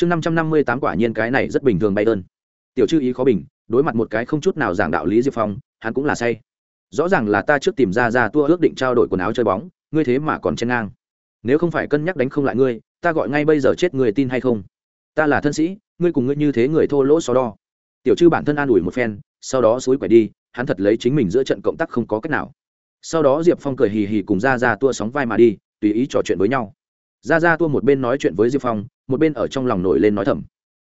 chương năm trăm năm mươi tám quả nhiên cái này rất bình thường bay ơn. Tiểu chư ý khó bình, đối mặt một cái không chút nào giảng đạo lý diệp phong, hắn cũng là say. Rõ ràng là ta trước tìm ra ra tua ước định trao đổi quần áo chơi bóng, ngươi thế mà còn chen ngang. Nếu không phải cân nhắc đánh không lại ngươi, ta gọi ngay bây giờ chết người tin hay không? Ta là thân sĩ, ngươi cùng ngươi như thế người thô lỗ so đo. Tiểu chư bản thân an ủi một phen, sau đó xối quẻ đi, hắn thật lấy chính mình giữa trận cộng tác không có cách nào. Sau đó diệp phong cười hì hì cùng ra ra tua sóng vai mà đi, tùy ý trò chuyện với nhau. Ra ra tua một bên nói chuyện với diệp phong một bên ở trong lòng nổi lên nói thầm.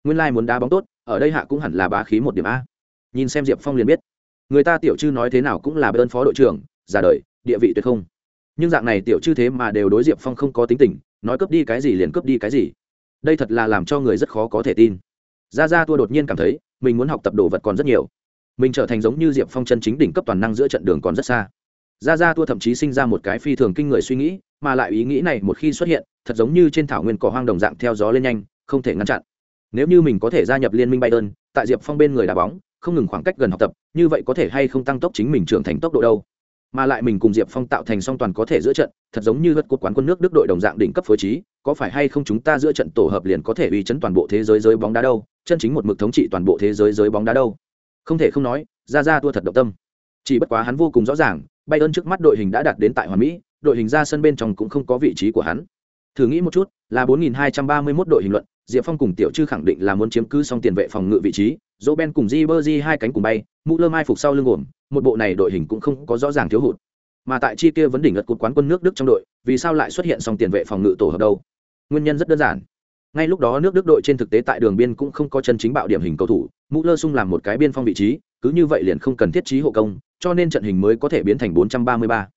Nguyên lai、like、muốn đá bóng tốt, ở đây hạ cũng hẳn là bá khí một điểm a. Nhìn xem diệp phong liền biết. Người ta tiểu chư nói thế nào cũng là bên phó đội trưởng, già đời, địa vị tuyệt không. Nhưng dạng này tiểu chư thế mà đều đối diệp phong không có tính tình, nói cướp đi cái gì liền cướp đi cái gì. Đây thật là làm cho người rất khó có thể tin. Ra ra tua đột nhiên cảm thấy, mình muốn học tập đồ vật còn rất nhiều. Mình trở thành giống như diệp phong chân chính đỉnh cấp toàn năng giữa trận đường còn rất xa ra ra tua thậm chí sinh ra một cái phi thường kinh người suy nghĩ, mà lại ý nghĩ này một khi xuất hiện, thật giống như trên thảo nguyên cỏ hoang đồng dạng theo gió lên nhanh, không thể ngăn chặn. Nếu như mình có thể gia nhập liên minh bayern tại diệp phong bên người đá bóng, không ngừng khoảng cách gần học tập, như vậy có thể hay không tăng tốc chính mình trưởng thành tốc độ đâu? Mà lại mình cùng diệp phong tạo thành song toàn có thể giữa trận, thật giống như gật cột quán quân nước đức đội đồng dạng đỉnh cấp phối trí, có phải hay không chúng ta giữa trận tổ hợp liền có thể uy chấn toàn bộ thế giới giới bóng đá đâu? Chân chính một mực thống trị toàn bộ thế giới giới bóng đá đâu? Không thể không nói ra ra tua thật động tâm. Chỉ bất quá hắn vô cùng rõ ràng bay ơn trước mắt đội hình đã đạt đến tại hoàn mỹ đội hình ra sân bên trong cũng không có vị trí của hắn. Thử nghĩ một chút là 4.231 đội hình luận diệp phong cùng tiểu chư khẳng định là muốn chiếm cứ xong tiền vệ phòng ngự vị trí dỗ ben cùng di bơ di hai cánh cùng bay mũ lơ mai phục sau lưng ổn, một bộ này đội hình cũng không có rõ ràng thiếu hụt. Mà tại chi kia vấn đỉnh ngất cột quán quân nước đức trong đội vì sao lại xuất hiện xong tiền vệ phòng ngự tổ hợp đâu? Nguyên nhân rất đơn giản. Ngay lúc đó nước đức đội trên thực tế tại đường biên cũng không có chân chính bạo điểm hình cầu thủ mũ lơ sung làm một cái biên phong vị trí cứ như vậy liền không cần thiết trí hộ công, cho nên trận hình mới có thể biến thành 433.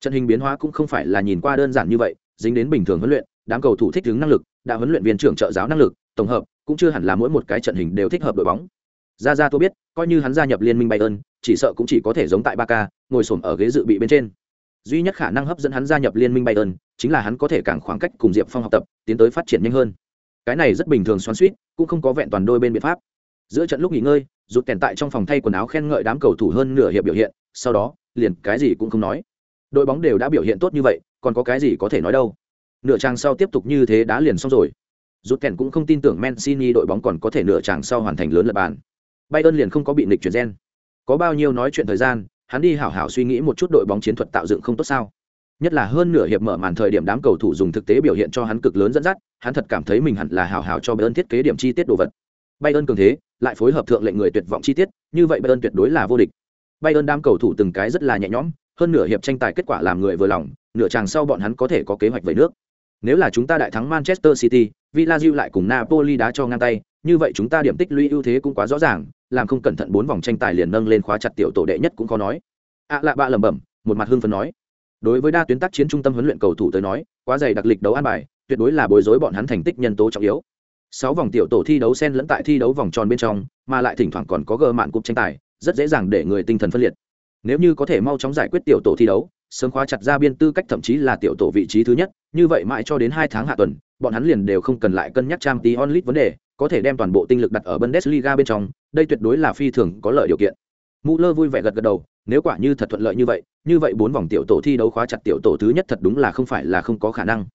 trận hình biến hóa cũng không phải là nhìn qua đơn giản như vậy, dính đến bình thường huấn luyện, đám cầu thủ thích ứng năng lực, đã huấn luyện viên trưởng trợ giáo năng lực, tổng hợp, cũng chưa hẳn là mỗi một cái trận hình đều thích hợp đội bóng. Ra ra tôi biết, coi như hắn gia nhập liên minh bayern, chỉ sợ cũng chỉ có thể giống tại ba k ngồi xổm ở ghế dự bị bên trên. Duy nhất khả năng hấp dẫn hắn gia nhập liên minh bayern, chính là hắn có thể càng khoảng cách cùng diệp phong học tập, tiến tới phát triển nhanh hơn. Cái này rất bình thường xoắn suýt cũng không có vẹn toàn đôi bên biện pháp. Giữa trận lúc nghỉ ngơi rụt kèn tại trong phòng thay quần áo khen ngợi đám cầu thủ hơn nửa hiệp biểu hiện, sau đó, liền cái gì cũng không nói. Đội bóng đều đã biểu hiện tốt như vậy, còn có cái gì có thể nói đâu? Nửa trang sau tiếp tục như thế đã liền xong rồi. Rút kèn cũng không tin tưởng Mancini đội bóng còn có thể nửa trang sau hoàn thành lớn lập bàn. Bayern liền không có bị nịch chuyển gen. Có bao nhiêu nói chuyện thời gian, hắn đi hảo hảo suy nghĩ một chút đội bóng chiến thuật tạo dựng không tốt sao? Nhất là hơn nửa hiệp mở màn thời điểm đám cầu thủ dùng thực tế biểu hiện cho hắn cực lớn dẫn dắt, hắn thật cảm thấy mình hẳn là hảo hảo cho bayern thiết kế điểm chi tiết đồ vật. Bayern cường thế lại phối hợp thượng lệnh người tuyệt vọng chi tiết, như vậy bayern tuyệt đối là vô địch. Bayern đám cầu thủ từng cái rất là nhẹ nhõm, hơn nửa hiệp tranh tài kết quả làm người vừa lòng, nửa chàng sau bọn hắn có thể có kế hoạch về nước. Nếu là chúng ta đại thắng manchester city villa lại cùng napoli đá cho ngang tay, như vậy chúng ta điểm tích lũy ưu thế cũng quá rõ ràng, làm không cẩn thận bốn vòng tranh tài liền nâng lên khóa chặt tiểu tổ đệ nhất cũng khó nói. Ạ à lạ bạ lẩm bẩm, một mặt hưng phấn nói. Đối với đa tuyến tác chiến trung tâm huấn luyện cầu thủ tới nói, quá dày đặc lịch đấu an bài, tuyệt đối là bối rối bọn hắn thành tích nhân tố trọng yếu sáu vòng tiểu tổ thi đấu xen lẫn tại thi đấu vòng tròn bên trong, mà lại thỉnh thoảng còn có gờ mạn cúp tranh tài, rất dễ dàng để người tinh thần phân liệt. Nếu như có thể mau chóng giải quyết tiểu tổ thi đấu, sớm khóa chặt ra biên tư cách thậm chí là tiểu tổ vị trí thứ nhất, như vậy mãi cho đến hai tháng hạ tuần, bọn hắn liền đều không cần lại cân nhắc trang tí onlit vấn đề, có thể đem toàn bộ tinh lực đặt ở bundesliga bên trong, đây tuyệt đối là phi thường có lợi điều kiện. Muller vui vẻ gật gật đầu, nếu quả như thật thuận lợi như vậy như vậy bốn vòng tiểu tổ thi đấu khóa chặt tiểu tổ thứ nhất thật đúng là không phải là không có khả năng.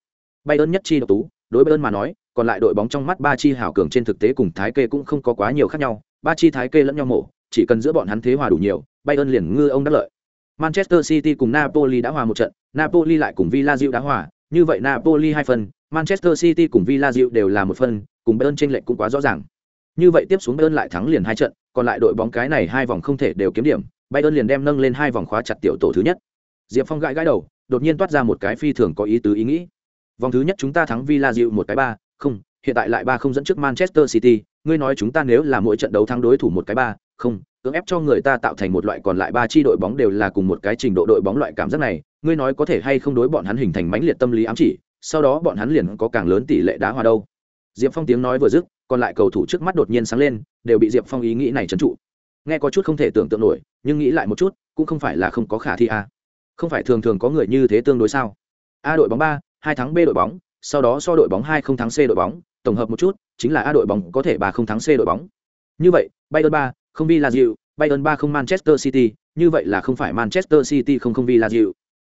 Bay ơn nhất chi độc tú đối bayern mà nói còn lại đội bóng trong mắt ba chi hảo cường trên thực tế cùng thái kê cũng không có quá nhiều khác nhau ba chi thái kê lẫn nhau mổ chỉ cần giữa bọn hắn thế hòa đủ nhiều bayern liền ngư ông đắc lợi Manchester City cùng Napoli đã hòa một trận, Napoli lại cùng Villa đã hòa, như vậy Napoli hai phần, Manchester City cùng Villa đều là một phần, cùng Bayern chênh lệch cũng quá rõ ràng. Như vậy tiếp xuống Bayern lại thắng liền hai trận, còn lại đội bóng cái này hai vòng không thể đều kiếm điểm, Bayern liền đem nâng lên hai vòng khóa chặt tiểu tổ thứ nhất. Diệp Phong gãi gãi đầu, đột nhiên toát ra một cái phi thường có ý tứ ý nghĩ. Vòng thứ nhất chúng ta thắng Villa một cái ba, không, hiện tại lại ba không dẫn trước Manchester City, ngươi nói chúng ta nếu là mỗi trận đấu thắng đối thủ một cái ba, không, cưỡng ép cho người ta tạo thành một loại còn lại ba chi đội bóng đều là cùng một cái trình độ đội bóng loại cảm giác này. Ngươi nói có thể hay không đối bọn hắn hình thành mãnh liệt tâm lý ám chỉ sau đó bọn hắn liền có càng lớn tỷ lệ đá hòa đâu. Diệp phong tiếng nói vừa dứt còn lại cầu thủ trước mắt đột nhiên sáng lên đều bị diệp phong ý nghĩ này trấn trụ. Nghe có chút không thể tưởng tượng nổi nhưng nghĩ lại một chút cũng không phải là không có khả thi a không phải thường thường có người như thế tương đối sao? A đội bóng ba hai thắng b đội bóng sau đó so đội bóng hai không thắng c đội bóng tổng hợp một chút chính là a đội bóng có thể bà không thắng c đội bóng như vậy bayern ba không Villa Diệu, Bayern ba không Manchester City, như vậy là không phải Manchester City không không Villa Diệu.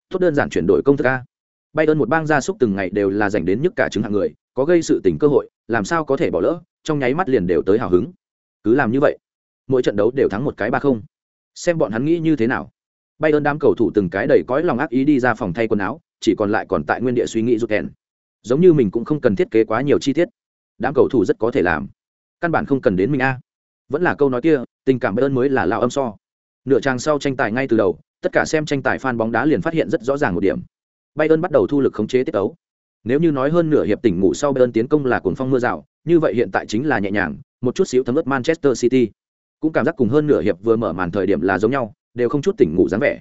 Tốt đơn giản chuyển đổi công thức a. Bayern một bang gia súc từng ngày đều là dành đến nhất cả chứng hạng người, có gây sự tình cơ hội, làm sao có thể bỏ lỡ, trong nháy mắt liền đều tới hào hứng. Cứ làm như vậy, mỗi trận đấu đều thắng một cái ba không. Xem bọn hắn nghĩ như thế nào. Bayern đám cầu thủ từng cái đầy cõi lòng ác ý đi ra phòng thay quần áo, chỉ còn lại còn tại nguyên địa suy nghĩ rụt kèn. Giống như mình cũng không cần thiết kế quá nhiều chi tiết. Đám cầu thủ rất có thể làm. Căn bản không cần đến mình a. Vẫn là câu nói kia, tình cảm ơn mới là lão âm so. Nửa trang sau tranh tài ngay từ đầu, tất cả xem tranh tài fan bóng đá liền phát hiện rất rõ ràng một điểm Bayern bắt đầu thu lực khống chế tiết tấu. Nếu như nói hơn nửa hiệp tỉnh ngủ sau Bayern tiến công là cuồng phong mưa rào, như vậy hiện tại chính là nhẹ nhàng, một chút xíu thấm ướt Manchester City. Cũng cảm giác cùng hơn nửa hiệp vừa mở màn thời điểm là giống nhau, đều không chút tỉnh ngủ dáng vẻ.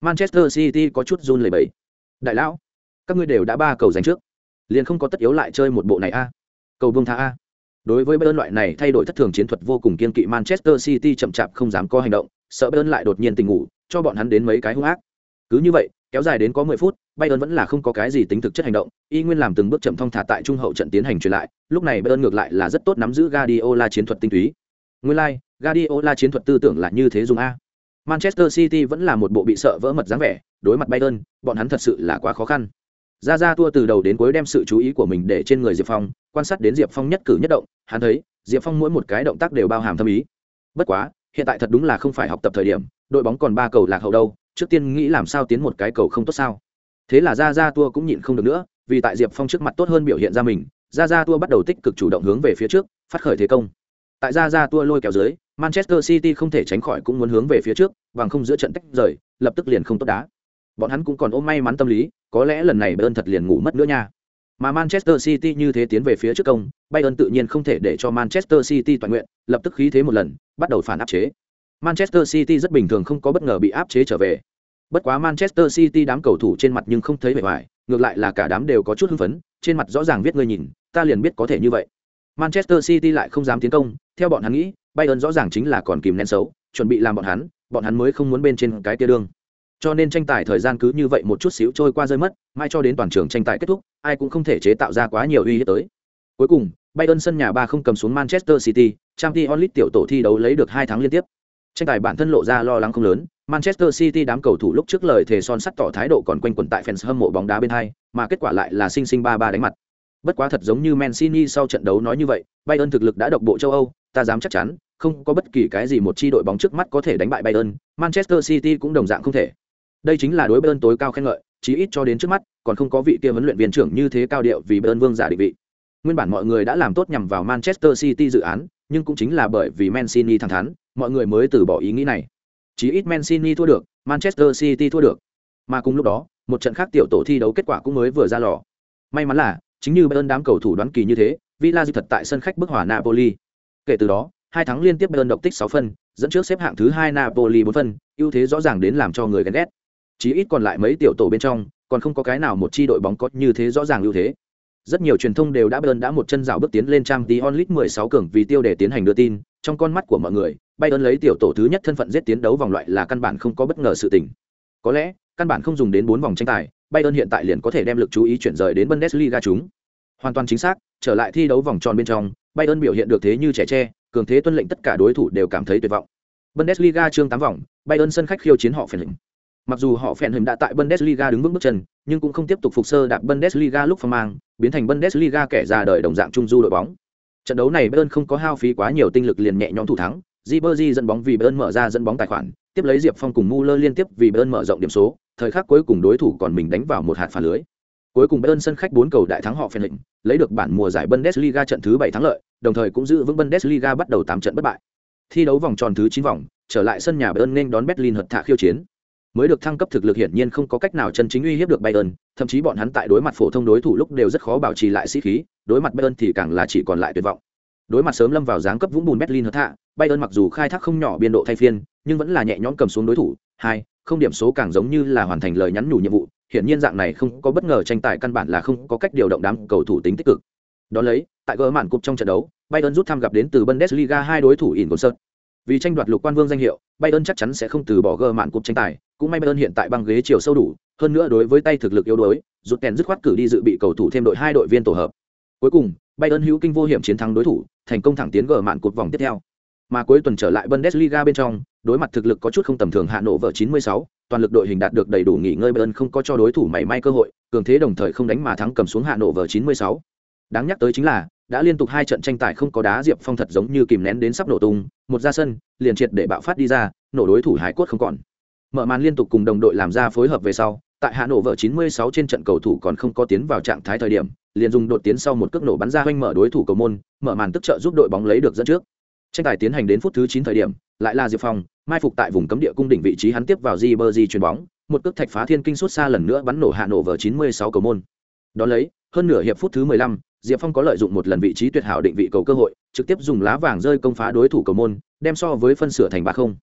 Manchester City có chút run lẩy bẩy. Đại lão, các ngươi đều đã ba cầu giành trước, liền không có tất yếu lại chơi một bộ này a. Cầu vương tha a. Đối với Bayern loại này thay đổi thất thường chiến thuật vô cùng kiên kỵ Manchester City chậm chạp không dám có hành động, sợ Bayern lại đột nhiên tỉnh ngủ, cho bọn hắn đến mấy cái hung ác. Cứ như vậy, kéo dài đến có 10 phút, Bayern vẫn là không có cái gì tính thực chất hành động, y nguyên làm từng bước chậm thong thả tại trung hậu trận tiến hành truyền lại, lúc này Bayern ngược lại là rất tốt nắm giữ Guardiola chiến thuật tinh túy. Nguyên lai, like, Guardiola chiến thuật tư tưởng là như thế dùng a. Manchester City vẫn là một bộ bị sợ vỡ mật dáng vẻ, đối mặt Bayern, bọn hắn thật sự là quá khó khăn. Ra ra tua từ đầu đến cuối đem sự chú ý của mình để trên người Diệp Phong, quan sát đến Diệp Phong nhất cử nhất động, hắn thấy, Diệp Phong mỗi một cái động tác đều bao hàm thâm ý. Bất quá, hiện tại thật đúng là không phải học tập thời điểm, đội bóng còn ba cầu lạc hậu đâu, trước tiên nghĩ làm sao tiến một cái cầu không tốt sao thế là ra ra tua cũng nhịn không được nữa vì tại diệp phong trước mặt tốt hơn biểu hiện ra mình ra ra tua bắt đầu tích cực chủ động hướng về phía trước phát khởi thế công tại ra ra tua lôi kéo dưới manchester city không thể tránh khỏi cũng muốn hướng về phía trước bằng không giữa trận tách rời lập tức liền không tốt đá. Bọn hắn cũng còn ôm may mắn tâm lý có lẽ lần này bayern thật liền ngủ mất nữa nha. Mà manchester city như thế tiến về phía trước công bayern tự nhiên không thể để cho manchester city toàn nguyện lập tức khí thế một lần bắt đầu phản áp chế. Manchester city rất bình thường không có bất ngờ bị áp chế trở về. Bất quá Manchester City đám cầu thủ trên mặt nhưng không thấy vẻ vải, ngược lại là cả đám đều có chút hưng phấn, trên mặt rõ ràng viết người nhìn, ta liền biết có thể như vậy. Manchester City lại không dám tiến công, theo bọn hắn nghĩ, Bayern rõ ràng chính là còn kìm nén xấu, chuẩn bị làm bọn hắn, bọn hắn mới không muốn bên trên cái tia đường. Cho nên tranh tài thời gian cứ như vậy một chút xíu trôi qua rơi mất, mai cho đến toàn trường tranh tài kết thúc, ai cũng không thể chế tạo ra quá nhiều uy hiếp tới. Cuối cùng, Bayern sân nhà 3 không cầm xuống Manchester City, Champions League tiểu tổ thi đấu lấy được 2 tháng liên tiếp. Tranh tài bản thân lộ ra lo lắng không lớn, Manchester City đám cầu thủ lúc trước lời thề son sắt tỏ thái độ còn quanh quẩn tại fans hâm mộ bóng đá bên hai, mà kết quả lại là sinh sinh 3-3 đánh mặt. Bất quá thật giống như Mancini sau trận đấu nói như vậy, Bayern thực lực đã độc bộ châu Âu, ta dám chắc chắn, không có bất kỳ cái gì một chi đội bóng trước mắt có thể đánh bại Bayern, Manchester City cũng đồng dạng không thể. Đây chính là đối Bayern tối cao khen ngợi, chí ít cho đến trước mắt, còn không có vị kia huấn luyện viên trưởng như thế cao điệu vì Bayern vương giả định vị. Nguyên bản mọi người đã làm tốt nhằm vào Manchester City dự án, nhưng cũng chính là bởi vì Mancini thẳng thắn, mọi người mới từ bỏ ý nghĩ này. Chí ít Mancini thua được, Manchester City thua được. Mà cùng lúc đó, một trận khác tiểu tổ thi đấu kết quả cũng mới vừa ra lò. May mắn là, chính như Bayern đám cầu thủ đoán kỳ như thế, Villa thật tại sân khách bức hòa Napoli. Kể từ đó, hai tháng liên tiếp Bayern độc tích 6 phân, dẫn trước xếp hạng thứ 2 Napoli 4 phân, ưu thế rõ ràng đến làm cho người ghen ghét. Chỉ ít còn lại mấy tiểu tổ bên trong, còn không có cái nào một chi đội bóng có như thế rõ ràng ưu thế. Rất nhiều truyền thông đều đã Bayern đã một chân dạo bước tiến lên trang Champions League 16 cường vì tiêu để tiến hành đưa tin, trong con mắt của mọi người, Bayern lấy tiểu tổ thứ nhất thân phận giết tiến đấu vòng loại là căn bản không có bất ngờ sự tình. Có lẽ, căn bản không dùng đến bốn vòng tranh tài, Bayern hiện tại liền có thể đem lực chú ý chuyển rời đến Bundesliga chúng. Hoàn toàn chính xác, trở lại thi đấu vòng tròn bên trong, Bayern biểu hiện được thế như trẻ tre, cường thế tuân lệnh tất cả đối thủ đều cảm thấy tuyệt vọng. Bundesliga chương 8 vòng, Bayern sân khách khiêu chiến họ phèn hình. Mặc dù họ phèn hình đã tại Bundesliga đứng vững bước chân, nhưng cũng không tiếp tục phục sơ đạp Bundesliga lúc phong mang, biến thành Bundesliga kẻ già đời đồng dạng trung du đội bóng. Trận đấu này Bayern không có hao phí quá nhiều tinh lực liền nhẹ nhõm thủ thắng, Ribery dẫn bóng vì Bayern mở ra dẫn bóng tài khoản, tiếp lấy Diệp Phong cùng Muller liên tiếp vì Bayern mở rộng điểm số, thời khắc cuối cùng đối thủ còn mình đánh vào một hạt phá lưới. Cuối cùng Bayern sân khách 4 cầu đại thắng họ phèn lệnh, lấy được bản mùa giải Bundesliga trận thứ 7 thắng lợi, đồng thời cũng giữ vững Bundesliga bắt đầu 8 trận bất bại. Thi đấu vòng tròn thứ 9 vòng, trở lại sân nhà Bayern nên đón Berlin hợt thả khiêu chiến. Mới được thăng cấp thực lực hiển nhiên không có cách nào chân chính uy hiếp được Bayern, thậm chí bọn hắn tại đối mặt phổ thông đối thủ lúc đều rất khó bảo trì lại sĩ khí, đối mặt Bayern thì càng là chỉ còn lại tuyệt vọng. Đối mặt sớm lâm vào dáng cấp vũng bùn Berlin hợt thạ, Bayern mặc dù khai thác không nhỏ biên độ thay phiên, nhưng vẫn là nhẹ nhõm cầm xuống đối thủ. Hai, không điểm số càng giống như là hoàn thành lời nhắn nhủ nhiệm vụ, hiển nhiên dạng này không có bất ngờ tranh tài căn bản là không có cách điều động đám cầu thủ tính tích cực. Đó lấy, tại gỡ mạn cục trong trận đấu, Bayern rút thăm gặp đến từ Bundesliga hai đối thủ Ingolstadt. Vì tranh đoạt lục quan vương danh hiệu, Bayern chắc chắn sẽ không từ bỏ gỡ mạn cục tranh tài, cũng may Bayern hiện tại băng ghế chiều sâu đủ, hơn nữa đối với tay thực lực yếu đuối, rút kèn dứt khoát cử đi dự bị cầu thủ thêm đội hai đội viên tổ hợp. Cuối cùng, Bayern hữu kinh vô hiểm chiến thắng đối thủ, thành công thẳng tiến gỡ mạn cột vòng tiếp theo. Mà cuối tuần trở lại Bundesliga bên trong, đối mặt thực lực có chút không tầm thường Hạ Nội vợ 96, toàn lực đội hình đạt được đầy đủ nghỉ ngơi Bayern không có cho đối thủ mảy may cơ hội, cường thế đồng thời không đánh mà thắng cầm xuống Hạ Nội vợ 96. Đáng nhắc tới chính là, đã liên tục hai trận tranh tài không có đá Diệp Phong thật giống như kìm nén đến sắp nổ tung, một ra sân, liền triệt để bạo phát đi ra, nổ đối thủ hải cốt không còn. Mở màn liên tục cùng đồng đội làm ra phối hợp về sau, tại Hà Nội vợ 96 trên trận cầu thủ còn không có tiến vào trạng thái thời điểm, liền dùng đột tiến sau một cước nổ bắn ra hoanh mở đối thủ cầu môn, mở màn tức trợ giúp đội bóng lấy được dẫn trước. Tranh tài tiến hành đến phút thứ 9 thời điểm, lại là Diệp Phong, mai phục tại vùng cấm địa cung đỉnh vị trí hắn tiếp vào di ber di chuyền bóng, một cước thạch phá thiên kinh suốt xa lần nữa bắn nổ Hà Nội vợ 96 cầu môn. Đó lấy, hơn nửa hiệp phút thứ 15, Diệp Phong có lợi dụng một lần vị trí tuyệt hảo định vị cầu cơ hội, trực tiếp dùng lá vàng rơi công phá đối thủ cầu môn, đem so với phân sửa thành 3-0.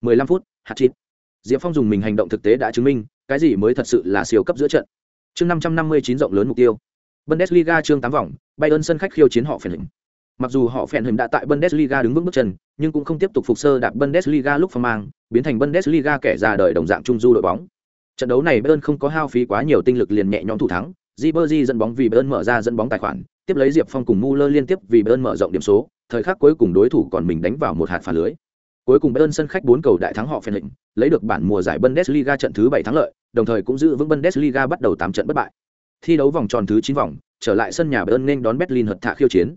15 phút, hat-trick. Diệp Phong dùng mình hành động thực tế đã chứng minh, cái gì mới thật sự là siêu cấp giữa trận. Chương 559 rộng lớn mục tiêu. Bundesliga chương 8 vòng, Bayern sân khách khiêu chiến họ phèn hình. Mặc dù họ phèn hình đã tại Bundesliga đứng vững bước chân, nhưng cũng không tiếp tục phục sơ đạp Bundesliga lúc phong mang, biến thành Bundesliga kẻ già đời đồng dạng trung du đội bóng. Trận đấu này Bayern không có hao phí quá nhiều tinh lực liền nhẹ nhõm thủ thắng, Ribery dẫn bóng vì Bayern mở ra dẫn bóng tài khoản, tiếp lấy Diệp Phong cùng Muller liên tiếp vì Bayern mở rộng điểm số, thời khắc cuối cùng đối thủ còn mình đánh vào một hạt phá lưới. Cuối cùng Bayern sân khách 4 cầu đại thắng họ phèn lệnh, lấy được bản mùa giải Bundesliga trận thứ 7 thắng lợi, đồng thời cũng giữ vững Bundesliga bắt đầu 8 trận bất bại. Thi đấu vòng tròn thứ 9 vòng, trở lại sân nhà Bayern nên đón Berlin hợt thạ khiêu chiến.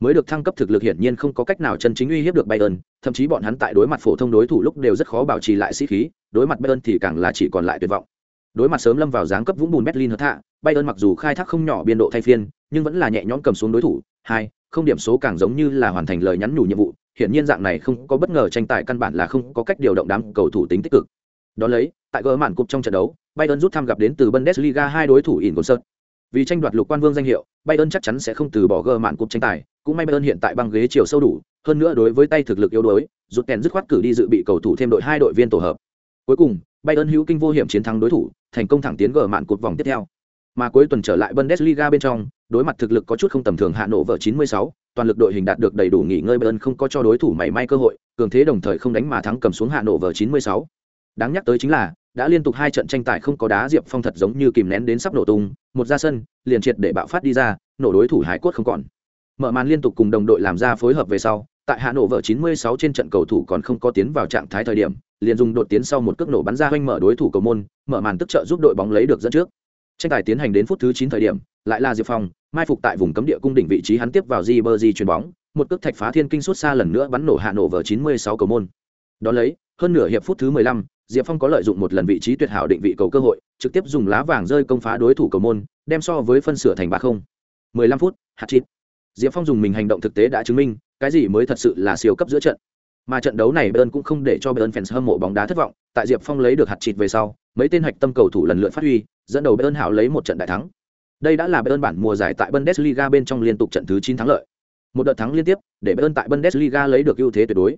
Mới được thăng cấp thực lực hiển nhiên không có cách nào chân chính uy hiếp được Bayern, thậm chí bọn hắn tại đối mặt phổ thông đối thủ lúc đều rất khó bảo trì lại sĩ khí, đối mặt Bayern thì càng là chỉ còn lại tuyệt vọng. Đối mặt sớm lâm vào dáng cấp vũng bùn Berlin hớt thạ, Bayern mặc dù khai thác không nhỏ biên độ thay phiên, nhưng vẫn là nhẹ nhõm cầm xuống đối thủ. Hai, không điểm số càng giống như là hoàn thành lời nhắn nhủ nhiệm vụ, hiển nhiên dạng này không có bất ngờ tranh tài căn bản là không có cách điều động đám cầu thủ tính tích cực. Đó lấy, tại gỡ màn cục trong trận đấu, Bayern rút thăm gặp đến từ Bundesliga hai đối thủ Ingolstadt. Vì tranh đoạt lục quan vương danh hiệu, Bayern chắc chắn sẽ không từ bỏ gỡ màn cục tranh tài, cũng may Bayern hiện tại băng ghế chiều sâu đủ, hơn nữa đối với tay thực lực yếu đuối, rút kèn dứt khoát cử đi dự bị cầu thủ thêm đội hai đội viên tổ hợp. Cuối cùng, Bayern hữu kinh vô hiểm chiến thắng đối thủ, thành công thẳng tiến gỡ màn cột vòng tiếp theo. Mà cuối tuần trở lại Bundesliga bên trong, đối mặt thực lực có chút không tầm thường Hạ Nội vợ 96, toàn lực đội hình đạt được đầy đủ nghỉ ngơi Bayern không có cho đối thủ mảy may cơ hội, cường thế đồng thời không đánh mà thắng cầm xuống Hạ Nội vợ 96. Đáng nhắc tới chính là, đã liên tục hai trận tranh tài không có đá Diệp Phong thật giống như kìm nén đến sắp nổ tung, một ra sân, liền triệt để bạo phát đi ra, nổ đối thủ hải cốt không còn. Mở màn liên tục cùng đồng đội làm ra phối hợp về sau, tại Hà Nội vợ 96 trên trận cầu thủ còn không có tiến vào trạng thái thời điểm, liền dùng đột tiến sau một cước nổ bắn ra hoanh mở đối thủ cầu môn, mở màn tức trợ giúp đội bóng lấy được dẫn trước. Tranh tài tiến hành đến phút thứ chín thời điểm, lại là Diệp Phong, mai phục tại vùng cấm địa cung đỉnh vị trí hắn tiếp vào Ribery chuyền bóng, một cước thạch phá thiên kinh suốt xa lần nữa bắn nổ Hà chín mươi 96 cầu môn. Đó lấy, hơn nửa hiệp phút thứ 15, Diệp Phong có lợi dụng một lần vị trí tuyệt hảo định vị cầu cơ hội, trực tiếp dùng lá vàng rơi công phá đối thủ cầu môn, đem so với phân sửa thành 3-0. 15 phút, hạt chít. Diệp Phong dùng mình hành động thực tế đã chứng minh, cái gì mới thật sự là siêu cấp giữa trận. Mà trận đấu này Bayern cũng không để cho Bayern fans hâm mộ bóng đá thất vọng, tại Diệp Phong lấy được hạt chịt về sau, mấy tên hạch tâm cầu thủ lần lượt phát huy, dẫn đầu Bayern hảo lấy một trận đại thắng. Đây đã là Bayern bản mùa giải tại Bundesliga bên trong liên tục trận thứ 9 thắng lợi. Một đợt thắng liên tiếp, để Bayern tại Bundesliga lấy được ưu thế tuyệt đối.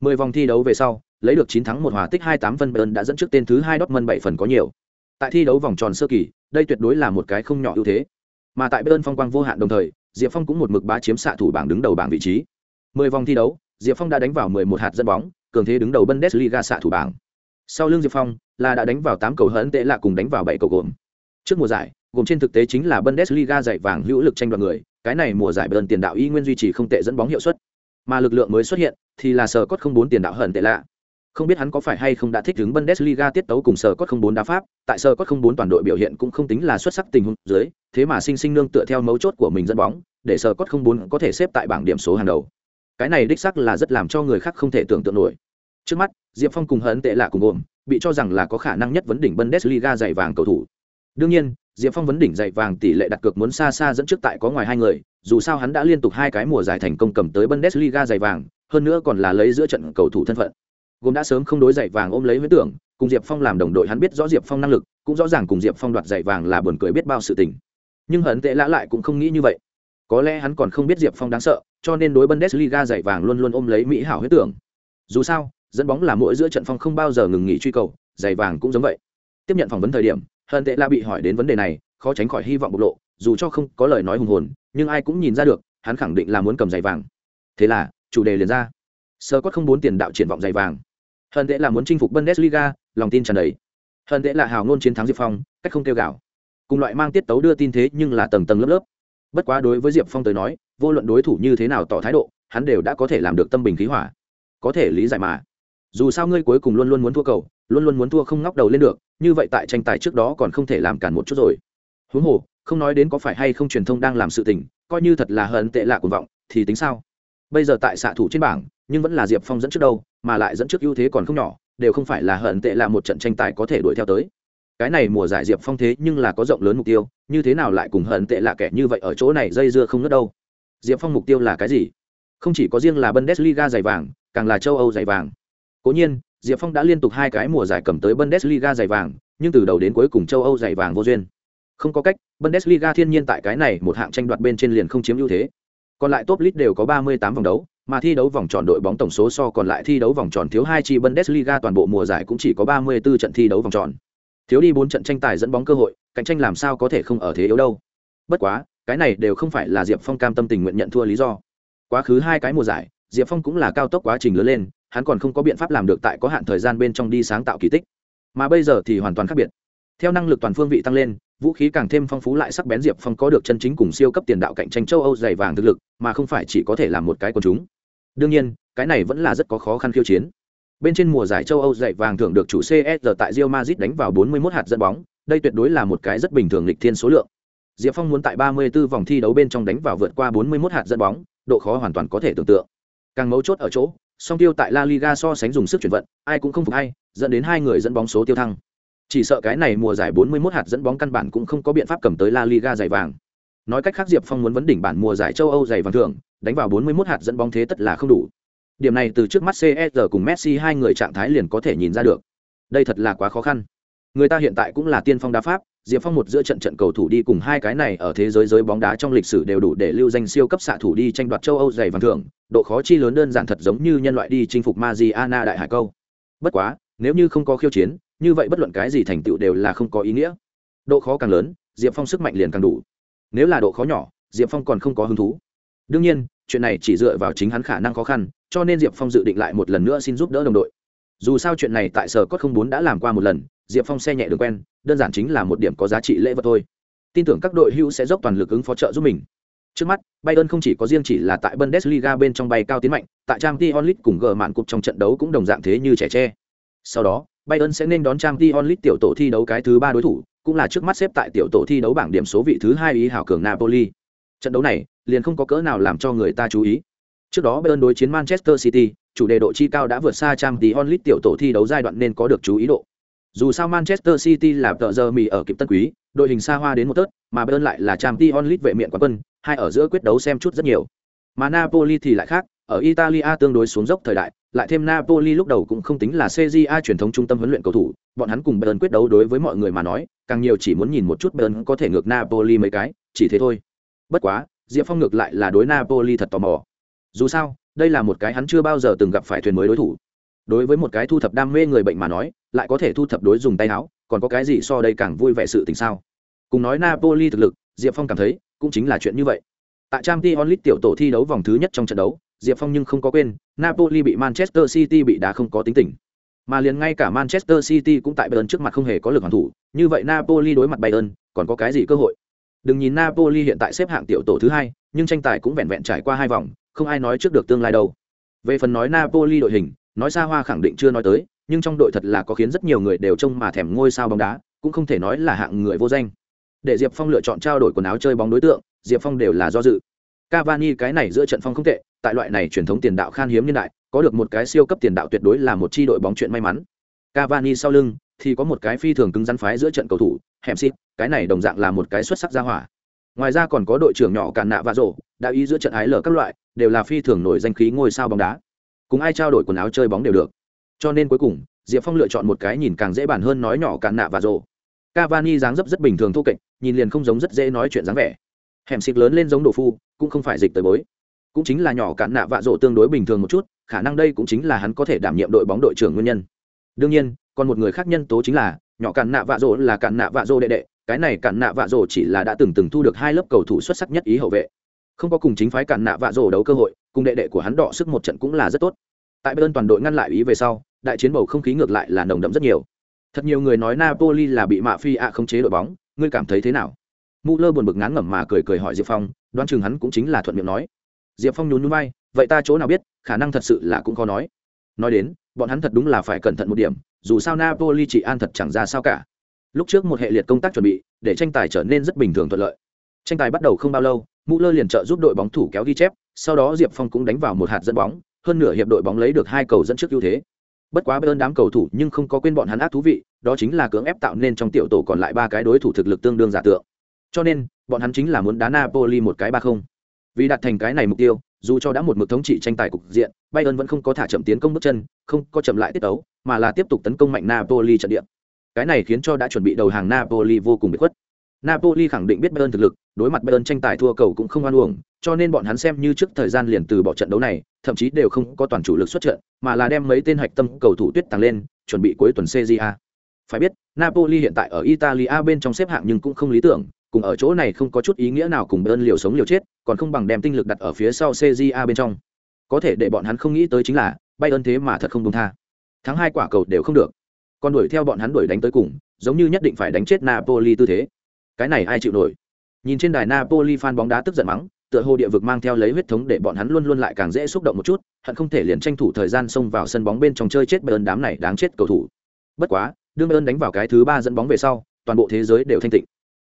10 vòng thi đấu về sau, lấy được 9 thắng một hòa tích 28 phân Bayern đã dẫn trước tên thứ 2 Dortmund 7 phần có nhiều. Tại thi đấu vòng tròn sơ kỳ, đây tuyệt đối là một cái không nhỏ ưu thế. Mà tại Bayern phong quang vô hạn đồng thời, Diệp Phong cũng một mực bá chiếm xạ thủ bảng đứng đầu bảng vị trí. 10 vòng thi đấu, Diệp Phong đã đánh vào 11 hạt dẫn bóng, cường thế đứng đầu Bundesliga xạ thủ bảng. Sau lưng Diệp Phong là đã đánh vào 8 cầu hấn tệ lạ cùng đánh vào 7 cầu gồm. Trước mùa giải, gồm trên thực tế chính là Bundesliga giải vàng hữu lực tranh đoạt người, cái này mùa giải Bayern tiền đạo y nguyên duy trì không tệ dẫn bóng hiệu suất. Mà lực lượng mới xuất hiện thì là sở cốt 04 tiền đạo hận tệ lạ. Không biết hắn có phải hay không đã thích ứng Bundesliga tiết tấu cùng sở cốt 04 đá pháp, tại sở cốt 04 toàn đội biểu hiện cũng không tính là xuất sắc tình huống dưới, thế mà sinh sinh nương tựa theo mấu chốt của mình dẫn bóng, để sở cốt 04 có thể xếp tại bảng điểm số hàng đầu. Cái này đích xác là rất làm cho người khác không thể tưởng tượng nổi. Trước mắt, Diệp Phong cùng hấn tệ lạ cùng gồm, bị cho rằng là có khả năng nhất vấn đỉnh Bundesliga giày vàng cầu thủ. Đương nhiên, Diệp Phong vấn đỉnh giày vàng tỷ lệ đặt cược muốn xa xa dẫn trước tại có ngoài hai người, dù sao hắn đã liên tục hai cái mùa giải thành công cầm tới Bundesliga giày vàng, hơn nữa còn là lấy giữa trận cầu thủ thân phận. Gồm đã sớm không đối giày vàng ôm lấy huyết tưởng, cùng Diệp Phong làm đồng đội hắn biết rõ Diệp Phong năng lực, cũng rõ ràng cùng Diệp Phong đoạt giày vàng là buồn cười biết bao sự tình. Nhưng hấn tệ lạ lại cũng không nghĩ như vậy. Có lẽ hắn còn không biết Diệp Phong đáng sợ, cho nên đối Bundesliga giày vàng luôn luôn ôm lấy mỹ hảo huyết tưởng. Dù sao, dẫn bóng là mỗi giữa trận phong không bao giờ ngừng nghỉ truy cầu, giày vàng cũng giống vậy. Tiếp nhận phỏng vấn thời điểm, Hận Tệ La bị hỏi đến vấn đề này, khó tránh khỏi hy vọng bộc lộ, dù cho không có lời nói hùng hồn, nhưng ai cũng nhìn ra được, hắn khẳng định là muốn cầm giày vàng. Thế là, chủ đề liền ra. Sơ có không muốn tiền đạo triển vọng giày vàng. Hận Tệ là muốn chinh phục Bundesliga, lòng tin tràn đầy. Hận Tệ là hào ngôn chiến thắng Diệp Phong, cách không kêu gạo. Cùng loại mang tiết tấu đưa tin thế nhưng là tầng tầng lớp lớp. Bất quá đối với Diệp Phong tới nói, vô luận đối thủ như thế nào tỏ thái độ, hắn đều đã có thể làm được tâm bình khí hòa. Có thể lý giải mà. Dù sao ngươi cuối cùng luôn luôn muốn thua cầu luôn luôn muốn thua không ngóc đầu lên được như vậy tại tranh tài trước đó còn không thể làm cản một chút rồi. Huống hồ không nói đến có phải hay không truyền thông đang làm sự tình coi như thật là hận tệ lạ cuồng vọng thì tính sao? Bây giờ tại xạ thủ trên bảng nhưng vẫn là diệp phong dẫn trước đâu mà lại dẫn trước ưu thế còn không nhỏ đều không phải là hận tệ là một trận tranh tài có thể đuổi theo tới. Cái này mùa giải diệp phong thế nhưng là có rộng lớn mục tiêu như thế nào lại cùng hận tệ là kẻ như vậy ở chỗ này dây dưa không ngớt đâu? Diệp phong mục tiêu là cái gì? Không chỉ có riêng là bundesliga giày vàng, càng là châu âu giày vàng. Cố nhiên, diệp phong đã liên tục hai cái mùa giải cầm tới bundesliga giày vàng, nhưng từ đầu đến cuối cùng châu âu giày vàng vô duyên. Không có cách, bundesliga thiên nhiên tại cái này một hạng tranh đoạt bên trên liền không chiếm ưu thế. Còn lại top list đều có 38 vòng đấu, mà thi đấu vòng tròn đội bóng tổng số so còn lại thi đấu vòng tròn thiếu hai chi bundesliga toàn bộ mùa giải cũng chỉ có 34 trận thi đấu vòng tròn. Thiếu đi bốn trận tranh tài dẫn bóng cơ hội, cạnh tranh làm sao có thể không ở thế yếu đâu. Bất quá cái này đều không phải là diệp phong cam tâm tình nguyện nhận thua lý do. Quá khứ hai cái mùa giải, diệp phong cũng là cao tốc quá trình lớn lên, hắn còn không có biện pháp làm được tại có hạn thời gian bên trong đi sáng tạo kỳ tích. Mà bây giờ thì hoàn toàn khác biệt. Theo năng lực toàn phương vị tăng lên, vũ khí càng thêm phong phú lại sắc bén diệp phong có được chân chính cùng siêu cấp tiền đạo cạnh tranh châu âu dày vàng thực lực, mà không phải chỉ có thể làm một cái quần chúng. Đương nhiên, cái này vẫn là rất có khó khăn khiêu chiến. Bên trên mùa giải châu âu dày vàng thưởng được chủ csr tại rio mazit đánh vào 41 hạt dẫn bóng, đây tuyệt đối là một cái rất bình thường lịch thiên số lượng diệp phong muốn tại 34 vòng thi đấu bên trong đánh vào vượt qua 41 hạt dẫn bóng độ khó hoàn toàn có thể tưởng tượng càng mấu chốt ở chỗ song tiêu tại la liga so sánh dùng sức chuyển vận ai cũng không phục hay dẫn đến hai người dẫn bóng số tiêu thăng chỉ sợ cái này mùa giải 41 hạt dẫn bóng căn bản cũng không có biện pháp cầm tới La Liga giày vàng. Nói cách khác Diệp Phong muốn vấn đỉnh bản mùa giải châu Âu giày vàng thưởng, đánh vào 41 hạt dẫn bóng thế tất là không đủ. Điểm này từ trước mắt CR cùng Messi hai người trạng thái liền có thể nhìn ra được. Đây thật là quá khó khăn. Người ta hiện tại cũng là tiên phong đá pháp, Diệp Phong một giữa trận trận cầu thủ đi cùng hai cái này ở thế giới giới bóng đá trong lịch sử đều đủ để lưu danh siêu cấp xạ thủ đi tranh đoạt châu Âu giày vàng thưởng, độ khó chi lớn đơn giản thật giống như nhân loại đi chinh phục Mariana đại hải câu. Bất quá, nếu như không có khiêu chiến, như vậy bất luận cái gì thành tựu đều là không có ý nghĩa. Độ khó càng lớn diệp phong sức mạnh liền càng đủ. Nếu là độ khó nhỏ diệp phong còn không có hứng thú. Đương nhiên chuyện này chỉ dựa vào chính hắn khả năng khó khăn cho nên diệp phong dự định lại một lần nữa xin giúp đỡ đồng đội. Dù sao chuyện này tại sở cốt không bốn đã làm qua một lần diệp phong xe nhẹ đường quen đơn giản chính là một điểm có giá trị lễ vật thôi tin tưởng các đội hữu sẽ dốc toàn lực ứng phó trợ giúp mình trước mắt bayern không chỉ có riêng chỉ là tại bundesliga bên trong bay cao tiến mạnh tại Champions League cùng gỡ mạn cục trong trận đấu cũng đồng dạng thế như trẻ tre sau đó Bayern sẽ nên đón Champions League tiểu tổ thi đấu cái thứ ba đối thủ, cũng là trước mắt xếp tại tiểu tổ thi đấu bảng điểm số vị thứ hai ý hảo cường Napoli. Trận đấu này, liền không có cỡ nào làm cho người ta chú ý. Trước đó Bayern đối chiến Manchester City, chủ đề độ chi cao đã vượt xa Champions League tiểu tổ thi đấu giai đoạn nên có được chú ý độ. Dù sao Manchester City là tợ giờ mì ở kịp tân quý, đội hình xa hoa đến một tớt, mà Bayern lại là Champions League vệ miện quán quân, hai ở giữa quyết đấu xem chút rất nhiều. Mà Napoli thì lại khác, ở Italia tương đối xuống dốc thời đại, lại thêm Napoli lúc đầu cũng không tính là CJA truyền thống trung tâm huấn luyện cầu thủ, bọn hắn cùng Bayern quyết đấu đối với mọi người mà nói, càng nhiều chỉ muốn nhìn một chút Bayern có thể ngược Napoli mấy cái, chỉ thế thôi. Bất quá, Diệp Phong ngược lại là đối Napoli thật tò mò. Dù sao, đây là một cái hắn chưa bao giờ từng gặp phải thuyền mới đối thủ. Đối với một cái thu thập đam mê người bệnh mà nói, lại có thể thu thập đối dùng tay áo, còn có cái gì so đây càng vui vẻ sự tình sao? Cùng nói Napoli thực lực, Diệp Phong cảm thấy, cũng chính là chuyện như vậy. Tại Champions League tiểu tổ thi đấu vòng thứ nhất trong trận đấu, Diệp Phong nhưng không có quên, Napoli bị Manchester City bị đá không có tính tình. Mà liền ngay cả Manchester City cũng tại Bayern trước mặt không hề có lực hoàn thủ, như vậy Napoli đối mặt Bayern, còn có cái gì cơ hội? Đừng nhìn Napoli hiện tại xếp hạng tiểu tổ thứ hai, nhưng tranh tài cũng vẹn vẹn trải qua hai vòng, không ai nói trước được tương lai đâu. Về phần nói Napoli đội hình, nói xa hoa khẳng định chưa nói tới, nhưng trong đội thật là có khiến rất nhiều người đều trông mà thèm ngôi sao bóng đá, cũng không thể nói là hạng người vô danh. Để Diệp Phong lựa chọn trao đổi quần áo chơi bóng đối tượng, Diệp Phong đều là do dự. Cavani cái này giữa trận phong không tệ, tại loại này truyền thống tiền đạo khan hiếm nhân đại, có được một cái siêu cấp tiền đạo tuyệt đối là một chi đội bóng chuyện may mắn. Cavani sau lưng thì có một cái phi thường cứng rắn phái giữa trận cầu thủ, Hemsit, cái này đồng dạng là một cái xuất sắc ra hỏa. Ngoài ra còn có đội trưởng nhỏ Càn Nạ và Rổ, đã ý giữa trận ái lở các loại, đều là phi thường nổi danh khí ngôi sao bóng đá. Cùng ai trao đổi quần áo chơi bóng đều được. Cho nên cuối cùng, Diệp Phong lựa chọn một cái nhìn càng dễ bàn hơn nói nhỏ cạn Nạ và rộ Cavani dáng dấp rất bình thường thô kệch, nhìn liền không giống rất dễ nói chuyện dáng vẻ. hẻm xịt lớn lên giống đồ phu, cũng không phải dịch tới bối cũng chính là nhỏ cạn nạ vạ rộ tương đối bình thường một chút khả năng đây cũng chính là hắn có thể đảm nhiệm đội bóng đội trưởng nguyên nhân đương nhiên còn một người khác nhân tố chính là nhỏ cạn nạ vạ rộ là cạn nạ vạ rộ đệ đệ cái này cạn nạ vạ rộ chỉ là đã từng từng thu được hai lớp cầu thủ xuất sắc nhất ý hậu vệ không có cùng chính phái cản nạ vạ rổ đấu cơ hội cùng đệ đệ của hắn đọ sức một trận cũng là rất tốt. Tại bên toàn đội ngăn lại ý về sau đại chiến bầu không khí ngược lại là nồng đậm rất nhiều. Thật nhiều người nói napoli là bị mạ phi ạ không chế đội bóng ngươi cảm thấy thế nào? Mù lơ buồn bực ngán ngẩm mà cười cười hỏi diệp phong đoán chừng hắn cũng chính là thuận miệng nói. Diệp phong nhún nhún bay vậy ta chỗ nào biết khả năng thật sự là cũng khó nói. Nói đến, bọn hắn thật đúng là phải cẩn thận một điểm, dù sao Napoli chỉ an thật chẳng ra sao cả. Lúc trước một hệ liệt công tác chuẩn bị, để tranh tài trở nên rất bình thường thuận lợi. Tranh tài bắt đầu không bao lâu, Muller liền trợ giúp đội bóng thủ kéo ghi chép, sau đó Diệp Phong cũng đánh vào một hạt dẫn bóng, hơn nửa hiệp đội bóng lấy được hai cầu dẫn trước ưu thế. Bất quá bên đám cầu thủ nhưng không có quên bọn hắn ác thú vị, đó chính là cưỡng ép tạo nên trong tiểu tổ còn lại ba cái đối thủ thực lực tương đương giả tượng. Cho nên, bọn hắn chính là muốn đá Napoli một cái ba không. Vì đạt thành cái này mục tiêu, dù cho đã một mực thống trị tranh tài cục diện, Bayern vẫn không có thả chậm tiến công bước chân, không có chậm lại tiết tấu, mà là tiếp tục tấn công mạnh Napoli trận địa. Cái này khiến cho đã chuẩn bị đầu hàng Napoli vô cùng bị khuất. Napoli khẳng định biết Bayern thực lực, đối mặt Bayern tranh tài thua cầu cũng không oan uổng, cho nên bọn hắn xem như trước thời gian liền từ bỏ trận đấu này, thậm chí đều không có toàn chủ lực xuất trận, mà là đem mấy tên hạch tâm cầu thủ tuyết tăng lên, chuẩn bị cuối tuần CJA. Phải biết, Napoli hiện tại ở Italia bên trong xếp hạng nhưng cũng không lý tưởng, cùng ở chỗ này không có chút ý nghĩa nào cùng Bayern liều sống liều chết, còn không bằng đem tinh lực đặt ở phía sau CJA bên trong. Có thể để bọn hắn không nghĩ tới chính là, Bayern thế mà thật không buông tha. Thắng hai quả cầu đều không được. Còn đuổi theo bọn hắn đuổi đánh tới cùng, giống như nhất định phải đánh chết Napoli tư thế. Cái này ai chịu nổi? Nhìn trên đài Napoli fan bóng đá tức giận mắng, tựa hồ địa vực mang theo lấy huyết thống để bọn hắn luôn luôn lại càng dễ xúc động một chút, hận không thể liền tranh thủ thời gian xông vào sân bóng bên trong chơi chết Bayern đám này đáng chết cầu thủ. Bất quá, đương Bayern đánh vào cái thứ ba dẫn bóng về sau, toàn bộ thế giới đều thanh tịnh.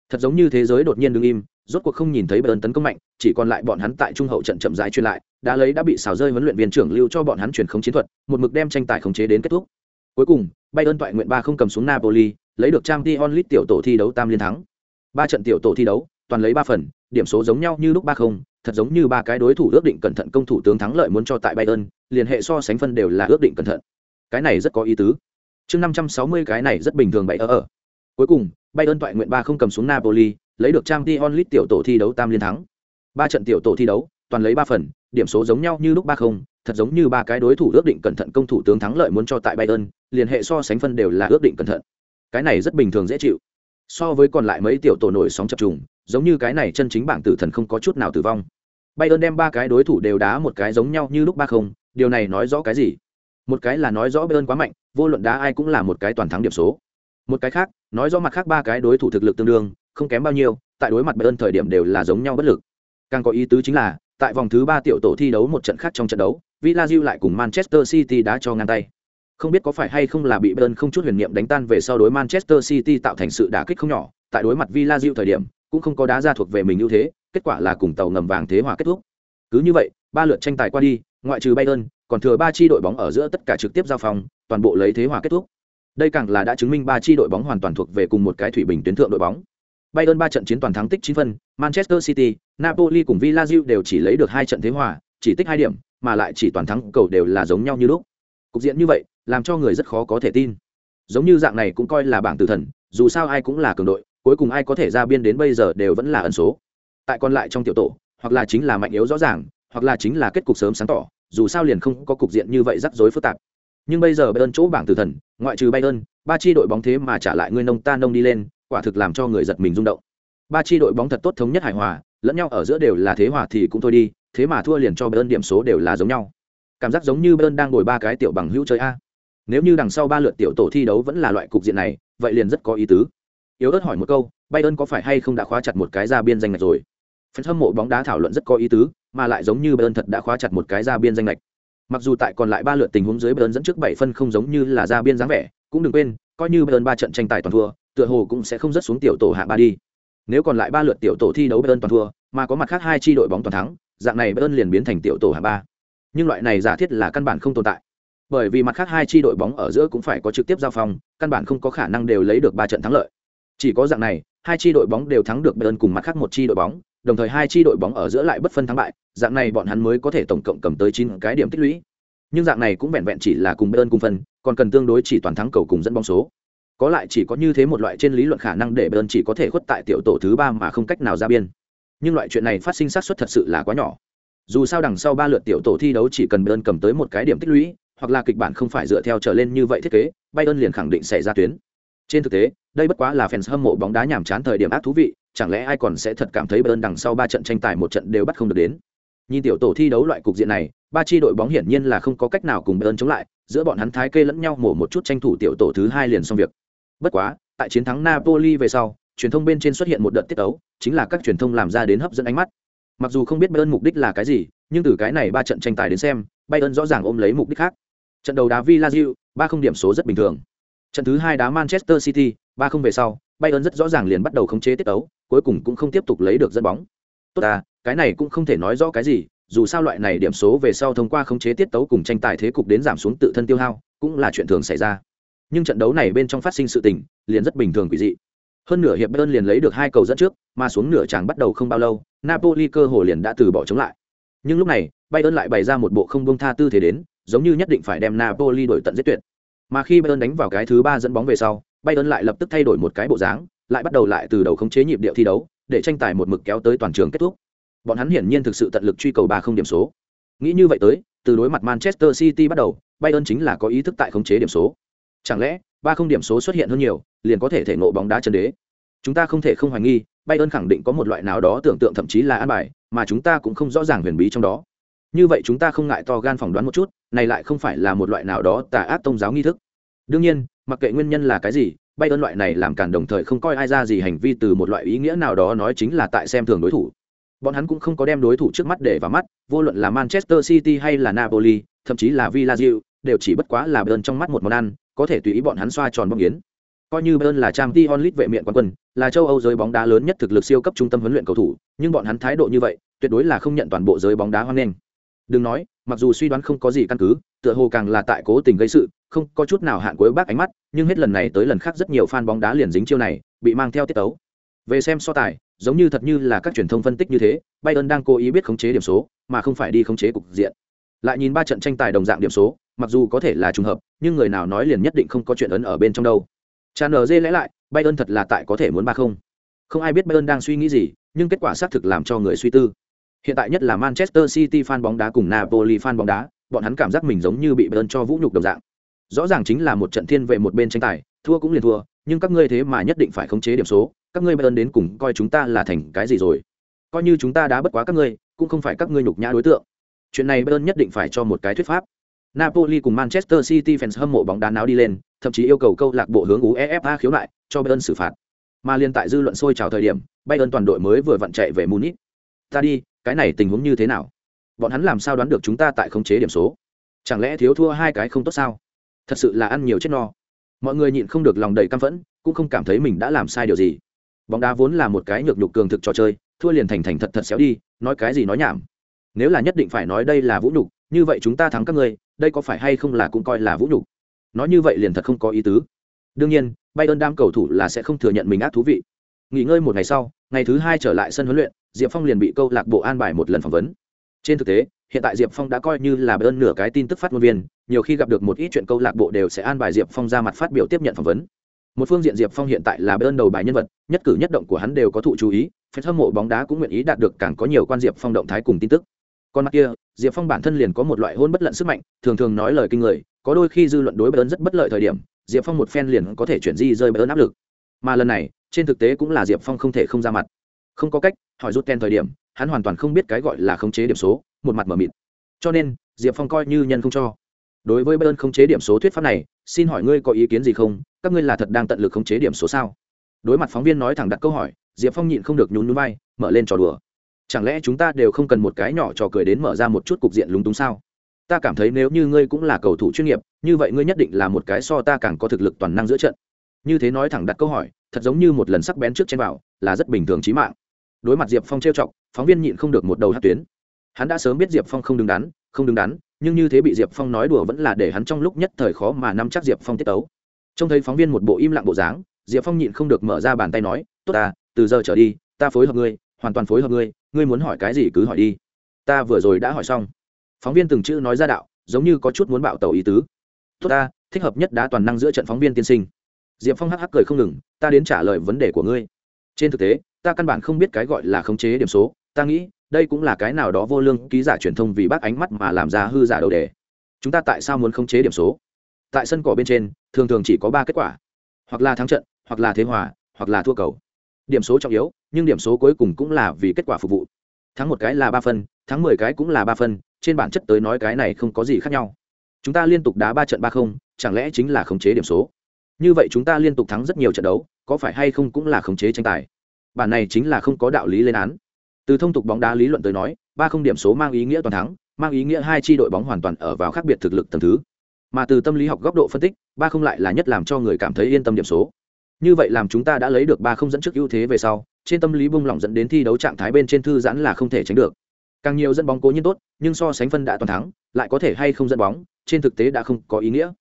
Thật giống như thế giới đột nhiên đứng im, rốt cuộc không nhìn thấy Bayern tấn công mạnh, chỉ còn lại bọn hắn tại trung hậu trận chậm rãi truyền lại, đã lấy đã bị xào rơi huấn luyện viên trưởng lưu cho bọn hắn truyền khống chiến thuật, một mực đem tranh tài khống chế đến kết thúc. Cuối cùng, Bayern toại nguyện ba không cầm xuống Napoli, lấy được Champions League tiểu tổ thi đấu tam liên thắng. Ba trận tiểu tổ thi đấu, toàn lấy ba phần, điểm số giống nhau như lúc ba không, thật giống như ba cái đối thủ ước định cẩn thận công thủ tướng thắng lợi muốn cho tại Bayern, liên hệ so sánh phân đều là ước định cẩn thận. Cái này rất có ý tứ. Chương 560 cái này rất bình thường vậy ở ở. Cuối cùng, Bayern toại nguyện ba không cầm xuống Napoli, lấy được trang Champions League tiểu tổ thi đấu tam liên thắng. Ba trận tiểu tổ thi đấu, toàn lấy ba phần, điểm số giống nhau như lúc ba không, thật giống như ba cái đối thủ ước định cẩn thận công thủ tướng thắng lợi muốn cho tại Bayern, liên hệ so sánh phân đều là ước định cẩn thận. Cái này rất bình thường dễ chịu. So với còn lại mấy tiểu tổ nổi sóng chập trùng, giống như cái này chân chính bảng tử thần không có chút nào tử vong. Bayern đem ba cái đối thủ đều đá một cái giống nhau như lúc ba không, điều này nói rõ cái gì? Một cái là nói rõ Bayern quá mạnh, vô luận đá ai cũng là một cái toàn thắng điểm số. Một cái khác, nói rõ mặt khác ba cái đối thủ thực lực tương đương, không kém bao nhiêu, tại đối mặt Bayern thời điểm đều là giống nhau bất lực. Càng có ý tứ chính là, tại vòng thứ ba tiểu tổ thi đấu một trận khác trong trận đấu, Villarreal lại cùng Manchester City đá cho ngang tay. Không biết có phải hay không là bị Bayern không chút huyền niệm đánh tan về sau đối Manchester City tạo thành sự đả kích không nhỏ, tại đối mặt Villarreal thời điểm, cũng không có đá ra thuộc về mình ưu thế, kết quả là cùng tàu ngầm vàng thế hòa kết thúc. Cứ như vậy, ba lượt tranh tài qua đi, ngoại trừ Bayern, còn thừa ba chi đội bóng ở giữa tất cả trực tiếp giao phòng, toàn bộ lấy thế hòa kết thúc. Đây càng là đã chứng minh ba chi đội bóng hoàn toàn thuộc về cùng một cái thủy bình tuyến thượng đội bóng. Bayern ba trận chiến toàn thắng tích chín phân, Manchester City, Napoli cùng Villarreal đều chỉ lấy được hai trận thế hòa, chỉ tích hai điểm, mà lại chỉ toàn thắng cầu đều là giống nhau như lúc. Cục diện như vậy, làm cho người rất khó có thể tin. Giống như dạng này cũng coi là bảng tử thần, dù sao ai cũng là cường đội, cuối cùng ai có thể ra biên đến bây giờ đều vẫn là ẩn số. Tại còn lại trong tiểu tổ, hoặc là chính là mạnh yếu rõ ràng, hoặc là chính là kết cục sớm sáng tỏ, dù sao liền không có cục diện như vậy rắc rối phức tạp. Nhưng bây giờ Bayern chỗ bảng tử thần, ngoại trừ Bayern, ba chi đội bóng thế mà trả lại người nông ta nông đi lên, quả thực làm cho người giật mình rung động. Ba chi đội bóng thật tốt thống nhất hài hòa, lẫn nhau ở giữa đều là thế hòa thì cũng thôi đi, thế mà thua liền cho Bayern điểm số đều là giống nhau. Cảm giác giống như Bayern đang ngồi ba cái tiểu bằng hữu chơi a. Nếu như đằng sau ba lượt tiểu tổ thi đấu vẫn là loại cục diện này, vậy liền rất có ý tứ. Yếu ớt hỏi một câu, Bayern có phải hay không đã khóa chặt một cái ra biên danh ngạch rồi? Phần hâm mộ bóng đá thảo luận rất có ý tứ, mà lại giống như Bayern thật đã khóa chặt một cái ra biên danh ngạch. Mặc dù tại còn lại ba lượt tình huống dưới Bayern dẫn trước bảy phân không giống như là ra biên dáng vẻ, cũng đừng quên, coi như Bayern ba trận tranh tài toàn thua, tựa hồ cũng sẽ không rất xuống tiểu tổ hạ ba đi. Nếu còn lại ba lượt tiểu tổ thi đấu Bayern toàn thua, mà có mặt khác hai chi đội bóng toàn thắng, dạng này Bayern liền biến thành tiểu tổ hạ ba. Nhưng loại này giả thiết là căn bản không tồn tại. Bởi vì mặt khác hai chi đội bóng ở giữa cũng phải có trực tiếp giao phong, căn bản không có khả năng đều lấy được ba trận thắng lợi. Chỉ có dạng này, hai chi đội bóng đều thắng được Bayern cùng mặt khác một chi đội bóng, đồng thời hai chi đội bóng ở giữa lại bất phân thắng bại, dạng này bọn hắn mới có thể tổng cộng cầm tới chín cái điểm tích lũy. Nhưng dạng này cũng vẹn vẹn chỉ là cùng Bayern cùng phân, còn cần tương đối chỉ toàn thắng cầu cùng dẫn bóng số. Có lại chỉ có như thế một loại trên lý luận khả năng để Bayern chỉ có thể khuất tại tiểu tổ thứ ba mà không cách nào ra biên. Nhưng loại chuyện này phát sinh xác suất thật sự là quá nhỏ. Dù sao đằng sau ba lượt tiểu tổ thi đấu chỉ cần Bayern cầm tới một cái điểm tích lũy, hoặc là kịch bản không phải dựa theo trở lên như vậy thiết kế, Bayern liền khẳng định sẽ ra tuyến. Trên thực tế, đây bất quá là fans hâm mộ bóng đá nhàm chán thời điểm ác thú vị, chẳng lẽ ai còn sẽ thật cảm thấy Bayern đằng sau ba trận tranh tài một trận đều bắt không được đến. Nhìn tiểu tổ thi đấu loại cục diện này, ba chi đội bóng hiển nhiên là không có cách nào cùng Bayern chống lại, giữa bọn hắn thái kê lẫn nhau mổ một chút tranh thủ tiểu tổ thứ hai liền xong việc. Bất quá, tại chiến thắng Napoli về sau, truyền thông bên trên xuất hiện một đợt tiết tấu, chính là các truyền thông làm ra đến hấp dẫn ánh mắt. Mặc dù không biết Bayern mục đích là cái gì, nhưng từ cái này ba trận tranh tài đến xem, Bayern rõ ràng ôm lấy mục đích khác. trận đầu đá villa ba không điểm số rất bình thường. Trận thứ hai đá manchester city, ba không về sau, bayern rất rõ ràng liền bắt đầu khống chế tiết tấu, cuối cùng cũng không tiếp tục lấy được dẫn bóng. Tốt à cái này cũng không thể nói rõ cái gì, dù sao loại này điểm số về sau thông qua khống chế tiết tấu cùng tranh tài thế cục đến giảm xuống tự thân tiêu hao, cũng là chuyện thường xảy ra. Nhưng trận đấu này bên trong phát sinh sự tình, liền rất bình thường quỷ dị. Hơn nửa hiệp bayern liền lấy được hai cầu dẫn trước, mà xuống nửa chàng bắt đầu không bao lâu, napoli cơ hồ liền đã từ bỏ chống lại nhưng lúc này, bayern lại bày ra một bộ không bông tha tư thế đến, giống như nhất định phải đem napoli đổi tận giết tuyệt. Mà khi bayern đánh vào cái thứ ba dẫn bóng về sau, bayern lại lập tức thay đổi một cái bộ dáng, lại bắt đầu lại từ đầu khống chế nhịp điệu thi đấu, để tranh tài một mực kéo tới toàn trường kết thúc. Bọn hắn hiển nhiên thực sự tận lực truy cầu ba không điểm số. Nghĩ như vậy tới, từ đối mặt manchester city bắt đầu, bayern chính là có ý thức tại khống chế điểm số. Chẳng lẽ, ba không điểm số xuất hiện hơn nhiều, liền có thể thể ngộ bóng đá chân đế? Chúng ta không thể không hoài nghi bayern khẳng định có một loại nào đó tưởng tượng thậm chí là an bài mà chúng ta cũng không rõ ràng huyền bí trong đó. Như vậy chúng ta không ngại to gan phỏng đoán một chút này lại không phải là một loại nào đó tà ác tôn giáo nghi thức. Đương nhiên mặc kệ nguyên nhân là cái gì Bayern loại này làm cản đồng thời không coi ai ra gì hành vi từ một loại ý nghĩa nào đó nói chính là tại xem thường đối thủ. Bọn hắn cũng không có đem đối thủ trước mắt để vào mắt vô luận là manchester city hay là napoli thậm chí là Villarreal, đều chỉ bất quá là bayern trong mắt một món ăn có thể tùy ý bọn hắn xoa tròn bóng yến coi như bayern là trang League vệ miện quán quân, là châu âu giới bóng đá lớn nhất thực lực siêu cấp trung tâm huấn luyện cầu thủ, nhưng bọn hắn thái độ như vậy, tuyệt đối là không nhận toàn bộ giới bóng đá hoan nghênh. Đừng nói, mặc dù suy đoán không có gì căn cứ, tựa hồ càng là tại cố tình gây sự, không có chút nào hạn cuối bác ánh mắt, nhưng hết lần này tới lần khác rất nhiều fan bóng đá liền dính chiêu này, bị mang theo tiết tấu. Về xem so tài, giống như thật như là các truyền thông phân tích như thế, bayern đang cố ý biết khống chế điểm số, mà không phải đi khống chế cục diện. Lại nhìn ba trận tranh tài đồng dạng điểm số, mặc dù có thể là trùng hợp, nhưng người nào nói liền nhất định không có chuyện ấn ở bên trong đâu. Chan dê lẽ lại bayern thật là tại có thể muốn ba không không ai biết bayern đang suy nghĩ gì nhưng kết quả xác thực làm cho người suy tư Hiện tại nhất là Manchester City fan bóng đá cùng Napoli fan bóng đá, bọn hắn cảm giác mình giống như bị Bayern cho vũ nhục đồng dạng. Rõ ràng chính là một trận thiên về một bên tranh tài, thua cũng liền thua, nhưng các ngươi thế mà nhất định phải khống chế điểm số, các ngươi Bayern đến cùng coi chúng ta là thành cái gì rồi? Coi như chúng ta đã bất quá các ngươi, cũng không phải các ngươi nhục nhã đối tượng. Chuyện này Bayern nhất định phải cho một cái thuyết pháp. Napoli cùng Manchester City fans hâm mộ bóng đá náo đi lên, thậm chí yêu cầu câu lạc bộ hướng UEFA khiếu nại, cho Bayern xử phạt. Mà liên tại dư luận sôi trào thời điểm, Bayern toàn đội mới vừa vặn chạy về Munich. Ta đi, cái này tình huống như thế nào? Bọn hắn làm sao đoán được chúng ta tại khống chế điểm số? Chẳng lẽ thiếu thua hai cái không tốt sao? Thật sự là ăn nhiều chết no. Mọi người nhịn không được lòng đầy căm phẫn cũng không cảm thấy mình đã làm sai điều gì. Bóng đá vốn là một cái nhược nhục cường thực trò chơi thua liền thành thành thật thật xéo đi nói cái gì nói nhảm. Nếu là nhất định phải nói đây là vũ nhục như vậy chúng ta thắng các ngươi đây có phải hay không là cũng coi là vũ nhục? Nói như vậy liền thật không có ý tứ. Đương nhiên bay ơn đam cầu thủ là sẽ không thừa nhận mình ác thú vị. Nghỉ ngơi một ngày sau, ngày thứ hai trở lại sân huấn luyện, diệp phong liền bị câu lạc bộ an bài một lần phỏng vấn. Trên thực tế, hiện tại diệp phong đã coi như là ơn nửa cái tin tức phát ngôn viên, nhiều khi gặp được một ít chuyện câu lạc bộ đều sẽ an bài diệp phong ra mặt phát biểu tiếp nhận phỏng vấn. Một phương diện diệp phong hiện tại là ơn đầu bài nhân vật, nhất cử nhất động của hắn đều có thụ chú ý phen hâm mộ bóng đá cũng nguyện ý đạt được càng có nhiều quan diệp phong động thái cùng tin tức. Còn mặt kia, diệp phong bản thân liền có một loại hôn bất lận sức mạnh, thường thường nói lời kinh người có đôi khi dư luận đối ơn rất bất lợi thời điểm, diệp phong một phen liền có thể chuyển di rơi ơn áp lực. Mà lần này, trên thực tế cũng là diệp phong không thể không ra mặt. Không có cách, hỏi rút ken thời điểm, hắn hoàn toàn không biết cái gọi là khống chế điểm số, một mặt m ở mịt. Cho nên, diệp phong coi như nhân không cho. Đối với bayern khống chế điểm số thuyết pháp này, xin hỏi ngươi có ý kiến gì không? Các ngươi là thật đang tận lực khống chế điểm số sao? Đối mặt phóng viên nói thẳng đặt câu hỏi, diệp phong nhịn không được nhún nhún vai, mở lên trò đùa. Chẳng lẽ chúng ta đều không cần một cái nhỏ trò cười đến mở ra một chút cục diện lúng túng sao? Ta cảm thấy nếu như ngươi cũng là cầu thủ chuyên nghiệp như vậy ngươi nhất định là một cái so ta càng có thực lực toàn năng giữa trận. Như thế nói thẳng đặt câu hỏi thật giống như một lần sắc bén trước trên bảo, là rất bình thường trí mạng. Đối mặt diệp phong trêu chọc phóng viên nhịn không được một đầu hát tuyến. Hắn đã sớm biết diệp phong không đứng đắn không đứng đắn nhưng như thế bị diệp phong nói đùa vẫn là để hắn trong lúc nhất thời khó mà nắm chắc diệp phong tiết tấu. Trông thấy phóng viên một bộ im lặng bộ dáng diệp phong nhịn không được mở ra bàn tay nói tốt ta từ giờ trở đi ta phối hợp ngươi hoàn toàn phối hợp ngươi ngươi muốn hỏi cái gì cứ hỏi đi. Ta vừa rồi đã hỏi xong phóng viên từng chữ nói ra đạo, giống như có chút muốn bạo tàu ý tứ. Tốt ta, thích hợp nhất đã toàn năng giữa trận phóng viên tiên sinh. Diệp phong hắc hắc cười không ngừng, ta đến trả lời vấn đề của ngươi. Trên thực tế, ta căn bản không biết cái gọi là khống chế điểm số, ta nghĩ, đây cũng là cái nào đó vô lương ký giả truyền thông vì bác ánh mắt mà làm ra hư giả đầu đề. Chúng ta tại sao muốn khống chế điểm số? Tại sân cỏ bên trên, thường thường chỉ có ba kết quả. Hoặc là thắng trận, hoặc là thế hòa, hoặc là thua cầu. Điểm số trọng yếu, nhưng điểm số cuối cùng cũng là vì kết quả phục vụ. Thắng một cái là ba phân, thắng mười cái cũng là ba phân trên bản chất tới nói cái này không có gì khác nhau. Chúng ta liên tục đá ba trận ba không chẳng lẽ chính là khống chế điểm số? Như vậy chúng ta liên tục thắng rất nhiều trận đấu có phải hay không cũng là khống chế tranh tài? Bản này chính là không có đạo lý lên án. Từ thông tục bóng đá lý luận tới nói ba không điểm số mang ý nghĩa toàn thắng mang ý nghĩa hai tri đội bóng hoàn toàn ở vào khác biệt thực lực tầm thứ. Mà từ tâm lý học góc độ phân tích, ba không lại là nhất làm cho người cảm thấy yên tâm điểm số. Như vậy làm chúng ta đã lấy được ba không dẫn trước ưu thế về sau, trên tâm lý bung lỏng dẫn đến thi đấu trạng thái bên trên thư giãn là không thể tránh được. Càng nhiều dẫn bóng cố nhiên tốt, nhưng so sánh phân đã toàn thắng, lại có thể hay không dẫn bóng, trên thực tế đã không có ý nghĩa.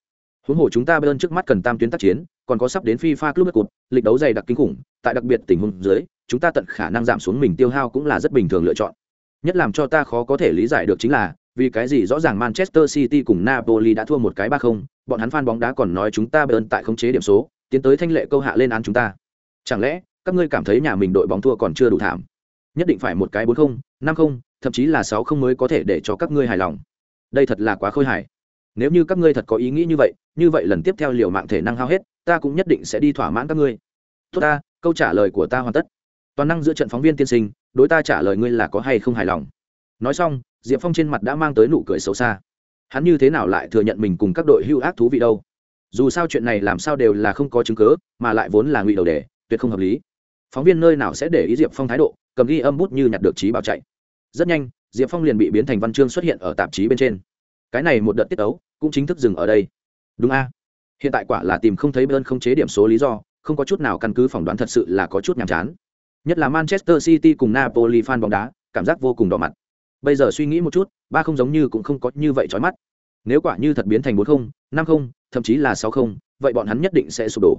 Huống hồ chúng ta bên trước mắt cần tam tuyến tác chiến, còn có sắp đến FIFA Club Cup, lịch đấu dày đặc kinh khủng, tại đặc biệt tình huống dưới, chúng ta tận khả năng giảm xuống mình tiêu hao cũng là rất bình thường lựa chọn. Nhất làm cho ta khó có thể lý giải được chính là, vì cái gì rõ ràng Manchester City cùng Napoli đã thua một cái ba không, bọn hắn fan bóng đá còn nói chúng ta bơn tại khống chế điểm số, tiến tới thanh lệ câu hạ lên án chúng ta. Chẳng lẽ các ngươi cảm thấy nhà mình đội bóng thua còn chưa đủ thảm? Nhất định phải một cái bốn không, năm không, thậm chí là sáu không mới có thể để cho các ngươi hài lòng. Đây thật là quá khôi hài. Nếu như các ngươi thật có ý nghĩ như vậy, như vậy lần tiếp theo liều mạng thể năng hao hết, ta cũng nhất định sẽ đi thỏa mãn các ngươi. Tốt ta, câu trả lời của ta hoàn tất. Toàn năng giữa trận phóng viên tiên sinh, đối ta trả lời ngươi là có hay không hài lòng. Nói xong, diệp phong trên mặt đã mang tới nụ cười xấu xa hắn như thế nào lại thừa nhận mình cùng các đội hưu ác thú vị đâu dù sao chuyện này làm sao đều là không có chứng cớ mà lại vốn là ngụy đầu đề tuyệt không hợp lý phóng viên nơi nào sẽ để ý diệp phong thái độ cầm ghi âm bút như nhặt được trí bảo chạy rất nhanh, diệp phong liền bị biến thành văn chương xuất hiện ở tạp chí bên trên. Cái này một đợt tiết tấu cũng chính thức dừng ở đây. Đúng a. Hiện tại quả là tìm không thấy bơn không chế điểm số lý do, không có chút nào căn cứ phỏng đoán thật sự là có chút nhàm chán. Nhất là manchester city cùng napoli fan bóng đá, cảm giác vô cùng đỏ mặt. Bây giờ suy nghĩ một chút, ba không giống như cũng không có như vậy trói mắt. Nếu quả như thật biến thành bốn không, năm không, thậm chí là sáu không, vậy bọn hắn nhất định sẽ sụp đổ.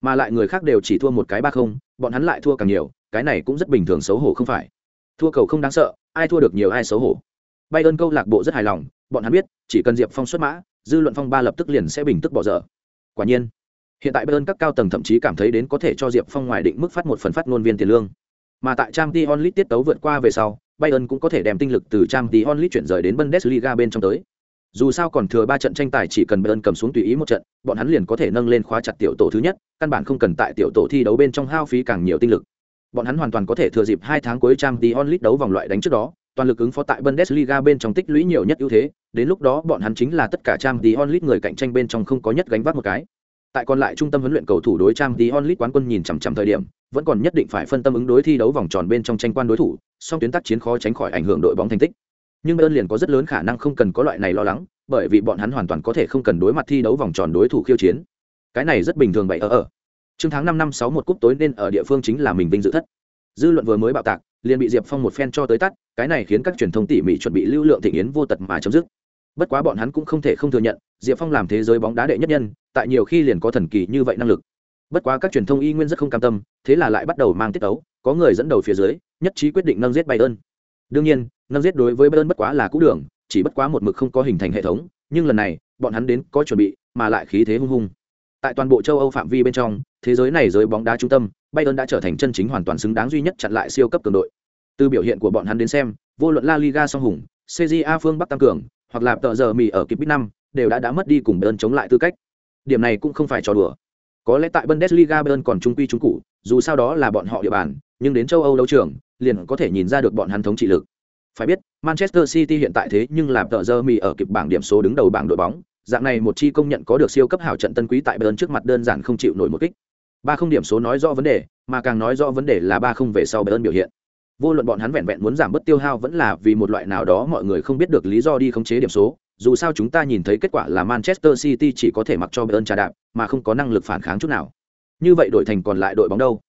Mà lại người khác đều chỉ thua một cái ba không, bọn hắn lại thua càng nhiều, cái này cũng rất bình thường xấu hổ không phải. Thua cầu không đáng sợ ai thua được nhiều ai xấu hổ bay ơn câu lạc bộ rất hài lòng bọn hắn biết chỉ cần diệp phong xuất mã dư luận phong ba lập tức liền sẽ bình tức bỏ dở quả nhiên hiện tại bay ơn các cao tầng thậm chí cảm thấy đến có thể cho diệp phong ngoài định mức phát một phần phát ngôn viên tiền lương mà tại trang t onlit tiết tấu vượt qua về sau Bayern cũng có thể đem tinh lực từ Champions League chuyển rời đến Bundesliga bên trong tới. Dù sao còn thừa ba trận tranh tài chỉ cần Bayern cầm xuống tùy ý một trận, bọn hắn liền có thể nâng lên khóa chặt tiểu tổ thứ nhất, căn bản không cần tại tiểu tổ thi đấu bên trong hao phí càng nhiều tinh lực. Bọn hắn hoàn toàn có thể thừa dịp hai tháng cuối trang Champions League đấu vòng loại đánh trước đó, toàn lực ứng phó tại Bundesliga bên trong tích lũy nhiều nhất ưu thế, đến lúc đó bọn hắn chính là tất cả Champions League người cạnh tranh bên trong không có nhất gánh vác một cái. Tại còn lại trung tâm huấn luyện cầu thủ đối Champions League quán quân nhìn chằm chằm thời điểm, vẫn còn nhất định phải phân tâm ứng đối thi đấu vòng tròn bên trong tranh quan đối thủ, song tuyến tác chiến khó tránh khỏi ảnh hưởng đội bóng thành tích. Nhưng Bayern liền có rất lớn khả năng không cần có loại này lo lắng, bởi vì bọn hắn hoàn toàn có thể không cần đối mặt thi đấu vòng tròn đối thủ khiêu chiến. Cái này rất bình thường vậy ở ở. Trương tháng năm năm sáu một cúp tối nên ở địa phương chính là mình vinh dự thất. Dư luận vừa mới bạo tạc, liền bị Diệp Phong một phen cho tới tắt, cái này khiến các truyền thông tỉ mỉ chuẩn bị lưu lượng thịnh yến vô tật mà chấm dứt. Bất quá bọn hắn cũng không thể không thừa nhận, Diệp Phong làm thế giới bóng đá đệ nhất nhân, tại nhiều khi liền có thần kỳ như vậy năng lực bất quá các truyền thông y nguyên rất không cam tâm thế là lại bắt đầu mang tiết tấu có người dẫn đầu phía dưới nhất trí quyết định nâng giết bayern đương nhiên nâng giết đối với bayern bất quá là cũ đường chỉ bất quá một mực không có hình thành hệ thống nhưng lần này bọn hắn đến có chuẩn bị mà lại khí thế hung hung tại toàn bộ châu âu phạm vi bên trong thế giới này giới bóng đá trung tâm bayern đã trở thành chân chính hoàn toàn xứng đáng duy nhất chặn lại siêu cấp cường đội từ biểu hiện của bọn hắn đến xem vô luận la liga song hùng cja phương bắc tăng cường hoặc là tờ giờ mì ở kịp bít năm đều đã đã mất đi cùng bayern chống lại tư cách điểm này cũng không phải trò đùa có lẽ tại Bundesliga Bayern còn trung quy trung cụ, dù sao đó là bọn họ địa bàn, nhưng đến châu Âu đấu trường, liền có thể nhìn ra được bọn hắn thống trị lực. Phải biết, Manchester City hiện tại thế nhưng làm tợ giờ mì ở kịp bảng điểm số đứng đầu bảng đội bóng, dạng này một chi công nhận có được siêu cấp hảo trận tân quý tại Bayern trước mặt đơn giản không chịu nổi một kích. Ba không điểm số nói rõ vấn đề, mà càng nói rõ vấn đề là ba không về sau Bayern biểu hiện. Vô luận bọn hắn vẹn vẹn muốn giảm bớt tiêu hao vẫn là vì một loại nào đó mọi người không biết được lý do đi khống chế điểm số, dù sao chúng ta nhìn thấy kết quả là Manchester City chỉ có thể mặc cho Bayern trà đạp, mà không có năng lực phản kháng chút nào. Như vậy đội thành còn lại đội bóng đâu?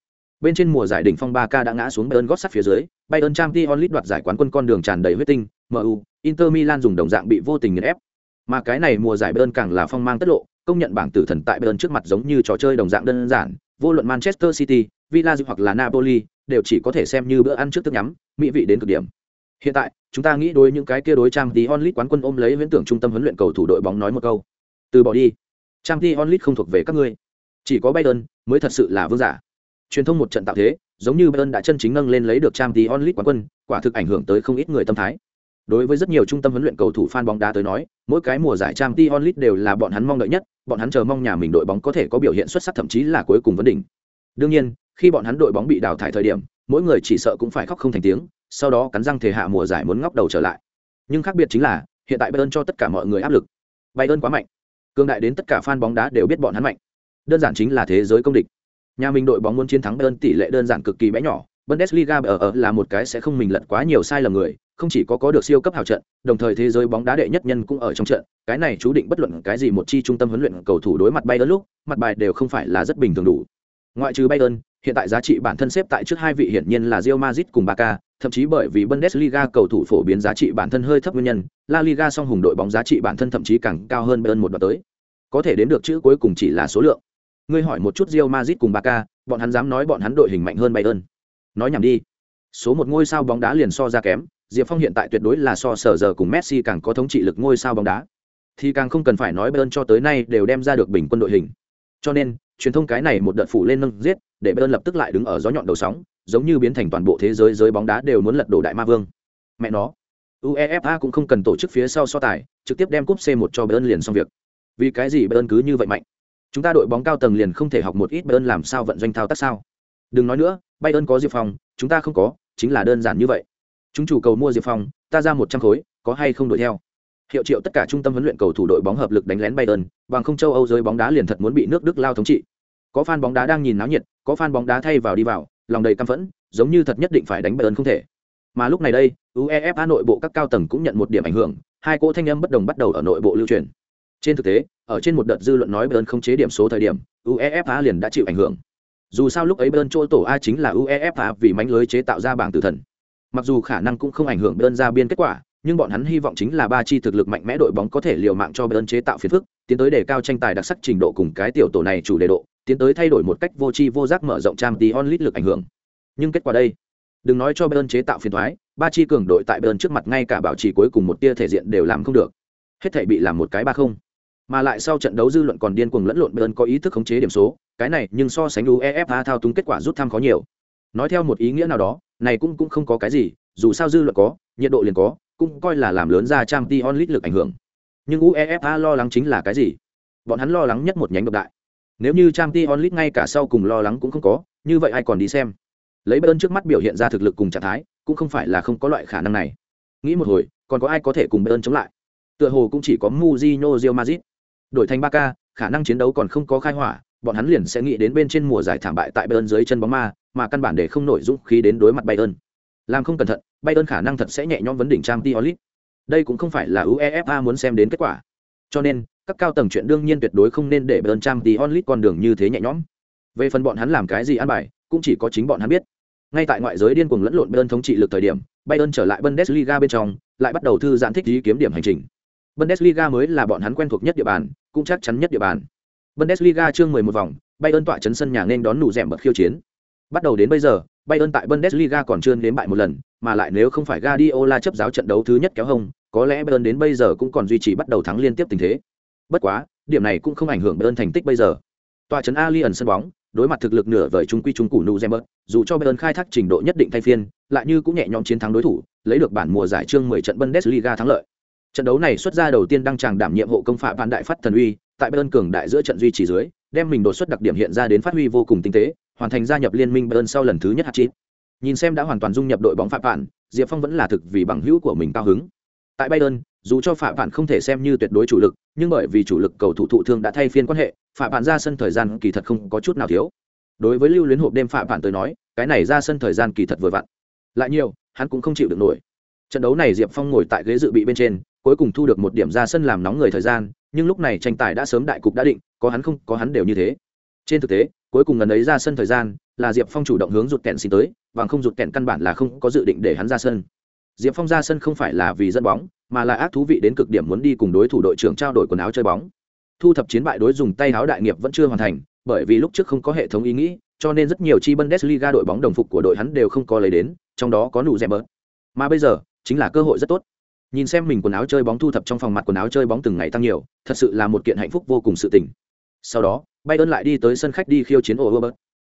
Bên trên mùa giải đỉnh phong 3K đã ngã xuống Bayern gót sắt phía dưới, Bayern Champions League đoạt giải quán quân con đường tràn đầy huyết tinh, MU, Inter Milan dùng đồng dạng bị vô tình nghiền ép. Mà cái này mùa giải Bayern càng là phong mang tất lộ, công nhận bảng tử thần tại Bayern trước mặt giống như trò chơi đồng dạng đơn giản, vô luận Manchester City, Villa hoặc là Napoli, đều chỉ có thể xem như bữa ăn trước thức nhắm, mỹ vị đến cực điểm. Hiện tại, chúng ta nghĩ đối những cái kia đối trang tí onlit quán quân ôm lấy viễn tưởng trung tâm huấn luyện cầu thủ đội bóng nói một câu. Từ bỏ đi. Trang tí onlit không thuộc về các ngươi. Chỉ có Bayern mới thật sự là vương giả. Truyền thông một trận tạo thế, giống như Bayern đã chân chính nâng lên lấy được trang tí onlit quán quân, quả thực ảnh hưởng tới không ít người tâm thái. Đối với rất nhiều trung tâm huấn luyện cầu thủ fan bóng đá tới nói, mỗi cái mùa giải trang tí onlit đều là bọn hắn mong đợi nhất, bọn hắn chờ mong nhà mình đội bóng có thể có biểu hiện xuất sắc thậm chí là cuối cùng vấn đỉnh. Đương nhiên, khi bọn hắn đội bóng bị đào thải thời điểm, mỗi người chỉ sợ cũng phải khóc không thành tiếng, sau đó cắn răng thể hạ mùa giải muốn ngóc đầu trở lại. Nhưng khác biệt chính là hiện tại bayern cho tất cả mọi người áp lực. Bayern quá mạnh. Cương đại đến tất cả fan bóng đá đều biết bọn hắn mạnh. Đơn giản chính là thế giới công địch. Nhà mình đội bóng muốn chiến thắng bayern tỷ lệ đơn giản cực kỳ bé nhỏ. Bundesliga ở ở là một cái sẽ không mình lật quá nhiều sai lầm người, không chỉ có có được siêu cấp hào trận, đồng thời thế giới bóng đá đệ nhất nhân cũng ở trong trận, cái này chú định bất luận cái gì một chi trung tâm huấn luyện cầu thủ đối mặt Bayern lúc, mặt bài đều không phải là rất bình thường đủ. Ngoại trừ Bayern, hiện tại giá trị bản thân xếp tại trước hai vị hiển nhiên là Real Madrid cùng Barca, thậm chí bởi vì Bundesliga cầu thủ phổ biến giá trị bản thân hơi thấp nguyên nhân, La Liga song hùng đội bóng giá trị bản thân thậm chí càng cao hơn Bayern một đoạn tới. Có thể đến được chữ cuối cùng chỉ là số lượng. Ngươi hỏi một chút Real Madrid cùng Barca, bọn hắn dám nói bọn hắn đội hình mạnh hơn Bayern. Nói nhảm đi. Số một ngôi sao bóng đá liền so ra kém, Diệp Phong hiện tại tuyệt đối là so sở giờ cùng Messi càng có thống trị lực ngôi sao bóng đá. Thì càng không cần phải nói Bayern cho tới nay đều đem ra được bình quân đội hình. Cho nên, truyền thông cái này một đợt phủ lên nâng giết, để Bayern lập tức lại đứng ở gió nhọn đầu sóng, giống như biến thành toàn bộ thế giới giới bóng đá đều muốn lật đổ đại ma vương. Mẹ nó, UEFA cũng không cần tổ chức phía sau so tài, trực tiếp đem cúp C một cho Bayern liền xong việc. Vì cái gì Bayern cứ như vậy mạnh? Chúng ta đội bóng cao tầng liền không thể học một ít Bayern làm sao vận doanh thao tác sao? Đừng nói nữa, Bayern có Diệp Phong, chúng ta không có, chính là đơn giản như vậy. Chúng chủ cầu mua Diệp Phong, ta ra một trăm khối, có hay không đuổi theo? Hiệu triệu tất cả trung tâm huấn luyện cầu thủ đội bóng hợp lực đánh lén Bayern, bằng không châu Âu giới bóng đá liền thật muốn bị nước Đức lao thống trị. Có fan bóng đá đang nhìn náo nhiệt, có fan bóng đá thay vào đi vào, lòng đầy căm phẫn, giống như thật nhất định phải đánh Bayern không thể. Mà lúc này đây, UEFA nội bộ các cao tầng cũng nhận một điểm ảnh hưởng, hai cỗ thanh âm bất đồng bắt đầu ở nội bộ lưu truyền. Trên thực tế, ở trên một đợt dư luận nói Bayern không chế điểm số thời điểm, UEFA liền đã chịu ảnh hưởng. Dù sao lúc ấy Bơn chỗ tổ A chính là UEFA vì mánh lưới chế tạo ra bảng tử thần. Mặc dù khả năng cũng không ảnh hưởng Bơn ra biên kết quả, nhưng bọn hắn hy vọng chính là ba chi thực lực mạnh mẽ đội bóng có thể liều mạng cho Bơn chế tạo phiền phức, tiến tới đề cao tranh tài đặc sắc trình độ cùng cái tiểu tổ này chủ đề độ, tiến tới thay đổi một cách vô tri vô giác mở rộng trang tí onlit lực ảnh hưởng. Nhưng kết quả đây, đừng nói cho Bơn chế tạo phiền thoái ba chi cường đội tại Bơn trước mặt ngay cả bảo trì cuối cùng một tia thể diện đều làm không được. Hết thể bị làm một cái ba không. Mà lại sau trận đấu dư luận còn điên cuồng lẫn lộn Bayern có ý thức khống chế điểm số, cái này nhưng so sánh UEFA thao túng kết quả rút thăm khó nhiều. Nói theo một ý nghĩa nào đó, này cũng cũng không có cái gì, dù sao dư luận có, nhiệt độ liền có, cũng coi là làm lớn ra trang Champions League lực ảnh hưởng. Nhưng UEFA lo lắng chính là cái gì? Bọn hắn lo lắng nhất một nhánh độc đại. Nếu như trang Champions League ngay cả sau cùng lo lắng cũng không có, như vậy ai còn đi xem? Lấy Bayern trước mắt biểu hiện ra thực lực cùng trạng thái, cũng không phải là không có loại khả năng này. Nghĩ một hồi, còn có ai có thể cùng Bayern chống lại? Tựa hồ cũng chỉ có Mourinho Real Madrid. Đổi thành Barca, khả năng chiến đấu còn không có khai hỏa, bọn hắn liền sẽ nghĩ đến bên trên mùa giải thảm bại tại Bayern dưới chân bóng ma, mà căn bản để không nổi dũng khí đến đối mặt Bayern. Làm không cẩn thận, Bayern khả năng thật sẽ nhẹ nhõm vấn đỉnh Champions League. Đây cũng không phải là UEFA muốn xem đến kết quả. Cho nên, các cao tầng chuyện đương nhiên tuyệt đối không nên để Bayern Champions League con đường như thế nhẹ nhõm. Về phần bọn hắn làm cái gì ăn bài, cũng chỉ có chính bọn hắn biết. Ngay tại ngoại giới điên cuồng lẫn lộn Bayern thống trị lực thời điểm, Bayern trở lại Bundesliga bên trong, lại bắt đầu thư giãn thích ý kiếm điểm hành trình. Bundesliga mới là bọn hắn quen thuộc nhất địa bàn, cũng chắc chắn nhất địa bàn. Bundesliga chương 11 vòng, Bayern tọa trấn sân nhà nên đón nụ rèm bật khiêu chiến. Bắt đầu đến bây giờ, Bayern tại Bundesliga còn chưa đến bại một lần, mà lại nếu không phải Guardiola chấp giáo trận đấu thứ nhất kéo hồng, có lẽ Bayern đến bây giờ cũng còn duy trì bắt đầu thắng liên tiếp tình thế. Bất quá, điểm này cũng không ảnh hưởng Bayern thành tích bây giờ. Tòa trấn Allianz sân bóng, đối mặt thực lực nửa vời trung quy trung củ Nuremberg, dù cho Bayern khai thác trình độ nhất định thay phiên, lại như cũng nhẹ nhõm chiến thắng đối thủ, lấy được bản mùa giải chương 10 trận Bundesliga thắng lợi. Trận đấu này xuất ra đầu tiên đăng tràng đảm nhiệm hộ công phạm văn Đại phát thần uy, tại Bayern cường đại giữa trận duy trì dưới, đem mình đột xuất đặc điểm hiện ra đến phát huy vô cùng tinh tế, hoàn thành gia nhập liên minh Bayern sau lần thứ nhất hat-trick. Nhìn xem đã hoàn toàn dung nhập đội bóng Phạm Vạn, Diệp Phong vẫn là thực vì bằng hữu của mình cao hứng. Tại Bayern, dù cho Phạm Vạn không thể xem như tuyệt đối chủ lực, nhưng bởi vì chủ lực cầu thủ thụ thương đã thay phiên quan hệ, Phạm Vạn ra sân thời gian kỳ thật không có chút nào thiếu. Đối với lưu luyến hộp đêm Phạm Vạn tới nói, cái này ra sân thời gian kỳ thật vừa vặn. Lại nhiều, hắn cũng không chịu được nổi. Trận đấu này Diệp Phong ngồi tại ghế dự bị bên trên, cuối cùng thu được một điểm ra sân làm nóng người thời gian, nhưng lúc này tranh tài đã sớm đại cục đã định, có hắn không, có hắn đều như thế. Trên thực tế, cuối cùng lần ấy ra sân thời gian, là Diệp Phong chủ động hướng rụt kẹn xin tới, và không rụt kẹn căn bản là không có dự định để hắn ra sân. Diệp Phong ra sân không phải là vì dẫn bóng, mà là ác thú vị đến cực điểm muốn đi cùng đối thủ đội trưởng trao đổi quần áo chơi bóng. Thu thập chiến bại đối dùng tay áo đại nghiệp vẫn chưa hoàn thành, bởi vì lúc trước không có hệ thống ý nghĩ, cho nên rất nhiều chi Bundesliga đội bóng đồng phục của đội hắn đều không có lấy đến, trong đó có nụ bớt. Mà bây giờ, chính là cơ hội rất tốt nhìn xem mình quần áo chơi bóng thu thập trong phòng mặt quần áo chơi bóng từng ngày tăng nhiều, thật sự là một kiện hạnh phúc vô cùng sự tình sau đó bayern lại đi tới sân khách đi khiêu chiến ô Robert.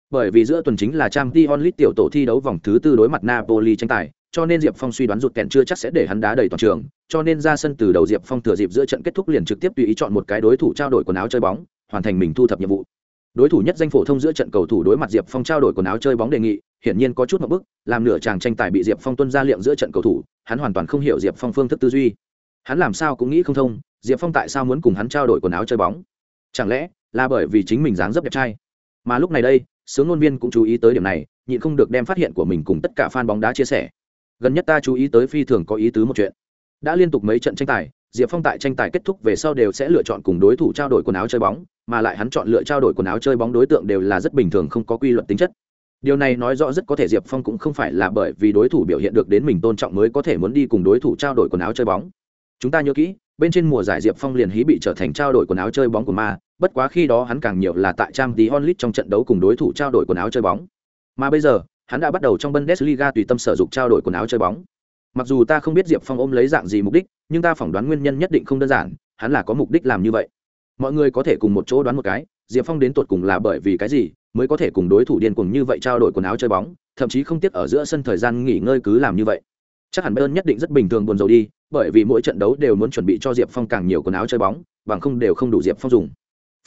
bởi vì giữa tuần chính là trang t onlit tiểu tổ thi đấu vòng thứ tư đối mặt napoli tranh tài, cho nên diệp phong suy đoán rụt kèn chưa chắc sẽ để hắn đá đầy toàn trường, cho nên ra sân từ đầu diệp phong thừa dịp giữa trận kết thúc liền trực tiếp tùy ý chọn một cái đối thủ trao đổi quần áo chơi bóng, hoàn thành mình thu thập nhiệm vụ đối thủ nhất danh phổ thông giữa trận cầu thủ đối mặt diệp phong trao đổi quần áo chơi bóng đề nghị, hiển nhiên có chút một bức, làm nửa chàng tranh tài bị diệp phong tuân ra liệm giữa trận cầu thủ hắn hoàn toàn không hiểu diệp phong phương thức tư duy. Hắn làm sao cũng nghĩ không thông, diệp phong tại sao muốn cùng hắn trao đổi quần áo chơi bóng? Chẳng lẽ là bởi vì chính mình dáng dấp đẹp trai? Mà lúc này đây, sướng ngôn viên cũng chú ý tới điểm này, nhịn không được đem phát hiện của mình cùng tất cả fan bóng đá chia sẻ. Gần nhất ta chú ý tới phi thường có ý tứ một chuyện. Đã liên tục mấy trận tranh tài, diệp phong tại tranh tài kết thúc về sau đều sẽ lựa chọn cùng đối thủ trao đổi quần áo chơi bóng, mà lại hắn chọn lựa trao đổi quần áo chơi bóng đối tượng đều là rất bình thường không có quy luật tính chất điều này nói rõ rất có thể diệp phong cũng không phải là bởi vì đối thủ biểu hiện được đến mình tôn trọng mới có thể muốn đi cùng đối thủ trao đổi quần áo chơi bóng. Chúng ta nhớ kỹ, bên trên mùa giải diệp phong liền hí bị trở thành trao đổi quần áo chơi bóng của ma, bất quá khi đó hắn càng nhiều là tại trang tí onlit trong trận đấu cùng đối thủ trao đổi quần áo chơi bóng. Mà bây giờ, hắn đã bắt đầu trong bundesliga tùy tâm sở dục trao đổi quần áo chơi bóng. Mặc dù ta không biết diệp phong ôm lấy dạng gì mục đích, nhưng ta phỏng đoán nguyên nhân nhất định không đơn giản, hắn là có mục đích làm như vậy. Mọi người có thể cùng một chỗ đoán một cái, diệp phong đến tột cùng là bởi vì cái gì mới có thể cùng đối thủ điên cuồng như vậy trao đổi quần áo chơi bóng, thậm chí không tiếc ở giữa sân thời gian nghỉ ngơi cứ làm như vậy. Chắc hẳn bayern nhất định rất bình thường buồn rầu đi, bởi vì mỗi trận đấu đều muốn chuẩn bị cho diệp phong càng nhiều quần áo chơi bóng, bằng không đều không đủ diệp phong dùng.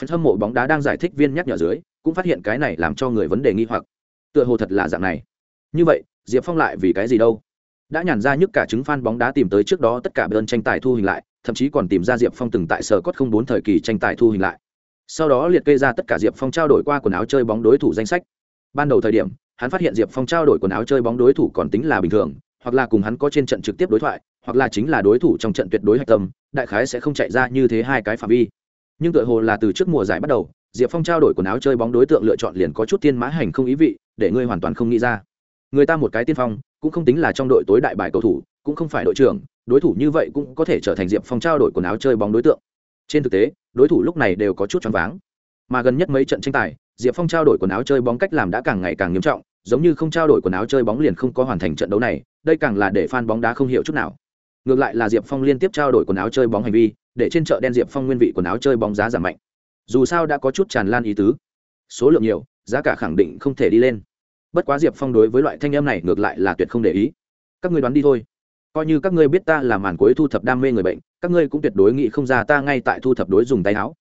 Phần hâm mộ bóng đá đang giải thích viên nhắc nhở dưới, cũng phát hiện cái này làm cho người vấn đề nghi hoặc. Tựa hồ thật là dạng này. Như vậy, diệp phong lại vì cái gì đâu? Đã nhàn ra nhức cả chứng fan bóng đá tìm tới trước đó tất cả Bayern tranh tài thu hình lại, thậm chí còn tìm ra diệp phong từng tại sở cốt không bốn thời kỳ tranh tài thu hình lại sau đó liệt kê ra tất cả diệp phong trao đổi qua quần áo chơi bóng đối thủ danh sách. Ban đầu thời điểm, hắn phát hiện diệp phong trao đổi quần áo chơi bóng đối thủ còn tính là bình thường, hoặc là cùng hắn có trên trận trực tiếp đối thoại, hoặc là chính là đối thủ trong trận tuyệt đối hạch tâm, đại khái sẽ không chạy ra như thế hai cái phạm vi. Nhưng tựa hồ là từ trước mùa giải bắt đầu, diệp phong trao đổi quần áo chơi bóng đối tượng lựa chọn liền có chút tiên mã hành không ý vị, để ngươi hoàn toàn không nghĩ ra. Người ta một cái tiên phong, cũng không tính là trong đội tối đại bài cầu thủ, cũng không phải đội trưởng, đối thủ như vậy cũng có thể trở thành diệp phong trao đổi quần áo chơi bóng đối tượng. Trên thực tế đối thủ lúc này đều có chút choáng váng. Mà gần nhất mấy trận tranh tài, diệp phong trao đổi quần áo chơi bóng cách làm đã càng ngày càng nghiêm trọng, giống như không trao đổi quần áo chơi bóng liền không có hoàn thành trận đấu này, đây càng là để fan bóng đá không hiểu chút nào. Ngược lại là diệp phong liên tiếp trao đổi quần áo chơi bóng hành vi, để trên chợ đen diệp phong nguyên vị quần áo chơi bóng giá giảm mạnh. Dù sao đã có chút tràn lan ý tứ. Số lượng nhiều, giá cả khẳng định không thể đi lên. Bất quá diệp phong đối với loại thanh âm này ngược lại là tuyệt không để ý. Các người đoán đi thôi coi như các ngươi biết ta là màn cuối thu thập đam mê người bệnh, các ngươi cũng tuyệt đối nghĩ không ra ta ngay tại thu thập đối dùng tay áo.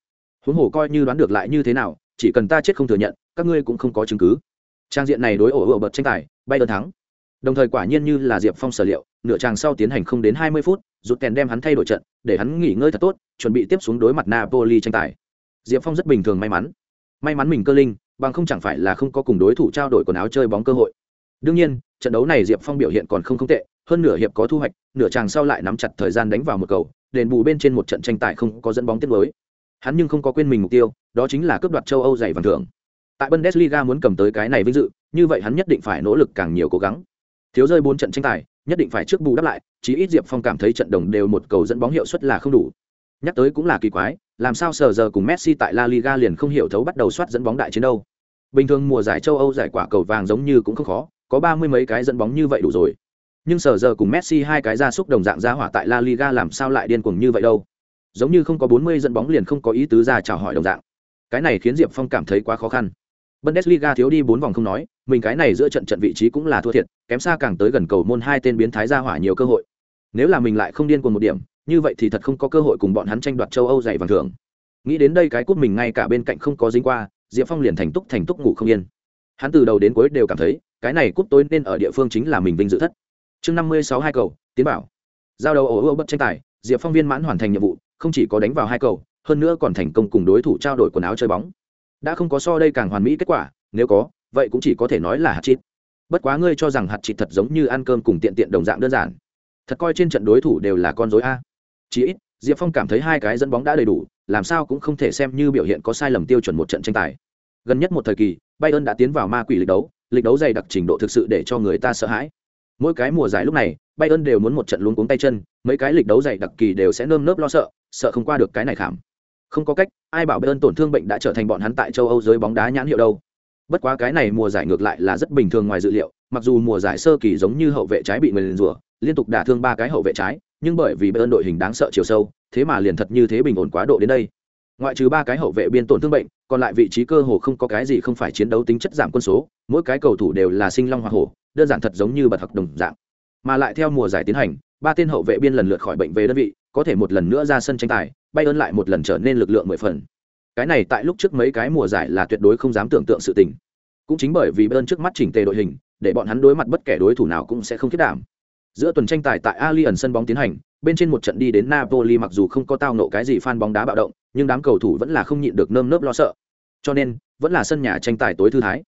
Huống hồ coi như đoán được lại như thế nào, chỉ cần ta chết không thừa nhận, các ngươi cũng không có chứng cứ. Trang diện này đối ổ ổ bật tranh tài, bay đơn thắng. Đồng thời quả nhiên như là diệp phong sở liệu, nửa tràng sau tiến hành không đến hai mươi phút rút kèn đem hắn thay đổi trận, để hắn nghỉ ngơi thật tốt, chuẩn bị tiếp xuống đối mặt napoli tranh tài. Diệp phong rất bình thường may mắn. May mắn mình cơ linh, bằng không chẳng phải là không có cùng đối thủ trao đổi quần áo chơi bóng cơ hội đương nhiên, trận đấu này diệp phong biểu hiện còn không không tệ, hơn nửa hiệp có thu hoạch, nửa chàng sau lại nắm chặt thời gian đánh vào một cầu, đền bù bên trên một trận tranh tài không có dẫn bóng tiết mới hắn nhưng không có quên mình mục tiêu, đó chính là cướp đoạt châu âu giày vàng thưởng. Tại bundesliga muốn cầm tới cái này vinh dự, như vậy hắn nhất định phải nỗ lực càng nhiều cố gắng. Thiếu rơi bốn trận tranh tài, nhất định phải trước bù đắp lại, chí ít diệp phong cảm thấy trận đồng đều một cầu dẫn bóng hiệu suất là không đủ. Nhắc tới cũng là kỳ quái, làm sao sờ giờ cùng messi tại la liga liền không hiểu thấu bắt đầu soát dẫn bóng đại chiến đâu. Bình thường mùa giải châu âu giải quả cầu vàng giống như cũng không khó có ba mươi mấy cái dẫn bóng như vậy đủ rồi. Nhưng sở giờ cùng messi hai cái ra súc đồng dạng ra hỏa tại la liga làm sao lại điên cuồng như vậy đâu? Giống như không có bốn mươi dẫn bóng liền không có ý tứ ra chào hỏi đồng dạng. Cái này khiến diệp phong cảm thấy quá khó khăn. Bundesliga thiếu đi bốn vòng không nói, mình cái này giữa trận trận vị trí cũng là thua thiệt, kém xa càng tới gần cầu môn hai tên biến thái ra hỏa nhiều cơ hội. Nếu là mình lại không điên cuồng một điểm, như vậy thì thật không có cơ hội cùng bọn hắn tranh đoạt châu âu dày vàng thường nghĩ đến đây cái cúp mình ngay cả bên cạnh không có dính qua, diệp phong liền thành túc thành túc ngủ không yên hắn từ đầu đến cuối đều cảm thấy, cái này cúp tối nên ở địa phương chính là mình vinh dự thất. Chương năm mươi sáu hai cầu, tiến bảo. Giao đầu ổ ưa bất tranh tài, diệp phong viên mãn hoàn thành nhiệm vụ, không chỉ có đánh vào hai cầu, hơn nữa còn thành công cùng đối thủ trao đổi quần áo chơi bóng. Đã không có so đây càng hoàn mỹ kết quả, nếu có, vậy cũng chỉ có thể nói là hạt chít bất quá ngươi cho rằng hạt chít thật giống như ăn cơm cùng tiện tiện đồng dạng đơn giản. Thật coi trên trận đối thủ đều là con dối a. Chí ít, diệp phong cảm thấy hai cái dẫn bóng đã đầy đủ, làm sao cũng không thể xem như biểu hiện có sai lầm tiêu chuẩn một trận tranh tài. Gần nhất một thời kỳ bayern đã tiến vào ma quỷ lịch đấu lịch đấu dày đặc trình độ thực sự để cho người ta sợ hãi. Mỗi cái mùa giải lúc này, bayern đều muốn một trận luống cuống tay chân, mấy cái lịch đấu dày đặc kỳ đều sẽ nơm nớp lo sợ sợ không qua được cái này khảm. Không có cách, ai bảo bayern tổn thương bệnh đã trở thành bọn hắn tại châu âu giới bóng đá nhãn hiệu đâu. Bất quá cái này mùa giải ngược lại là rất bình thường ngoài dự liệu, mặc dù mùa giải sơ kỳ giống như hậu vệ trái bị người liền rủa, liên tục đả thương ba cái hậu vệ trái, nhưng bởi vì bayern đội hình đáng sợ chiều sâu, thế mà liền thật như thế bình ổn quá độ đến đây. Ngoại trừ ba cái hậu vệ biên tổn thương bệnh còn lại vị trí cơ hồ không có cái gì không phải chiến đấu tính chất giảm quân số, mỗi cái cầu thủ đều là sinh long hoa hổ, đơn giản thật giống như bật học đồng dạng. Mà lại theo mùa giải tiến hành, ba tên hậu vệ biên lần lượt khỏi bệnh về đơn vị, có thể một lần nữa ra sân tranh tài bay ơn lại một lần trở nên lực lượng mười phần. Cái này tại lúc trước mấy cái mùa giải là tuyệt đối không dám tưởng tượng sự tình. Cũng chính bởi vì bayern trước mắt chỉnh tề đội hình, để bọn hắn đối mặt bất kể đối thủ nào cũng sẽ không kết đảm. Giữa tuần tranh tài tại Allianz sân bóng tiến hành, bên trên một trận đi đến Napoli mặc dù không có tao nộ cái gì fan bóng đá bạo động, nhưng đám cầu thủ vẫn là không nhịn được nơm nớp lo sợ cho nên vẫn là sân nhà tranh tài tối thư thái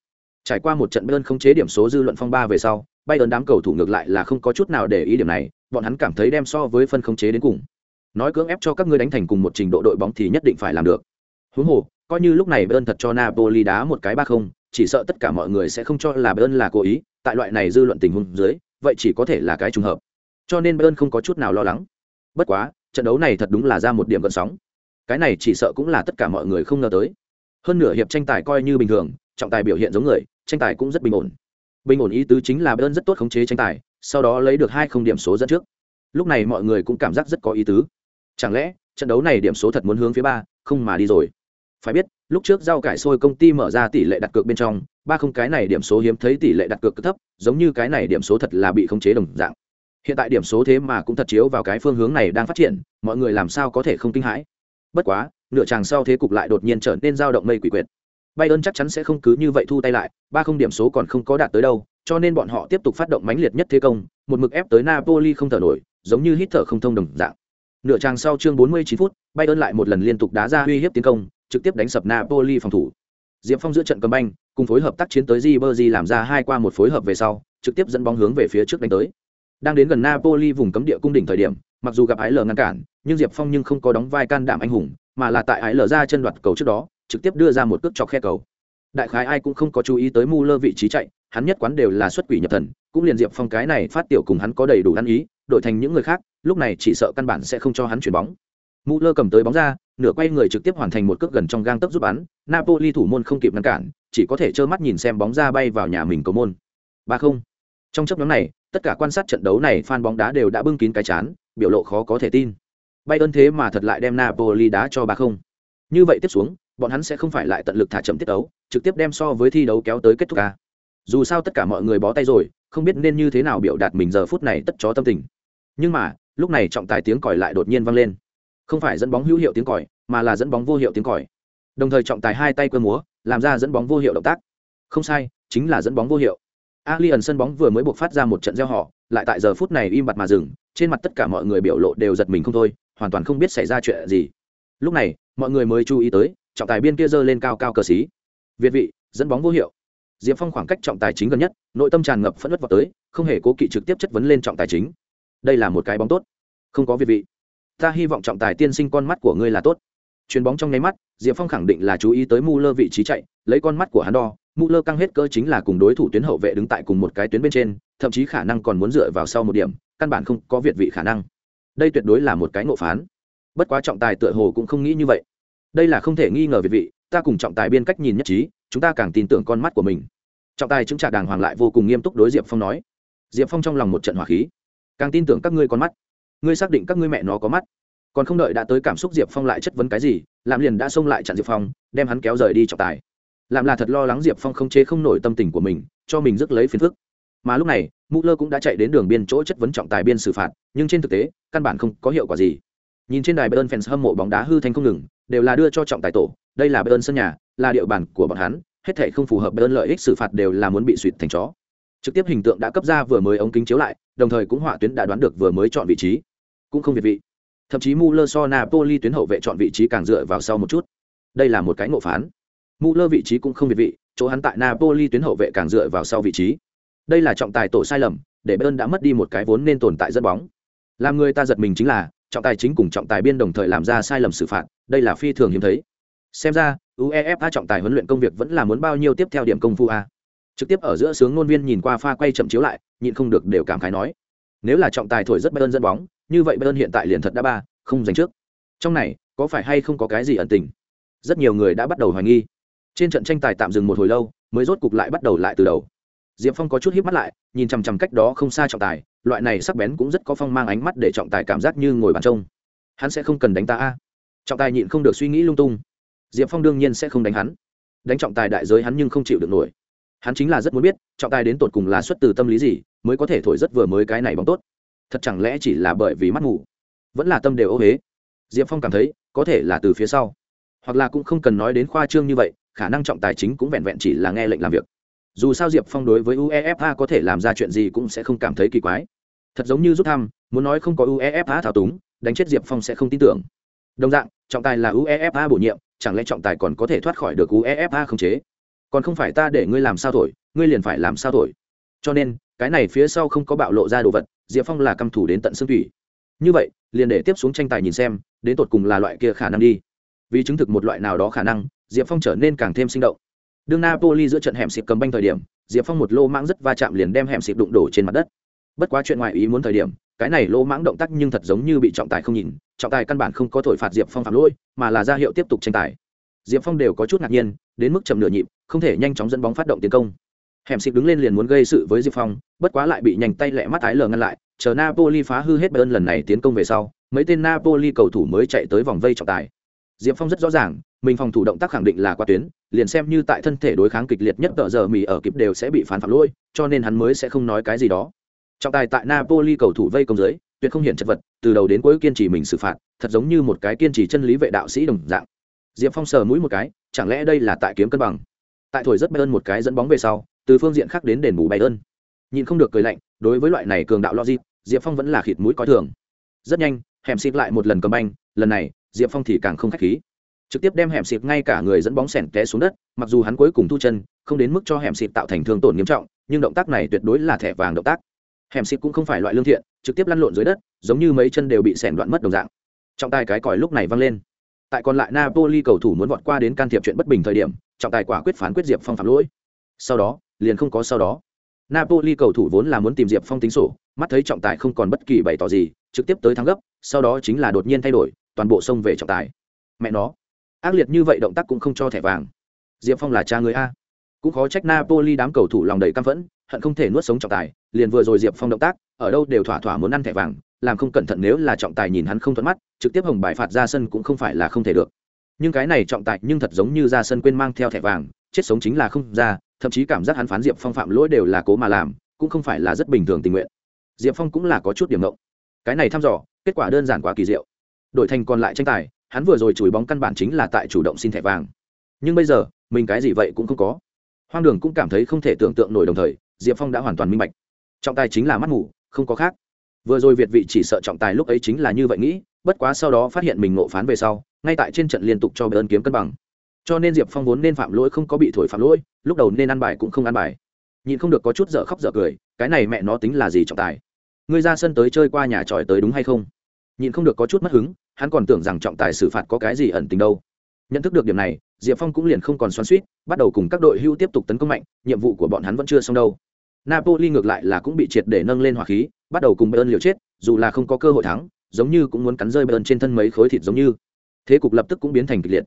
Trải qua một trận Bayern không chế điểm số dư luận phong ba về sau, Bayern đám cầu thủ ngược lại là không có chút nào để ý điểm này, bọn hắn cảm thấy đem so với phân không chế đến cùng. Nói cưỡng ép cho các ngươi đánh thành cùng một trình độ đội bóng thì nhất định phải làm được. Huống hồ, coi như lúc này Bayern thật cho Napoli đá một cái ba không, chỉ sợ tất cả mọi người sẽ không cho là Bayern là cố ý, tại loại này dư luận tình huống dưới, vậy chỉ có thể là cái trùng hợp. Cho nên Bayern không có chút nào lo lắng. Bất quá, trận đấu này thật đúng là ra một điểm gần sóng. Cái này chỉ sợ cũng là tất cả mọi người không ngờ tới. Hơn nửa hiệp tranh tài coi như bình thường, trọng tài biểu hiện giống người, tranh tài cũng rất bình ổn. Bình ổn ý tứ chính là bơn rất tốt khống chế tranh tài, sau đó lấy được hai không điểm số dẫn trước. Lúc này mọi người cũng cảm giác rất có ý tứ. Chẳng lẽ, trận đấu này điểm số thật muốn hướng phía ba, không mà đi rồi. Phải biết, lúc trước rau cải sôi công ty mở ra tỷ lệ đặt cược bên trong, ba không cái này điểm số hiếm thấy tỷ lệ đặt cược thấp, giống như cái này điểm số thật là bị khống chế đồng dạng. Hiện tại điểm số thế mà cũng thật chiếu vào cái phương hướng này đang phát triển, mọi người làm sao có thể không kinh hãi. Bất quá, nửa chàng sau thế cục lại đột nhiên trở nên dao động mây quỷ quyệt. Bayern chắc chắn sẽ không cứ như vậy thu tay lại, ba không điểm số còn không có đạt tới đâu, cho nên bọn họ tiếp tục phát động mãnh liệt nhất thế công, một mực ép tới Napoli không thở nổi, giống như hít thở không thông đồng dạng. Nửa chàng sau chương 49 phút, Bayern lại một lần liên tục đá ra uy hiếp tiến công, trực tiếp đánh sập Napoli phòng thủ. Diệp Phong giữa trận cầm banh, cùng phối hợp tác chiến tới Ribery làm ra hai qua một phối hợp về sau, trực tiếp dẫn bóng hướng về phía trước đánh tới. Đang đến gần Napoli vùng cấm địa cung đỉnh thời điểm, mặc dù gặp ái lờ ngăn cản, nhưng Diệp Phong nhưng không có đóng vai can đảm anh hùng, mà là tại ái Lở ra chân đoạt cầu trước đó, trực tiếp đưa ra một cước chọc khe cầu. Đại khái ai cũng không có chú ý tới mu lơ vị trí chạy hắn nhất quán đều là xuất quỷ nhập thần cũng liền diệp phong cái này phát tiểu cùng hắn có đầy đủ ăn ý đổi thành những người khác lúc này chỉ sợ căn bản sẽ không cho hắn chuyển bóng. Mu lơ cầm tới bóng ra nửa quay người trực tiếp hoàn thành một cước gần trong gang tấc giúp bắn napoli thủ môn không kịp ngăn cản chỉ có thể trơ mắt nhìn xem bóng ra bay vào nhà mình cầu môn. ba không. Trong chấp nhóm này tất cả quan sát trận đấu này fan bóng đá đều đã bưng kín cái chán biểu lộ khó có thể tin bay thế mà thật lại đem napoli đá cho bà không. Như vậy tiếp xuống bọn hắn sẽ không phải lại tận lực thả chậm tiết đấu trực tiếp đem so với thi đấu kéo tới kết thúc à. dù sao tất cả mọi người bó tay rồi không biết nên như thế nào biểu đạt mình giờ phút này tất chó tâm tình. Nhưng mà lúc này trọng tài tiếng còi lại đột nhiên vang lên. Không phải dẫn bóng hữu hiệu tiếng còi mà là dẫn bóng vô hiệu tiếng còi. Đồng thời trọng tài hai tay quơ múa làm ra dẫn bóng vô hiệu động tác. Không sai chính là dẫn bóng vô hiệu. Alien sân bóng vừa mới buộc phát ra một trận gieo họ, lại tại giờ phút này im bặt mà dừng, trên mặt tất cả mọi người biểu lộ đều giật mình không thôi, hoàn toàn không biết xảy ra chuyện gì. Lúc này, mọi người mới chú ý tới, trọng tài biên kia giơ lên cao cao cờ xí. Việt vị dẫn bóng vô hiệu. Diệp phong khoảng cách trọng tài chính gần nhất nội tâm tràn ngập phẫn nứt vào tới không hề cố kỵ trực tiếp chất vấn lên trọng tài chính. Đây là một cái bóng tốt. Không có việt vị. Ta hy vọng trọng tài tiên sinh con mắt của ngươi là tốt. Chuyền bóng trong nháy mắt diệp phong khẳng định là chú ý tới mu lơ vị trí chạy lấy con mắt của hắn đo mu lơ căng hết cơ chính là cùng đối thủ tuyến hậu vệ đứng tại cùng một cái tuyến bên trên thậm chí khả năng còn muốn dựa vào sau một điểm căn bản không có việt vị khả năng đây tuyệt đối là một cái ngộ phán. Bất quá trọng tài tựa hồ cũng không nghĩ như vậy. Đây là không thể nghi ngờ về vị, ta cùng trọng tài biên cách nhìn nhất trí, chúng ta càng tin tưởng con mắt của mình. Trọng tài chứng trả đàng hoàng lại vô cùng nghiêm túc đối diệp phong nói. Diệp phong trong lòng một trận hỏa khí. Càng tin tưởng các ngươi con mắt. Ngươi xác định các ngươi mẹ nó có mắt. Còn không đợi đã tới cảm xúc diệp phong lại chất vấn cái gì làm liền đã xông lại chặn diệp phong, đem hắn kéo rời đi trọng tài. Làm là thật lo lắng diệp phong không chế không nổi tâm tình của mình, cho mình rước lấy phiền phức mà lúc này mũ lơ cũng đã chạy đến đường biên chỗ chất vấn trọng tài biên xử phạt, nhưng trên thực tế, căn bản không có hiệu quả gì. Nhìn trên đài bayern fans hâm mộ bóng đá hư thành không ngừng, đều là đưa cho trọng tài tổ, đây là bayern sân nhà, là địa bàn của bọn hắn, hết thể không phù hợp bayern lợi ích xử phạt đều là muốn bị suỵt thành chó. Trực tiếp hình tượng đã cấp ra vừa mới ống kính chiếu lại, đồng thời cũng họa tuyến đã đoán được vừa mới chọn vị trí. Cũng không việt vị. Thậm chí Muller so Napoli tuyến hậu vệ chọn vị trí càng dựa vào sau một chút. Đây là một cái ngộ phán. Muller vị trí cũng không việt vị, chỗ hắn tại Napoli tuyến hậu vệ càng dựa vào sau vị trí đây là trọng tài tổ sai lầm, để Bayern đã mất đi một cái vốn nên tồn tại dẫn bóng. Làm người ta giật mình chính là, trọng tài chính cùng trọng tài biên đồng thời làm ra sai lầm xử phạt, đây là phi thường hiếm thấy. Xem ra, uefa trọng tài huấn luyện công việc vẫn là muốn bao nhiêu tiếp theo điểm công phu a? Trực tiếp ở giữa sướng ngôn viên nhìn qua pha quay chậm chiếu lại, nhịn không được đều cảm khái nói. Nếu là trọng tài thổi rất bayern dẫn bóng, như vậy bayern hiện tại liền thật đã ba, không giành trước. Trong này, có phải hay không có cái gì ẩn tình? Rất nhiều người đã bắt đầu hoài nghi. Trên trận tranh tài tạm dừng một hồi lâu, mới rốt cục lại bắt đầu lại từ đầu diệp phong có chút híp mắt lại, nhìn chằm chằm cách đó không xa trọng tài, loại này sắc bén cũng rất có phong mang ánh mắt để trọng tài cảm giác như ngồi bàn trông. Hắn sẽ không cần đánh ta a. Trọng tài nhịn không được suy nghĩ lung tung. Diệp phong đương nhiên sẽ không đánh hắn. Đánh trọng tài đại giới hắn nhưng không chịu được nổi. Hắn chính là rất muốn biết, trọng tài đến tột cùng là xuất từ tâm lý gì, mới có thể thổi rất vừa mới cái này bóng tốt. Thật chẳng lẽ chỉ là bởi vì mắt ngủ vẫn là tâm đều ô huế diệp phong cảm thấy, có thể là từ phía sau. Hoặc là cũng không cần nói đến khoa trương như vậy, khả năng trọng tài chính cũng vẹn vẹn chỉ là nghe lệnh làm việc dù sao diệp phong đối với uefa có thể làm ra chuyện gì cũng sẽ không cảm thấy kỳ quái. thật giống như rút thăm, muốn nói không có uefa thảo túng, đánh chết diệp phong sẽ không tin tưởng. đồng dạng, trọng tài là uefa bổ nhiệm, chẳng lẽ trọng tài còn có thể thoát khỏi được uefa không chế? còn không phải ta để ngươi làm sao thổi, ngươi liền phải làm sao thổi. cho nên, cái này phía sau không có bạo lộ ra đồ vật, diệp phong là căm thủ đến tận xương thủy như vậy, liền để tiếp xuống tranh tài nhìn xem, đến tột cùng là loại kia khả năng đi. vì chứng thực một loại nào đó khả năng, diệp phong trở nên càng thêm sinh động đương napoli giữa trận hẻm xịt cầm banh thời điểm, diệp phong một lô mãng rất va chạm liền đem hẻm xịt đụng đổ trên mặt đất. Bất quá chuyện ngoài ý muốn thời điểm, cái này lô mãng động tác nhưng thật giống như bị trọng tài không nhìn, trọng tài căn bản không có thổi phạt diệp phong phạm lỗi, mà là ra hiệu tiếp tục tranh tài. Diệp phong đều có chút ngạc nhiên, đến mức chầm nửa nhịp, không thể nhanh chóng dẫn bóng phát động tiến công. Hẻm xịt đứng lên liền muốn gây sự với diệp phong, bất quá lại bị nhanh tay lẹ mắt ái lờ ngăn lại, chờ napoli phá hư hết bayern lần này tiến công về sau, mấy tên napoli cầu thủ mới chạy tới vòng vây trọng tài. Diệp phong rất rõ ràng, mình phòng thủ động tác khẳng định là qua tuyến liền xem như tại thân thể đối kháng kịch liệt nhất tợ giờ mì ở kịp đều sẽ bị phán phạm lỗi, cho nên hắn mới sẽ không nói cái gì đó. Trọng tài tại napoli cầu thủ vây công dưới, tuyệt không hiện chật vật, từ đầu đến cuối kiên trì mình xử phạt, thật giống như một cái kiên trì chân lý vệ đạo sĩ đồng dạng. Diệp phong sờ mũi một cái, chẳng lẽ đây là tại kiếm cân bằng? Tại thổi rất bay ơn một cái dẫn bóng về sau, từ phương diện khác đến đền bù bay ơn nhìn không được cười lạnh, đối với loại này cường đạo logic, diệp phong vẫn là khịt mũi coi thường. Rất nhanh hẻm xịt lại một lần cầm banh, lần này, diệp phong thì càng không k h á c h khí trực tiếp đem hẻm xịt ngay cả người dẫn bóng sẻn té xuống đất, mặc dù hắn cuối cùng thu chân, không đến mức cho hẻm xịt tạo thành thương tổn nghiêm trọng, nhưng động tác này tuyệt đối là thẻ vàng động tác. Hẻm xịt cũng không phải loại lương thiện, trực tiếp lăn lộn dưới đất, giống như mấy chân đều bị sẻn đoạn mất đồng dạng. Trọng tài cái còi lúc này văng lên. Tại còn lại napoli cầu thủ muốn vọt qua đến can thiệp chuyện bất bình thời điểm, trọng tài quả quyết phán quyết diệp phong phạm lỗi. Sau đó, liền không có sau đó. Napoli cầu thủ vốn là muốn tìm diệp phong tính sổ, mắt thấy trọng tài không còn bất kỳ bày tỏ gì, trực tiếp tới thắng gấp, sau đó chính là đột nhiên thay đổi, toàn bộ sông về trọng tài. Mẹ nó ác liệt như vậy động tác cũng không cho thẻ vàng. Diệp phong là cha người a. Cũng khó trách napoli đám cầu thủ lòng đầy căm phẫn, hận không thể nuốt sống trọng tài, liền vừa rồi diệp phong động tác, ở đâu đều thỏa thỏa muốn ăn thẻ vàng, làm không cẩn thận nếu là trọng tài nhìn hắn không thuận mắt, trực tiếp hồng bài phạt ra sân cũng không phải là không thể được. Nhưng cái này trọng tài nhưng thật giống như ra sân quên mang theo thẻ vàng, chết sống chính là không ra, thậm chí cảm giác hắn phán diệp phong phạm lỗi đều là cố mà làm, cũng không phải là rất bình thường tình nguyện. Diệp phong cũng là có chút điểm ngộng. Cái này thăm dò, kết quả đơn giản quá kỳ diệu. Đổi thành còn lại tranh tài hắn vừa rồi chùi bóng căn bản chính là tại chủ động xin thẻ vàng. Nhưng bây giờ, mình cái gì vậy cũng không có. Hoang đường cũng cảm thấy không thể tưởng tượng nổi đồng thời, diệp phong đã hoàn toàn minh bạch. Trọng tài chính là mắt ngủ không có khác. Vừa rồi việt vị chỉ sợ trọng tài lúc ấy chính là như vậy nghĩ, bất quá sau đó phát hiện mình ngộ phán về sau, ngay tại trên trận liên tục cho ơn kiếm cân bằng. Cho nên diệp phong vốn nên phạm lỗi không có bị thổi phạm lỗi, lúc đầu nên ăn bài cũng không ăn bài. Nhìn không được có chút dở khóc dở cười, cái này mẹ nó tính là gì trọng tài? Ngươi ra sân tới chơi qua nhà tròi tới đúng hay không? Nhìn không được có chút mất hứng hắn còn tưởng rằng trọng tài xử phạt có cái gì ẩn tình đâu. Nhận thức được điểm này, diệp phong cũng liền không còn xoắn suýt bắt đầu cùng các đội hưu tiếp tục tấn công mạnh, nhiệm vụ của bọn hắn vẫn chưa xong đâu. Napoli ngược lại là cũng bị triệt để nâng lên hỏa khí, bắt đầu cùng bayern liều chết, dù là không có cơ hội thắng, giống như cũng muốn cắn rơi bayern trên thân mấy khối thịt giống như. Thế cục lập tức cũng biến thành kịch liệt.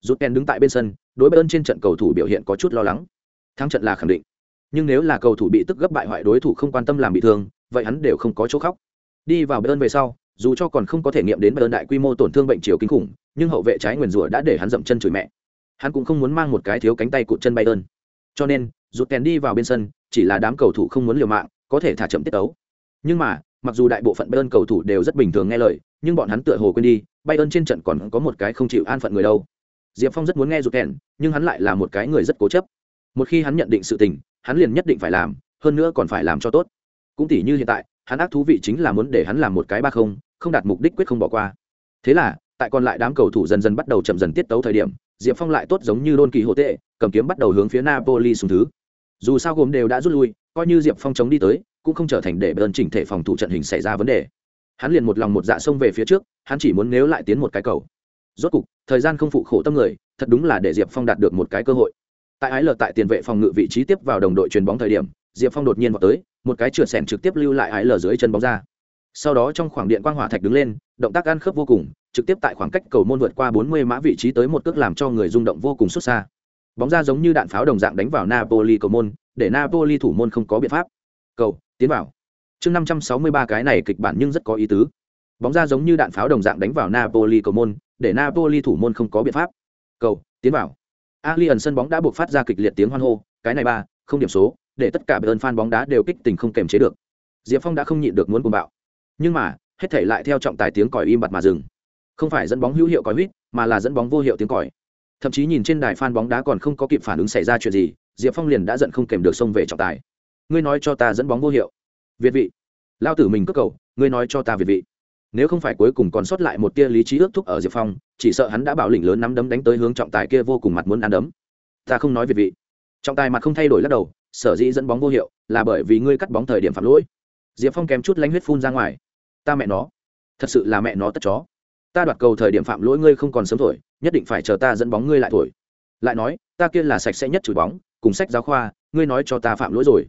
Rút ken đứng tại bên sân, đối bayern trên trận cầu thủ biểu hiện có chút lo lắng. Thắng trận là khẳng định. Nhưng nếu là cầu thủ bị tức gấp bại hoại đối thủ không quan tâm làm bị thương, vậy hắn đều không có chỗ khóc. Đi vào bayern về sau dù cho còn không có thể nghiệm đến bơn đại quy mô tổn thương bệnh chiều kinh khủng, nhưng hậu vệ trái nguyền rủa đã để hắn dậm chân chửi mẹ. Hắn cũng không muốn mang một cái thiếu cánh tay cụt chân bay ơn. cho nên, rụt kèn đi vào bên sân, chỉ là đám cầu thủ không muốn liều mạng, có thể thả chậm tiết tấu. Nhưng mà, mặc dù đại bộ phận bayern cầu thủ đều rất bình thường nghe lời, nhưng bọn hắn tựa hồ quên đi, bayern trên trận còn có một cái không chịu an phận người đâu. Diệp phong rất muốn nghe rụt kèn, nhưng hắn lại là một cái người rất cố chấp. Một khi hắn nhận định sự tình, hắn liền nhất định phải làm, hơn nữa còn phải làm cho tốt. Cũng tỉ như hiện tại, hắn ác thú vị chính là muốn để hắn làm một cái ba không không đạt mục đích quyết không bỏ qua. Thế là, tại còn lại đám cầu thủ dần dần bắt đầu chậm dần tiết tấu thời điểm, diệp phong lại tốt giống như đôn kỳ hộ tệ, cầm kiếm bắt đầu hướng phía napoli xuống thứ. Dù sao gồm đều đã rút lui, coi như diệp phong chống đi tới, cũng không trở thành để bơn chỉnh thể phòng thủ trận hình xảy ra vấn đề. Hắn liền một lòng một dạ xông về phía trước, hắn chỉ muốn nếu lại tiến một cái cầu. Rốt cục, thời gian không phụ khổ tâm người, thật đúng là để diệp phong đạt được một cái cơ hội. Tại ái lờ tại tiền vệ phòng ngự vị trí tiếp vào đồng đội chuyền bóng thời điểm, diệp phong đột nhiên vào tới, một cái trượt sẻn trực tiếp lưu lại ái lờ dưới chân bóng ra sau đó trong khoảng điện quang hỏa thạch đứng lên động tác ăn khớp vô cùng trực tiếp tại khoảng cách cầu môn vượt qua 40 mã vị trí tới một cước làm cho người rung động vô cùng xuất xa. Bóng ra giống như đạn pháo đồng dạng đánh vào napoli cầu môn để napoli thủ môn không có biện pháp. Cầu tiến vào. Chương 563 cái này kịch bản nhưng rất có ý tứ. Bóng ra giống như đạn pháo đồng dạng đánh vào napoli cầu môn để napoli thủ môn không có biện pháp. Cầu tiến vào. Ali ẩn sân bóng đã buộc phát ra kịch liệt tiếng hoan hô, cái này ba, không điểm số, để tất cả bên fan bóng đá đều kích tình không kềm chế được. Diệp Phong đã không nhịn được muốn cuồng bạo. Nhưng mà, hết thảy lại theo trọng tài tiếng còi im bặt mà dừng. Không phải dẫn bóng hữu hiệu còi huýt, mà là dẫn bóng vô hiệu tiếng còi. Thậm chí nhìn trên đài fan bóng đá còn không có kịp phản ứng xảy ra chuyện gì, Diệp Phong liền đã giận không kềm được xông về trọng tài. Ngươi nói cho ta dẫn bóng vô hiệu. Việt vị. Lao tử mình cất cầu, ngươi nói cho ta việt vị nếu không phải cuối cùng còn sót lại một tia lý trí ước thúc ở diệp phong chỉ sợ hắn đã bảo lĩnh lớn nắm đấm đánh tới hướng trọng tài kia vô cùng mặt muốn ăn đấm ta không nói Việt vị trọng tài mặt không thay đổi lắc đầu sở dĩ dẫn bóng vô hiệu là bởi vì ngươi cắt bóng thời điểm phạm lỗi diệp phong kém chút lánh huyết phun ra ngoài ta mẹ nó, thật sự là mẹ nó tất chó. Ta đoạt cầu thời điểm phạm lỗi ngươi không còn sớm thổi, nhất định phải chờ ta dẫn bóng ngươi lại thổi. Lại nói, ta kia là sạch sẽ nhất chửi bóng, cùng sách giáo khoa, ngươi nói cho ta phạm lỗi rồi.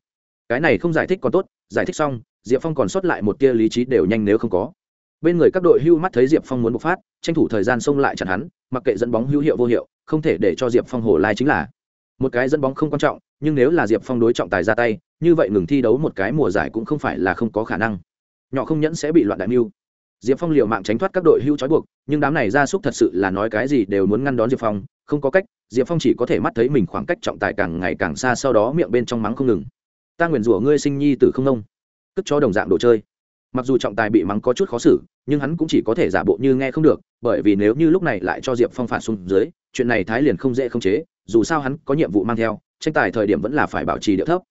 Cái này không giải thích còn tốt, giải thích xong, diệp phong còn sót lại một tia lý trí đều nhanh nếu không có. Bên người các đội hưu mắt thấy diệp phong muốn bộc phát, tranh thủ thời gian xông lại chặn hắn, mặc kệ dẫn bóng hữu hiệu vô hiệu, không thể để cho diệp phong hổ lai chính là. Một cái dẫn bóng không quan trọng, nhưng nếu là diệp phong đối trọng tài ra tay, như vậy ngừng thi đấu một cái mùa giải cũng không phải là không có khả năng nhỏ không nhẫn sẽ bị loạn đại mưu. Diệp phong liều mạng tránh thoát các đội hưu trói buộc, nhưng đám này ra súc thật sự là nói cái gì đều muốn ngăn đón diệp phong, không có cách, diệp phong chỉ có thể mắt thấy mình khoảng cách trọng tài càng ngày càng xa sau đó miệng bên trong mắng không ngừng. Ta nguyền rủa ngươi sinh nhi tử không nông, cất cho đồng dạng đồ chơi. Mặc dù trọng tài bị mắng có chút khó xử, nhưng hắn cũng chỉ có thể giả bộ như nghe không được, bởi vì nếu như lúc này lại cho diệp phong phạt xuống dưới, chuyện này thái liền không dễ không chế, dù sao hắn có nhiệm vụ mang theo, tranh tài thời điểm vẫn là phải bảo trì điệu thấp.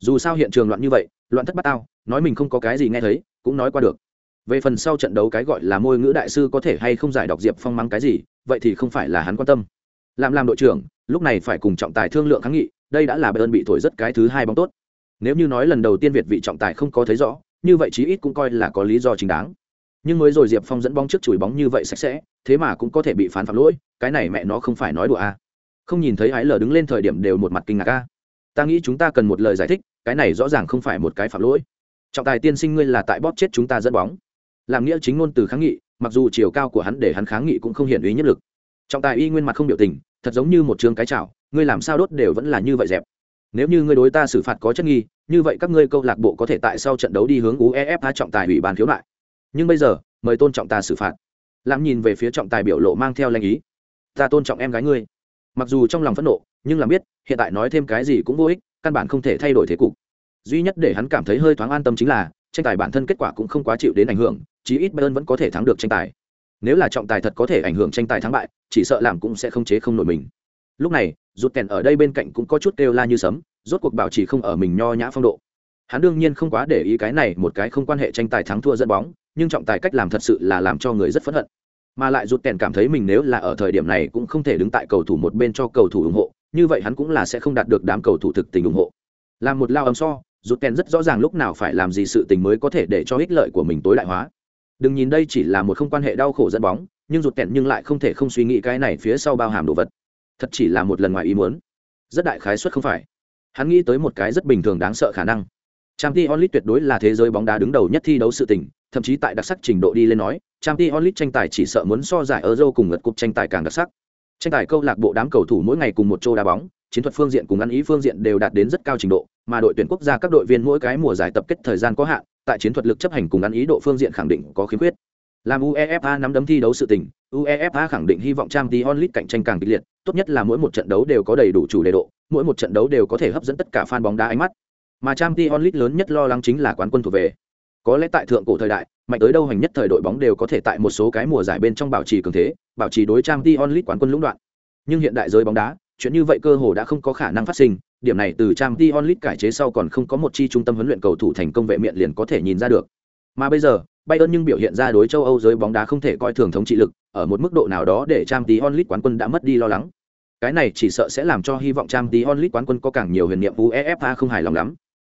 Dù sao hiện trường loạn như vậy, loạn thất bát tao nói mình không có cái gì nghe thấy, cũng nói qua được. Về phần sau trận đấu cái gọi là môi ngữ đại sư có thể hay không giải đọc diệp phong mắng cái gì, vậy thì không phải là hắn quan tâm. Làm làm đội trưởng, lúc này phải cùng trọng tài thương lượng kháng nghị, đây đã là bayern bị thổi rất cái thứ hai bóng tốt. Nếu như nói lần đầu tiên việt vị trọng tài không có thấy rõ, như vậy chí ít cũng coi là có lý do chính đáng. Nhưng mới rồi diệp phong dẫn bóng trước chùi bóng như vậy sạch sẽ, thế mà cũng có thể bị phán phạm lỗi, cái này mẹ nó không phải nói đùa a à. không nhìn thấy ái lờ đứng lên thời điểm đều một mặt kinh ngạc a ta nghĩ chúng ta cần một lời giải thích, cái này rõ ràng không phải một cái phạm lỗi trọng tài tiên sinh ngươi là tại bóp chết chúng ta dẫn bóng. Làm nghĩa chính ngôn từ kháng nghị, mặc dù chiều cao của hắn để hắn kháng nghị cũng không hiển ý nhất lực. Trọng tài y nguyên mặt không biểu tình, thật giống như một trường cái chảo, ngươi làm sao đốt đều vẫn là như vậy dẹp. Nếu như ngươi đối ta xử phạt có chất nghi, như vậy các ngươi câu lạc bộ có thể tại sau trận đấu đi hướng uefa trọng tài ủy ban khiếu nại. Nhưng bây giờ, mời tôn trọng ta xử phạt. Làm nhìn về phía trọng tài biểu lộ mang theo lanh ý. Ta tôn trọng em gái ngươi. Mặc dù trong lòng phẫn nộ, nhưng làm biết, hiện tại nói thêm cái gì cũng vô ích, căn bản không thể thay đổi thế cục duy nhất để hắn cảm thấy hơi thoáng an tâm chính là, tranh tài bản thân kết quả cũng không quá chịu đến ảnh hưởng, chí ít bayern vẫn có thể thắng được tranh tài. Nếu là trọng tài thật có thể ảnh hưởng tranh tài thắng bại, chỉ sợ làm cũng sẽ không chế không nổi mình. Lúc này rụt kèn ở đây bên cạnh cũng có chút kêu la như sấm, rốt cuộc bảo trì không ở mình nho nhã phong độ. Hắn đương nhiên không quá để ý cái này một cái không quan hệ tranh tài thắng thua dẫn bóng, nhưng trọng tài cách làm thật sự là làm cho người rất phẫn hận. Mà lại rụt kèn cảm thấy mình nếu là ở thời điểm này cũng không thể đứng tại cầu thủ một bên cho cầu thủ ủng hộ, như vậy hắn cũng là sẽ không đạt được đám cầu thủ thực tình ủng hộ. Làm một lao ấm so Rút kèn rất rõ ràng lúc nào phải làm gì sự tình mới có thể để cho ích lợi của mình tối đại hóa. Đừng nhìn đây chỉ là một không quan hệ đau khổ dẫn bóng, nhưng rụt kèn nhưng lại không thể không suy nghĩ cái này phía sau bao hàm đồ vật. Thật chỉ là một lần ngoài ý muốn. Rất đại khái suất không phải. Hắn nghĩ tới một cái rất bình thường đáng sợ khả năng. Trang t onlit tuyệt đối là thế giới bóng đá đứng đầu nhất thi đấu sự tình, thậm chí tại đặc sắc trình độ đi lên nói trang t onlit tranh tài chỉ sợ muốn so giải euro cùng ngật cục tranh tài càng đặc sắc. Tranh tài câu lạc bộ đám cầu thủ mỗi ngày cùng một chỗ đá bóng, chiến thuật phương diện cùng ăn ý phương diện đều đạt đến rất cao trình độ mà đội tuyển quốc gia các đội viên mỗi cái mùa giải tập kết thời gian có hạn, tại chiến thuật lực chấp hành cùng ăn ý độ phương diện khẳng định có khiếm khuyết. Làm uefa nắm đấm thi đấu sự tình, uefa khẳng định hy vọng trang League cạnh tranh càng kịch liệt, tốt nhất là mỗi một trận đấu đều có đầy đủ chủ đề độ, mỗi một trận đấu đều có thể hấp dẫn tất cả fan bóng đá ánh mắt. Mà trang League lớn nhất lo lắng chính là quán quân thuộc về. Có lẽ tại thượng cổ thời đại, mạnh tới đâu hành nhất thời đội bóng đều có thể tại một số cái mùa giải bên trong bảo trì cường thế, bảo trì đối trang League quán quân lũng đoạn. Nhưng hiện đại giới bóng đá, chuyện như vậy cơ hồ đã không có khả năng phát sinh điểm này từ trang t onlit cải chế sau còn không có một chi trung tâm huấn luyện cầu thủ thành công vệ miệng liền có thể nhìn ra được mà bây giờ Bayern nhưng biểu hiện ra đối châu Âu giới bóng đá không thể coi thường thống trị lực, ở một mức độ nào đó để trang t onlit quán quân đã mất đi lo lắng. Cái này chỉ sợ sẽ làm cho hy vọng Champions onlit quán quân có càng nhiều huyền niệm UEFA không hài lòng lắm.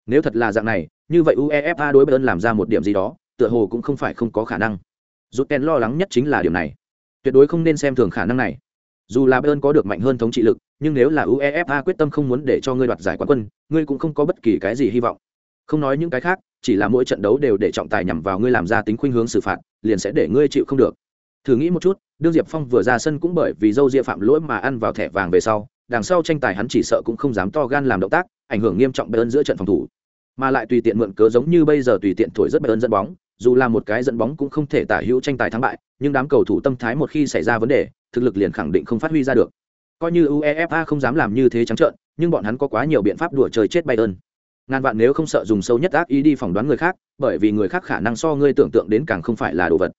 Nếu thật là dạng này, như vậy UEFA đối Bayern làm ra một điểm gì đó, tựa hồ cũng không phải không có khả năng. Rút lo lắng nhất chính là điểm này. Tuyệt đối không nên xem thường khả năng này. Dù là Bayern có được mạnh hơn thống trị lực, nhưng nếu là UEFA quyết tâm không muốn để cho ngươi đoạt giải quán quân, ngươi cũng không có bất kỳ cái gì hy vọng. Không nói những cái khác, chỉ là mỗi trận đấu đều để trọng tài nhằm vào ngươi làm ra tính khuynh hướng xử phạt liền sẽ để ngươi chịu không được thử nghĩ một chút đương diệp phong vừa ra sân cũng bởi vì dâu diệp phạm lỗi mà ăn vào thẻ vàng về sau đằng sau tranh tài hắn chỉ sợ cũng không dám to gan làm động tác ảnh hưởng nghiêm trọng Bayern giữa trận phòng thủ mà lại tùy tiện mượn cớ giống như bây giờ tùy tiện thổi rất Bayern dẫn bóng dù là một cái dẫn bóng cũng không thể tả hữu tranh tài thắng bại nhưng đám cầu thủ tâm thái một khi xảy ra vấn đề thực lực liền khẳng định không phát huy ra được. Coi như uefa không dám làm như thế trắng trợn, nhưng bọn hắn có quá nhiều biện pháp đùa chơi chết bayern. Ngàn vạn nếu không sợ dùng sâu nhất ác ý đi phỏng đoán người khác, bởi vì người khác khả năng so ngươi tưởng tượng đến càng không phải là đồ vật.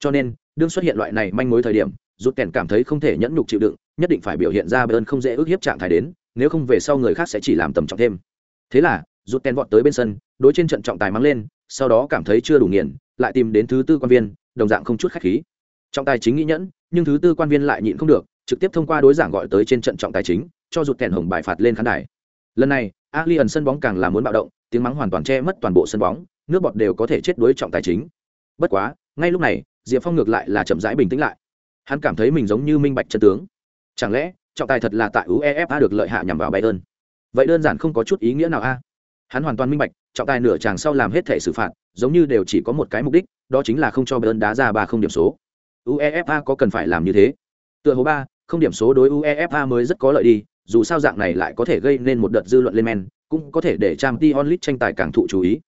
Cho nên, đương xuất hiện loại này manh mối thời điểm rút kèn cảm thấy không thể nhẫn nhục chịu đựng, nhất định phải biểu hiện ra bayern không dễ ước hiếp trạng thái đến, nếu không về sau người khác sẽ chỉ làm tầm trọng thêm. Thế là rút kèn vọt tới bên sân, đối trên trận trọng tài mang lên, sau đó cảm thấy chưa đủ nghiền, lại tìm đến thứ tư quan viên, đồng dạng không chút khách khí. Trọng tài chính nghĩ nhẫn nhưng thứ tư quan viên lại nhịn không được, trực tiếp thông qua đối giảng gọi tới trên trận trọng tài chính, cho rụt kèn hồng bài phạt lên khán đài. Lần này alien sân bóng càng là muốn bạo động, tiếng mắng hoàn toàn che mất toàn bộ sân bóng, nước bọt đều có thể chết đuối trọng tài chính. Bất quá, ngay lúc này, diệp phong ngược lại là chậm rãi bình tĩnh lại. Hắn cảm thấy mình giống như minh bạch chân tướng. Chẳng lẽ, trọng tài thật là tại uefa được lợi hạ nhằm vào bayern? Vậy đơn giản không có chút ý nghĩa nào a? Hắn hoàn toàn minh bạch, trọng tài nửa chàng sau làm hết thể xử phạt, giống như đều chỉ có một cái mục đích, đó chính là không cho bayern đá ra ba không điểm số uefa có cần phải làm như thế? Tựa hồ ba, không điểm số đối uefa mới rất có lợi đi, dù sao dạng này lại có thể gây nên một đợt dư luận lên men, cũng có thể để trang t onlit tranh tài càng thụ chú ý.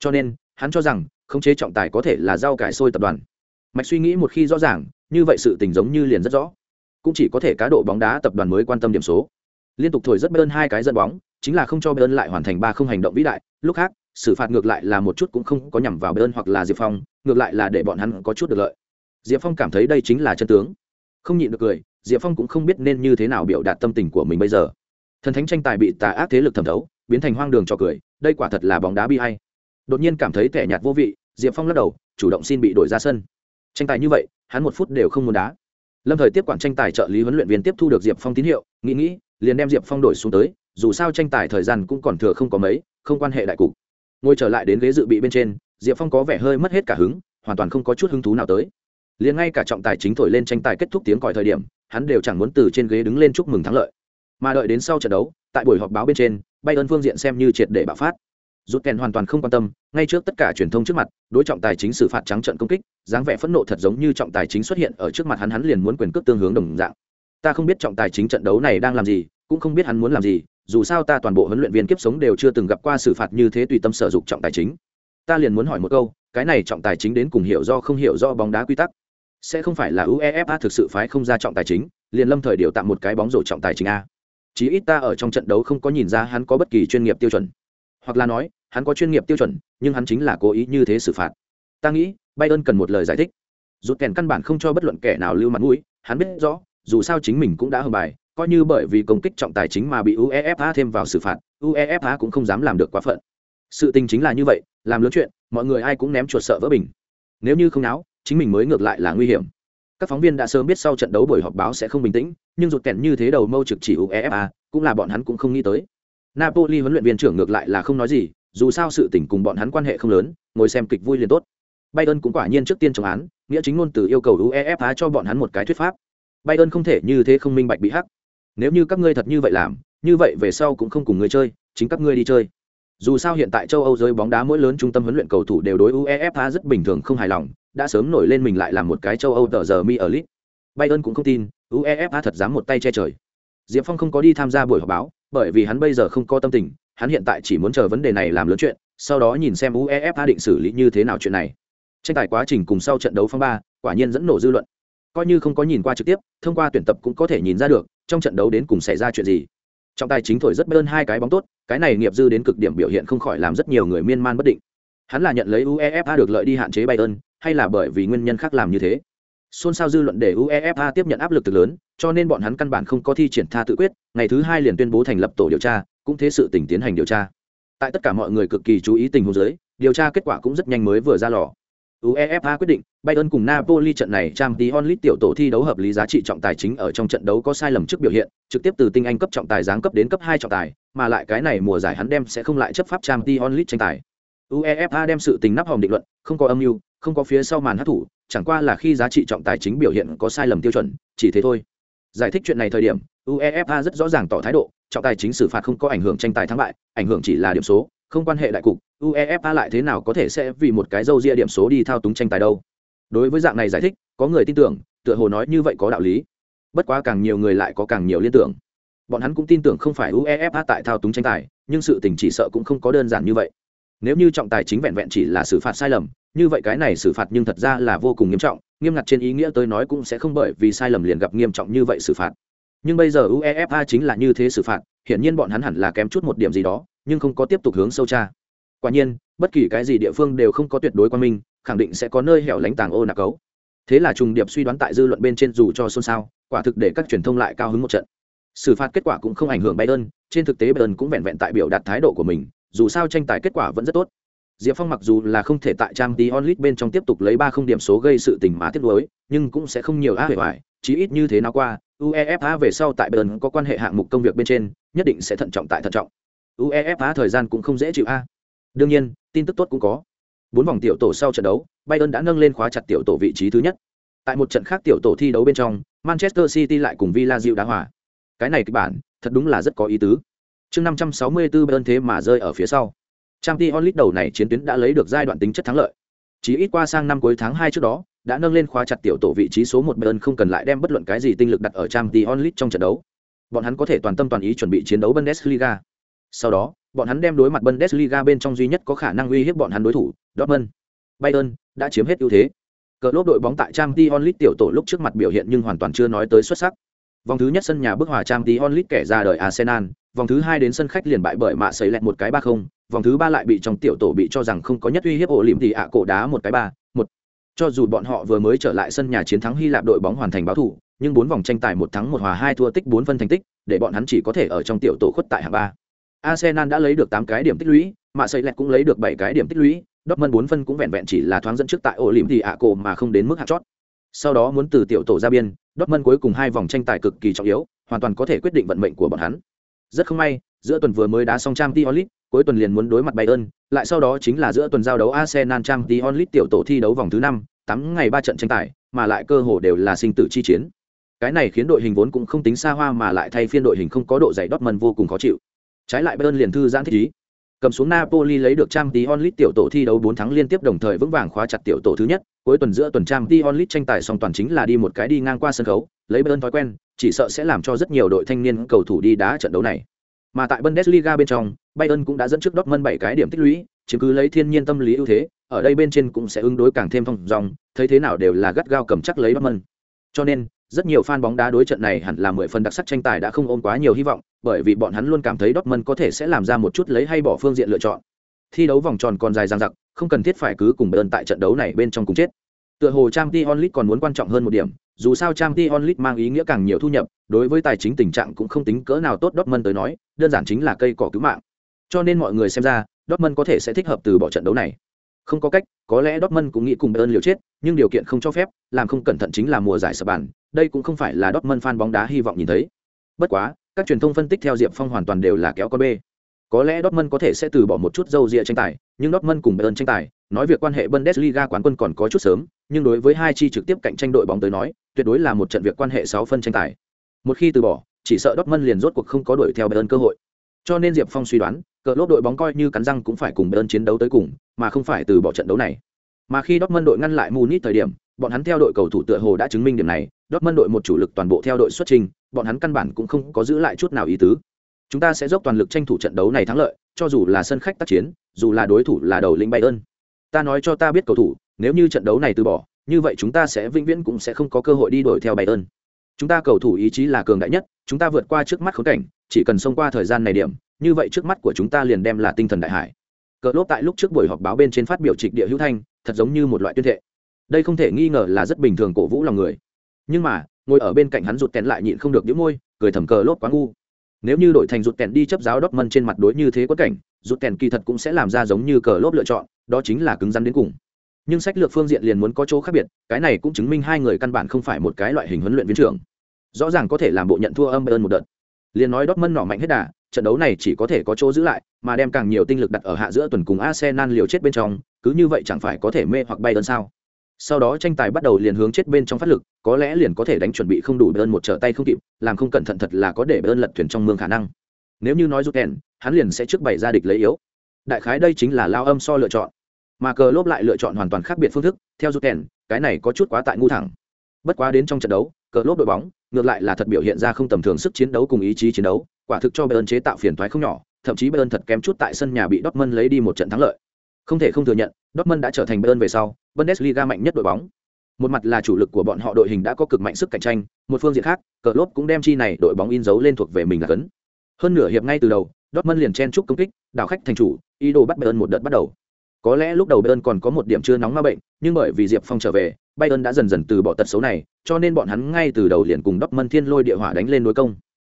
Cho nên, hắn cho rằng, khống chế trọng tài có thể là rau cải sôi tập đoàn. Mạch suy nghĩ một khi rõ ràng, như vậy sự tình giống như liền rất rõ. Cũng chỉ có thể cá độ bóng đá tập đoàn mới quan tâm điểm số. Liên tục thổi rất bơn hai cái dẫn bóng, chính là không cho bơn lại hoàn thành ba không hành động vĩ đại. Lúc khác, xử phạt ngược lại là một chút cũng không có nhằm vào bơn hoặc là diệp phong, ngược lại là để bọn hắn có chút được lợi diệp phong cảm thấy đây chính là chân tướng. Không nhịn được cười, diệp phong cũng không biết nên như thế nào biểu đạt tâm tình của mình bây giờ. Thần thánh tranh tài bị tà ác thế lực thẩm thấu, biến thành hoang đường cho cười, đây quả thật là bóng đá bi hay đột nhiên cảm thấy tẻ nhạt vô vị, diệp phong lắc đầu, chủ động xin bị đổi ra sân. Tranh tài như vậy, hắn một phút đều không muốn đá. Lâm thời tiếp quản tranh tài trợ lý huấn luyện viên tiếp thu được diệp phong tín hiệu, nghĩ nghĩ, liền đem diệp phong đổi xuống tới, dù sao tranh tài thời gian cũng còn thừa không có mấy, không quan hệ đại cục. Ngồi trở lại đến ghế dự bị bên trên, diệp phong có vẻ hơi mất hết cả hứng, hoàn toàn không có chút hứng thú nào tới liền ngay cả trọng tài chính thổi lên tranh tài kết thúc tiếng còi thời điểm, hắn đều chẳng muốn từ trên ghế đứng lên chúc mừng thắng lợi. Mà đợi đến sau trận đấu, tại buổi họp báo bên trên bay ơn phương diện xem như triệt để bạo phát. Rút kèn hoàn toàn không quan tâm, ngay trước tất cả truyền thông trước mặt, đối trọng tài chính xử phạt trắng trận công kích, dáng vẻ phẫn nộ thật giống như trọng tài chính xuất hiện ở trước mặt hắn hắn liền muốn quyền cước tương hướng đồng dạng. Ta không biết trọng tài chính trận đấu này đang làm gì, cũng không biết hắn muốn làm gì, dù sao ta toàn bộ huấn luyện viên kiếp sống đều chưa từng gặp qua xử phạt như thế tùy tâm sở dục trọng tài chính. Ta liền muốn hỏi một câu, cái này trọng tài chính đến cùng hiểu do không hiểu do bóng đá quy tắc? Sẽ không phải là uefa thực sự phái không ra trọng tài chính, liền lâm thời điều tạm một cái bóng rổ trọng tài chính a. Chí ít ta ở trong trận đấu không có nhìn ra hắn có bất kỳ chuyên nghiệp tiêu chuẩn. Hoặc là nói, hắn có chuyên nghiệp tiêu chuẩn, nhưng hắn chính là cố ý như thế xử phạt. Ta nghĩ, bayern cần một lời giải thích. Rút kèn căn bản không cho bất luận kẻ nào lưu mặt mũi, hắn biết rõ, dù sao chính mình cũng đã hờ bài, coi như bởi vì công kích trọng tài chính mà bị uefa thêm vào xử phạt, uefa cũng không dám làm được quá phận. Sự tình chính là như vậy, làm lớn chuyện, mọi người ai cũng ném chuột sợ vỡ bình. Nếu như không náo chính mình mới ngược lại là nguy hiểm. Các phóng viên đã sớm biết sau trận đấu buổi họp báo sẽ không bình tĩnh, nhưng rụt kẹn như thế đầu mâu trực chỉ uefa, cũng là bọn hắn cũng không nghĩ tới. Napoli huấn luyện viên trưởng ngược lại là không nói gì, dù sao sự tình cùng bọn hắn quan hệ không lớn, ngồi xem kịch vui liền tốt. Bayern cũng quả nhiên trước tiên chống án, nghĩa chính ngôn từ yêu cầu uefa cho bọn hắn một cái thuyết pháp. Bayern không thể như thế không minh bạch bị hắc. Nếu như các ngươi thật như vậy làm, như vậy về sau cũng không cùng người chơi, chính các ngươi đi chơi. Dù sao hiện tại châu âu giới bóng đá mỗi lớn trung tâm huấn luyện cầu thủ đều đối uefa rất bình thường không hài lòng đã sớm nổi lên mình lại làm một cái châu âu tờ giờ mi ở lit bayern cũng không tin, uefa thật dám một tay che trời. Diệp phong không có đi tham gia buổi họp báo, bởi vì hắn bây giờ không có tâm tình, hắn hiện tại chỉ muốn chờ vấn đề này làm lớn chuyện, sau đó nhìn xem uefa định xử lý như thế nào chuyện này. Tranh tài quá trình cùng sau trận đấu phong ba, quả nhiên dẫn nổ dư luận. Coi như không có nhìn qua trực tiếp, thông qua tuyển tập cũng có thể nhìn ra được, trong trận đấu đến cùng xảy ra chuyện gì. Trọng tài chính thổi rất bơn hai cái bóng tốt, cái này nghiệp dư đến cực điểm biểu hiện không khỏi làm rất nhiều người miên man bất định. Hắn là nhận lấy uefa được lợi đi hạn chế bayern hay là bởi vì nguyên nhân khác làm như thế? Xôn xao dư luận để uefa tiếp nhận áp lực từ lớn cho nên bọn hắn căn bản không có thi triển tha tự quyết ngày thứ hai liền tuyên bố thành lập tổ điều tra cũng thế sự tỉnh tiến hành điều tra. Tại tất cả mọi người cực kỳ chú ý tình huống giới điều tra kết quả cũng rất nhanh mới vừa ra lò. UEFA quyết định Bayern cùng Napoli trận này Champions League tiểu tổ thi đấu hợp lý giá trị trọng tài chính ở trong trận đấu có sai lầm trước biểu hiện, trực tiếp từ tinh anh cấp trọng tài giáng cấp đến cấp 2 trọng tài, mà lại cái này mùa giải hắn đem sẽ không lại chấp pháp Champions League tranh tài. UEFA đem sự tình nắp hòm định luận, không có âm mưu, không có phía sau màn hát thủ, chẳng qua là khi giá trị trọng tài chính biểu hiện có sai lầm tiêu chuẩn, chỉ thế thôi. Giải thích chuyện này thời điểm, UEFA rất rõ ràng tỏ thái độ, trọng tài chính xử phạt không có ảnh hưởng tranh tài thắng bại, ảnh hưởng chỉ là điểm số, không quan hệ đại cục, UEFA lại thế nào có thể sẽ vì một cái dâu ria điểm số đi thao túng tranh tài đâu. Đối với dạng này giải thích, có người tin tưởng, tựa hồ nói như vậy có đạo lý. Bất quá càng nhiều người lại có càng nhiều liên tưởng. Bọn hắn cũng tin tưởng không phải UEFA tại thao túng tranh tài, nhưng sự tình chỉ sợ cũng không có đơn giản như vậy. Nếu như trọng tài chính vẹn vẹn chỉ là xử phạt sai lầm, như vậy cái này xử phạt nhưng thật ra là vô cùng nghiêm trọng, nghiêm ngặt trên ý nghĩa tôi nói cũng sẽ không bởi vì sai lầm liền gặp nghiêm trọng như vậy xử phạt. Nhưng bây giờ UEFA chính là như thế xử phạt, hiển nhiên bọn hắn hẳn là kém chút một điểm gì đó, nhưng không có tiếp tục hướng sâu tra quả nhiên bất kỳ cái gì địa phương đều không có tuyệt đối quan minh khẳng định sẽ có nơi hẻo lánh tàng ô nạc cấu. Thế là trùng điệp suy đoán tại dư luận bên trên dù cho xôn xao quả thực để các truyền thông lại cao hứng một trận. Xử phạt kết quả cũng không ảnh hưởng bayern trên thực tế bayern cũng vẹn vẹn tại biểu đạt thái độ của mình dù sao tranh tài kết quả vẫn rất tốt. Diệp phong mặc dù là không thể tại trang tí onlit bên trong tiếp tục lấy ba không điểm số gây sự tình mà tiếc nuối, nhưng cũng sẽ không nhiều á hề hoài, chí ít như thế nào qua, uefa về sau tại bayern có quan hệ hạng mục công việc bên trên, nhất định sẽ thận trọng tại thận trọng. Uefa thời gian cũng không dễ chịu a. Đương nhiên, tin tức tốt cũng có. Bốn vòng tiểu tổ sau trận đấu, bayern đã nâng lên khóa chặt tiểu tổ vị trí thứ nhất. Tại một trận khác tiểu tổ thi đấu bên trong, manchester city lại cùng villa đá hòa. Cái này kịch bản, thật đúng là rất có ý tứ chương 564 bayern thế mà rơi ở phía sau. Trang League đầu này chiến tuyến đã lấy được giai đoạn tính chất thắng lợi. Chỉ ít qua sang năm cuối tháng hai trước đó, đã nâng lên khóa chặt tiểu tổ vị trí số một bayern không cần lại đem bất luận cái gì tinh lực đặt ở trang League trong trận đấu. Bọn hắn có thể toàn tâm toàn ý chuẩn bị chiến đấu bundesliga. Sau đó, bọn hắn đem đối mặt bundesliga bên trong duy nhất có khả năng uy hiếp bọn hắn đối thủ, dortmund. Bayern đã chiếm hết ưu thế. Cờ lốp đội bóng tại trang League tiểu tổ lúc trước mặt biểu hiện nhưng hoàn toàn chưa nói tới xuất sắc vòng thứ nhất sân nhà bức hòa trang tí onlit kẻ ra đời arsenal, vòng thứ hai đến sân khách liền bại bởi mạ sấy lẹt một cái ba không, vòng thứ ba lại bị trong tiểu tổ bị cho rằng không có nhất uy hiếp ổ lỉm thì ạ cổ đá một cái ba, một. Cho dù bọn họ vừa mới trở lại sân nhà chiến thắng hy lạp đội bóng hoàn thành báo thủ, nhưng bốn vòng tranh tài một thắng một hòa hai thua tích bốn phân thành tích, để bọn hắn chỉ có thể ở trong tiểu tổ khuất tại hạng ba. Arsenal đã lấy được tám cái điểm tích lũy mạ sấy lẹt cũng lấy được bảy cái điểm tích lũy, Dortmund bốn phân cũng vẹn vẹn chỉ là thoáng dẫn trước tại ổ lỉm thì ạ cổ mà không đến mức hạng chót. Sau đó muốn từ tiểu tổ ra biên Dortmund cuối cùng hai vòng tranh tài cực kỳ trọng yếu hoàn toàn có thể quyết định vận mệnh của bọn hắn. Rất không may giữa tuần vừa mới đá xong Champions League, cuối tuần liền muốn đối mặt bayern lại sau đó chính là giữa tuần giao đấu arsenal Champions League tiểu tổ thi đấu vòng thứ năm tám ngày ba trận tranh tài mà lại cơ hồ đều là sinh tử chi chiến. Cái này khiến đội hình vốn cũng không tính xa hoa mà lại thay phiên đội hình không có độ dày Dortmund vô cùng khó chịu. Trái lại bayern liền thư giãn thích ý cầm xuống napoli lấy được trang tí onlit tiểu tổ thi đấu bốn tháng liên tiếp đồng thời vững vàng khóa chặt tiểu tổ thứ nhất. Cuối tuần giữa tuần trang tí onlit tranh tài song toàn chính là đi một cái đi ngang qua sân khấu, lấy bayern thói quen, chỉ sợ sẽ làm cho rất nhiều đội thanh niên cầu thủ đi đá trận đấu này. Mà tại bundesliga bên trong, bayern cũng đã dẫn trước dortmund bảy cái điểm tích lũy, chiếm cứ lấy thiên nhiên tâm lý ưu thế, ở đây bên trên cũng sẽ ứng đối càng thêm phong dòng, thấy thế nào đều là gắt gao cầm chắc lấy dortmund. Cho nên rất nhiều fan bóng đá đối trận này hẳn là mười phần đặc sắc tranh tài đã không ôm quá nhiều hy vọng, bởi vì bọn hắn luôn cảm thấy Dortmund có thể sẽ làm ra một chút lấy hay bỏ phương diện lựa chọn. Thi đấu vòng tròn còn dài dằng dặc, không cần thiết phải cứ cùng Bayern tại trận đấu này bên trong cùng chết. Tựa hồ Champions League còn muốn quan trọng hơn một điểm, dù sao Champions League mang ý nghĩa càng nhiều thu nhập, đối với tài chính tình trạng cũng không tính cỡ nào tốt Dortmund tới nói, đơn giản chính là cây cỏ cứu mạng. Cho nên mọi người xem ra, Dortmund có thể sẽ thích hợp từ bỏ trận đấu này. Không có cách, có lẽ Dortmund cũng nghĩ cùng Bayern liều chết, nhưng điều kiện không cho phép, làm không cẩn thận chính là mùa giải sập bàn, đây cũng không phải là Dortmund fan bóng đá hy vọng nhìn thấy. Bất quá, các truyền thông phân tích theo Diệp Phong hoàn toàn đều là kéo con bê. Có lẽ Dortmund có thể sẽ từ bỏ một chút dâu dịa tranh tài, nhưng Dortmund cùng Bayern tranh tài, nói việc quan hệ Bundesliga quán quân còn có chút sớm, nhưng đối với hai chi trực tiếp cạnh tranh đội bóng tới nói, tuyệt đối là một trận việc quan hệ sáu phân tranh tài. Một khi từ bỏ, chỉ sợ Dortmund liền rốt cuộc không có đuổi theo Bayern cơ hội. Cho nên Diệp Phong suy đoán, cờ lốp đội bóng coi như cắn răng cũng phải cùng Bayern chiến đấu tới cùng, mà không phải từ bỏ trận đấu này. Mà khi Dortmund đội ngăn lại Munich thời điểm, bọn hắn theo đội cầu thủ tựa hồ đã chứng minh điểm này, Dortmund đội một chủ lực toàn bộ theo đội xuất trình, bọn hắn căn bản cũng không có giữ lại chút nào ý tứ. Chúng ta sẽ dốc toàn lực tranh thủ trận đấu này thắng lợi, cho dù là sân khách tác chiến, dù là đối thủ là đầu lĩnh Bayern. Ta nói cho ta biết cầu thủ, nếu như trận đấu này từ bỏ, như vậy chúng ta sẽ vĩnh viễn cũng sẽ không có cơ hội đi đuổi theo Bayern. Chúng ta cầu thủ ý chí là cường đại nhất, chúng ta vượt qua trước mắt khốn cảnh, chỉ cần xông qua thời gian này điểm, như vậy trước mắt của chúng ta liền đem là tinh thần đại hải. Cờ lốp tại lúc trước buổi họp báo bên trên phát biểu trịch địa hữu thanh, thật giống như một loại tuyên thệ. Đây không thể nghi ngờ là rất bình thường cổ vũ lòng người. Nhưng mà ngồi ở bên cạnh hắn rụt kèn lại nhịn không được những môi cười thầm cờ lốp quá ngu. Nếu như đội thành rụt kèn đi chấp giáo đốc mân trên mặt đối như thế quất cảnh rụt kèn kỳ thật cũng sẽ làm ra giống như cờ lốp lựa chọn đó chính là cứng rắn đến cùng. Nhưng sách lược phương diện liền muốn có chỗ khác biệt cái này cũng chứng minh hai người căn bản không phải một cái loại hình huấn luyện viên trưởng. Rõ ràng có thể làm bộ nhận thua âm ơn một đợt. Liền nói đốc mân nỏ mạnh hết đà trận đấu này chỉ có thể có chỗ giữ lại, mà đem càng nhiều tinh lực đặt ở hạ giữa tuần cùng arsenal liều chết bên trong, cứ như vậy chẳng phải có thể mê hoặc bay đơn sao? Sau đó tranh tài bắt đầu liền hướng chết bên trong phát lực, có lẽ liền có thể đánh chuẩn bị không đủ bơn một trở tay không kịp, làm không cẩn thận thật là có để bơn lật thuyền trong mương khả năng. Nếu như nói rút kèn hắn liền sẽ trước bày ra địch lấy yếu. Đại khái đây chính là lao âm so lựa chọn. Mà cờ lốp lại lựa chọn hoàn toàn khác biệt phương thức, theo rút kèn cái này có chút quá tại ngu thẳng. Bất quá đến trong trận đấu cờ lốp đội bóng, ngược lại là thật biểu hiện ra không tầm thường sức chiến đấu cùng ý chí chiến đấu quả thực cho bayern chế tạo phiền toái không nhỏ thậm chí bayern thật kém chút tại sân nhà bị dortmund lấy đi một trận thắng lợi không thể không thừa nhận dortmund đã trở thành bayern về sau Bundesliga mạnh nhất đội bóng. Một mặt là chủ lực của bọn họ đội hình đã có cực mạnh sức cạnh tranh, một phương diện khác, cờ lốp cũng đem chi này đội bóng in dấu lên thuộc về mình là cấn. Hơn nửa hiệp ngay từ đầu, Dortmund liền chen chúc công kích, đảo khách thành chủ, ý đồ bắt Bayern một đợt bắt đầu. Có lẽ lúc đầu Bayern còn có một điểm chưa nóng ma bệnh, nhưng bởi vì Diệp Phong trở về, Bayern đã dần dần từ bỏ tật xấu này, cho nên bọn hắn ngay từ đầu liền cùng Dortmund thiên lôi địa hỏa đánh lên đối công.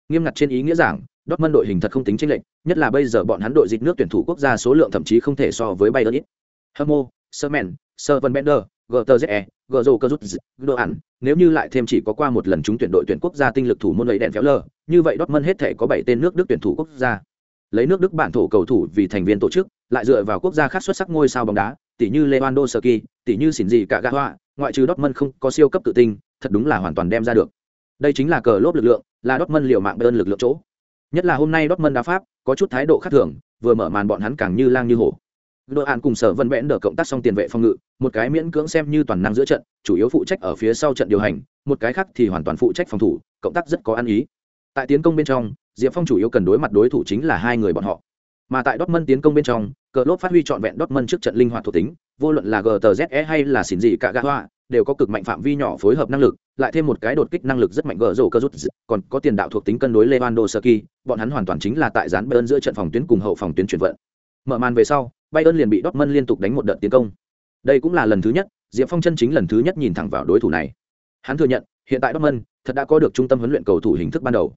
Nghiêm ngặt trên ý nghĩa giảng, Dortmund đội hình thật không tính chênh lệch, nhất là bây giờ bọn hắn đội dịch nước tuyển thủ quốc gia số lượng thậm chí không thể so với Bayern ít. Hamo, Sermen, Servan Bender, GTZE, Gzo Kazut, Đồ nếu như lại thêm chỉ có qua một lần chúng tuyển đội tuyển quốc gia tinh lực thủ môn lấy đèn phéo lờ, như vậy Dortmund hết thể có 7 tên nước Đức tuyển thủ quốc gia. lấy nước đức bản thổ cầu thủ vì thành viên tổ chức lại dựa vào quốc gia khác xuất sắc ngôi sao bóng đá tỷ như lewandowski tỷ như xỉn gì cả gã hoa ngoại trừ dortmund không có siêu cấp tự tin thật đúng là hoàn toàn đem ra được đây chính là cờ lốp lực lượng là dortmund liều mạng bên lực lượng chỗ. Nhất là hôm nay dortmund đá pháp, có chút thái độ khác thường, vừa mở màn bọn hắn càng như lang như hổ. Đội hạn cùng sở vân vẽn đỡ cộng tác xong tiền vệ phòng ngự, một cái miễn cưỡng xem như toàn năng giữa trận, chủ yếu phụ trách ở phía sau trận điều hành, một cái khác thì hoàn toàn phụ trách phòng thủ, cộng tác rất có ăn ý. Tại tiến công bên trong, diệp phong chủ yếu cần đối mặt đối thủ chính là hai người bọn họ. Mà tại Dortmund tiến công bên trong cờ lốp phát huy trọn vẹn Dortmund trước trận linh hoạt thuộc tính, vô luận là gtze hay là xỉn gì cả gã hoa, đều có cực mạnh phạm vi nhỏ phối hợp năng lực, lại thêm một cái đột kích năng lực rất mạnh gỡ rổ cơ rút còn có tiền đạo thuộc tính cân đối lewandowski, bọn hắn hoàn toàn chính là tại dán Bayern giữa trận phòng tuyến cùng hậu phòng tuyến chuyển vận. Mở màn về sau, bayern liền bị dortmund liên tục đánh một đợt tiến công. Đây cũng là lần thứ nhất, diệp phong chân chính lần thứ nhất nhìn thẳng vào đối thủ này. Hắn thừa nhận, hiện tại dortmund thật đã có được trung tâm huấn luyện cầu thủ hình thức ban đầu.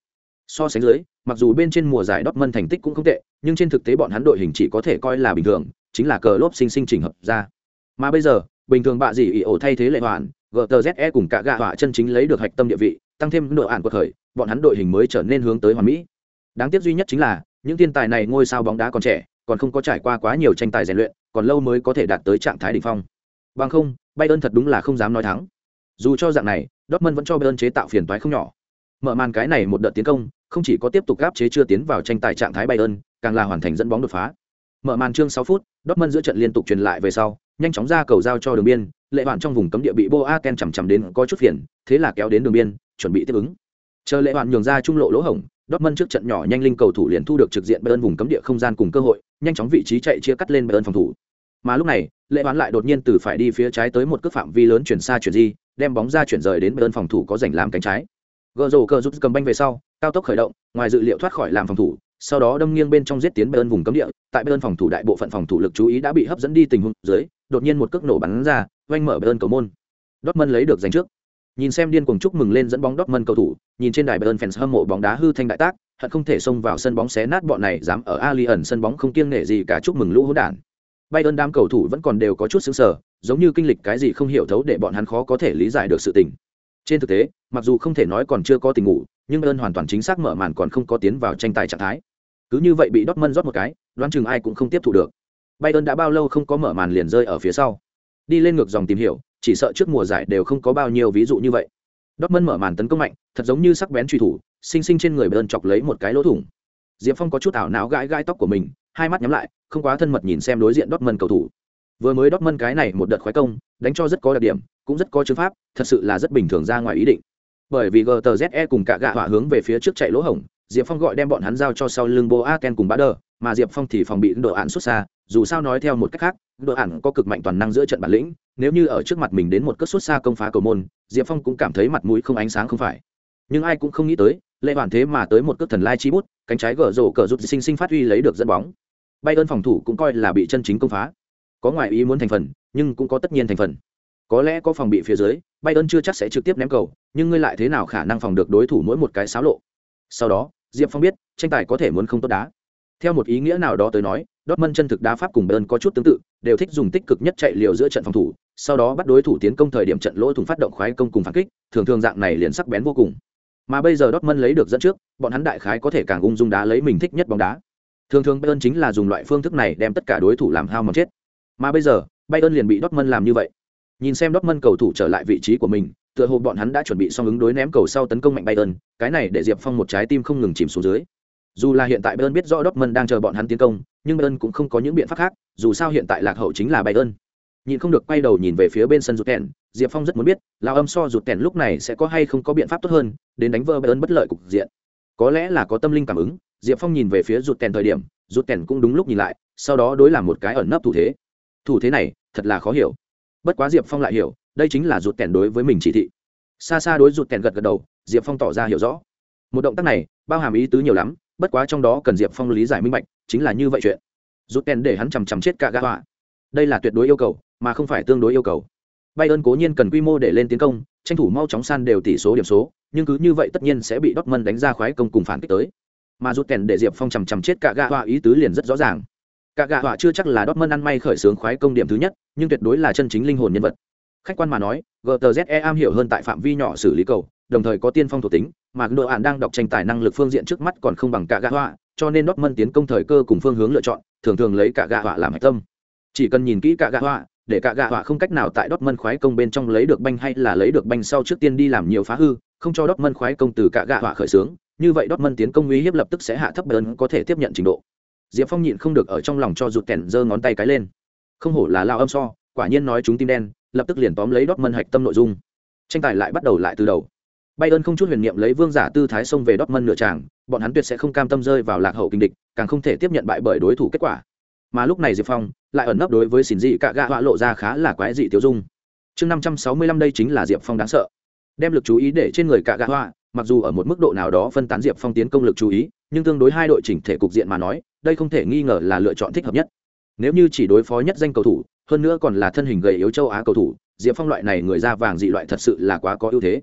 So sánh dưới mặc dù bên trên mùa giải dortmund thành tích cũng không tệ, nhưng trên thực tế bọn hắn đội hình chỉ có thể coi là bình thường, chính là cờ lốp sinh sinh chỉnh hợp ra. Mà bây giờ, bình thường bạ gì ỉ ổ thay thế lệ hoàn gtze cùng cả gạ họa chân chính lấy được hạch tâm địa vị, tăng thêm độ ản của thời, bọn hắn đội hình mới trở nên hướng tới hoàn mỹ. Đáng tiếc duy nhất chính là, những thiên tài này ngôi sao bóng đá còn trẻ, còn không có trải qua quá nhiều tranh tài rèn luyện, còn lâu mới có thể đạt tới trạng thái đỉnh phong. Bằng không, bayern thật đúng là không dám nói thắng. Dù cho dạng này, dortmund vẫn cho bayern chế tạo phiền toái không nhỏ. Mở màn cái này một đợt tiến công không chỉ có tiếp tục gáp chế chưa tiến vào tranh tài trạng thái bayern càng là hoàn thành dẫn bóng đột phá mở màn chương 6 phút dortmund giữa trận liên tục truyền lại về sau nhanh chóng ra cầu giao cho đường biên lệ bạn trong vùng cấm địa bị boaken chầm chậm đến có chút phiền thế là kéo đến đường biên chuẩn bị tiếp ứng chờ lệ bạn nhường ra trung lộ lỗ hổng Dortmund trước trận nhỏ nhanh linh cầu thủ liền thu được trực diện Bayern vùng cấm địa không gian cùng cơ hội, nhanh chóng vị trí chạy chia cắt lên Bayern phòng thủ. Mà lúc này, Lệ bạn lại đột nhiên từ phải đi phía trái tới một cước phạm vi lớn chuyển xa chuyển di, đem bóng ra chuyển rời đến Bayern phòng thủ có rảnh làm cánh trái. Gỡ rổ cờ giúp cầm banh về sau, cao tốc khởi động, ngoài dự liệu thoát khỏi làm phòng thủ, sau đó đâm nghiêng bên trong giết tiến Bayern vùng cấm địa, tại Bayern phòng thủ đại bộ phận phòng thủ lực chú ý đã bị hấp dẫn đi tình huống dưới, đột nhiên một cước nổ bắn ra, vanh mở Bayern cầu môn. Dortmund lấy được giành trước. Nhìn xem điên cuồng chúc mừng lên dẫn bóng Dortmund cầu thủ, nhìn trên đài Bayern fans hâm mộ bóng đá hư thanh đại tác, hận không thể xông vào sân bóng xé nát bọn này dám ở Allianz sân bóng không kiêng nể gì cả chúc mừng lũ hỗn đản. Bayern đám cầu thủ vẫn còn đều có chút sững sờ, giống như kinh lịch cái gì không hiểu thấu để bọn hắn khó có thể lý giải được sự tình. Trên thực tế, mặc dù không thể nói còn chưa có tình ngủ, nhưng ơn hoàn toàn chính xác mở màn còn không có tiến vào tranh tài trạng thái. Cứ như vậy bị Dortmund rót một cái, đoán chừng ai cũng không tiếp thu được. Bayern đã bao lâu không có mở màn liền rơi ở phía sau. Đi lên ngược dòng tìm hiểu, chỉ sợ trước mùa giải đều không có bao nhiêu ví dụ như vậy. Dortmund mở màn tấn công mạnh, thật giống như sắc bén truy thủ, sinh sinh trên người Bayern chọc lấy một cái lỗ thủng. Diệp Phong có chút ảo não gãi gãi tóc của mình, hai mắt nhắm lại, không quá thân mật nhìn xem đối diện Dortmund cầu thủ. Vừa mới Dortmund cái này một đợt khoái công, đánh cho rất có đặc điểm, cũng rất có chứng pháp, thật sự là rất bình thường ra ngoài ý định. Bởi vì GTZE cùng cả gạ hỏa hướng về phía trước chạy lỗ hổng, Diệp Phong gọi đem bọn hắn giao cho sau lưng Boaken cùng Bader, mà Diệp Phong thì phòng bị độ ạn xuất xa, dù sao nói theo một cách khác, độ ạn có cực mạnh toàn năng giữa trận bản lĩnh, nếu như ở trước mặt mình đến một cất xuất xa công phá cầu môn, Diệp Phong cũng cảm thấy mặt mũi không ánh sáng không phải. Nhưng ai cũng không nghĩ tới, lệ hoàn thế mà tới một cước thần lai chi bút, cánh trái gỡ rổ cờ rút sinh sinh phát huy lấy được dẫn bóng. bay ơn phòng thủ cũng coi là bị chân chính công phá. Có ngoại ý muốn thành phần, nhưng cũng có tất nhiên thành phần. Có lẽ có phòng bị phía dưới, Bayern chưa chắc sẽ trực tiếp ném cầu, nhưng ngươi lại thế nào khả năng phòng được đối thủ mỗi một cái xáo lộ. Sau đó, Diệp Phong biết, tranh tài có thể muốn không tốt đá. Theo một ý nghĩa nào đó tới nói, Dortmund chân thực đá pháp cùng Bayern có chút tương tự, đều thích dùng tích cực nhất chạy liều giữa trận phòng thủ, sau đó bắt đối thủ tiến công thời điểm trận lỗ thủng phát động khoái công cùng phản kích, thường thường dạng này liền sắc bén vô cùng. Mà bây giờ Dortmund lấy được dẫn trước, bọn hắn đại khái có thể càng ung dung đá lấy mình thích nhất bóng đá. Thường thường Bayern chính là dùng loại phương thức này đem tất cả đối thủ làm hao mòn chết. Mà bây giờ, Bayern liền bị Dortmund làm như vậy. Nhìn xem Dortmund cầu thủ trở lại vị trí của mình, tựa hồ bọn hắn đã chuẩn bị xong ứng đối ném cầu sau tấn công mạnh Bayern, cái này để Diệp Phong một trái tim không ngừng chìm xuống dưới. Dù là hiện tại Bayern biết rõ Dortmund đang chờ bọn hắn tiến công, nhưng Bayern cũng không có những biện pháp khác, dù sao hiện tại lạc hậu chính là Bayern. Nhìn không được quay đầu nhìn về phía bên sân rụt kèn, Diệp Phong rất muốn biết, lão âm so rụt kèn lúc này sẽ có hay không có biện pháp tốt hơn, đến đánh vỡ Bayern bất lợi cục diện. Có lẽ là có tâm linh cảm ứng, Diệp Phong nhìn về phía rụt kèn thời điểm, rụt kèn cũng đúng lúc nhìn lại, sau đó đối làm một cái ẩn nấp thủ thế. Thủ thế này, thật là khó hiểu. Bất quá Diệp Phong lại hiểu, đây chính là rụt kèn đối với mình chỉ thị. Xa xa đối rụt kèn gật gật đầu, Diệp Phong tỏ ra hiểu rõ. Một động tác này, bao hàm ý tứ nhiều lắm, bất quá trong đó cần diệp phong lý giải minh bạch chính là như vậy chuyện. Rút kèn để hắn chằm chằm chết cả gã họa. Đây là tuyệt đối yêu cầu mà không phải tương đối yêu cầu. Bayern cố nhiên cần quy mô để lên tiến công tranh thủ mau chóng san đều tỷ số điểm số nhưng cứ như vậy tất nhiên sẽ bị dortmund đánh ra khoái công cùng phản kích tới. Mà rút kèn để diệp phong chằm chằm chết cả gã họa ý tứ liền rất rõ ràng cả gã họa chưa chắc là dortmund ăn may khởi xướng khoái công điểm thứ nhất nhưng tuyệt đối là chân chính linh hồn nhân vật khách quan mà nói gtze am hiểu hơn tại phạm vi nhỏ xử lý cầu đồng thời có tiên phong thuộc tính mà đội ạn đang đọc tranh tài năng lực phương diện trước mắt còn không bằng cả gã họa, cho nên Dortmund tiến công thời cơ cùng phương hướng lựa chọn, thường thường lấy cả gạ họa làm hạch tâm. Chỉ cần nhìn kỹ cả gạ họa, để cả gạ họa không cách nào tại Dortmund khoái công bên trong lấy được banh hay là lấy được banh sau trước tiên đi làm nhiều phá hư, không cho Dortmund khoái công từ cả gạ họa khởi xướng, như vậy Dortmund tiến công uy hiếp lập tức sẽ hạ thấp Bayern có thể tiếp nhận trình độ. Diệp Phong nhịn không được ở trong lòng cho rụt kèn giơ ngón tay cái lên. Không hổ là lao âm so, quả nhiên nói chúng tim đen, lập tức liền tóm lấy đót mân hạch tâm nội dung. Tranh tài lại bắt đầu lại từ đầu. Bayern không chút huyền niệm lấy vương giả tư thái xông về Dortmund nửa tràng, bọn hắn tuyệt sẽ không cam tâm rơi vào lạc hậu kinh địch, càng không thể tiếp nhận bại bởi đối thủ kết quả. Mà lúc này Diệp Phong lại ẩn nấp đối với xỉn dị cả gạ họa lộ ra khá là quái dị tiêu dung. Chương 565 đây chính là Diệp Phong đáng sợ. Đem lực chú ý để trên người cả gạ họa, mặc dù ở một mức độ nào đó phân tán Diệp Phong tiến công lực chú ý, nhưng tương đối hai đội chỉnh thể cục diện mà nói, đây không thể nghi ngờ là lựa chọn thích hợp nhất. Nếu như chỉ đối phó nhất danh cầu thủ, hơn nữa còn là thân hình gầy yếu châu Á cầu thủ, Diệp Phong loại này người da vàng dị loại thật sự là quá có ưu thế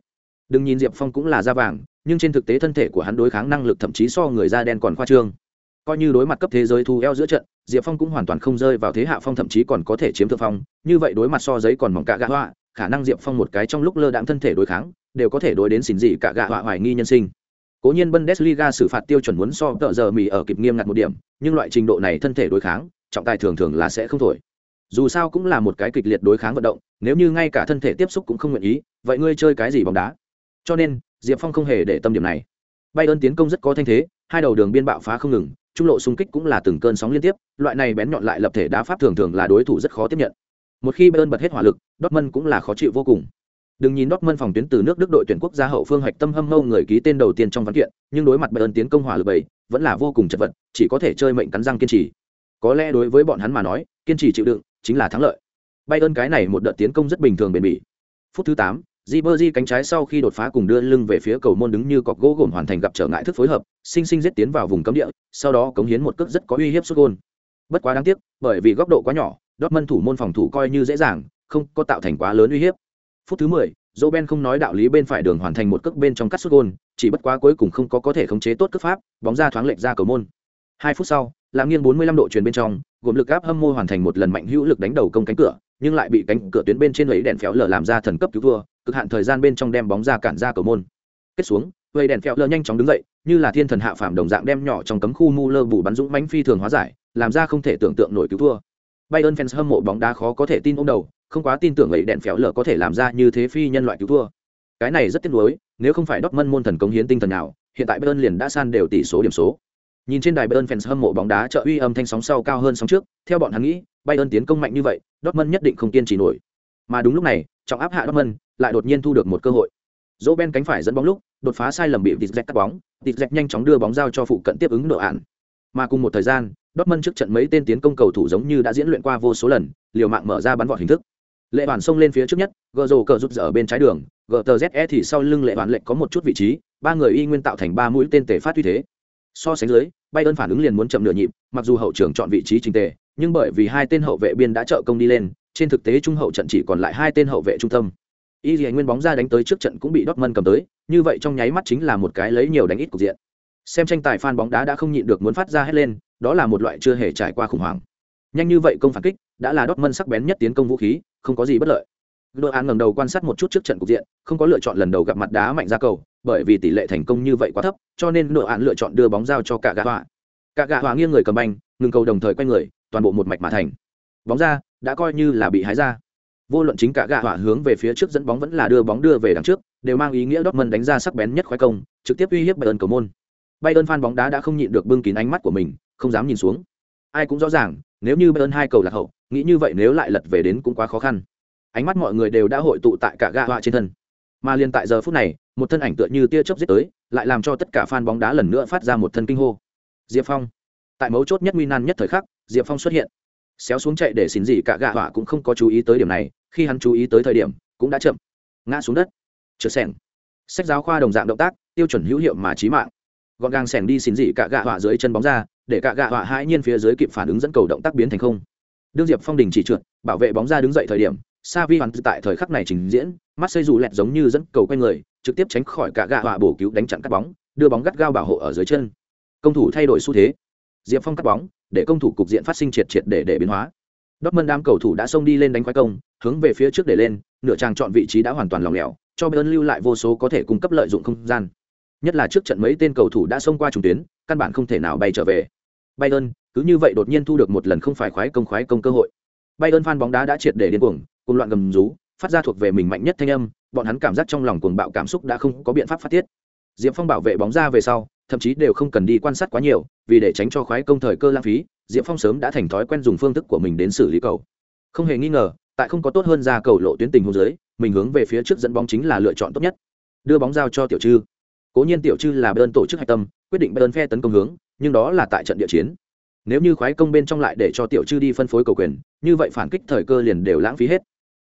đừng nhìn diệp phong cũng là da vàng nhưng trên thực tế thân thể của hắn đối kháng năng lực thậm chí so người da đen còn khoa trương coi như đối mặt cấp thế giới thu eo giữa trận diệp phong cũng hoàn toàn không rơi vào thế hạ phong thậm chí còn có thể chiếm thượng phong như vậy đối mặt so giấy còn mỏng cả gã họa khả năng diệp phong một cái trong lúc lơ đạm thân thể đối kháng, đều có thể đối đến xỉn dị cả gạ họa hoài nghi nhân sinh. Cố nhiên bundesliga xử phạt tiêu chuẩn muốn so tợ giờ mì ở kịp nghiêm ngặt một điểm, nhưng loại trình độ này thân thể đối kháng, trọng tài thường thường là sẽ không thổi. Dù sao cũng là một cái kịch liệt đối kháng vận động, nếu như ngay cả thân thể tiếp xúc cũng không nguyện ý, vậy ngươi chơi cái gì bóng đá? Cho nên, diệp phong không hề để tâm điểm này. Bay ơn tiến công rất có thanh thế, hai đầu đường biên bạo phá không ngừng, trung lộ xung kích cũng là từng cơn sóng liên tiếp, loại này bén nhọn lại lập thể đá pháp thường thường là đối thủ rất khó tiếp nhận một khi bayern bật hết hỏa lực dortmund cũng là khó chịu vô cùng. Đừng nhìn dortmund phòng tuyến từ nước đức đội tuyển quốc gia hậu phương hạch tâm hâm mâu người ký tên đầu tiên trong văn kiện nhưng đối mặt bayern tiến công hỏa lực bảy vẫn là vô cùng chật vật chỉ có thể chơi mệnh cắn răng kiên trì. Có lẽ đối với bọn hắn mà nói kiên trì chịu đựng chính là thắng lợi. Bayern cái này một đợt tiến công rất bình thường bền bỉ. Phút thứ tám Ribery cánh trái sau khi đột phá cùng đưa lưng về phía cầu môn đứng như cọc gỗ gồm hoàn thành gặp trở ngại thức phối hợp, sinh sinh giết tiến vào vùng cấm địa, sau đó cống hiến một cước rất có uy hiếp sút gol. Bất quá đáng tiếc, bởi vì góc độ quá nhỏ, Dortmund thủ môn phòng thủ coi như dễ dàng, không có tạo thành quá lớn uy hiếp. Phút thứ 10, Roben không nói đạo lý bên phải đường hoàn thành một cước bên trong cắt sút gol, chỉ bất quá cuối cùng không có có thể khống chế tốt cước pháp, bóng ra thoáng lệch ra cầu môn. 2 phút sau, làm nghiêng 45 độ chuyển bên trong, gồm lực áp hâm mô hoàn thành một lần mạnh hữu lực đánh đầu công cánh cửa, nhưng lại bị cánh cửa tuyến bên trên ấy đèn phéo lở làm ra thần cấp cứu thua, cực hạn thời gian bên trong đem bóng ra cản ra cầu môn kết xuống vây đèn phèo lơ nhanh chóng đứng dậy như là thiên thần hạ phàm đồng dạng đem nhỏ trong cấm khu mu lơ bù bắn dũng mãnh phi thường hóa giải làm ra không thể tưởng tượng nổi cứu thua Bayern fans hâm mộ bóng đá khó có thể tin ôm đầu, không quá tin tưởng vậy đèn phèo lở có thể làm ra như thế phi nhân loại cứu thua. Cái này rất tiếc nuối, nếu không phải Dortmund môn thần cống hiến tinh thần nào, hiện tại Bayern liền đã san đều tỷ số điểm số. Nhìn trên đài Bayern fans hâm mộ bóng đá trợ uy âm thanh sóng sau cao hơn sóng trước, theo bọn hắn nghĩ, Bayern tiến công mạnh như vậy, Dortmund nhất định không kiên trì nổi. Mà đúng lúc này, trọng áp hạ Dortmund, lại đột nhiên thu được một cơ hội. Dỗ ben cánh phải dẫn bóng lúc, đột phá sai lầm bị tịt dẹt cắt bóng tịt dẹt nhanh chóng đưa bóng giao cho phụ cận tiếp ứng độ án. mà cùng một thời gian Dortmund trước trận mấy tên tiến công cầu thủ giống như đã diễn luyện qua vô số lần, liều mạng mở ra bắn vọt hình thức. Lệ Bản xông lên phía trước nhất, gờ rồ cờ rút ở bên trái đường, gờ tờ ze thì sau lưng lệ Bản lệnh có một chút vị trí, ba người y nguyên tạo thành ba mũi tên tề phát uy thế. So sánh dưới bay ơn phản ứng liền muốn chậm nửa nhịp, mặc dù hậu trưởng chọn vị trí trình tề, nhưng bởi vì hai tên hậu vệ biên đã trợ công đi lên, trên thực tế trung hậu trận chỉ còn lại hai tên hậu vệ trung tâm. Y dì nguyên bóng ra đánh tới trước trận cũng bị Dortmund cầm tới, như vậy trong nháy mắt chính là một cái lấy nhiều đánh ít cục diện. Xem tranh tài fan bóng đá đã không nhịn được muốn phát ra hết lên đó là một loại chưa hề trải qua khủng hoảng. Nhanh như vậy công phản kích, đã là Dortmund sắc bén nhất tiến công vũ khí, không có gì bất lợi. Đội án ngẩng đầu quan sát một chút trước trận cục diện, không có lựa chọn lần đầu gặp mặt đá mạnh ra cầu, bởi vì tỷ lệ thành công như vậy quá thấp, cho nên đội án lựa chọn đưa bóng giao cho cả gã họa. Cả gã họa nghiêng người cầm banh, ngừng cầu đồng thời quay người, toàn bộ một mạch mà thành. Bóng ra, đã coi như là bị hái ra. Vô luận chính cả gạ họa hướng về phía trước dẫn bóng vẫn là đưa bóng đưa về đằng trước, đều mang ý nghĩa Dortmund đánh ra sắc bén nhất khoái công, trực tiếp uy hiếp Bayern cầu môn. Bayern fan bóng đá đã không nhịn được bưng kín ánh mắt của mình, không dám nhìn xuống. Ai cũng rõ ràng, nếu như Bayern hai cầu lạc hậu, nghĩ như vậy nếu lại lật về đến cũng quá khó khăn. Ánh mắt mọi người đều đã hội tụ tại cả gã họa trên thân. Mà liền tại giờ phút này, một thân ảnh tựa như tia chớp giết tới, lại làm cho tất cả fan bóng đá lần nữa phát ra một thân kinh hô. Diệp phong. Tại mấu chốt nhất nguy nan nhất thời khắc, diệp phong xuất hiện. Xéo xuống chạy để xin gì cả gã họa cũng không có chú ý tới điểm này, khi hắn chú ý tới thời điểm, cũng đã chậm. Ngã xuống đất. Trượt sẻng sách giáo khoa đồng dạng động tác, tiêu chuẩn hữu hiệu mà chí mạng gọn gàng sẻng đi xin gì cả gạ họa dưới chân bóng ra để cả gạ họa hãi nhiên phía dưới kịp phản ứng dẫn cầu động tác biến thành không. Đương diệp phong đình chỉ trượt bảo vệ bóng ra đứng dậy thời điểm sa vi hoàn tại thời khắc này trình diễn mắt xây dù lẹt giống như dẫn cầu q u a n người trực tiếp tránh khỏi cả gạ họa bổ cứu đánh chặn cắt bóng đưa bóng gắt gao bảo hộ ở dưới chân. Công thủ thay đổi xu thế. Diệp phong cắt bóng để công thủ cục diện phát sinh triệt triệt để để biến hóa. Dortmund đám cầu thủ đã xông đi lên đánh khoái công, hướng về phía trước để lên, nửa trang chọn vị trí đã hoàn toàn lỏng lẻo, cho Bayern lưu lại vô số có thể cung cấp lợi dụng không gian. Nhất là trước trận mấy tên cầu thủ đã xông qua trùng tuyến, căn bản không thể nào bay trở về. Bayern cứ như vậy đột nhiên thu được một lần không phải khoái công khoái công cơ hội. Bayern fan bóng đá đã triệt để điên cuồng cùng loạn gầm rú phát ra thuộc về mình mạnh nhất thanh âm bọn hắn cảm giác trong lòng cuồng bạo cảm xúc đã không có biện pháp phát tiết. Diệp phong bảo vệ bóng ra về sau thậm chí đều không cần đi quan sát quá nhiều vì để tránh cho khoái công thời cơ lãng phí diệp phong sớm đã thành thói quen dùng phương thức của mình đến xử lý cầu. Không hề nghi ngờ tại không có tốt hơn ra cầu lộ tuyến tình hôn dưới, mình hướng về phía trước dẫn bóng chính là lựa chọn tốt nhất. Đưa bóng giao cho tiểu trư cố nhiên tiểu trư là bên tổ chức hạch tâm, quyết định bên phe tấn công hướng, nhưng đó là tại trận địa chiến. Nếu như khoái công bên trong lại để cho tiểu trư đi phân phối cầu quyền, như vậy phản kích thời cơ liền đều lãng phí hết.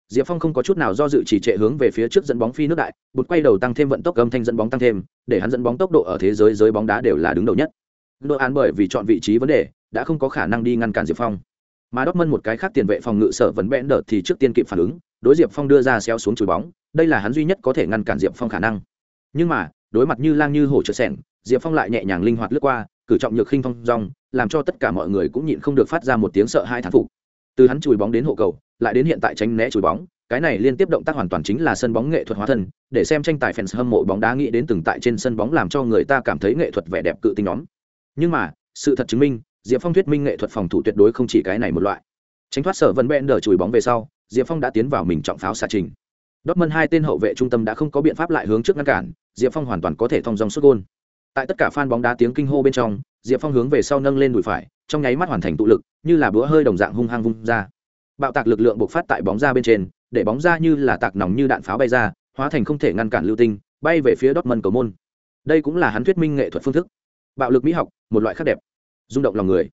Diệp phong không có chút nào do dự chỉ trệ hướng về phía trước dẫn bóng phi nước đại, bụt quay đầu tăng thêm vận tốc âm thanh dẫn bóng tăng thêm, để hắn dẫn bóng tốc độ ở thế giới giới bóng đá đều là đứng đầu nhất. Đội án bởi vì chọn vị trí vấn đề, đã không có khả năng đi ngăn cản diệp phong. Mà đốc mân một cái khác tiền vệ phòng ngự sở vấn bẽn đợt thì trước tiên kịp phản ứng, đối diệp phong đưa ra xéo xuống chùi bóng, đây là hắn duy nhất có thể ngăn cản diệp phong khả năng. Nhưng mà đối mặt như lang như hổ trợ sẻng diệp phong lại nhẹ nhàng linh hoạt lướt qua cử trọng nhược khinh phong rong làm cho tất cả mọi người cũng nhịn không được phát ra một tiếng sợ hai thán phục. Từ hắn chùi bóng đến hộ cầu lại đến hiện tại tránh né chùi bóng cái này liên tiếp động tác hoàn toàn chính là sân bóng nghệ thuật hóa thân để xem tranh tài fans hâm mộ bóng đá nghĩ đến từng tại trên sân bóng làm cho người ta cảm thấy nghệ thuật vẻ đẹp cự tinh nhóm. Nhưng mà sự thật chứng minh diệp phong thuyết minh nghệ thuật phòng thủ tuyệt đối không chỉ cái này một loại. Tránh thoát sở vân bẹn đờ chùi bóng về sau diệp phong đã tiến vào mình trọng pháo xạ trình. Dortmund hai tên hậu vệ trung tâm đã không có biện pháp lại hướng trước ngăn cản, Diệp Phong hoàn toàn có thể thông dòng sút gol. Tại tất cả fan bóng đá tiếng kinh hô bên trong, Diệp Phong hướng về sau nâng lên đùi phải, trong nháy mắt hoàn thành tụ lực, như là búa hơi đồng dạng hung hăng vung ra. Bạo tạc lực lượng bộc phát tại bóng ra bên trên, để bóng ra như là tạc nòng như đạn pháo bay ra, hóa thành không thể ngăn cản lưu tinh, bay về phía Dortmund cầu môn. Đây cũng là hắn thuyết minh nghệ thuật phương thức. Bạo lực mỹ học, một loại khác đẹp, rung động lòng người.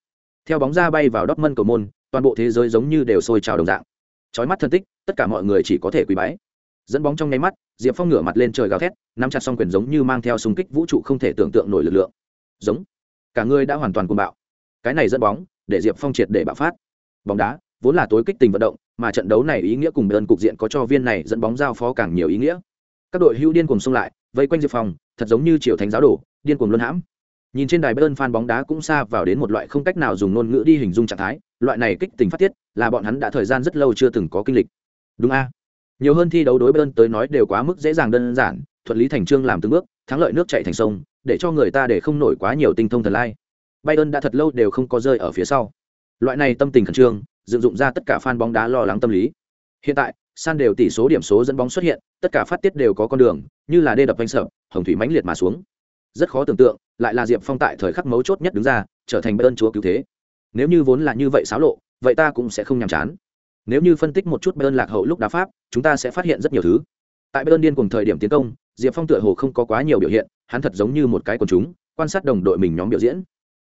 Theo bóng ra bay vào Dortmund cầu môn, toàn bộ thế giới giống như đều sôi trào đồng dạng. Chói mắt thân tích, tất cả mọi người chỉ có thể quỳ bái dẫn bóng trong nháy mắt diệp phong ngửa mặt lên trời gào thét nắm chặt xong quyền giống như mang theo súng kích vũ trụ không thể tưởng tượng nổi lực lượng. Giống. Cả người đã hoàn toàn cuồng bạo. Cái này dẫn bóng để diệp phong triệt để bạo phát. Bóng đá vốn là tối kích tình vận động mà trận đấu này ý nghĩa cùng bên cục diện có cho viên này dẫn bóng giao phó càng nhiều ý nghĩa. Các đội hưu điên cùng xông lại vây quanh diệp phong thật giống như triều thánh giáo đổ, điên cùng luân hãm. Nhìn trên đài bayern fan bóng đá cũng xa vào đến một loại không cách nào dùng ngôn ngữ đi hình dung trạng thái loại này kích tình phát tiết là bọn hắn đã thời gian rất lâu chưa từng có kinh lịch. Đúng a? Nhiều hơn thi đấu đối bên tới nói đều quá mức dễ dàng đơn giản, thuận lý thành trương làm từng bước, thắng lợi nước chạy thành sông, để cho người ta để không nổi quá nhiều tinh thông thần lai. Bayern đã thật lâu đều không có rơi ở phía sau. Loại này tâm tình khẩn trương, dựng dụng ra tất cả fan bóng đá lo lắng tâm lý. Hiện tại, san đều tỷ số điểm số dẫn bóng xuất hiện, tất cả phát tiết đều có con đường, như là đê đập anh sợ hồng thủy mãnh liệt mà xuống. Rất khó tưởng tượng, lại là diệp phong tại thời khắc mấu chốt nhất đứng ra, trở thành bayern chúa cứu thế. Nếu như vốn là như vậy xáo lộ, vậy ta cũng sẽ không nhàm chán nếu như phân tích một chút Bayern lạc hậu lúc đá pháp, chúng ta sẽ phát hiện rất nhiều thứ. Tại Bayern điên cùng thời điểm tiến công, Diệp Phong tựa hồ không có quá nhiều biểu hiện, hắn thật giống như một cái quần chúng, quan sát đồng đội mình nhóm biểu diễn.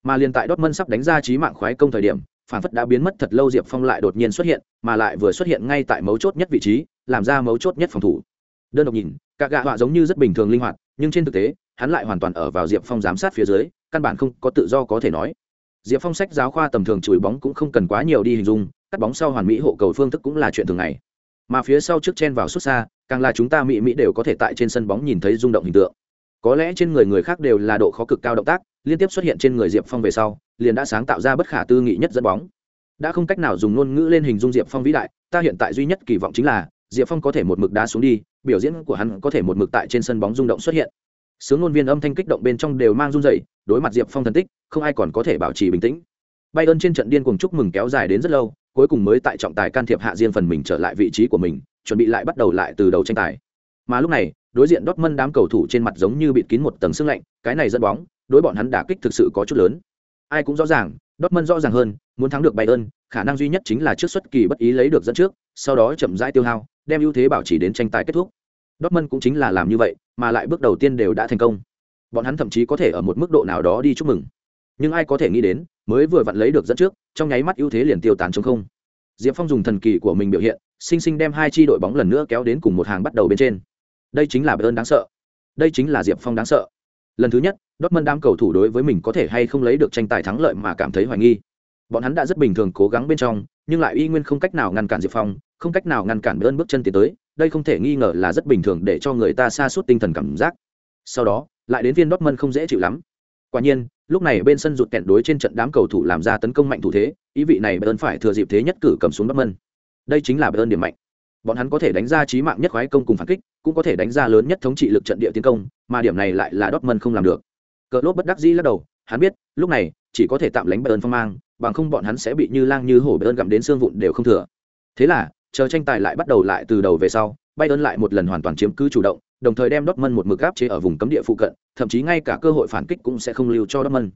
Mà liền tại Dortmund sắp đánh ra chí mạng khoái công thời điểm, phản phất đã biến mất thật lâu Diệp Phong lại đột nhiên xuất hiện, mà lại vừa xuất hiện ngay tại mấu chốt nhất vị trí, làm ra mấu chốt nhất phòng thủ. Đơn độc nhìn, các gạ họa giống như rất bình thường linh hoạt, nhưng trên thực tế, hắn lại hoàn toàn ở vào Diệp Phong giám sát phía dưới, căn bản không có tự do có thể nói. Diệp Phong sách giáo khoa tầm thường chùi bóng cũng không cần quá nhiều đi hình dung, cắt bóng sau hoàn mỹ hộ cầu phương thức cũng là chuyện thường ngày. Mà phía sau trước chen vào xuất xa, càng là chúng ta mỹ mỹ đều có thể tại trên sân bóng nhìn thấy rung động hình tượng. Có lẽ trên người người khác đều là độ khó cực cao động tác, liên tiếp xuất hiện trên người diệp phong về sau, liền đã sáng tạo ra bất khả tư nghị nhất dẫn bóng. Đã không cách nào dùng ngôn ngữ lên hình dung diệp phong vĩ đại, ta hiện tại duy nhất kỳ vọng chính là, diệp phong có thể một mực đá xuống đi, biểu diễn của hắn có thể một mực tại trên sân bóng rung động xuất hiện. Sướng ngôn viên âm thanh kích động bên trong đều mang run dậy đối mặt diệp phong thần tích, không ai còn có thể bảo trì bình tĩnh. Bay ơn trên trận điên cuồng chúc mừng kéo dài đến rất lâu cuối cùng mới tại trọng tài can thiệp hạ riêng phần mình trở lại vị trí của mình, chuẩn bị lại bắt đầu lại từ đầu tranh tài. Mà lúc này, đối diện Dortmund đám cầu thủ trên mặt giống như bị kín một tầng sương lạnh, cái này dẫn bóng, đối bọn hắn đả kích thực sự có chút lớn. Ai cũng rõ ràng, Dortmund rõ ràng hơn, muốn thắng được Bayern, khả năng duy nhất chính là trước xuất kỳ bất ý lấy được dẫn trước, sau đó chậm rãi tiêu hao, đem ưu thế bảo trì đến tranh tài kết thúc. Dortmund cũng chính là làm như vậy, mà lại bước đầu tiên đều đã thành công. Bọn hắn thậm chí có thể ở một mức độ nào đó đi chúc mừng. Nhưng ai có thể nghĩ đến, mới vừa vặn lấy được dẫn trước, trong nháy mắt ưu thế liền tiêu tán trong không. Diệp phong dùng thần kỳ của mình biểu hiện, sinh sinh đem hai chi đội bóng lần nữa kéo đến cùng một hàng bắt đầu bên trên. Đây chính là ơn đáng sợ. Đây chính là diệp phong đáng sợ. Lần thứ nhất, Dortmund đám cầu thủ đối với mình có thể hay không lấy được tranh tài thắng lợi mà cảm thấy hoài nghi. Bọn hắn đã rất bình thường cố gắng bên trong, nhưng lại y nguyên không cách nào ngăn cản diệp phong, không cách nào ngăn cản ơn bước chân tiến tới, đây không thể nghi ngờ là rất bình thường để cho người ta xa suốt tinh thần cảm giác. Sau đó, lại đến viên Dortmund không dễ chịu lắm quả nhiên, lúc này bên sân rụt kẹn đối trên trận đám cầu thủ làm ra tấn công mạnh thủ thế, ý vị này bayern phải thừa dịp thế nhất cử cầm xuống bắc mân đây chính là bayern điểm mạnh. Bọn hắn có thể đánh ra trí mạng nhất khoái công cùng phản kích, cũng có thể đánh ra lớn nhất thống trị lực trận địa tiến công, mà điểm này lại là dortmund không làm được. Cờ lốp bất đắc dĩ lắc đầu, hắn biết, lúc này, chỉ có thể tạm lánh bayern phong mang, bằng không bọn hắn sẽ bị như lang như hổ bayern gặm đến xương vụn đều không thừa. Thế là, chờ tranh tài lại bắt đầu lại từ đầu về sau, bayern lại một lần hoàn toàn chiếm cứ chủ động đồng thời đem Dortmund một mực áp chế ở vùng cấm địa phụ cận, thậm chí ngay cả cơ hội phản kích cũng sẽ không lưu cho Dortmund.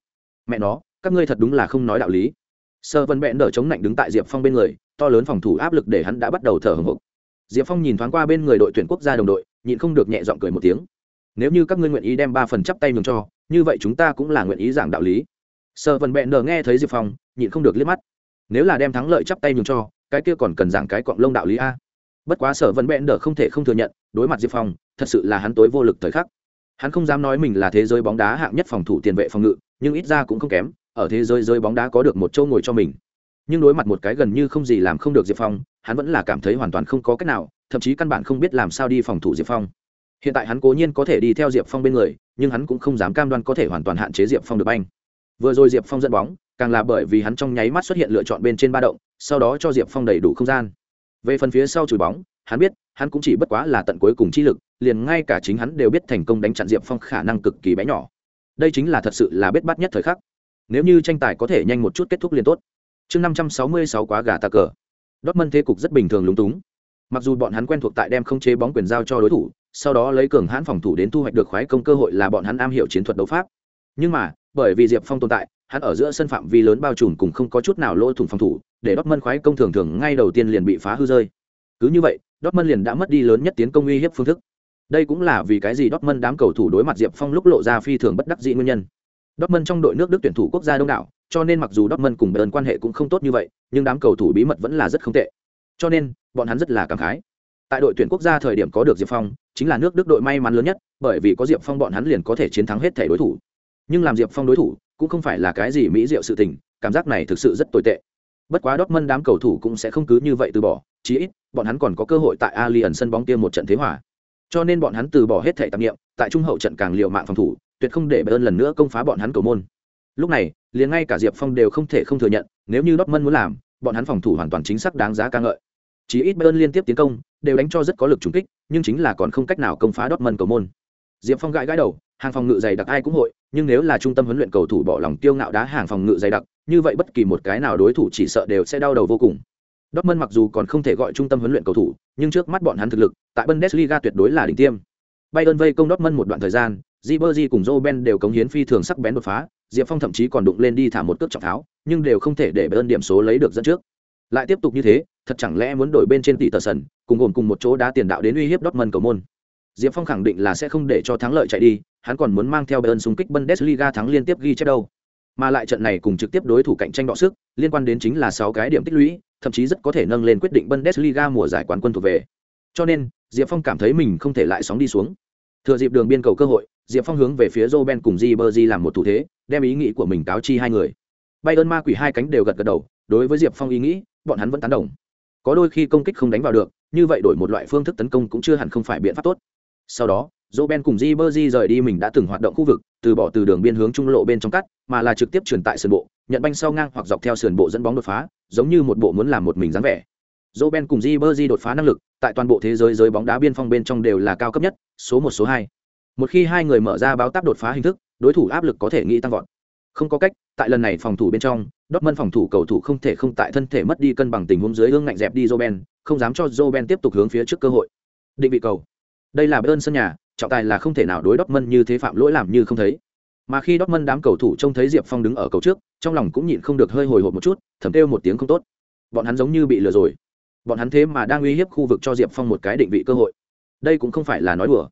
Mẹ nó, các ngươi thật đúng là không nói đạo lý. Sơ vân Bện đỡ chống nạnh đứng tại diệp phong bên người, to lớn phòng thủ áp lực để hắn đã bắt đầu thở hổn hộc diệp phong nhìn thoáng qua bên người đội tuyển quốc gia đồng đội, nhịn không được nhẹ giọng cười một tiếng. Nếu như các ngươi nguyện ý đem ba phần chắp tay nhường cho, như vậy chúng ta cũng là nguyện ý giảng đạo lý. Sơ vân Bện đỡ nghe thấy diệp phong, nhịn không được liếc mắt. Nếu là đem thắng lợi chắp tay nhường cho, cái kia còn cần giảng cái cọng lông đạo lý a. Bất quá sở vân bẹn đỡ không thể không thừa nhận, đối mặt diệp phong thật sự là hắn tối vô lực thời khắc. Hắn không dám nói mình là thế giới bóng đá hạng nhất phòng thủ tiền vệ phòng ngự, nhưng ít ra cũng không kém, ở thế giới giới bóng đá có được một chỗ ngồi cho mình. Nhưng đối mặt một cái gần như không gì làm không được diệp phong, hắn vẫn là cảm thấy hoàn toàn không có cách nào, thậm chí căn bản không biết làm sao đi phòng thủ diệp phong. Hiện tại hắn cố nhiên có thể đi theo diệp phong bên người, nhưng hắn cũng không dám cam đoan có thể hoàn toàn hạn chế diệp phong được anh vừa rồi diệp phong dẫn bóng, càng là bởi vì hắn trong nháy mắt xuất hiện lựa chọn bên trên ba động, sau đó cho diệp phong đầy đủ không gian. Về phần phía sau chùi bóng, hắn biết, hắn cũng chỉ bất quá là tận cuối cùng chi lực liền ngay cả chính hắn đều biết thành công đánh chặn diệp phong khả năng cực kỳ bé nhỏ. Đây chính là thật sự là biết bắt nhất thời khắc. Nếu như tranh tài có thể nhanh một chút kết thúc liền tốt. Chương năm trăm sáu mươi sáu quá gà tà cờ. Dortmund thế cục rất bình thường lúng túng. Mặc dù bọn hắn quen thuộc tại đem không chế bóng quyền giao cho đối thủ, sau đó lấy cường hãn phòng thủ đến thu hoạch được khoái công cơ hội là bọn hắn am hiểu chiến thuật đấu pháp. Nhưng mà, bởi vì diệp phong tồn tại, hắn ở giữa sân phạm vi lớn bao trùm cùng không có chút nào lỗ thủng phòng thủ, để Dortmund khoái công thường thường ngay đầu tiên liền bị phá hư rơi. Cứ như vậy, Dortmund liền đã mất đi lớn nhất tiến công uy hiếp phương thức đây cũng là vì cái gì Dortmund đám cầu thủ đối mặt diệp phong lúc lộ ra phi thường bất đắc dĩ nguyên nhân Dortmund trong đội nước Đức tuyển thủ quốc gia đông đảo, cho nên mặc dù Dortmund cùng Bayern quan hệ cũng không tốt như vậy, nhưng đám cầu thủ bí mật vẫn là rất không tệ. Cho nên, bọn hắn rất là cảm khái. Tại đội tuyển quốc gia thời điểm có được Diệp Phong, chính là nước Đức đội may mắn lớn nhất, bởi vì có Diệp Phong bọn hắn liền có thể chiến thắng hết thể đối thủ. Nhưng làm Diệp Phong đối thủ, cũng không phải là cái gì mỹ diệu sự tình, cảm giác này thực sự rất tồi tệ. Bất quá Dortmund đám cầu thủ cũng sẽ không cứ như vậy từ bỏ, chí ít, bọn hắn còn có cơ hội tại Allianz sân bóng kia một trận thế hòa. Cho nên bọn hắn từ bỏ hết thể tạp niệm, tại trung hậu trận càng liều mạng phòng thủ, tuyệt không để Bayern lần nữa công phá bọn hắn cầu môn. Lúc này, liền ngay cả Diệp Phong đều không thể không thừa nhận, nếu như Dortmund muốn làm, bọn hắn phòng thủ hoàn toàn chính xác đáng giá ca ngợi. Chỉ ít Bayern liên tiếp tiến công, đều đánh cho rất có lực trúng kích, nhưng chính là còn không cách nào công phá Dortmund cầu môn. Diệp Phong gãi gãi đầu, hàng phòng ngự dày đặc ai cũng hội, nhưng nếu là trung tâm huấn luyện cầu thủ bỏ lòng tiêu ngạo đá hàng phòng ngự dày đặc, như vậy bất kỳ một cái nào đối thủ chỉ sợ đều sẽ đau đầu vô cùng. Dortmund mặc dù còn không thể gọi trung tâm huấn luyện cầu thủ, nhưng trước mắt bọn hắn thực lực, tại Bundesliga tuyệt đối là đỉnh tiêm. Bayern vây công Dortmund một đoạn thời gian, Ribery cùng Robben đều cống hiến phi thường sắc bén đột phá, Diệp Phong thậm chí còn đụng lên đi thả một cước trọng tháo, nhưng đều không thể để Bayern điểm số lấy được dẫn trước. Lại tiếp tục như thế, thật chẳng lẽ muốn đổi bên trên tỷ tờ sân, cùng gồm cùng một chỗ đá tiền đạo đến uy hiếp Dortmund cầu môn. Diệp Phong khẳng định là sẽ không để cho thắng lợi chạy đi, hắn còn muốn mang theo Bayern xung kích Bundesliga thắng liên tiếp ghi chép đâu. Mà lại trận này cùng trực tiếp đối thủ cạnh tranh đọ sức, liên quan đến chính là sáu cái điểm tích lũy, thậm chí rất có thể nâng lên quyết định Bundesliga mùa giải quán quân thuộc về. Cho nên, Diệp Phong cảm thấy mình không thể lại sóng đi xuống. Thừa dịp đường biên cầu cơ hội, Diệp Phong hướng về phía Roben cùng Ribery làm một thủ thế, đem ý nghĩ của mình cáo chi hai người. bay ơn ma quỷ hai cánh đều gật gật đầu, đối với Diệp Phong ý nghĩ, bọn hắn vẫn tán đồng. Có đôi khi công kích không đánh vào được, như vậy đổi một loại phương thức tấn công cũng chưa hẳn không phải biện pháp tốt. Sau đó, Roben cùng Ribery rời đi mình đã từng hoạt động khu vực, từ bỏ từ đường biên hướng trung lộ bên trong cắt, mà là trực tiếp chuyển tại sườn bộ, nhận banh sau ngang hoặc dọc theo sườn bộ dẫn bóng đột phá, giống như một bộ muốn làm một mình dáng vẻ. Roben cùng Ribery đột phá năng lực, tại toàn bộ thế giới giới bóng đá biên phong bên trong đều là cao cấp nhất, số một số hai một khi hai người mở ra báo táp đột phá hình thức đối thủ áp lực có thể nghĩ tăng vọt không có cách tại lần này phòng thủ bên trong Dortmund phòng thủ cầu thủ không thể không tại thân thể mất đi cân bằng tình huống dưới hướng ngạnh dẹp đi Roben, không dám cho Roben tiếp tục hướng phía trước cơ hội. Định vị cầu. Đây là Bayern sân nhà, trọng tài là không thể nào đối Dortmund như thế phạm lỗi làm như không thấy. Mà khi Dortmund đám cầu thủ trông thấy Diệp Phong đứng ở cầu trước, trong lòng cũng nhịn không được hơi hồi hộp một chút, thầm kêu một tiếng không tốt. Bọn hắn giống như bị lừa rồi. Bọn hắn thế mà đang uy hiếp khu vực cho Diệp Phong một cái định vị cơ hội. Đây cũng không phải là nói đùa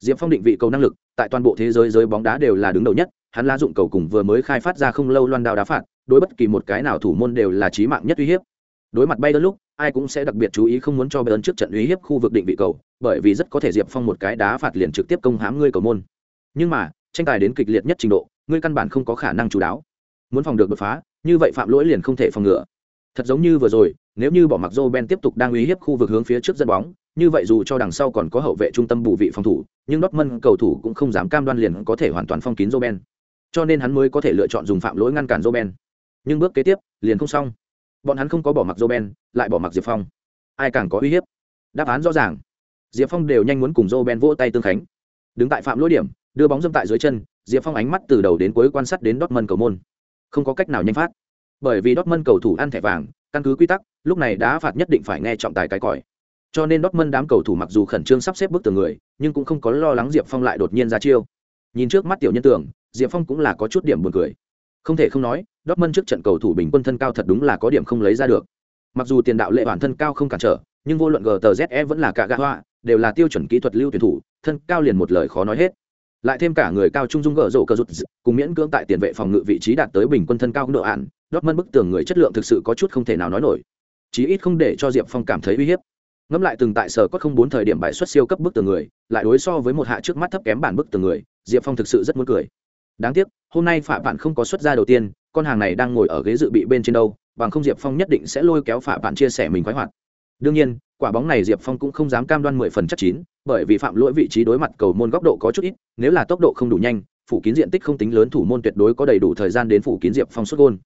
diệp phong định vị cầu năng lực tại toàn bộ thế giới giới bóng đá đều là đứng đầu nhất hắn lá dụng cầu cùng vừa mới khai phát ra không lâu loan đao đá phạt đối bất kỳ một cái nào thủ môn đều là chí mạng nhất uy hiếp đối mặt bay đơn lúc ai cũng sẽ đặc biệt chú ý không muốn cho bayern trước trận uy hiếp khu vực định vị cầu bởi vì rất có thể diệp phong một cái đá phạt liền trực tiếp công hãm ngươi cầu môn nhưng mà tranh tài đến kịch liệt nhất trình độ ngươi căn bản không có khả năng chú đáo muốn phòng được đột phá như vậy phạm lỗi liền không thể phòng ngừa thật giống như vừa rồi nếu như bỏ mặc joe ben tiếp tục đang uy hiếp khu vực hướng phía trước dẫn bóng như vậy dù cho đằng sau còn có hậu vệ trung tâm bù vị phòng thủ, nhưng Dortmund cầu thủ cũng không dám cam đoan liền có thể hoàn toàn phong kín Roben. Cho nên hắn mới có thể lựa chọn dùng phạm lỗi ngăn cản Roben. Nhưng bước kế tiếp, liền không xong. Bọn hắn không có bỏ mặc Roben, lại bỏ mặc Diệp Phong. Ai càng có uy hiếp? Đáp án rõ ràng. Diệp Phong đều nhanh muốn cùng Roben vỗ tay tương khánh. Đứng tại phạm lỗi điểm, đưa bóng dâm tại dưới chân diệp phong ánh mắt từ đầu đến cuối quan sát đến dortmund cầu môn không có cách nào nhanh phát bởi vì dortmund cầu thủ ăn thẻ vàng căn cứ quy tắc lúc này đá phạt nhất định phải nghe trọng tài cái còi cho nên Dortmund đám cầu thủ mặc dù khẩn trương sắp xếp bức tường người, nhưng cũng không có lo lắng Diệp Phong lại đột nhiên ra chiêu. Nhìn trước mắt tiểu nhân tưởng, Diệp Phong cũng là có chút điểm buồn cười. Không thể không nói, Dortmund trước trận cầu thủ bình quân thân cao thật đúng là có điểm không lấy ra được. Mặc dù tiền đạo lệ bản thân cao không cản trở, nhưng vô luận GTZE vẫn là cả gã hoa, đều là tiêu chuẩn kỹ thuật lưu tuyển thủ, thân cao liền một lời khó nói hết. Lại thêm cả người cao trung dung gỡ rổ cơ rụt, cùng miễn cưỡng tại tiền vệ phòng ngự vị trí đạt tới bình quân thân cao độ án, Dortmund bức tường người chất lượng thực sự có chút không thể nào nói nổi. Chí ít không để cho Diệp Phong cảm thấy uy hiếp ngẫm lại từng tại sở có không bốn thời điểm bài xuất siêu cấp bức tường người lại đối so với một hạ trước mắt thấp kém bản bức tường người diệp phong thực sự rất muốn cười đáng tiếc hôm nay phạm bạn không có xuất ra đầu tiên con hàng này đang ngồi ở ghế dự bị bên trên đâu, bằng không diệp phong nhất định sẽ lôi kéo phạm bạn chia sẻ mình khoái hoạt. Đương nhiên, quả bóng này diệp phong cũng không dám cam đoan mười phần chắc chín, bởi vì phạm lỗi vị trí đối mặt cầu môn góc độ có chút ít, nếu là tốc độ không đủ nhanh, phủ kín diện tích không tính lớn thủ môn tuyệt đối có đầy đủ thời gian đến phủ kín diệp phong xuất gôn.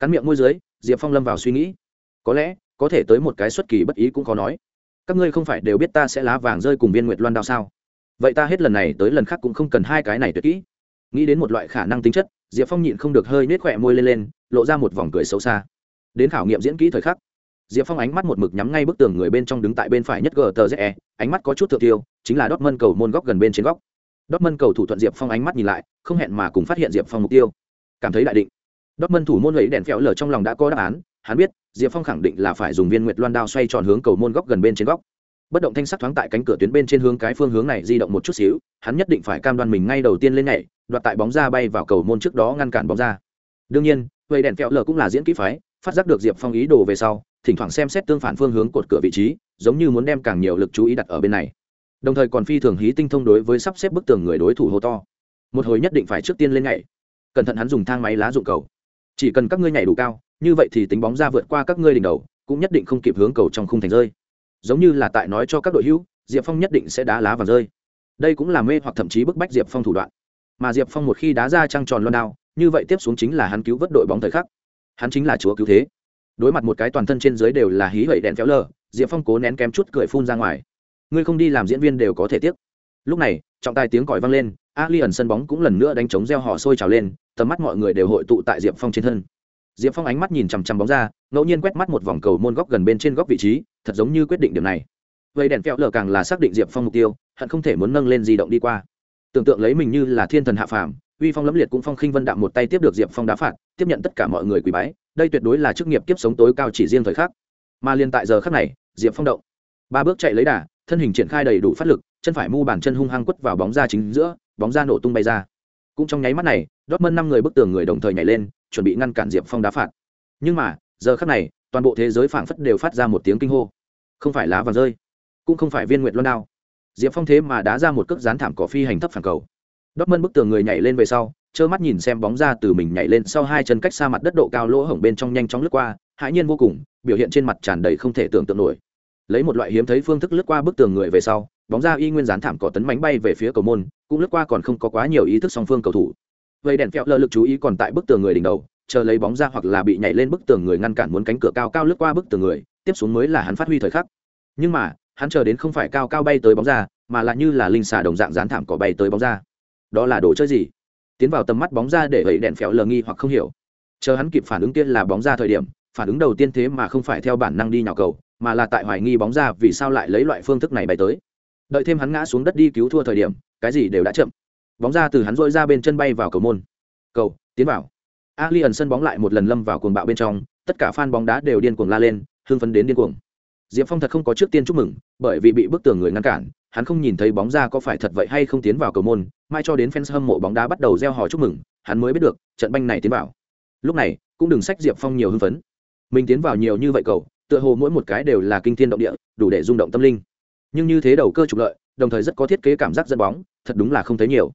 Cắn miệng môi dưới, diệp phong lâm vào suy nghĩ. Có lẽ, có thể tới một cái xuất kỳ bất ý cũng khó nói. Các ngươi không phải đều biết ta sẽ lá vàng rơi cùng viên nguyệt loan đao sao? Vậy ta hết lần này tới lần khác cũng không cần hai cái này tuyệt kỹ. Nghĩ đến một loại khả năng tính chất diệp phong nhịn không được hơi nết khỏe môi lên lên, lộ ra một vòng cười xấu xa. Đến khảo nghiệm diễn kỹ thời khắc, diệp phong ánh mắt một mực nhắm ngay bức tường người bên trong đứng tại bên phải nhất gtze ánh mắt có chút thượng tiêu, chính là đót mân cầu môn góc gần bên trên góc. Đót mân cầu thủ thuận diệp phong ánh mắt nhìn lại, không hẹn mà cùng phát hiện diệp phong mục tiêu. Cảm thấy đại định. Đót mân thủ môn ấy đèn phèo lở trong lòng đã có đáp án, hắn biết, diệp phong khẳng định là phải dùng viên nguyệt loan đao xoay tròn hướng cầu môn góc gần bên trên góc bất động thanh sắc thoáng tại cánh cửa tuyến bên trên hướng cái phương hướng này di động một chút xíu, hắn nhất định phải cam đoan mình ngay đầu tiên lên nhảy, đoạt tại bóng ra bay vào cầu môn trước đó ngăn cản bóng ra. Đương nhiên vậy đèn kẹo lờ cũng là diễn kỹ phái, phát giác được diệp phong ý đồ về sau, thỉnh thoảng xem xét tương phản phương hướng cột cửa vị trí, giống như muốn đem càng nhiều lực chú ý đặt ở bên này. Đồng thời còn phi thường hí tinh thông đối với sắp xếp bức tường người đối thủ hô to. Một hồi nhất định phải trước tiên lên nhảy. Cẩn thận hắn dùng thang máy lá dụng cầu. Chỉ cần các ngươi nhảy đủ cao, như vậy thì tính bóng ra vượt qua các ngươi đỉnh đầu, cũng nhất định không kịp hướng cầu trong khung thành rơi giống như là tại nói cho các đội hữu, diệp phong nhất định sẽ đá lá và rơi. Đây cũng là mê hoặc thậm chí bức bách diệp phong thủ đoạn. Mà diệp phong một khi đá ra trăng tròn loan đao, như vậy tiếp xuống chính là hắn cứu vớt đội bóng thời khắc. Hắn chính là chúa cứu thế. Đối mặt một cái toàn thân trên dưới đều là hí hẩy đèn phéo lờ, diệp phong cố nén kém chút cười phun ra ngoài. Ngươi không đi làm diễn viên đều có thể tiếc. Lúc này, trọng tài tiếng còi vang lên ali ẩn sân bóng cũng lần nữa đánh trống reo họ sôi trào lên, tầm mắt mọi người đều hội tụ tại diệp phong trên thân diệp phong ánh mắt nhìn chằm chằm bóng ra, ngẫu nhiên quét mắt một vòng cầu môn góc gần bên trên góc vị trí, thật giống như quyết định điều này. Vậy đèn phẹo lờ càng là xác định diệp phong mục tiêu, hận không thể muốn nâng lên di động đi qua. Tưởng tượng lấy mình như là thiên thần hạ phàm, uy phong lẫm liệt cũng phong khinh vân đạm một tay tiếp được diệp phong đá phạt, tiếp nhận tất cả mọi người quỳ bái, đây tuyệt đối là chức nghiệp kiếp sống tối cao chỉ riêng thời khắc. Mà liên tại giờ khắc này, diệp phong động. Ba bước chạy lấy đà, thân hình triển khai đầy đủ phát lực, chân phải mu bàn chân hung hăng quất vào bóng ra chính giữa, bóng ra nổ tung bay ra. Cũng trong nháy mắt này đót mân năm người bức tường người đồng thời nhảy lên chuẩn bị ngăn cản diệp phong đá phạt. Nhưng mà, giờ khắc này, toàn bộ thế giới phảng phất đều phát ra một tiếng kinh hô. Không phải lá vàng rơi, cũng không phải viên nguyệt loan đao. Diệp phong thế mà đá ra một cước dán thảm cỏ phi hành thấp phản cầu. Đót mân bức tường người nhảy lên về sau, trơ mắt nhìn xem bóng ra từ mình nhảy lên sau hai chân cách xa mặt đất độ cao lỗ hổng bên trong nhanh chóng lướt qua, hãi nhiên vô cùng, biểu hiện trên mặt tràn đầy không thể tưởng tượng nổi. Lấy một loại hiếm thấy phương thức lướt qua bức tường người về sau, bóng ra y nguyên dán thảm cỏ tấn mánh bay về phía cầu môn, cũng lướt qua còn không có quá nhiều ý thức song phương cầu thủ vậy đèn phẹo lơ lực chú ý còn tại bức tường người đỉnh đầu, chờ lấy bóng ra hoặc là bị nhảy lên bức tường người ngăn cản muốn cánh cửa cao cao lướt qua bức tường người, tiếp xuống mới là hắn phát huy thời khắc. Nhưng mà, hắn chờ đến không phải cao cao bay tới bóng ra, mà là như là linh xà đồng dạng dán thảm cỏ bay tới bóng ra. Đó là đồ chơi gì? Tiến vào tầm mắt bóng ra để vậy đèn phẹo lờ nghi hoặc không hiểu. Chờ hắn kịp phản ứng tiên là bóng ra thời điểm, phản ứng đầu tiên thế mà không phải theo bản năng đi nhào cầu, mà là tại hoài nghi bóng ra vì sao lại lấy loại phương thức này bay tới. Đợi thêm hắn ngã xuống đất đi cứu thua thời điểm, cái gì đều đã chậm bóng ra từ hắn dội ra bên chân bay vào cầu môn. Cầu, tiến vào. Ali ẩn sân bóng lại một lần lâm vào cuồng bạo bên trong, tất cả fan bóng đá đều điên cuồng la lên, hưng phấn đến điên cuồng. Diệp phong thật không có trước tiên chúc mừng, bởi vì bị bức tường người ngăn cản, hắn không nhìn thấy bóng ra có phải thật vậy hay không tiến vào cầu môn mai cho đến fans hâm mộ bóng đá bắt đầu gieo hò chúc mừng, hắn mới biết được, trận banh này tiến vào. Lúc này, cũng đừng sách diệp phong nhiều hưng phấn. Mình tiến vào nhiều như vậy cầu, tựa hồ mỗi một cái đều là kinh thiên động địa, đủ để rung động tâm linh. Nhưng như thế đầu cơ trục lợi, đồng thời rất có thiết kế cảm giác dẫn bóng, thật đúng là không thấy nhiều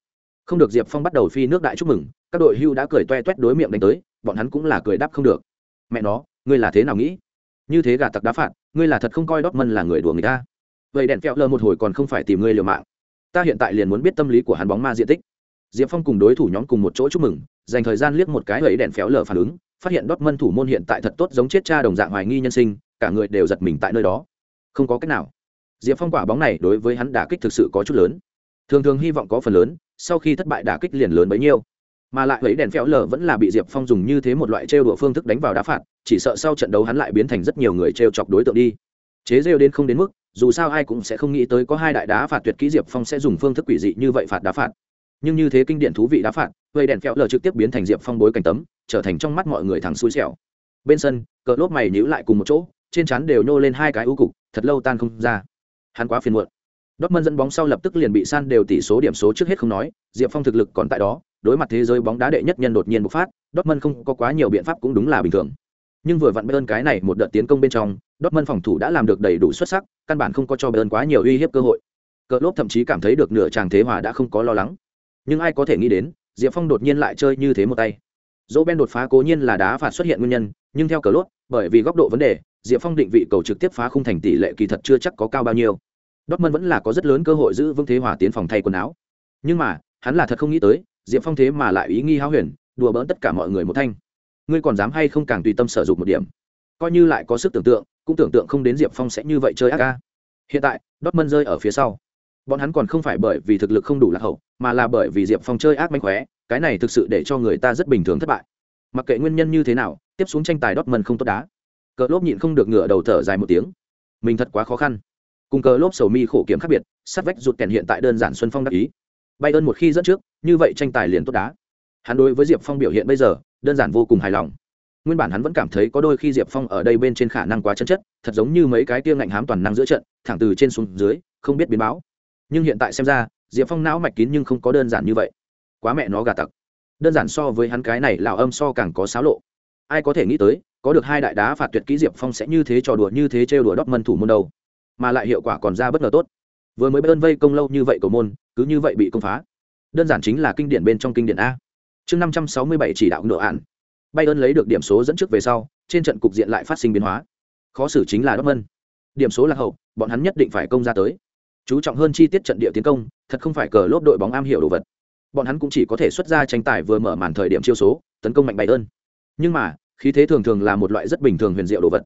không được diệp phong bắt đầu phi nước đại chúc mừng, các đội hưu đã cười toe toét đối miệng đánh tới, bọn hắn cũng là cười đáp không được. Mẹ nó, ngươi là thế nào nghĩ? Như thế gà tặc đá phạt, ngươi là thật không coi đót mân là người đùa người ta. Vậy đèn phẹo lơ một hồi còn không phải tìm ngươi liều mạng. Ta hiện tại liền muốn biết tâm lý của hắn bóng ma diện tích. Diệp phong cùng đối thủ nhóm cùng một chỗ chúc mừng, dành thời gian liếc một cái ấy đèn phéo lờ phản ứng, phát hiện đót mân thủ môn hiện tại thật tốt giống chết cha đồng dạng hoài nghi nhân sinh, cả người đều giật mình tại nơi đó. Không có cách nào. Diệp phong quả bóng này đối với hắn đả kích thực sự có chút lớn thường thường hy vọng có phần lớn, sau khi thất bại đả kích liền lớn bấy nhiêu. Mà lại lấy đèn phéo lờ vẫn là bị diệp phong dùng như thế một loại trêu đùa phương thức đánh vào đá phạt, chỉ sợ sau trận đấu hắn lại biến thành rất nhiều người trêu chọc đối tượng đi. Chế rêu đến không đến mức, dù sao ai cũng sẽ không nghĩ tới có hai đại đá phạt tuyệt kỹ diệp phong sẽ dùng phương thức quỷ dị như vậy phạt đá phạt. Nhưng như thế kinh điển thú vị đá phạt gây đèn phẹo lờ trực tiếp biến thành diệp phong bối cảnh tấm, trở thành trong mắt mọi người thằng xui xẻo. Bên sân, cờ lốp mày nhíu lại cùng một chỗ, trên chắn đều nhô lên hai cái ưu cục, thật lâu tan không ra. Hắn quá phiền muộn. Dortmund dẫn bóng sau lập tức liền bị san đều tỷ số điểm số trước hết không nói, Diệp Phong thực lực còn tại đó, đối mặt thế giới bóng đá đệ nhất nhân đột nhiên bộc phát, Dortmund không có quá nhiều biện pháp cũng đúng là bình thường. Nhưng vừa vặn Bayern cái này một đợt tiến công bên trong, Dortmund phòng thủ đã làm được đầy đủ xuất sắc, căn bản không có cho Bayern quá nhiều uy hiếp cơ hội. Cờ lốp thậm chí cảm thấy được nửa chàng thế hòa đã không có lo lắng. Nhưng ai có thể nghĩ đến, Diệp Phong đột nhiên lại chơi như thế một tay. Dỗ Ben đột phá cố nhiên là đá phạt xuất hiện nguyên nhân, nhưng theo cờ lốt, bởi vì góc độ vấn đề, Diệp Phong định vị cầu trực tiếp phá khung thành tỷ lệ kỳ thật chưa chắc có cao bao nhiêu. Dortmund vẫn là có rất lớn cơ hội giữ vững thế hòa tiến phòng thay quần áo. Nhưng mà, hắn là thật không nghĩ tới, Diệp Phong thế mà lại ý nghi háo huyền, đùa bỡn tất cả mọi người một thanh. Ngươi còn dám hay không càng tùy tâm sở dụng một điểm. Coi như lại có sức tưởng tượng, cũng tưởng tượng không đến Diệp Phong sẽ như vậy chơi ác a. Hiện tại, Dortmund rơi ở phía sau. Bọn hắn còn không phải bởi vì thực lực không đủ là hậu, mà là bởi vì Diệp Phong chơi ác manh khóe, cái này thực sự để cho người ta rất bình thường thất bại. Mặc kệ nguyên nhân như thế nào, tiếp xuống tranh tài Dortmund không tốt đá. Cờ lốp nhịn không được ngửa đầu thở dài một tiếng. Mình thật quá khó khăn cùng cờ lốp sầu mi khổ kiểm khác biệt sát vách rụt kèn hiện tại đơn giản xuân phong đắc ý. Bay ơn một khi dẫn trước, như vậy tranh tài liền tốt đá. Hắn đối với diệp phong biểu hiện bây giờ, đơn giản vô cùng hài lòng. Nguyên bản hắn vẫn cảm thấy có đôi khi diệp phong ở đây bên trên khả năng quá chân chất, thật giống như mấy cái tia ngạnh hám toàn năng giữa trận, thẳng từ trên xuống dưới, không biết biến báo. Nhưng hiện tại xem ra, diệp phong não mạch kín nhưng không có đơn giản như vậy. Quá mẹ nó gà tặc. Đơn giản so với hắn cái này lào âm so càng có xáo lộ. Ai có thể nghĩ tới, có được hai đại đá phạt tuyệt kỹ diệp phong sẽ như thế trò đùa, như thế trêu đùa đốc mân thủ môn đầu mà lại hiệu quả còn ra bất ngờ tốt. Vừa mới bơn vây công lâu như vậy cầu môn, cứ như vậy bị công phá. Đơn giản chính là kinh điển bên trong kinh điển a. Chương năm trăm sáu mươi bảy chỉ đạo nửa ạn bayern lấy được điểm số dẫn trước về sau, trên trận cục diện lại phát sinh biến hóa. Khó xử chính là dortmund. Điểm số là hậu, bọn hắn nhất định phải công ra tới. Chú trọng hơn chi tiết trận địa tiến công, thật không phải cờ lốp đội bóng am hiểu đồ vật. Bọn hắn cũng chỉ có thể xuất ra tranh tài vừa mở màn thời điểm chiêu số, tấn công mạnh bayern. Nhưng mà, khí thế thường thường là một loại rất bình thường huyền diệu đồ vật.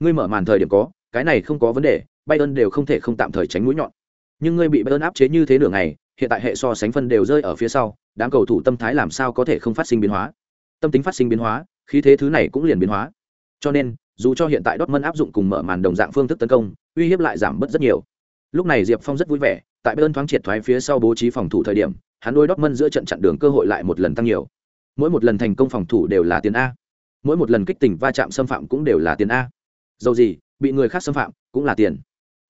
Ngươi mở màn thời điểm có, cái này không có vấn đề Bayern đều không thể không tạm thời tránh mũi nhọn. Nhưng ngươi bị Bayern áp chế như thế nửa ngày, hiện tại hệ so sánh phân đều rơi ở phía sau, đám cầu thủ tâm thái làm sao có thể không phát sinh biến hóa? Tâm tính phát sinh biến hóa, khí thế thứ này cũng liền biến hóa. Cho nên, dù cho hiện tại Dortmund áp dụng cùng mở màn đồng dạng phương thức tấn công, uy hiếp lại giảm bớt rất nhiều. Lúc này Diệp Phong rất vui vẻ, tại Bayern thoáng triệt thoái phía sau bố trí phòng thủ thời điểm, hắn đôi Dortmund giữa trận chặn đường cơ hội lại một lần tăng nhiều. Mỗi một lần thành công phòng thủ đều là tiền a. Mỗi một lần kích tình va chạm xâm phạm cũng đều là tiền a. Dầu gì, bị người khác xâm phạm cũng là tiền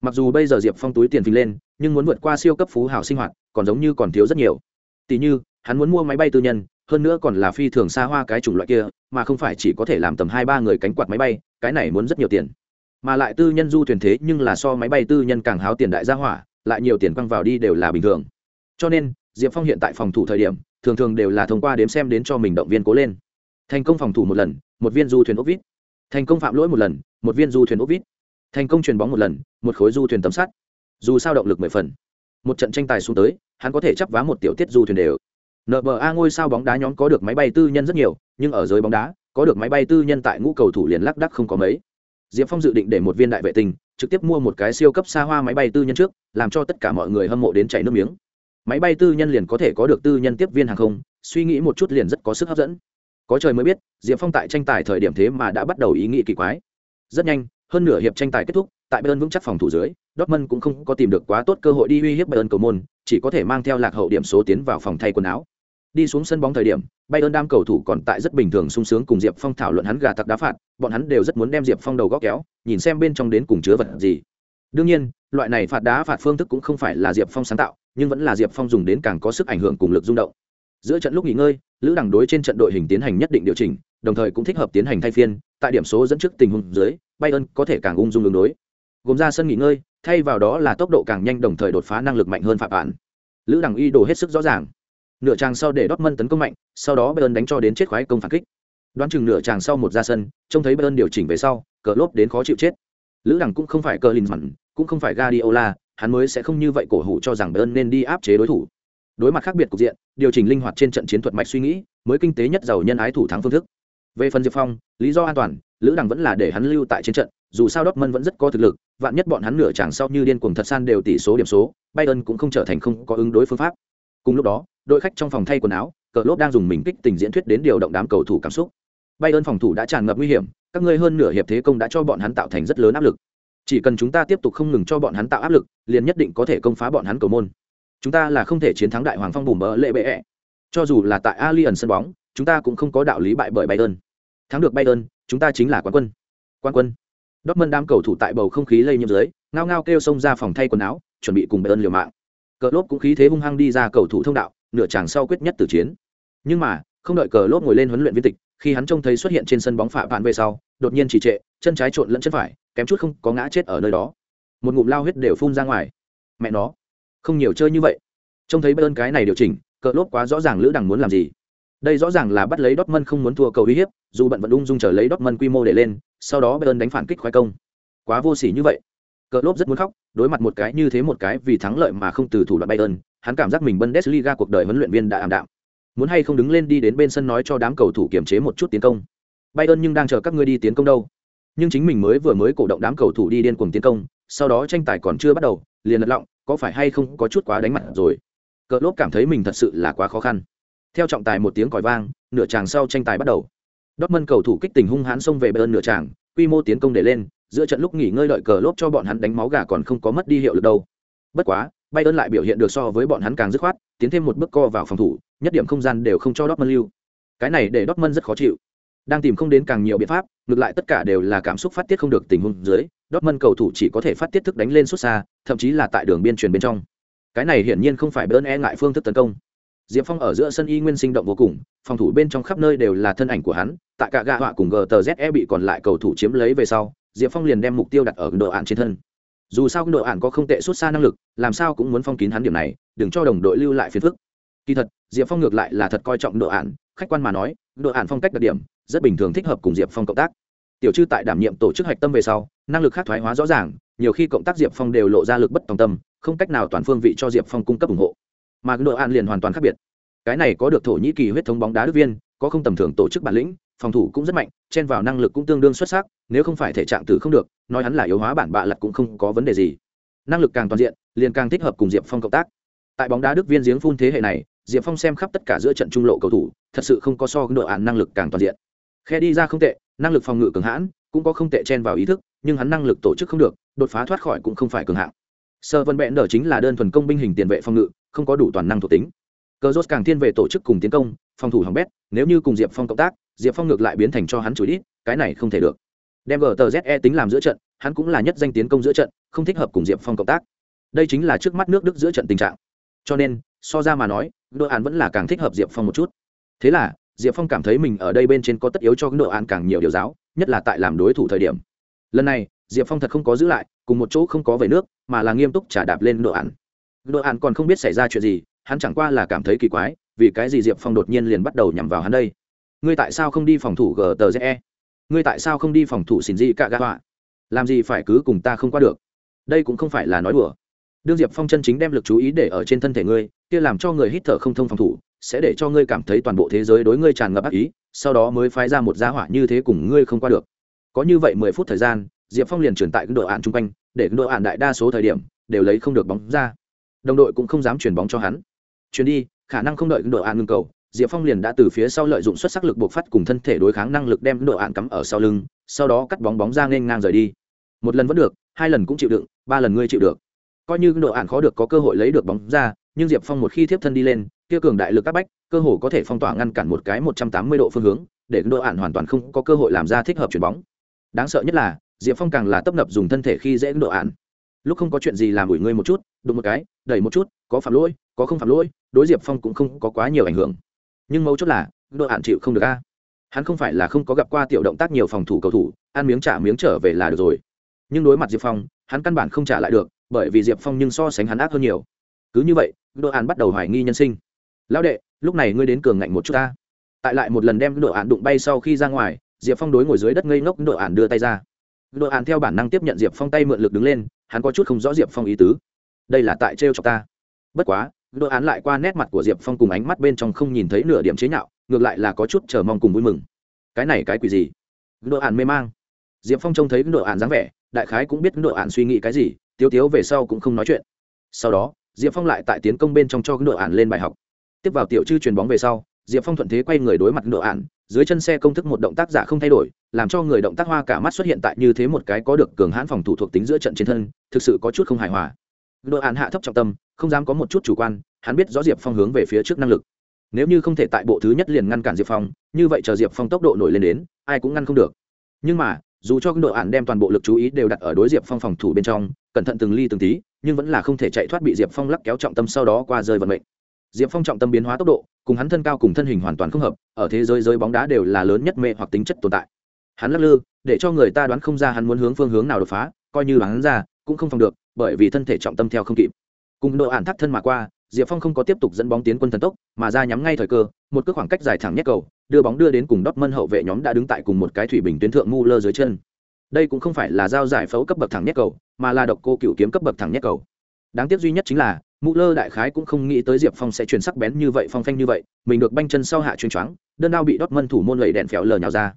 mặc dù bây giờ diệp phong túi tiền phình lên, nhưng muốn vượt qua siêu cấp phú hào sinh hoạt, còn giống như còn thiếu rất nhiều. Tỷ như, hắn muốn mua máy bay tư nhân, hơn nữa còn là phi thường xa hoa cái chủng loại kia, mà không phải chỉ có thể làm tầm hai ba người cánh quạt máy bay, cái này muốn rất nhiều tiền. Mà lại tư nhân du thuyền thế nhưng là so máy bay tư nhân càng háo tiền đại gia hỏa, lại nhiều tiền quăng vào đi đều là bình thường. Cho nên, diệp phong hiện tại phòng thủ thời điểm, thường thường đều là thông qua đếm xem đến cho mình động viên cố lên. Thành công phòng thủ một lần, một viên du thuyền ốc vít. Thành công phạm lỗi một lần, một viên du thuyền ốc vít thành công truyền bóng một lần, một khối du thuyền tấm sắt. Dù sao động lực mười phần. Một trận tranh tài xuống tới, hắn có thể chấp vá một tiểu tiết du thuyền đều. Nba ngôi sao bóng đá nhóm có được máy bay tư nhân rất nhiều, nhưng ở giới bóng đá, có được máy bay tư nhân tại ngũ cầu thủ liền lắc đắc không có mấy. Diệp phong dự định để một viên đại vệ tinh, trực tiếp mua một cái siêu cấp xa hoa máy bay tư nhân trước, làm cho tất cả mọi người hâm mộ đến chảy nước miếng. Máy bay tư nhân liền có thể có được tư nhân tiếp viên hàng không, suy nghĩ một chút liền rất có sức hấp dẫn. Có trời mới biết, diệp phong tại tranh tài thời điểm thế mà đã bắt đầu ý nghĩ kỳ quái. Rất nhanh hơn nửa hiệp tranh tài kết thúc, tại Bayern vững chắc phòng thủ dưới, Dortmund cũng không có tìm được quá tốt cơ hội đi uy hiếp Bayern cầu môn, chỉ có thể mang theo lạc hậu điểm số tiến vào phòng thay quần áo. Đi xuống sân bóng thời điểm, Bayern đam cầu thủ còn tại rất bình thường sung sướng cùng Diệp Phong thảo luận hắn gà tặc đá phạt, bọn hắn đều rất muốn đem Diệp Phong đầu góc kéo, nhìn xem bên trong đến cùng chứa vật gì. Đương nhiên, loại này phạt đá phạt phương thức cũng không phải là Diệp Phong sáng tạo, nhưng vẫn là Diệp Phong dùng đến càng có sức ảnh hưởng cùng lực rung động. Giữa trận lúc nghỉ ngơi, Lữ Đằng đối trên trận đội hình tiến hành nhất định điều chỉnh, đồng thời cũng thích hợp tiến hành thay phiên, tại điểm số dẫn trước tình huống dưới, Bayern có thể càng ung dung ứng đối. Gồm ra sân nghỉ ngơi, thay vào đó là tốc độ càng nhanh đồng thời đột phá năng lực mạnh hơn phạm bản. Lữ Đằng Y đồ hết sức rõ ràng. Nửa trang sau để Dortmund tấn công mạnh, sau đó Bayern đánh cho đến chết khoái công phản kích. Đoán chừng nửa trang sau một ra sân, trông thấy Bayern điều chỉnh về sau, cờ lốp đến khó chịu chết. Lữ Đằng cũng không phải cờ Linsman, cũng không phải Guardiola, hắn mới sẽ không như vậy cổ hủ cho rằng Bayern nên đi áp chế đối thủ. Đối mặt khác biệt cục diện, điều chỉnh linh hoạt trên trận chiến thuật mạch suy nghĩ, mới kinh tế nhất giàu nhân ái thủ thắng phương thức về phần diệp phong, lý do an toàn, lữ đằng vẫn là để hắn lưu tại trên trận, dù sao đốc mân vẫn rất có thực lực, vạn nhất bọn hắn nửa chẳng sau như điên cuồng thật san đều tỷ số điểm số, bayern cũng không trở thành không có ứng đối phương pháp. Cùng lúc đó, đội khách trong phòng thay quần áo cờ lốp đang dùng mình kích tình diễn thuyết đến điều động đám cầu thủ cảm xúc. Bayern phòng thủ đã tràn ngập nguy hiểm, các ngươi hơn nửa hiệp thế công đã cho bọn hắn tạo thành rất lớn áp lực. Chỉ cần chúng ta tiếp tục không ngừng cho bọn hắn tạo áp lực, liền nhất định có thể công phá bọn hắn cầu môn. Chúng ta là không thể chiến thắng đại hoàng phong bùm bỡ lệ bệ. -E. cho dù là tại alien sân bóng, chúng ta cũng không có đạo lý bại bởi bayern thắng được bayern chúng ta chính là quán quân quán quân Dortmund đám cầu thủ tại bầu không khí lây nhiễm dưới, ngao ngao kêu xông ra phòng thay quần áo, chuẩn bị cùng Bayern liều mạng. Cờ lốp cũng khí thế hung hăng đi ra cầu thủ thông đạo, nửa chàng sau quyết nhất tử chiến. Nhưng mà, không đợi cờ lốp ngồi lên huấn luyện viên tịch, khi hắn trông thấy xuất hiện trên sân bóng phạm bạn về sau, đột nhiên chỉ trệ, chân trái trộn lẫn chân phải, kém chút không có ngã chết ở nơi đó. Một ngụm lao huyết đều phun ra ngoài. Mẹ nó, không nhiều chơi như vậy. Trông thấy Bayern cái này điều chỉnh, cờ lốp quá rõ ràng lữ đằng muốn làm gì. Đây rõ ràng là bắt lấy Dortmund không muốn thua cầu uy hiếp, dù bận vẫn ung dung trở lấy Dortmund quy mô để lên, sau đó Bayern đánh phản kích khoái công. Quá vô sỉ như vậy. Cờ lốp rất muốn khóc, đối mặt một cái như thế một cái vì thắng lợi mà không từ thủ đoạn Bayern, hắn cảm giác mình Bundesliga cuộc đời huấn luyện viên đã ảm đạm. Muốn hay không đứng lên đi đến bên sân nói cho đám cầu thủ kiềm chế một chút tiến công. Bayern nhưng đang chờ các ngươi đi tiến công đâu. Nhưng chính mình mới vừa mới cổ động đám cầu thủ đi điên cuồng tiến công, sau đó tranh tài còn chưa bắt đầu, liền lật lọng, có phải hay không có chút quá đánh mặt rồi. Cờ lốp cảm thấy mình thật sự là quá khó khăn. Theo trọng tài một tiếng còi vang, nửa chàng sau tranh tài bắt đầu. Dortmund cầu thủ kích tình hung hãn xông về bên nửa tràng, quy mô tiến công để lên, giữa trận lúc nghỉ ngơi đợi cờ lốp cho bọn hắn đánh máu gà còn không có mất đi hiệu lực đâu. Bất quá, Bayern lại biểu hiện được so với bọn hắn càng dứt khoát, tiến thêm một bước co vào phòng thủ, nhất điểm không gian đều không cho Dortmund lưu. Cái này để Dortmund rất khó chịu. Đang tìm không đến càng nhiều biện pháp, ngược lại tất cả đều là cảm xúc phát tiết không được tình huống dưới, Dortmund cầu thủ chỉ có thể phát tiết thức đánh lên xuất xa, thậm chí là tại đường biên truyền bên trong. Cái này hiển nhiên không phải Bayern e ngại phương thức tấn công. Diệp Phong ở giữa sân y nguyên sinh động vô cùng, phòng thủ bên trong khắp nơi đều là thân ảnh của hắn, tại cả gạ họa cùng GTZE bị còn lại cầu thủ chiếm lấy về sau, Diệp Phong liền đem mục tiêu đặt ở đội ạn trên thân. Dù sao đội ạn có không tệ xuất xa năng lực, làm sao cũng muốn phong kín hắn điểm này, đừng cho đồng đội lưu lại phiền phức. Kỳ thật, Diệp Phong ngược lại là thật coi trọng đội ạn, khách quan mà nói, đội ạn phong cách đặc điểm, rất bình thường thích hợp cùng Diệp Phong cộng tác. Tiểu Trư tại đảm nhiệm tổ chức hạch tâm về sau, năng lực khác thoái hóa rõ ràng, nhiều khi cộng tác Diệp Phong đều lộ ra lực bất tòng tâm, không cách nào toàn phương vị cho Diệp Phong cung cấp ủng hộ. Mà đội an liền hoàn toàn khác biệt. Cái này có được thổ nhĩ kỳ huyết thống bóng đá đức viên, có không tầm thường tổ chức bản lĩnh, phòng thủ cũng rất mạnh, chen vào năng lực cũng tương đương xuất sắc, nếu không phải thể trạng tử không được, nói hắn là yếu hóa bản bạ lật cũng không có vấn đề gì. Năng lực càng toàn diện, liền càng thích hợp cùng diệp phong cộng tác. Tại bóng đá đức viên giếng phun thế hệ này, diệp phong xem khắp tất cả giữa trận trung lộ cầu thủ, thật sự không có so đội án năng lực càng toàn diện. Khe đi ra không tệ, năng lực phòng ngự cường hãn, cũng có không tệ chen vào ý thức, nhưng hắn năng lực tổ chức không được, đột phá thoát khỏi cũng không phải cường hạng sơ vân bẹn đờ chính là đơn thuần công binh hình tiền vệ phòng ngự, không có đủ toàn năng thuộc tính. Cờ rốt càng thiên về tổ chức cùng tiến công, phòng thủ hỏng bét, nếu như cùng diệp phong cộng tác, diệp phong ngược lại biến thành cho hắn chủ đít cái này không thể được. Đem gờ tờ ze tính làm giữa trận, hắn cũng là nhất danh tiến công giữa trận, không thích hợp cùng diệp phong cộng tác. Đây chính là trước mắt nước đức giữa trận tình trạng. Cho nên, so ra mà nói đội án vẫn là càng thích hợp diệp phong một chút. Thế là, diệp phong cảm thấy mình ở đây bên trên có tất yếu cho đội án càng nhiều điều giáo, nhất là tại làm đối thủ thời điểm. Lần này diệp phong thật không có giữ lại, cùng một chỗ không có về nước, mà là nghiêm túc trả đạp lên đội ăn. đội ăn còn không biết xảy ra chuyện gì, hắn chẳng qua là cảm thấy kỳ quái, vì cái gì diệp phong đột nhiên liền bắt đầu nhằm vào hắn đây? Ngươi tại sao không đi phòng thủ gtze ngươi tại sao không đi phòng thủ xin gì cả gạ họa làm gì phải cứ cùng ta không qua được? Đây cũng không phải là nói đùa. Đương diệp phong chân chính đem lực chú ý để ở trên thân thể ngươi, kia làm cho người hít thở không thông phòng thủ, sẽ để cho ngươi cảm thấy toàn bộ thế giới đối ngươi tràn ngập ác ý, sau đó mới phái ra một gia hỏa như thế cùng ngươi không qua được. Có như vậy mười phút thời gian diệp phong liền chuyển tại đội ạn chung quanh, để đội ạn đại đa số thời điểm đều lấy không được bóng ra. Đồng đội cũng không dám chuyển bóng cho hắn. Chuyến đi, khả năng không đợi đội an ngưng cầu, diệp phong liền đã từ phía sau lợi dụng xuất sắc lực buộc phát cùng thân thể đối kháng năng lực đem đội an cắm ở sau lưng, sau đó cắt bóng bóng ra nên ngang rời đi. Một lần vẫn được, hai lần cũng chịu đựng, ba lần ngươi chịu được. Coi như đội an khó được có cơ hội lấy được bóng ra, nhưng diệp phong một khi tiếp thân đi lên, kia cường đại lực các bách, cơ hồ có thể phong tỏa ngăn cản một cái một trăm tám mươi độ phương hướng, để đội an hoàn toàn không có cơ hội làm ra thích hợp chuyền bóng. Đáng sợ nhất là diệp phong càng là tấp nập dùng thân thể khi dễ độ an lúc không có chuyện gì làm ủi ngươi một chút, đụng một cái, đẩy một chút, có phạm lỗi, có không phạm lỗi, đối diệp phong cũng không có quá nhiều ảnh hưởng. Nhưng mấu chốt là, độ hạn chịu không được a. Hắn không phải là không có gặp qua tiểu động tác nhiều phòng thủ cầu thủ, ăn miếng trả miếng trở về là được rồi. Nhưng đối mặt diệp phong, hắn căn bản không trả lại được, bởi vì diệp phong nhưng so sánh hắn ác hơn nhiều. Cứ như vậy, độ hạn bắt đầu hoài nghi nhân sinh. Lão đệ, lúc này ngươi đến cường ngạnh một chút ta. Tại lại một lần đem độ hạn đụng bay sau khi ra ngoài, diệp phong đối ngồi dưới đất ngây ngốc độ hạn đưa tay ra đội hạn theo bản năng tiếp nhận diệp phong tay mượn lực đứng lên, hắn có chút không rõ diệp phong ý tứ. Đây là tại trêu chọc ta. Bất quá đội án lại qua nét mặt của diệp phong cùng ánh mắt bên trong không nhìn thấy nửa điểm chế nhạo, ngược lại là có chút chờ mong cùng vui mừng. Cái này cái quỷ gì? Đội án mê mang. Diệp phong trông thấy đội án dáng vẻ, đại khái cũng biết đội án suy nghĩ cái gì, tiếu tiếu về sau cũng không nói chuyện. Sau đó, diệp phong lại tại tiến công bên trong cho đội án lên bài học. Tiếp vào tiểu chư chuyền bóng về sau, diệp phong thuận thế quay người đối mặt đội án dưới chân xe công thức một động tác giả không thay đổi, làm cho người động tác hoa cả mắt xuất hiện tại như thế một cái có được cường hãn phòng thủ thuộc tính giữa trận chiến thân, thực sự có chút không hài hòa. Đội hạn hạ thấp trọng tâm, không dám có một chút chủ quan, hắn biết rõ diệp phong hướng về phía trước năng lực. Nếu như không thể tại bộ thứ nhất liền ngăn cản diệp phong, như vậy chờ diệp phong tốc độ nổi lên đến, ai cũng ngăn không được. Nhưng mà, dù cho đội hạn đem toàn bộ lực chú ý đều đặt ở đối diệp phong phòng thủ bên trong, cẩn thận từng ly từng tí, nhưng vẫn là không thể chạy thoát bị diệp phong lắc kéo trọng tâm sau đó qua rơi vận mệnh diệp phong trọng tâm biến hóa tốc độ, cùng hắn thân cao cùng thân hình hoàn toàn không hợp, ở thế giới giới bóng đá đều là lớn nhất mê hoặc tính chất tồn tại. Hắn lắc lư, để cho người ta đoán không ra hắn muốn hướng phương hướng nào đột phá, coi như đoán ra, cũng không phòng được, bởi vì thân thể trọng tâm theo không kịp. Cùng đội ạn thắt thân mà qua, diệp phong không có tiếp tục dẫn bóng tiến quân thần tốc, mà ra nhắm ngay thời cơ, một cước khoảng cách dài thẳng nhất cầu, đưa bóng đưa đến cùng Dortmund mân hậu vệ nhóm đã đứng tại cùng một cái thủy bình tuyến thượng ngu lơ dưới chân. Đây cũng không phải là giao giải phẫu cấp bậc thẳng nhất cầu, mà là độc cô cựu kiếm cấp bậc thẳng nhất cầu. Đáng tiếc duy nhất chính là mụ lơ đại khái cũng không nghĩ tới diệp phong sẽ chuyển sắc bén như vậy, phong phanh như vậy, mình được banh chân sau hạ chuyên choáng, đơn đao bị đốt mân thủ môn lầy đèn phéo lờ nhào ra.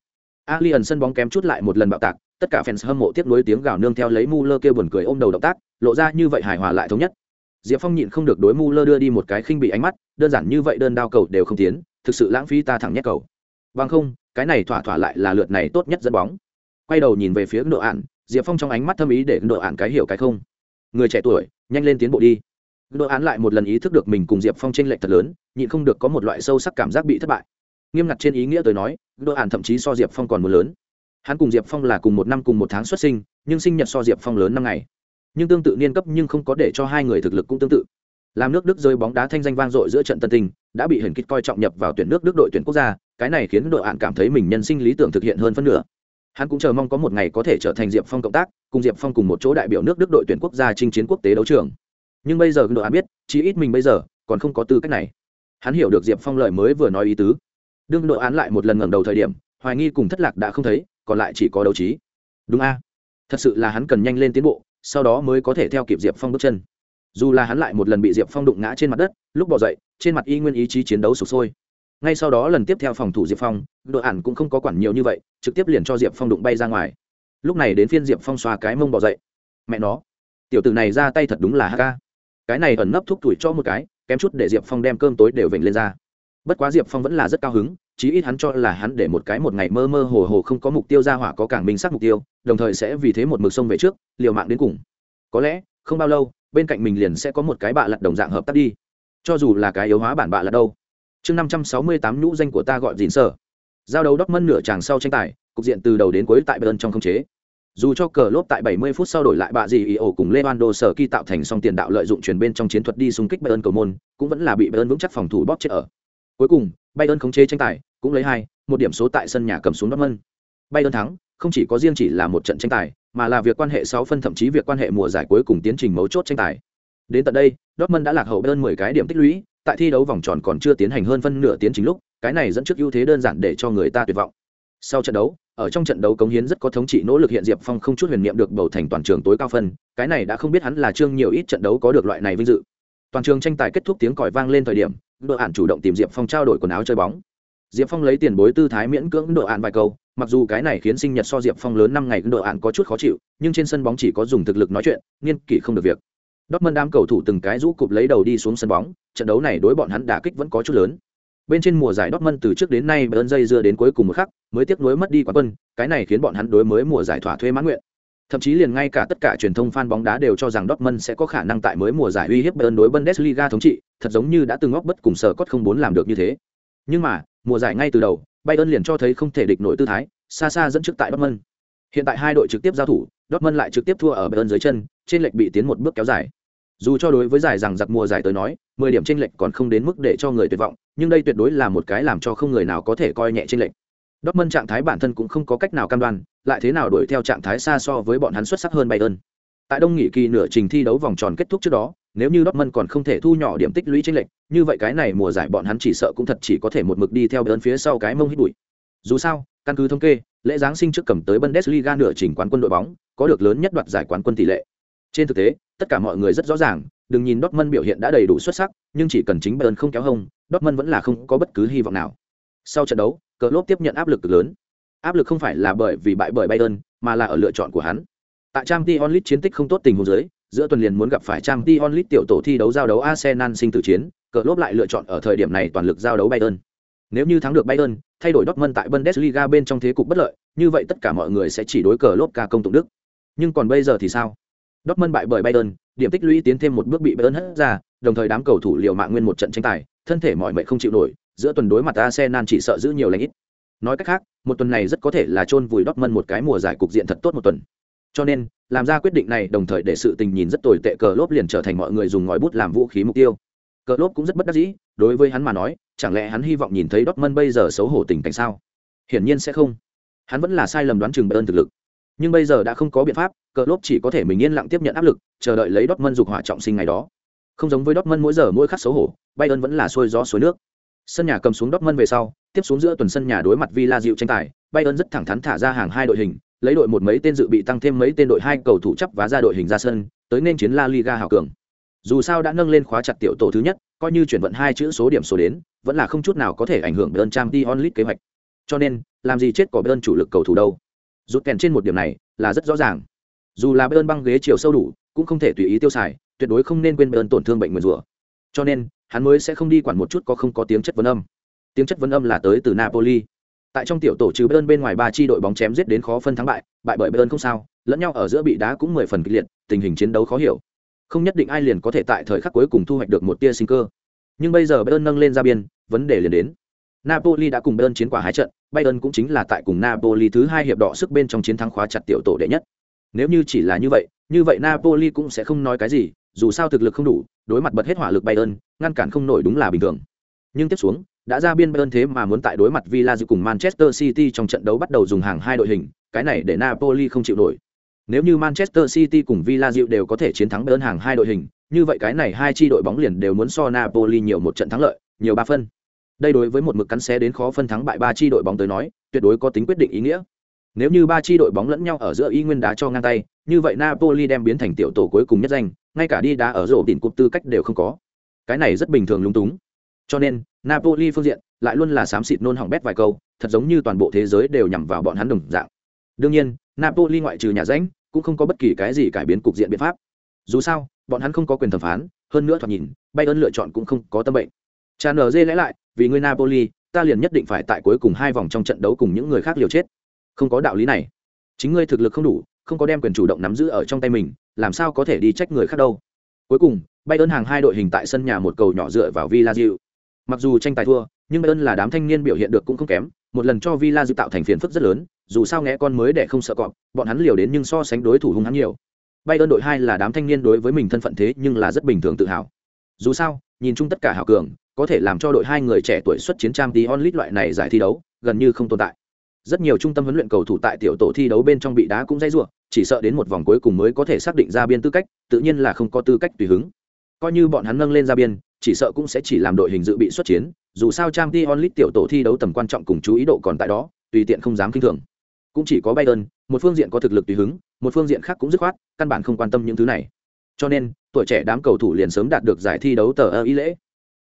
Ali ẩn sân bóng kém chút lại một lần bạo tạc, tất cả fans hâm mộ tiếp nối tiếng gào nương theo lấy mu lơ kêu buồn cười ôm đầu động tác, lộ ra như vậy hài hòa lại thống nhất. Diệp phong nhịn không được đối mu lơ đưa đi một cái khinh bị ánh mắt, đơn giản như vậy đơn đao cầu đều không tiến, thực sự lãng phí ta thẳng nhét cầu. Vâng không, cái này thỏa thỏa lại là lượt này tốt nhất dẫn bóng. Quay đầu nhìn về phía độ ạn diệp phong trong ánh mắt thâm ý để độ ạn cái hiểu cái không. Người trẻ tuổi, nhanh lên tiến bộ đi độ án lại một lần ý thức được mình cùng diệp phong t r ê n lệch thật lớn, nhịn không được có một loại sâu sắc cảm giác bị thất bại. Nghiêm ngặt trên ý nghĩa tới nói độ án thậm chí so diệp phong còn muốn lớn. Hắn cùng diệp phong là cùng một năm cùng một tháng xuất sinh, nhưng sinh nhật so diệp phong lớn năm ngày. Nhưng tương tự niên cấp nhưng không có để cho hai người thực lực cũng tương tự. Làm nước đức rơi bóng đá thanh danh vang dội giữa trận tân tình, đã bị hình kích coi trọng nhập vào tuyển nước đức đội tuyển quốc gia, cái này khiến đội hạn cảm thấy mình nhân sinh lý tưởng thực hiện hơn phân nửa. Hắn cũng chờ mong có một ngày có thể trở thành diệp phong cộng tác, cùng diệp phong cùng một chỗ đại biểu nước đức đội tuyển quốc gia chinh chiến quốc tế đấu trường nhưng bây giờ đội hạn biết, chí ít mình bây giờ còn không có tư cách này. Hắn hiểu được diệp phong lời mới vừa nói ý tứ. Đương đội án lại một lần ngẩng đầu thời điểm, hoài nghi cùng thất lạc đã không thấy, còn lại chỉ có đấu trí. Đúng a. Thật sự là hắn cần nhanh lên tiến bộ, sau đó mới có thể theo kịp diệp phong bước chân. Dù là hắn lại một lần bị diệp phong đụng ngã trên mặt đất, lúc bỏ dậy, trên mặt y nguyên ý chí chiến đấu sụp sôi. Ngay sau đó lần tiếp theo phòng thủ diệp phong đội ản cũng không có quản nhiều như vậy, trực tiếp liền cho diệp phong đụng bay ra ngoài. Lúc này đến phiên diệp phong xoa cái mông bỏ dậy. Mẹ nó. Tiểu tử này ra tay thật đúng là hk cái này ẩn nấp thúc tuổi cho một cái, kém chút để diệp phong đem cơm tối đều vểnh lên ra. Bất quá diệp phong vẫn là rất cao hứng, chí ít hắn cho là hắn để một cái một ngày mơ mơ hồ hồ không có mục tiêu ra hỏa có càng minh sắc mục tiêu, đồng thời sẽ vì thế một mực sông về trước, liều mạng đến cùng. Có lẽ, không bao lâu, bên cạnh mình liền sẽ có một cái bạ lật đồng dạng hợp tác đi. Cho dù là cái yếu hóa bản bạ lật đâu. Chương năm trăm sáu mươi tám nhũ danh của ta gọi dìn sở. Giao đấu đốc mân nửa tràng sau tranh tài, cục diện từ đầu đến cuối tại bern trong không chế dù cho cờ lốp tại 70 phút sau đổi lại bạ gì ý ổ cùng Lewando sở kỳ tạo thành song tiền đạo lợi dụng chuyển bên trong chiến thuật đi xung kích Bayern cầu môn, cũng vẫn là bị Bayern vững chắc phòng thủ bóp chết ở. Cuối cùng, Bayern khống chế tranh tài, cũng lấy hai, một điểm số tại sân nhà cầm xuống Dortmund. Bayern thắng, không chỉ có riêng chỉ là một trận tranh tài, mà là việc quan hệ 6 phân thậm chí việc quan hệ mùa giải cuối cùng tiến trình mấu chốt tranh tài. Đến tận đây, Dortmund đã lạc hậu Bayern 10 cái điểm tích lũy, tại thi đấu vòng tròn còn chưa tiến hành hơn phân nửa tiến trình lúc, cái này dẫn trước ưu thế đơn giản để cho người ta tuyệt vọng. Sau trận đấu, ở trong trận đấu cống hiến rất có thống trị nỗ lực hiện Diệp Phong không chút huyền niệm được bầu thành toàn trường tối cao phân, cái này đã không biết hắn là trương nhiều ít trận đấu có được loại này vinh dự. Toàn trường tranh tài kết thúc tiếng còi vang lên thời điểm, đội ản chủ động tìm Diệp Phong trao đổi quần áo chơi bóng. Diệp Phong lấy tiền bối tư thái miễn cưỡng đội ản vài câu, mặc dù cái này khiến sinh nhật so Diệp Phong lớn năm ngày đội ản có chút khó chịu, nhưng trên sân bóng chỉ có dùng thực lực nói chuyện, niên kỷ không được việc. Dortmund đám cầu thủ từng cái rũ cụp lấy đầu đi xuống sân bóng, trận đấu này đối bọn hắn đả kích vẫn có chút lớn. Bên trên mùa giải Dortmund từ trước đến nay bơn dây dưa đến cuối cùng một khắc, mới tiếc nuối mất đi quán quân, cái này khiến bọn hắn đối mới mùa giải thỏa thuê mãn nguyện. Thậm chí liền ngay cả tất cả truyền thông fan bóng đá đều cho rằng Dortmund sẽ có khả năng tại mới mùa giải uy hiếp Bayern đối Bundesliga thống trị, thật giống như đã từng ngóc bất cùng sở cốt không muốn làm được như thế. Nhưng mà, mùa giải ngay từ đầu, Bayern liền cho thấy không thể địch nổi tư thái, xa xa dẫn trước tại Dortmund. Hiện tại hai đội trực tiếp giao thủ, Dortmund lại trực tiếp thua ở Bayern dưới chân, trên lệch bị tiến một bước kéo dài. Dù cho đối với giải rằng giặc mùa giải tới nói, 10 điểm tranh lệch còn không đến mức để cho người tuyệt vọng, nhưng đây tuyệt đối là một cái làm cho không người nào có thể coi nhẹ tranh lệch. Dortmund trạng thái bản thân cũng không có cách nào cam đoan, lại thế nào đuổi theo trạng thái xa so với bọn hắn xuất sắc hơn Bayern. Tại đông nghị kỳ nửa trình thi đấu vòng tròn kết thúc trước đó, nếu như Dortmund còn không thể thu nhỏ điểm tích lũy chênh lệch, như vậy cái này mùa giải bọn hắn chỉ sợ cũng thật chỉ có thể một mực đi theo Bayern phía sau cái mông hít bụi. Dù sao, căn cứ thống kê, lễ giáng sinh trước cầm tới Bundesliga nửa trình quán quân đội bóng, có được lớn nhất đoạt giải quán quân tỷ lệ. Trên thực tế, tất cả mọi người rất rõ ràng, đừng nhìn Dortmund biểu hiện đã đầy đủ xuất sắc, nhưng chỉ cần chính Bayern không kéo hông, Dortmund vẫn là không có bất cứ hy vọng nào. Sau trận đấu, cờ lốp tiếp nhận áp lực cực lớn. áp lực không phải là bởi vì bại bởi bayern mà là ở lựa chọn của hắn tại trang t onlit chiến tích không tốt tình huống dưới giữa tuần liền muốn gặp phải trang t onlit tiểu tổ thi đấu giao đấu arsenal sinh tử chiến cờ lốp lại lựa chọn ở thời điểm này toàn lực giao đấu bayern nếu như thắng được bayern thay đổi dortmund tại bundesliga bên trong thế cục bất lợi như vậy tất cả mọi người sẽ chỉ đối cờ lốp ca công tụng đức nhưng còn bây giờ thì sao dortmund bại bởi bayern, điểm tích lũy tiến thêm một bước bị bayern hất ra, đồng thời đám cầu thủ liều mạng nguyên một trận tranh tài, thân thể mọi mệt không chịu nổi, giữa tuần đối mặt arsenal chỉ sợ giữ nhiều lành ít. Nói cách khác, một tuần này rất có thể là chôn vùi dortmund một cái mùa giải cục diện thật tốt một tuần. Cho nên, làm ra quyết định này đồng thời để sự tình nhìn rất tồi tệ cờ lốp liền trở thành mọi người dùng ngòi bút làm vũ khí mục tiêu. Cờ lốp cũng rất bất đắc dĩ, đối với hắn mà nói, chẳng lẽ hắn hy vọng nhìn thấy Dortmund bây giờ xấu hổ tình cảnh sao? Hiển nhiên sẽ không. Hắn vẫn là sai lầm đoán chừng bayern thực lực nhưng bây giờ đã không có biện pháp cờ lốp chỉ có thể mình yên lặng tiếp nhận áp lực, chờ đợi lấy Dortmund dục hỏa trọng sinh ngày đó. Không giống với Dortmund mỗi giờ mỗi khắc xấu hổ, bayern vẫn là xuôi gió suối nước. Sân nhà cầm xuống Dortmund về sau, tiếp xuống giữa tuần sân nhà đối mặt Villa dịu tranh tài, bayern rất thẳng thắn thả ra hàng hai đội hình, lấy đội một mấy tên dự bị tăng thêm mấy tên đội hai cầu thủ chấp và ra đội hình ra sân, tới nên chiến La Liga hào cường. Dù sao đã nâng lên khóa chặt tiểu tổ thứ nhất, coi như chuyển vận hai chữ số điểm số đến, vẫn là không chút nào có thể ảnh hưởng Bayern Champions onlit kế hoạch. Cho nên, làm gì chết có Bayern chủ lực cầu thủ đâu? Rút kèn trên một điểm này là rất rõ ràng. Dù là Bayern băng ghế chiều sâu đủ, cũng không thể tùy ý tiêu xài, tuyệt đối không nên quên Bayern tổn thương bệnh nguyền rủa. Cho nên, hắn mới sẽ không đi quản một chút có không có tiếng chất vấn âm. Tiếng chất vấn âm là tới từ Napoli. Tại trong tiểu tổ trừ Bayern bên ngoài ba chi đội bóng chém giết đến khó phân thắng bại bại bởi Bayern không sao, lẫn nhau ở giữa bị đá cũng mười phần kịch liệt, tình hình chiến đấu khó hiểu. Không nhất định ai liền có thể tại thời khắc cuối cùng thu hoạch được một tia sinh cơ. Nhưng bây giờ Bayern nâng lên ra biên, vấn đề liền đến. Napoli đã cùng Bayern chiến quả hai trận Bayern cũng chính là tại cùng Napoli thứ hai hiệp đỏ sức bên trong chiến thắng khóa chặt tiểu tổ đệ nhất. Nếu như chỉ là như vậy như vậy Napoli cũng sẽ không nói cái gì dù sao thực lực không đủ đối mặt bật hết hỏa lực Bayern ngăn cản không nổi đúng là bình thường. Nhưng tiếp xuống đã ra biên Bayern thế mà muốn tại đối mặt Villa cùng Manchester City trong trận đấu bắt đầu dùng hàng hai đội hình cái này để Napoli không chịu nổi. Nếu như Manchester City cùng Villa đều có thể chiến thắng Bayern hàng hai đội hình, như vậy cái này hai chi đội bóng liền đều muốn so Napoli nhiều một trận thắng lợi, nhiều ba phân. Đây đối với một mực cắn xé đến khó phân thắng bại ba chi đội bóng tới nói, tuyệt đối có tính quyết định ý nghĩa. Nếu như ba chi đội bóng lẫn nhau ở giữa y nguyên đá cho ngang tay, như vậy Napoli đem biến thành tiểu tổ cuối cùng nhất danh, ngay cả đi đá ở rổ đỉnh cục tư cách đều không có. Cái này rất bình thường lúng túng. Cho nên, Napoli phương diện lại luôn là xám xịt nôn hỏng bét vài câu, thật giống như toàn bộ thế giới đều nhằm vào bọn hắn đồng dạng. Đương nhiên, Napoli ngoại trừ nhà ránh, cũng không có bất kỳ cái gì cải biến cục diện biện pháp dù sao bọn hắn không có quyền thẩm phán hơn nữa thoạt nhìn bay ơn lựa chọn cũng không có tâm bệnh tràn ở dê lẽ lại vì ngươi napoli, ta liền nhất định phải tại cuối cùng hai vòng trong trận đấu cùng những người khác liều chết. Không có đạo lý này. Chính ngươi thực lực không đủ, không có đem quyền chủ động nắm giữ ở trong tay mình, làm sao có thể đi trách người khác đâu? Cuối cùng, bayern hàng hai đội hình tại sân nhà một cầu nhỏ dựa vào villa diệu mặc dù tranh tài thua, nhưng bayern là đám thanh niên biểu hiện được cũng không kém. Một lần cho villa diệu tạo thành phiền phức rất lớn, dù sao nghe con mới để không sợ cọp, bọn hắn liều đến nhưng so sánh đối thủ hung hắn nhiều. Bay ơn đội hai là đám thanh niên đối với mình thân phận thế nhưng là rất bình thường tự hào. Dù sao, nhìn chung tất cả hào cường có thể làm cho đội hai người trẻ tuổi xuất chiến trang tí onlit loại này giải thi đấu gần như không tồn tại rất nhiều trung tâm huấn luyện cầu thủ tại tiểu tổ thi đấu bên trong bị đá cũng dây rủa chỉ sợ đến một vòng cuối cùng mới có thể xác định ra biên tư cách tự nhiên là không có tư cách tùy hứng coi như bọn hắn nâng lên ra biên chỉ sợ cũng sẽ chỉ làm đội hình dự bị xuất chiến dù sao trang t onlit tiểu tổ thi đấu tầm quan trọng cùng chú ý độ còn tại đó tùy tiện không dám kinh thường cũng chỉ có Bayern, một phương diện có thực lực tùy hứng, một phương diện khác cũng dứt khoát, căn bản không quan tâm những thứ này. Cho nên, tuổi trẻ đám cầu thủ liền sớm đạt được giải thi đấu tờ ơ ý lễ.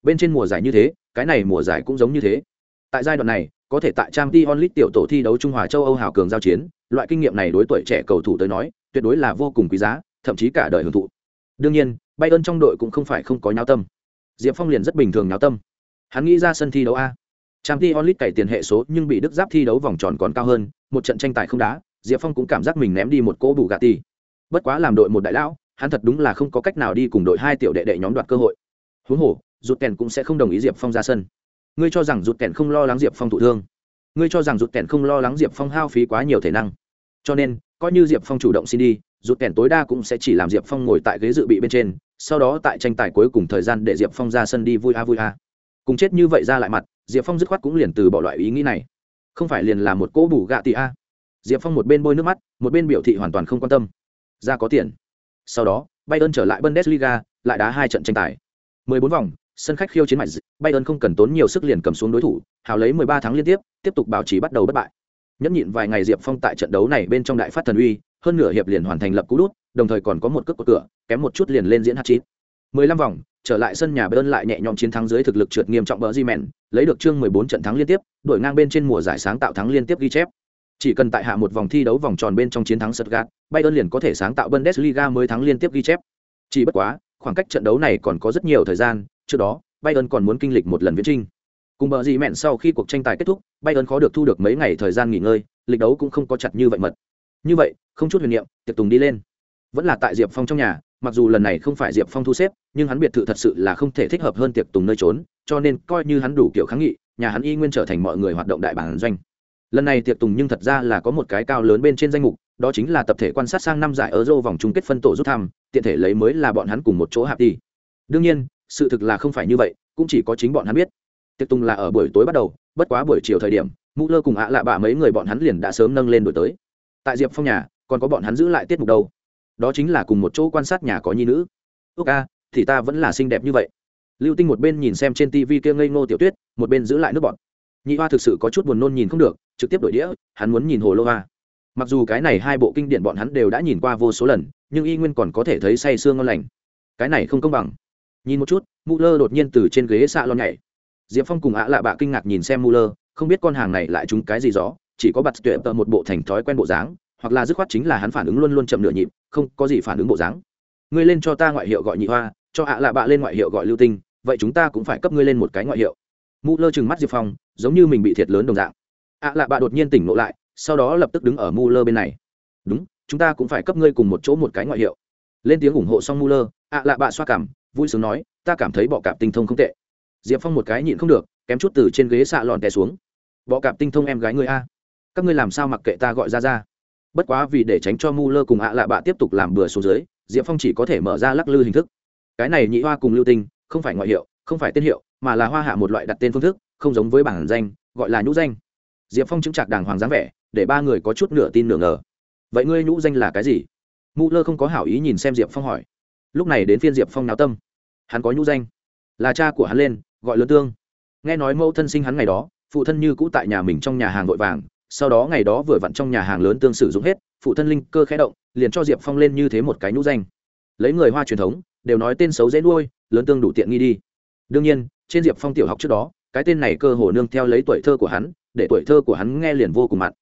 Bên trên mùa giải như thế, cái này mùa giải cũng giống như thế. Tại giai đoạn này, có thể tại Champions League tiểu tổ thi đấu Trung Hòa châu Âu hào cường giao chiến, loại kinh nghiệm này đối tuổi trẻ cầu thủ tới nói, tuyệt đối là vô cùng quý giá, thậm chí cả đời hưởng thụ. Đương nhiên, Bayern trong đội cũng không phải không có nháo tâm. Diệp Phong liền rất bình thường nháo tâm. Hắn nghĩ ra sân thi đấu a. Champions League cày tiền hệ số nhưng bị Đức Giáp thi đấu vòng tròn còn cao hơn, một trận tranh tài không đá diệp phong cũng cảm giác mình ném đi một cỗ bù gà ti bất quá làm đội một đại lão hắn thật đúng là không có cách nào đi cùng đội hai tiểu đệ đệ nhóm đoạt cơ hội huống hồ rụt kèn cũng sẽ không đồng ý diệp phong ra sân. Ngươi cho rằng rụt kèn không lo lắng diệp phong thụ thương. Ngươi cho rằng rụt kèn không lo lắng diệp phong hao phí quá nhiều thể năng. Cho nên, coi như diệp phong chủ động xin đi, rụt kèn tối đa cũng sẽ chỉ làm diệp phong ngồi tại ghế dự bị bên trên, sau đó tại tranh tài cuối cùng thời gian để diệp phong ra sân đi vui a vui a. Cùng chết như vậy ra lại mặt, diệp phong dứt khoát cũng liền từ bỏ loại ý nghĩ này. Không phải liền là một cỗ bù gạ tị a. Diệp phong một bên bôi nước mắt, một bên biểu thị hoàn toàn không quan tâm. Ra có tiền. Sau đó, bayern trở lại bundesliga, lại đá hai trận tranh tài. 14 vòng sân khách khiêu chiến mạnh bayern không cần tốn nhiều sức liền cầm xuống đối thủ hào lấy 13 tháng liên tiếp tiếp tục bảo trì bắt đầu bất bại nhẫn nhịn vài ngày diệp phong tại trận đấu này bên trong đại phát thần uy hơn nửa hiệp liền hoàn thành lập cú đút đồng thời còn có một cước của cửa kém một chút liền lên diễn hát chín 15 vòng trở lại sân nhà Bayern lại nhẹ nhõm chiến thắng dưới thực lực trượt nghiêm trọng bờ Jimen, lấy được chương 14 trận thắng liên tiếp, đuổi ngang bên trên mùa giải sáng tạo thắng liên tiếp ghi chép. Chỉ cần tại hạ một vòng thi đấu vòng tròn bên trong chiến thắng Stuttgart, Bayern liền có thể sáng tạo Bundesliga mới thắng liên tiếp ghi chép. Chỉ bất quá, khoảng cách trận đấu này còn có rất nhiều thời gian, trước đó, Bayern còn muốn kinh lịch một lần viễn trinh. Cùng bờ gì mẹn sau khi cuộc tranh tài kết thúc, Bayern khó được thu được mấy ngày thời gian nghỉ ngơi, lịch đấu cũng không có chặt như vậy mật. Như vậy, không chút huyền niệm, tiệc tùng đi lên. Vẫn là tại Diệp Phong trong nhà, mặc dù lần này không phải Diệp Phong thu xếp, nhưng hắn biệt thự thật sự là không thể thích hợp hơn tiệc tùng nơi trốn, cho nên coi như hắn đủ kiểu kháng nghị, nhà hắn y nguyên trở thành mọi người hoạt động đại bản doanh lần này tiệc tùng nhưng thật ra là có một cái cao lớn bên trên danh mục đó chính là tập thể quan sát sang năm giải euro vòng chung kết phân tổ rút thăm tiện thể lấy mới là bọn hắn cùng một chỗ hạp đi đương nhiên sự thực là không phải như vậy, cũng chỉ có chính bọn hắn biết. Tiệc tùng là ở buổi tối bắt đầu, bất quá buổi chiều thời điểm, mũ lơ cùng ạ lạ bạ mấy người bọn hắn liền đã sớm nâng lên đổi tới. Tại diệp phong nhà, còn có bọn hắn giữ lại tiết mục đâu. Đó chính là cùng một chỗ quan sát nhà có nhi nữ. Ước a, thì ta vẫn là xinh đẹp như vậy. Lưu tinh một bên nhìn xem trên tv kia ngây ngô tiểu tuyết, một bên giữ lại nước bọn nhị hoa thực sự có chút buồn nôn nhìn không được, trực tiếp đổi đĩa, hắn muốn nhìn hồ lô hoa mặc dù cái này hai bộ kinh điển bọn hắn đều đã nhìn qua vô số lần, nhưng y nguyên còn có thể thấy say sương ngon lành. Cái này không công bằng nhìn một chút mù lơ đột nhiên từ trên ghế xạ lon nhảy. Diệp phong cùng ạ lạ bạ kinh ngạc nhìn xem mù lơ không biết con hàng này lại trúng cái gì gió, chỉ có bặt tuyệt tợ một bộ thành thói quen bộ dáng, hoặc là dứt khoát chính là hắn phản ứng luôn luôn chậm nửa nhịp, không có gì phản ứng bộ dáng. Ngươi lên cho ta ngoại hiệu gọi nhị hoa, cho ạ lạ bạ lên ngoại hiệu gọi lưu tinh, vậy chúng ta cũng phải cấp ngươi lên một cái ngoại hiệu. Mù lơ chừng mắt diệp phong, giống như mình bị thiệt lớn đồng dạng. Ạ lạ bạ đột nhiên tỉnh ngộ lại, sau đó lập tức đứng ở mù lơ bên này. Đúng, chúng ta cũng phải cấp ngươi cùng một chỗ một cái ngoại hiệu. Lên tiếng ủng hộ xong mù lơ ạ lạ bạ xoa cảm vui sướng nói, ta cảm thấy bọ cạp tinh thông không tệ. Diệp phong một cái nhịn không được, kém chút từ trên ghế xạ lòn té xuống. Bọ cạp tinh thông em gái ngươi a. Các ngươi làm sao mặc kệ ta gọi ra ra? Bất quá vì để tránh cho mu lơ cùng ạ lạ bạ tiếp tục làm bừa xuống dưới, diệp phong chỉ có thể mở ra lắc lư hình thức. Cái này nhị hoa cùng lưu tinh, không phải ngoại hiệu, không phải tên hiệu, mà là hoa hạ một loại đặt tên phương thức, không giống với bản danh, gọi là nhũ danh. Diệp phong chứng trạc đàng hoàng dáng vẻ, để ba người có chút nửa tin nửa ngờ. Vậy ngươi nhũ danh là cái gì? Mu lơ không có hảo ý nhìn xem diệp phong hỏi. Lúc này đến phiên diệp phong náo tâm hắn có nhũ danh. Là cha của hắn lên, gọi lớn tương. Nghe nói mẫu thân sinh hắn ngày đó, phụ thân như cũ tại nhà mình trong nhà hàng vội vàng, sau đó ngày đó vừa vặn trong nhà hàng lớn tương sử dụng hết, phụ thân linh cơ khẽ động, liền cho diệp phong lên như thế một cái nhũ danh. Lấy người hoa truyền thống, đều nói tên xấu dễ nuôi lớn tương đủ tiện nghi đi. Đương nhiên, trên diệp phong tiểu học trước đó, cái tên này cơ hồ nương theo lấy tuổi thơ của hắn, để tuổi thơ của hắn nghe liền vô cùng mặn.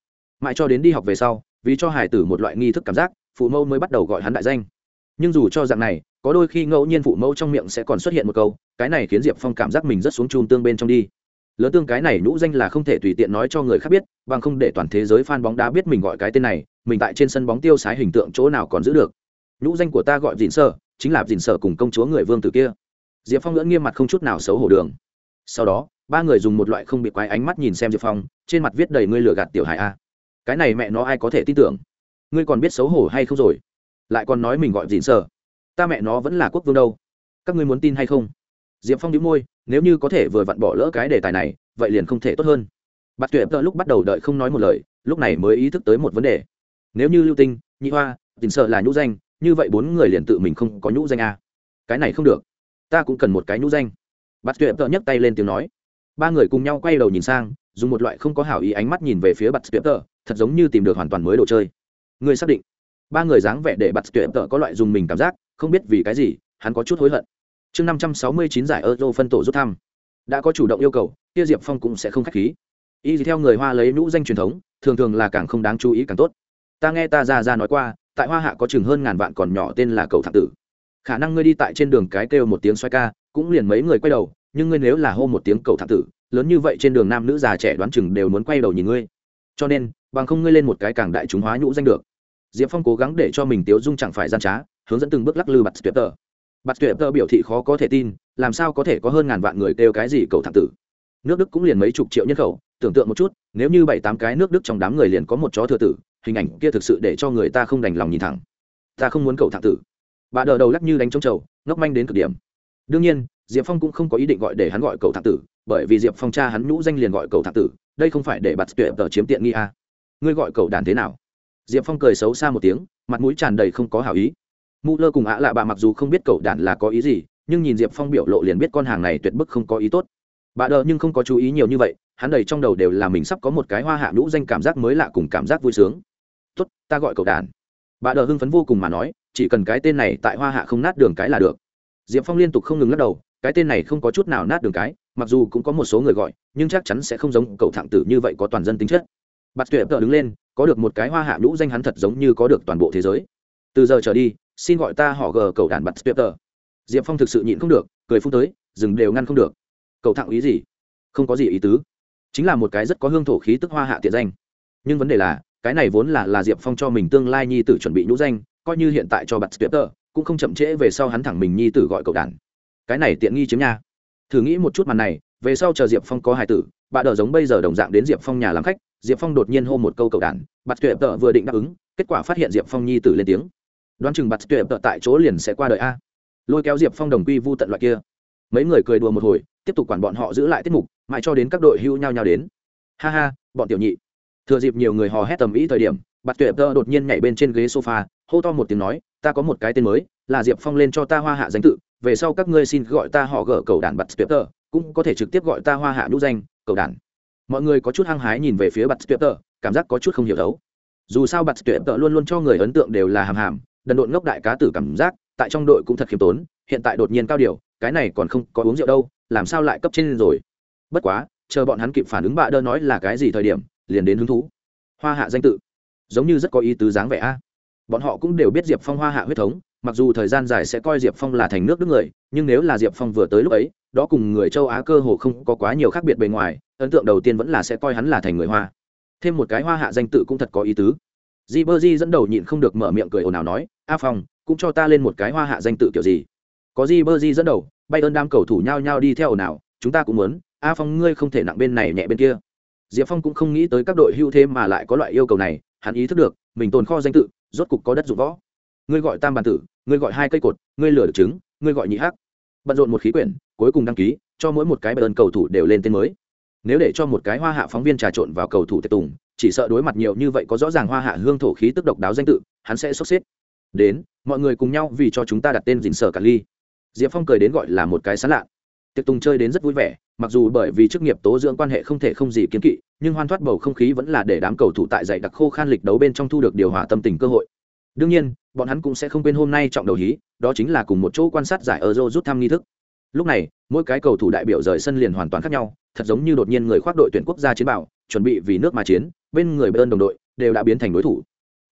Mãi cho đến đi học về sau, vì cho hải tử một loại nghi thức cảm giác, phụ mẫu mới bắt đầu gọi hắn đại danh. Nhưng dù cho dạng này có đôi khi ngẫu nhiên phụ mẫu trong miệng sẽ còn xuất hiện một câu cái này khiến diệp phong cảm giác mình rất xuống chun tương bên trong đi. Lớn tương cái này nhũ danh là không thể tùy tiện nói cho người khác biết bằng không để toàn thế giới f a n bóng đá biết mình gọi cái tên này mình tại trên sân bóng tiêu sái hình tượng chỗ nào còn giữ được. Nhũ danh của ta gọi dìn sở, chính là dìn sở cùng công chúa người vương tử kia. Diệp phong ngỡ nghiêm mặt không chút nào xấu hổ đường. Sau đó ba người dùng một loại không bị quái ánh mắt nhìn xem diệp phong trên mặt viết đầy ngươi lừa gạt tiểu hải a. Cái này mẹ nó ai có thể tin tưởng? Ngươi còn biết xấu hổ hay không rồi? Lại còn nói mình gọi dịn sở ta mẹ nó vẫn là quốc vương đâu. Các ngươi muốn tin hay không? Diệp phong đĩu môi, nếu như có thể vừa vặn bỏ lỡ cái đề tài này, vậy liền không thể tốt hơn. Bạt tuyệt tợ lúc bắt đầu đợi không nói một lời, lúc này mới ý thức tới một vấn đề. Nếu như lưu tinh, nhị hoa tình sợ là nhũ danh, như vậy bốn người liền tự mình không có nhũ danh a cái này không được. Ta cũng cần một cái nhũ danh. Bạt tuyệt tợ nhấc tay lên tiếng nói. Ba người cùng nhau quay đầu nhìn sang, dùng một loại không có hảo ý ánh mắt nhìn về phía bạt tuyệt tợ thật giống như tìm được hoàn toàn mới đồ chơi. Người xác định. Ba người dáng vẻ để bạt tuyệt tợ có loại dùng mình cảm giác không biết vì cái gì, hắn có chút hối hận. Chương năm trăm sáu mươi chín giải euro phân tổ rút thăm. Đã có chủ động yêu cầu kia diệp phong cũng sẽ không k h á c h khí. Y theo người hoa lấy nhũ danh truyền thống, thường thường là càng không đáng chú ý càng tốt. Ta nghe ta ra ra nói qua, tại hoa hạ có chừng hơn ngàn vạn còn nhỏ tên là cầu thạc tử. Khả năng ngươi đi tại trên đường cái kêu một tiếng xoay ca, cũng liền mấy người quay đầu, nhưng ngươi nếu là hô một tiếng cầu thạc tử, lớn như vậy trên đường nam nữ già trẻ đoán chừng đều muốn quay đầu nhìn ngươi. Cho nên, bằng không ngươi lên một cái càng đại chúng hóa nhũ danh được. Diệp phong cố gắng để cho mình tiếu dung chẳng phải gian trá hướng dẫn từng bước lắc lư bặt tuyệt tờ. Bặt tuyệt tờ biểu thị khó có thể tin, làm sao có thể có hơn ngàn vạn người kêu cái gì cầu thẳng tử. Nước đức cũng liền mấy chục triệu nhân khẩu, tưởng tượng một chút, nếu như bảy tám cái nước đức trong đám người liền có một chó thừa tử, hình ảnh kia thực sự để cho người ta không đành lòng nhìn thẳng. Ta không muốn cầu thẳng tử. Bà đờ đầu lắc như đánh trống trầu, ngốc manh đến cực điểm. Đương nhiên, diệp phong cũng không có ý định gọi để hắn gọi cầu thạc tử, bởi vì diệp phong cha hắn nhũ danh liền gọi cầu thạc tử, đây không phải để bạt tuệ tờ chiếm tiện nghi à. ngươi gọi cầu đàn thế nào? Diệp phong cười xấu xa một tiếng, mặt mũi tràn đầy không có hảo ý mụ lơ cùng ạ lạ bà mặc dù không biết cậu đàn là có ý gì, nhưng nhìn diệp phong biểu lộ liền biết con hàng này tuyệt bức không có ý tốt. Bà đờ nhưng không có chú ý nhiều như vậy, hắn đầy trong đầu đều là mình sắp có một cái hoa hạ nhũ danh cảm giác mới lạ cùng cảm giác vui sướng. Tốt, ta gọi cậu đàn. Bà đờ hưng phấn vô cùng mà nói, chỉ cần cái tên này tại hoa hạ không nát đường cái là được. Diệp phong liên tục không ngừng lắc đầu, cái tên này không có chút nào nát đường cái, mặc dù cũng có một số người gọi, nhưng chắc chắn sẽ không giống cậu thạng tử như vậy có toàn dân tính chất. Bắt tuyệt tợ đứng lên, có được một cái hoa hạ nhũ danh hắn thật giống như có được toàn bộ thế giới. Từ giờ trở đi xin gọi ta họ gờ cầu đàn bật tuyệt diệp phong thực sự nhịn không được, cười phun tới, dừng đều ngăn không được. Cầu thẳng ý gì? Không có gì ý tứ. Chính là một cái rất có hương thổ khí tức hoa hạ tiện danh. Nhưng vấn đề là, cái này vốn là là diệp phong cho mình tương lai nhi tử chuẩn bị nhũ danh, coi như hiện tại cho bật tuyệt cũng không chậm trễ về sau hắn thẳng mình nhi tử gọi cậu đàn. Cái này tiện nghi chiếm nha. Thử nghĩ một chút màn này, về sau chờ diệp phong có hài tử, bà đờ giống bây giờ đồng dạng đến diệp phong nhà làm khách, diệp phong đột nhiên hô một câu cậu đàn bặt tuyệt tợ vừa định đáp ứng, kết quả phát hiện diệp phong nhi tử lên tiếng đoán chừng bặt tuyệt tợ tại chỗ liền sẽ qua đời a. Lôi kéo diệp phong đồng quy vu tận loại kia. Mấy người cười đùa một hồi, tiếp tục quản bọn họ giữ lại tiết mục, mãi cho đến các đội hưu nhau nhau đến. Ha ha, bọn tiểu nhị. Thừa dịp nhiều người hò hét tầm ý thời điểm bặt tuệ tơ đột nhiên nhảy bên trên ghế sofa, hô to một tiếng nói, ta có một cái tên mới, là diệp phong lên cho ta hoa hạ danh tự, về sau các ngươi xin gọi ta họ gỡ cầu đàn bặt tuệ tơ cũng có thể trực tiếp gọi ta hoa hạ nhũ danh, cầu đàn. Mọi người có chút hăng hái nhìn về phía bặt tuệ tơ cảm giác có chút không hiểu đấu. Dù sao bặt tuệ tơ luôn luôn cho người ấn tượng đều là hàm hàm đần độn ngốc đại cá tử cảm giác, tại trong đội cũng thật khiêm tốn, hiện tại đột nhiên cao điều, cái này còn không có uống rượu đâu, làm sao lại cấp trên rồi? Bất quá, chờ bọn hắn kịp phản ứng bạ đơ nói là cái gì thời điểm, liền đến hứng thú. Hoa hạ danh tự. Giống như rất có ý tứ dáng vẻ a. Bọn họ cũng đều biết diệp phong hoa hạ huyết thống, mặc dù thời gian dài sẽ coi diệp phong là thành nước đức người, nhưng nếu là diệp phong vừa tới lúc ấy, đó cùng người châu á cơ hồ không có quá nhiều khác biệt bề ngoài, ấn tượng đầu tiên vẫn là sẽ coi hắn là thành người hoa. Thêm một cái hoa hạ danh tự cũng thật có ý tứ di bơ di dẫn đầu nhịn không được mở miệng cười ồn ào nói, a phong, cũng cho ta lên một cái hoa hạ danh tự kiểu gì? Có di bơ di dẫn đầu, bay ơn đam cầu thủ nhau nhau đi theo ồn ào, chúng ta cũng muốn, a phong ngươi không thể nặng bên này nhẹ bên kia. Diệp phong cũng không nghĩ tới các đội hưu thế mà lại có loại yêu cầu này, hắn ý thức được, mình tồn kho danh tự, rốt cục có đất dụng võ. Ngươi gọi tam bàn tử, ngươi gọi hai cây cột, ngươi lửa được trứng ngươi gọi nhị hắc. Bận rộn một khí quyển, cuối cùng đăng ký, cho mỗi một cái bay ơn cầu thủ đều lên tên mới. Nếu để cho một cái hoa hạ phóng viên trà trộn vào cầu thủ tệ tùng chỉ sợ đối mặt nhiều như vậy có rõ ràng hoa hạ hương thổ khí tức độc đáo danh tự, hắn sẽ sốc xếp. Đến, mọi người cùng nhau vì cho chúng ta đặt tên dình sở cả ly. Diệp phong cười đến gọi là một cái sán lạ. Tiệc tùng chơi đến rất vui vẻ, mặc dù bởi vì chức nghiệp tố dưỡng quan hệ không thể không gì kiến kỵ, nhưng hoan thoát bầu không khí vẫn là để đám cầu thủ tại dạy đặc khô khan lịch đấu bên trong thu được điều hòa tâm tình cơ hội. Đương nhiên, bọn hắn cũng sẽ không quên hôm nay trọng đầu hí, đó chính là cùng một chỗ quan sát giải euro rút thăm nghi thức. Lúc này, mỗi cái cầu thủ đại biểu rời sân liền hoàn toàn khác nhau, thật giống như đột nhiên người khoác đội tuyển quốc gia chiến bảo chuẩn bị vì nước mà chiến bên người bên đồng đội đều đã biến thành đối thủ.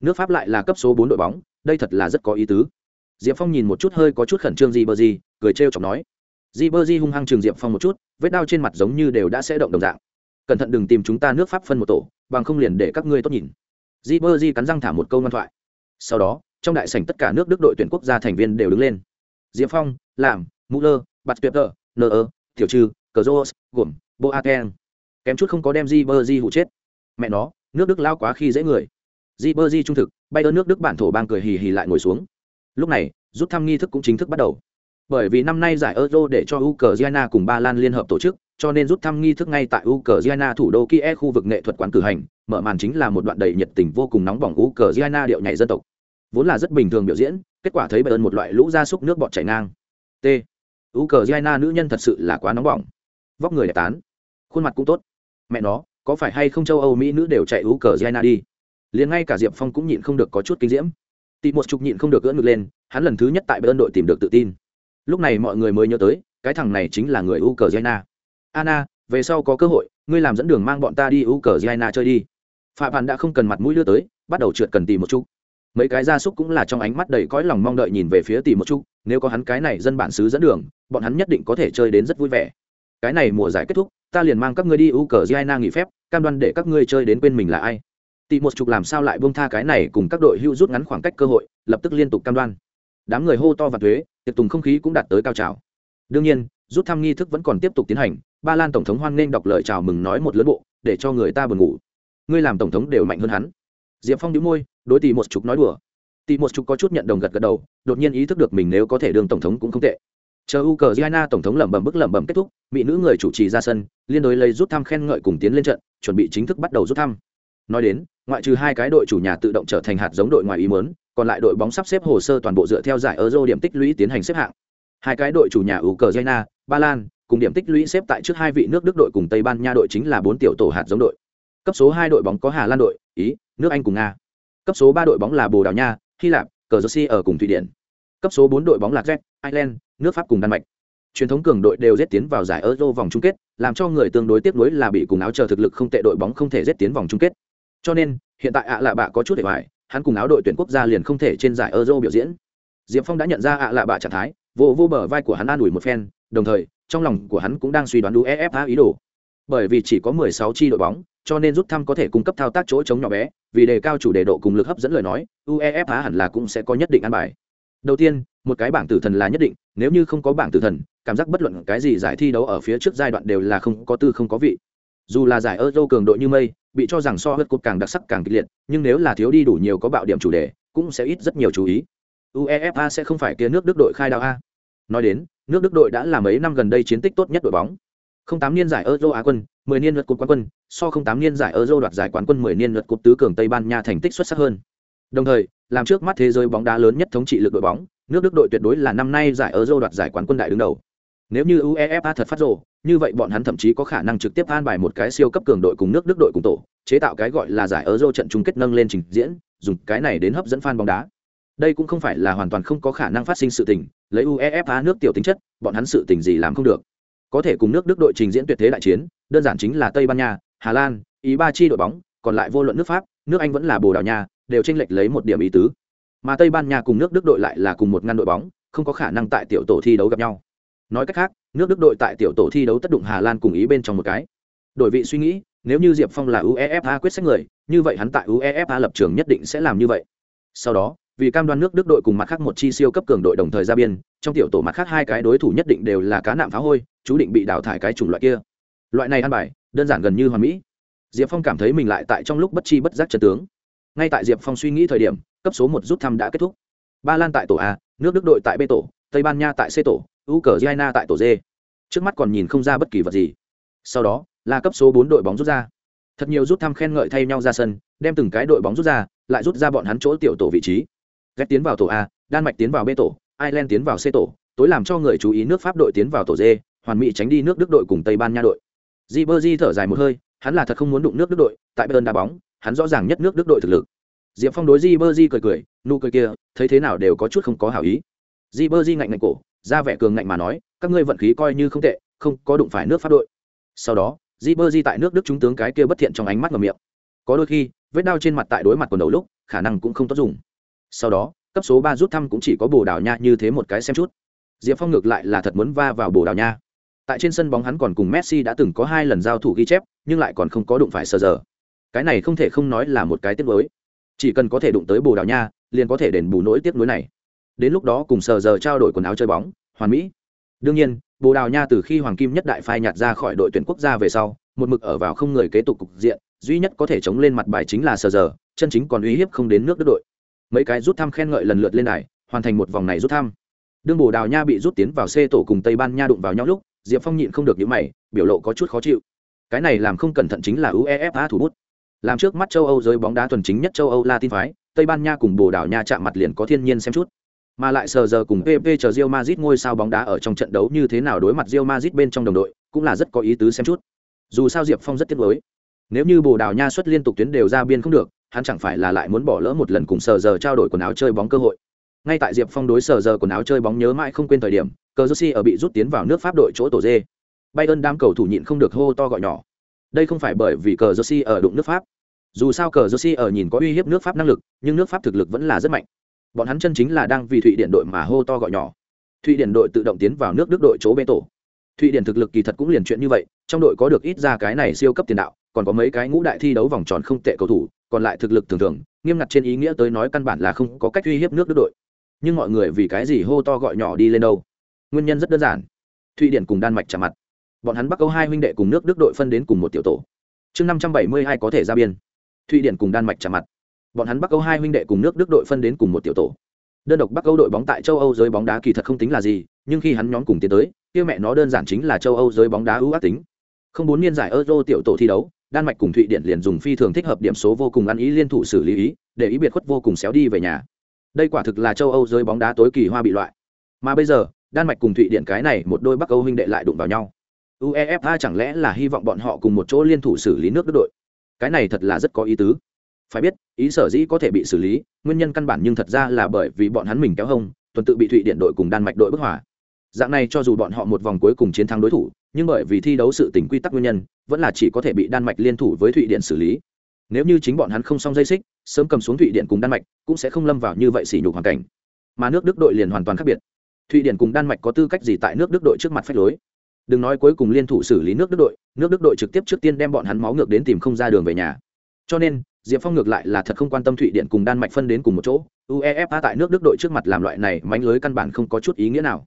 Nước pháp lại là cấp số bốn đội bóng, đây thật là rất có ý tứ. Diệp phong nhìn một chút hơi có chút khẩn trương di bơ gì cười trêu chọc nói. Di bơ di hung hăng trường diệp phong một chút, vết đao trên mặt giống như đều đã sẽ động đồng dạng. Cẩn thận đừng tìm chúng ta nước pháp phân một tổ, bằng không liền để các ngươi tốt nhìn. Di bơ di cắn răng thả một câu ngoan thoại. Sau đó, trong đại sảnh tất cả nước đức đội tuyển quốc gia thành viên đều đứng lên. Diệp phong làm müller bạt tuyệt tờ nơ tiểu trừ cờ rô gồm boateng. Kém chút không có đem di bơ di hụ chết mẹ nó, nước đức lao quá khi dễ người. Di bơ di trung thực, bay ơn nước đức bản thổ bang cười hì hì lại ngồi xuống. Lúc này, rút thăm nghi thức cũng chính thức bắt đầu. Bởi vì năm nay giải euro để cho ukraine cùng ba lan liên hợp tổ chức, cho nên rút thăm nghi thức ngay tại ukraine thủ đô kiev khu vực nghệ thuật quán cử hành, mở màn chính là một đoạn đầy nhiệt tình vô cùng nóng bỏng ukraine điệu nhảy dân tộc. Vốn là rất bình thường biểu diễn, kết quả thấy bay ơn một loại lũ gia súc nước bọt chảy ngang. T. Ukraine nữ nhân thật sự là quá nóng bỏng. Vóc người đẹp tán. Khuôn mặt cũng tốt. Mẹ nó có phải hay không châu âu mỹ nữ đều chạy ukraine đi? Liền ngay cả diệp phong cũng nhịn không được có chút kinh diễm. Tị một chục nhịn không được gỡ ngực lên, hắn lần thứ nhất tại bên đội tìm được tự tin. Lúc này mọi người mới nhớ tới, cái thằng này chính là người ukraine. Anna, về sau có cơ hội, ngươi làm dẫn đường mang bọn ta đi ukraine chơi đi. Phạm hàn đã không cần mặt mũi đưa tới, bắt đầu trượt cần tìm một chút mấy cái gia súc cũng là trong ánh mắt đầy cõi lòng mong đợi nhìn về phía tìm một chút nếu có hắn cái này dân bản xứ dẫn đường, bọn hắn nhất định có thể chơi đến rất vui vẻ. Cái này mùa giải kết thúc ta liền mang các ngươi đi u cờ ukraine nghỉ phép, cam đoan để các ngươi chơi đến quên mình là ai. Tị một chục làm sao lại buông tha cái này cùng các đội hưu rút ngắn khoảng cách cơ hội, lập tức liên tục cam đoan. Đám người hô to và thuế, tiệc tùng không khí cũng đạt tới cao trào. Đương nhiên, rút thăm nghi thức vẫn còn tiếp tục tiến hành, ba lan tổng thống hoan nghênh đọc lời chào mừng nói một lớn bộ, để cho người ta buồn ngủ. Ngươi làm tổng thống đều mạnh hơn hắn. Diệp phong đĩu môi, đối tỷ một chục nói đùa. Tỷ một chục có chút nhận đồng gật gật đầu, đột nhiên ý thức được mình nếu có thể đương tổng thống cũng không tệ chờ u cờ giana tổng thống lẩm bẩm bức lẩm bẩm kết thúc bị nữ người chủ trì ra sân, liên đối lấy rút thăm khen ngợi cùng tiến lên trận, chuẩn bị chính thức bắt đầu rút thăm. Nói đến, ngoại trừ hai cái đội chủ nhà tự động trở thành hạt giống đội ngoài ý mớn còn lại đội bóng sắp xếp hồ sơ toàn bộ dựa theo giải euro điểm tích lũy tiến hành xếp hạng. Hai cái đội chủ nhà ukraine, ba lan, cùng điểm tích lũy xếp tại trước hai vị nước đức đội cùng tây ban nha đội chính là bốn tiểu tổ hạt giống đội. Cấp số hai đội bóng có hà lan đội, ý, nước anh cùng nga. Cấp số ba đội bóng là bồ đào nha, hy lạp, cờ jersey ở cùng thụy điển. Cấp số bốn đội bóng là z ireland nước pháp cùng đan mạch. Truyền thống cường đội đều giết tiến vào giải euro vòng chung kết, làm cho người tương đối tiếp nối là bị cùng áo chờ thực lực không tệ đội bóng không thể giết tiến vòng chung kết. Cho nên, hiện tại ạ lạ bạ có chút để hoài, hắn cùng áo đội tuyển quốc gia liền không thể trên giải euro biểu diễn. Diệp phong đã nhận ra ạ lạ bạ trạng thái, vô vô bờ vai của hắn an ủi một phen, đồng thời, trong lòng của hắn cũng đang suy đoán uefa ý đồ. Bởi vì chỉ có 16 chi đội bóng, cho nên rút thăm có thể cung cấp thao tác chỗ chống nhỏ bé, vì đề cao chủ đề độ cùng lực hấp dẫn lời nói, uefa hẳn là cũng sẽ có nhất định an bài. Đầu tiên một cái bảng tử thần là nhất định, nếu như không có bảng tử thần, cảm giác bất luận cái gì giải thi đấu ở phía trước giai đoạn đều là không có tư không có vị. Dù là giải euro cường độ như mây, bị cho rằng so hớt cột càng đặc sắc càng kịch liệt, nhưng nếu là thiếu đi đủ nhiều có bạo điểm chủ đề, cũng sẽ ít rất nhiều chú ý. Uefa sẽ không phải kia nước đức đội khai đạo a. Nói đến, nước đức đội đã là mấy năm gần đây chiến tích tốt nhất đội bóng. Không tám niên giải euro á quân, mười niên lượt cột quán quân, so không tám niên giải euro đoạt giải quán quân mười niên lượt cột tứ cường tây ban nha thành tích xuất sắc hơn. Đồng thời, làm trước mắt thế giới bóng đá lớn nhất thống trị lực đội bóng nước đức đội tuyệt đối là năm nay giải euro đoạt giải quán quân đại đứng đầu. Nếu như uefa thật phát rồ, như vậy bọn hắn thậm chí có khả năng trực tiếp an bài một cái siêu cấp cường đội cùng nước đức đội cùng tổ, chế tạo cái gọi là giải euro trận chung kết nâng lên trình diễn, dùng cái này đến hấp dẫn fan bóng đá. Đây cũng không phải là hoàn toàn không có khả năng phát sinh sự tình, lấy uefa nước tiểu tính chất, bọn hắn sự tình gì làm không được. Có thể cùng nước đức đội trình diễn tuyệt thế đại chiến, đơn giản chính là tây ban nha, hà lan, ý ba chi đội bóng, còn lại vô luận nước pháp, nước anh vẫn là bồ đào nha, đều tranh lệch lấy một điểm ý tứ mà tây ban nha cùng nước đức đội lại là cùng một ngăn đội bóng, không có khả năng tại tiểu tổ thi đấu gặp nhau. Nói cách khác, nước đức đội tại tiểu tổ thi đấu tất đụng hà lan cùng ý bên trong một cái. Đổi vị suy nghĩ, nếu như diệp phong là uefa quyết sách người, như vậy hắn tại uefa lập trường nhất định sẽ làm như vậy. Sau đó, vì cam đoan nước đức đội cùng mặt khác một chi siêu cấp cường đội đồng thời ra biên, trong tiểu tổ mặt khác hai cái đối thủ nhất định đều là cá nạm phá hôi, chú định bị đào thải cái chủng loại kia. Loại này ăn bài, đơn giản gần như hoàn mỹ. Diệp phong cảm thấy mình lại tại trong lúc bất chi bất giác chân tướng ngay tại diệp phong suy nghĩ thời điểm, cấp số một rút thăm đã kết thúc. Ba lan tại tổ a, nước đức đội tại b tổ, tây ban nha tại c tổ, ukraine tại tổ d. Trước mắt còn nhìn không ra bất kỳ vật gì. Sau đó, là cấp số bốn đội bóng rút ra. Thật nhiều rút thăm khen ngợi thay nhau ra sân, đem từng cái đội bóng rút ra, lại rút ra bọn hắn chỗ tiểu tổ vị trí. Ghét tiến vào tổ a, đan mạch tiến vào b tổ, ireland tiến vào c tổ, tối làm cho người chú ý nước pháp đội tiến vào tổ d, hoàn mỹ tránh đi nước đức đội cùng tây ban nha đội. Di bơ di thở dài một hơi, hắn là thật không muốn đụng nước đức đội, tại bayern đá bóng hắn rõ ràng nhất nước đức đội thực lực. Diệp phong đối di bơ di cười cười, nụ cười kia, thấy thế nào đều có chút không có hảo ý. Di bơ di ngạnh ngạnh cổ, ra vẻ cường ngạnh mà nói, các ngươi vận khí coi như không tệ, không có đụng phải nước pháp đội. Sau đó di bơ di tại nước đức chúng tướng cái kia bất thiện trong ánh mắt ngầm miệng. Có đôi khi, vết đau trên mặt tại đối mặt quần đầu lúc, khả năng cũng không tốt dùng. Sau đó, cấp số ba rút thăm cũng chỉ có bồ đào nha như thế một cái xem chút. Diệp phong ngược lại là thật muốn va vào bồ đào nha. Tại trên sân bóng hắn còn cùng messi đã từng có hai lần giao thủ ghi chép, nhưng lại còn không có đụng phải sờ giờ cái này không thể không nói là một cái tiếc nuối chỉ cần có thể đụng tới bồ đào nha, liền có thể đền bù nỗi tiếc nuối này. Đến lúc đó cùng sờ giờ trao đổi quần áo chơi bóng, hoàn mỹ. Đương nhiên, bồ đào nha từ khi hoàng kim nhất đại phai nhạt ra khỏi đội tuyển quốc gia về sau, một mực ở vào không người kế tục cục diện, duy nhất có thể chống lên mặt bài chính là sờ giờ, chân chính còn uy hiếp không đến nước đức đội. Mấy cái rút thăm khen ngợi lần lượt lên đài, hoàn thành một vòng này rút thăm. Đương bồ đào nha bị rút tiến vào c tổ cùng tây ban nha đụng vào nhau lúc, diệp phong nhịn không được những mày, biểu lộ có chút khó chịu. Cái này làm không cẩn thận chính là uefa thủ bút làm trước mắt châu âu giới bóng đá thuần chính nhất châu âu latin phái, tây ban nha cùng bồ đào nha chạm mặt liền có thiên nhiên xem chút. Mà lại sờ giờ cùng pp chờ rio mazit ngôi sao bóng đá ở trong trận đấu như thế nào đối mặt rio mazit bên trong đồng đội, cũng là rất có ý tứ xem chút. Dù sao diệp phong rất tiếc lối nếu như bồ đào nha xuất liên tục tuyến đều ra biên không được, hắn chẳng phải là lại muốn bỏ lỡ một lần cùng sờ giờ trao đổi quần áo chơi bóng cơ hội. Ngay tại diệp phong đối sờ giờ quần áo chơi bóng nhớ mãi không quên thời điểm cờ jersey ở bị rút tiến vào nước pháp đội chỗ tổ dê. Bay ơn đám cầu thủ nhịn không được hô to gọi nhỏ đây không phải bởi vì cờ jersey ở đụng nước pháp. Dù sao cờ jersey ở nhìn có uy hiếp nước pháp năng lực, nhưng nước pháp thực lực vẫn là rất mạnh. Bọn hắn chân chính là đang vì thụy điển đội mà hô to gọi nhỏ. Thụy điển đội tự động tiến vào nước đức đội chỗ bê tổ. Thụy điển thực lực kỳ thật cũng liền chuyện như vậy, trong đội có được ít ra cái này siêu cấp tiền đạo, còn có mấy cái ngũ đại thi đấu vòng tròn không tệ cầu thủ, còn lại thực lực thường thường, nghiêm ngặt trên ý nghĩa tới nói căn bản là không có cách uy hiếp nước đức đội. Nhưng mọi người vì cái gì hô to gọi nhỏ đi lên đâu? Nguyên nhân rất đơn giản. Thụy điển cùng đan mạch trả mặt bọn hắn bắc âu hai huynh đệ cùng nước đức đội phân đến cùng một tiểu tổ chương năm trăm bảy mươi hai có thể ra biên thụy điển cùng đan mạch trả mặt bọn hắn bắc âu hai huynh đệ cùng nước đức đội phân đến cùng một tiểu tổ đơn độc bắc âu đội bóng tại châu âu giới bóng đá kỳ thật không tính là gì nhưng khi hắn nhóm cùng tiến tới kia mẹ nó đơn giản chính là châu âu giới bóng đá ưu ác tính không bốn niên giải euro tiểu tổ thi đấu đan mạch cùng thụy điển liền dùng phi thường thích hợp điểm số vô cùng ăn ý liên thủ xử lý ý để ý biệt khuất vô cùng xéo đi về nhà đây quả thực là châu âu giới bóng đá tối kỳ hoa bị loại mà bây giờ đan mạch cùng thụy điển cái này một đôi bắc âu huynh đệ lại đụng vào nhau uefa chẳng lẽ là hy vọng bọn họ cùng một chỗ liên thủ xử lý nước đức đội? Cái này thật là rất có ý tứ. Phải biết, ý sở dĩ có thể bị xử lý, nguyên nhân căn bản nhưng thật ra là bởi vì bọn hắn mình kéo hông, tuần tự bị thụy điện đội cùng đan mạch đội bức hỏa dạng này cho dù bọn họ một vòng cuối cùng chiến thắng đối thủ, nhưng bởi vì thi đấu sự tỉnh quy tắc nguyên nhân, vẫn là chỉ có thể bị đan mạch liên thủ với thụy điện xử lý. Nếu như chính bọn hắn không xong dây xích, sớm cầm xuống thụy điện cùng đan mạch, cũng sẽ không lâm vào như vậy sỉ nhục hoàn cảnh. Mà nước đức đội liền hoàn toàn khác biệt. Thụy điển cùng đan mạch có tư cách gì tại nước đức đội trước mặt phách lối? Đừng nói cuối cùng liên thủ xử lý nước đức đội, nước đức đội trực tiếp trước tiên đem bọn hắn máu ngược đến tìm không ra đường về nhà. Cho nên, diệp phong ngược lại là thật không quan tâm thụy điện cùng đan mạch phân đến cùng một chỗ, uefa tại nước đức đội trước mặt làm loại này mánh lưới căn bản không có chút ý nghĩa nào.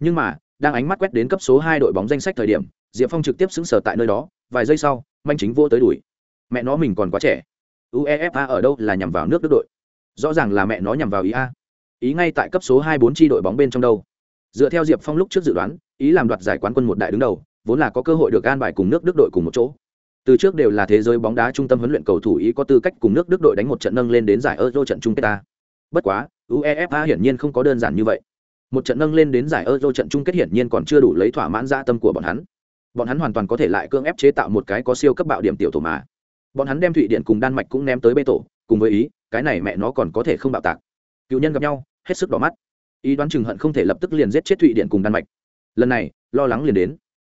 Nhưng mà, đang ánh mắt quét đến cấp số hai đội bóng danh sách thời điểm, diệp phong trực tiếp xứng sở tại nơi đó, vài giây sau, manh chính vô tới đuổi. Mẹ nó mình còn quá trẻ. Uefa ở đâu là nhằm vào nước đức đội? Rõ ràng là mẹ nó nhằm vào ý a. Ý ngay tại cấp số hai bốn tri đội bóng bên trong đâu. Dựa theo diệp phong lúc trước dự đoán ý làm đoạt giải quán quân một đại đứng đầu, vốn là có cơ hội được an bài cùng nước đức đội cùng một chỗ. Từ trước đều là thế giới bóng đá trung tâm huấn luyện cầu thủ ý có tư cách cùng nước đức đội đánh một trận nâng lên đến giải euro trận chung kết ta. Bất quá, uefa hiển nhiên không có đơn giản như vậy. Một trận nâng lên đến giải euro trận chung kết hiển nhiên còn chưa đủ lấy thỏa mãn gia tâm của bọn hắn. Bọn hắn hoàn toàn có thể lại cưỡng ép chế tạo một cái có siêu cấp bạo điểm tiểu tổ mà. Bọn hắn đem thụy điện cùng đan mạch cũng ném tới bê tổ, cùng với ý, cái này mẹ nó còn có thể không bạo tạc. Cựu nhân gặp nhau, hết sức đỏ mắt. Ý đoán chừng hận không thể lập tức liền giết chết thụy điện cùng đan mạch lần này, lo lắng liền đến.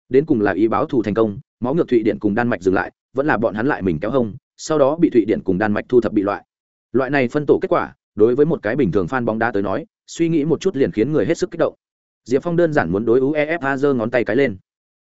Đến cùng là ý báo thù thành công, máu ngược thụy điện cùng đan mạch dừng lại, vẫn là bọn hắn lại mình kéo hông, sau đó bị thụy điện cùng đan mạch thu thập bị loại. Loại này phân tổ kết quả, đối với một cái bình thường fan bóng đá tới nói, suy nghĩ một chút liền khiến người hết sức kích động. Diệp phong đơn giản muốn đối uefa giơ ngón tay cái lên.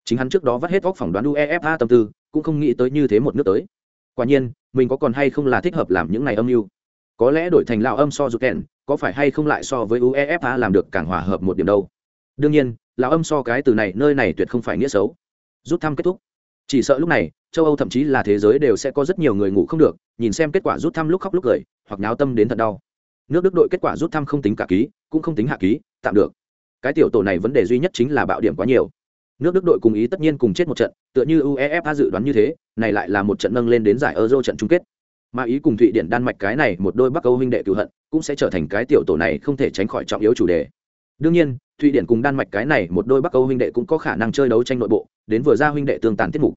Chính hắn trước đó vắt hết óc phỏng đoán uefa tâm tư, cũng không nghĩ tới như thế một nước tới. Quả nhiên, mình có còn hay không là thích hợp làm những này âm mưu? Có lẽ đổi thành lão âm so rụt kèn có phải hay không lại so với uefa làm được càng hòa hợp một điểm đâu? Đương nhiên lão âm so cái từ này, nơi này tuyệt không phải nghĩa xấu. Rút thăm kết thúc. Chỉ sợ lúc này, châu âu thậm chí là thế giới đều sẽ có rất nhiều người ngủ không được, nhìn xem kết quả rút thăm lúc khóc lúc cười, hoặc náo tâm đến thật đau. Nước đức đội kết quả rút thăm không tính cả ký, cũng không tính hạ ký, tạm được. Cái tiểu tổ này vấn đề duy nhất chính là bạo điểm quá nhiều. Nước đức đội cùng ý tất nhiên cùng chết một trận, tựa như uefa dự đoán như thế, này lại là một trận nâng lên đến giải euro trận chung kết. Mà ý cùng thụy điển đan mạch cái này, một đôi bắc âu huynh đệ cựu hận, cũng sẽ trở thành cái tiểu tổ này không thể tránh khỏi trọng yếu chủ đề. Đương nhiên thụy điển cùng đan mạch cái này một đôi bắc âu huynh đệ cũng có khả năng chơi đấu tranh nội bộ, đến vừa ra huynh đệ tương tàn tiết mục.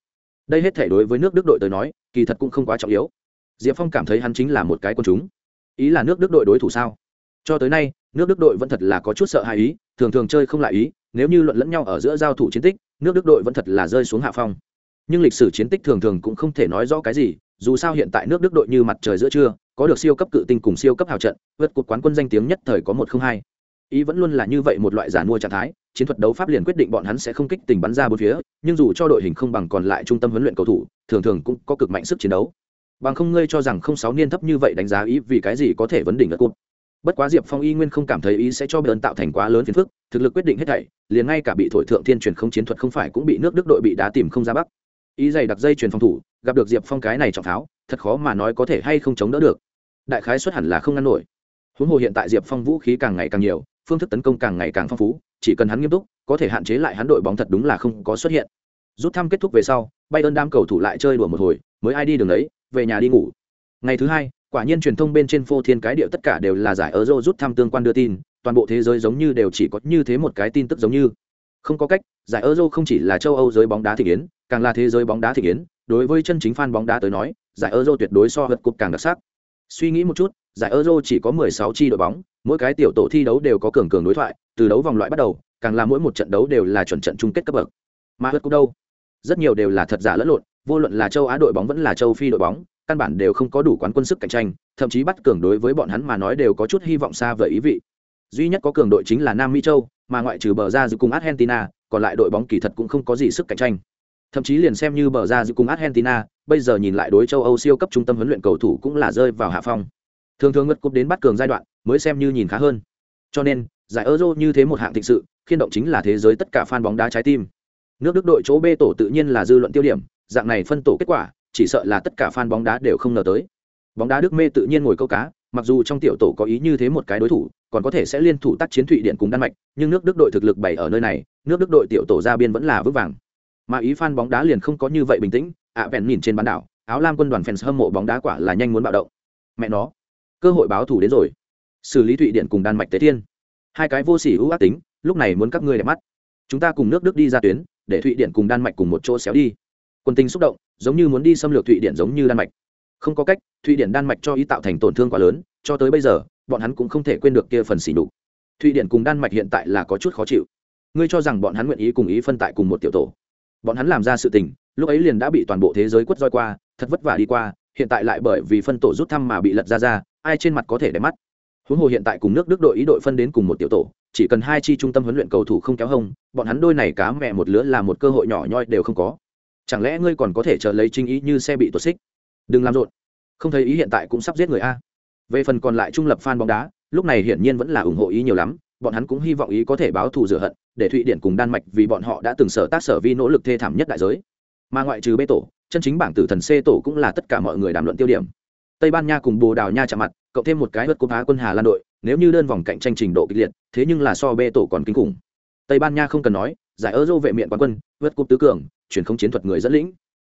Đây hết thể đối với nước đức đội tới nói, kỳ thật cũng không quá trọng yếu. Diệp phong cảm thấy hắn chính là một cái quân chúng. Ý là nước đức đội đối thủ sao? Cho tới nay, nước đức đội vẫn thật là có chút sợ hãi ý, thường thường chơi không lại ý, nếu như luận lẫn nhau ở giữa giao thủ chiến tích, nước đức đội vẫn thật là rơi xuống hạ phong. Nhưng lịch sử chiến tích thường thường cũng không thể nói rõ cái gì, dù sao hiện tại nước đức đội như mặt trời giữa trưa, có được siêu cấp cự tinh cùng siêu cấp hào trận, vượt cuộc quán quân danh tiếng nhất thời có một không hai ý vẫn luôn là như vậy một loại giả mua trạng thái, chiến thuật đấu pháp liền quyết định bọn hắn sẽ không kích tình bắn ra bốn phía, nhưng dù cho đội hình không bằng còn lại trung tâm huấn luyện cầu thủ, thường thường cũng có cực mạnh sức chiến đấu. Bằng không ngươi cho rằng không sáu niên thấp như vậy đánh giá ý vì cái gì có thể vấn đỉnh ở cụt bất quá diệp phong y nguyên không cảm thấy ý sẽ cho bern tạo thành quá lớn phiền phức, thực lực quyết định hết thảy, liền ngay cả bị thổi thượng thiên truyền không chiến thuật không phải cũng bị nước đức đội bị đá tìm không ra bắc. Ý dày đặc dây truyền phòng thủ, gặp được diệp phong cái này trọng tháo, thật khó mà nói có thể hay không chống đỡ được. Đại khái xuất hẳn là không ngăn nổi huống hồ hiện tại diệp phong vũ khí càng ngày càng nhiều, phương thức tấn công càng ngày càng phong phú, chỉ cần hắn nghiêm túc, có thể hạn chế lại hắn đội bóng thật đúng là không có xuất hiện. Rút thăm kết thúc về sau bay ơn đam cầu thủ lại chơi đùa một hồi, mới ai đi đường đấy về nhà đi ngủ. Ngày thứ hai, quả nhiên truyền thông bên trên phô thiên cái điệu tất cả đều là giải euro rút thăm tương quan đưa tin, toàn bộ thế giới giống như đều chỉ có như thế một cái tin tức giống như. Không có cách, giải euro không chỉ là châu âu giới bóng đá thị kiến, càng là thế giới bóng đá thị kiến, đối với chân chính fan bóng đá tới nói, giải euro tuyệt đối so vật cục càng đặc sắc suy nghĩ một chút, giải euro chỉ có 16 chi đội bóng, mỗi cái tiểu tổ thi đấu đều có cường cường đối thoại, từ đấu vòng loại bắt đầu, càng là mỗi một trận đấu đều là chuẩn trận chung kết cấp bậc. Mà hớt cũng đâu? Rất nhiều đều là thật giả lẫn lộn, vô luận là châu á đội bóng vẫn là châu phi đội bóng, căn bản đều không có đủ quán quân sức cạnh tranh, thậm chí bắt cường đối với bọn hắn mà nói đều có chút hy vọng xa vời ý vị. Duy nhất có cường đội chính là nam mỹ châu, mà ngoại trừ bờ ra giữ cùng argentina, còn lại đội bóng kỳ thật cũng không có gì sức cạnh tranh thậm chí liền xem như bờ ra giữa cùng argentina, bây giờ nhìn lại đối châu âu siêu cấp trung tâm huấn luyện cầu thủ cũng là rơi vào hạ phong. Thường thường ngất cúp đến bắt cường giai đoạn, mới xem như nhìn khá hơn. Cho nên, giải euro như thế một hạng thịnh sự, khiên động chính là thế giới tất cả fan bóng đá trái tim. Nước đức đội chỗ b tổ tự nhiên là dư luận tiêu điểm, dạng này phân tổ kết quả, chỉ sợ là tất cả fan bóng đá đều không ngờ tới. Bóng đá đức mê tự nhiên ngồi câu cá, mặc dù trong tiểu tổ có ý như thế một cái đối thủ, còn có thể sẽ liên thủ tác chiến thụy điện cùng đan mạch, nhưng nước đức đội thực lực bày ở nơi này, nước đức đội tiểu tổ ra biên vẫn là vững vàng mà ý fan bóng đá liền không có như vậy bình tĩnh ạ à, vẹn nhìn trên bán đảo áo lam quân đoàn fans hâm mộ bóng đá quả là nhanh muốn bạo động. Mẹ nó cơ hội báo thủ đến rồi. Xử lý thụy điện cùng đan mạch tế thiên. Hai cái vô sỉ ưu ác tính lúc này muốn các ngươi đẹp mắt. Chúng ta cùng nước đức đi ra tuyến để thụy điện cùng đan mạch cùng một chỗ xéo đi. Quân tình xúc động giống như muốn đi xâm lược thụy điện giống như đan mạch. Không có cách thụy điện đan mạch cho ý tạo thành tổn thương quá lớn cho tới bây giờ bọn hắn cũng không thể quên được kia phần xỉ đục thụy điện cùng đan mạch hiện tại là có chút khó chịu. Ngươi cho rằng bọn hắn nguyện ý cùng ý phân tại cùng một tiểu tổ bọn hắn làm ra sự tình, lúc ấy liền đã bị toàn bộ thế giới quất roi qua, thật vất vả đi qua, hiện tại lại bởi vì phân tổ rút thăm mà bị lật ra ra, ai trên mặt có thể để mắt? Huống hồ hiện tại cùng nước đức đội ý đội phân đến cùng một tiểu tổ, chỉ cần hai chi trung tâm huấn luyện cầu thủ không kéo hông, bọn hắn đôi này cá mẹ một lứa là một cơ hội nhỏ nhoi đều không có. Chẳng lẽ ngươi còn có thể chờ lấy trinh ý như xe bị tuột xích? Đừng làm rộn. Không thấy ý hiện tại cũng sắp giết người a. Về phần còn lại trung lập fan bóng đá, lúc này hiển nhiên vẫn là ủng hộ ý nhiều lắm bọn hắn cũng hy vọng ý có thể báo thù rửa hận, để thụy điển cùng đan mạch vì bọn họ đã từng sở tác sở vi nỗ lực thê thảm nhất đại giới. Mà ngoại trừ bê tổ, chân chính bảng tử thần c tổ cũng là tất cả mọi người đàm luận tiêu điểm. Tây ban nha cùng bồ đào nha chạm mặt, cộng thêm một cái vượt cúp á quân hà lan đội, nếu như đơn vòng cạnh tranh trình độ kịch liệt, thế nhưng là so bê tổ còn kinh khủng. Tây ban nha không cần nói, giải euro vệ miện quán quân, vượt cúp tứ cường chuyển không chiến thuật người dẫn lĩnh.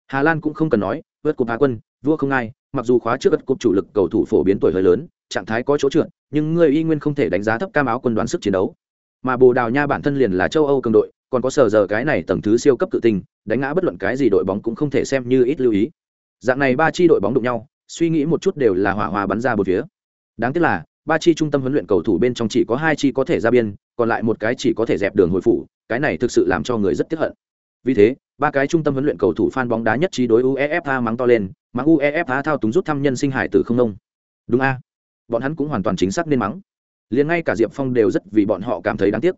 Hà lan cũng không cần nói, vượt cúp á quân, vua không ai, mặc dù khóa trước vượt cúp chủ lực cầu thủ phổ biến tuổi hơi lớn trạng thái có chỗ trượt, nhưng người y nguyên không thể đánh giá thấp cam áo quân đoán sức chiến đấu. Mà bồ đào nha bản thân liền là châu âu cường đội, còn có sờ giờ cái này tầng thứ siêu cấp cự tình đánh ngã bất luận cái gì đội bóng cũng không thể xem như ít lưu ý. Dạng này ba chi đội bóng đụng nhau, suy nghĩ một chút đều là hỏa hoa bắn ra một phía. Đáng tiếc là, ba chi trung tâm huấn luyện cầu thủ bên trong chỉ có hai chi có thể ra biên, còn lại một cái chỉ có thể dẹp đường hồi phủ, cái này thực sự làm cho người rất tiếc hận. Vì thế, ba cái trung tâm huấn luyện cầu thủ fan bóng đá nhất trí đối uefa mắng to lên, mắng uefa thao túng rút thăm nhân sinh hải tử không nông. Đúng a? Bọn hắn cũng hoàn toàn chính xác nên mắng. Liền ngay cả diệp phong đều rất vì bọn họ cảm thấy đáng tiếc.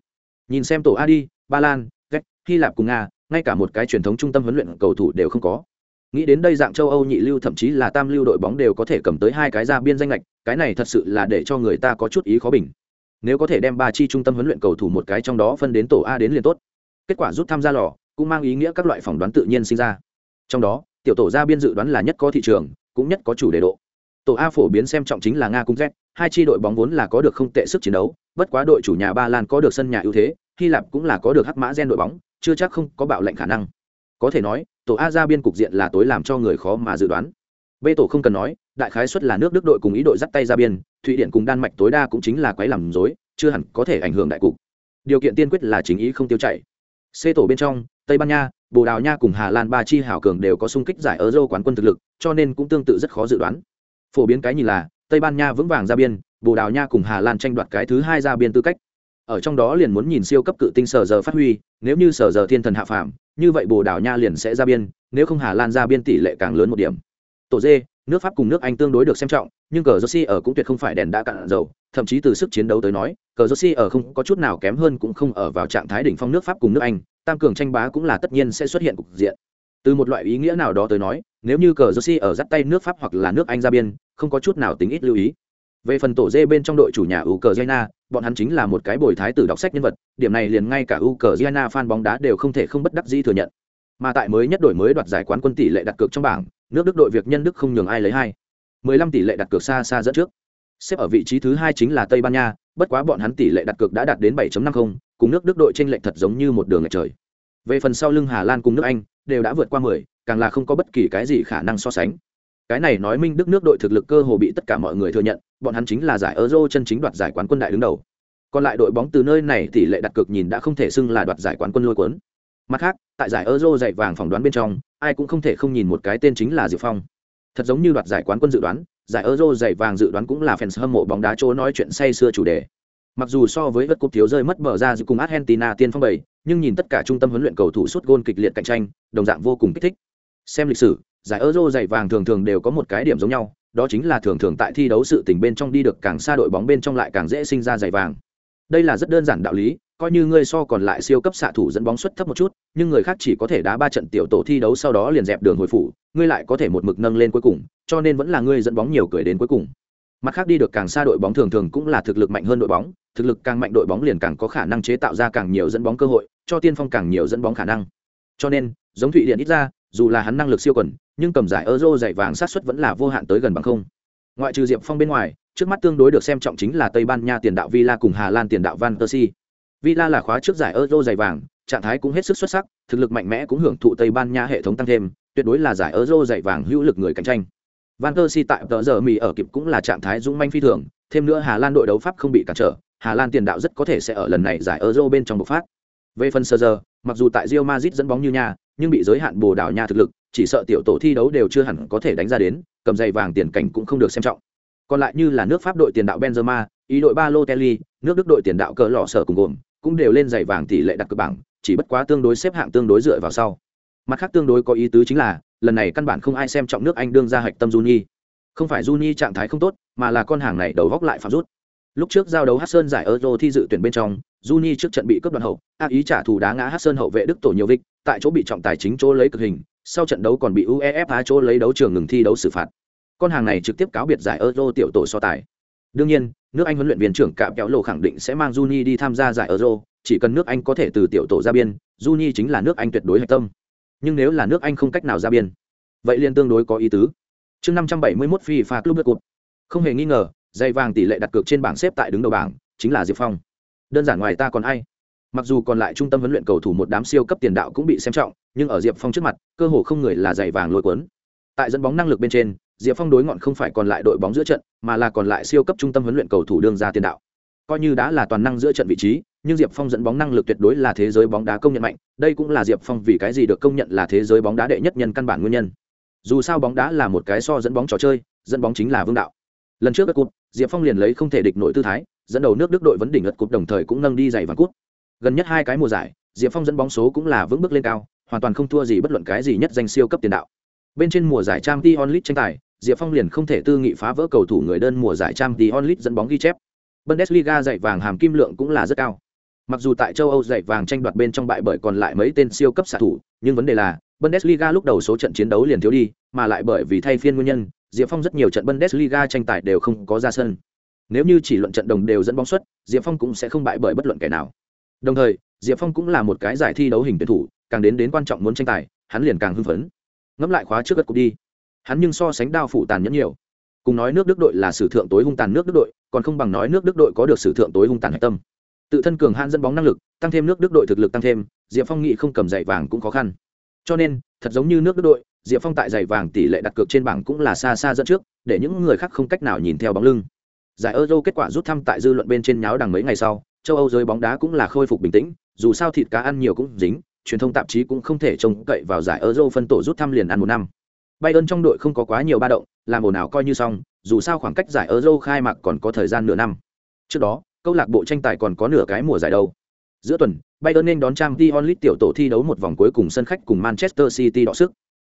Nhìn xem tổ a đi, ba lan ghét hy lạp cùng nga, ngay cả một cái truyền thống trung tâm huấn luyện cầu thủ đều không có. Nghĩ đến đây dạng châu âu nhị lưu thậm chí là tam lưu đội bóng đều có thể cầm tới hai cái ra biên danh lệch, cái này thật sự là để cho người ta có chút ý khó bình. Nếu có thể đem ba chi trung tâm huấn luyện cầu thủ một cái trong đó phân đến tổ a đến liền tốt. Kết quả rút tham gia lò, cũng mang ý nghĩa các loại phỏng đoán tự nhiên sinh ra. Trong đó, tiểu tổ ra biên dự đoán là nhất có thị trường, cũng nhất có chủ đề độ tổ a phổ biến xem trọng chính là nga cung z, hai chi đội bóng vốn là có được không tệ sức chiến đấu, bất quá đội chủ nhà ba lan có được sân nhà ưu thế, hy lạp cũng là có được hắc mã gen đội bóng, chưa chắc không có bạo lệnh khả năng. Có thể nói, tổ a ra biên cục diện là tối làm cho người khó mà dự đoán. B tổ không cần nói, đại khái xuất là nước đức đội cùng ý đội dắt tay ra biên, thụy điển cùng đan mạch tối đa cũng chính là quái làm dối chưa hẳn có thể ảnh hưởng đại cục. Điều kiện tiên quyết là chính ý không tiêu chảy. C tổ bên trong, tây ban nha, bồ đào nha cùng hà lan ba chi hảo cường đều có sung kích giải euro quán quân thực lực, cho nên cũng tương tự rất khó dự đoán phổ biến cái nhìn là, tây ban nha vững vàng ra biên, bồ đào nha cùng hà lan tranh đoạt cái thứ hai ra biên tư cách. Ở trong đó liền muốn nhìn siêu cấp cự tinh sở giờ phát huy, nếu như sở giờ thiên thần hạ phàm, như vậy bồ đào nha liền sẽ ra biên, nếu không hà lan ra biên tỷ lệ càng lớn một điểm. Tổ dê, nước pháp cùng nước anh tương đối được xem trọng, nhưng cờ joshi ở cũng tuyệt không phải đèn đã cạn dầu, thậm chí từ sức chiến đấu tới nói, cờ joshi ở không có chút nào kém hơn cũng không ở vào trạng thái đỉnh phong nước pháp cùng nước anh, tam cường tranh bá cũng là tất nhiên sẽ xuất hiện cục diện từ một loại ý nghĩa nào đó tới nói nếu như cờ joshi ở dắt tay nước pháp hoặc là nước anh ra biên không có chút nào tính ít lưu ý. Về phần tổ dê bên trong đội chủ nhà ukraine bọn hắn chính là một cái bồi thái tử đọc sách nhân vật điểm này liền ngay cả ukraine fan bóng đá đều không thể không bất đắc dĩ thừa nhận. Mà tại mới nhất đổi mới đoạt giải quán quân tỷ lệ đặt cược trong bảng nước đức đội việc nhân đức không nhường ai lấy hai. 15 tỷ lệ đặt cược xa xa dẫn trước. Xếp ở vị trí thứ hai chính là tây ban nha bất quá bọn hắn tỷ lệ đặt cược đã đạt đến 7.50, cùng nước đức đội chênh lệch thật giống như một đường lệch trời. Về phần sau lưng hà lan cùng nước anh đều đã vượt qua 10, càng là không có bất kỳ cái gì khả năng so sánh. Cái này nói minh đức nước đội thực lực cơ hồ bị tất cả mọi người thừa nhận bọn hắn chính là giải euro chân chính đoạt giải quán quân đại đứng đầu. Còn lại đội bóng từ nơi này tỷ lệ đặt cược nhìn đã không thể xưng là đoạt giải quán quân lôi cuốn. Mặt khác tại giải euro dạy vàng phỏng đoán bên trong ai cũng không thể không nhìn một cái tên chính là diệp phong. Thật giống như đoạt giải quán quân dự đoán giải euro dạy vàng dự đoán cũng là fans hâm mộ bóng đá chỗ nói chuyện say xưa chủ đề mặc dù so với vật cúp thiếu rơi mất bờ ra giữa cùng argentina tiên phong bảy, nhưng nhìn tất cả trung tâm huấn luyện cầu thủ suốt gôn kịch liệt cạnh tranh, đồng dạng vô cùng kích thích. Xem lịch sử, giải euro giải vàng thường thường đều có một cái điểm giống nhau, đó chính là thường thường tại thi đấu sự tình bên trong đi được càng xa đội bóng bên trong lại càng dễ sinh ra giày vàng. Đây là rất đơn giản đạo lý, coi như ngươi so còn lại siêu cấp xạ thủ dẫn bóng suất thấp một chút, nhưng người khác chỉ có thể đá ba trận tiểu tổ thi đấu sau đó liền dẹp đường hồi phủ, ngươi lại có thể một mực nâng lên cuối cùng, cho nên vẫn là ngươi dẫn bóng nhiều cười đến cuối cùng mặt khác đi được càng xa đội bóng thường thường cũng là thực lực mạnh hơn đội bóng, thực lực càng mạnh đội bóng liền càng có khả năng chế tạo ra càng nhiều dẫn bóng cơ hội, cho tiên phong càng nhiều dẫn bóng khả năng. Cho nên, giống thụy điện ít ra, dù là hắn năng lực siêu quần, nhưng cầm giải euro giải vàng sát xuất vẫn là vô hạn tới gần bằng không. Ngoại trừ diệp phong bên ngoài, trước mắt tương đối được xem trọng chính là tây ban nha tiền đạo villa cùng hà lan tiền đạo van persie. Villa là khóa trước giải euro giải vàng, trạng thái cũng hết sức xuất sắc, thực lực mạnh mẽ cũng hưởng thụ tây ban nha hệ thống tăng thêm, tuyệt đối là giải euro giải vàng hữu lực người cạnh tranh van persie tại tờ giờ mì ở kịp cũng là trạng thái dũng manh phi thường, thêm nữa hà lan đội đấu pháp không bị cản trở, hà lan tiền đạo rất có thể sẽ ở lần này giải euro bên trong bộc phát. Về phần sơ giờ mặc dù tại rio mazit dẫn bóng như nhà, nhưng bị giới hạn bồ đảo nha thực lực, chỉ sợ tiểu tổ thi đấu đều chưa hẳn có thể đánh ra đến, cầm giày vàng tiền cảnh cũng không được xem trọng. Còn lại như là nước pháp đội tiền đạo benzema, ý đội balotelli, nước đức đội tiền đạo cờ lò sở cùng gồm, cũng đều lên giày vàng tỷ lệ đặt cược bảng, chỉ bất quá tương đối xếp hạng tương đối dựa vào sau mặt khác tương đối có ý tứ chính là, lần này căn bản không ai xem trọng nước anh đương ra hạch tâm juni. Không phải juni trạng thái không tốt, mà là con hàng này đầu góc lại phạm rút. Lúc trước giao đấu hát sơn giải euro thi dự tuyển bên trong, juni trước trận bị cướp đoạn hậu ác ý trả thù đá ngã hát sơn hậu vệ đức tổ nhiều vịt tại chỗ bị trọng tài chính chỗ lấy cực hình, sau trận đấu còn bị uefa chỗ lấy đấu trường ngừng thi đấu xử phạt. Con hàng này trực tiếp cáo biệt giải euro tiểu tổ so tài. Đương nhiên, nước anh huấn luyện viên trưởng cạm kéo lộ khẳng định sẽ mang juni đi tham gia giải euro, chỉ cần nước anh có thể từ tiểu tổ ra biên, juni chính là nước anh tuyệt đối hạch tâm nhưng nếu là nước anh không cách nào ra biên, vậy liền tương đối có ý tứ. Chương năm trăm bảy mươi mốt fifa club cụt không hề nghi ngờ, dây vàng tỷ lệ đặt cược trên bảng xếp tại đứng đầu bảng chính là diệp phong. Đơn giản ngoài ta còn ai. Mặc dù còn lại trung tâm huấn luyện cầu thủ một đám siêu cấp tiền đạo cũng bị xem trọng, nhưng ở diệp phong trước mặt, cơ hồ không người là giày vàng lôi cuốn. Tại dẫn bóng năng lực bên trên, diệp phong đối ngọn không phải còn lại đội bóng giữa trận, mà là còn lại siêu cấp trung tâm huấn luyện cầu thủ đương ra tiền đạo. Coi như đã là toàn năng giữa trận vị trí nhưng diệp phong dẫn bóng năng lực tuyệt đối là thế giới bóng đá công nhận mạnh, đây cũng là diệp phong vì cái gì được công nhận là thế giới bóng đá đệ nhất nhân căn bản nguyên nhân. Dù sao bóng đá là một cái so dẫn bóng trò chơi, dẫn bóng chính là vương đạo. Lần trước đất cúp, diệp phong liền lấy không thể địch nội tư thái, dẫn đầu nước đức đội vấn đỉnh ất cúp đồng thời cũng nâng đi giày vàng cúp. Gần nhất hai cái mùa giải, diệp phong dẫn bóng số cũng là vững bước lên cao, hoàn toàn không thua gì bất luận cái gì nhất danh siêu cấp tiền đạo. Bên trên mùa giải Champions League tranh tài, diệp phong liền không thể tư nghị phá vỡ cầu thủ người đơn mùa giải Champions League dẫn bóng ghi chép. Bundesliga dạy vàng hàm kim lượng cũng là rất cao mặc dù tại châu âu dạy vàng tranh đoạt bên trong bại bởi còn lại mấy tên siêu cấp xạ thủ, nhưng vấn đề là, bundesliga lúc đầu số trận chiến đấu liền thiếu đi, mà lại bởi vì thay phiên nguyên nhân, diệp phong rất nhiều trận bundesliga tranh tài đều không có ra sân. Nếu như chỉ luận trận đồng đều dẫn bóng xuất, diệp phong cũng sẽ không bại bởi bất luận kẻ nào. Đồng thời, diệp phong cũng là một cái giải thi đấu hình tuyển thủ, càng đến đến quan trọng muốn tranh tài, hắn liền càng hưng phấn. Ngẫm lại khóa trước gật cục đi. Hắn nhưng so sánh đao phủ tàn nhẫn nhiều. Cùng nói nước đức đội là sử thượng tối hung tàn nước đức đội, còn không bằng nói nước đức đội có được sử thượng tối hung tàn hải tâm tự thân cường han dẫn bóng năng lực, tăng thêm nước đức đội thực lực tăng thêm, diệp phong nghĩ không cầm giày vàng cũng khó khăn. Cho nên, thật giống như nước đức đội, diệp phong tại giày vàng tỷ lệ đặt cược trên bảng cũng là xa xa dẫn trước, để những người khác không cách nào nhìn theo bóng lưng. Giải euro kết quả rút thăm tại dư luận bên trên nháo đằng mấy ngày sau, châu âu giới bóng đá cũng là khôi phục bình tĩnh, dù sao thịt cá ăn nhiều cũng dính, truyền thông tạp chí cũng không thể trông cậy vào giải euro phân tổ rút thăm liền ăn một năm. Bayern trong đội không có quá nhiều ba động, làm ồn ào coi như xong, dù sao khoảng cách giải euro khai mạc còn có thời gian nửa năm. Trước đó câu lạc bộ tranh tài còn có nửa cái mùa giải đâu. Giữa tuần, bayern nên đón trang t onlit tiểu tổ thi đấu một vòng cuối cùng sân khách cùng manchester city đọ sức.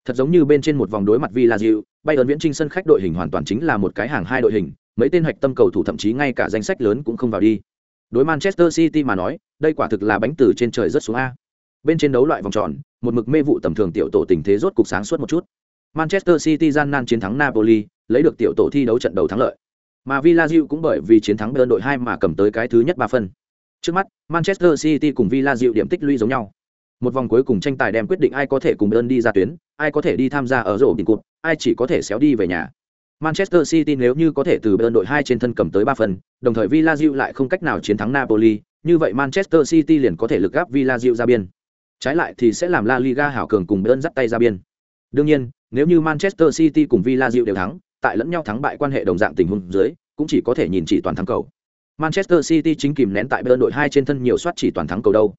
Thật giống như bên trên một vòng đối mặt villa diệu bayern viễn trinh sân khách đội hình hoàn toàn chính là một cái hàng hai đội hình, mấy tên hạch tâm cầu thủ thậm chí ngay cả danh sách lớn cũng không vào đi. Đối manchester city mà nói, đây quả thực là bánh từ trên trời rất xuống a. Bên trên đấu loại vòng tròn, một mực mê vụ tầm thường tiểu tổ tình thế rốt cục sáng suốt một chút. Manchester city gian nan chiến thắng napoli, lấy được tiểu tổ thi đấu trận đầu thắng lợi mà villa cũng bởi vì chiến thắng bayern đội hai mà cầm tới cái thứ nhất ba phần. trước mắt manchester city cùng villa điểm tích lũy giống nhau một vòng cuối cùng tranh tài đem quyết định ai có thể cùng bayern đi ra tuyến ai có thể đi tham gia ở rổ đỉnh cột, ai chỉ có thể xéo đi về nhà Manchester City nếu như có thể từ Bayern đội hai trên thân cầm tới ba phần, đồng thời Villa lại không cách nào chiến thắng Napoli, như vậy Manchester City liền có thể lực gáp Villa ra biên. Trái lại thì sẽ làm La Liga hảo cường cùng Bayern dắt tay ra biên. Đương nhiên, nếu như Manchester City cùng Villa đều thắng, tại lẫn nhau thắng bại quan hệ đồng dạng tình huống dưới, cũng chỉ có thể nhìn chỉ toàn thắng cầu. Manchester City chính kìm nén tại Bayern đội hai trên thân nhiều soát chỉ toàn thắng cầu đâu.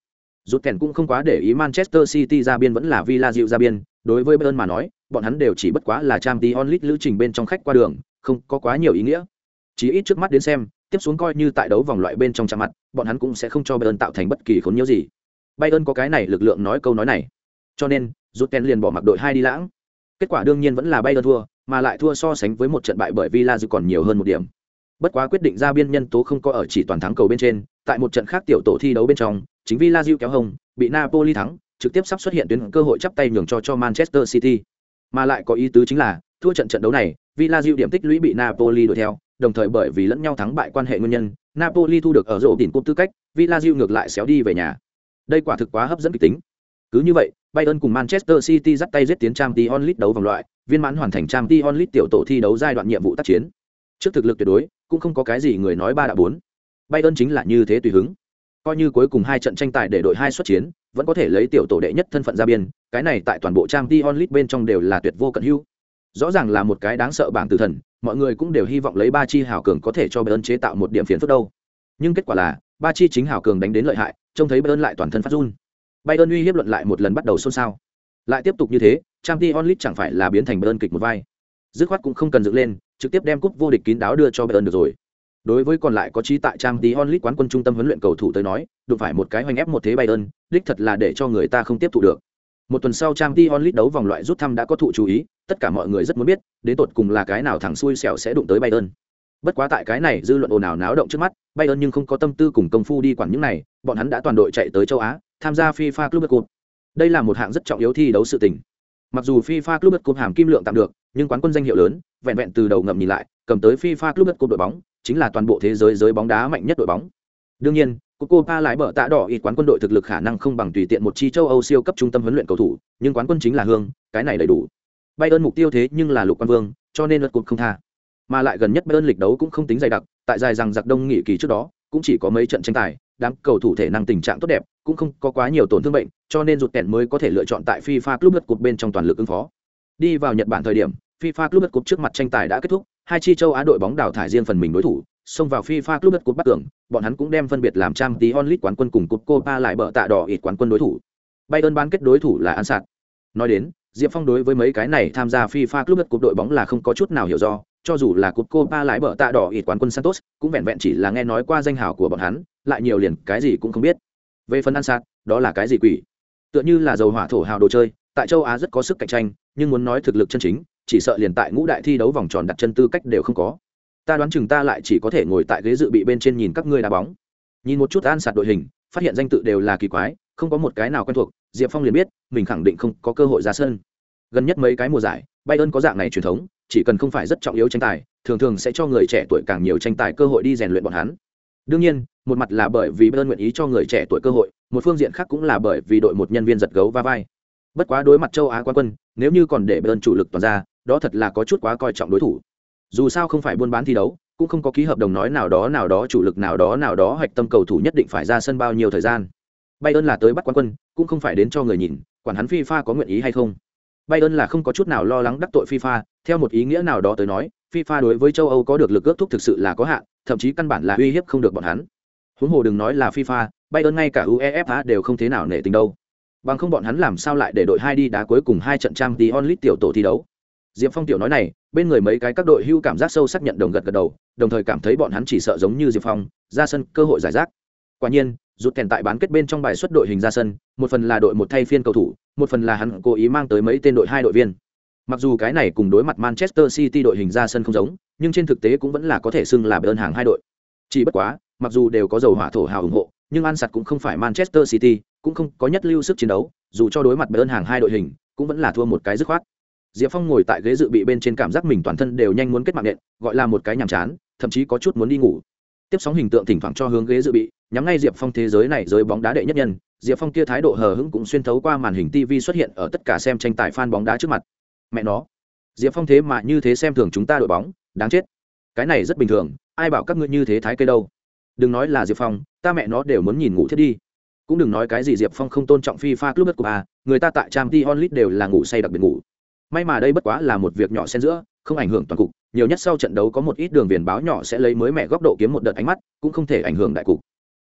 Rút kèn cũng không quá để ý Manchester City ra biên vẫn là Villa ra biên, đối với Bayern mà nói, bọn hắn đều chỉ bất quá là Champions League lữ trình bên trong khách qua đường, không có quá nhiều ý nghĩa. Chỉ ít trước mắt đến xem, tiếp xuống coi như tại đấu vòng loại bên trong chạm mặt, bọn hắn cũng sẽ không cho Bayern tạo thành bất kỳ khốn nhiễu gì. Bayern có cái này lực lượng nói câu nói này. Cho nên, rút kèn liền bỏ mặc đội hai đi lãng. Kết quả đương nhiên vẫn là Bayern thua, mà lại thua so sánh với một trận bại bởi Villa còn nhiều hơn một điểm. Bất quá quyết định ra biên nhân tố không có ở chỉ toàn thắng cầu bên trên, tại một trận khác tiểu tổ thi đấu bên trong, chính Villa kéo hồng, bị Napoli thắng, trực tiếp sắp xuất hiện tuyến cơ hội chắp tay nhường cho cho Manchester City. Mà lại có ý tứ chính là, thua trận trận đấu này, Villa điểm tích lũy bị Napoli đuổi theo, đồng thời bởi vì lẫn nhau thắng bại quan hệ nguyên nhân, Napoli thu được ở rổ đỉnh cúp tư cách, Villa ngược lại xéo đi về nhà. Đây quả thực quá hấp dẫn kịch tính. Cứ như vậy, Bayern cùng Manchester City dắt tay giết tiến Champions League đấu vòng loại, viên mãn hoàn thành Champions League tiểu tổ thi đấu giai đoạn nhiệm vụ tác chiến. Trước thực lực tuyệt đối, cũng không có cái gì người nói ba đã bốn. Bayern chính là như thế tùy hứng. Coi như cuối cùng hai trận tranh tài để đội hai xuất chiến, vẫn có thể lấy tiểu tổ đệ nhất thân phận ra biên, cái này tại toàn bộ Champions League bên trong đều là tuyệt vô cận hữu. Rõ ràng là một cái đáng sợ bảng tử thần, mọi người cũng đều hy vọng lấy ba chi hảo cường có thể cho Bayern chế tạo một điểm phiền phức đâu. Nhưng kết quả là, ba chi chính hảo cường đánh đến lợi hại, trông thấy Bayern lại toàn thân phát run. Bayern uy hiếp luận lại một lần bắt đầu xôn xao. Lại tiếp tục như thế, Champions League chẳng phải là biến thành Bayern kịch một vai. Dứt khoát cũng không cần dựng lên, trực tiếp đem cúp vô địch kín đáo đưa cho Bayern được rồi. Đối với còn lại có trí tại Champions League quán quân trung tâm huấn luyện cầu thủ tới nói, đụng phải một cái hoành ép một thế Bayern, đích thật là để cho người ta không tiếp thụ được. Một tuần sau Champions League đấu vòng loại rút thăm đã có thụ chú ý, tất cả mọi người rất muốn biết, đến tột cùng là cái nào thằng xui xẻo sẽ đụng tới Bayern. Bất quá tại cái này dư luận ồn ào náo động trước mắt, Bayern nhưng không có tâm tư cùng công phu đi quản những này, bọn hắn đã toàn đội chạy tới châu Á, tham gia FIFA Club Cup. Đây là một hạng rất trọng yếu thi đấu sự tình. Mặc dù FIFA Club Cup hàm kim lượng tạm được, nhưng quán quân danh hiệu lớn, vẹn vẹn từ đầu ngậm nhìn lại, cầm tới FIFA Club Cup đội bóng, chính là toàn bộ thế giới giới bóng đá mạnh nhất đội bóng. Đương nhiên, Copa lại bở tạ đỏ ít quán quân đội thực lực khả năng không bằng tùy tiện một chi châu Âu siêu cấp trung tâm huấn luyện cầu thủ, nhưng quán quân chính là hương, cái này đầy đủ. Bayern mục tiêu thế nhưng là lục quan vương, cho nên lượt cột không tha. Mà lại gần nhất Bayern lịch đấu cũng không tính dày đặc, tại dài rằng giặc đông nghỉ kỳ trước đó, cũng chỉ có mấy trận tranh tài, đám cầu thủ thể năng tình trạng tốt đẹp, cũng không có quá nhiều tổn thương bệnh, cho nên rụt kẹn mới có thể lựa chọn tại FIFA Club World Cup bên trong toàn lực ứng phó. Đi vào Nhật Bản thời điểm, FIFA Club World Cup trước mặt tranh tài đã kết thúc, hai chi châu Á đội bóng đào thải riêng phần mình đối thủ, xông vào FIFA Club World Cup bắt tưởng, bọn hắn cũng đem phân biệt làm trang tí onlit quán quân cùng cúp Copa lại bợ tạ đỏ ít quán quân đối thủ. Bayern bán kết đối thủ là An Sạt. Nói đến, Diệp Phong đối với mấy cái này tham gia FIFA Club World Cup đội bóng là không có chút nào hiểu do, cho dù là cúp Copa lái bờ tạ đỏ ít quán quân Santos, cũng vẹn vẹn chỉ là nghe nói qua danh hào của bọn hắn, lại nhiều liền cái gì cũng không biết. Về phần An Sạt, đó là cái gì quỷ? Tựa như là dầu hỏa thổ hào đồ chơi, tại châu Á rất có sức cạnh tranh, nhưng muốn nói thực lực chân chính, chỉ sợ liền tại ngũ đại thi đấu vòng tròn đặt chân tư cách đều không có ta đoán chừng ta lại chỉ có thể ngồi tại ghế dự bị bên trên nhìn các ngươi đá bóng nhìn một chút an sạt đội hình phát hiện danh tự đều là kỳ quái không có một cái nào quen thuộc diệp phong liền biết mình khẳng định không có cơ hội ra sân gần nhất mấy cái mùa giải, bayern có dạng này truyền thống, chỉ cần không phải rất trọng yếu tranh tài, thường thường sẽ cho người trẻ tuổi càng nhiều tranh tài cơ hội đi rèn luyện bọn hắn. Đương nhiên, một mặt là bởi vì bayern nguyện ý cho người trẻ tuổi cơ hội, một phương diện khác cũng là bởi vì đội một nhân viên giật gấu va vai. Bất quá đối mặt châu á quan quân, nếu như còn để bayern chủ lực toàn ra, đó thật là có chút quá coi trọng đối thủ. Dù sao không phải buôn bán thi đấu, cũng không có ký hợp đồng nói nào đó nào đó chủ lực nào đó nào đó hạch tâm cầu thủ nhất định phải ra sân bao nhiêu thời gian. Bayern là tới bắt quán quân, cũng không phải đến cho người nhìn, quản hắn fifa có nguyện ý hay không bayern là không có chút nào lo lắng đắc tội fifa, theo một ý nghĩa nào đó tới nói, fifa đối với châu âu có được lực ước thúc thực sự là có hạn, thậm chí căn bản là uy hiếp không được bọn hắn. Huống hồ đừng nói là fifa, bayern ngay cả uefa đều không thế nào nể tình đâu. Bằng không bọn hắn làm sao lại để đội hai đi đá cuối cùng hai trận trang tí onlit tiểu tổ thi đấu? Diệp phong tiểu nói này, bên người mấy cái các đội hưu cảm giác sâu sắc nhận đồng gật gật đầu, đồng thời cảm thấy bọn hắn chỉ sợ giống như diệp phong, ra sân cơ hội giải rác. Quả nhiên rút kèn tại bán kết bên trong bài xuất đội hình ra sân, một phần là đội một thay phiên cầu thủ, một phần là hắn cố ý mang tới mấy tên đội hai đội viên. Mặc dù cái này cùng đối mặt manchester city đội hình ra sân không giống, nhưng trên thực tế cũng vẫn là có thể xưng là đơn hàng hai đội. Chỉ bất quá, mặc dù đều có dầu hỏa thổ hào ủng hộ, nhưng an sặt cũng không phải manchester city, cũng không có nhất lưu sức chiến đấu, dù cho đối mặt đơn hàng hai đội hình, cũng vẫn là thua một cái dứt khoát. Diệp phong ngồi tại ghế dự bị bên trên cảm giác mình toàn thân đều nhanh muốn kết mạng nện, gọi là một cái nhàm chán, thậm chí có chút muốn đi ngủ. Tiếp sóng hình tượng thỉnh thoảng cho hướng ghế dự bị nhắm ngay diệp phong thế giới này giới bóng đá đệ nhất nhân, diệp phong kia thái độ hờ hững cũng xuyên thấu qua màn hình tv xuất hiện ở tất cả xem tranh tài f a n bóng đá trước mặt. Mẹ nó, diệp phong thế mà như thế xem thường chúng ta đội bóng, đáng chết. Cái này rất bình thường, ai bảo các ngươi như thế thái cây đâu. Đừng nói là diệp phong, ta mẹ nó đều muốn nhìn ngủ thiết đi. Cũng đừng nói cái gì diệp phong không tôn trọng phi pha club bất của a à, người ta tại trang t onlit đều là ngủ say đặc biệt ngủ. May mà đây bất quá là một việc nhỏ xen giữa, không ảnh hưởng toàn cục, nhiều nhất sau trận đấu có một ít đường viền báo nhỏ sẽ lấy mới mẹ góc độ kiếm một đợt ánh mắt, cũng không thể ảnh hưởng đại cục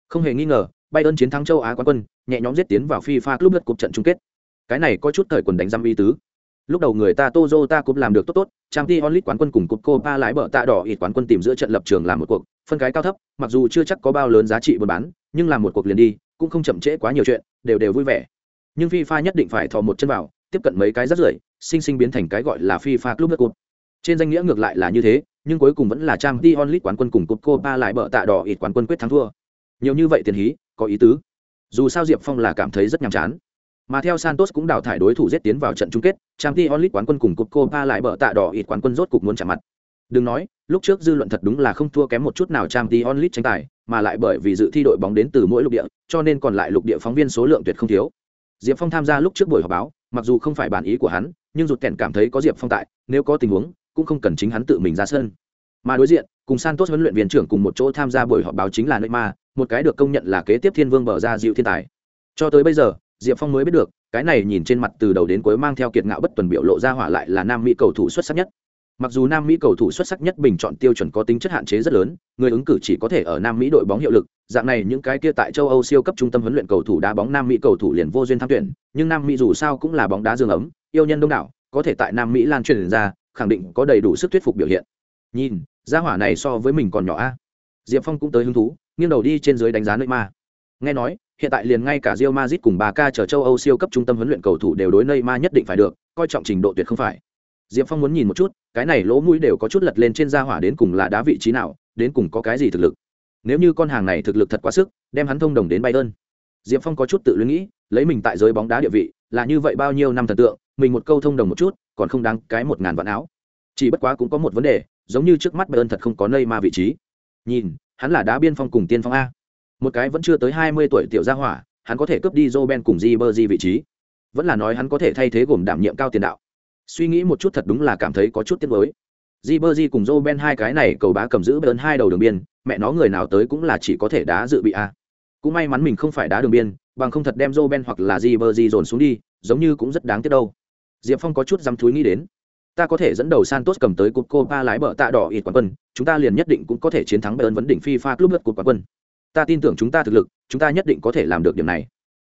không hề nghi ngờ bayern chiến thắng châu á quán quân nhẹ nhõm giết tiến vào fifa club đất cuộc trận chung kết cái này có chút thời quần đánh răm y tứ lúc đầu người ta tozo ta cũng làm được tốt tốt trang t onlit quán quân cùng Cúp copa lái bờ tạ đỏ ít quán quân tìm giữa trận lập trường làm một cuộc phân cái cao thấp mặc dù chưa chắc có bao lớn giá trị buôn bán nhưng làm một cuộc liền đi cũng không chậm trễ quá nhiều chuyện đều đều vui vẻ nhưng fifa nhất định phải thò một chân vào tiếp cận mấy cái rất rưởi sinh sinh biến thành cái gọi là FIFA Club Cup. Trên danh nghĩa ngược lại là như thế, nhưng cuối cùng vẫn là Champions League quán quân cùng cúp Copa lại bợ tạ đỏ ít quán quân quyết thắng thua. Nhiều như vậy tiền hí, có ý tứ. Dù sao Diệp Phong là cảm thấy rất nhàm chán. Mà theo Santos cũng đào thải đối thủ giết tiến vào trận chung kết, trang t onlit quán quân cùng cuộc, ba lại bợ tạ đỏ ít quán quân rốt cục muốn chạm mặt. Đừng nói, lúc trước dư luận thật đúng là không thua kém một chút nào trang t onlit tranh tài, mà lại bởi vì dự thi đội bóng đến từ mỗi lục địa, cho nên còn lại lục địa phóng viên số lượng tuyệt không thiếu. Diệp Phong tham gia lúc trước buổi họp báo, mặc dù không phải bản ý của hắn, nhưng rụt kèn cảm thấy có diệp phong tại nếu có tình huống cũng không cần chính hắn tự mình ra sân mà đối diện cùng santos huấn luyện viên trưởng cùng một chỗ tham gia buổi họp báo chính là neymar một cái được công nhận là kế tiếp thiên vương bờ ra dịu thiên tài. Cho tới bây giờ, diệp phong mới biết được, cái này nhìn trên mặt từ đầu đến cuối mang theo kiệt ngạo bất tuần biểu lộ ra hỏa lại là nam mỹ cầu thủ xuất sắc nhất. Mặc dù nam mỹ cầu thủ xuất sắc nhất bình chọn tiêu chuẩn có tính chất hạn chế rất lớn, người ứng cử chỉ có thể ở nam mỹ đội bóng hiệu lực, dạng này những cái kia tại châu âu siêu cấp trung tâm huấn luyện cầu thủ đá bóng nam mỹ cầu thủ liền vô duyên tham tuyển, nhưng nam mỹ dù sao cũng là bóng đá dương ấm, yêu nhân đông đảo, có thể tại nam mỹ lan truyền ra, khẳng định có đầy đủ sức thuyết phục biểu hiện. Nhìn, gia hỏa này so với mình còn nhỏ a. Diệp phong cũng tới hứng thú nghiêng đầu đi trên dưới đánh giá nơi ma nghe nói hiện tại liền ngay cả Real Madrid cùng Barca chờ châu Âu siêu cấp trung tâm huấn luyện cầu thủ đều đối Neymar nhất định phải được, coi trọng trình độ tuyệt không phải. Diệp Phong muốn nhìn một chút, cái này lỗ mũi đều có chút lật lên trên da hỏa đến cùng là đá vị trí nào, đến cùng có cái gì thực lực. Nếu như con hàng này thực lực thật quá sức, đem hắn thông đồng đến Bayern. Diệp Phong có chút tự luyến nghĩ, lấy mình tại giới bóng đá địa vị, là như vậy bao nhiêu năm thần tượng, mình một câu thông đồng một chút, còn không đáng cái một ngàn vạn áo. Chỉ bất quá cũng có một vấn đề, giống như trước mắt Bayern thật không có Neymar vị trí. Nhìn, hắn là đá biên phong cùng tiên phong a. Một cái vẫn chưa tới hai mươi tuổi tiểu gia hỏa, hắn có thể cướp đi Roben cùng Ribery vị trí. Vẫn là nói hắn có thể thay thế gồm đảm nhiệm cao tiền đạo. Suy nghĩ một chút thật đúng là cảm thấy có chút tiếc nuối. di cùng Roben hai cái này cầu bá cầm giữ bên hai đầu đường biên, mẹ nó người nào tới cũng là chỉ có thể đá dự bị a. Cũng may mắn mình không phải đá đường biên, bằng không thật đem Roben hoặc là Ribery dồn xuống đi, giống như cũng rất đáng tiếc đâu. Diệp Phong có chút dám thúi nghĩ đến. Ta có thể dẫn đầu Santos cầm tới cúp Copa lái bờ tạ đỏ ít quán quân, chúng ta liền nhất định cũng có thể chiến thắng Bayern vấn đỉnh FIFA Club World Cup quán quân. Ta tin tưởng chúng ta thực lực chúng ta nhất định có thể làm được điểm này.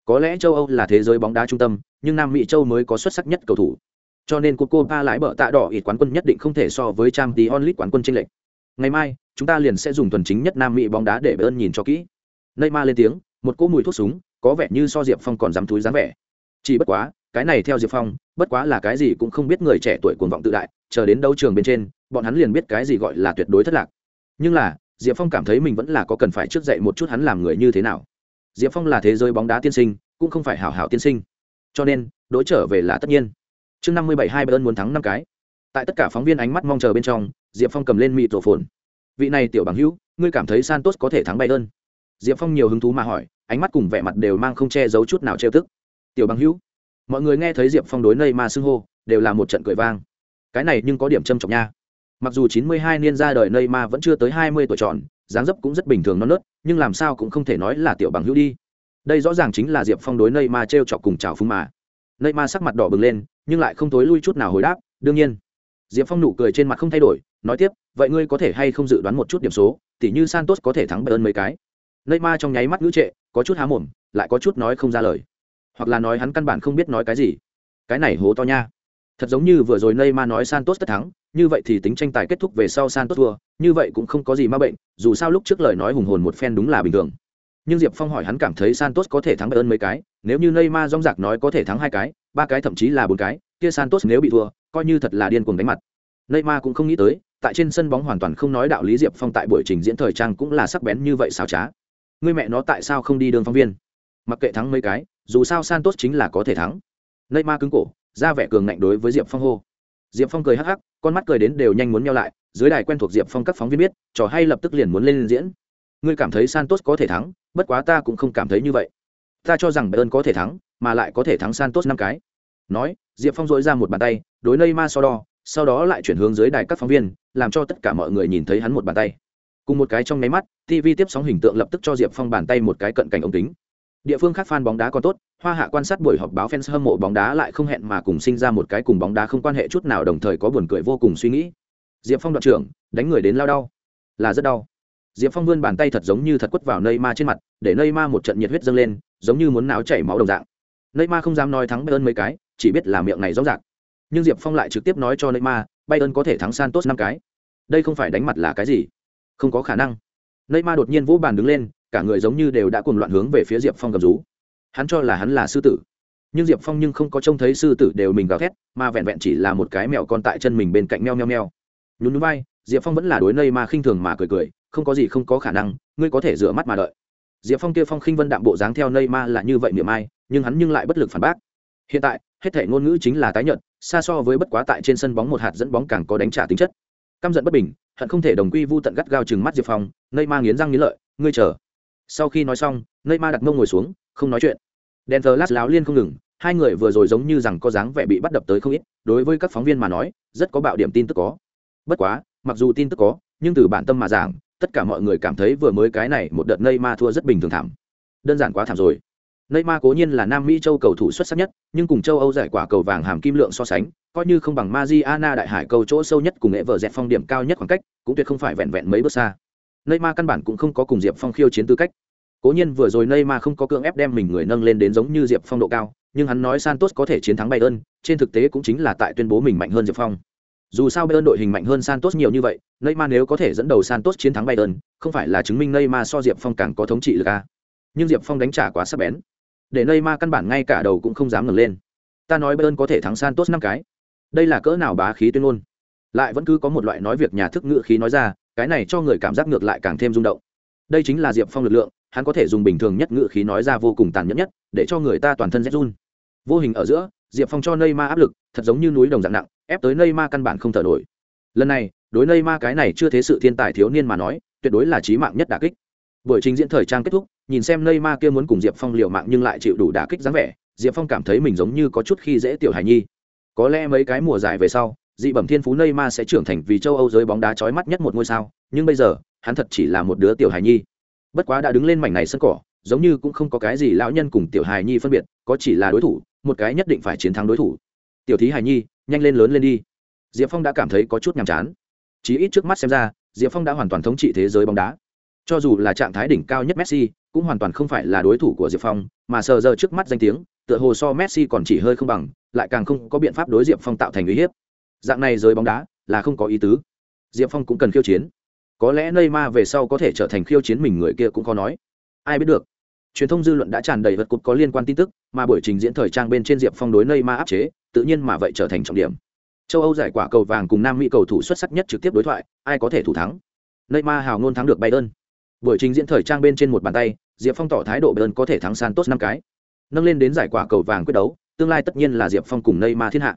Có lẽ châu âu là thế giới bóng đá trung tâm nhưng nam mỹ châu mới có xuất sắc nhất cầu thủ. Cho nên cúp copa lái bờ tạ đỏ ít quán quân nhất định không thể so với Champions League quán quân tranh lệch. Ngày mai chúng ta liền sẽ dùng thuần chính nhất nam mỹ bóng đá để Bayern nhìn cho kỹ. Neymar lên tiếng một cỗ mùi thuốc súng có vẻ như so diệp phong còn dám túi dáng vẻ. Chỉ bất quá cái này theo diệp phong, bất quá là cái gì cũng không biết người trẻ tuổi cuồng vọng tự đại, chờ đến đấu trường bên trên, bọn hắn liền biết cái gì gọi là tuyệt đối thất lạc. Nhưng là, diệp phong cảm thấy mình vẫn là có cần phải trước dạy một chút hắn làm người như thế nào. Diệp phong là thế giới bóng đá tiên sinh, cũng không phải hảo hảo tiên sinh. Cho nên, đối trở về là tất nhiên. Chương năm mươi bảy hai bayern muốn thắng năm cái. Tại tất cả phóng viên ánh mắt mong chờ bên trong, diệp phong cầm lên mịt rổ phồn. Vị này tiểu bằng hữu, ngươi cảm thấy santos có thể thắng bayern? Diệp phong nhiều hứng thú mà hỏi, ánh mắt cùng vẻ mặt đều mang không che giấu chút nào trêu tức. Tiểu bằng hữu mọi người nghe thấy diệp phong đối nây ma xưng hô đều là một trận cười vang cái này nhưng có điểm châm trọng nha Mặc dù 92 niên ra đời Neymar vẫn chưa tới 20 tuổi tròn, dáng dấp cũng rất bình thường non nớt, nhưng làm sao cũng không thể nói là tiểu bằng hữu đi. Đây rõ ràng chính là Diệp Phong đối Neymar trêu chọc cùng chào phúng mà. Neymar sắc mặt đỏ bừng lên, nhưng lại không tối lui chút nào hồi đáp, đương nhiên. Diệp Phong nụ cười trên mặt không thay đổi, nói tiếp, vậy ngươi có thể hay không dự đoán một chút điểm số, tỉ như Santos có thể thắng Bayern mấy cái. Neymar trong nháy mắt ngữ trệ, có chút há mồm, lại có chút nói không ra lời. Hoặc là nói hắn căn bản không biết nói cái gì. Cái này hố to nha. Thật giống như vừa rồi Neymar nói Santos tất thắng, như vậy thì tính tranh tài kết thúc về sau Santos thua, như vậy cũng không có gì ma bệnh, dù sao lúc trước lời nói hùng hồn một phen đúng là bình thường. Nhưng Diệp Phong hỏi hắn cảm thấy Santos có thể thắng Bayern mấy cái, nếu như Neymar dong dạc nói có thể thắng hai cái, ba cái thậm chí là bốn cái, kia Santos nếu bị thua, coi như thật là điên cuồng đánh mặt. Neymar cũng không nghĩ tới, tại trên sân bóng hoàn toàn không nói đạo lý Diệp Phong tại buổi trình diễn thời trang cũng là sắc bén như vậy xảo trá. Người mẹ nó tại sao không đi đường phóng viên? Mặc kệ thắng mấy cái, dù sao Santos chính là có thể thắng. Neymar cứng cổ, ra vẻ cường ngạnh đối với Diệp Phong hô. Diệp phong cười hắc hắc con mắt cười đến đều nhanh muốn nheo lại dưới đài quen thuộc diệp phong các phóng viên biết trò hay lập tức liền muốn lên diễn. Ngươi cảm thấy santos có thể thắng bất quá ta cũng không cảm thấy như vậy. Ta cho rằng bayern có thể thắng mà lại có thể thắng santos năm cái. Nói diệp phong dội ra một bàn tay đối neymar so đo sau đó lại chuyển hướng dưới đài các phóng viên làm cho tất cả mọi người nhìn thấy hắn một bàn tay. Cùng một cái trong nháy mắt tv tiếp sóng hình tượng lập tức cho diệp phong bàn tay một cái cận cảnh ống kính địa phương khác fan bóng đá còn tốt, hoa hạ quan sát buổi họp báo fans hâm mộ bóng đá lại không hẹn mà cùng sinh ra một cái cùng bóng đá không quan hệ chút nào, đồng thời có buồn cười vô cùng suy nghĩ. Diệp phong đoạn trưởng, đánh người đến lao đau. Là rất đau. Diệp phong vươn bàn tay thật giống như thật quất vào nơi ma trên mặt, để nơi ma một trận nhiệt huyết dâng lên, giống như muốn náo chảy máu đồng dạng. Nơi ma không dám nói thắng bayern mấy cái, chỉ biết là miệng này rõ ràng. Nhưng diệp phong lại trực tiếp nói cho nơi ma bayern có thể thắng santos năm cái. Đây không phải đánh mặt là cái gì? Không có khả năng. Nơi ma đột nhiên vỗ bàn đứng lên cả người giống như đều đã cuồng loạn hướng về phía diệp phong gầm rú. Hắn cho là hắn là sư tử. Nhưng diệp phong nhưng không có trông thấy sư tử đều mình gào thét, mà vẹn vẹn chỉ là một cái mèo con tại chân mình bên cạnh meo meo meo. Nhún núi vai, diệp phong vẫn là đối nơi mà khinh thường mà cười cười, không có gì không có khả năng, ngươi có thể rửa mắt mà đợi. Diệp phong kia phong khinh vân đạm bộ dáng theo nơi ma là như vậy miệng ai, nhưng hắn nhưng lại bất lực phản bác. Hiện tại, hết thể ngôn ngữ chính là tái nhận xa so với bất quá tại trên sân bóng một hạt dẫn bóng càng có đánh trả tính chất. Căm giận bất bình, hận không thể đồng quy vu tận gắt gao chừng mắt diệp phong nơi ma nghiến răng nghiến lợi, ngươi chờ sau khi nói xong nơi ma đặt mông ngồi xuống, không nói chuyện. Đèn thờ lát láo liên không ngừng, hai người vừa rồi giống như rằng có dáng vẻ bị bắt đập tới không ít, đối với các phóng viên mà nói, rất có bạo điểm tin tức có. Bất quá, mặc dù tin tức có, nhưng từ bản tâm mà giảng, tất cả mọi người cảm thấy vừa mới cái này một đợt nây ma thua rất bình thường thảm. Đơn giản quá thảm rồi. Nây ma cố nhiên là nam mỹ châu cầu thủ xuất sắc nhất, nhưng cùng châu âu giải quả cầu vàng hàm kim lượng so sánh, coi như không bằng Mariana đại hải cầu chỗ sâu nhất cùng nghệ vợ dẹt phong điểm cao nhất khoảng cách, cũng tuyệt không phải vẹn vẹn mấy bước xa. Neymar căn bản cũng không có cùng Diệp Phong khiêu chiến tư cách. Cố nhiên vừa rồi Neymar không có cưỡng ép đem mình người nâng lên đến giống như Diệp Phong độ cao, nhưng hắn nói Santos có thể chiến thắng Bayern, trên thực tế cũng chính là tại tuyên bố mình mạnh hơn Diệp Phong. Dù sao Bayern đội hình mạnh hơn Santos nhiều như vậy, Neymar nếu có thể dẫn đầu Santos chiến thắng Bayern, không phải là chứng minh Neymar so Diệp Phong càng có thống trị lực à? nhưng diệp phong đánh trả quá sắc bén để Neymar ma căn bản ngay cả đầu cũng không dám ngẩng lên ta nói bayern có thể thắng santos năm cái đây là cỡ nào bá khí tuyên ngôn lại vẫn cứ có một loại nói việc nhà thức ngựa khí nói ra cái này cho người cảm giác ngược lại càng thêm rung động. Đây chính là diệp phong lực lượng, hắn có thể dùng bình thường nhất ngữ khí nói ra vô cùng tàn nhẫn nhất, để cho người ta toàn thân rét run. Vô hình ở giữa, diệp phong cho nây ma áp lực, thật giống như núi đồng dạng nặng, ép tới nây ma căn bản không thở nổi. Lần này, đối nây ma cái này chưa thế sự thiên tài thiếu niên mà nói, tuyệt đối là trí mạng nhất đà kích. Buổi trình diễn thời trang kết thúc, nhìn xem nây ma kia muốn cùng diệp phong liều mạng nhưng lại chịu đủ đà kích dáng vẻ, diệp phong cảm thấy mình giống như có chút khi dễ tiểu hài nhi. Có lẽ mấy cái mùa giải về sau dị bẩm thiên phú Neymar ma sẽ trưởng thành vì châu âu giới bóng đá chói mắt nhất một ngôi sao, nhưng bây giờ, hắn thật chỉ là một đứa tiểu hài nhi. Bất quá đã đứng lên mảnh này sân cỏ, giống như cũng không có cái gì lão nhân cùng tiểu hài nhi phân biệt, có chỉ là đối thủ, một cái nhất định phải chiến thắng đối thủ. Tiểu thí hài nhi, nhanh lên lớn lên đi. Diệp phong đã cảm thấy có chút nhàm chán. Chỉ ít trước mắt xem ra, diệp phong đã hoàn toàn thống trị thế giới bóng đá. Cho dù là trạng thái đỉnh cao nhất messi, cũng hoàn toàn không phải là đối thủ của diệp phong, mà sờ giờ trước mắt danh tiếng, tựa hồ so messi còn chỉ hơi không bằng, lại càng không có biện pháp đối diệp phong tạo thành uy hiếp dạng này giới bóng đá là không có ý tứ. Diệp phong cũng cần khiêu chiến. Có lẽ neymar về sau có thể trở thành khiêu chiến mình người kia cũng khó nói. Ai biết được. Truyền thông dư luận đã tràn đầy vật cục có liên quan tin tức, mà buổi trình diễn thời trang bên trên diệp phong đối neymar áp chế, tự nhiên mà vậy trở thành trọng điểm. Châu âu giải quả cầu vàng cùng nam mỹ cầu thủ xuất sắc nhất trực tiếp đối thoại, ai có thể thủ thắng? Neymar hào ngôn thắng được bayern. Buổi trình diễn thời trang bên trên một bàn tay, diệp phong tỏ thái độ bayern có thể thắng santos năm cái. Nâng lên đến giải quả cầu vàng quyết đấu, tương lai tất nhiên là diệp phong cùng neymar thiên hạ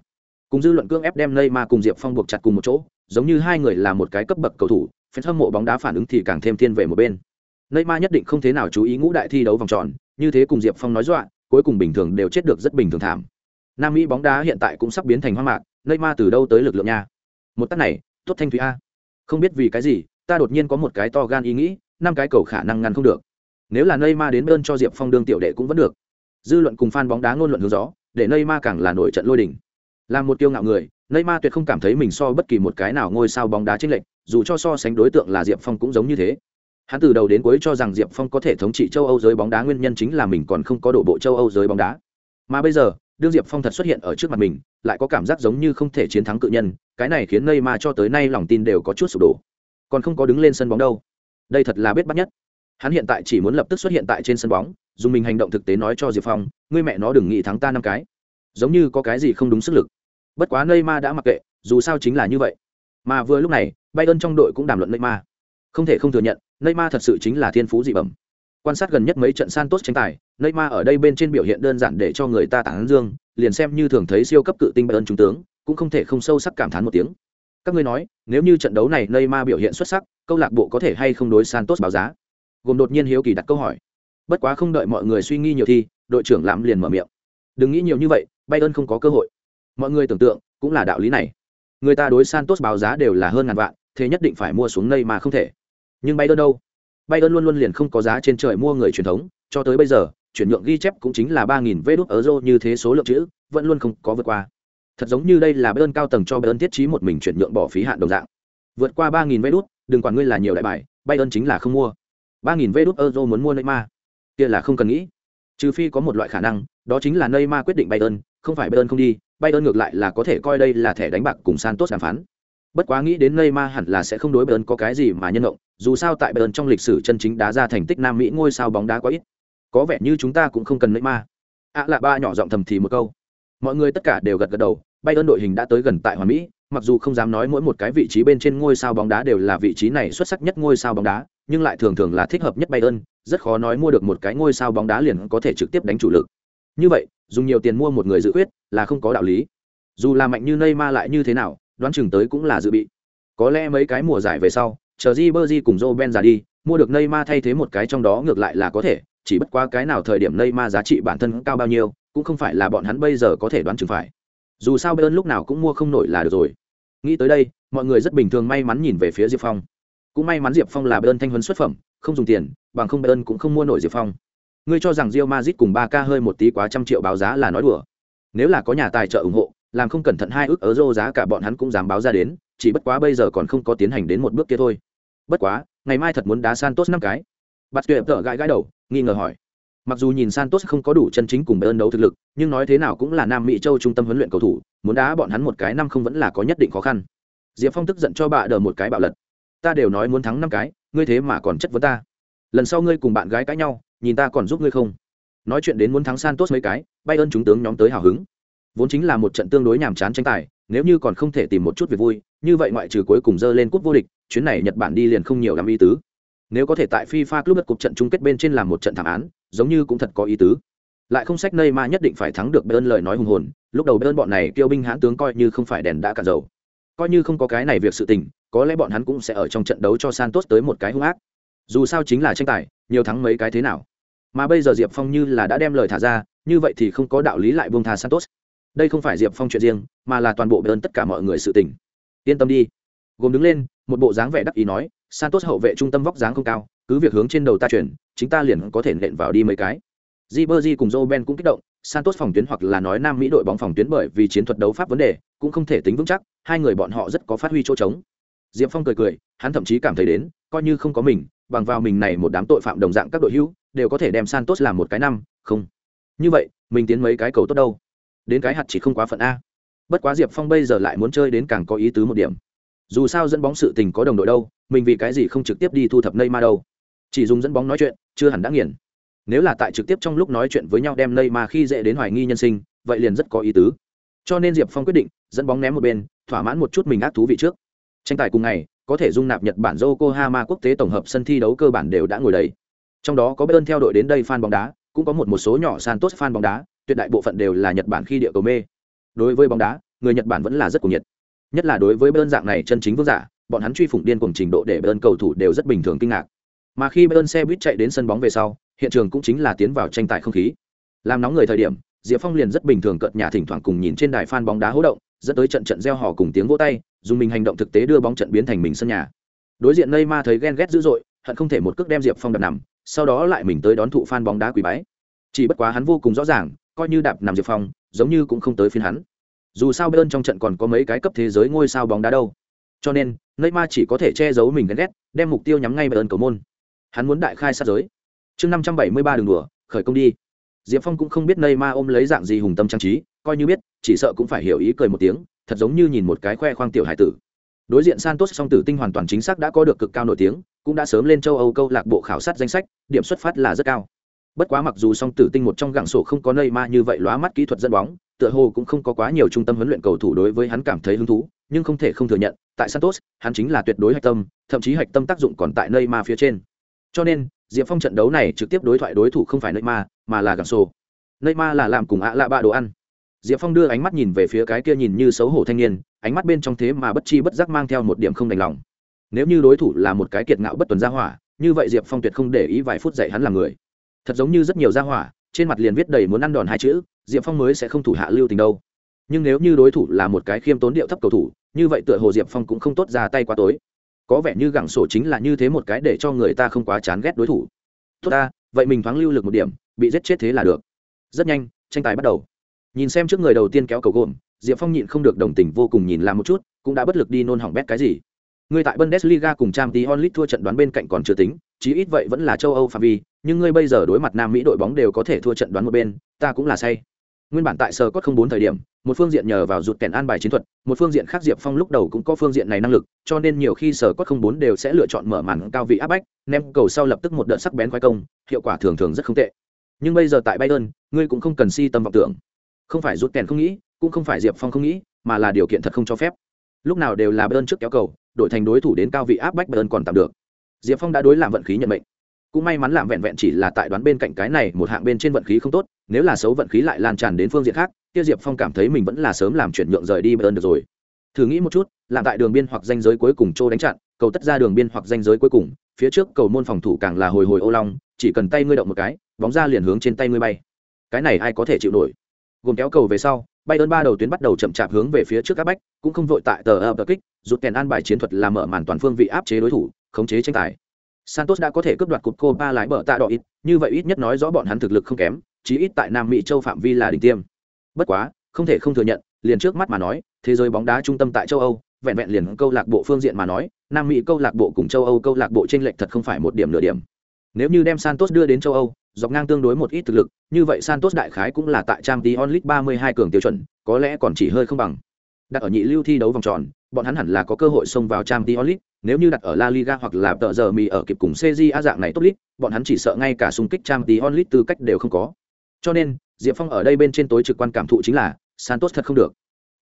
cùng dư luận cương ép đem neymar cùng diệp phong buộc chặt cùng một chỗ, giống như hai người là một cái cấp bậc cầu thủ fan hâm mộ bóng đá phản ứng thì càng thêm thiên về một bên. Neymar nhất định không thế nào chú ý ngũ đại thi đấu vòng tròn, như thế cùng diệp phong nói dọa, cuối cùng bình thường đều chết được rất bình thường thảm. Nam mỹ bóng đá hiện tại cũng sắp biến thành hoang mạc, neymar từ đâu tới lực lượng nha? Một tát này, tốt thanh thúy a. Không biết vì cái gì, ta đột nhiên có một cái to gan ý nghĩ, năm cái cầu khả năng ngăn không được. Nếu là neymar đến bên cho diệp phong đương tiểu đệ cũng vẫn được. Dư luận cùng fan bóng đá ngôn luận hướng gió để neymar càng là nổi trận lôi đình là một tiêu ngạo người neymar tuyệt không cảm thấy mình so bất kỳ một cái nào ngôi sao bóng đá chênh lệch, dù cho so sánh đối tượng là diệp phong cũng giống như thế. Hắn từ đầu đến cuối cho rằng diệp phong có thể thống trị châu âu giới bóng đá nguyên nhân chính là mình còn không có đổ bộ châu âu giới bóng đá. Mà bây giờ, đương diệp phong thật xuất hiện ở trước mặt mình, lại có cảm giác giống như không thể chiến thắng cự nhân, cái này khiến neymar cho tới nay lòng tin đều có chút sụp đổ. Còn không có đứng lên sân bóng đâu. Đây thật là biết bắt nhất. Hắn hiện tại chỉ muốn lập tức xuất hiện tại trên sân bóng, dùng mình hành động thực tế nói cho diệp phong, ngươi mẹ nó đừng nghĩ thắng ta năm cái. Giống như có cái gì không đúng sức lực bất quá neymar đã mặc kệ, dù sao chính là như vậy. Mà vừa lúc này, bayern trong đội cũng đàm luận neymar. Không thể không thừa nhận, neymar thật sự chính là thiên phú dị bẩm. Quan sát gần nhất mấy trận santos tranh tài, neymar ở đây bên trên biểu hiện đơn giản để cho người ta tán dương, liền xem như thường thấy siêu cấp cự tinh bayern trung tướng, cũng không thể không sâu sắc cảm thán một tiếng. Các ngươi nói, nếu như trận đấu này neymar biểu hiện xuất sắc, câu lạc bộ có thể hay không đối santos báo giá? Gồm đột nhiên hiếu kỳ đặt câu hỏi. Bất quá không đợi mọi người suy nghĩ nhiều thì, đội trưởng Lãm liền mở miệng. Đừng nghĩ nhiều như vậy, bayern không có cơ hội mọi người tưởng tượng cũng là đạo lý này. Người ta đối santos báo giá đều là hơn ngàn vạn thế nhất định phải mua xuống neymar không thể. Nhưng bay ơn đâu? Bay ơn luôn luôn liền không có giá trên trời mua người truyền thống cho tới bây giờ chuyển nhượng ghi chép cũng chính là ba nghìn vé đút euro như thế số lượng chữ vẫn luôn không có vượt qua. Thật giống như đây là bay ơn cao tầng cho bay ơn thiết trí một mình chuyển nhượng bỏ phí hạn đồng dạng. Vượt qua ba nghìn vê đốt đừng quản ngươi là nhiều đại bài bay ơn chính là không mua. ba nghìn vé đút euro muốn mua neymar? Kia là không cần nghĩ. Trừ phi có một loại khả năng đó chính là neymar quyết định bay ơn, không phải bay ơn không đi bayern ngược lại là có thể coi đây là thẻ đánh bạc cùng santos đàm phán. Bất quá nghĩ đến neymar hẳn là sẽ không đối bayern có cái gì mà nhân động dù sao tại bayern trong lịch sử chân chính đá ra thành tích nam mỹ ngôi sao bóng đá quá ít. Có vẻ như chúng ta cũng không cần neymar. À là ba nhỏ giọng thầm thì một câu. Mọi người tất cả đều gật gật đầu, bayern đội hình đã tới gần tại hoàn mỹ, mặc dù không dám nói mỗi một cái vị trí bên trên ngôi sao bóng đá đều là vị trí này xuất sắc nhất ngôi sao bóng đá, nhưng lại thường thường là thích hợp nhất bayern, rất khó nói mua được một cái ngôi sao bóng đá liền có thể trực tiếp đánh chủ lực. Như vậy dùng nhiều tiền mua một người dự quyết là không có đạo lý. Dù là mạnh như Neymar lại như thế nào, đoán chừng tới cũng là dự bị. Có lẽ mấy cái mùa giải về sau, chờ di bơ cùng joe ben ra đi, mua được Neymar thay thế một cái trong đó ngược lại là có thể, chỉ bất quá cái nào thời điểm Neymar giá trị bản thân cao bao nhiêu, cũng không phải là bọn hắn bây giờ có thể đoán chừng phải. Dù sao bayern lúc nào cũng mua không nổi là được rồi. Nghĩ tới đây, mọi người rất bình thường may mắn nhìn về phía diệp phong. Cũng may mắn diệp phong là bayern thanh huấn xuất phẩm, không dùng tiền, bằng không bayern cũng không mua nổi diệp phong ngươi cho rằng Real Madrid cùng 3K hơi một tí quá trăm triệu báo giá là nói đùa. Nếu là có nhà tài trợ ủng hộ, làm không cẩn thận hai ước euro giá cả bọn hắn cũng dám báo ra đến, chỉ bất quá bây giờ còn không có tiến hành đến một bước kia thôi. Bất quá, ngày mai thật muốn đá Santos năm cái. Bạt Tuyệt tở gãi gãi đầu, nghi ngờ hỏi. Mặc dù nhìn Santos không có đủ chân chính cùng Bayern đấu thực lực, nhưng nói thế nào cũng là Nam Mỹ châu trung tâm huấn luyện cầu thủ, muốn đá bọn hắn một cái năm không vẫn là có nhất định khó khăn. Diệp Phong tức giận cho bạ đờ một cái bạo lật. Ta đều nói muốn thắng năm cái, ngươi thế mà còn chất vấn ta. Lần sau ngươi cùng bạn gái cãi nhau, nhìn ta còn giúp ngươi không? Nói chuyện đến muốn thắng santos mấy cái bay ơn chúng tướng nhóm tới hào hứng. Vốn chính là một trận tương đối nhàm chán tranh tài, nếu như còn không thể tìm một chút việc vui, như vậy ngoại trừ cuối cùng dơ lên cúp vô địch, chuyến này nhật bản đi liền không nhiều làm ý tứ. Nếu có thể tại fifa club đất cục trận chung kết bên trên làm một trận thảm án, giống như cũng thật có ý tứ. Lại không sách nơi mà nhất định phải thắng được bayern lời nói hùng hồn, lúc đầu bayern bọn này kêu binh hãn tướng coi như không phải đèn đã cạn dầu. Coi như không có cái này việc sự tình, có lẽ bọn hắn cũng sẽ ở trong trận đấu cho santos tới một cái hung ác. Dù sao chính là tranh tài, nhiều thắng mấy cái thế nào? Mà bây giờ diệp phong như là đã đem lời thả ra như vậy thì không có đạo lý lại buông tha santos. Đây không phải diệp phong chuyện riêng mà là toàn bộ bayern tất cả mọi người sự tình. Yên tâm đi. Gồm đứng lên một bộ dáng vẻ đắc ý nói santos hậu vệ trung tâm vóc dáng không cao cứ việc hướng trên đầu ta chuyển chính ta liền có thể nện vào đi mấy cái. Ribery cùng Joe Ben cũng kích động, Santos phòng tuyến hoặc là nói Nam Mỹ đội bóng phòng tuyến bởi vì chiến thuật đấu pháp vấn đề, cũng không thể tính vững chắc, hai người bọn họ rất có phát huy chỗ trống. Diệp Phong cười cười, hắn thậm chí cảm thấy đến, coi như không có mình, bằng vào mình này một đám tội phạm đồng dạng các đội hữu, đều có thể đem Santos làm một cái năm, không. Như vậy, mình tiến mấy cái cầu tốt đâu? Đến cái hạt chỉ không quá phận a. Bất quá Diệp Phong bây giờ lại muốn chơi đến càng có ý tứ một điểm. Dù sao dẫn bóng sự tình có đồng đội đâu, mình vì cái gì không trực tiếp đi thu thập Neymar đâu? Chỉ dùng dẫn bóng nói chuyện, chưa hẳn đã nghiền nếu là tại trực tiếp trong lúc nói chuyện với nhau đem neymar mà khi dễ đến hoài nghi nhân sinh vậy liền rất có ý tứ cho nên diệp phong quyết định dẫn bóng ném một bên thỏa mãn một chút mình ác thú vị trước tranh tài cùng ngày có thể dung nạp nhật bản yokohama quốc tế tổng hợp sân thi đấu cơ bản đều đã ngồi đầy trong đó có bên theo đội đến đây fan bóng đá, cũng có một một số nhỏ san tốt fan bóng đá, tuyệt đại bộ phận đều là nhật bản khi địa cầu mê. Đối với bóng đá, người nhật bản vẫn là rất cuồng nhiệt. Nhất là đối với bên dạng này chân chính vương giả, bọn hắn truy phủng điên cùng trình độ để bên cầu thủ đều rất bình thường kinh ngạc. Mà khi bên xe buýt chạy đến sân bóng về sau, hiện trường cũng chính là tiến vào tranh tài không khí. Làm nóng người thời điểm, diệp phong liền rất bình thường cợt nhà thỉnh thoảng cùng nhìn trên đài fan bóng đá hỗ động, dẫn tới trận trận gieo họ cùng tiếng vỗ tay, dùng mình hành động thực tế đưa bóng trận biến thành mình sân nhà. Đối diện ney ma thấy ghen ghét dữ dội, hận không thể một cước đem diệp phong đập nằm sau đó lại mình tới đón thụ phan bóng đá quý bái. Chỉ bất quá hắn vô cùng rõ ràng, coi như đạp nằm diệp phong, giống như cũng không tới phiên hắn. Dù sao bên trong trận còn có mấy cái cấp thế giới ngôi sao bóng đá đâu. Cho nên, Neymar chỉ có thể che giấu mình ghen ghét, đem mục tiêu nhắm ngay bên cầu môn. Hắn muốn đại khai sát giới. Chương năm trăm bảy mươi ba đường đùa, khởi công đi. Diệp phong cũng không biết Neymar ôm lấy dạng gì hùng tâm trang trí, coi như biết, chỉ sợ cũng phải hiểu ý cười một tiếng, thật giống như nhìn một cái khoe khoang tiểu hải tử. Đối diện santos song tử tinh hoàn toàn chính xác đã có được cực cao nổi tiếng cũng đã sớm lên châu âu câu lạc bộ khảo sát danh sách, điểm xuất phát là rất cao. Bất quá mặc dù song tử tinh một trong gặng sổ không có nơi ma như vậy lóa mắt kỹ thuật dẫn bóng, tựa hồ cũng không có quá nhiều trung tâm huấn luyện cầu thủ đối với hắn cảm thấy hứng thú, nhưng không thể không thừa nhận, tại santos, hắn chính là tuyệt đối hạch tâm, thậm chí hạch tâm tác dụng còn tại nơi ma phía trên. Cho nên, diệp phong trận đấu này trực tiếp đối thoại đối thủ không phải nơi ma, mà là gặng sổ. Nơi ma là làm cùng ạ lạ ba đồ ăn. Diệp phong đưa ánh mắt nhìn về phía cái kia nhìn như xấu hổ thanh niên, ánh mắt bên trong thế mà bất chi bất giác mang theo một điểm không đành lòng nếu như đối thủ là một cái kiệt ngạo bất tuần gia hỏa, như vậy diệp phong tuyệt không để ý vài phút dạy hắn làm người. Thật giống như rất nhiều gia hỏa, trên mặt liền viết đầy muốn ăn đòn hai chữ, diệp phong mới sẽ không thủ hạ lưu tình đâu. Nhưng nếu như đối thủ là một cái khiêm tốn điệu thấp cầu thủ, như vậy tựa hồ diệp phong cũng không tốt ra tay quá tối. Có vẻ như gẳng sổ chính là như thế một cái để cho người ta không quá chán ghét đối thủ. Tốt ta, vậy mình thoáng lưu lực một điểm, bị giết chết thế là được. Rất nhanh, tranh tài bắt đầu. Nhìn xem trước người đầu tiên kéo cầu gồm, diệp phong nhịn không được đồng tình vô cùng nhìn làm một chút, cũng đã bất lực đi nôn hỏng bét cái gì. Ngươi tại bundesliga cùng Champions League thua trận đoán bên cạnh còn chưa tính, chí ít vậy vẫn là châu âu phạm vi, nhưng ngươi bây giờ đối mặt nam mỹ đội bóng đều có thể thua trận đoán một bên, ta cũng là say. Nguyên bản tại sở cốt không bốn thời điểm, một phương diện nhờ vào rụt kèn an bài chiến thuật, một phương diện khác diệp phong lúc đầu cũng có phương diện này năng lực, cho nên nhiều khi sở cốt không bốn đều sẽ lựa chọn mở màn cao vị áp bách, ném cầu sau lập tức một đợt sắc bén khoái công, hiệu quả thường thường rất không tệ. Nhưng bây giờ tại bayern, ngươi cũng không cần si tâm vọng tưởng. Không phải rụt kèn không nghĩ, cũng không phải diệp phong không nghĩ, mà là điều kiện thật không cho phép. Lúc nào đều là bayern trước kéo cầu đội thành đối thủ đến cao vị áp bách bayern còn tạm được. Diệp phong đã đối làm vận khí nhận mệnh. Cũng may mắn làm vẹn vẹn chỉ là tại đoán bên cạnh cái này, một hạng bên trên vận khí không tốt, nếu là xấu vận khí lại lan tràn đến phương diện khác tiêu diệp phong cảm thấy mình vẫn là sớm làm chuyển nhượng rời đi bayern được rồi. Thử nghĩ một chút làm tại đường biên hoặc danh giới cuối cùng trô đánh chặn, cầu tất ra đường biên hoặc danh giới cuối cùng, phía trước cầu môn phòng thủ càng là hồi hồi ô long, chỉ cần tay ngươi động một cái, bóng ra liền hướng trên tay ngươi bay. Cái này ai có thể chịu nổi? Gồm kéo cầu về sau bay ơn ba đầu tuyến bắt đầu chậm chạp hướng về phía trước các bách, cũng không vội tại tờ ập kích rút kèn an bài chiến thuật làm mở màn toàn phương vị áp chế đối thủ, khống chế tranh tài. Santos đã có thể cướp đoạt cục cô ba lái bờ tạ đỏ ít, như vậy ít nhất nói rõ bọn hắn thực lực không kém, chí ít tại nam mỹ châu phạm vi là đỉnh tiêm. Bất quá, không thể không thừa nhận, liền trước mắt mà nói, thế giới bóng đá trung tâm tại châu âu, vẹn vẹn liền câu lạc bộ phương diện mà nói, nam mỹ câu lạc bộ cùng châu âu câu lạc bộ t r ê n lệch thật không phải một điểm nửa điểm nếu như đem santos đưa đến châu âu dọc ngang tương đối một ít thực lực như vậy santos đại khái cũng là tại Champions League 32 cường tiêu chuẩn có lẽ còn chỉ hơi không bằng. Đặt ở nhị lưu thi đấu vòng tròn bọn hắn hẳn là có cơ hội xông vào Champions League. nếu như đặt ở la liga hoặc là tợ giờ mì ở kịp cùng Serie a dạng này tốt league, bọn hắn chỉ sợ ngay cả xung kích Champions League tư cách đều không có. Cho nên diệp phong ở đây bên trên tối trực quan cảm thụ chính là santos thật không được.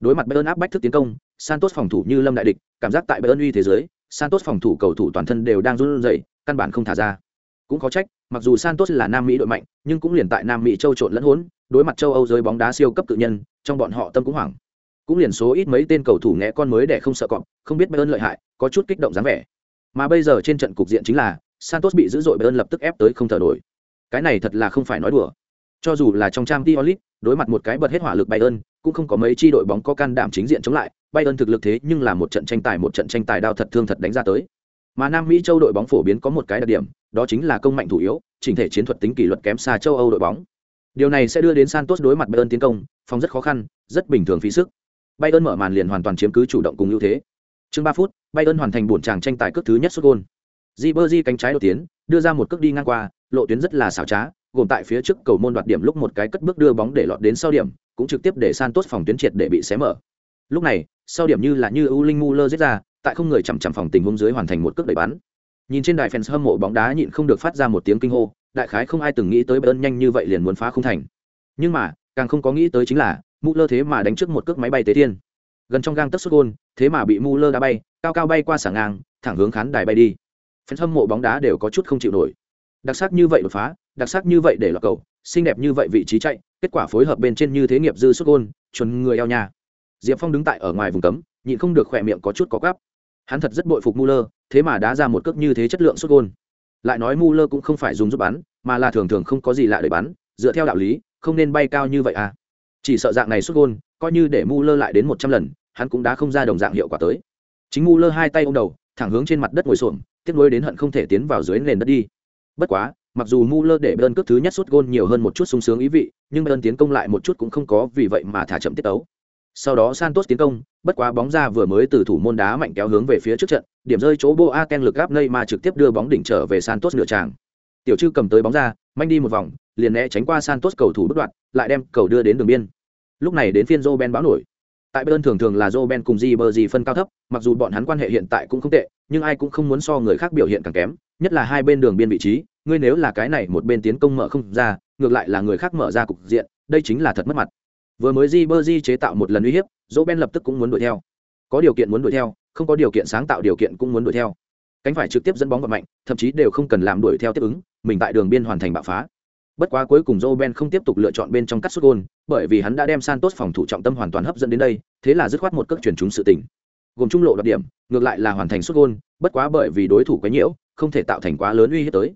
Đối mặt bayern áp bách thức tiến công santos phòng thủ như lâm đại địch cảm giác tại bayern uy thế giới santos phòng thủ cầu thủ toàn thân đều đang run rẩy căn bản không thả ra cũng có trách mặc dù santos là nam mỹ đội mạnh nhưng cũng liền tại nam mỹ châu trộn lẫn hỗn đối mặt châu âu giới bóng đá siêu cấp tự nhân trong bọn họ tâm cũng hoảng. Cũng liền số ít mấy tên cầu thủ nghe con mới để không sợ cọp không biết bayern lợi hại có chút kích động dáng vẻ. Mà bây giờ trên trận cục diện chính là santos bị dữ dội bayern lập tức ép tới không thở nổi. Cái này thật là không phải nói đùa. Cho dù là trong trang Diolit, đối mặt một cái bật hết hỏa lực Bayern, cũng không có mấy chi đội bóng có can đảm chính diện chống lại, Bayern thực lực thế nhưng là một trận tranh tài một trận tranh tài đao thật thương thật đánh ra tới. Mà Nam Mỹ châu đội bóng phổ biến có một cái đặc điểm, đó chính là công mạnh thủ yếu, chỉnh thể chiến thuật tính kỷ luật kém xa châu Âu đội bóng. Điều này sẽ đưa đến Santos đối mặt Bayern tiến công, phòng rất khó khăn, rất bình thường phí sức. Bayern mở màn liền hoàn toàn chiếm cứ chủ động cùng ưu thế. Trước 3 phút, Bayern hoàn thành buồn tràng tranh tài cước thứ nhất sút gol. Ribery cánh trái đột tiến, đưa ra một cước đi ngang qua, lộ tuyến rất là xảo trá, gồm tại phía trước cầu môn đoạt điểm lúc một cái cất bước đưa bóng để lọt đến sau điểm, cũng trực tiếp để Santos phòng tuyến triệt để bị xé mở. Lúc này, sau điểm như là như U Linh Muller giết ra, tại không người chằm chằm phòng tình huống dưới hoàn thành một cước đẩy bắn. Nhìn trên đài fans hâm mộ bóng đá nhịn không được phát ra một tiếng kinh hô, đại khái không ai từng nghĩ tới Bayern nhanh như vậy liền muốn phá không thành. Nhưng mà, càng không có nghĩ tới chính là, Muller thế mà đánh trước một cước máy bay tế thiên. Gần trong gang tấc sút gol, thế mà bị Muller đá bay, cao cao bay qua sảng ngang, thẳng hướng khán đài bay đi. Fans hâm mộ bóng đá đều có chút không chịu nổi. Đặc sắc như vậy đột phá, đặc sắc như vậy để lọt cầu xinh đẹp như vậy vị trí chạy kết quả phối hợp bên trên như thế nghiệp dư xuất gôn chuẩn người eo nhà diệp phong đứng tại ở ngoài vùng cấm nhịn không được khỏe miệng có chút có gắp hắn thật rất bội phục Muller, thế mà đá ra một cước như thế chất lượng xuất gôn. Lại nói Muller cũng không phải dùng giúp bắn mà là thường thường không có gì lạ để bắn dựa theo đạo lý không nên bay cao như vậy à. Chỉ sợ dạng này xuất gôn coi như để Muller lại đến một trăm lần hắn cũng đã không ra đồng dạng hiệu quả tới. Chính Muller hai tay ôm đầu thẳng hướng trên mặt đất ngồi xổm tiếp nối đến hận không thể tiến vào dưới nền đất đi. Bất quá Mặc dù Muller để bơn cước thứ nhất sút gôn nhiều hơn một chút sung sướng ý vị, nhưng bơn tiến công lại một chút cũng không có vì vậy mà thả chậm tiết tấu. Sau đó Santos tiến công, bất quá bóng ra vừa mới từ thủ môn đá mạnh kéo hướng về phía trước trận, điểm rơi chỗ Boateng lực gáp mà trực tiếp đưa bóng đỉnh trở về Santos nửa tràng. Tiểu Trư cầm tới bóng ra, manh đi một vòng, liền né tránh qua Santos cầu thủ bất đoạn, lại đem cầu đưa đến đường biên. Lúc này đến phiên Roben báo nổi. Tại Bayern thường thường là Roben cùng Ribery phân cao thấp, mặc dù bọn hắn quan hệ hiện tại cũng không tệ, nhưng ai cũng không muốn so người khác biểu hiện càng kém, nhất là hai bên đường biên vị trí, ngươi nếu là cái này một bên tiến công mở không ra ngược lại là người khác mở ra cục diện đây chính là thật mất mặt vừa mới di di chế tạo một lần uy hiếp Roben ben lập tức cũng muốn đuổi theo có điều kiện muốn đuổi theo không có điều kiện sáng tạo điều kiện cũng muốn đuổi theo. Cánh phải trực tiếp dẫn bóng vào mạnh, thậm chí đều không cần làm đuổi theo tiếp ứng, mình tại đường biên hoàn thành bạo phá. Bất quá cuối cùng joe ben không tiếp tục lựa chọn bên trong cắt sút gôn, bởi vì hắn đã đem santos phòng thủ trọng tâm hoàn toàn hấp dẫn đến đây, thế là dứt khoát một cước chuyển chúng sự tỉnh gồm trung lộ đoạt điểm, ngược lại là hoàn thành sút gôn, bất quá bởi vì đối thủ quấy nhiễu, không thể tạo thành quá lớn uy hiếp tới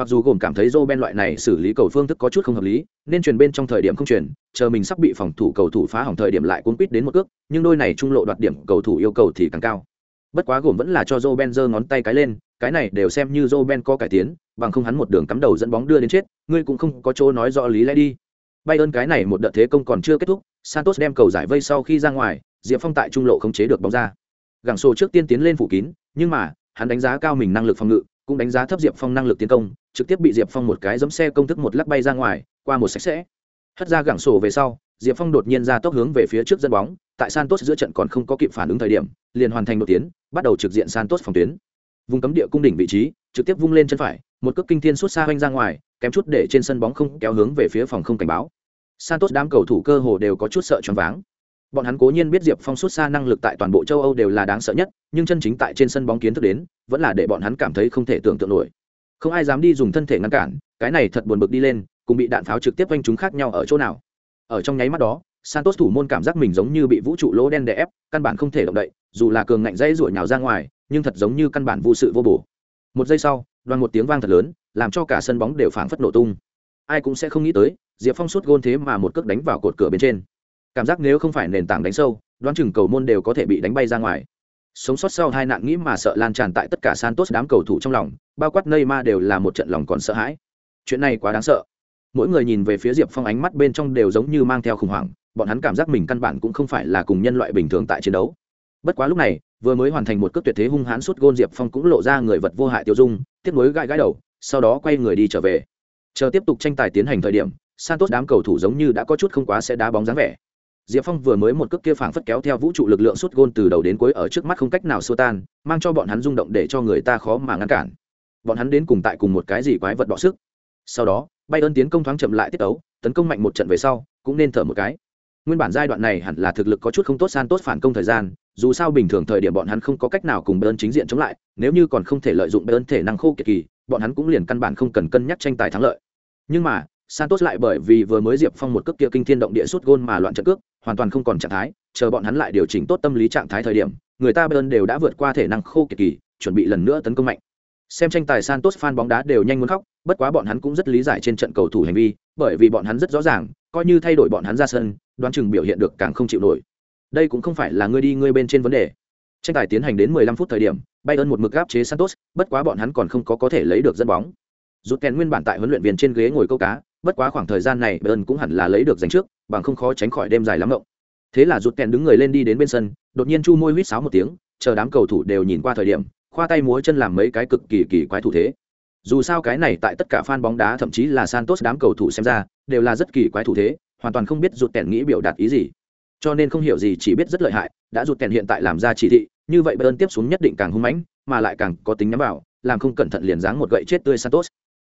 mặc dù gồm cảm thấy joe ben loại này xử lý cầu phương thức có chút không hợp lý, nên truyền bên trong thời điểm không truyền, chờ mình sắp bị phòng thủ cầu thủ phá hỏng thời điểm lại cuốn quýt đến một cước, nhưng đôi này trung lộ đoạt điểm cầu thủ yêu cầu thì càng cao. Bất quá gồm vẫn là cho joe ben giơ ngón tay cái lên, cái này đều xem như joe ben có cải tiến, bằng không hắn một đường cắm đầu dẫn bóng đưa đến chết, ngươi cũng không có chỗ nói rõ lý lẽ đi. Bay ơn cái này một đợt thế công còn chưa kết thúc, santos đem cầu giải vây sau khi ra ngoài, diệp phong tại trung lộ không chế được bóng ra. Gẳng sổ trước tiên tiến lên phủ kín, nhưng mà, hắn đánh giá cao mình năng lực phòng ngự, cũng đánh giá thấp diệp phong năng lực tiến công trực tiếp bị diệp phong một cái giấm xe công thức một lắc bay ra ngoài, qua một sạch sẽ. Hất ra gẳng sổ về sau, diệp phong đột nhiên ra tốc hướng về phía trước dân bóng, tại santos giữa trận còn không có kịp phản ứng thời điểm, liền hoàn thành đột tiến, bắt đầu trực diện santos phòng tuyến. Vùng cấm địa cung đỉnh vị trí, trực tiếp vung lên chân phải, một cước kinh thiên suốt xa hoanh ra ngoài, kém chút để trên sân bóng không kéo hướng về phía phòng không cảnh báo. Santos đám cầu thủ cơ hồ đều có chút sợ choáng váng. Bọn hắn cố nhiên biết diệp phong xuất xa năng lực tại toàn bộ châu âu đều là đáng sợ nhất, nhưng chân chính tại trên sân bóng kiến thức đến, vẫn là để bọn hắn cảm thấy không thể tưởng tượng nổi không ai dám đi dùng thân thể ngăn cản, cái này thật buồn bực đi lên, cùng bị đạn pháo trực tiếp quanh chúng khác nhau ở chỗ nào. Ở trong nháy mắt đó, santos thủ môn cảm giác mình giống như bị vũ trụ lỗ đen đè ép, căn bản không thể động đậy, dù là cường ngạnh dây ruổi nhào ra ngoài, nhưng thật giống như căn bản vô sự vô bổ. Một giây sau, đoàn một tiếng vang thật lớn, làm cho cả sân bóng đều phảng phất nổ tung. Ai cũng sẽ không nghĩ tới, diệp phong suốt gôn thế mà một cước đánh vào cột cửa bên trên. Cảm giác nếu không phải nền tảng đánh sâu, đoán chừng cầu môn đều có thể bị đánh bay ra ngoài sống sót sau hai nạn nghĩ mà sợ lan tràn tại tất cả santos đám cầu thủ trong lòng, bao quát neymar đều là một trận lòng còn sợ hãi. Chuyện này quá đáng sợ. Mỗi người nhìn về phía diệp phong ánh mắt bên trong đều giống như mang theo khủng hoảng, bọn hắn cảm giác mình căn bản cũng không phải là cùng nhân loại bình thường tại chiến đấu. Bất quá lúc này, vừa mới hoàn thành một cước tuyệt thế hung hãn suốt gôn, diệp phong cũng lộ ra người vật vô hại tiêu dung, tiếp nối gãi gãi đầu, sau đó quay người đi trở về. Chờ tiếp tục tranh tài tiến hành thời điểm, santos đám cầu thủ giống như đã có chút không quá sẽ đá bóng dáng vẻ diệp phong vừa mới một cước kia phảng phất kéo theo vũ trụ lực lượng suốt gôn từ đầu đến cuối ở trước mắt không cách nào xua tan, mang cho bọn hắn rung động để cho người ta khó mà ngăn cản. Bọn hắn đến cùng tại cùng một cái gì quái vật đọ sức. Sau đó, bay ơn tiến công thoáng chậm lại tiết ấu tấn công mạnh một trận về sau, cũng nên thở một cái. Nguyên bản giai đoạn này hẳn là thực lực có chút không tốt san tốt phản công thời gian, dù sao bình thường thời điểm bọn hắn không có cách nào cùng bayern chính diện chống lại, nếu như còn không thể lợi dụng bayern thể năng khô kiệt kỳ, bọn hắn cũng liền căn bản không cần cân nhắc tranh tài thắng lợi. Nhưng mà santos lại bởi vì vừa mới diệp phong một cước kia kinh thiên động địa sút gôn mà loạn trận cước, hoàn toàn không còn trạng thái, chờ bọn hắn lại điều chỉnh tốt tâm lý trạng thái thời điểm, người ta bayern đều đã vượt qua thể năng khô kiệt kỳ, chuẩn bị lần nữa tấn công mạnh. Xem tranh tài santos fan bóng đá đều nhanh muốn khóc, bất quá bọn hắn cũng rất lý giải trên trận cầu thủ hành vi, bởi vì bọn hắn rất rõ ràng, coi như thay đổi bọn hắn ra sân, đoán chừng biểu hiện được càng không chịu nổi. Đây cũng không phải là ngươi đi ngươi bên trên vấn đề. Tranh tài tiến hành đến 15 phút thời điểm, bayern một mực áp chế santos, bất quá bọn hắn còn không có có thể lấy được dẫn bóng. Rút kèn nguyên bản tại huấn luyện viên trên ghế ngồi câu cá bất quá khoảng thời gian này Bern cũng hẳn là lấy được giành trước, bằng không khó tránh khỏi đêm dài lắm ngộng thế là rụt kèn đứng người lên đi đến bên sân, đột nhiên chu môi huýt sáo một tiếng, chờ đám cầu thủ đều nhìn qua thời điểm, khoa tay múa chân làm mấy cái cực kỳ kỳ quái thủ thế. Dù sao cái này tại tất cả fan bóng đá, thậm chí là santos đám cầu thủ xem ra, đều là rất kỳ quái thủ thế, hoàn toàn không biết rụt kèn nghĩ biểu đạt ý gì. Cho nên không hiểu gì, chỉ biết rất lợi hại, đã rụt kèn hiện tại làm ra chỉ thị, như vậy bayern tiếp xuống nhất định càng hung mãnh, mà lại càng có tính nhắm vào, làm không cẩn thận liền giáng một gậy chết tươi santos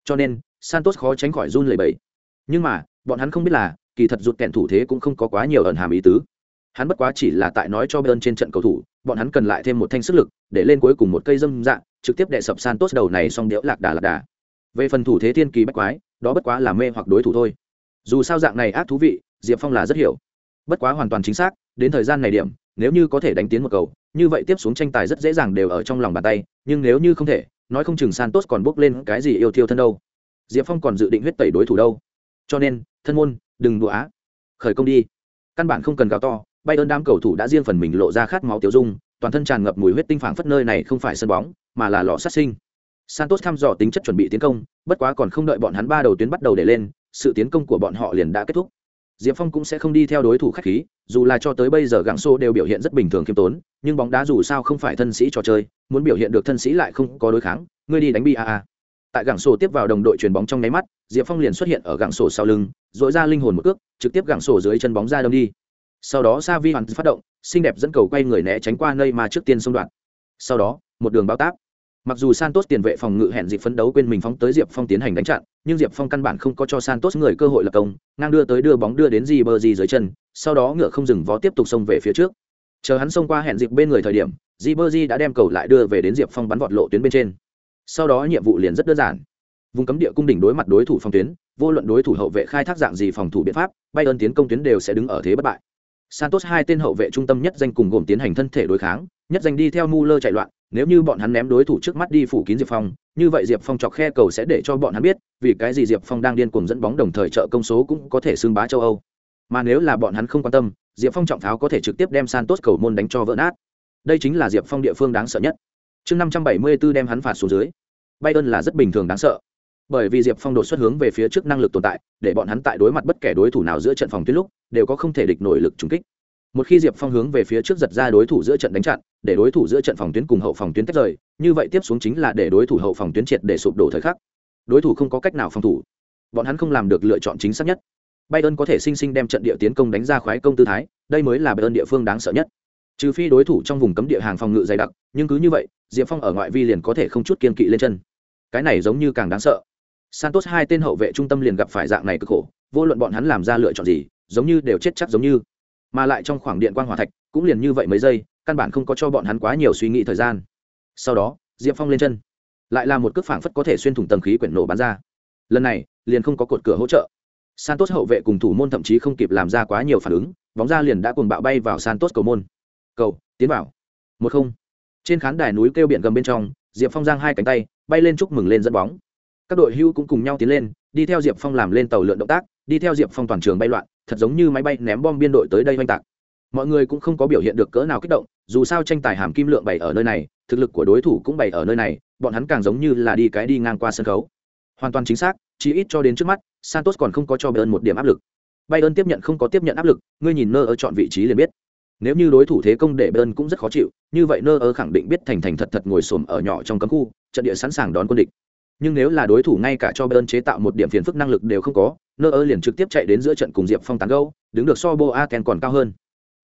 cho nên santos khó tránh khỏi run lẩy bẩy. nhưng mà, bọn hắn không biết là, kỳ thật rụt kẹn thủ thế cũng không có quá nhiều ẩn hàm ý tứ. hắn bất quá chỉ là tại nói cho bayern trên trận cầu thủ, bọn hắn cần lại thêm một thanh sức lực, để lên cuối cùng một cây dâm dạng trực tiếp đệ sập santos đầu này xong đẽo lạc đà lạc đà. về phần thủ thế thiên kỳ bách quái, đó bất quá là mê hoặc đối thủ thôi. dù sao dạng này ác thú vị, diệp phong là rất hiểu. bất quá hoàn toàn chính xác, đến thời gian này điểm, nếu như có thể đánh tiến một cầu, như vậy tiếp xuống tranh tài rất dễ dàng đều ở trong lòng bàn tay, nhưng nếu như không thể nói không chừng santos còn bước lên cái gì yêu thiêu thân đâu. Diệp phong còn dự định huyết tẩy đối thủ đâu. Cho nên, thân môn, đừng đùa á. Khởi công đi. Căn bản không cần gào to bay ơn đám cầu thủ đã riêng phần mình lộ ra khát máu tiêu dung, toàn thân tràn ngập mùi huyết tinh phảng phất nơi này không phải sân bóng, mà là lò sát sinh. Santos thăm dò tính chất chuẩn bị tiến công, bất quá còn không đợi bọn hắn ba đầu tuyến bắt đầu để lên, sự tiến công của bọn họ liền đã kết thúc diệp phong cũng sẽ không đi theo đối thủ khách khí, dù là cho tới bây giờ gặng số đều biểu hiện rất bình thường khiêm tốn, nhưng bóng đá dù sao không phải thân sĩ trò chơi, muốn biểu hiện được thân sĩ lại không có đối kháng, ngươi đi đánh bi a a. Tại gặng sổ tiếp vào đồng đội chuyền bóng trong nháy mắt, diệp phong liền xuất hiện ở gặng sổ sau lưng dội ra linh hồn một cước, trực tiếp gặng sổ dưới chân bóng ra đâm đi. Sau đó sa vi hoàn phát động, xinh đẹp dẫn cầu quay người né tránh qua nơi mà trước tiên xung đoạn. Sau đó, một đường bao tác mặc dù santos tiền vệ phòng ngự hẹn dịp phấn đấu quên mình phóng tới diệp phong tiến hành đánh chặn, nhưng diệp phong căn bản không có cho santos người cơ hội lập công, ngang đưa tới đưa bóng đưa đến di bơ di dưới chân, sau đó ngựa không dừng vó tiếp tục xông về phía trước. Chờ hắn xông qua hẹn dịp bên người thời điểm di bơ di đã đem cầu lại đưa về đến diệp phong bắn vọt lộ tuyến bên trên. Sau đó nhiệm vụ liền rất đơn giản. Vùng cấm địa cung đỉnh đối mặt đối thủ phòng tuyến, vô luận đối thủ hậu vệ khai thác dạng gì phòng thủ biện pháp bay ơn tiến công tuyến đều sẽ đứng ở thế bất bại. Santos hai tên hậu vệ trung tâm nhất danh cùng gồm tiến hành thân thể đối kháng, nhất danh đi theo mu lơ chạy loạn nếu như bọn hắn ném đối thủ trước mắt đi phủ kín diệp phong, như vậy diệp phong chọc khe cầu sẽ để cho bọn hắn biết, vì cái gì diệp phong đang điên cuồng dẫn bóng đồng thời trợ công số cũng có thể xưng bá châu âu. Mà nếu là bọn hắn không quan tâm, diệp phong trọng pháo có thể trực tiếp đem San Tốt cầu môn đánh cho vỡ nát. Đây chính là diệp phong địa phương đáng sợ nhất. Chương năm trăm bảy mươi b ố đem hắn phạt xuống dưới. Bayern là rất bình thường đáng sợ. Bởi vì diệp phong đột xuất hướng về phía trước năng lực tồn tại, để bọn hắn tại đối mặt bất kể đối thủ nào giữa trận phòng tuyến lúc, đều có không thể địch nổi lực trúng kích một khi diệp phong hướng về phía trước giật ra đối thủ giữa trận đánh chặn, để đối thủ giữa trận phòng tuyến cùng hậu phòng tuyến tách rời, như vậy tiếp xuống chính là để đối thủ hậu phòng tuyến triệt để sụp đổ thời khắc. Đối thủ không có cách nào phòng thủ. Bọn hắn không làm được lựa chọn chính xác nhất. Bayern có thể sinh sinh đem trận địa tiến công đánh ra khoái công tư thái, đây mới là bayern địa phương đáng sợ nhất. Trừ phi đối thủ trong vùng cấm địa hàng phòng ngự dày đặc, nhưng cứ như vậy, diệp phong ở ngoại vi liền có thể không chút kiên kỵ lên chân. Cái này giống như càng đáng sợ. Santos hai tên hậu vệ trung tâm liền gặp phải dạng này cực khổ, vô luận bọn hắn làm ra lựa chọn gì, giống như đều chết chắc giống như mà lại trong khoảng điện quan hòa thạch cũng liền như vậy mấy giây, căn bản không có cho bọn hắn quá nhiều suy nghĩ thời gian. Sau đó, diệp phong lên chân. Lại là một cước phảng phất có thể xuyên thủng tầng khí quyển nổ bắn ra. Lần này, liền không có cột cửa hỗ trợ. Santos hậu vệ cùng thủ môn thậm chí không kịp làm ra quá nhiều phản ứng, bóng ra liền đã cùng bạo bay vào santos cầu môn. Cầu, tiến vào. Một không. Trên khán đài núi kêu biển gầm bên trong, diệp phong giang hai cánh tay, bay lên chúc mừng lên dẫn bóng các đội hưu cũng cùng nhau tiến lên, đi theo diệp phong làm lên tàu lượn động tác, đi theo diệp phong toàn trường bay loạn, thật giống như máy bay ném bom biên đội tới đây oanh tạc. Mọi người cũng không có biểu hiện được cỡ nào kích động, dù sao tranh tài hàm kim lượng bày ở nơi này, thực lực của đối thủ cũng bày ở nơi này, bọn hắn càng giống như là đi cái đi ngang qua sân khấu. Hoàn toàn chính xác, chỉ ít cho đến trước mắt, santos còn không có cho bayern một điểm áp lực. Bayern tiếp nhận không có tiếp nhận áp lực, ngươi nhìn nơ ở chọn vị trí liền biết. Nếu như đối thủ thế công để bayern cũng rất khó chịu, như vậy nơ ở khẳng định biết thành thành thật thật ngồi xổm ở nhỏ trong cấm khu, trận địa sẵn sàng đón quân địch nhưng nếu là đối thủ ngay cả cho bayern chế tạo một điểm phiền phức năng lực đều không có nơ ơ liền trực tiếp chạy đến giữa trận cùng diệp phong tán gâu đứng được so boaken còn cao hơn.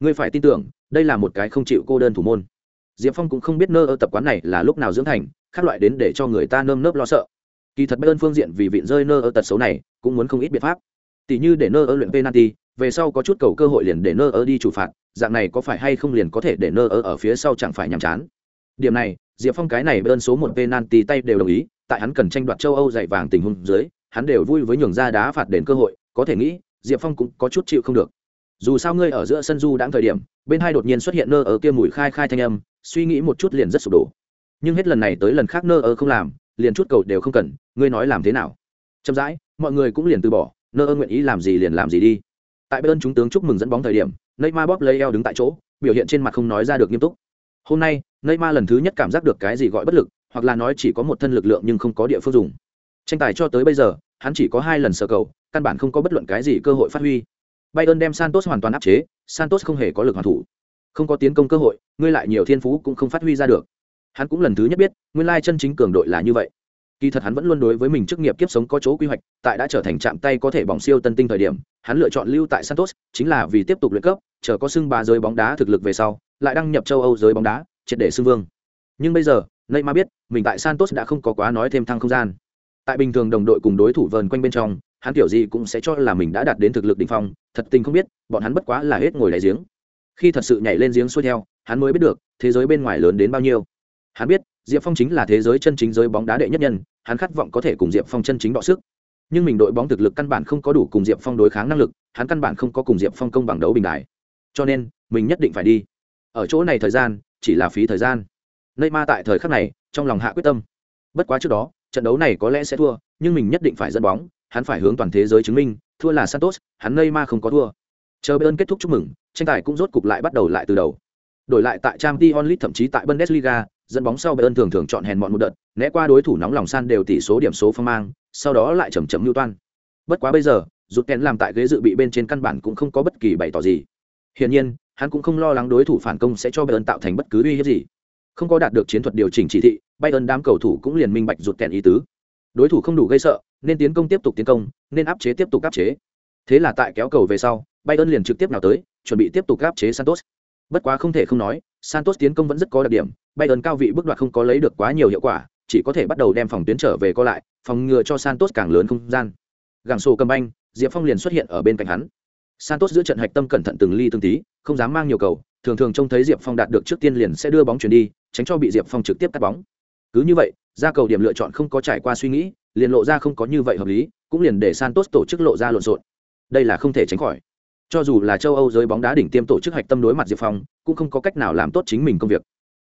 Ngươi phải tin tưởng, đây là một cái không chịu cô đơn thủ môn. Diệp phong cũng không biết nơ ơ tập quán này là lúc nào dưỡng thành, khác loại đến để cho người ta nơm nớp lo sợ. Kỳ thật bayern phương diện vì vịn rơi nơ ơ tật xấu này, cũng muốn không ít biện pháp. Tỷ như để nơ ơ luyện penalty, về sau có chút cầu cơ hội liền để nơ ơ đi chủ phạt, dạng này có phải hay không liền có thể để nơ ơ ở phía sau chẳng phải nhàm chán. Điểm này, diệp phong cái này bên số một penalty tay đều đồng ý tại hắn cần tranh đoạt châu âu dạy vàng tình huống dưới, hắn đều vui với nhường ra đá phạt đến cơ hội, có thể nghĩ, diệp phong cũng có chút chịu không được. Dù sao ngươi ở giữa sân du đang thời điểm, bên hai đột nhiên xuất hiện nơ ở kia mùi khai khai thanh âm, suy nghĩ một chút liền rất sụp đổ. Nhưng hết lần này tới lần khác nơ ở không làm, liền chút cầu đều không cần, ngươi nói làm thế nào? Chậm rãi, mọi người cũng liền từ bỏ, nơ ơ nguyện ý làm gì liền làm gì đi. Tại bên chúng tướng chúc mừng dẫn bóng thời điểm neymar bóp lấy eo đứng tại chỗ, biểu hiện trên mặt không nói ra được nghiêm túc. Hôm nay neymar lần thứ nhất cảm giác được cái gì gọi bất lực hoặc là nói chỉ có một thân lực lượng nhưng không có địa phương dùng. Tranh tài cho tới bây giờ, hắn chỉ có hai lần sơ cầu, căn bản không có bất luận cái gì cơ hội phát huy. Bayern đem santos hoàn toàn áp chế, santos không hề có lực hoàn thủ. Không có tiến công cơ hội, ngươi lại nhiều thiên phú cũng không phát huy ra được. Hắn cũng lần thứ nhất biết, nguyên lai chân chính cường đội là như vậy. Kỳ thật hắn vẫn luôn đối với mình chức nghiệp kiếp sống có chỗ quy hoạch, tại đã trở thành chạm tay có thể bỏng siêu tân tinh thời điểm, hắn lựa chọn lưu tại santos, chính là vì tiếp tục luyện cấp, chờ có xưng bà giới bóng đá thực lực về sau, lại đăng nhập châu âu giới bóng đá, triệt để xưng vương. Nhưng bây giờ neymar biết, mình tại santos đã không có quá nói thêm thăng không gian. Tại bình thường đồng đội cùng đối thủ vờn quanh bên trong, hắn kiểu gì cũng sẽ cho là mình đã đạt đến thực lực đỉnh phong, thật tình không biết, bọn hắn bất quá là hết ngồi đáy giếng. Khi thật sự nhảy lên giếng xuôi theo, hắn mới biết được, thế giới bên ngoài lớn đến bao nhiêu. Hắn biết, diệp phong chính là thế giới chân chính giới bóng đá đệ nhất nhân, hắn khát vọng có thể cùng diệp phong chân chính đọ sức. Nhưng mình đội bóng thực lực căn bản không có đủ cùng diệp phong đối kháng năng lực, hắn căn bản không có cùng diệp phong công bằng đấu bình đại cho nên, mình nhất định phải đi. Ở chỗ này thời gian, chỉ là phí thời gian nơi ma tại thời khắc này, trong lòng hạ quyết tâm. Bất quá trước đó, trận đấu này có lẽ sẽ thua, nhưng mình nhất định phải dẫn bóng, hắn phải hướng toàn thế giới chứng minh, thua là santos, hắn nơi ma không có thua. Chờ bayern kết thúc chúc mừng, tranh tài cũng rốt cục lại bắt đầu lại từ đầu. Đổi lại tại trang t onlit thậm chí tại bundesliga, dẫn bóng sau bayern thường thường chọn hèn mọn một đợt, né qua đối thủ nóng lòng san đều tỷ số điểm số phong mang, sau đó lại chầm chậm lưu toan. Bất quá bây giờ rút kén làm tại ghế dự bị bên trên căn bản cũng không có bất kỳ bày tỏ gì. Hiển nhiên, hắn cũng không lo lắng đối thủ phản công sẽ cho bayern tạo thành bất cứ uy hiếp gì không có đạt được chiến thuật điều chỉnh chỉ thị bayern đám cầu thủ cũng liền minh bạch rụt kèn ý tứ. Đối thủ không đủ gây sợ, nên tiến công tiếp tục tiến công, nên áp chế tiếp tục áp chế. Thế là tại kéo cầu về sau bayern liền trực tiếp nào tới, chuẩn bị tiếp tục áp chế santos. Bất quá không thể không nói, santos tiến công vẫn rất có đặc điểm bayern cao vị bước đoạt không có lấy được quá nhiều hiệu quả, chỉ có thể bắt đầu đem phòng tuyến trở về co lại, phòng ngừa cho santos càng lớn không gian. Gàng sổ cầm banh, diệp phong liền xuất hiện ở bên cạnh hắn. Santos giữa trận hạch tâm cẩn thận từng ly từng tí, không dám mang nhiều cầu, thường thường trông thấy diệp phong đạt được trước tiên liền sẽ đưa bóng chuyển đi tránh cho bị diệp phong trực tiếp cắt bóng. Cứ như vậy, ra cầu điểm lựa chọn không có trải qua suy nghĩ, liền lộ ra không có như vậy hợp lý, cũng liền để santos tổ chức lộ ra lộn xộn. Đây là không thể tránh khỏi. Cho dù là châu âu giới bóng đá đỉnh tiêm tổ chức hạch tâm đối mặt diệp phong, cũng không có cách nào làm tốt chính mình công việc.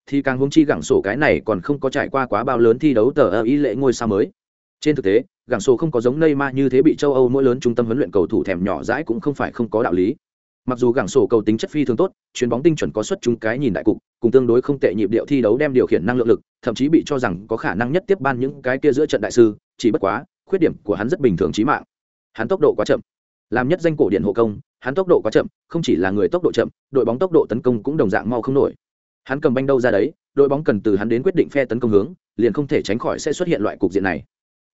Thì càng hướng chi gẳng sổ cái này còn không có trải qua quá bao lớn thi đấu tờ ơ ý lệ ngôi sao mới. Trên thực tế, gẳng sổ không có giống Neymar như thế bị châu âu mỗi lớn trung tâm huấn luyện cầu thủ thèm nhỏ dãi cũng không phải không có đạo lý mặc dù gẳng sổ cầu tính chất phi thường tốt, chuyền bóng tinh chuẩn có xuất chúng cái nhìn đại cục, cùng tương đối không tệ nhịp điệu thi đấu đem điều khiển năng lượng lực, thậm chí bị cho rằng có khả năng nhất tiếp ban những cái kia giữa trận đại sư, chỉ bất quá, khuyết điểm của hắn rất bình thường trí mạng. Hắn tốc độ quá chậm. Làm nhất danh cổ điện hộ công, hắn tốc độ quá chậm, không chỉ là người tốc độ chậm, đội bóng tốc độ tấn công cũng đồng dạng mau không nổi. Hắn cầm banh đâu ra đấy, đội bóng cần từ hắn đến quyết định phe tấn công hướng, liền không thể tránh khỏi sẽ xuất hiện loại cục diện này.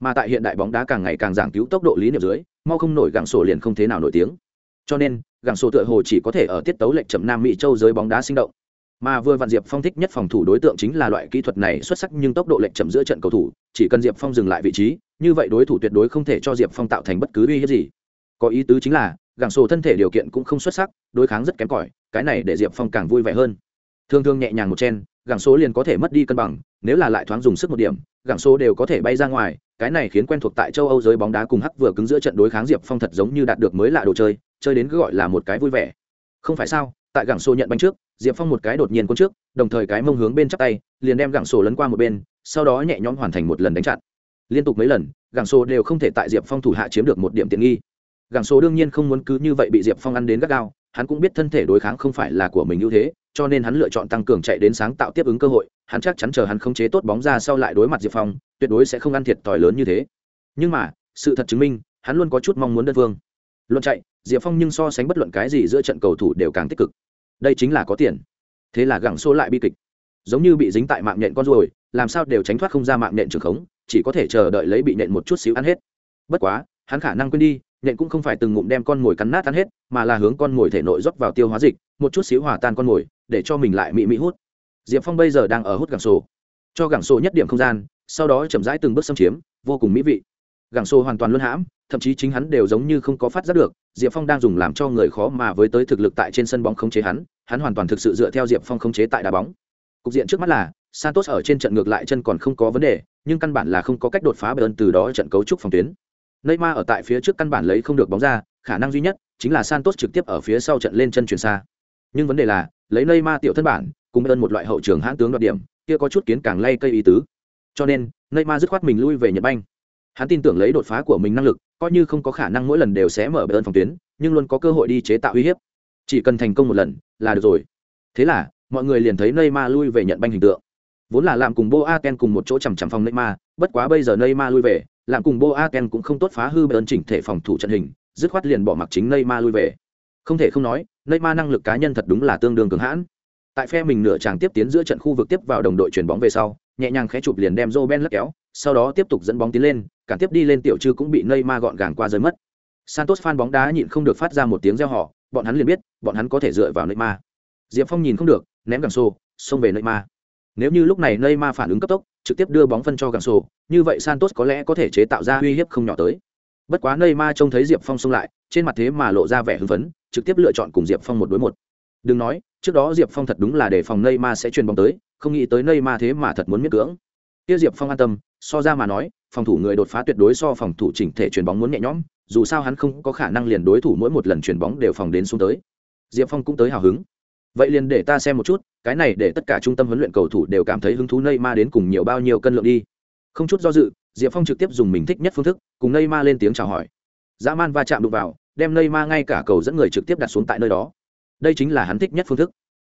Mà tại hiện đại bóng đá càng ngày càng giảng cứu tốc độ lý niệm dưới, mau không nổi gặng sổ liền không thế nào nổi tiếng. Cho nên gẳng sổ tựa hồ chỉ có thể ở tiết tấu lệnh chậm nam mỹ châu giới bóng đá sinh động. Mà vừa vạn diệp phong thích nhất phòng thủ đối tượng chính là loại kỹ thuật này xuất sắc nhưng tốc độ lệnh chậm giữa trận cầu thủ, chỉ cần diệp phong dừng lại vị trí, như vậy đối thủ tuyệt đối không thể cho diệp phong tạo thành bất cứ uy hiếp gì. Có ý tứ chính là, gẳng sổ thân thể điều kiện cũng không xuất sắc, đối kháng rất kém cỏi, cái này để diệp phong càng vui vẻ hơn. Thương thương nhẹ nhàng một chen, gẳng số liền có thể mất đi cân bằng, nếu là lại thoáng dùng sức một điểm, gẳng số đều có thể bay ra ngoài, cái này khiến quen thuộc tại châu âu giới bóng đá cùng hắc vừa cứng giữa trận đối kháng diệp phong thật giống như đạt được mới lạ đồ chơi chơi đến cứ gọi là một cái vui vẻ. Không phải sao, tại gẳng sổ nhận bánh trước, diệp phong một cái đột nhiên quân trước, đồng thời cái mông hướng bên chắp tay, liền đem gẳng sổ lấn qua một bên, sau đó nhẹ nhõm hoàn thành một lần đánh chặn. Liên tục mấy lần, gẳng sổ đều không thể tại diệp phong thủ hạ chiếm được một điểm tiện nghi. Gẳng sổ đương nhiên không muốn cứ như vậy bị diệp phong ăn đến gắt gao, hắn cũng biết thân thể đối kháng không phải là của mình ưu thế, cho nên hắn lựa chọn tăng cường chạy đến sáng tạo tiếp ứng cơ hội, hắn chắc chắn chờ hắn không chế tốt bóng ra sau lại đối mặt diệp phong, tuyệt đối sẽ không ăn thiệt thòi lớn như thế. Nhưng mà, sự thật chứng minh, hắn luôn có chút mong muốn đơn phương. Luận chạy diệp phong nhưng so sánh bất luận cái gì giữa trận cầu thủ đều càng tích cực. Đây chính là có tiền. Thế là gẳng xô lại bi kịch. Giống như bị dính tại mạng nhện con ruồi, làm sao đều tránh thoát không ra mạng nhện trường khống, chỉ có thể chờ đợi lấy bị nện một chút xíu ăn hết. Bất quá, hắn khả năng quên đi nện cũng không phải từng ngụm đem con mồi cắn nát ăn hết, mà là hướng con mồi thể nội rót vào tiêu hóa dịch, một chút xíu hòa tan con mồi, để cho mình lại mị mị hút. Diệp phong bây giờ đang ở hút gẳng sổ cho gẳng sổ nhất điểm không gian, sau đó chậm rãi từng bước xâm chiếm, vô cùng mỹ vị. Gẳng sổ hoàn toàn luân hãm, thậm chí chính hắn đều giống như không có phát giác được diệp phong đang dùng làm cho người khó mà với tới thực lực tại trên sân bóng khống chế hắn hắn hoàn toàn thực sự dựa theo diệp phong khống chế tại đá bóng. Cục diện trước mắt là, santos ở trên trận ngược lại chân còn không có vấn đề, nhưng căn bản là không có cách đột phá bởi ơn từ đó trận cấu trúc phòng tuyến. Neymar ở tại phía trước căn bản lấy không được bóng ra, khả năng duy nhất chính là santos trực tiếp ở phía sau trận lên chân chuyển xa. Nhưng vấn đề là, lấy neymar tiểu thân bản, cùng ơn một loại hậu trường hãn tướng đoạt điểm, kia có chút kiến càng lay cây ý tứ. Cho nên, neymar dứt khoát mình lui về nhật banh. Hắn tin tưởng lấy đột phá của mình năng lực coi như không có khả năng mỗi lần đều sẽ mở bờ ơn phòng tuyến, nhưng luôn có cơ hội đi chế tạo uy hiếp. Chỉ cần thành công một lần, là được rồi. Thế là, mọi người liền thấy Neymar lui về nhận banh hình tượng. Vốn là làm cùng Boateng cùng một chỗ chằm chằm phòng Neymar, bất quá bây giờ Neymar lui về làm cùng Boateng cũng không tốt phá hư bờ ơn chỉnh thể phòng thủ trận hình, dứt khoát liền bỏ mặc chính Neymar lui về. Không thể không nói, Neymar năng lực cá nhân thật đúng là tương đương cường hãn. Tại phe mình nửa chàng tiếp tiến giữa trận khu vực tiếp vào đồng đội chuyển bóng về sau, nhẹ nhàng khẽ chụp liền đem Joe Ben lắc kéo sau đó tiếp tục dẫn bóng tiến lên cản tiếp đi lên tiểu trư cũng bị Neymar gọn gàng qua rơi mất. Santos fan bóng đá nhịn không được phát ra một tiếng reo hò bọn hắn liền biết bọn hắn có thể dựa vào Neymar. Diệp Phong nhìn không được ném gàng sổ, xông về Neymar. Nếu như lúc này Neymar phản ứng cấp tốc trực tiếp đưa bóng phân cho gàng sổ, như vậy Santos có lẽ có thể chế tạo ra uy hiếp không nhỏ tới. Bất quá Neymar trông thấy Diệp Phong xông lại trên mặt thế mà lộ ra vẻ hưng phấn trực tiếp lựa chọn cùng Diệp Phong một đối một. Đừng nói trước đó diệp phong thật đúng là để phòng neymar sẽ truyền bóng tới không nghĩ tới neymar thế mà thật muốn miễn cưỡng kia diệp phong an tâm, so ra mà nói, phòng thủ người đột phá tuyệt đối so phòng thủ chỉnh thể chuyền bóng muốn nhẹ nhõm, dù sao hắn không có khả năng liền đối thủ mỗi một lần chuyền bóng đều phòng đến xuống tới. Diệp phong cũng tới hào hứng. Vậy liền để ta xem một chút, cái này để tất cả trung tâm huấn luyện cầu thủ đều cảm thấy hứng thú neymar đến cùng nhiều bao nhiêu cân lượng đi. Không chút do dự, diệp phong trực tiếp dùng mình thích nhất phương thức, cùng neymar lên tiếng chào hỏi. Dã man va chạm đụng vào, đem neymar ngay cả cầu dẫn người trực tiếp đặt xuống tại nơi đó. Đây chính là hắn thích nhất phương thức.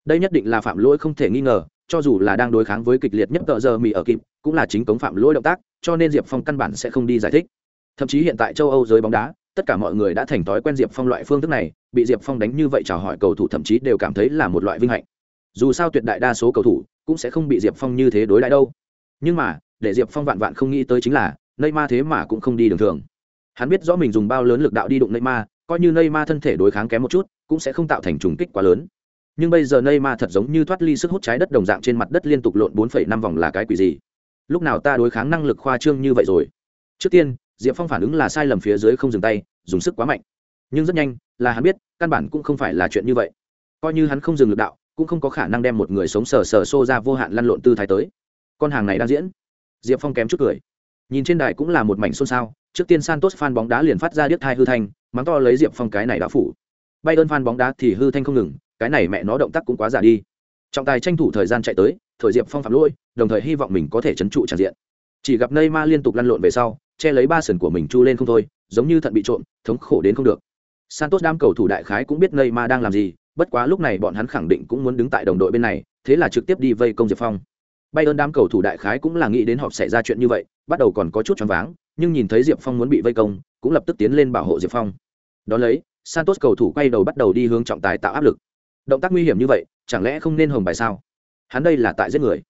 Đây nhất định là phạm lỗi không thể nghi ngờ, cho dù là đang đối kháng với kịch liệt nhất tợ giờ mì ở kịp cũng là chính cống phạm lỗi động tác cho nên diệp phong căn bản sẽ không đi giải thích. Thậm chí hiện tại châu âu giới bóng đá tất cả mọi người đã thành thói quen diệp phong loại phương thức này bị diệp phong đánh như vậy chào hỏi cầu thủ thậm chí đều cảm thấy là một loại vinh hạnh. Dù sao tuyệt đại đa số cầu thủ cũng sẽ không bị diệp phong như thế đối lại đâu. Nhưng mà để diệp phong vạn vạn không nghĩ tới chính là nơi ma thế mà cũng không đi đường thường. Hắn biết rõ mình dùng bao lớn lực đạo đi đụng nơi ma coi như nơi ma thân thể đối kháng kém một chút cũng sẽ không tạo thành trùng kích quá lớn. Nhưng bây giờ Neymar thật giống như thoát ly sức hút trái đất đồng dạng trên mặt đất liên tục lộn 4,5 vòng là cái quỷ gì? Lúc nào ta đối kháng năng lực khoa trương như vậy rồi? Trước tiên, Diệp Phong phản ứng là sai lầm phía dưới không dừng tay, dùng sức quá mạnh. Nhưng rất nhanh, là hắn biết, căn bản cũng không phải là chuyện như vậy. Coi như hắn không dừng lực đạo, cũng không có khả năng đem một người sống sờ sờ xô ra vô hạn lăn lộn tư thái tới. Con hàng này đang diễn. Diệp Phong kém chút cười. Nhìn trên đài cũng là một mảnh xôn xao, trước tiên Santos fan bóng đá liền phát ra điếc thai hư thanh, mắng to lấy Diệp Phong cái này đã phủ. bay ơn fan bóng đá thì hư thanh không ngừng, cái này mẹ nó động tác cũng quá giả đi trọng tài tranh thủ thời gian chạy tới, thổi diệp phong phạm lỗi, đồng thời hy vọng mình có thể chấn trụ tràn diện. Chỉ gặp ney ma liên tục lăn lộn về sau, che lấy ba sườn của mình chu lên không thôi, giống như thận bị trộm, thống khổ đến không được. Santos đam cầu thủ đại khái cũng biết ney ma đang làm gì, bất quá lúc này bọn hắn khẳng định cũng muốn đứng tại đồng đội bên này, thế là trực tiếp đi vây công diệp phong. Bay ơn đám cầu thủ đại khái cũng là nghĩ đến họp xảy ra chuyện như vậy, bắt đầu còn có chút choáng váng, nhưng nhìn thấy diệp phong muốn bị vây công, cũng lập tức tiến lên bảo hộ diệp phong. Đón lấy, santos cầu thủ quay đầu bắt đầu đi hướng trọng tài tạo áp lực động tác nguy hiểm như vậy, chẳng lẽ không nên hồng bài sao? Hắn đây là tại giết người.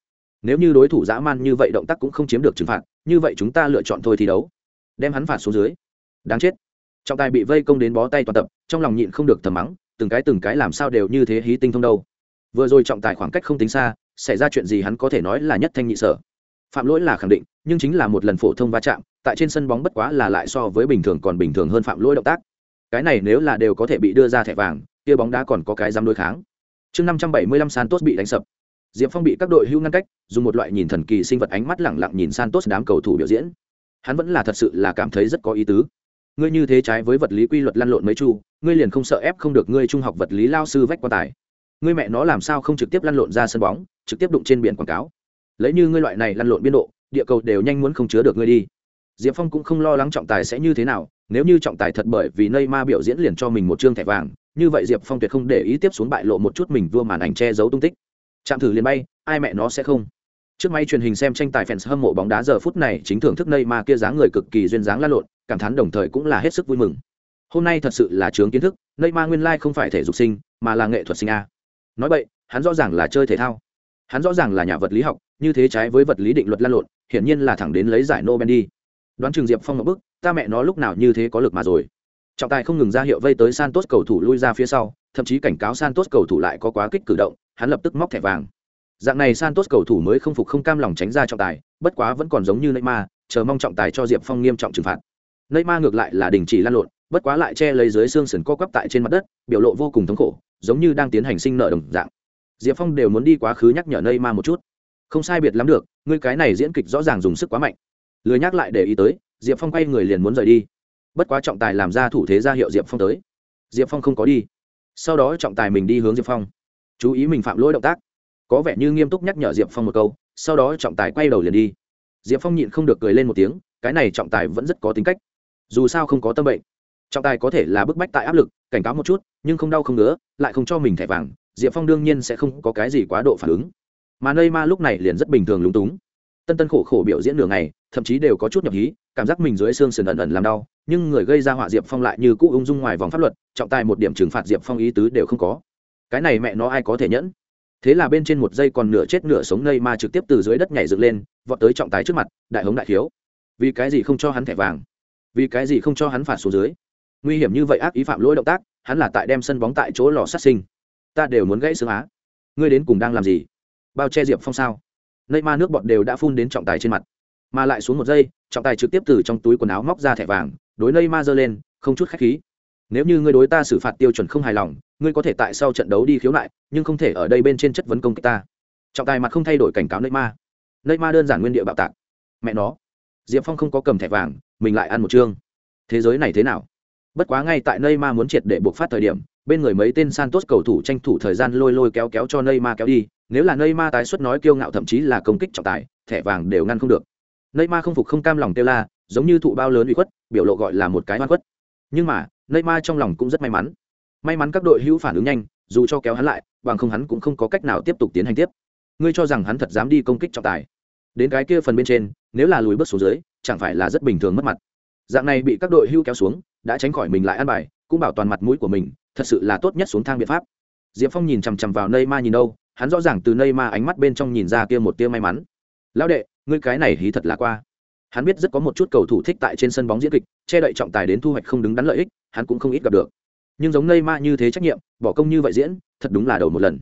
Nếu như đối thủ dã man như vậy động tác cũng không chiếm được trừng phạt, như vậy chúng ta lựa chọn thôi thi đấu. Đem hắn phạt xuống dưới. Đáng chết. Trọng tài bị vây công đến bó tay toàn tập, trong lòng nhịn không được thầm mắng, từng cái từng cái làm sao đều như thế hí tinh thông đâu. Vừa rồi trọng tài khoảng cách không tính xa, xảy ra chuyện gì hắn có thể nói là nhất thanh nhị sở. Phạm lỗi là khẳng định, nhưng chính là một lần phổ thông va chạm, tại trên sân bóng bất quá là lại so với bình thường còn bình thường hơn phạm lỗi động tác. Cái này nếu là đều có thể bị đưa ra thẻ vàng kia bóng đá còn có cái dám đối kháng. Chương năm trăm bảy mươi lăm santos bị đánh sập. Diệp phong bị các đội hưu ngăn cách, dùng một loại nhìn thần kỳ sinh vật ánh mắt lẳng lặng nhìn santos đám cầu thủ biểu diễn. Hắn vẫn là thật sự là cảm thấy rất có ý tứ. Ngươi như thế trái với vật lý quy luật lăn lộn mấy chu, ngươi liền không sợ ép không được ngươi trung học vật lý lao sư vách quan tài. Ngươi mẹ nó làm sao không trực tiếp lăn lộn ra sân bóng, trực tiếp đụng trên biển quảng cáo. Lấy như ngươi loại này lăn lộn biên độ, địa cầu đều nhanh muốn không chứa được ngươi đi diệp phong cũng không lo lắng trọng tài sẽ như thế nào, nếu như trọng tài thật bởi vì Neymar biểu diễn liền cho mình một trương thẻ vàng, như vậy diệp phong tuyệt không để ý tiếp xuống bại lộ một chút mình vua màn ảnh che giấu tung tích. Chạm thử liền bay, ai mẹ nó sẽ không? Trước máy truyền hình xem tranh tài fans hâm mộ bóng đá giờ phút này chính thưởng thức Neymar kia dáng người cực kỳ duyên dáng lan lộn, cảm thán đồng thời cũng là hết sức vui mừng. Hôm nay thật sự là chướng kiến thức, Neymar nguyên lai không phải thể dục sinh, mà là nghệ thuật sinh a. Nói vậy hắn rõ ràng là chơi thể thao. Hắn rõ ràng là nhà vật lý học, như thế trái với vật lý định luật lan lộn, hiển nhiên là thẳng đến lấy giải nobel đi đoán trường diệp phong một bức ta mẹ nó lúc nào như thế có lực mà rồi. Trọng tài không ngừng ra hiệu vây tới santos cầu thủ lui ra phía sau, thậm chí cảnh cáo santos cầu thủ lại có quá kích cử động, hắn lập tức móc thẻ vàng. Dạng này santos cầu thủ mới không phục không cam lòng tránh ra trọng tài, bất quá vẫn còn giống như neymar, chờ mong trọng tài cho diệp phong nghiêm trọng trừng phạt. Neymar ngược lại là đình chỉ lan lộn, bất quá lại che lấy dưới xương sườn co quắp tại trên mặt đất, biểu lộ vô cùng thống khổ, giống như đang tiến hành sinh nợ đồng dạng. Diệp phong đều muốn đi quá khứ nhắc nhở neymar một chút. Không sai biệt lắm được, ngươi cái này diễn kịch rõ ràng dùng sức quá mạnh lười nhắc lại để ý tới, diệp phong quay người liền muốn rời đi. Bất quá trọng tài làm ra thủ thế ra hiệu diệp phong tới. Diệp phong không có đi. Sau đó trọng tài mình đi hướng diệp phong. Chú ý mình phạm lỗi động tác. Có vẻ như nghiêm túc nhắc nhở diệp phong một câu, sau đó trọng tài quay đầu liền đi. Diệp phong nhịn không được cười lên một tiếng, cái này trọng tài vẫn rất có tính cách. Dù sao không có tâm bệnh. Trọng tài có thể là bức bách tại áp lực, cảnh cáo một chút, nhưng không đau không ngứa, lại không cho mình thẻ vàng, diệp phong đương nhiên sẽ không có cái gì quá độ phản ứng. Mà nơi ma lúc này liền rất bình thường lúng túng tân tân khổ khổ biểu diễn nửa ngày, thậm chí đều có chút nhập hí, cảm giác mình dưới xương sườn ẩn ẩn làm đau, nhưng người gây ra họa diệp phong lại như cũ ung dung ngoài vòng pháp luật, trọng tài một điểm trừng phạt diệp phong ý tứ đều không có. Cái này mẹ nó ai có thể nhẫn? Thế là bên trên một giây còn nửa chết nửa sống nây ma trực tiếp từ dưới đất nhảy dựng lên, vọt tới trọng tài trước mặt, đại hống đại thiếu vì cái gì không cho hắn thẻ vàng? Vì cái gì không cho hắn phạt xuống dưới? Nguy hiểm như vậy ác ý phạm lỗi động tác, hắn là tại đem sân bóng tại chỗ lò sát sinh. Ta đều muốn gãy xương á. Ngươi đến cùng đang làm gì? Bao che diệp phong sao? Nơi ma nước bọt đều đã phun đến trọng tài trên mặt. Mà lại xuống một giây, trọng tài trực tiếp từ trong túi quần áo móc ra thẻ vàng, đối nơi ma giơ lên, không chút khách khí. Nếu như ngươi đối ta xử phạt tiêu chuẩn không hài lòng, ngươi có thể tại sau trận đấu đi khiếu nại, nhưng không thể ở đây bên trên chất vấn công kích ta. Trọng tài mặt không thay đổi cảnh cáo nơi ma. Nơi ma đơn giản nguyên địa bạo tạc. Mẹ nó. Diệp phong không có cầm thẻ vàng, mình lại ăn một chương thế giới này thế nào? Bất quá ngay tại nơi ma muốn triệt để buộc phát thời điểm, bên người mấy tên santos cầu thủ tranh thủ thời gian lôi lôi kéo kéo cho nơi ma kéo đi nếu là nơi ma tái xuất nói kiêu ngạo thậm chí là công kích trọng tài, thẻ vàng đều ngăn không được. Nơi ma không phục không cam lòng kêu la, giống như thụ bao lớn bị khuất, biểu lộ gọi là một cái oan khuất. Nhưng mà nơi ma trong lòng cũng rất may mắn. May mắn các đội hữu phản ứng nhanh, dù cho kéo hắn lại, bằng không hắn cũng không có cách nào tiếp tục tiến hành tiếp. Ngươi cho rằng hắn thật dám đi công kích trọng tài. Đến cái kia phần bên trên, nếu là lùi bước xuống dưới, chẳng phải là rất bình thường mất mặt. Dạng này bị các đội hưu kéo xuống, đã tránh khỏi mình lại ăn bài, cũng bảo toàn mặt mũi của mình, thật sự là tốt nhất xuống thang biện pháp. Diệp phong nhìn chằm chằm vào nây ma nhìn đâu hắn rõ ràng từ nây ma ánh mắt bên trong nhìn ra kia một tia may mắn. Lão đệ, ngươi cái này hí thật là qua. Hắn biết rất có một chút cầu thủ thích tại trên sân bóng diễn kịch, che đậy trọng tài đến thu hoạch không đứng đắn lợi ích, hắn cũng không ít gặp được. Nhưng giống nây ma như thế trách nhiệm, bỏ công như vậy diễn, thật đúng là đầu một lần.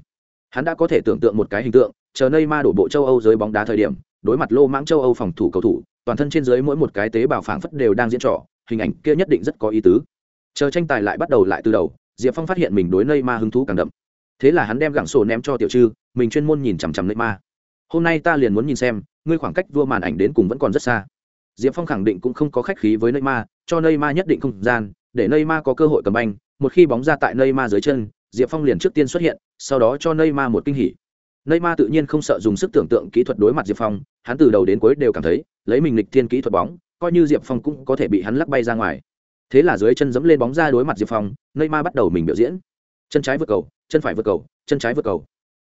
Hắn đã có thể tưởng tượng một cái hình tượng, chờ nây ma đổ bộ châu âu dưới bóng đá thời điểm, đối mặt lô mãng châu âu phòng thủ cầu thủ, toàn thân trên dưới mỗi một cái tế bào phảng phất đều đang diễn trò, hình ảnh kia nhất định rất có ý tứ. Chờ tranh tài lại bắt đầu lại từ đầu, diệp phong phát hiện mình đối nây ma hứng thú càng đậm thế là hắn đem gặng sổ ném cho tiểu trư mình chuyên môn nhìn chằm chằm nây ma hôm nay ta liền muốn nhìn xem ngươi khoảng cách vua màn ảnh đến cùng vẫn còn rất xa diệp phong khẳng định cũng không có khách khí với nây ma cho nây ma nhất định không gian để nây ma có cơ hội cầm banh một khi bóng ra tại nây ma dưới chân diệp phong liền trước tiên xuất hiện sau đó cho nây ma một kinh hỉ Neymar tự nhiên không sợ dùng sức tưởng tượng kỹ thuật đối mặt Diệp Phong, hắn từ đầu đến cuối đều cảm thấy, lấy mình lịch thiên kỹ thuật bóng, coi như Diệp Phong cũng có thể bị hắn lắc bay ra ngoài. Thế là dưới chân giẫm lên bóng ra đối mặt Diệp Phong, Neymar bắt đầu mình biểu diễn. Chân trái vượt cầu, chân phải vượt cầu, chân trái vượt cầu.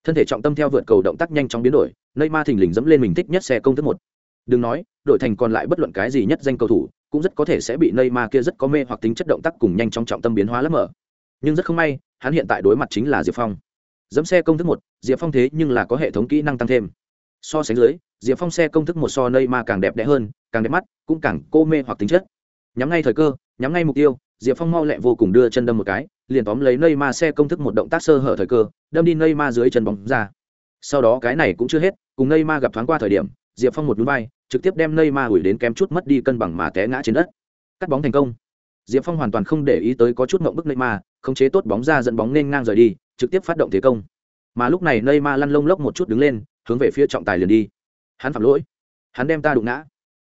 Thân thể trọng tâm theo vượt cầu động tác nhanh chóng biến đổi, Neymar thình lình dẫm lên mình thích nhất xe công thức một. Đừng nói, đội thành còn lại bất luận cái gì nhất danh cầu thủ, cũng rất có thể sẽ bị Neymar kia rất có mê hoặc tính chất động tác cùng nhanh chóng trọng tâm biến hóa lắm mở. Nhưng rất không may, hắn hiện tại đối mặt chính là Diệp Phong dẫm xe công thức một diệp phong thế nhưng là có hệ thống kỹ năng tăng thêm so sánh dưới diệp phong xe công thức một so nơi ma càng đẹp đẽ hơn càng đẹp mắt cũng càng cô mê hoặc tính chất nhắm ngay thời cơ nhắm ngay mục tiêu diệp phong mau lẹ vô cùng đưa chân đâm một cái liền tóm lấy Neymar xe công thức một động tác sơ hở thời cơ, đâm đi Neymar dưới chân bóng ra. Sau đó cái này cũng chưa hết, cùng Neymar gặp thoáng qua thời điểm, diệp phong một núi bay trực tiếp đem Neymar hủy đến kém chút mất đi cân bằng mà té ngã trên đất. Cắt bóng thành công. Diệp phong hoàn toàn không để ý tới có chút mộng bức Neymar, khống chế tốt bóng ra dẫn bóng nên ngang rời đi, trực tiếp phát động thế công. Mà lúc này Neymar lăn lông lốc một chút đứng lên, hướng về phía trọng tài liền đi. Hắn phạm lỗi. Hắn đem ta đụng ngã.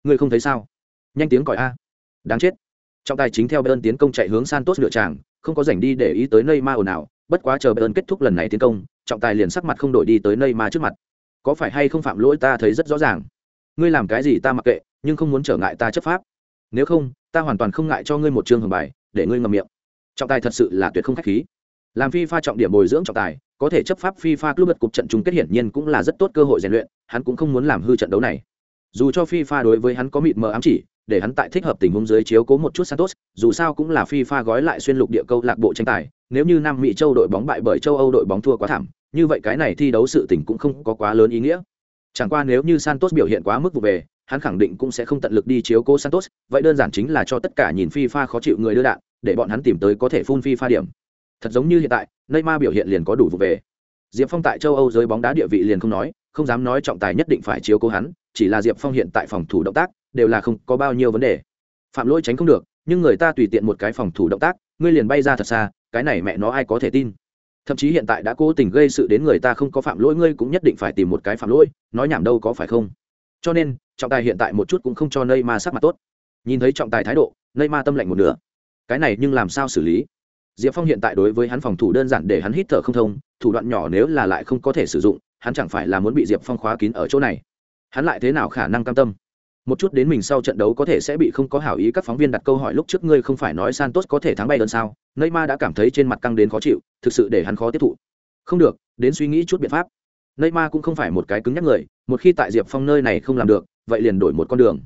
Người không thấy sao? Nhanh tiếng còi a. Đáng chết. Trọng tài chính theo bayern tiến công chạy hướng santos lựa tràng không có rảnh đi để ý tới Neymar ma ồn ào bất quá chờ bayern kết thúc lần này tiến công trọng tài liền sắc mặt không đổi đi tới Neymar ma trước mặt. Có phải hay không phạm lỗi ta thấy rất rõ ràng. Ngươi làm cái gì ta mặc kệ nhưng không muốn trở ngại ta chấp pháp. Nếu không ta hoàn toàn không ngại cho ngươi một trường hưởng bài để ngươi ngậm miệng. Trọng tài thật sự là tuyệt không khách khí. Làm phi pha trọng điểm bồi dưỡng trọng tài có thể chấp pháp FIFA Club cục trận chung kết hiển nhiên cũng là rất tốt cơ hội rèn luyện, hắn cũng không muốn làm hư trận đấu này. Dù cho FIFA đối với hắn có mịt mờ ám chỉ, để hắn tại thích hợp tình huống dưới chiếu cố một chút Santos, dù sao cũng là FIFA gói lại xuyên lục địa câu lạc bộ tranh tài, nếu như Nam Mỹ châu đội bóng bại bởi châu Âu đội bóng thua quá thảm, như vậy cái này thi đấu sự tình cũng không có quá lớn ý nghĩa. chẳng qua nếu như santos biểu hiện quá mức vụ về hắn khẳng định cũng sẽ không tận lực đi chiếu cố santos vậy đơn giản chính là cho tất cả nhìn fifa khó chịu người đưa đạn để bọn hắn tìm tới có thể phun fifa điểm thật giống như hiện tại neymar biểu hiện liền có đủ vụ về diệp phong tại châu âu giới bóng đá địa vị liền không nói không dám nói trọng tài nhất định phải chiếu cố hắn chỉ là diệp phong hiện tại phòng thủ động tác đều là không có bao nhiêu vấn đề. Phạm lỗi tránh không được, nhưng người ta tùy tiện một cái phòng thủ động tác, ngươi liền bay ra thật xa, cái này mẹ nó ai có thể tin? Thậm chí hiện tại đã cố tình gây sự đến người ta không có phạm lỗi, ngươi cũng nhất định phải tìm một cái phạm lỗi, nói nhảm đâu có phải không? Cho nên, trọng tài hiện tại một chút cũng không cho nây ma sắc mặt tốt. Nhìn thấy trọng tài thái độ nây ma tâm lạnh một nửa. Cái này nhưng làm sao xử lý? Diệp phong hiện tại đối với hắn phòng thủ đơn giản để hắn hít thở không thông, thủ đoạn nhỏ nếu là lại không có thể sử dụng, hắn chẳng phải là muốn bị diệp phong khóa kín ở chỗ này. Hắn lại thế nào khả năng cam tâm? Một chút đến mình sau trận đấu có thể sẽ bị không có hảo ý các phóng viên đặt câu hỏi lúc trước ngươi không phải nói santos có thể thắng bay đơn sao? Neymar đã cảm thấy trên mặt căng đến khó chịu, thực sự để hắn khó tiếp thụ. Không được, đến suy nghĩ chút biện pháp. Neymar cũng không phải một cái cứng nhắc người, một khi tại diệp phong nơi này không làm được, vậy liền đổi một con đường.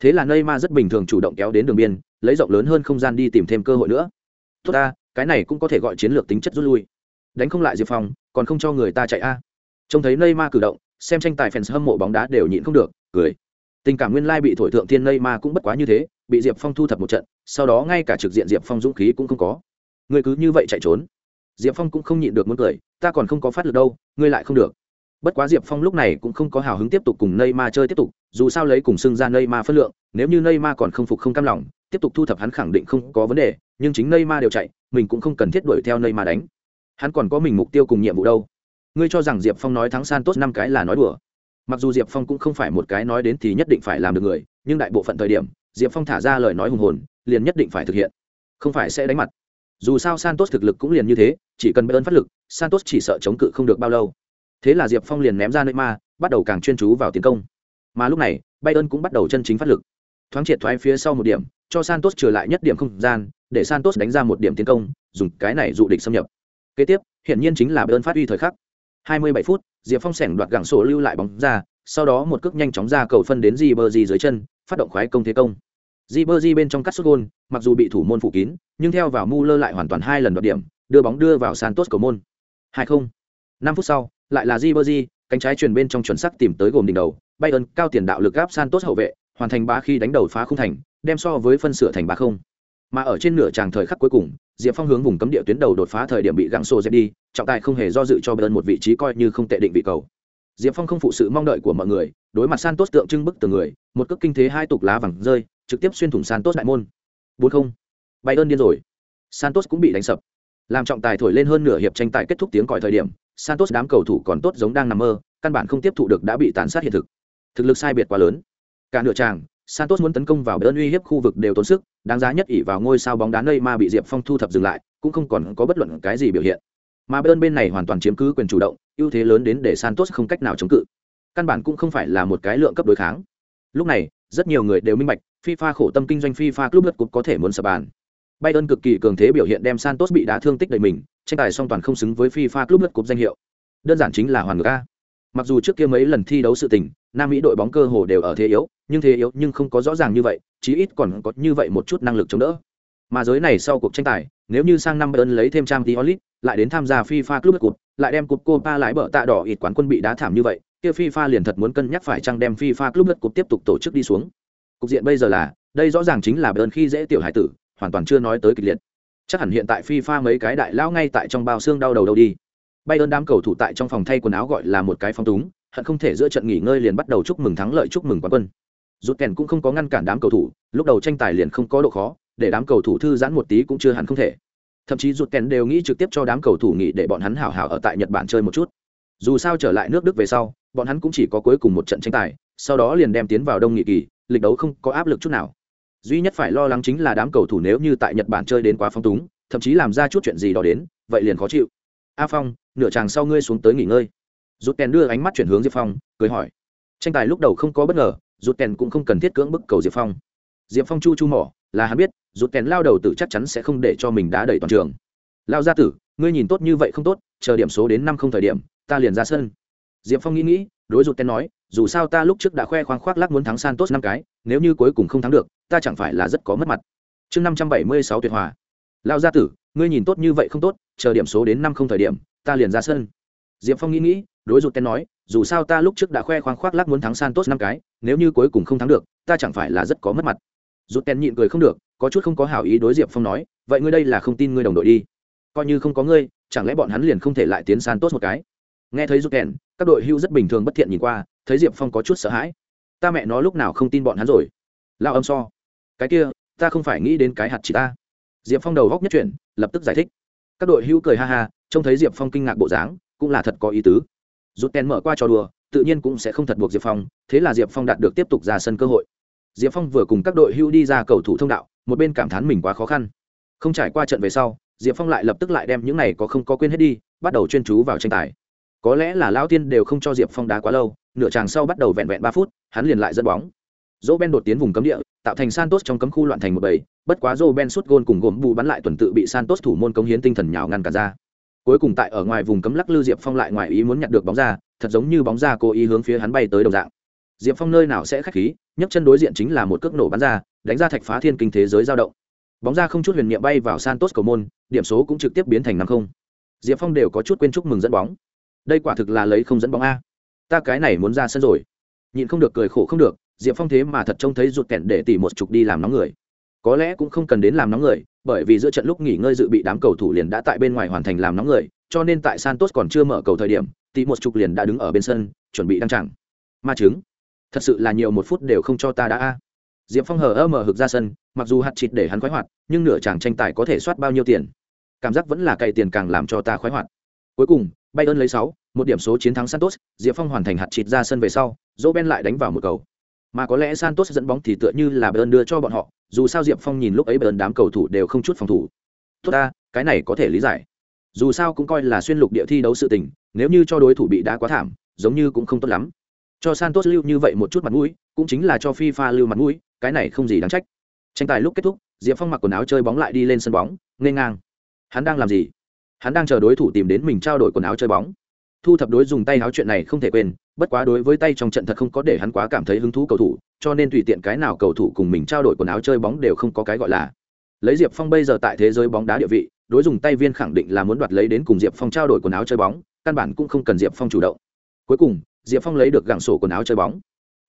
Thế là neymar rất bình thường chủ động kéo đến đường biên, lấy rộng lớn hơn không gian đi tìm thêm cơ hội nữa. Tốt ta, cái này cũng có thể gọi chiến lược tính chất rút lui. Đánh không lại diệp phong, còn không cho người ta chạy a. Trông thấy neymar cử động, xem tranh tài fans hâm mộ bóng đá đều nhịn không được, cười tình cảm nguyên lai bị thổi thượng thiên lây mà cũng bất quá như thế, bị diệp phong thu thập một trận, sau đó ngay cả trực diện diệp phong dũng khí cũng không có. Người cứ như vậy chạy trốn. Diệp phong cũng không nhịn được muốn cười, ta còn không có phát lực đâu, ngươi lại không được. Bất quá diệp phong lúc này cũng không có hào hứng tiếp tục cùng neymar chơi tiếp tục, dù sao lấy cùng xưng ra neymar phân lượng, nếu như neymar còn không phục không cam lòng, tiếp tục thu thập hắn khẳng định không có vấn đề, nhưng chính neymar đều chạy, mình cũng không cần thiết đuổi theo neymar đánh. Hắn còn có mình mục tiêu cùng nhiệm vụ đâu. Ngươi cho rằng diệp phong nói thắng San Tốt năm cái là nói đùa? Mặc dù diệp phong cũng không phải một cái nói đến thì nhất định phải làm được người, nhưng đại bộ phận thời điểm, diệp phong thả ra lời nói hùng hồn, liền nhất định phải thực hiện. Không phải sẽ đánh mặt. Dù sao santos thực lực cũng liền như thế, chỉ cần bayern phát lực, santos chỉ sợ chống cự không được bao lâu. Thế là diệp phong liền ném ra nơi ma bắt đầu càng chuyên chú vào tiến công. Mà lúc này bay ơn cũng bắt đầu chân chính phát lực. Thoáng triệt thoái phía sau một điểm, cho santos trở lại nhất điểm không gian, để santos đánh ra một điểm tiến công, dùng cái này dụ địch xâm nhập. Kế tiếp hiện nhiên chính là bayern phát huy thời khắc. 27 phút diệp phong sẻng đoạt gẳng sổ lưu lại bóng ra, sau đó một cước nhanh chóng ra cầu phân đến di bơ di dưới chân, phát động khoái công thế công. Di bơ di bên trong cắt xuất gôn, mặc dù bị thủ môn phủ kín, nhưng theo vào mu lơ lại hoàn toàn hai lần đoạt điểm, đưa bóng đưa vào santos cầu môn. hai không. năm phút sau, lại là di bơ di cánh trái truyền bên trong chuẩn sắc tìm tới gồm đỉnh đầu, bayern cao tiền đạo lực gáp santos hậu vệ, hoàn thành ba khi đánh đầu phá khung thành, đem so với phân sửa thành ba không. Mà ở trên nửa tràng thời khắc cuối cùng diệp phong hướng vùng cấm địa tuyến đầu đột phá thời điểm bị gắng sổ dẹp đi, trọng tài không hề do dự cho bayern một vị trí coi như không tệ định vị cầu. Diệp phong không phụ sự mong đợi của mọi người, đối mặt santos tượng trưng bức từ người, một cước kinh thế hai tục lá vàng rơi, trực tiếp xuyên thủng santos đại môn. bốn không. Bayern điên rồi. Santos cũng bị đánh sập. Làm trọng tài thổi lên hơn nửa hiệp tranh tài kết thúc tiếng còi thời điểm, santos đám cầu thủ còn tốt giống đang nằm mơ, căn bản không tiếp thụ được đã bị tàn sát hiện thực. Thực lực sai biệt quá lớn. Cả nửa tràng Santos muốn tấn công vào bên uy hiếp khu vực đều tốn sức, đáng giá nhất ỷ vào ngôi sao bóng đá Neymar bị Diệp Phong thu thập dừng lại, cũng không còn có bất luận cái gì biểu hiện. Mà bên bên này hoàn toàn chiếm cứ quyền chủ động, ưu thế lớn đến để Santos không cách nào chống cự. Căn bản cũng không phải là một cái lượng cấp đối kháng. Lúc này, rất nhiều người đều minh bạch, FIFA khổ tâm kinh doanh FIFA Club World Cup có thể muốn sập bàn. Bayern cực kỳ cường thế biểu hiện đem Santos bị đá thương tích đầy mình, tranh tài song toàn không xứng với FIFA Club World Cup danh hiệu. Đơn giản chính là hoàn ngược a. Mặc dù trước kia mấy lần thi đấu sự tình, Nam Mỹ đội bóng cơ hồ đều ở thế yếu, nhưng thế yếu nhưng không có rõ ràng như vậy, chí ít còn có như vậy một chút năng lực chống đỡ. Mà giới này sau cuộc tranh tài, nếu như sang năm Bayern lấy thêm Champions League, lại đến tham gia FIFA Club Cup, lại đem cúp Copa lái bờ tạ đỏ ít quán quân bị đá thảm như vậy, kia FIFA liền thật muốn cân nhắc phải chăng đem FIFA Club Cup tiếp tục tổ chức đi xuống. Cục diện bây giờ là, đây rõ ràng chính là Bayern khi dễ tiểu hải tử, hoàn toàn chưa nói tới kịch liệt. Chắc hẳn hiện tại FIFA mấy cái đại lão ngay tại trong bao xương đau đầu đâu đi. Bayern đám cầu thủ tại trong phòng thay quần áo gọi là một cái phong túng, hận không thể giữa trận nghỉ ngơi liền bắt đầu chúc mừng thắng lợi chúc mừng quán quân rút kèn cũng không có ngăn cản đám cầu thủ, lúc đầu tranh tài liền không có độ khó, để đám cầu thủ thư giãn một tí cũng chưa hẳn không thể. Thậm chí rút kèn đều nghĩ trực tiếp cho đám cầu thủ nghỉ để bọn hắn hảo hảo ở tại nhật bản chơi một chút. Dù sao trở lại nước đức về sau, bọn hắn cũng chỉ có cuối cùng một trận tranh tài, sau đó liền đem tiến vào đông nghị kỳ, lịch đấu không có áp lực chút nào. Duy nhất phải lo lắng chính là đám cầu thủ nếu như tại nhật bản chơi đến quá phong túng, thậm chí làm ra chút chuyện gì đó đến, vậy liền khó chịu. A phong, nửa chàng sau ngươi xuống tới nghỉ ngơi. Rút kèn đưa ánh mắt chuyển hướng diệp phong, cười hỏi. Tranh tài lúc đầu không có bất ngờ Rụt kèn cũng không cần thiết cưỡng bức cầu diệp phong. Diệp phong chu chu mỏ, là hắn biết, rụt kèn lao đầu tử chắc chắn sẽ không để cho mình đá đẩy toàn trường. Lao gia tử, ngươi nhìn tốt như vậy không tốt, chờ điểm số đến năm không thời điểm, ta liền ra sân. Diệp phong nghĩ nghĩ, đối rụt kèn nói, dù sao ta lúc trước đã khoe khoang khoác lắc muốn thắng san tốt năm cái, nếu như cuối cùng không thắng được, ta chẳng phải là rất có mất mặt. Chương năm trăm bảy mươi sáu tuyệt hòa. Lao gia tử, ngươi nhìn tốt như vậy không tốt, chờ điểm số đến năm không thời điểm, ta liền ra sân. Diệp phong nghĩ nghĩ, đối rụt kèn nói dù sao ta lúc trước đã khoe khoang khoác lác muốn thắng Santos năm cái, nếu như cuối cùng không thắng được, ta chẳng phải là rất có mất mặt. Rút Ten nhịn cười không được, có chút không có hảo ý đối Diệp Phong nói, vậy ngươi đây là không tin ngươi đồng đội đi. Coi như không có ngươi, chẳng lẽ bọn hắn liền không thể lại tiến Santos một cái? Nghe thấy Rút Ten, các đội hưu rất bình thường bất thiện nhìn qua, thấy Diệp Phong có chút sợ hãi. Ta mẹ nó lúc nào không tin bọn hắn rồi? Lao âm so. Cái kia, ta không phải nghĩ đến cái hạt chỉ ta. Diệp Phong đầu góc nhất chuyển, lập tức giải thích. Các đội hưu cười ha ha, trông thấy Diệp Phong kinh ngạc bộ dáng, cũng là thật có ý tứ rút ten mở qua cho đùa, tự nhiên cũng sẽ không thật buộc diệp phong, thế là diệp phong đạt được tiếp tục ra sân cơ hội. Diệp phong vừa cùng các đội hưu đi ra cầu thủ thông đạo, một bên cảm thán mình quá khó khăn. Không trải qua trận về sau, diệp phong lại lập tức lại đem những này có không có quên hết đi, bắt đầu chuyên chú vào tranh tài. Có lẽ là lao tiên đều không cho diệp phong đá quá lâu, nửa tràng sau bắt đầu vẹn vẹn ba phút, hắn liền lại dẫn bóng. Dỗ ben đột tiến vùng cấm địa, tạo thành santos trong cấm khu loạn thành một bầy, bất quá dỗ ben sút gôn cùng gồm bù bắn lại tuần tự bị santos thủ môn cống hiến tinh thần nhào ngăn cả ra cuối cùng tại ở ngoài vùng cấm lắc lư diệp phong lại ngoài ý muốn nhặt được bóng ra, thật giống như bóng ra cố ý hướng phía hắn bay tới đồng dạng. Diệp phong nơi nào sẽ k h á c h khí, nhấc chân đối diện chính là một cước nổ bắn ra, đánh ra thạch phá thiên kinh thế giới giao động. Bóng ra không chút huyền niệm bay vào santos cầu môn, điểm số cũng trực tiếp biến thành năm không. Diệp phong đều có chút quên chúc mừng dẫn bóng. Đây quả thực là lấy không dẫn bóng a. Ta cái này muốn ra sân rồi. Nhịn không được, cười khổ không được, diệp phong thế mà thật trông thấy rụt kẹn để tỉ một chục đi làm nóng người có lẽ cũng không cần đến làm nóng người, bởi vì giữa trận lúc nghỉ ngơi dự bị đám cầu thủ liền đã tại bên ngoài hoàn thành làm nóng người, cho nên tại santos còn chưa mở cầu thời điểm tỷ một chục liền đã đứng ở bên sân, chuẩn bị đăng chẳng ma chứng. Thật sự là nhiều một phút đều không cho ta đã a. Diệp phong hờ ơ mở hực ra sân, mặc dù hạt chịt để hắn khoái hoạt, nhưng nửa chàng tranh tài có thể soát bao nhiêu tiền? Cảm giác vẫn là cày tiền càng làm cho ta khoái hoạt. Cuối cùng, bayern lấy sáu, một điểm số chiến thắng santos, diệp phong hoàn thành hạt chịt ra sân về sau dỗ ben lại đánh vào một cầu mà có lẽ santos dẫn bóng thì tựa như là bayern đưa cho bọn họ, dù sao diệp phong nhìn lúc ấy bayern đám cầu thủ đều không chút phòng thủ. Tốt ta, cái này có thể lý giải. Dù sao cũng coi là xuyên lục địa thi đấu sự tình, nếu như cho đối thủ bị đá quá thảm, giống như cũng không tốt lắm. Cho santos lưu như vậy một chút mặt mũi, cũng chính là cho fifa lưu mặt mũi, cái này không gì đáng trách. Tranh tài lúc kết thúc, diệp phong mặc quần áo chơi bóng lại đi lên sân bóng nghe ngang. Hắn đang làm gì? Hắn đang chờ đối thủ tìm đến mình trao đổi quần áo chơi bóng. Thu thập đối dùng tay áo chuyện này không thể quên bất quá đối với tay trong trận thật không có để hắn quá cảm thấy hứng thú cầu thủ, cho nên tùy tiện cái nào cầu thủ cùng mình trao đổi quần áo chơi bóng đều không có cái gọi là. Lấy diệp phong bây giờ tại thế giới bóng đá địa vị, đối dùng tay viên khẳng định là muốn đoạt lấy đến cùng diệp phong trao đổi quần áo chơi bóng, căn bản cũng không cần diệp phong chủ động. Cuối cùng, diệp phong lấy được gẳng sổ quần áo chơi bóng.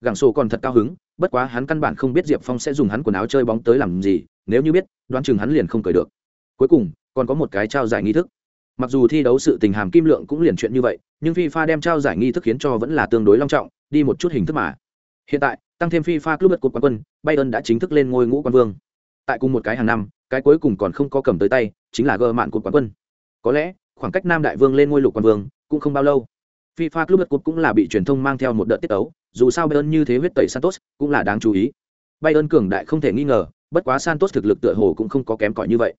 Gẳng sổ còn thật cao hứng, bất quá hắn căn bản không biết diệp phong sẽ dùng hắn quần áo chơi bóng tới làm gì, nếu như biết, đoán chừng hắn liền không cười được. Cuối cùng, còn có một cái trao giải nghi thức mặc dù thi đấu sự tình hàm kim lượng cũng liền chuyện như vậy, nhưng fifa đem trao giải nghi thức khiến cho vẫn là tương đối long trọng, đi một chút hình thức mà. Hiện tại, tăng thêm fifa club cột quán quân, bayern đã chính thức lên ngôi ngũ quan vương. Tại cùng một cái hàng năm, cái cuối cùng còn không có cầm tới tay, chính là gờ mạn cột quán quân. Có lẽ, khoảng cách nam đại vương lên ngôi lục quan vương cũng không bao lâu. Fifa club cup cũng là bị truyền thông mang theo một đợt tiết ấu dù sao bayern như thế huyết tẩy santos cũng là đáng chú ý. Bayern cường đại không thể nghi ngờ, bất quá santos thực lực tựa hồ cũng không có kém cỏi như vậy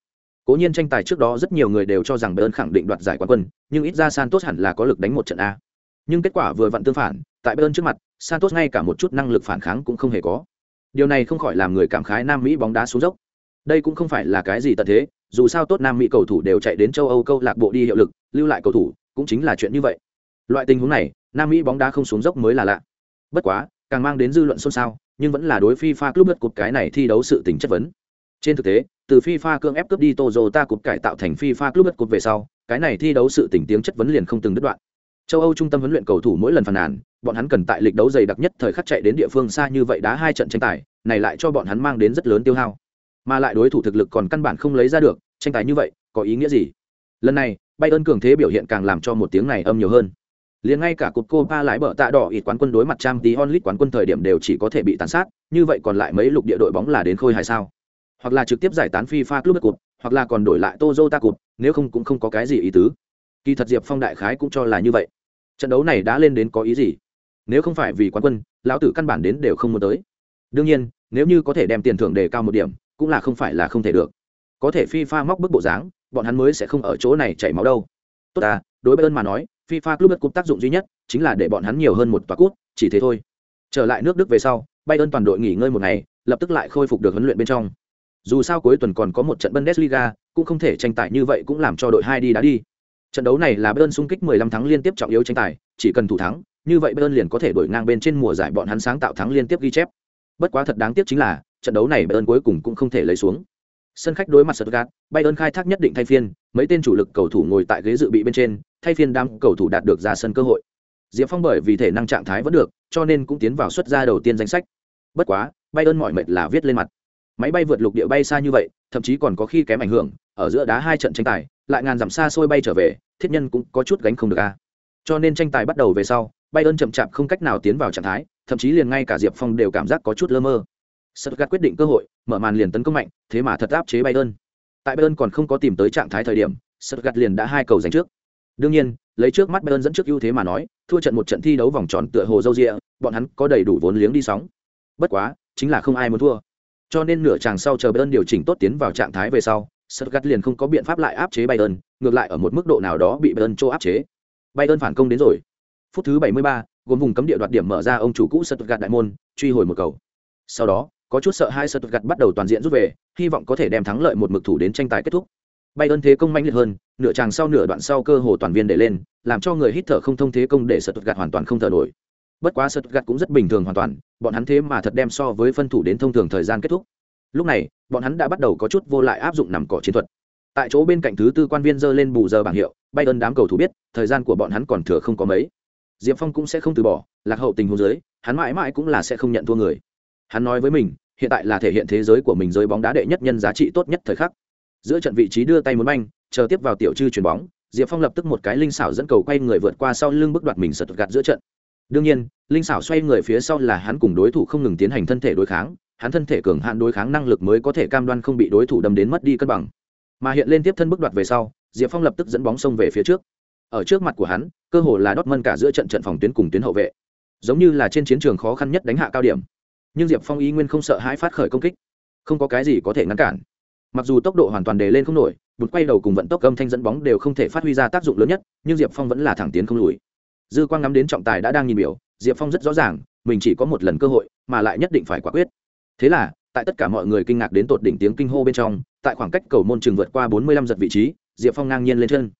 cố nhiên tranh tài trước đó rất nhiều người đều cho rằng bayern khẳng định đoạt giải quán quân, nhưng ít ra santos hẳn là có lực đánh một trận a. Nhưng kết quả vừa vặn tương phản, tại bayern trước mặt, santos ngay cả một chút năng lực phản kháng cũng không hề có. Điều này không khỏi làm người cảm khái nam mỹ bóng đá xuống dốc. Đây cũng không phải là cái gì tận thế, dù sao tốt nam mỹ cầu thủ đều chạy đến châu âu câu lạc bộ đi hiệu lực, lưu lại cầu thủ, cũng chính là chuyện như vậy. Loại tình huống này, nam mỹ bóng đá không xuống dốc mới là lạ. Bất quá, càng mang đến dư luận xôn xao, nhưng vẫn là đối phi pha club đất cột cái này thi đấu sự tình chất vấn. Trên thực tế từ fifa cưỡng ép cướp đi Toyota cục cải tạo thành fifa club cục về sau cái này thi đấu sự tình tiếng chất vấn liền không từng đứt đoạn. Châu âu trung tâm huấn luyện cầu thủ mỗi lần phàn nàn bọn hắn cần tại lịch đấu dày đặc nhất thời khắc chạy đến địa phương xa như vậy đá hai trận tranh tài này lại cho bọn hắn mang đến rất lớn tiêu hao. Mà lại đối thủ thực lực còn căn bản không lấy ra được tranh tài như vậy có ý nghĩa gì? Lần này bayern cường thế biểu hiện càng làm cho một tiếng này âm nhiều hơn. Liền ngay cả cục Copa lái bờ tạ đỏ ít quán quân đối mặt trang tí onlit quán quân thời điểm đều chỉ có thể bị tàn sát, như vậy còn lại mấy lục địa đội bóng là đến khôi hài sao? Hoặc là trực tiếp giải tán FIFA Club Cup, hoặc là còn đổi lại Toyota Cup, nếu không cũng không có cái gì ý tứ. Kỳ thật Diệp Phong đại khái cũng cho là như vậy. Trận đấu này đã lên đến có ý gì? Nếu không phải vì quán quân, lão tử căn bản đến đều không muốn tới. Đương nhiên, nếu như có thể đem tiền thưởng đề cao một điểm, cũng là không phải là không thể được. Có thể FIFA móc bức bộ dáng, bọn hắn mới sẽ không ở chỗ này chảy máu đâu. Tốt à, đối Bayern mà nói, FIFA Club Cup tác dụng duy nhất chính là để bọn hắn nhiều hơn một tòa cút, chỉ thế thôi. Trở lại nước Đức về sau, Bayern toàn đội nghỉ ngơi một ngày, lập tức lại khôi phục được huấn luyện bên trong. Dù sao cuối tuần còn có một trận Bundesliga, cũng không thể tranh tài như vậy cũng làm cho đội hai đi đá đi. Trận đấu này là Bayern xung kích 15 thắng liên tiếp trọng yếu tranh tài, chỉ cần thủ thắng, như vậy Bayern liền có thể đổi ngang bên trên mùa giải bọn hắn sáng tạo thắng liên tiếp ghi chép. Bất quá thật đáng tiếc chính là, trận đấu này Bayern cuối cùng cũng không thể lấy xuống. Sân khách đối mặt Stuttgart, Bayern khai thác nhất định thay phiên, mấy tên chủ lực cầu thủ ngồi tại ghế dự bị bên trên, thay phiên đám cầu thủ đạt được ra sân cơ hội. diệp phong bởi vì thể năng trạng thái vẫn được cho nên cũng tiến vào xuất ra đầu tiên danh sách bất quá Bayern mọi mệt là viết lên mặt máy bay vượt lục địa bay xa như vậy, thậm chí còn có khi kém ảnh hưởng, ở giữa đá hai trận tranh tài, lại ngàn dặm xa xôi bay trở về, thiết nhân cũng có chút gánh không được a. Cho nên tranh tài bắt đầu về sau bay ơn chậm chạp không cách nào tiến vào trạng thái, thậm chí liền ngay cả diệp phong đều cảm giác có chút lơ mơ. Stuttgart quyết định cơ hội, mở màn liền tấn công mạnh, thế mà thật áp chế bay ơn tại bay ơn còn không có tìm tới trạng thái thời điểm, Stuttgart liền đã hai cầu giành trước. Đương nhiên, lấy trước mắt bayern dẫn trước ưu thế mà nói, thua trận một trận thi đấu vòng tròn tựa hồ dâu rịa bọn hắn có đầy đủ vốn liếng đi sóng. Bất quá, chính là không ai muốn thua cho nên nửa chàng sau chờ bayern điều chỉnh tốt tiến vào trạng thái về sau Stuttgart liền không có biện pháp lại áp chế bayern ngược lại ở một mức độ nào đó bị bayern chỗ áp chế. Bayern phản công đến rồi. Phút thứ 73, gồm vùng cấm địa đoạt điểm mở ra ông chủ cũ Stuttgart đại môn truy hồi một cầu. Sau đó có chút sợ hai Stuttgart bắt đầu toàn diện rút về hy vọng có thể đem thắng lợi một mực thủ đến tranh tài kết thúc. Bayern thế công mạnh liệt hơn nửa chàng sau nửa đoạn sau cơ hồ toàn viên để lên làm cho người hít thở không thông thế công để Stuttgart hoàn toàn không thở nổi. Bất quá Stuttgart cũng rất bình thường hoàn toàn bọn hắn thế mà thật đem so với phân thủ đến thông thường thời gian kết thúc. Lúc này, bọn hắn đã bắt đầu có chút vô lại áp dụng nằm cỏ chiến thuật. Tại chỗ bên cạnh thứ tư quan viên dơ lên bù giờ bảng hiệu, bay ơn đám cầu thủ biết, thời gian của bọn hắn còn thừa không có mấy. Diệp phong cũng sẽ không từ bỏ, lạc hậu tình huống dưới, hắn mãi mãi cũng là sẽ không nhận thua người. Hắn nói với mình, hiện tại là thể hiện thế giới của mình giới bóng đá đệ nhất nhân giá trị tốt nhất thời khắc. Giữa trận vị trí đưa tay muốn banh, chờ tiếp vào tiểu chư chuyền bóng, diệp phong lập tức một cái linh xảo dẫn cầu quay người vượt qua sau lưng bước đoạt mình sật gạt giữa trận đương nhiên, linh xảo xoay người phía sau là hắn cùng đối thủ không ngừng tiến hành thân thể đối kháng, hắn thân thể cường hạn đối kháng năng lực mới có thể cam đoan không bị đối thủ đâm đến mất đi cân bằng. Mà hiện lên tiếp thân bước đoạt về sau, diệp phong lập tức dẫn bóng xông về phía trước. Ở trước mặt của hắn, cơ hồ là đót mân cả giữa trận trận phòng tuyến cùng tuyến hậu vệ. Giống như là trên chiến trường khó khăn nhất đánh hạ cao điểm. Nhưng diệp phong ý nguyên không sợ hãi phát khởi công kích. Không có cái gì có thể ngăn cản. Mặc dù tốc độ hoàn toàn đề lên không nổi, bụt quay đầu cùng vận tốc âm thanh dẫn bóng đều không thể phát huy ra tác dụng lớn nhất, nhưng diệp phong vẫn là thẳng tiến không lùi dư quang ngắm đến trọng tài đã đang nhìn biểu, diệp phong rất rõ ràng, mình chỉ có một lần cơ hội, mà lại nhất định phải quả quyết. Thế là, tại tất cả mọi người kinh ngạc đến tột đỉnh tiếng kinh hô bên trong, tại khoảng cách cầu môn trường vượt qua bốn mươi lăm giật vị trí, diệp phong ngang nhiên lên chân.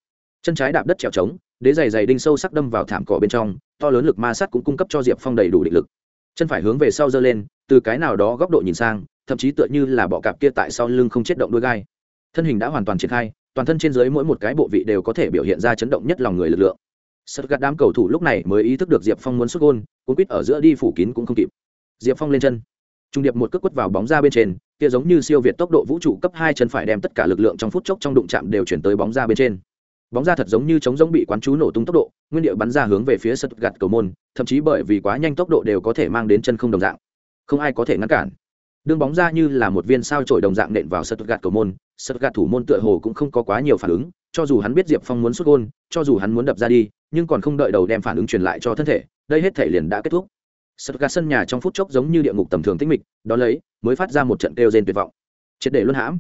Chân trái đạp đất trèo trống, đế giày giày đinh sâu sắc đâm vào thảm cỏ bên trong, to lớn lực ma sát cũng cung cấp cho diệp phong đầy đủ định lực. Chân phải hướng về sau giơ lên, từ cái nào đó góc độ nhìn sang, thậm chí tựa như là bọ cạp kia tại sau lưng không chết động đôi gai. Thân hình đã hoàn toàn triển khai, toàn thân trên dưới mỗi một cái bộ vị đều có thể biểu hiện ra chấn động nhất lòng người lực lượng sật gạt đám cầu thủ lúc này mới ý thức được diệp phong muốn xuất gôn, cuốn quýt ở giữa đi phủ kín cũng không kịp. Diệp phong lên chân. Trung điệp một cước quất vào bóng ra bên trên, kia giống như siêu việt tốc độ vũ trụ cấp hai chân phải đem tất cả lực lượng trong phút chốc trong đụng chạm đều chuyển tới bóng ra bên trên. Bóng ra thật giống như chống giống bị quán chú nổ tung tốc độ, nguyên điệu bắn ra hướng về phía sật gạt cầu môn, thậm chí bởi vì quá nhanh tốc độ đều có thể mang đến chân không đồng dạng. Không ai có thể ngăn cản. Đương bóng ra như là một viên sao trổi đồng dạng nện vào sật gạt cầu môn sật gạt thủ môn tựa hồ cũng không có quá nhiều phản ứng, cho dù hắn biết diệp phong muốn xuất gôn, cho dù hắn muốn đập ra đi, nhưng còn không đợi đầu đem phản ứng truyền lại cho thân thể, đây hết thể liền đã kết thúc. Sật gạt sân nhà trong phút chốc giống như địa ngục tầm thường tích mịch, đó lấy, mới phát ra một trận kêu rên tuyệt vọng. Triệt để luân hãm.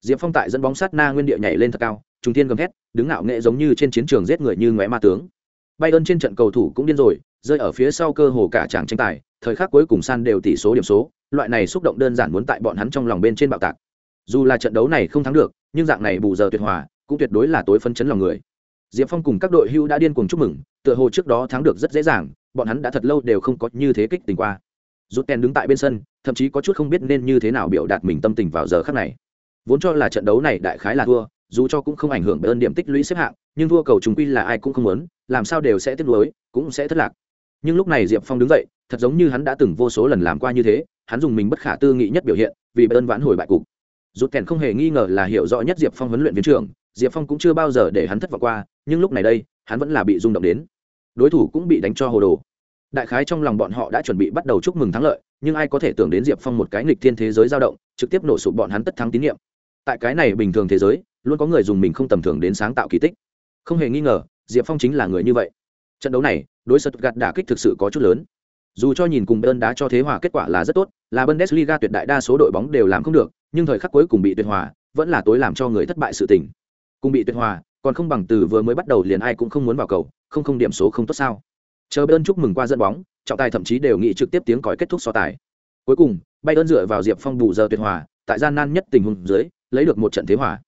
Diệp phong tại dẫn bóng sát na nguyên địa nhảy lên thật cao trung thiên gầm thét, đứng ngạo nghệ giống như trên chiến trường giết người như ngóe ma tướng. Bay ơn trên trận cầu thủ cũng điên rồi, rơi ở phía sau cơ hồ cả tràng tranh tài, thời khắc cuối cùng san đều tỷ số điểm số, loại này xúc động đơn giản muốn tại bọn hắn trong lòng bên trên bạo tạc dù là trận đấu này không thắng được, nhưng dạng này bù giờ tuyệt hòa, cũng tuyệt đối là tối phân chấn lòng người. Diệp phong cùng các đội hưu đã điên cuồng chúc mừng, tựa hồ trước đó thắng được rất dễ dàng, bọn hắn đã thật lâu đều không có như thế kích tình qua. Rút kèn đứng tại bên sân, thậm chí có chút không biết nên như thế nào biểu đạt mình tâm tình vào giờ khắc này. Vốn cho là trận đấu này đại khái là thua, dù cho cũng không ảnh hưởng bởi ơn điểm tích lũy xếp hạng, nhưng thua cầu chúng quy là ai cũng không muốn, làm sao đều sẽ tiếc nuối cũng sẽ thất lạc. Nhưng lúc này diệp phong đứng dậy, thật giống như hắn đã từng vô số lần làm qua như thế, hắn dùng mình bất khả tư nghị nhất biểu hiện, vì bơn vãn hồi bại cục rút kèn không hề nghi ngờ là hiểu rõ nhất diệp phong huấn luyện viên trưởng, diệp phong cũng chưa bao giờ để hắn thất vọng qua, nhưng lúc này đây, hắn vẫn là bị rung động đến. Đối thủ cũng bị đánh cho hồ đồ. Đại khái trong lòng bọn họ đã chuẩn bị bắt đầu chúc mừng thắng lợi, nhưng ai có thể tưởng đến diệp phong một cái nghịch thiên thế giới dao động, trực tiếp nổ sụp bọn hắn tất thắng tín nhiệm. Tại cái này bình thường thế giới, luôn có người dùng mình không tầm thường đến sáng tạo kỳ tích. Không hề nghi ngờ, diệp phong chính là người như vậy. Trận đấu này, đối sật gạt đả kích thực sự có chút lớn dù cho nhìn cùng Bayern đá cho thế hòa kết quả là rất tốt, là Bundesliga tuyệt đại đa số đội bóng đều làm không được, nhưng thời khắc cuối cùng bị tuyệt hòa, vẫn là tối làm cho người thất bại sự tình. Cùng bị tuyệt hòa, còn không bằng từ vừa mới bắt đầu liền ai cũng không muốn vào cầu, không không điểm số không tốt sao? Chờ Bayern chúc mừng qua dẫn bóng, trọng tài thậm chí đều nghị trực tiếp tiếng còi kết thúc so tài. Cuối cùng, Bayern dựa vào Diệp Phong bù giờ tuyệt hòa, tại gian nan nhất tình huống dưới, lấy được một trận thế hòa.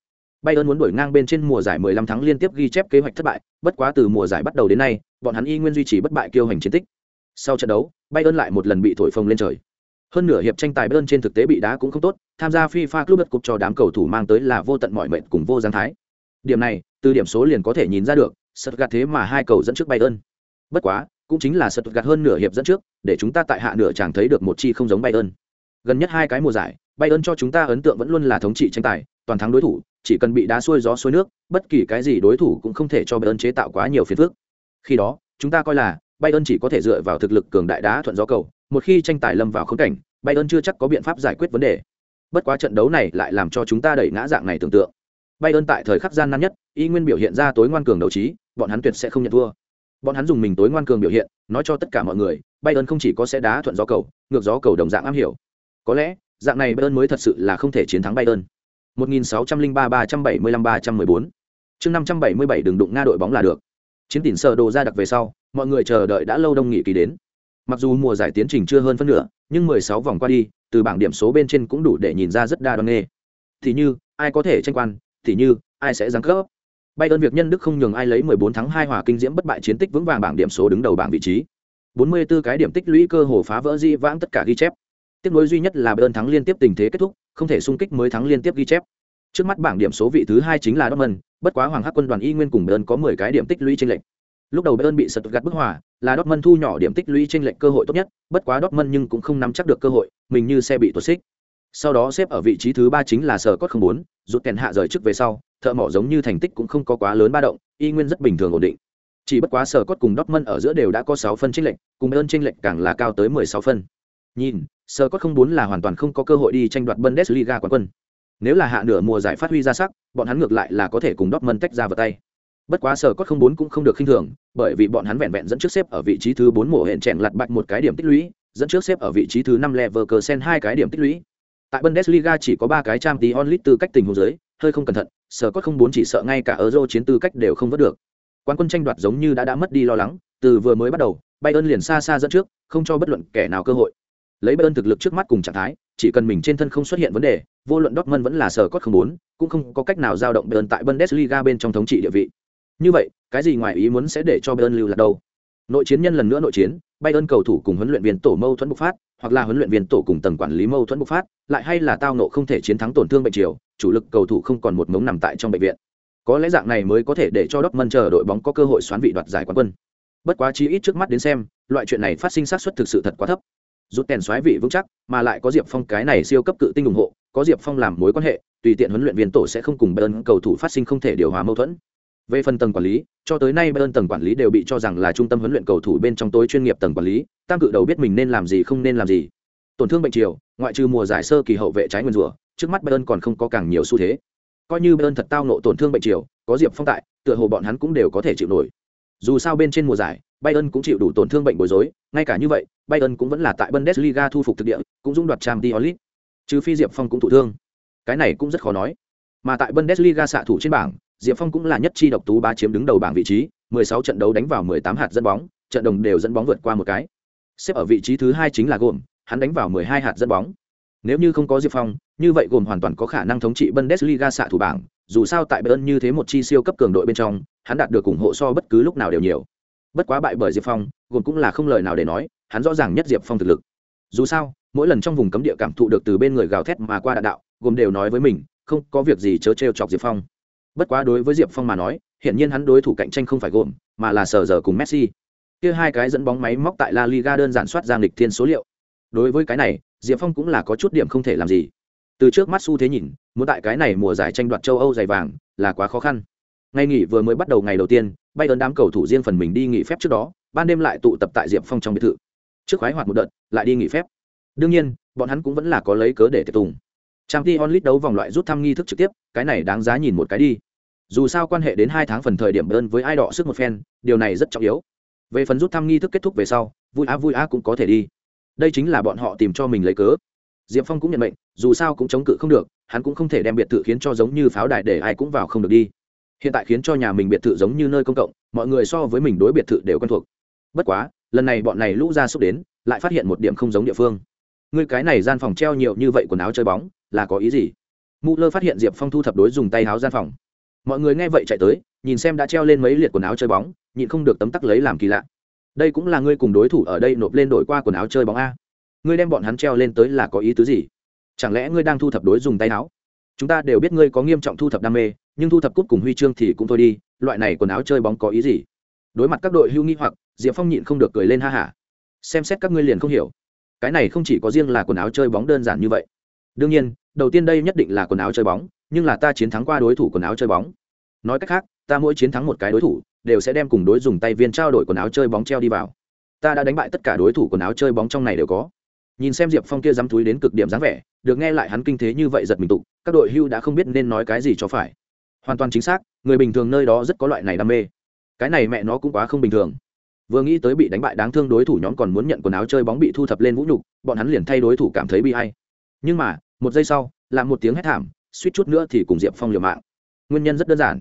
Bayern muốn đuổi ngang bên trên mùa giải 15 tháng liên tiếp ghi chép kế hoạch thất bại, bất quá từ mùa giải bắt đầu đến nay, bọn hắn y nguyên duy trì bất bại kiêu hành chiến tích. Sau trận đấu, Bayern lại một lần bị thổi phồng lên trời. Hơn nửa hiệp tranh tài Bayern trên thực tế bị đá cũng không tốt, tham gia FIFA Club Cup cho đám cầu thủ mang tới là vô tận mọi mệnh cùng vô giang thái. Điểm này, từ điểm số liền có thể nhìn ra được, Stuttgart thế mà hai cầu dẫn trước Bayern. Bất quá, cũng chính là sật gạt hơn nửa hiệp dẫn trước để chúng ta tại hạ nửa chẳng thấy được một chi không giống bayern gần nhất hai cái mùa giải bayern cho chúng ta ấn tượng vẫn luôn là thống trị tranh tài toàn thắng đối thủ chỉ cần bị đá xuôi gió xuôi nước bất kỳ cái gì đối thủ cũng không thể cho bayern chế tạo quá nhiều phiền phức khi đó chúng ta coi là bayern chỉ có thể dựa vào thực lực cường đại đá thuận gió cầu, một khi tranh tài lâm vào khốn cảnh, bayern chưa chắc có biện pháp giải quyết vấn đề. Bất quá trận đấu này lại làm cho chúng ta đẩy ngã dạng này tưởng tượng. Bayern tại thời khắc gian nan nhất, y nguyên biểu hiện ra tối ngoan cường đấu trí, bọn hắn tuyệt sẽ không nhận thua. Bọn hắn dùng mình tối ngoan cường biểu hiện, nói cho tất cả mọi người, bayern không chỉ có sẽ đá thuận gió cầu, ngược gió cầu đồng dạng am hiểu. Có lẽ, dạng này bayern mới thật sự là không thể chiến thắng bayern. 1603-375-314 chương 577 đừng đụng nga đội bóng là được chiến tỉnh sở đồ ra đặc về sau, mọi người chờ đợi đã lâu đông nghị kỳ đến. Mặc dù mùa giải tiến trình chưa hơn phân nửa, nhưng 16 vòng qua đi, từ bảng điểm số bên trên cũng đủ để nhìn ra rất đa đoan nghề. Thì như, ai có thể tranh quan, thì như, ai sẽ giáng cấp. Bay ơn việc nhân đức không nhường ai lấy 14 tháng 2 hòa kinh diễm bất bại chiến tích vững vàng bảng điểm số đứng đầu bảng vị trí. 44 cái điểm tích lũy cơ hồ phá vỡ di vãng tất cả ghi chép. Tiếp nối duy nhất là bayern thắng liên tiếp tình thế kết thúc, không thể xung kích mới thắng liên tiếp ghi chép trước mắt bảng điểm số vị thứ hai chính là dortmund, bất quá hoàng hắc quân đoàn y nguyên cùng bayern có 10 cái điểm tích lũy trên lệnh lúc đầu bayern bị sật gạt bức hòa, là dortmund thu nhỏ điểm tích lũy trên lệnh cơ hội tốt nhất, bất quá dortmund nhưng cũng không nắm chắc được cơ hội, mình như xe bị tuột xích. Sau đó xếp ở vị trí thứ ba chính là sở cốt không bốn, rút kèn hạ rời trước về sau, thợ mỏ giống như thành tích cũng không có quá lớn ba động, y nguyên rất bình thường ổn định. Chỉ bất quá sở cốt cùng Dortmund ở giữa đều đã có sáu phân chênh lệch, cùng ơn chênh lệch càng là cao tới mười sáu phân. Nhìn sở cốt không bốn là hoàn toàn không có cơ hội đi tranh đoạt bundesliga quán quân nếu là hạ nửa mùa giải phát huy ra sắc, bọn hắn ngược lại là có thể cùng Dortmund tách ra vào tay. Bất quá sở cốt không bốn cũng không được khinh thường, bởi vì bọn hắn vẹn vẹn dẫn trước xếp ở vị trí thứ bốn mùa hẹn chèn lặt bạch một cái điểm tích lũy, dẫn trước xếp ở vị trí thứ năm Leverkusen hai cái điểm tích lũy. Tại bundesliga chỉ có ba cái trang tí onlit tư cách tình huống dưới, hơi không cẩn thận, sở cốt không bốn chỉ sợ ngay cả euro chiến tư cách đều không vớt được. Quán quân tranh đoạt giống như đã đã mất đi lo lắng, từ vừa mới bắt đầu, bayern liền xa xa dẫn trước, không cho bất luận kẻ nào cơ hội lấy bayern thực lực trước mắt cùng trạng thái chỉ cần mình trên thân không xuất hiện vấn đề vô luận dortmund vẫn là sở cốt không muốn, cũng không có cách nào dao động bayern tại bundesliga bên trong thống trị địa vị. Như vậy cái gì ngoài ý muốn sẽ để cho bayern lưu lạc đâu? Nội chiến nhân lần nữa nội chiến bayern cầu thủ cùng huấn luyện viên tổ mâu thuẫn bộc phát hoặc là huấn luyện viên tổ cùng tầng quản lý mâu thuẫn bộc phát lại hay là tao nộ không thể chiến thắng tổn thương bệnh chiều chủ lực cầu thủ không còn một mống nằm tại trong bệnh viện. Có lẽ dạng này mới có thể để cho Dortmund chờ đội bóng có cơ hội xoán vị đoạt giải quán quân. Bất quá chí ít trước mắt đến xem loại chuyện này phát sinh xác suất thực sự thật quá thấp rút kèn xoáy vị vững chắc, mà lại có diệp phong cái này siêu cấp cự tinh ủng hộ, có diệp phong làm mối quan hệ, tùy tiện huấn luyện viên tổ sẽ không cùng bayern cầu thủ phát sinh không thể điều hòa mâu thuẫn. Về phần tầng quản lý, cho tới nay bayern tầng quản lý đều bị cho rằng là trung tâm huấn luyện cầu thủ bên trong tối chuyên nghiệp tầng quản lý, tam cự đầu biết mình nên làm gì không nên làm gì. Tổn thương bệnh chiều ngoại trừ mùa giải sơ kỳ hậu vệ trái nguyên rủa, trước mắt bayern còn không có càng nhiều xu thế. Coi như bayern thật tao nộ tổn thương bệnh chiều có diệp phong tại, tựa hồ bọn hắn cũng đều có thể chịu nổi dù sao bên trên mùa giải, bayern cũng chịu đủ tổn thương bệnh bối rối, ngay cả như vậy, bayern cũng vẫn là tại bundesliga thu phục thực địa, cũng dũng đoạt trang diolit trừ phi diệp phong cũng thụ thương. Cái này cũng rất khó nói. Mà tại bundesliga xạ thủ trên bảng, diệp phong cũng là nhất chi độc tú ba chiếm đứng đầu bảng vị trí 16 trận đấu đánh vào 18 hạt dẫn bóng, trận đồng đều dẫn bóng vượt qua một cái. Xếp ở vị trí thứ hai chính là gồm, hắn đánh vào 12 hạt dẫn bóng. Nếu như không có diệp phong, như vậy gồm hoàn toàn có khả năng thống trị bundesliga xạ thủ bảng, dù sao tại bayern như thế một chi siêu cấp cường đội bên trong hắn đạt được ủng hộ so bất cứ lúc nào đều nhiều. Bất quá bại bởi diệp phong, gồm cũng là không lời nào để nói, hắn rõ ràng nhất diệp phong thực lực. Dù sao, mỗi lần trong vùng cấm địa cảm thụ được từ bên người gào thét mà qua đạn đạo, gồm đều nói với mình, không có việc gì chớ trêu chọc diệp phong. Bất quá đối với diệp phong mà nói hiện nhiên hắn đối thủ cạnh tranh không phải gồm, mà là sờ giờ cùng messi. Kia hai cái dẫn bóng máy móc tại la liga đơn giản soát giang lịch thiên số liệu. Đối với cái này, diệp phong cũng là có chút điểm không thể làm gì. Từ trước mắt xu thế nhìn, muốn tại cái này mùa giải tranh đoạt châu âu dày vàng là quá khó khăn ngày nghỉ vừa mới bắt đầu ngày đầu tiên bay ơn đám cầu thủ riêng phần mình đi nghỉ phép trước đó, ban đêm lại tụ tập tại diệp phong trong biệt thự. Trước khoái hoạt một đợt, lại đi nghỉ phép. Đương nhiên, bọn hắn cũng vẫn là có lấy cớ để tiệc tùng. Trang t onlit đấu vòng loại rút thăm nghi thức trực tiếp, cái này đáng giá nhìn một cái đi. Dù sao quan hệ đến hai tháng phần thời điểm ơn với ai đỏ sức một phen, điều này rất trọng yếu. Về phần rút thăm nghi thức kết thúc về sau, vui á vui á cũng có thể đi. Đây chính là bọn họ tìm cho mình lấy cớ. Diệp phong cũng nhận mệnh, dù sao cũng chống cự không được, hắn cũng không thể đem biệt thự khiến cho giống như pháo đài để ai cũng vào không được đi hiện tại khiến cho nhà mình biệt thự giống như nơi công cộng, mọi người so với mình đối biệt thự đều quen thuộc. Bất quá, lần này bọn này lũ ra xúc đến, lại phát hiện một điểm không giống địa phương. Người cái này gian phòng treo nhiều như vậy quần áo chơi bóng, là có ý gì? Mụ lơ phát hiện diệp phong thu thập đối dùng tay áo gian phòng. Mọi người nghe vậy chạy tới, nhìn xem đã treo lên mấy liệt quần áo chơi bóng, nhịn không được tấm tắc lấy làm kỳ lạ. Đây cũng là ngươi cùng đối thủ ở đây nộp lên đổi qua quần áo chơi bóng a. Ngươi đem bọn hắn treo lên tới là có ý tứ gì? Chẳng lẽ ngươi đang thu thập đối dùng tay áo? Chúng ta đều biết ngươi có nghiêm trọng thu thập đam mê nhưng thu thập cút cùng huy chương thì cũng thôi đi, loại này quần áo chơi bóng có ý gì? Đối mặt các đội hưu nghi hoặc, diệp phong nhịn không được cười lên ha hả. Xem xét các ngươi liền không hiểu. Cái này không chỉ có riêng là quần áo chơi bóng đơn giản như vậy. Đương nhiên, đầu tiên đây nhất định là quần áo chơi bóng, nhưng là ta chiến thắng qua đối thủ quần áo chơi bóng. Nói cách khác, ta mỗi chiến thắng một cái đối thủ, đều sẽ đem cùng đối dùng tay viên trao đổi quần áo chơi bóng treo đi vào. Ta đã đánh bại tất cả đối thủ quần áo chơi bóng trong này đều có. Nhìn xem diệp phong kia dám túi đến cực điểm dáng vẻ, được nghe lại hắn kinh thế như vậy giật mình tụ, các đội hưu đã không biết nên nói cái gì cho phải hoàn toàn chính xác, người bình thường nơi đó rất có loại này đam mê. Cái này mẹ nó cũng quá không bình thường. Vừa nghĩ tới bị đánh bại đáng thương đối thủ nhóm còn muốn nhận quần áo chơi bóng bị thu thập lên vũ nhục, bọn hắn liền thay đối thủ cảm thấy bi hay nhưng mà, một giây sau làm một tiếng hét thảm, suýt chút nữa thì cùng diệp phong liều mạng. Nguyên nhân rất đơn giản.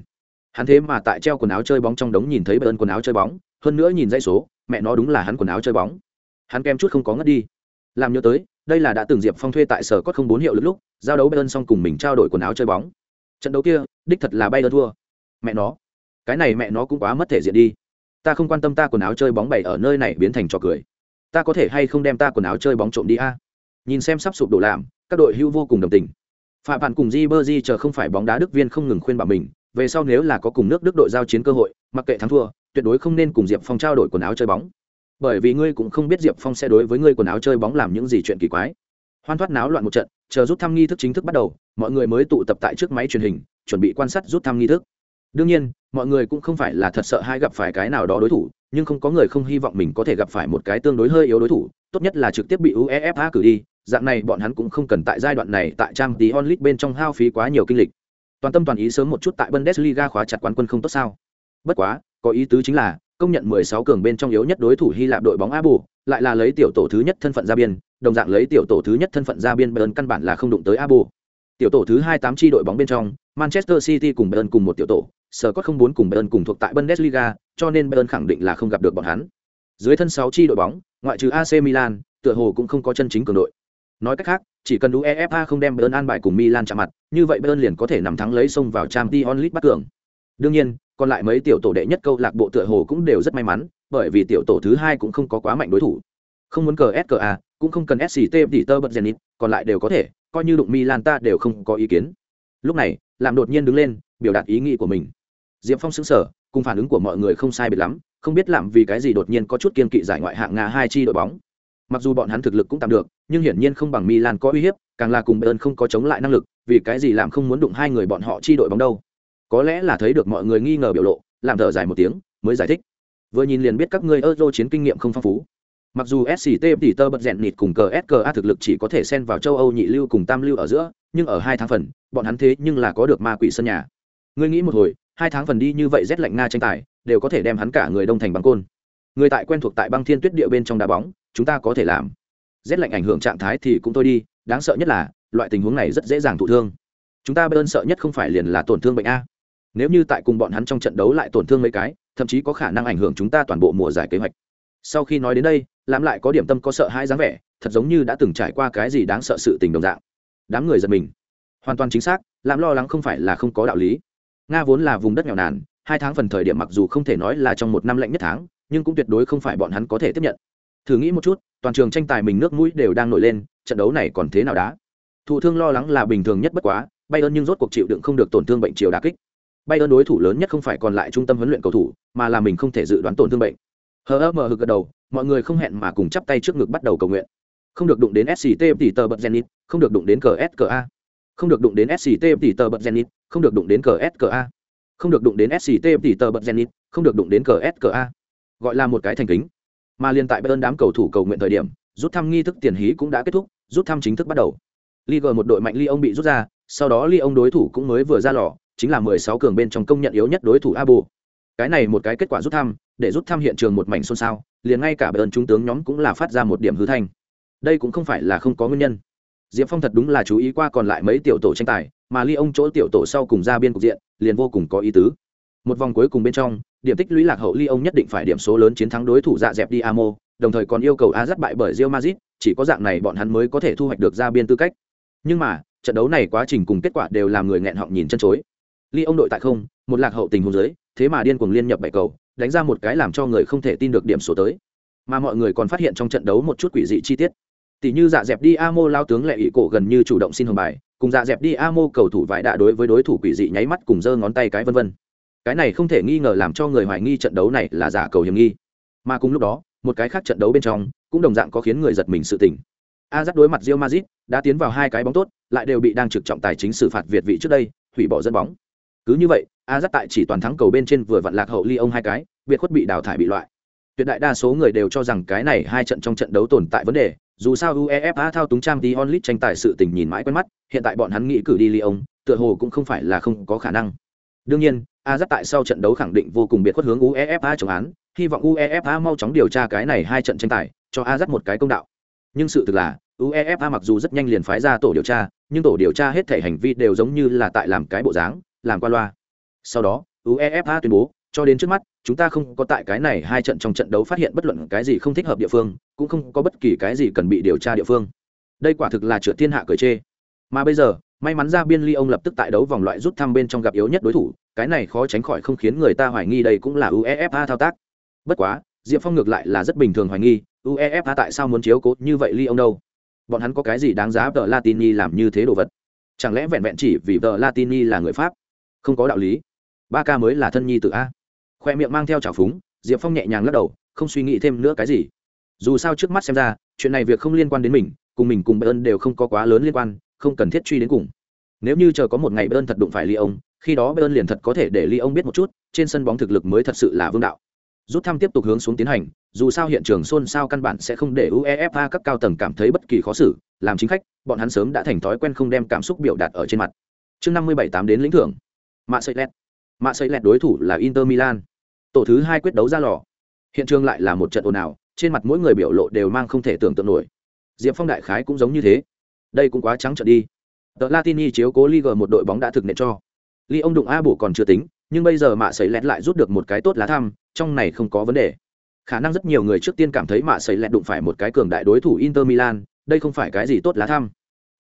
Hắn thế mà tại treo quần áo chơi bóng trong đống nhìn thấy bơn quần áo chơi bóng, hơn nữa nhìn dãy số, mẹ nó đúng là hắn quần áo chơi bóng. Hắn kem chút không có ngất đi. Làm nhớ tới, đây là đã từng diệp phong thuê tại sở cốt không bốn hiệu lúc lúc, giao đấu bayern xong cùng mình trao đổi quần áo chơi bóng trận đấu kia, đích thật là bayern thua. Mẹ nó. Cái này mẹ nó cũng quá mất thể diện đi. Ta không quan tâm ta quần áo chơi bóng bày ở nơi này biến thành trò cười. Ta có thể hay không đem ta quần áo chơi bóng trộm đi a? Nhìn xem sắp sụp đổ làm, các đội hưu vô cùng đồng tình. Phạm bạn cùng di bơ di chờ không phải bóng đá đức viên không ngừng khuyên bảo mình, về sau nếu là có cùng nước đức đội giao chiến cơ hội, mặc kệ thắng thua, tuyệt đối không nên cùng diệp phong trao đổi quần áo chơi bóng. Bởi vì ngươi cũng không biết diệp phong sẽ đối với ngươi quần áo chơi bóng làm những gì chuyện kỳ quái hoan thoát náo loạn một trận chờ rút thăm nghi thức chính thức bắt đầu mọi người mới tụ tập tại trước máy truyền hình chuẩn bị quan sát rút thăm nghi thức. Đương nhiên mọi người cũng không phải là thật sợ hai gặp phải cái nào đó đối thủ nhưng không có người không hy vọng mình có thể gặp phải một cái tương đối hơi yếu đối thủ tốt nhất là trực tiếp bị uefa cử đi dạng này bọn hắn cũng không cần tại giai đoạn này tại trang tí onlit bên trong hao phí quá nhiều kinh lịch. Toàn tâm toàn ý sớm một chút tại bundesliga khóa chặt quán quân không tốt sao? Bất quá có ý tứ chính là công nhận 16 cường bên trong yếu nhất đối thủ Hy Lạp đội bóng Abu, lại là lấy tiểu tổ thứ nhất thân phận ra biên, đồng dạng lấy tiểu tổ thứ nhất thân phận ra biên Bayern căn bản là không đụng tới Abu. Tiểu tổ thứ 28 chi đội bóng bên trong, Manchester City cùng Bayern cùng một tiểu tổ, Scott không bốn cùng Bayern cùng thuộc tại Bundesliga, cho nên Bayern khẳng định là không gặp được bọn hắn. Dưới thân 6 chi đội bóng, ngoại trừ AC Milan, tựa hồ cũng không có chân chính cường đội. Nói cách khác, chỉ cần UEFA không đem Bayern an bài cùng Milan chạm mặt, như vậy Bayern liền có thể nằm thắng lấy sông vào Champions League bắt cường. Đương nhiên, còn lại mấy tiểu tổ đệ nhất câu lạc bộ tựa hồ cũng đều rất may mắn, bởi vì tiểu tổ thứ hai cũng không có quá mạnh đối thủ. Không muốn cờ SKA, cũng không cần SCT tỷ tơ bật Zenit, còn lại đều có thể, coi như đụng Milan ta đều không có ý kiến. Lúc này, làm đột nhiên đứng lên, biểu đạt ý nghĩ của mình. Diệp Phong sững sờ, cùng phản ứng của mọi người không sai biệt lắm, không biết làm vì cái gì đột nhiên có chút kiên kỵ giải ngoại hạng Nga hai chi đội bóng. Mặc dù bọn hắn thực lực cũng tạm được, nhưng hiển nhiên không bằng Milan có uy hiếp, càng là cùng Bayern không có chống lại năng lực, vì cái gì làm không muốn đụng hai người bọn họ chi đội bóng đâu có lẽ là thấy được mọi người nghi ngờ biểu lộ làm thở dài một tiếng mới giải thích vừa nhìn liền biết các ngươi euro chiến kinh nghiệm không phong phú mặc dù sct tỷ tơ bật rèn nịt cùng cờ ska thực lực chỉ có thể xen vào châu âu nhị lưu cùng tam lưu ở giữa, nhưng ở hai tháng phần, bọn hắn thế nhưng là có được ma quỷ sân nhà. Ngươi nghĩ một hồi, hai tháng phần đi như vậy rét lạnh nga tranh tài, đều có thể đem hắn cả người đông thành bằng côn. Người tại quen thuộc tại băng thiên tuyết địa bên trong đá bóng, chúng ta có thể làm. Rét lạnh ảnh hưởng trạng thái thì cũng thôi đi, đáng sợ nhất là, loại tình huống này rất dễ dàng thụ thương. Chúng ta bên sợ nhất không phải liền là tổn thương bệnh a. Nếu như tại cùng bọn hắn trong trận đấu lại tổn thương mấy cái, thậm chí có khả năng ảnh hưởng chúng ta toàn bộ mùa giải kế hoạch. Sau khi nói đến đây làm lại có điểm tâm có sợ hãi dáng vẻ, thật giống như đã từng trải qua cái gì đáng sợ sự tình đồng dạng. Đám người giật mình. Hoàn toàn chính xác làm lo lắng không phải là không có đạo lý. Nga vốn là vùng đất nghèo nàn, hai tháng phần thời điểm mặc dù không thể nói là trong một năm lạnh nhất tháng, nhưng cũng tuyệt đối không phải bọn hắn có thể tiếp nhận. Thử nghĩ một chút, toàn trường tranh tài mình nước mũi đều đang nổi lên, trận đấu này còn thế nào đá? Thụ thương lo lắng là bình thường nhất bất quá bay ơn nhưng rốt cuộc chịu đựng không được tổn thương bệnh chiều đà kích. Bay ơn đối thủ lớn nhất không phải còn lại trung tâm huấn luyện cầu thủ, mà là mình không thể dự đoán tổn thương bệnh. Hờ ơ mờ hực gật đầu mọi người không hẹn mà cùng chắp tay trước ngực bắt đầu cầu nguyện. Không được đụng đến sct tỷ tờ bật zenit không được đụng đến cờ ska không được đụng đến sct tỷ tờ bật zenit không được đụng đến cờ ska không được đụng đến sct tỷ tờ bật zenit không được đụng đến cờ ska gọi là một cái thành kính. Mà liên tại bên đám cầu thủ cầu nguyện thời điểm rút thăm nghi thức tiền hí cũng đã kết thúc rút thăm chính thức bắt đầu. Liga một đội mạnh Lyon bị rút ra, sau đó Lyon đối thủ cũng mới vừa ra lò, chính là 16 cường bên trong công nhận yếu nhất đối thủ Abu. Cái này một cái kết quả rút thăm, để rút thăm hiện trường một mảnh xôn xao, liền ngay cả bên trung tướng nhóm cũng là phát ra một điểm hư thanh. Đây cũng không phải là không có nguyên nhân. Diệp Phong thật đúng là chú ý qua còn lại mấy tiểu tổ tranh tài, mà ly ông chỗ tiểu tổ sau cùng ra biên cục diện, liền vô cùng có ý tứ. Một vòng cuối cùng bên trong, điểm tích lũy lạc hậu ly ông nhất định phải điểm số lớn chiến thắng đối thủ dạ dẹp đi Amo, đồng thời còn yêu cầu Azat bại bởi rio mazit chỉ có dạng này bọn hắn mới có thể thu hoạch được ra biên tư cách nhưng mà trận đấu này quá trình cùng kết quả đều làm người nghẹn họng nhìn chân chối ly ông đội tại không một lạc hậu tình huống dưới thế mà điên cuồng liên nhập bảy cầu đánh ra một cái làm cho người không thể tin được điểm số tới. Mà mọi người còn phát hiện trong trận đấu một chút quỷ dị chi tiết. Tỷ như dạ dẹp đi amo lao tướng lệ ỵ cổ gần như chủ động xin hồng bài, cùng dạ dẹp đi amo cầu thủ vải đạ đối với đối thủ quỷ dị nháy mắt cùng giơ ngón tay cái vân vân. Cái này không thể nghi ngờ làm cho người hoài nghi trận đấu này là giả cầu hiểm nghi. Mà cùng lúc đó, một cái khác trận đấu bên trong, cũng đồng dạng có khiến người giật mình sự tỉnh a dắt đối mặt rio mazit đã tiến vào hai cái bóng tốt, lại đều bị đang trực trọng tài chính xử phạt việt vị trước đây, hủy bỏ dẫn bóng cứ như vậy, a dắt tại chỉ toàn thắng cầu bên trên vừa vặn lạc hậu ly ông hai cái, biệt khuất bị đào thải bị loại. Tuyệt đại đa số người đều cho rằng cái này hai trận trong trận đấu tồn tại vấn đề, dù sao uefa thao túng trang t onlit tranh tài sự tình nhìn mãi quen mắt, hiện tại bọn hắn nghĩ cử đi ly ông, tựa hồ cũng không phải là không có khả năng. Đương nhiên, a dắt tại sau trận đấu khẳng định vô cùng biệt khuất hướng uefa chống án, hy vọng uefa mau chóng điều tra cái này hai trận tranh tài, cho a dắt một cái công đạo. Nhưng sự thực là, uefa mặc dù rất nhanh liền phái ra tổ điều tra, nhưng tổ điều tra hết thể hành vi đều giống như là tại làm cái bộ dáng làm qua loa. Sau đó, uefa tuyên bố, cho đến trước mắt, chúng ta không có tại cái này hai trận trong trận đấu phát hiện bất luận cái gì không thích hợp địa phương, cũng không có bất kỳ cái gì cần bị điều tra địa phương. Đây quả thực là trượt thiên hạ cởi chê. Mà bây giờ, may mắn ra biên ly ông lập tức tại đấu vòng loại rút thăm bên trong gặp yếu nhất đối thủ, cái này khó tránh khỏi không khiến người ta hoài nghi đây cũng là uefa thao tác. Bất quá, diệp phong ngược lại là rất bình thường hoài nghi, uefa tại sao muốn chiếu cố như vậy ly ông đâu? Bọn hắn có cái gì đáng giá tờ latini làm như thế đồ vật? Chẳng lẽ vẹn vẹn chỉ vì tờ latini là người pháp? Không có đạo lý. Ba ca mới là thân nhi tự a. Khoe miệng mang theo trào phúng, diệp phong nhẹ nhàng lắc đầu, không suy nghĩ thêm nữa cái gì. Dù sao trước mắt xem ra, chuyện này việc không liên quan đến mình, cùng mình cùng bê ơn đều không có quá lớn liên quan, không cần thiết truy đến cùng. Nếu như chờ có một ngày bê ơn thật đụng phải ly ông khi đó bê ơn liền thật có thể để ly ông biết một chút, trên sân bóng thực lực mới thật sự là vương đạo. Rút thăm tiếp tục hướng xuống tiến hành, dù sao hiện trường xôn xao căn bản sẽ không để uefa các cao tầng cảm thấy bất kỳ khó xử, làm chính khách, bọn hắn sớm đã thành thói quen không đem cảm xúc biểu đạt ở trên mặt. Chương năm mươi bảy tám đến lĩnh thưởng mạ xây lẹt, mạ xây lẹt đối thủ là inter milan. Tổ thứ hai quyết đấu ra lò. Hiện trường lại là một trận ồn ào trên mặt mỗi người biểu lộ đều mang không thể tưởng tượng nổi. Diệp phong đại khái cũng giống như thế. Đây cũng quá trắng trợn đi. Tờ latini chiếu cố liga một đội bóng đã thực nệ cho. Ly ông đụng a bổ còn chưa tính nhưng bây giờ mạ sấy lẹt lại rút được một cái tốt lá thăm trong này không có vấn đề. Khả năng rất nhiều người trước tiên cảm thấy mạ sấy lẹt đụng phải một cái cường đại đối thủ inter milan đây không phải cái gì tốt lá thăm.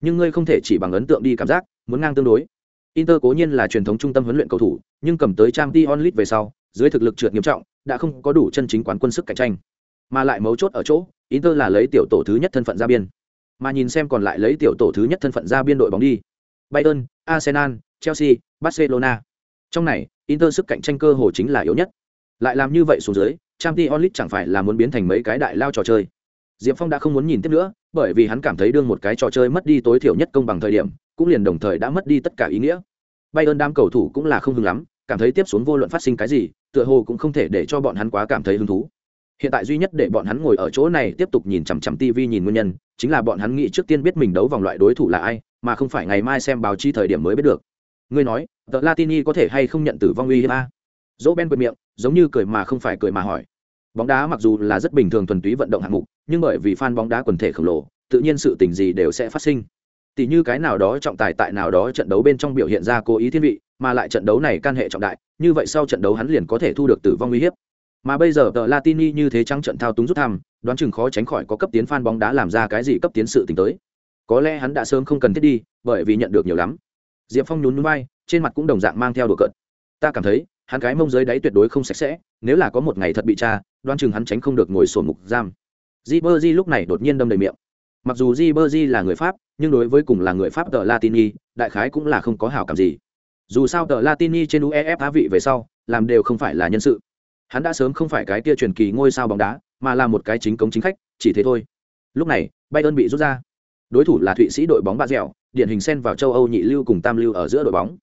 Nhưng ngươi không thể chỉ bằng ấn tượng đi cảm giác muốn ngang tương đối inter cố nhiên là truyền thống trung tâm huấn luyện cầu thủ, nhưng cầm tới trang t về sau, dưới thực lực trượt nghiêm trọng, đã không có đủ chân chính quán quân sức cạnh tranh. Mà lại mấu chốt ở chỗ, inter là lấy tiểu tổ thứ nhất thân phận ra biên. Mà nhìn xem còn lại lấy tiểu tổ thứ nhất thân phận ra biên đội bóng đi. Bayern, arsenal, chelsea, barcelona. Trong này, inter sức cạnh tranh cơ hồ chính là yếu nhất. Lại làm như vậy xuống dưới trang t chẳng phải là muốn biến thành mấy cái đại lao trò chơi. Diệp phong đã không muốn nhìn tiếp nữa, bởi vì hắn cảm thấy đương một cái trò chơi mất đi tối thiểu nhất công bằng thời điểm cũng liền đồng thời đã mất đi tất cả ý nghĩa. Bayern đám cầu thủ cũng là không hứng lắm, cảm thấy tiếp xuống vô luận phát sinh cái gì, tựa hồ cũng không thể để cho bọn hắn quá cảm thấy hứng thú. Hiện tại duy nhất để bọn hắn ngồi ở chỗ này tiếp tục nhìn chằm chằm tv nhìn nguyên nhân, chính là bọn hắn nghĩ trước tiên biết mình đấu vòng loại đối thủ là ai, mà không phải ngày mai xem báo chí thời điểm mới biết được. Ngươi nói, tờ latini có thể hay không nhận tử vong uy hiếp a? Dỗ ben bật miệng, giống như cười mà không phải cười mà hỏi. Bóng đá mặc dù là rất bình thường thuần túy vận động hạng mục, nhưng bởi vì fan bóng đá quần thể khổng lồ, tự nhiên sự tình gì đều sẽ phát sinh tỉ như cái nào đó trọng tài tại nào đó trận đấu bên trong biểu hiện ra cố ý thiên vị, mà lại trận đấu này can hệ trọng đại, như vậy sau trận đấu hắn liền có thể thu được tử vong uy hiếp. Mà bây giờ tờ latini như thế trắng trận thao túng rút thăm, đoán chừng khó tránh khỏi có cấp tiến phan bóng đá làm ra cái gì cấp tiến sự t tới. Có lẽ hắn đã sớm không cần thiết đi, bởi vì nhận được nhiều lắm. Diệp phong nhún núi bay, trên mặt cũng đồng dạng mang theo đồ cận ta cảm thấy, hắn cái mông dưới đáy tuyệt đối không sạch sẽ, nếu là có một ngày thật bị cha đoan chừng hắn tránh không được ngồi sổn mục giam. Di bơ di lúc này đột nhiên đâm đầy miệng mặc dù di bơ di là người pháp, nhưng đối với cùng là người pháp tờ latini, đại khái cũng là không có hảo cảm gì. Dù sao tờ latini trên uefa vị về sau, làm đều không phải là nhân sự. Hắn đã sớm không phải cái kia truyền kỳ ngôi sao bóng đá, mà là một cái chính cống chính khách, chỉ thế thôi. Lúc này, bayern bị rút ra. Đối thủ là thụy sĩ đội bóng ba dẻo, điển hình xen vào châu âu nhị lưu cùng tam lưu ở giữa đội bóng.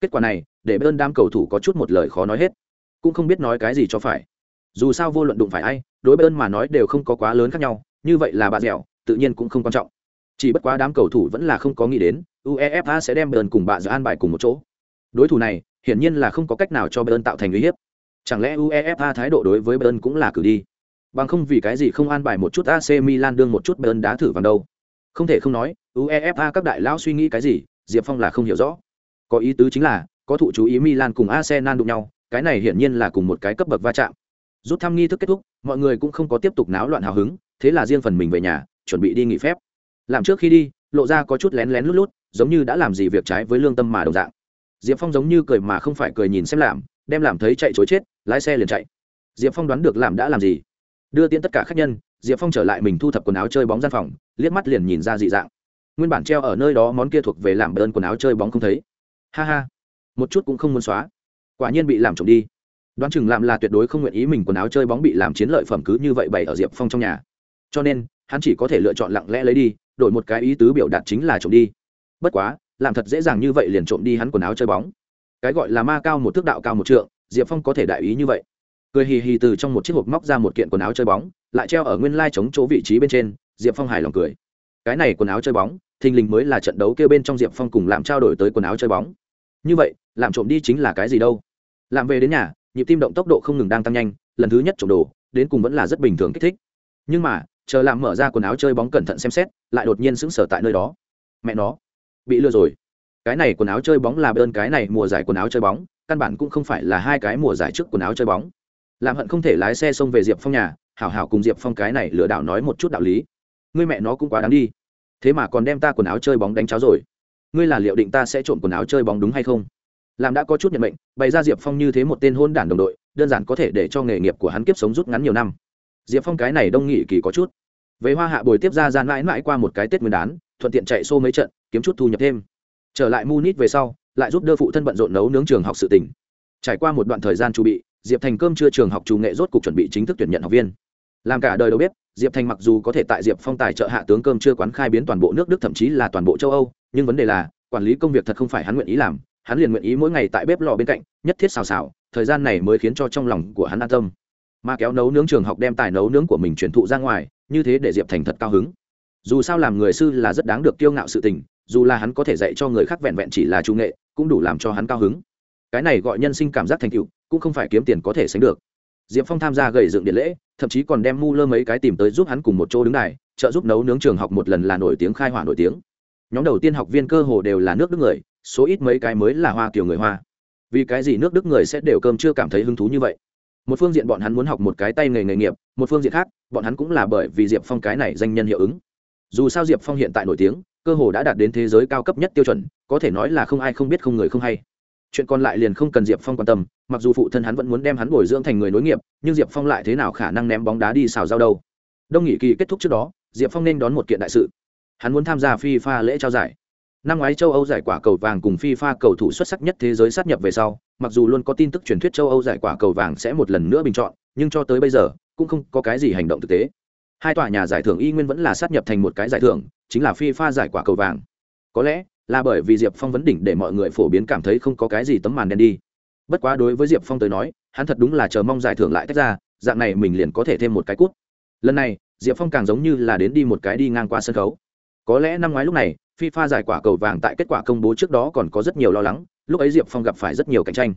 Kết quả này, để bayern đam cầu thủ có chút một lời khó nói hết. Cũng không biết nói cái gì cho phải. Dù sao vô luận đụng phải ai, đối bayern mà nói đều không có quá lớn khác nhau, như vậy là ba dẻo tự nhiên cũng không quan trọng. Chỉ bất quá đám cầu thủ vẫn là không có nghĩ đến, uefa sẽ đem bayern cùng bạ giữa an bài cùng một chỗ. Đối thủ này, hiển nhiên là không có cách nào cho bayern tạo thành uy hiếp. Chẳng lẽ uefa thái độ đối với bayern cũng là cử đi? Bằng không vì cái gì không an bài một chút ac milan đương một chút bayern đá thử vào đâu? Không thể không nói, uefa các đại lão suy nghĩ cái gì, diệp phong là không hiểu rõ. Có ý tứ chính là, có thụ chú ý milan cùng arsenal đụng nhau, cái này hiển nhiên là cùng một cái cấp bậc va chạm. Rút thăm nghi thức kết thúc, mọi người cũng không có tiếp tục náo loạn hào hứng, thế là riêng phần mình về nhà chuẩn bị đi nghỉ phép. Làm trước khi đi, lộ ra có chút lén lén lút lút, giống như đã làm gì việc trái với lương tâm mà đồng dạng. Diệp phong giống như cười mà không phải cười nhìn xem làm, đem làm thấy chạy chối chết, lái xe liền chạy. Diệp phong đoán được làm đã làm gì. Đưa tiễn tất cả khách nhân, diệp phong trở lại mình thu thập quần áo chơi bóng gian phòng, liếc mắt liền nhìn ra dị dạng. Nguyên bản treo ở nơi đó món kia thuộc về làm bơn quần áo chơi bóng không thấy. Ha ha, một chút cũng không muốn xóa. Quả nhiên bị làm trộm đi. Đoán chừng làm là tuyệt đối không nguyện ý mình quần áo chơi bóng bị làm chiến lợi phẩm cứ như vậy bày ở diệp phong trong nhà. Cho nên hắn chỉ có thể lựa chọn lặng lẽ lấy đi, đổi một cái ý tứ biểu đạt chính là trộm đi. Bất quá, làm thật dễ dàng như vậy liền trộm đi hắn quần áo chơi bóng. Cái gọi là ma cao một thước đạo cao một trượng, diệp phong có thể đại ý như vậy. Cười hì hì từ trong một chiếc hộp móc ra một kiện quần áo chơi bóng, lại treo ở nguyên lai chống chỗ vị trí bên trên, diệp phong hài lòng cười. Cái này quần áo chơi bóng, thình lình mới là trận đấu kêu bên trong diệp phong cùng làm trao đổi tới quần áo chơi bóng. Như vậy làm trộm đi chính là cái gì đâu? Làm về đến nhà, nhịp tim động tốc độ không ngừng đang tăng nhanh, lần thứ nhất trộm đồ, đến cùng vẫn là rất bình thường kích thích. Nhưng mà chờ làm mở ra quần áo chơi bóng cẩn thận xem xét, lại đột nhiên sững sờ tại nơi đó. Mẹ nó, bị lừa rồi. Cái này quần áo chơi bóng là bơn, cái này mùa giải quần áo chơi bóng, căn bản cũng không phải là hai cái mùa giải trước quần áo chơi bóng. Làm hận không thể lái xe xông về diệp phong nhà, hảo hảo cùng diệp phong cái này lừa đảo nói một chút đạo lý. Ngươi mẹ nó cũng quá đáng đi. Thế mà còn đem ta quần áo chơi bóng đánh cháo rồi. Ngươi là liệu định ta sẽ trộm quần áo chơi bóng đúng hay không? Làm đã có chút nhận mệnh, bày ra diệp phong như thế một tên hôn đản đồng đội, đơn giản có thể để cho nghề nghiệp của hắn kiếp sống rút ngắn nhiều năm diệp phong cái này đông nghị kỳ có chút. Về hoa hạ bồi tiếp ra gian mãi mãi qua một cái tết nguyên đán, thuận tiện chạy xô mấy trận, kiếm chút thu nhập thêm. Trở lại munich về sau, lại giúp đỡ phụ thân bận rộn nấu nướng trường học sự tỉnh trải qua một đoạn thời gian chuẩn bị, diệp thành cơm chưa trường học chủ nghệ rốt cục chuẩn bị chính thức tuyển nhận học viên. Làm cả đời đầu bếp, diệp thành mặc dù có thể tại diệp phong tài trợ hạ tướng cơm chưa quán khai biến toàn bộ nước đức thậm chí là toàn bộ châu âu, nhưng vấn đề là, quản lý công việc thật không phải hắn nguyện ý làm, hắn liền nguyện ý mỗi ngày tại bếp lò bên cạnh, nhất thiết xào xào, thời gian này mới khiến cho trong lòng của hắn an tâm mà kéo nấu nướng trường học đem tài nấu nướng của mình truyền thụ ra ngoài, như thế để diệp thành thật cao hứng. Dù sao làm người sư là rất đáng được kiêu ngạo sự tình, dù là hắn có thể dạy cho người khác vẹn vẹn chỉ là trung nghệ, cũng đủ làm cho hắn cao hứng. Cái này gọi nhân sinh cảm giác thành tựu, cũng không phải kiếm tiền có thể sánh được. Diệp phong tham gia gầy dựng điện lễ, thậm chí còn đem mu lơ mấy cái tìm tới giúp hắn cùng một chỗ đứng này trợ giúp nấu nướng trường học một lần là nổi tiếng khai hỏa nổi tiếng. Nhóm đầu tiên học viên cơ hồ đều là nước đức người, số ít mấy cái mới là hoa kiểu người hoa. Vì cái gì nước đức người sẽ đều cơm chưa cảm thấy hứng thú như vậy? Một phương diện bọn hắn muốn học một cái tay nghề nghề nghiệp, một phương diện khác, bọn hắn cũng là bởi vì diệp phong cái này danh nhân hiệu ứng. Dù sao diệp phong hiện tại nổi tiếng, cơ hồ đã đạt đến thế giới cao cấp nhất tiêu chuẩn, có thể nói là không ai không biết không người không hay. Chuyện còn lại liền không cần diệp phong quan tâm, mặc dù phụ thân hắn vẫn muốn đem hắn bồi dưỡng thành người nối nghiệp, nhưng diệp phong lại thế nào khả năng ném bóng đá đi xào giao đâu? Đông nghị kỳ kết thúc trước đó, diệp phong nên đón một kiện đại sự. Hắn muốn tham gia fifa lễ trao giải. Năm ngoái châu âu giải quả cầu vàng cùng fifa cầu thủ xuất sắc nhất thế giới sát nhập về sau mặc dù luôn có tin tức truyền thuyết châu âu giải quả cầu vàng sẽ một lần nữa bình chọn, nhưng cho tới bây giờ, cũng không có cái gì hành động thực tế. Hai tòa nhà giải thưởng y nguyên vẫn là sát nhập thành một cái giải thưởng, chính là fifa giải quả cầu vàng. Có lẽ là bởi vì diệp phong vấn đỉnh để mọi người phổ biến cảm thấy không có cái gì tấm màn đen đi. Bất quá đối với diệp phong tới nói, hắn thật đúng là chờ mong giải thưởng lại tách ra, dạng này mình liền có thể thêm một cái cút. Lần này, diệp phong càng giống như là đến đi một cái đi ngang qua sân khấu. Có lẽ năm ngoái lúc này, fifa giải quả cầu vàng tại kết quả công bố trước đó còn có rất nhiều lo lắng lúc ấy diệp phong gặp phải rất nhiều cạnh tranh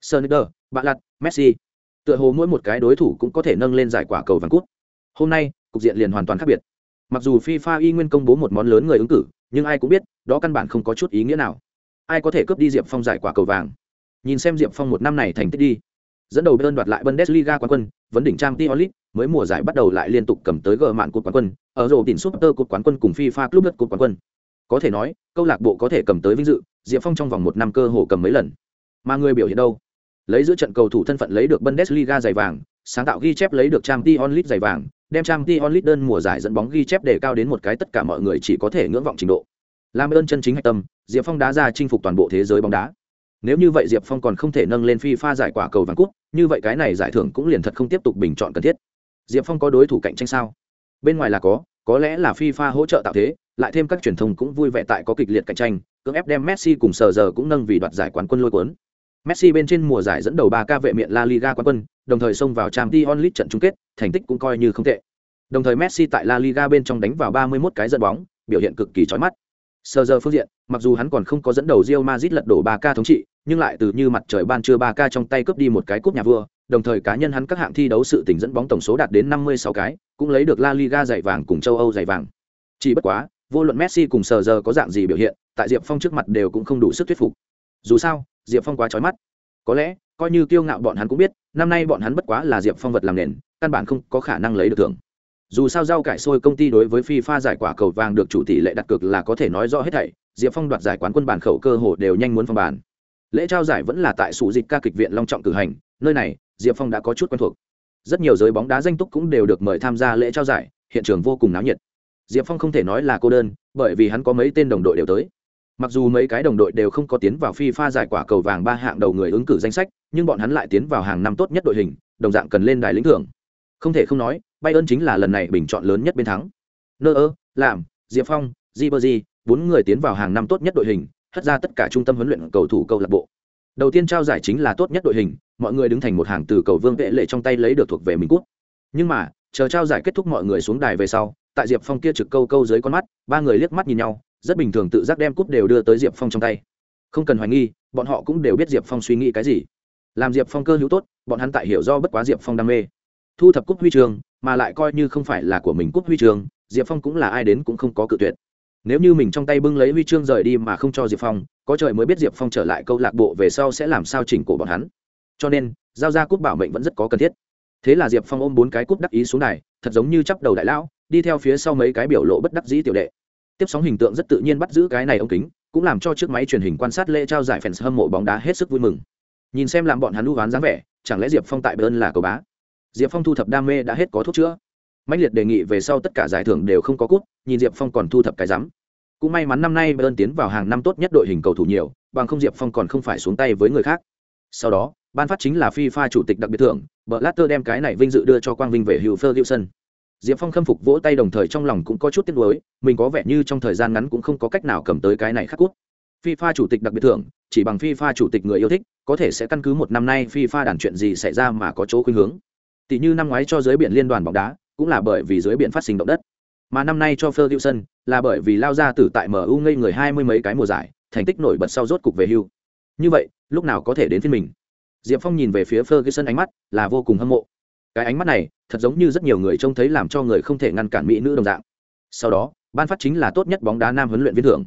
Sonicer, Bạn Lặt, Messi. Tựa hồ mỗi một cái đối thủ cũng có thể nâng lên giải quả cầu vàng cút. Hôm nay, cục diện liền hoàn toàn khác biệt. Mặc dù FIFA y nguyên công bố một món lớn người ứng cử, nhưng ai cũng biết, đó căn bản không có chút ý nghĩa nào. Ai có thể cướp đi Diệp Phong giải quả cầu vàng? Nhìn xem Diệp Phong một năm này thành tích đi. Dẫn đầu Bayern đoạt lại Bundesliga quán quân, vấn đỉnh trang League, mới mùa giải bắt đầu lại liên tục cầm tới gờ mạn cột quán quân, ở rổ đỉnh Super cột quán quân cùng FIFA Club cột quán quân. Có thể nói, câu lạc bộ có thể cầm tới vinh dự, Diệp Phong trong vòng một năm cơ hồ cầm mấy lần. Mà người biểu hiện đâu? Lấy giữa trận cầu thủ thân phận lấy được Bundesliga giày vàng, sáng tạo ghi chép lấy được Champions League giày vàng, đem Champions League đơn mùa giải dẫn bóng ghi chép để cao đến một cái tất cả mọi người chỉ có thể ngưỡng vọng trình độ. Làm ơn chân chính hạch tâm, Diệp Phong đá ra chinh phục toàn bộ thế giới bóng đá. Nếu như vậy Diệp Phong còn không thể nâng lên FIFA giải quả cầu vàng cúp, như vậy cái này giải thưởng cũng liền thật không tiếp tục bình chọn cần thiết. Diệp Phong có đối thủ cạnh tranh sao? Bên ngoài là có, có lẽ là FIFA hỗ trợ tạo thế, lại thêm các truyền thông cũng vui vẻ tại có kịch liệt cạnh tranh, cưỡng ép đem Messi cùng sờ giờ cũng nâng vì đoạt giải quán quân lôi cuốn. Messi bên trên mùa giải dẫn đầu 3 ca vệ miệng La Liga quán quân, đồng thời xông vào Champions League trận chung kết, thành tích cũng coi như không tệ. Đồng thời Messi tại La Liga bên trong đánh vào 31 cái dẫn bóng, biểu hiện cực kỳ chói mắt. Sờ giờ phương diện, mặc dù hắn còn không có dẫn đầu Real Madrid lật đổ 3 ca thống trị, nhưng lại từ như mặt trời ban trưa 3 ca trong tay cướp đi một cái cúp nhà vua, đồng thời cá nhân hắn các hạng thi đấu sự tình dẫn bóng tổng số đạt đến 56 cái, cũng lấy được La Liga giày vàng cùng châu Âu giày vàng. Chỉ bất quá, vô luận Messi cùng Sờ giờ có dạng gì biểu hiện, tại Diệp Phong trước mặt đều cũng không đủ sức thuyết phục. Dù sao, Diệp Phong quá trói mắt. Có lẽ, coi như kiêu ngạo bọn hắn cũng biết, năm nay bọn hắn bất quá là Diệp Phong vật làm nền, căn bản không có khả năng lấy được thưởng dù sao rau cải sôi công ty đối với phi pha giải quả cầu vàng được chủ tỷ lệ đặt cược là có thể nói rõ hết thảy diệp phong đoạt giải quán quân bản khẩu cơ hồ đều nhanh muốn phong bản. lễ trao giải vẫn là tại sủ dịch ca kịch viện long trọng cử hành nơi này diệp phong đã có chút quen thuộc rất nhiều giới bóng đá danh túc cũng đều được mời tham gia lễ trao giải hiện trường vô cùng náo nhiệt diệp phong không thể nói là cô đơn bởi vì hắn có mấy tên đồng đội đều tới Mặc dù mấy cái đồng đội đều không có tiến vào FIFA giải quả cầu vàng ba hạng đầu người ứng cử danh sách, nhưng bọn hắn lại tiến vào hàng năm tốt nhất đội hình, đồng dạng cần lên đài lĩnh thưởng. Không thể không nói, Bayern chính là lần này bình chọn lớn nhất bên thắng. Nơ ơ, làm, Diệp Phong, Ribery, bốn người tiến vào hàng năm tốt nhất đội hình, hất ra tất cả trung tâm huấn luyện cầu thủ câu lạc bộ. Đầu tiên trao giải chính là tốt nhất đội hình, mọi người đứng thành một hàng từ cầu vương vệ lệ trong tay lấy được thuộc về mình quốc. Nhưng mà, chờ trao giải kết thúc mọi người xuống đài về sau, tại Diệp Phong kia trực câu câu dưới con mắt, ba người liếc mắt nhìn nhau, rất bình thường tự giác đem cúp đều đưa tới diệp phong trong tay. Không cần hoài nghi, bọn họ cũng đều biết diệp phong suy nghĩ cái gì. Làm diệp phong cơ hữu tốt, bọn hắn tại hiểu do bất quá diệp phong đam mê. Thu thập cúp huy trường mà lại coi như không phải là của mình cúp huy trường diệp phong cũng là ai đến cũng không có cự tuyệt. Nếu như mình trong tay bưng lấy huy chương rời đi mà không cho diệp phong, có trời mới biết diệp phong trở lại câu lạc bộ về sau sẽ làm sao chỉnh cổ bọn hắn. Cho nên, giao ra cúp bảo mệnh vẫn rất có cần thiết. Thế là diệp phong ôm bốn cái cúp đắc ý xuống này thật giống như chắp đầu đại lão, đi theo phía sau mấy cái biểu lộ bất đắc dĩ tiểu đệ tiếp sóng hình tượng rất tự nhiên bắt giữ cái này ống kính, cũng làm cho chiếc máy truyền hình quan sát lễ trao giải fans hâm mộ bóng đá hết sức vui mừng. Nhìn xem làm bọn hắn lưu ván dáng vẻ, chẳng lẽ diệp phong tại bern là cầu bá? Diệp phong thu thập đam mê đã hết có thuốc chữa. Mạnh liệt đề nghị về sau tất cả giải thưởng đều không có cút, nhìn diệp phong còn thu thập cái rắm. Cũng may mắn năm nay bern tiến vào hàng năm tốt nhất đội hình cầu thủ nhiều, bằng không diệp phong còn không phải xuống tay với người khác. Sau đó, ban phát chính là fifa chủ tịch đặc biệt thưởng bờ latter đem cái này vinh dự đưa cho quang vinh về hữu ferguson diệp phong khâm phục vỗ tay đồng thời trong lòng cũng có chút tiếc nuối mình có vẻ như trong thời gian ngắn cũng không có cách nào cầm tới cái này khắc cút fifa chủ tịch đặc biệt thưởng chỉ bằng fifa chủ tịch người yêu thích có thể sẽ căn cứ một năm nay fifa đàn chuyện gì xảy ra mà có chỗ khuynh hướng tỷ như năm ngoái cho giới biển liên đoàn bóng đá cũng là bởi vì giới biển phát sinh động đất mà năm nay cho Ferguson là bởi vì lao ra tử tại MU ngây người hai mươi mấy cái mùa giải, thành tích nổi bật sau rốt cục về hưu. Như vậy, lúc nào có thể đến phiên mình? Diệp Phong nhìn về phía Ferguson ánh mắt là vô cùng hâm mộ cái ánh mắt này thật giống như rất nhiều người trông thấy làm cho người không thể ngăn cản mỹ nữ đồng dạng. Sau đó, ban phát chính là tốt nhất bóng đá nam huấn luyện viên thưởng.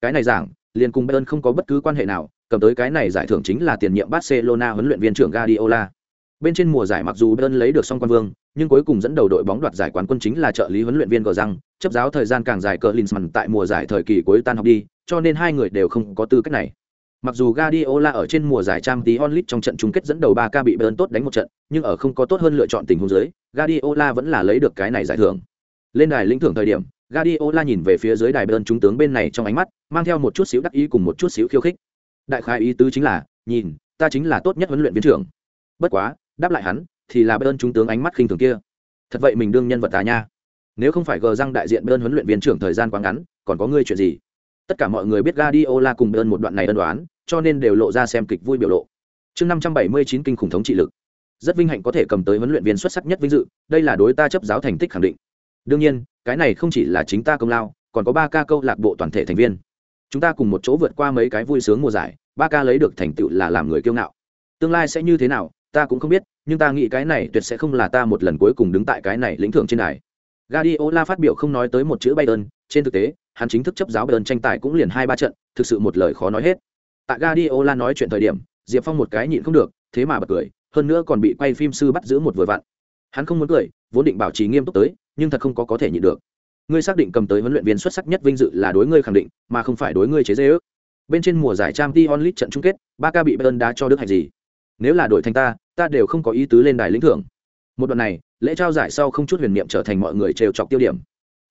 Cái này giảng, liền cùng bayern không có bất cứ quan hệ nào, cầm tới cái này giải thưởng chính là tiền nhiệm barcelona huấn luyện viên trưởng guardiola. Bên trên mùa giải mặc dù bayern lấy được song quan vương, nhưng cuối cùng dẫn đầu đội bóng đoạt giải quán quân chính là trợ lý huấn luyện viên gờ răng chấp giáo thời gian càng dài cờ linsman tại mùa giải thời kỳ cuối tan học đi, cho nên hai người đều không có tư cách này. Mặc dù Guardiola ở trên mùa giải Champions League trong trận chung kết dẫn đầu 3 ca bị Bayern tốt đánh một trận, nhưng ở không có tốt hơn lựa chọn tình huống dưới, Guardiola vẫn là lấy được cái này giải thưởng. Lên đài lĩnh thưởng thời điểm, Guardiola nhìn về phía dưới đài Bayern trung tướng bên này trong ánh mắt, mang theo một chút xíu đắc ý cùng một chút xíu khiêu khích. Đại khái ý tứ chính là, nhìn, ta chính là tốt nhất huấn luyện viên trưởng. Bất quá, đáp lại hắn, thì là Bayern trung tướng ánh mắt khinh thường kia. Thật vậy mình đương nhân vật ta nha. Nếu không phải gờ răng đại diện Bayern huấn luyện viên trưởng thời gian quá ngắn, còn có ngươi chuyện gì? Tất cả mọi người biết Guardiola cùng Bayern một đoạn này ân đoán, cho nên đều lộ ra xem kịch vui biểu lộ. Chương 579 kinh khủng thống trị lực. Rất vinh hạnh có thể cầm tới huấn luyện viên xuất sắc nhất vinh dự, đây là đối ta chấp giáo thành tích khẳng định. Đương nhiên, cái này không chỉ là chính ta công lao, còn có ba ca câu lạc bộ toàn thể thành viên. Chúng ta cùng một chỗ vượt qua mấy cái vui sướng mùa giải, ba ca lấy được thành tựu là làm người kiêu ngạo. Tương lai sẽ như thế nào, ta cũng không biết, nhưng ta nghĩ cái này tuyệt sẽ không là ta một lần cuối cùng đứng tại cái này lĩnh thưởng trên này. Guardiola phát biểu không nói tới một chữ Bayern, trên thực tế, hắn chính thức chấp giáo Bayern tranh tài cũng liền hai ba trận, thực sự một lời khó nói hết tại Guardiola nói chuyện thời điểm, Diệp Phong một cái nhịn không được, thế mà bật cười, hơn nữa còn bị quay phim sư bắt giữ một vừa vặn. Hắn không muốn cười, vốn định bảo trì nghiêm túc tới, nhưng thật không có có thể nhịn được. Ngươi xác định cầm tới huấn luyện viên xuất sắc nhất vinh dự là đối ngươi khẳng định, mà không phải đối ngươi chế giễu. Bên trên mùa giải Champions League trận chung kết, Barca bị Bayern đá cho đức hành gì? Nếu là đội thành ta, ta đều không có ý tứ lên đài lĩnh thưởng. Một đoạn này, lễ trao giải sau không chút huyền niệm trở thành mọi người trêu chọc tiêu điểm.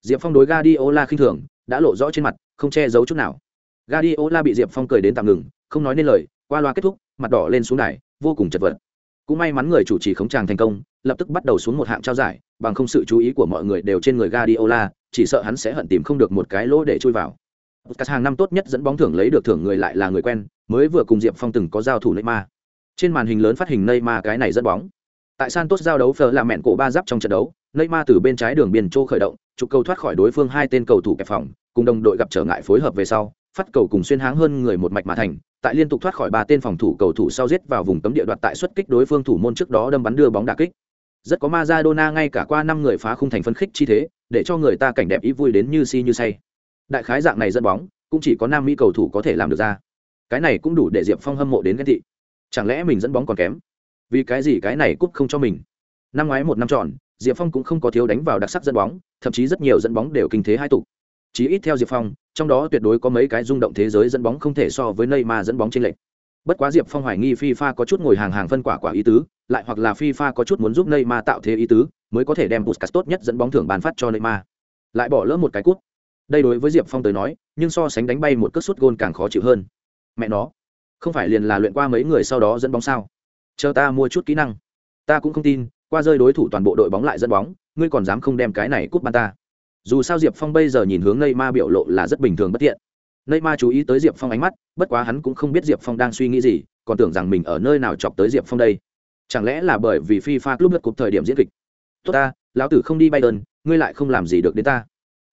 Diệp Phong đối Guardiola khinh thường, đã lộ rõ trên mặt, không che giấu chút nào. Guardiola bị Diệp Phong cười đến tạm ngừng, không nói nên lời, qua loa kết thúc, mặt đỏ lên xuống đài, vô cùng chật vật. Cũng may mắn người chủ trì khống tràng thành công, lập tức bắt đầu xuống một hạng trao giải, bằng không sự chú ý của mọi người đều trên người Guardiola, chỉ sợ hắn sẽ hận tìm không được một cái lỗ để chui vào. Các hàng năm tốt nhất dẫn bóng thưởng lấy được thưởng người lại là người quen, mới vừa cùng Diệp Phong từng có giao thủ Neymar. Trên màn hình lớn phát hình Neymar cái này dẫn bóng. Tại Santos giao đấu phở là mẹn cổ ba giáp trong trận đấu, Neymar từ bên trái đường biên trô khởi động, chụp cầu thoát khỏi đối phương hai tên cầu thủ kẹp phòng, cùng đồng đội gặp trở ngại phối hợp về sau, phát cầu cùng xuyên háng hơn người một mạch mà thành, tại liên tục thoát khỏi ba tên phòng thủ cầu thủ sau giết vào vùng cấm địa đoạt tại xuất kích đối phương thủ môn trước đó đâm bắn đưa bóng đả kích. Rất có Maradona ngay cả qua năm người phá khung thành phân khích chi thế, để cho người ta cảnh đẹp ý vui đến như si như say. Đại khái dạng này dẫn bóng, cũng chỉ có nam mỹ cầu thủ có thể làm được ra. Cái này cũng đủ để Diệp Phong hâm mộ đến ghen tị. Chẳng lẽ mình dẫn bóng còn kém? Vì cái gì cái này cúp không cho mình? Năm ngoái một năm tròn, Diệp Phong cũng không có thiếu đánh vào đặc sắc dẫn bóng, thậm chí rất nhiều dẫn bóng đều kinh thế hai tục chí ít theo Diệp Phong, trong đó tuyệt đối có mấy cái rung động thế giới dẫn bóng không thể so với Neymar dẫn bóng trên lệnh. Bất quá Diệp Phong hoài nghi FIFA có chút ngồi hàng hàng phân quả quả ý tứ, lại hoặc là FIFA có chút muốn giúp Neymar tạo thế ý tứ, mới có thể đem Puskas tốt nhất dẫn bóng thưởng bàn phát cho Neymar. Lại bỏ lỡ một cái cút. đây đối với diệp phong tới nói nhưng so sánh đánh bay một cất suất gôn càng khó chịu hơn mẹ nó không phải liền là luyện qua mấy người sau đó dẫn bóng sao chờ ta mua chút kỹ năng ta cũng không tin qua rơi đối thủ toàn bộ đội bóng lại dẫn bóng ngươi còn dám không đem cái này cút ban ta dù sao diệp phong bây giờ nhìn hướng nây ma biểu lộ là rất bình thường bất tiện. Nây ma chú ý tới diệp phong ánh mắt, bất quá hắn cũng không biết diệp phong đang suy nghĩ gì, còn tưởng rằng mình ở nơi nào chọc tới diệp phong đây. Chẳng lẽ là bởi vì phi pha club lượt cục thời điểm diễn kịch? Tốt ta, lão tử không đi bay đơn ngươi lại không làm gì được đến ta.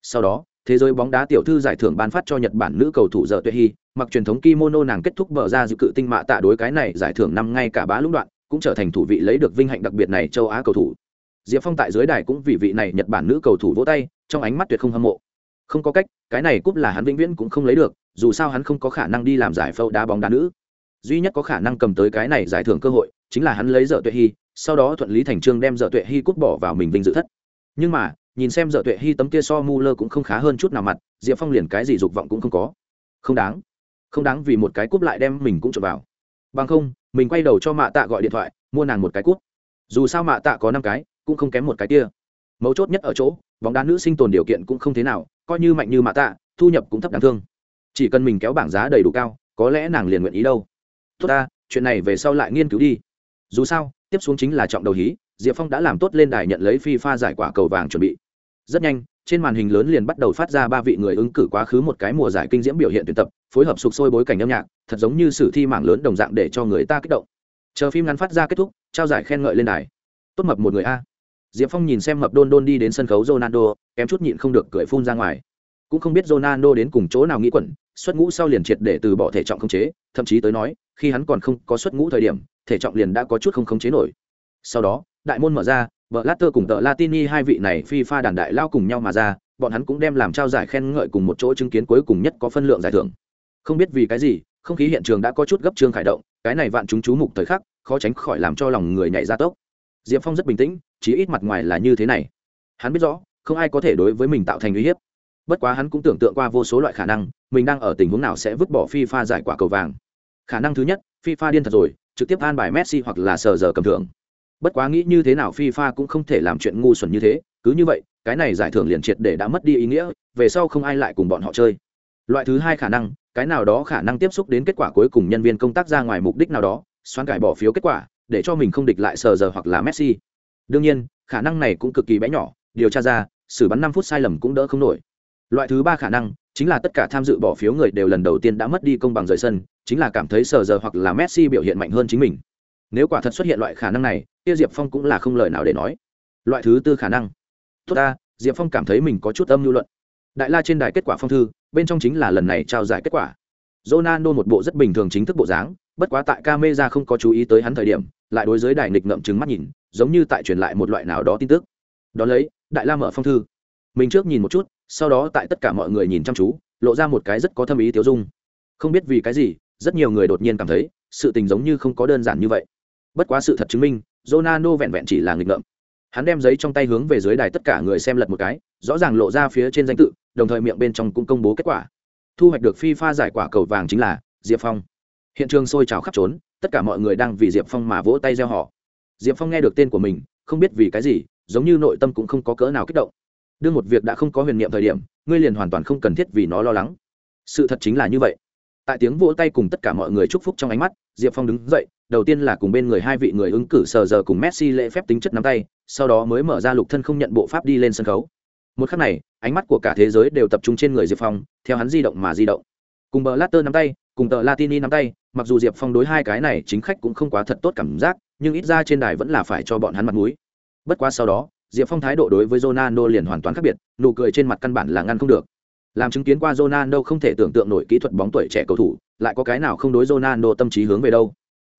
Sau đó, thế giới bóng đá tiểu thư giải thưởng ban phát cho nhật bản nữ cầu thủ giờ tuệ hy mặc truyền thống kimono nàng kết thúc mở ra dự cự tinh mạ tạ đối cái này giải thưởng năm ngay cả bá lũng đoạn, cũng trở thành thủ vị lấy được vinh hạnh đặc biệt này châu á cầu thủ. Diệp phong tại dưới đài cũng vì vị này nhật bản nữ cầu thủ vỗ tay trong ánh mắt tuyệt không hâm mộ. Không có cách, cái này cúp là hắn vĩnh viễn cũng không lấy được, dù sao hắn không có khả năng đi làm giải phẫu đá bóng đá nữ. Duy nhất có khả năng cầm tới cái này giải thưởng cơ hội, chính là hắn lấy dở tuệ hy sau đó thuận lý thành trương đem dở tuệ hy cúp bỏ vào mình vinh dự thất. Nhưng mà, nhìn xem dở tuệ hy tấm kia so mu lơ cũng không khá hơn chút nào mặt, diệp phong liền cái gì dục vọng cũng không có. Không đáng. Không đáng vì một cái cúp lại đem mình cũng trộm vào. Bằng không, mình quay đầu cho mạ tạ gọi điện thoại, mua nàng một cái cúp. Dù sao mạ tạ có năm cái, cũng không kém một cái kia. Mấu chốt nhất ở chỗ bóng đá nữ sinh tồn điều kiện cũng không thế nào, coi như mạnh như mạ tạ, thu nhập cũng thấp đáng thương. Chỉ cần mình kéo bảng giá đầy đủ cao, có lẽ nàng liền nguyện ý đâu. Tốt ta, chuyện này về sau lại nghiên cứu đi. Dù sao, tiếp xuống chính là trọng đầu hí, diệp phong đã làm tốt lên đài nhận lấy phi pha giải quả cầu vàng chuẩn bị. Rất nhanh, trên màn hình lớn liền bắt đầu phát ra ba vị người ứng cử quá khứ một cái mùa giải kinh diễm biểu hiện tuyển tập, phối hợp sục sôi bối cảnh âm nhạc, thật giống như sử thi mảng lớn đồng dạng để cho người ta kích động. Chờ phim ngắn phát ra kết thúc, trao giải khen ngợi lên đài. Tốt mập một người a diệp phong nhìn xem mập đôn đôn đi đến sân khấu ronaldo, kém chút nhịn không được cười phun ra ngoài. Cũng không biết ronaldo đến cùng chỗ nào nghĩ quẩn, xuất ngũ sau liền triệt để từ bỏ thể trọng không chế, thậm chí tới nói, khi hắn còn không có xuất ngũ thời điểm, thể trọng liền đã có chút không khống chế nổi. Sau đó, đại môn mở ra, vợ latter cùng tợ latini hai vị này phi pha đàn đại lao cùng nhau mà ra, bọn hắn cũng đem làm trao giải khen ngợi cùng một chỗ chứng kiến cuối cùng nhất có phân lượng giải thưởng. Không biết vì cái gì, không khí hiện trường đã có chút gấp trương khải động, cái này vạn chúng chú mục thời khắc, khó tránh khỏi làm cho lòng người nhảy ra tốc. Diệp phong rất bình tĩnh chỉ ít mặt ngoài là như thế này. Hắn biết rõ, không ai có thể đối với mình tạo thành uy hiếp. Bất quá hắn cũng tưởng tượng qua vô số loại khả năng, mình đang ở tình huống nào sẽ vứt bỏ fifa giải quả cầu vàng. Khả năng thứ nhất, fifa điên thật rồi, trực tiếp an bài messi hoặc là sờ giờ cầm thưởng. Bất quá nghĩ như thế nào fifa cũng không thể làm chuyện ngu xuẩn như thế, cứ như vậy, cái này giải thưởng liền triệt để đã mất đi ý nghĩa, về sau không ai lại cùng bọn họ chơi. Loại thứ hai khả năng, cái nào đó khả năng tiếp xúc đến kết quả cuối cùng nhân viên công tác ra ngoài mục đích nào đó xoán cải bỏ phiếu kết quả, để cho mình không địch lại sờ giờ hoặc là messi đương nhiên, khả năng này cũng cực kỳ bé nhỏ, điều tra ra, xử bắn năm phút sai lầm cũng đỡ không nổi. Loại thứ ba khả năng, chính là tất cả tham dự bỏ phiếu người đều lần đầu tiên đã mất đi công bằng rời sân, chính là cảm thấy sờ giờ hoặc là messi biểu hiện mạnh hơn chính mình. Nếu quả thật xuất hiện loại khả năng này kia diệp phong cũng là không lời nào để nói. Loại thứ tư khả năng. Tốt ta, diệp phong cảm thấy mình có chút âm lưu luận. Đại la trên đài kết quả phong thư, bên trong chính là lần này trao giải kết quả. Ronaldo một bộ rất bình thường chính thức bộ dáng, bất quá tại camera không có chú ý tới hắn thời điểm, lại đối với đài nghịch ngậm trứng mắt nhìn giống như tại truyền lại một loại nào đó tin tức. Đón lấy, đại la mở phong thư. Mình trước nhìn một chút, sau đó tại tất cả mọi người nhìn chăm chú, lộ ra một cái rất có thâm ý tiêu dung. Không biết vì cái gì, rất nhiều người đột nhiên cảm thấy, sự tình giống như không có đơn giản như vậy. Bất quá sự thật chứng minh, Ronaldo vẹn vẹn chỉ là nghịch ngợm. Hắn đem giấy trong tay hướng về dưới đài tất cả người xem lật một cái, rõ ràng lộ ra phía trên danh tự, đồng thời miệng bên trong cũng công bố kết quả. Thu hoạch được fifa giải quả cầu vàng chính là diệp phong. Hiện trường sôi trào khắp trốn, tất cả mọi người đang vì diệp phong mà vỗ tay gieo họ diệp phong nghe được tên của mình, không biết vì cái gì, giống như nội tâm cũng không có cỡ nào kích động. Đưa một việc đã không có huyền niệm thời điểm, ngươi liền hoàn toàn không cần thiết vì nó lo lắng. Sự thật chính là như vậy. Tại tiếng vỗ tay cùng tất cả mọi người chúc phúc trong ánh mắt, diệp phong đứng dậy, đầu tiên là cùng bên người hai vị người ứng cử sờ giờ cùng messi lễ phép tính chất nắm tay, sau đó mới mở ra lục thân không nhận bộ pháp đi lên sân khấu. Một khắc này, ánh mắt của cả thế giới đều tập trung trên người diệp phong, theo hắn di động mà di động. Cùng bờ latter nắm tay, cùng tờ latini nắm tay, mặc dù diệp phong đối hai cái này chính khách cũng không quá thật tốt cảm giác nhưng ít ra trên đài vẫn là phải cho bọn hắn mặt mũi. Bất quá sau đó, diệp phong thái độ đối với ronaldo liền hoàn toàn khác biệt, nụ cười trên mặt căn bản là ngăn không được. Làm chứng kiến qua ronaldo không thể tưởng tượng nổi kỹ thuật bóng tuổi trẻ cầu thủ, lại có cái nào không đối ronaldo tâm trí hướng về đâu.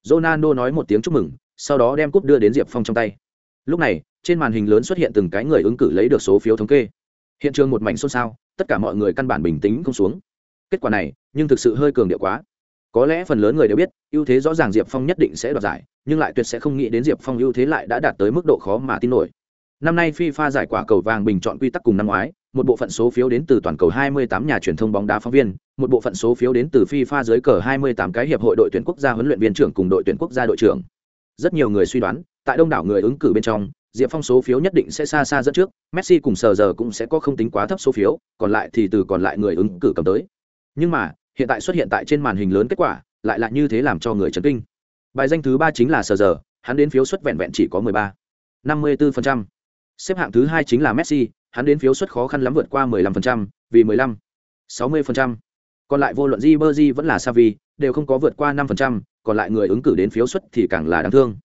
Ronaldo nói một tiếng chúc mừng, sau đó đem cúp đưa đến diệp phong trong tay. Lúc này, trên màn hình lớn xuất hiện từng cái người ứng cử lấy được số phiếu thống kê. Hiện trường một mảnh xôn xao, tất cả mọi người căn bản bình tĩnh không xuống. Kết quả này, nhưng thực sự hơi cường điệu quá. Có lẽ phần lớn người đều biết ưu thế rõ ràng diệp phong nhất định sẽ đoạt giải nhưng lại tuyệt sẽ không nghĩ đến diệp phong ưu thế lại đã đạt tới mức độ khó mà tin nổi năm nay fifa giải quả cầu vàng bình chọn quy tắc cùng năm ngoái một bộ phận số phiếu đến từ toàn cầu 28 nhà truyền thông bóng đá phóng viên một bộ phận số phiếu đến từ fifa dưới cờ 28 cái hiệp hội đội tuyển quốc gia huấn luyện viên trưởng cùng đội tuyển quốc gia đội trưởng rất nhiều người suy đoán tại đông đảo người ứng cử bên trong Diệp Phong số phiếu nhất định sẽ xa xa dẫn trước, Messi cùng sờ giờ cũng sẽ có không tính quá thấp số phiếu, còn lại thì từ còn lại người ứng cử cầm tới. Nhưng mà, hiện tại xuất hiện tại trên màn hình lớn kết quả, lại là như thế làm cho người chấn kinh. Bài danh thứ ba chính là sờ giờ, hắn đến phiếu suất vẹn vẹn chỉ có 13. 54%. Xếp hạng thứ hai chính là Messi, hắn đến phiếu suất khó khăn lắm vượt qua 15%, vì 15. 60%. Còn lại vô luận Ribery vẫn là Xavi, đều không có vượt qua 5%, còn lại người ứng cử đến phiếu suất thì càng là đáng thương.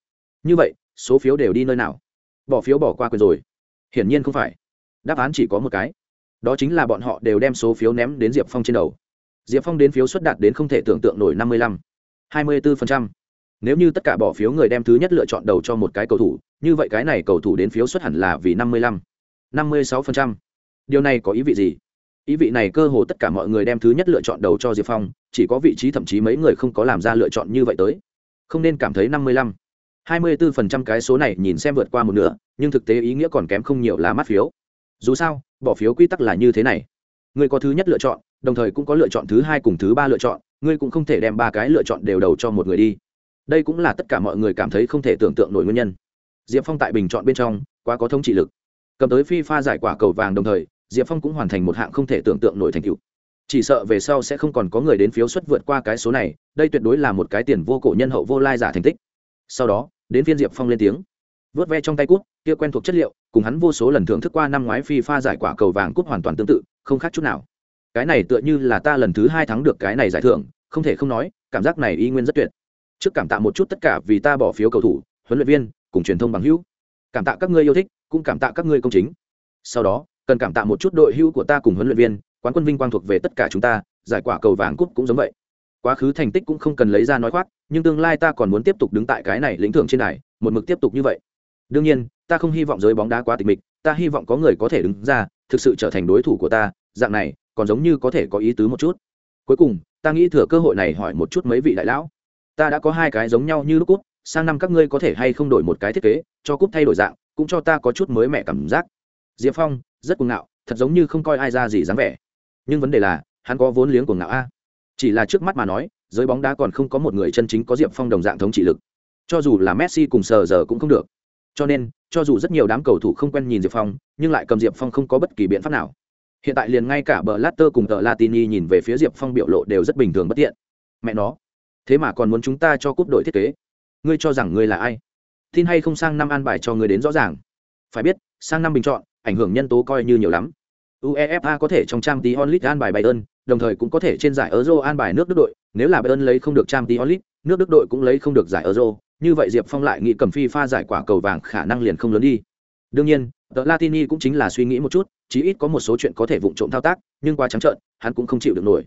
Như vậy, số phiếu đều đi nơi nào? Bỏ phiếu bỏ qua quyền rồi. Hiển nhiên không phải. Đáp án chỉ có một cái. Đó chính là bọn họ đều đem số phiếu ném đến Diệp Phong trên đầu. Diệp Phong đến phiếu suất đạt đến không thể tưởng tượng nổi 55. 24%. Nếu như tất cả bỏ phiếu người đem thứ nhất lựa chọn đầu cho một cái cầu thủ, như vậy cái này cầu thủ đến phiếu suất hẳn là vì 55. 56%. Điều này có ý vị gì? Ý vị này cơ hồ tất cả mọi người đem thứ nhất lựa chọn đầu cho Diệp Phong, chỉ có vị trí thậm chí mấy người không có làm ra lựa chọn như vậy tới. Không nên cảm thấy 55. 24% cái số này nhìn xem vượt qua một nửa, nhưng thực tế ý nghĩa còn kém không nhiều là mắt phiếu. Dù sao, bỏ phiếu quy tắc là như thế này. Ngươi có thứ nhất lựa chọn, đồng thời cũng có lựa chọn thứ hai cùng thứ ba lựa chọn, ngươi cũng không thể đem ba cái lựa chọn đều đầu cho một người đi. Đây cũng là tất cả mọi người cảm thấy không thể tưởng tượng nổi nguyên nhân. Diệp Phong tại bình chọn bên trong, quá có thống trị lực. Cầm tới phi pha giải quả cầu vàng đồng thời, Diệp Phong cũng hoàn thành một hạng không thể tưởng tượng nổi thành tựu. Chỉ sợ về sau sẽ không còn có người đến phiếu suất vượt qua cái số này, đây tuyệt đối là một cái tiền vô cổ nhân hậu vô lai giả thành tích. Sau đó, đến phiên diệp phong lên tiếng vớt ve trong tay cút kia quen thuộc chất liệu cùng hắn vô số lần thưởng thức qua năm ngoái phi pha giải quả cầu vàng cút hoàn toàn tương tự không khác chút nào. Cái này tựa như là ta lần thứ hai thắng được cái này giải thưởng, không thể không nói, cảm giác này y nguyên rất tuyệt. Trước cảm tạ một chút tất cả vì ta bỏ phiếu cầu thủ, huấn luyện viên, cùng truyền thông bằng hữu. Cảm tạ các ngươi yêu thích, cũng cảm tạ các ngươi công chính. Sau đó, cần cảm tạ một chút đội hữu của ta cùng huấn luyện viên, quán quân vinh quang thuộc về tất cả chúng ta, giải quả cầu vàng cúp cũng giống vậy. Quá khứ thành tích cũng không cần lấy ra nói khoác, nhưng tương lai ta còn muốn tiếp tục đứng tại cái này lĩnh thưởng trên này, một mực tiếp tục như vậy. Đương nhiên, ta không hy vọng giới bóng đá quá tịch mịch, ta hy vọng có người có thể đứng ra, thực sự trở thành đối thủ của ta dạng này, còn giống như có thể có ý tứ một chút. Cuối cùng, ta nghĩ thừa cơ hội này hỏi một chút mấy vị đại lão. Ta đã có hai cái giống nhau như lúc cút, sang năm các ngươi có thể hay không đổi một cái thiết kế, cho cút thay đổi dạng, cũng cho ta có chút mới mẻ cảm giác. Diệp phong, rất cuồng ngạo, thật giống như không coi ai ra gì dáng vẻ. Nhưng vấn đề là, hắn có vốn liếng cuồng ngạo a. Chỉ là trước mắt mà nói, giới bóng đá còn không có một người chân chính có diệp phong đồng dạng thống trị lực. Cho dù là messi cùng sờ giờ cũng không được. Cho nên, cho dù rất nhiều đám cầu thủ không quen nhìn diệp phong, nhưng lại cầm diệp phong không có bất kỳ biện pháp nào hiện tại liền ngay cả bờ latter cùng tờ latini nhìn về phía diệp phong biểu lộ đều rất bình thường bất tiện. Mẹ nó, thế mà còn muốn chúng ta cho cúp đội thiết kế. Ngươi cho rằng ngươi là ai? Tin hay không sang năm an bài cho ngươi đến rõ ràng. Phải biết, sang năm bình chọn, ảnh hưởng nhân tố coi như nhiều lắm. Uefa có thể trong trang tí onlit an bài bayern, đồng thời cũng có thể trên giải euro an bài nước đức đội. Nếu là bayern lấy không được trang tí onlit nước đức đội cũng lấy không được giải euro. Như vậy diệp phong lại nghĩ cầm phi pha giải quả cầu vàng khả năng liền không lớn đi. Đương nhiên, tờ latini cũng chính là suy nghĩ một chút chí ít có một số chuyện có thể vụng trộm thao tác, nhưng qua trắng trợn, hắn cũng không chịu được nổi.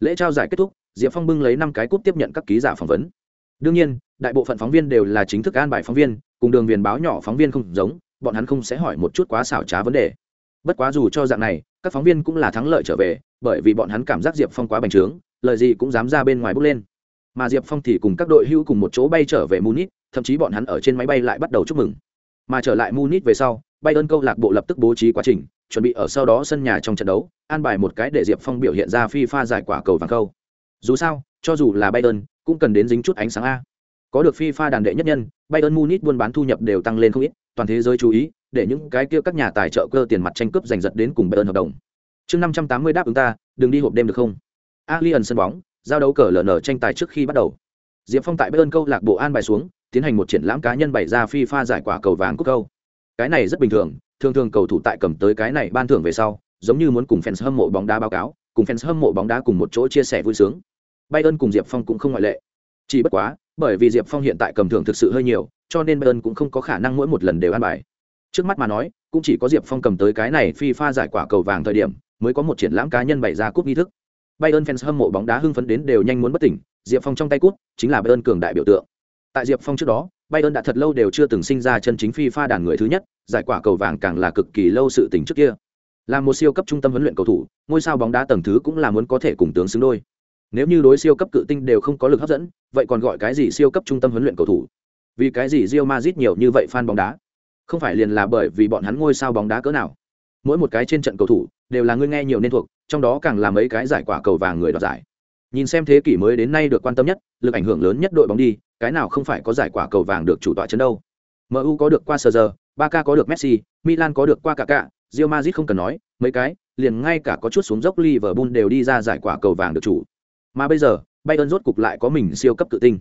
Lễ trao giải kết thúc, diệp phong bưng lấy năm cái cúp tiếp nhận các ký giả phỏng vấn. Đương nhiên, đại bộ phận phóng viên đều là chính thức an bài phóng viên, cùng đường viền báo nhỏ phóng viên không giống, bọn hắn không sẽ hỏi một chút quá xảo trá vấn đề. Bất quá dù cho dạng này, các phóng viên cũng là thắng lợi trở về, bởi vì bọn hắn cảm giác diệp phong quá bành trướng, lời gì cũng dám ra bên ngoài bước lên. Mà diệp phong thì cùng các đội hữu cùng một chỗ bay trở về munich, thậm chí bọn hắn ở trên máy bay lại bắt đầu chúc mừng. Mà trở lại munich về sau bay ơn câu lạc bộ lập tức bố trí quá trình chuẩn bị ở sau đó sân nhà trong trận đấu, an bài một cái để diệp phong biểu hiện ra phi pha giải quả cầu vàng câu dù sao, cho dù là bay ơn cũng cần đến dính chút ánh sáng a. Có được phi pha đàn đệ nhất nhân bay ơn munich buôn bán thu nhập đều tăng lên không ít, toàn thế giới chú ý, để những cái kia các nhà tài trợ cơ tiền mặt tranh cướp giành giật đến cùng bay ơn hợp đồng. Chương năm trăm tám mươi đáp ứng ta, đừng đi hộp đêm được không? Alien sân bóng, giao đấu cờ ln tranh tài trước khi bắt đầu. Diệp phong tại bayern câu lạc bộ an bài xuống, tiến hành một triển lãm cá nhân bày ra phi pha giải quả cầu vàng cúc câu cái này rất bình thường thường thường cầu thủ tại cầm tới cái này ban thưởng về sau giống như muốn cùng fans hâm mộ bóng đá báo cáo cùng fans hâm mộ bóng đá cùng một chỗ chia sẻ vui sướng. Bayern cùng diệp phong cũng không ngoại lệ. Chỉ bất quá bởi vì diệp phong hiện tại cầm thưởng thực sự hơi nhiều cho nên bayern cũng không có khả năng mỗi một lần đều an bài. Trước mắt mà nói cũng chỉ có diệp phong cầm tới cái này phi pha giải quả cầu vàng thời điểm mới có một triển lãm cá nhân bày ra cúp nghi thức. Bayern fans hâm mộ bóng đá hưng phấn đến đều nhanh muốn bất tỉnh, Diệp Phong trong tay cút, chính là Bayern cường đại biểu tượng. Tại Diệp Phong trước đó, Bayern đã thật lâu đều chưa từng sinh ra chân chính FIFA đàn người thứ nhất, giải quả cầu vàng càng là cực kỳ lâu sự tình trước kia. Là một siêu cấp trung tâm huấn luyện cầu thủ, ngôi sao bóng đá tầng thứ cũng là muốn có thể cùng tướng xứng đôi. Nếu như đối siêu cấp cự tinh đều không có lực hấp dẫn, vậy còn gọi cái gì siêu cấp trung tâm huấn luyện cầu thủ? Vì cái gì Real Madrid nhiều như vậy fan bóng đá? Không phải liền là bởi vì bọn hắn ngôi sao bóng đá cỡ nào? Mỗi một cái trên trận cầu thủ đều là người nghe nhiều nên thuộc, trong đó càng là mấy cái giải quả cầu vàng người đoạt giải nhìn xem thế kỷ mới đến nay được quan tâm nhất lực ảnh hưởng lớn nhất đội bóng đi cái nào không phải có giải quả cầu vàng được chủ tọa chấn đâu mu có được qua sờ giờ Barca có được Messi, Milan có được qua cả cả, Real Madrid không cần nói, mấy cái, liền ngay cả có chút xuống dốc Liverpool đều đi ra giải quả cầu vàng được chủ. Mà bây giờ, Bayern rốt cục lại có mình siêu cấp tự tinh.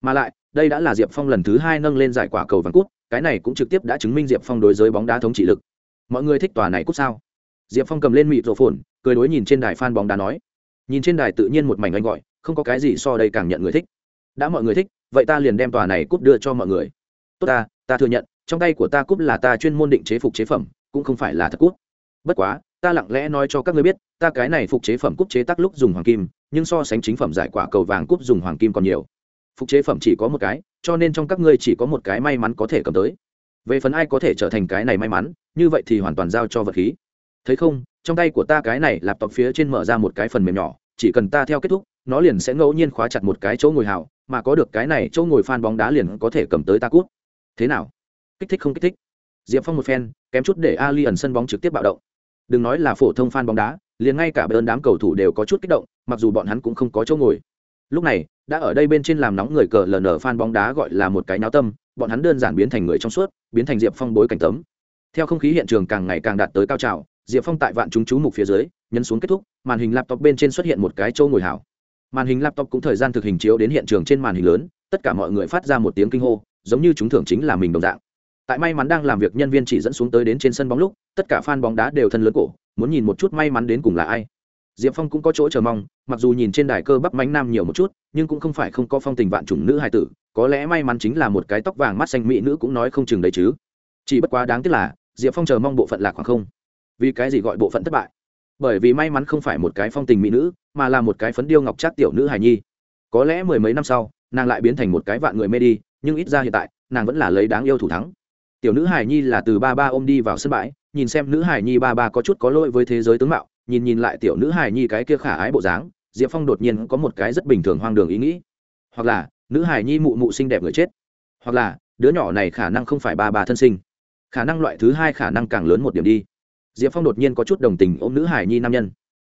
Mà lại, đây đã là Diệp Phong lần thứ hai nâng lên giải quả cầu vàng cút, cái này cũng trực tiếp đã chứng minh Diệp Phong đối giới bóng đá thống trị lực. Mọi người thích tòa này cút sao? Diệp Phong cầm lên mịt rộ phồn, cười đối nhìn trên đài fan bóng đá nói. Nhìn trên đài tự nhiên một mảnh anh gọi, không có cái gì so đây càng nhận người thích. Đã mọi người thích, vậy ta liền đem tòa này cút đưa cho mọi người. Tốt ta, ta thừa nhận, trong tay của ta cúp là ta chuyên môn định chế phục chế phẩm, cũng không phải là thật cút. Bất quá, ta lặng lẽ nói cho các ngươi biết, ta cái này phục chế phẩm cúp chế tác lúc dùng hoàng kim, nhưng so sánh chính phẩm giải quả cầu vàng cúp dùng hoàng kim còn nhiều phục chế phẩm chỉ có một cái cho nên trong các ngươi chỉ có một cái may mắn có thể cầm tới về phần ai có thể trở thành cái này may mắn như vậy thì hoàn toàn giao cho vật khí thấy không trong tay của ta cái này lạp tọc phía trên mở ra một cái phần mềm nhỏ chỉ cần ta theo kết thúc nó liền sẽ ngẫu nhiên khóa chặt một cái chỗ ngồi hào mà có được cái này chỗ ngồi phan bóng đá liền có thể cầm tới ta cút. Thế nào? Kích thích không kích thích? Diệp phong một phen kém chút để ali ẩn sân bóng trực tiếp bạo động. Đừng nói là phổ thông phan bóng đá, liền ngay cả bên đám cầu thủ đều có chút kích động, mặc dù bọn hắn cũng không có chỗ ngồi. Lúc này, đã ở đây bên trên làm nóng người cờ ln fan bóng đá gọi là một cái náo tâm, bọn hắn đơn giản biến thành người trong suốt, biến thành diệp phong bối cảnh tấm. Theo không khí hiện trường càng ngày càng đạt tới cao trào, diệp phong tại vạn chúng chú mục phía dưới, nhấn xuống kết thúc, màn hình laptop bên trên xuất hiện một cái châu ngồi hảo màn hình laptop cũng thời gian thực hình chiếu đến hiện trường trên màn hình lớn, tất cả mọi người phát ra một tiếng kinh hô, giống như chúng thưởng chính là mình đồng dạng. Tại may mắn đang làm việc nhân viên chỉ dẫn xuống tới đến trên sân bóng lúc, tất cả fan bóng đá đều thân lớn cổ, muốn nhìn một chút may mắn đến cùng là ai. Diệp phong cũng có chỗ chờ mong, mặc dù nhìn trên đài cơ bắp mánh nam nhiều một chút, nhưng cũng không phải không có phong tình vạn chủng nữ hai tử, có lẽ may mắn chính là một cái tóc vàng mắt xanh mỹ nữ cũng nói không chừng đấy chứ. Chỉ bất quá đáng tiếc là, diệp phong chờ mong bộ phận lạc khoảng không. Vì cái gì gọi bộ phận thất bại? Bởi vì may mắn không phải một cái phong tình mỹ nữ, mà là một cái phấn điêu ngọc trác tiểu nữ hài nhi. Có lẽ mười mấy năm sau, nàng lại biến thành một cái vạn người mê đi, nhưng ít ra hiện tại, nàng vẫn là lấy đáng yêu thủ thắng. Tiểu nữ hài nhi là từ ba ba ôm đi vào sân bãi, nhìn xem nữ hài nhi ba ba có chút có lỗi với thế giới tướng mạo, nhìn nhìn lại tiểu nữ hài nhi cái kia khả ái bộ dáng, diệp phong đột nhiên có một cái rất bình thường hoang đường ý nghĩ. Hoặc là, nữ hài nhi mụ mụ xinh đẹp người chết. Hoặc là, đứa nhỏ này khả năng không phải ba ba thân sinh. Khả năng loại thứ hai khả năng càng lớn một điểm đi diệp phong đột nhiên có chút đồng tình ôm nữ hài nhi nam nhân.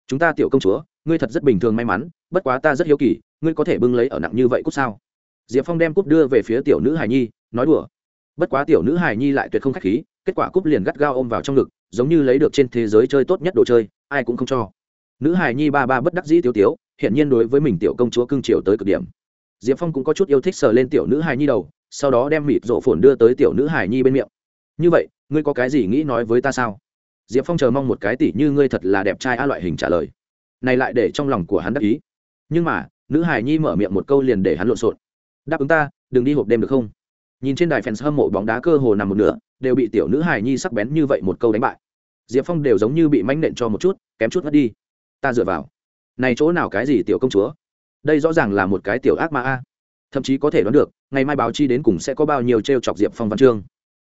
Chúng ta tiểu công chúa, ngươi thật rất bình thường may mắn, bất quá ta rất hiếu kỳ, ngươi có thể bưng lấy ở nặng như vậy cút sao? Diệp phong đem cúp đưa về phía tiểu nữ hài nhi, nói đùa. Bất quá tiểu nữ hài nhi lại tuyệt không k h á c h khí, kết quả cúp liền gắt gao ôm vào trong ngực, giống như lấy được trên thế giới chơi tốt nhất đồ chơi, ai cũng không cho. Nữ hài nhi ba ba bất đắc dĩ tiêu tiếu hiện nhiên đối với mình tiểu công chúa cưng chiều tới cực điểm. Diệp phong cũng có chút yêu thích sờ lên tiểu nữ hài nhi đầu, sau đó đem mịt rộ phồn đưa tới tiểu nữ hài nhi bên miệng. Như vậy, ngươi có cái gì nghĩ nói với ta sao? Diệp phong chờ mong một cái tỷ như ngươi thật là đẹp trai a loại hình trả lời. Này lại để trong lòng của hắn đắc ý. Nhưng mà, nữ Hải nhi mở miệng một câu liền để hắn lộn xộn. Đáp ứng ta, đừng đi hộp đêm được không? Nhìn trên đài fans hâm mộ bóng đá cơ hồ nằm một nửa, đều bị tiểu nữ Hải nhi sắc bén như vậy một câu đánh bại. Diệp phong đều giống như bị manh nện cho một chút, kém chút mất đi. Ta dựa vào. Này chỗ nào cái gì tiểu công chúa? Đây rõ ràng là một cái tiểu ác ma a. Thậm chí có thể đoán được, ngày mai báo chi đến cùng sẽ có bao nhiêu t r e o chọc diệp phong văn chương.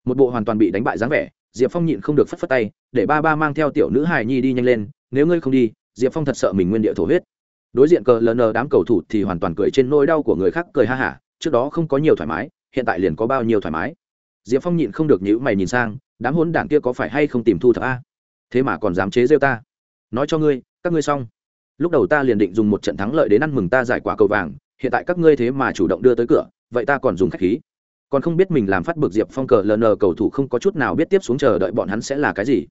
Một bộ hoàn toàn bị đánh bại dáng vẻ diệp phong nhịn không được phất phất tay, để ba ba mang theo tiểu nữ hài nhi đi nhanh lên, nếu ngươi không đi, diệp phong thật sợ mình nguyên địa thổ huyết. Đối diện cờ ln đám cầu thủ thì hoàn toàn cười trên nỗi đau của người khác, cười ha hả, trước đó không có nhiều thoải mái, hiện tại liền có bao nhiêu thoải mái. Diệp phong nhịn không được nhữ mày nhìn sang, đám hôn đảng kia có phải hay không tìm thu thập a? Thế mà còn dám chế rêu ta? Nói cho ngươi, các ngươi xong. Lúc đầu ta liền định dùng một trận thắng lợi đến ăn mừng ta giải quả cầu vàng, hiện tại các ngươi thế mà chủ động đưa tới cửa, vậy ta còn dùng khách khí còn không biết mình làm phát bực diệp phong cờ ln cầu thủ không có chút nào biết tiếp xuống chờ đợi bọn hắn sẽ là cái gì.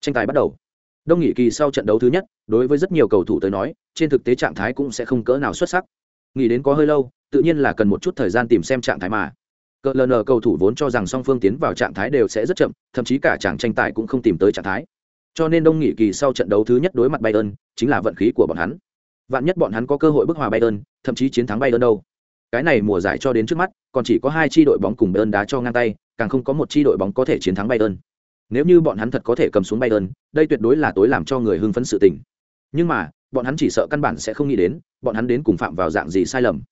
Tranh tài bắt đầu. Đông nghỉ kỳ sau trận đấu thứ nhất, đối với rất nhiều cầu thủ tới nói, trên thực tế trạng thái cũng sẽ không cỡ nào xuất sắc. Nghỉ đến có hơi lâu, tự nhiên là cần một chút thời gian tìm xem trạng thái mà. Cờ ln cầu thủ vốn cho rằng song phương tiến vào trạng thái đều sẽ rất chậm, thậm chí cả chàng tranh tài cũng không tìm tới trạng thái. Cho nên đông nghị kỳ sau trận đấu thứ nhất đối mặt bayern, chính là vận khí của bọn hắn. Vạn nhất bọn hắn có cơ hội bức hòa bayern, thậm chí chiến thắng bayern đâu cái này mùa giải cho đến trước mắt, còn chỉ có hai chi đội bóng cùng bayern đá cho ngang tay, càng không có một chi đội bóng có thể chiến thắng bayern. Nếu như bọn hắn thật có thể cầm xuống bayern, đây tuyệt đối là tối làm cho người hưng phấn sự tình. Nhưng mà, bọn hắn chỉ sợ căn bản sẽ không nghĩ đến, bọn hắn đến cùng phạm vào dạng gì sai lầm.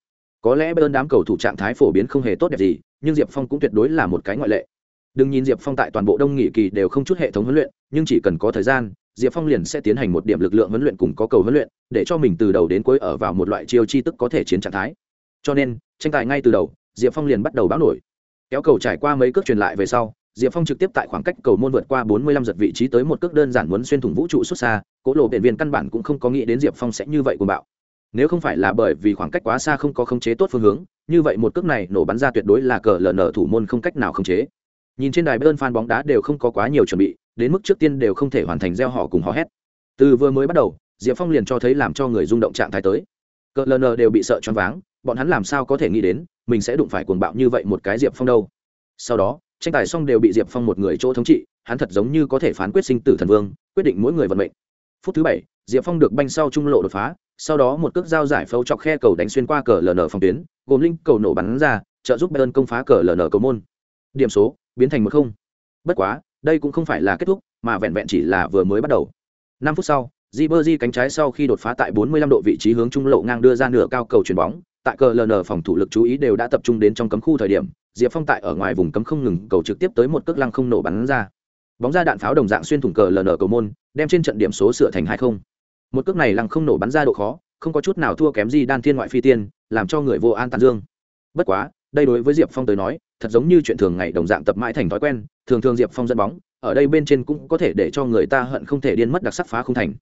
Có lẽ bayern đám cầu thủ trạng thái phổ biến không hề tốt đẹp gì, nhưng diệp phong cũng tuyệt đối là một cái ngoại lệ. Đừng nhìn diệp phong tại toàn bộ đông nghị kỳ đều không chút hệ thống huấn luyện, nhưng chỉ cần có thời gian, diệp phong liền sẽ tiến hành một điểm lực lượng huấn luyện cùng có cầu huấn luyện, để cho mình từ đầu đến cuối ở vào một loại chiêu chi tức có thể chiến trạng thái cho nên, tranh tài ngay từ đầu, diệp phong liền bắt đầu báo nổi. Kéo cầu trải qua mấy cước truyền lại về sau, diệp phong trực tiếp tại khoảng cách cầu môn vượt qua 45 giật vị trí tới một cước đơn giản muốn xuyên thủng vũ trụ xuất xa Cỗ lộ biện viên căn bản cũng không có nghĩ đến diệp phong sẽ như vậy của bạo. Nếu không phải là bởi vì khoảng cách quá xa không có khống chế tốt phương hướng, như vậy một cước này nổ bắn ra tuyệt đối là cờ lờ nở thủ môn không cách nào khống chế. Nhìn trên đài bayern phan bóng đá đều không có quá nhiều chuẩn bị, đến mức trước tiên đều không thể hoàn thành gieo họ cùng họ hét. Từ vừa mới bắt đầu, diệp phong liền cho thấy làm cho người rung động trạng thái tới cờ ln đều bị sợ choáng váng, bọn hắn làm sao có thể nghĩ đến, mình sẽ đụng phải cuồng bạo như vậy một cái diệp phong đâu. Sau đó, tranh tài xong đều bị diệp phong một người chỗ thống trị, hắn thật giống như có thể phán quyết sinh tử thần vương, quyết định mỗi người vận mệnh. Phút thứ bảy, diệp phong được banh sau trung lộ đột phá, sau đó một cước dao giải phâu chọc khe cầu đánh xuyên qua cờ ln phòng tuyến, gồm linh cầu nổ bắn ra, trợ giúp bayern công phá cờ ln cầu môn. Điểm số, biến thành một không. Bất quá, đây cũng không phải là kết thúc, mà vẹn vẹn chỉ là vừa mới bắt đầu. Năm phút sau Ribery cánh trái sau khi đột phá tại 45 độ vị trí hướng trung lộ ngang đưa ra nửa cao cầu chuyền bóng, tại cờ LN phòng thủ lực chú ý đều đã tập trung đến trong cấm khu thời điểm, Diệp Phong tại ở ngoài vùng cấm không ngừng cầu trực tiếp tới một cước lăng không nổ bắn ra. Bóng ra đạn pháo đồng dạng xuyên thủng cờ LN cầu môn, đem trên trận điểm số sửa thành 2-0. Một cước này lăng không nổ bắn ra độ khó, không có chút nào thua kém gì đan thiên ngoại phi tiên, làm cho người vô an tàn dương. Bất quá, đây đối với Diệp Phong tới nói, thật giống như chuyện thường ngày đồng dạng tập mãi thành thói quen, thường thường Diệp Phong dẫn bóng, ở đây bên trên cũng có thể để cho người ta hận không thể điên mất đặc sắc phá không thành.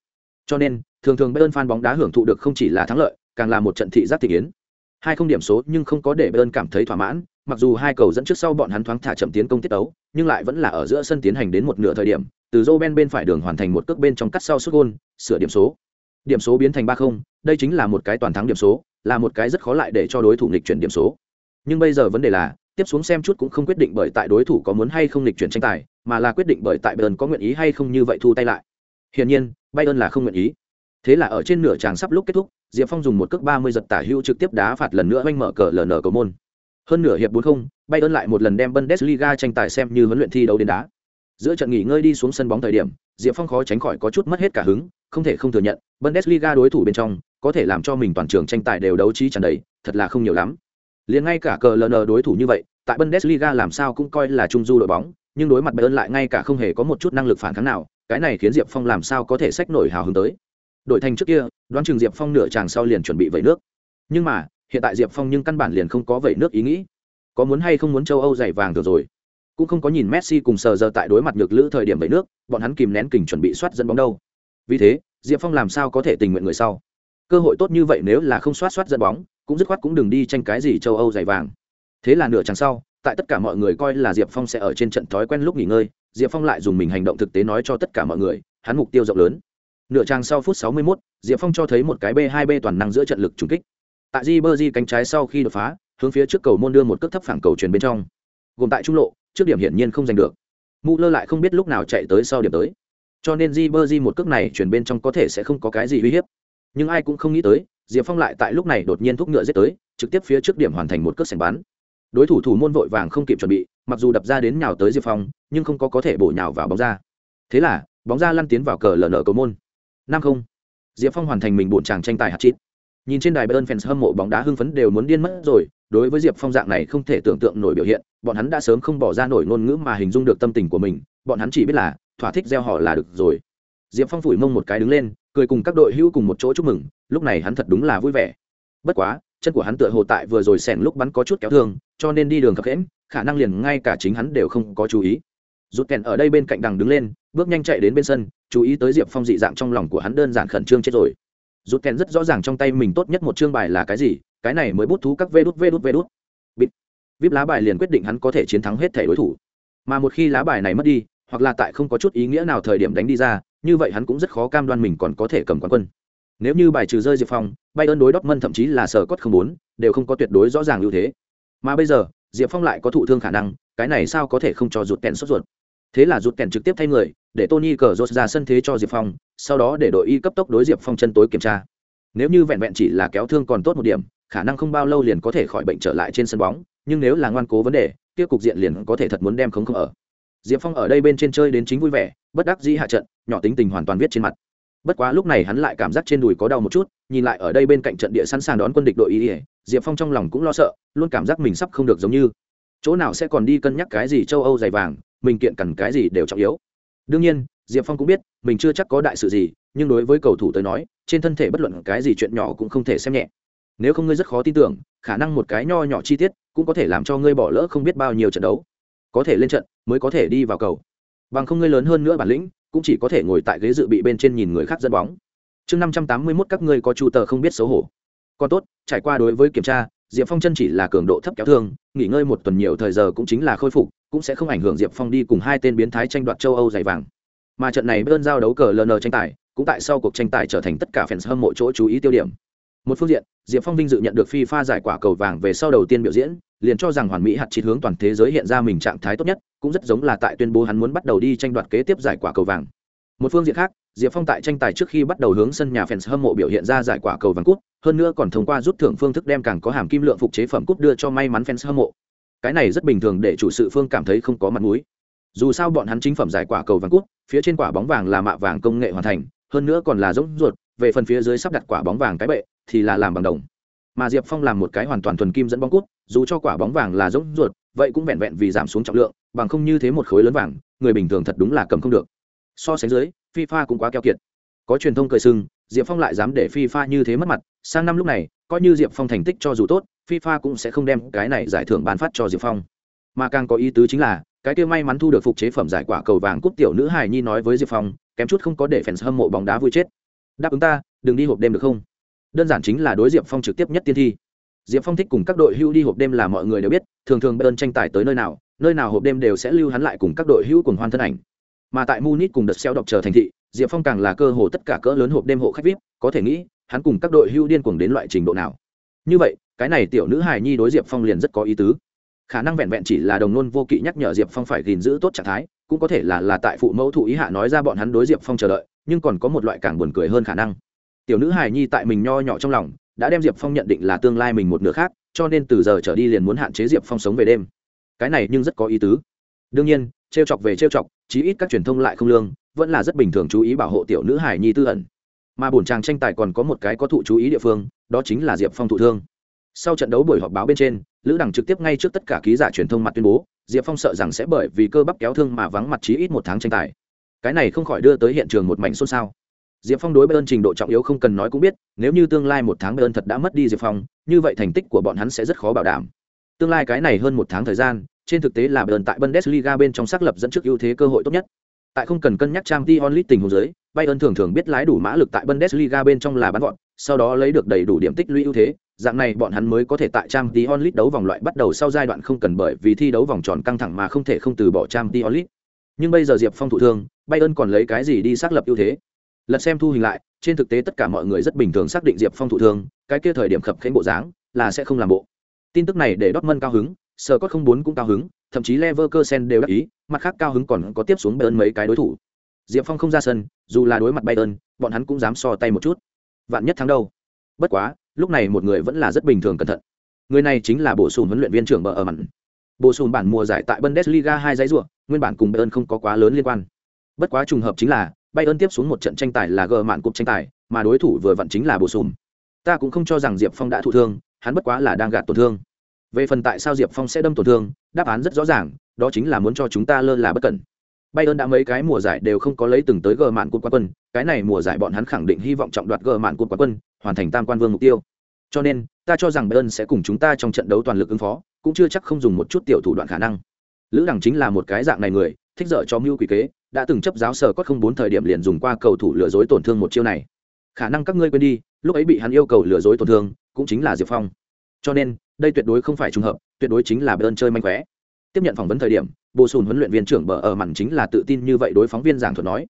Cho nên, thường thường Bayern fan bóng đá hưởng thụ được không chỉ là thắng lợi, càng là một trận thị giác thị kiến. Hai không điểm số nhưng không có để Bayern cảm thấy thỏa mãn, mặc dù hai cầu dẫn trước sau bọn hắn thoáng thả chậm tiến công tiết đấu, nhưng lại vẫn là ở giữa sân tiến hành đến một nửa thời điểm, từ Roben bên phải đường hoàn thành một cước bên trong cắt sau sút gol, sửa điểm số. Điểm số biến thành 3-0, đây chính là một cái toàn thắng điểm số, là một cái rất khó lại để cho đối thủ nghịch chuyển điểm số. Nhưng bây giờ vấn đề là, tiếp xuống xem chút cũng không quyết định bởi tại đối thủ có muốn hay không nghịch chuyển tranh tài, mà là quyết định bởi tại Bayern có nguyện ý hay không như vậy thu tay lại. Hiển nhiên, Bayern là không nguyện ý. Thế là ở trên nửa tràng sắp lúc kết thúc, Diệp Phong dùng một cước 30 giật tả hữu trực tiếp đá phạt lần nữa oanh mở cờ LN cầu môn. Hơn nửa hiệp 4-0, Bayern lại một lần đem Bundesliga tranh tài xem như huấn luyện thi đấu đến đá. Giữa trận nghỉ ngơi đi xuống sân bóng thời điểm, Diệp Phong khó tránh khỏi có chút mất hết cả hứng, không thể không thừa nhận, Bundesliga đối thủ bên trong, có thể làm cho mình toàn trường tranh tài đều đấu trí tràn đầy, thật là không nhiều lắm. Liền ngay cả cờ LN đối thủ như vậy, tại Bundesliga làm sao cũng coi là trung du đội bóng, nhưng đối mặt Bayern lại ngay cả không hề có một chút năng lực phản kháng nào, cái này khiến Diệp Phong làm sao có thể sách nổi hào hứng tới? Đổi thành trước kia, đoán chừng diệp phong nửa chàng sau liền chuẩn bị vẩy nước. Nhưng mà, hiện tại diệp phong nhưng căn bản liền không có vẩy nước ý nghĩ. Có muốn hay không muốn châu âu giày vàng được rồi. Cũng không có nhìn messi cùng sờ giờ tại đối mặt ngược lữ thời điểm vẩy nước, bọn hắn kìm nén kình chuẩn bị soát dẫn bóng đâu. Vì thế, diệp phong làm sao có thể tình nguyện người sau? Cơ hội tốt như vậy nếu là không soát soát dẫn bóng, cũng dứt khoát cũng đừng đi tranh cái gì châu âu giày vàng. Thế là nửa chàng sau, tại tất cả mọi người coi là diệp phong sẽ ở trên trận thói quen lúc nghỉ ngơi diệp phong lại dùng mình hành động thực tế nói cho tất cả mọi người hắn mục tiêu rộng lớn. Nửa trang sau phút 61, diệp phong cho thấy một cái b 2 b toàn năng giữa trận lực trùng kích. Tại di bơ di cánh trái sau khi đột phá hướng phía trước cầu môn đưa một cước thấp phẳng cầu truyền bên trong. Gồm tại trung lộ trước điểm hiển nhiên không giành được. Mu lơ lại không biết lúc nào chạy tới sau điểm tới. Cho nên di bơ di một cước này chuyển bên trong có thể sẽ không có cái gì uy hiếp. Nhưng ai cũng không nghĩ tới diệp phong lại tại lúc này đột nhiên thúc ngựa giết tới trực tiếp phía trước điểm hoàn thành một cước sành bắn đối thủ thủ môn vội vàng không kịp chuẩn bị, mặc dù đập ra đến nhào tới diệp phong, nhưng không có có thể bổ nhào vào bóng ra. Thế là, bóng ra lăn tiến vào cờ lờ nở cầu môn. Năm không. Diệp phong hoàn thành mình bổn chàng tranh tài hạt chít nhìn trên đài bayern fans hâm mộ bóng đá hưng phấn đều muốn điên mất rồi, đối với diệp phong dạng này không thể tưởng tượng nổi biểu hiện, bọn hắn đã sớm không bỏ ra nổi ngôn ngữ mà hình dung được tâm tình của mình, bọn hắn chỉ biết là, thỏa thích gieo họ là được rồi. Diệp phong phủi mông một cái đứng lên, cười cùng các đội hữu cùng một chỗ chúc mừng, lúc này hắn thật đúng là vui vẻ. Bất quá chân của hắn tựa hồ tại vừa rồi xẻn lúc bắn có chút kéo thương, cho nên đi đường khập khẽm khả năng liền ngay cả chính hắn đều không có chú ý. Rút kèn ở đây bên cạnh đằng đứng lên, bước nhanh chạy đến bên sân, chú ý tới diệp phong dị dạng trong lòng của hắn đơn giản khẩn trương chết rồi. Rút kèn rất rõ ràng trong tay mình tốt nhất một chương bài là cái gì, cái này mới bút thú các vê đút vê đút vê đút. Bít vip lá bài liền quyết định hắn có thể chiến thắng hết thể đối thủ. Mà một khi lá bài này mất đi, hoặc là tại không có chút ý nghĩa nào thời điểm đánh đi ra, như vậy hắn cũng rất khó cam đoan mình còn có thể cầm quán quân nếu như bài trừ rơi diệp phong bay ơn đối Dortmund thậm chí là sở cốt không bốn đều không có tuyệt đối rõ ràng ưu thế. Mà bây giờ, diệp phong lại có thụ thương khả năng, cái này sao có thể không cho rụt kèn sốt ruột? Thế là rụt kèn trực tiếp thay người, để tony cờ rột ra sân thế cho diệp phong, sau đó để đội y cấp tốc đối diệp phong chân tối kiểm tra. Nếu như vẹn vẹn chỉ là kéo thương còn tốt một điểm, khả năng không bao lâu liền có thể khỏi bệnh trở lại trên sân bóng, nhưng nếu là ngoan cố vấn đề, kia cục diện liền có thể thật muốn đem không không ở. Diệp phong ở đây bên trên chơi đến chính vui vẻ, bất đắc dĩ hạ trận, nhỏ tính tình hoàn toàn viết trên mặt bất quá lúc này hắn lại cảm giác trên đùi có đau một chút, nhìn lại ở đây bên cạnh trận địa sẵn sàng đón quân địch đội y diệp phong trong lòng cũng lo sợ, luôn cảm giác mình sắp không được giống như chỗ nào sẽ còn đi cân nhắc cái gì châu âu dày vàng, mình kiện cần cái gì đều trọng yếu. Đương nhiên, diệp phong cũng biết, mình chưa chắc có đại sự gì, nhưng đối với cầu thủ tới nói, trên thân thể bất luận cái gì chuyện nhỏ cũng không thể xem nhẹ. Nếu không ngươi rất khó tin tưởng, khả năng một cái nho nhỏ chi tiết cũng có thể làm cho ngươi bỏ lỡ không biết bao nhiêu trận đấu. Có thể lên trận, mới có thể đi vào cầu. Bằng không ngươi lớn hơn nữa bản lĩnh cũng chỉ có thể ngồi tại ghế dự bị bên trên nhìn người khác dẫn bóng. Chương năm trăm tám mươi mốt các ngươi có chủ tờ không biết xấu hổ. Còn tốt, trải qua đối với kiểm tra, diệp phong chân chỉ là cường độ thấp kéo thương, nghỉ ngơi một tuần nhiều thời giờ cũng chính là khôi phục, cũng sẽ không ảnh hưởng diệp phong đi cùng hai tên biến thái tranh đoạt châu âu giải vàng. Mà trận này bên giao đấu cờ ln tranh tài, cũng tại sau cuộc tranh tài trở thành tất cả fans hâm mộ chỗ chú ý tiêu điểm. Một phương diện, diệp phong vinh dự nhận được phi pha giải quả cầu vàng về sau đầu tiên biểu diễn liền cho rằng hoàn mỹ hạt chỉ hướng toàn thế giới hiện ra mình trạng thái tốt nhất, cũng rất giống là tại tuyên bố hắn muốn bắt đầu đi tranh đoạt kế tiếp giải quả cầu vàng. Một phương diện khác, diệp phong tại tranh tài trước khi bắt đầu hướng sân nhà fans hâm mộ biểu hiện ra giải quả cầu vàng cút hơn nữa còn thông qua rút thưởng phương thức đem càng có hàm kim lượng phục chế phẩm cút đưa cho may mắn fans hâm mộ. Cái này rất bình thường để chủ sự phương cảm thấy không có mặt mũi. Dù sao bọn hắn chính phẩm giải quả cầu vàng cút phía trên quả bóng vàng là mạ vàng công nghệ hoàn thành, hơn nữa còn là giống ruột, về phần phía dưới sắp đặt quả bóng vàng cái bệ, thì là làm bằng đồng mà diệp phong làm một cái hoàn toàn thuần kim dẫn bóng cút, dù cho quả bóng vàng là giống ruột, vậy cũng vẹn vẹn vì giảm xuống trọng lượng, bằng không như thế một khối lớn vàng, người bình thường thật đúng là cầm không được. So sánh dưới, fifa cũng quá keo kiệt. Có truyền thông cười sưng diệp phong lại dám để fifa như thế mất mặt, sang năm lúc này, coi như diệp phong thành tích cho dù tốt, fifa cũng sẽ không đem cái này giải thưởng bán phát cho diệp phong. Mà càng có ý tứ chính là, cái kia may mắn thu được phục chế phẩm giải quả cầu vàng cúp tiểu nữ hài nhi nói với diệp phong, kém chút không có để fans hâm mộ bóng đá vui chết. Đáp ứng ta, đừng đi hộp đêm được không? Đơn giản chính là đối diệp phong trực tiếp nhất tiên thi. Diệp phong thích cùng các đội hưu đi hộp đêm là mọi người đều biết, thường thường bayern tranh tài tới nơi nào nơi nào hộp đêm đều sẽ lưu hắn lại cùng các đội hưu cùng hoan thân ảnh. Mà tại munich cùng đợt xeo đọc chờ thành thị, diệp phong càng là cơ hồ tất cả cỡ lớn hộp đêm hộ khách vip, có thể nghĩ, hắn cùng các đội hưu điên cuồng đến loại trình độ nào. Như vậy, cái này tiểu nữ hài nhi đối diệp phong liền rất có ý tứ. Khả năng vẹn vẹn chỉ là đồng nôn vô kỵ nhắc nhở diệp phong phải gìn giữ tốt trạng thái, cũng có thể là là tại phụ mẫu thụ ý hạ nói ra bọn hắn đối diệp phong chờ đợi, nhưng còn có một loại càng buồn cười hơn khả năng tiểu nữ hài nhi tại mình nho nhỏ trong lòng, đã đem diệp phong nhận định là tương lai mình một nửa khác, cho nên từ giờ trở đi liền muốn hạn chế diệp phong sống về đêm. Cái này nhưng rất có ý tứ. Đương nhiên, trêu chọc về trêu chọc, chí ít các truyền thông lại không lương, vẫn là rất bình thường chú ý bảo hộ tiểu nữ Hải nhi tư ẩn. Mà bổn chàng tranh tài còn có một cái có thụ chú ý địa phương, đó chính là diệp phong thụ thương. Sau trận đấu buổi họp báo bên trên, lữ đằng trực tiếp ngay trước tất cả ký giả truyền thông mặt tuyên bố, diệp phong sợ rằng sẽ bởi vì cơ bắp kéo thương mà vắng mặt chí ít một tháng tranh tài. Cái này không khỏi đưa tới hiện trường một mảnh xôn xao diệp phong đối bayern trình độ trọng yếu không cần nói cũng biết nếu như tương lai một tháng bayern thật đã mất đi diệp phong như vậy thành tích của bọn hắn sẽ rất khó bảo đảm. Tương lai cái này hơn một tháng thời gian trên thực tế là bayern tại bundesliga bên trong xác lập dẫn trước ưu thế cơ hội tốt nhất. Tại không cần cân nhắc trang t tình huống dưới, bayern thường thường biết lái đủ mã lực tại bundesliga bên trong là bắn gọn sau đó lấy được đầy đủ điểm tích lũy ưu thế dạng này bọn hắn mới có thể tại trang t đấu vòng loại bắt đầu sau giai đoạn không cần bởi vì thi đấu vòng tròn căng thẳng mà không thể không từ bỏ trang t nhưng bây giờ diệp phong thụ thương bayern còn lấy cái gì đi xác lập ưu thế? Lật xem thu hình lại, trên thực tế tất cả mọi người rất bình thường xác định diệp phong thụ thương, cái kia thời điểm khập khánh bộ dáng là sẽ không làm bộ. Tin tức này để dortmund cao hứng sờ cốt không bốn cũng cao hứng, thậm chí leverkusen đều đắc ý, mặt khác cao hứng còn có tiếp xuống bayern mấy cái đối thủ. Diệp phong không ra sân, dù là đối mặt bayern, bọn hắn cũng dám so tay một chút. Vạn nhất thắng đâu? Bất quá, lúc này một người vẫn là rất bình thường cẩn thận. Người này chính là bổ sung huấn luyện viên trưởng bờ ở mặn. Bổ sung bản mùa giải tại bundesliga hai giấy ruộng nguyên bản cùng bayern không có quá lớn liên quan. Bất quá trùng hợp chính là bayern tiếp xuống một trận tranh tài là gờ mạn cục tranh tài, mà đối thủ vừa vặn chính là bổ sung. Ta cũng không cho rằng diệp phong đã thụ thương, hắn bất quá là đang gạt tổn thương. Về phần tại sao diệp phong sẽ đâm tổn thương, đáp án rất rõ ràng, đó chính là muốn cho chúng ta lơ là bất cẩn. Bayern đã mấy cái mùa giải đều không có lấy từng tới gờ mạn cột quán quân, cái này mùa giải bọn hắn khẳng định hy vọng trọng đoạt gờ mạn cột quán quân, hoàn thành tam quan vương mục tiêu. Cho nên, ta cho rằng bayern sẽ cùng chúng ta trong trận đấu toàn lực ứng phó, cũng chưa chắc không dùng một chút tiểu thủ đoạn khả năng. Lữ đẳng chính là một cái dạng này người, thích dở cho mưu quỷ kế đã từng chấp giáo sở có không bốn thời điểm liền dùng qua cầu thủ lừa dối tổn thương một chiêu này. Khả năng các ngươi quên đi, lúc ấy bị hắn yêu cầu lừa dối tổn thương, cũng chính là diệp phong. Cho nên, đây tuyệt đối không phải trùng hợp, tuyệt đối chính là bơn chơi manh khóe. Tiếp nhận phỏng vấn thời điểm bồ sùn huấn luyện viên trưởng bờ ở mặn chính là tự tin như vậy đối phóng viên giảng thuật nói.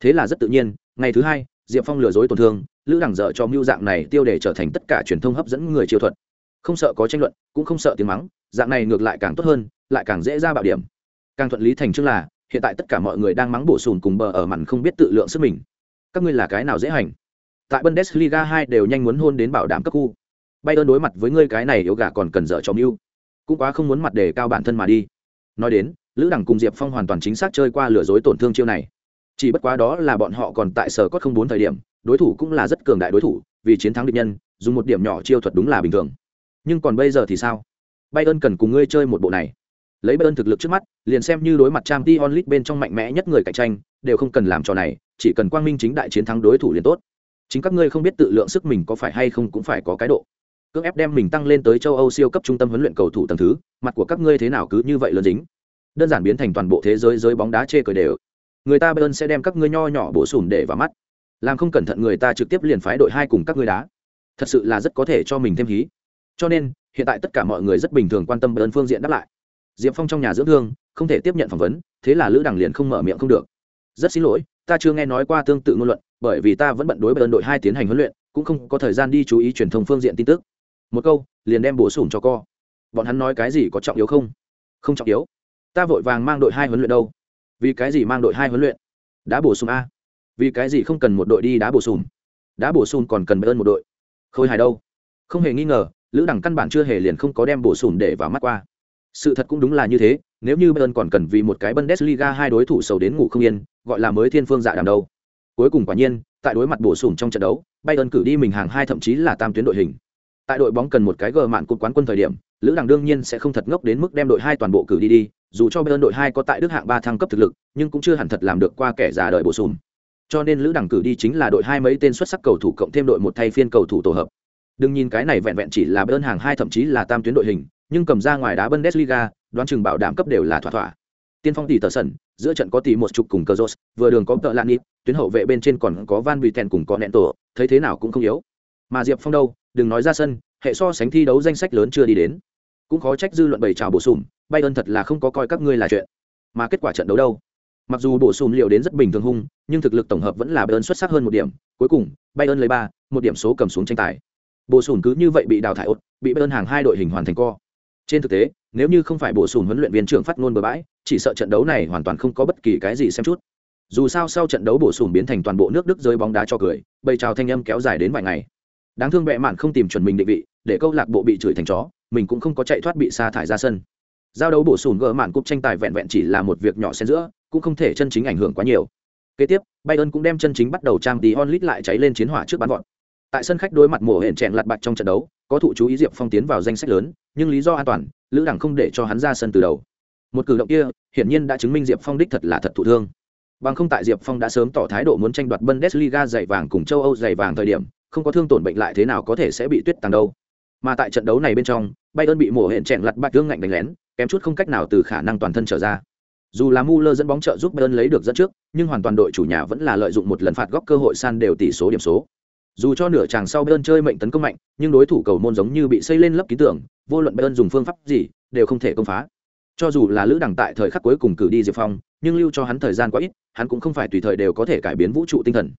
Thế là rất tự nhiên, ngày thứ hai, diệp phong lừa dối tổn thương, lữ đẳng dở cho mưu dạng này tiêu để trở thành tất cả truyền thông hấp dẫn người chiêu thuật. Không sợ có tranh luận, cũng không sợ tiếng mắng, dạng này ngược lại càng tốt hơn, lại càng dễ ra bạo điểm. Càng thuận lý thành chương là hiện tại tất cả mọi người đang mắng bổ sùn cùng bờ ở mặn không biết tự lượng sức mình. Các ngươi là cái nào dễ hành? Tại bundesliga hai đều nhanh muốn hôn đến bảo đảm cấp khu bayern đối mặt với ngươi cái này yếu gà còn cần dở cho mưu. Cũng quá không muốn mặt đề cao bản thân mà đi. Nói đến, lữ đẳng cùng diệp phong hoàn toàn chính xác chơi qua lừa dối tổn thương chiêu này. Chỉ bất quá đó là bọn họ còn tại sở cốt không bốn thời điểm, đối thủ cũng là rất cường đại đối thủ, vì chiến thắng địch nhân, dùng một điểm nhỏ chiêu thuật đúng là bình thường. Nhưng còn bây giờ thì sao? Bayern cần cùng ngươi chơi một bộ này lấy bayern thực lực trước mắt, liền xem như đối mặt trang t onlit bên trong mạnh mẽ nhất người cạnh tranh, đều không cần làm trò này, chỉ cần quang minh chính đại chiến thắng đối thủ liền tốt. Chính các ngươi không biết tự lượng sức mình có phải hay không cũng phải có cái độ. Cưỡng ép đem mình tăng lên tới châu âu siêu cấp trung tâm huấn luyện cầu thủ tầng thứ, mặt của các ngươi thế nào cứ như vậy lớn dính. Đơn giản biến thành toàn bộ thế giới giới bóng đá chê cười đều. Người ta bayern sẽ đem các ngươi nho nhỏ bổ sùn để vào mắt. Làm không cẩn thận người ta trực tiếp liền phái đội hai cùng các ngươi đá. Thật sự là rất có thể cho mình thêm hí. Cho nên, hiện tại tất cả mọi người rất bình thường quan tâm bayern phương diện đáp lại diệp phong trong nhà dưỡng thương, không thể tiếp nhận phỏng vấn, thế là lữ đằng liền không mở miệng không được. Rất xin lỗi, ta chưa nghe nói qua tương tự ngôn luận, bởi vì ta vẫn bận đối bận đội hai tiến hành huấn luyện, cũng không có thời gian đi chú ý truyền thông phương diện tin tức. Một câu, liền đem bổ sung cho co. Bọn hắn nói cái gì có trọng yếu không? Không trọng yếu. Ta vội vàng mang đội hai huấn luyện đâu? Vì cái gì mang đội hai huấn luyện? Đá bổ sung a. Vì cái gì không cần một đội đi đá bổ sung? Đá bổ sung còn cần bê ơn một đội. Khôi hài đâu? Không hề nghi ngờ, lữ đẳng căn bản chưa hề liền không có đem bổ sung để vào mắt qua sự thật cũng đúng là như thế, nếu như bayern còn cần vì một cái bundesliga hai đối thủ sầu đến ngủ không yên, gọi là mới thiên phương dạ đàm đâu. Cuối cùng quả nhiên, tại đối mặt bổ sung trong trận đấu, bayern cử đi mình hàng hai thậm chí là tam tuyến đội hình. Tại đội bóng cần một cái gờ mạn cột quán quân thời điểm, lữ đằng đương nhiên sẽ không thật ngốc đến mức đem đội hai toàn bộ cử đi đi, dù cho bayern đội hai có tại đức hạng ba thăng cấp thực lực, nhưng cũng chưa hẳn thật làm được qua kẻ già đời bổ sung. Cho nên lữ đằng cử đi chính là đội hai mấy tên xuất sắc cầu thủ cộng thêm đội một thay phiên cầu thủ tổ hợp. Đừng nhìn cái này vẹn vẹn chỉ là bayern hàng hai thậm chí là tam tuyến đội hình nhưng cầm ra ngoài đá bundesliga, đoán chừng bảo đảm cấp đều là thỏa thỏa. Tiên phong tỷ tờ sẩn giữa trận có tỷ một chục cùng cờ rốt vừa đường có tợ lạn nịp tuyến hậu vệ bên trên còn có van bị tèn cùng có nẹn tổ thấy thế nào cũng không yếu. Mà diệp phong đâu, đừng nói ra sân, hệ so sánh thi đấu danh sách lớn chưa đi đến. Cũng khó trách dư luận bày trào bổ sung bay ơn thật là không có coi các ngươi là chuyện. Mà kết quả trận đấu đâu? Mặc dù bổ sung liệu đến rất bình thường hung, nhưng thực lực tổng hợp vẫn là bayern xuất sắc hơn một điểm. Cuối cùng, bayern lấy ba, một điểm số cầm xuống tranh tài. Bổ sung cứ như vậy bị đào thải ốt, bị bayern hàng hai đội hình hoàn thành co trên thực tế, nếu như không phải bổ sung huấn luyện viên trưởng phát ngôn bừa bãi, chỉ sợ trận đấu này hoàn toàn không có bất kỳ cái gì xem chút. Dù sao sau trận đấu bổ sung biến thành toàn bộ nước đức rơi bóng đá cho cười, bầy trào thanh âm kéo dài đến vài ngày. Đáng thương bệ mạn không tìm chuẩn mình định vị, để câu lạc bộ bị chửi thành chó, mình cũng không có chạy thoát bị sa thải ra sân. Giao đấu bổ sung gỡ mạn cúp tranh tài vẹn vẹn chỉ là một việc nhỏ xen giữa, cũng không thể chân chính ảnh hưởng quá nhiều. Kế tiếp, bayern cũng đem chân chính bắt đầu trang tí onlit lại cháy lên chiến hỏa trước bán vọt tại sân khách đối mặt mổ hển chẹn lặt bạch trong trận đấu có thụ chú ý diệp phong tiến vào danh sách lớn nhưng lý do an toàn lữ đẳng không để cho hắn ra sân từ đầu. Một cử động kia hiển nhiên đã chứng minh diệp phong đích thật là thật thụ thương. Bằng không tại diệp phong đã sớm tỏ thái độ muốn tranh đoạt bundesliga giày vàng cùng châu âu giày vàng thời điểm không có thương tổn bệnh lại thế nào có thể sẽ bị tuyết tàng đâu. Mà tại trận đấu này bên trong bayern bị mổ hển chẹn lặt bạch thương ngạnh đánh lén kém chút không cách nào từ khả năng toàn thân trở ra. Dù là Muller dẫn bóng trợ giúp Bayern lấy được dẫn trước, nhưng hoàn toàn đội chủ nhà vẫn là lợi dụng một lần phạt góc cơ hội san đều tỷ số điểm số dù cho nửa chàng sau bayern chơi mệnh tấn công mạnh nhưng đối thủ cầu môn giống như bị xây lên lấp ký tưởng vô luận bayern dùng phương pháp gì đều không thể công phá. Cho dù là lữ đẳng tại thời khắc cuối cùng cử đi diệp phong nhưng lưu cho hắn thời gian quá ít hắn cũng không phải tùy thời đều có thể cải biến vũ trụ tinh thần.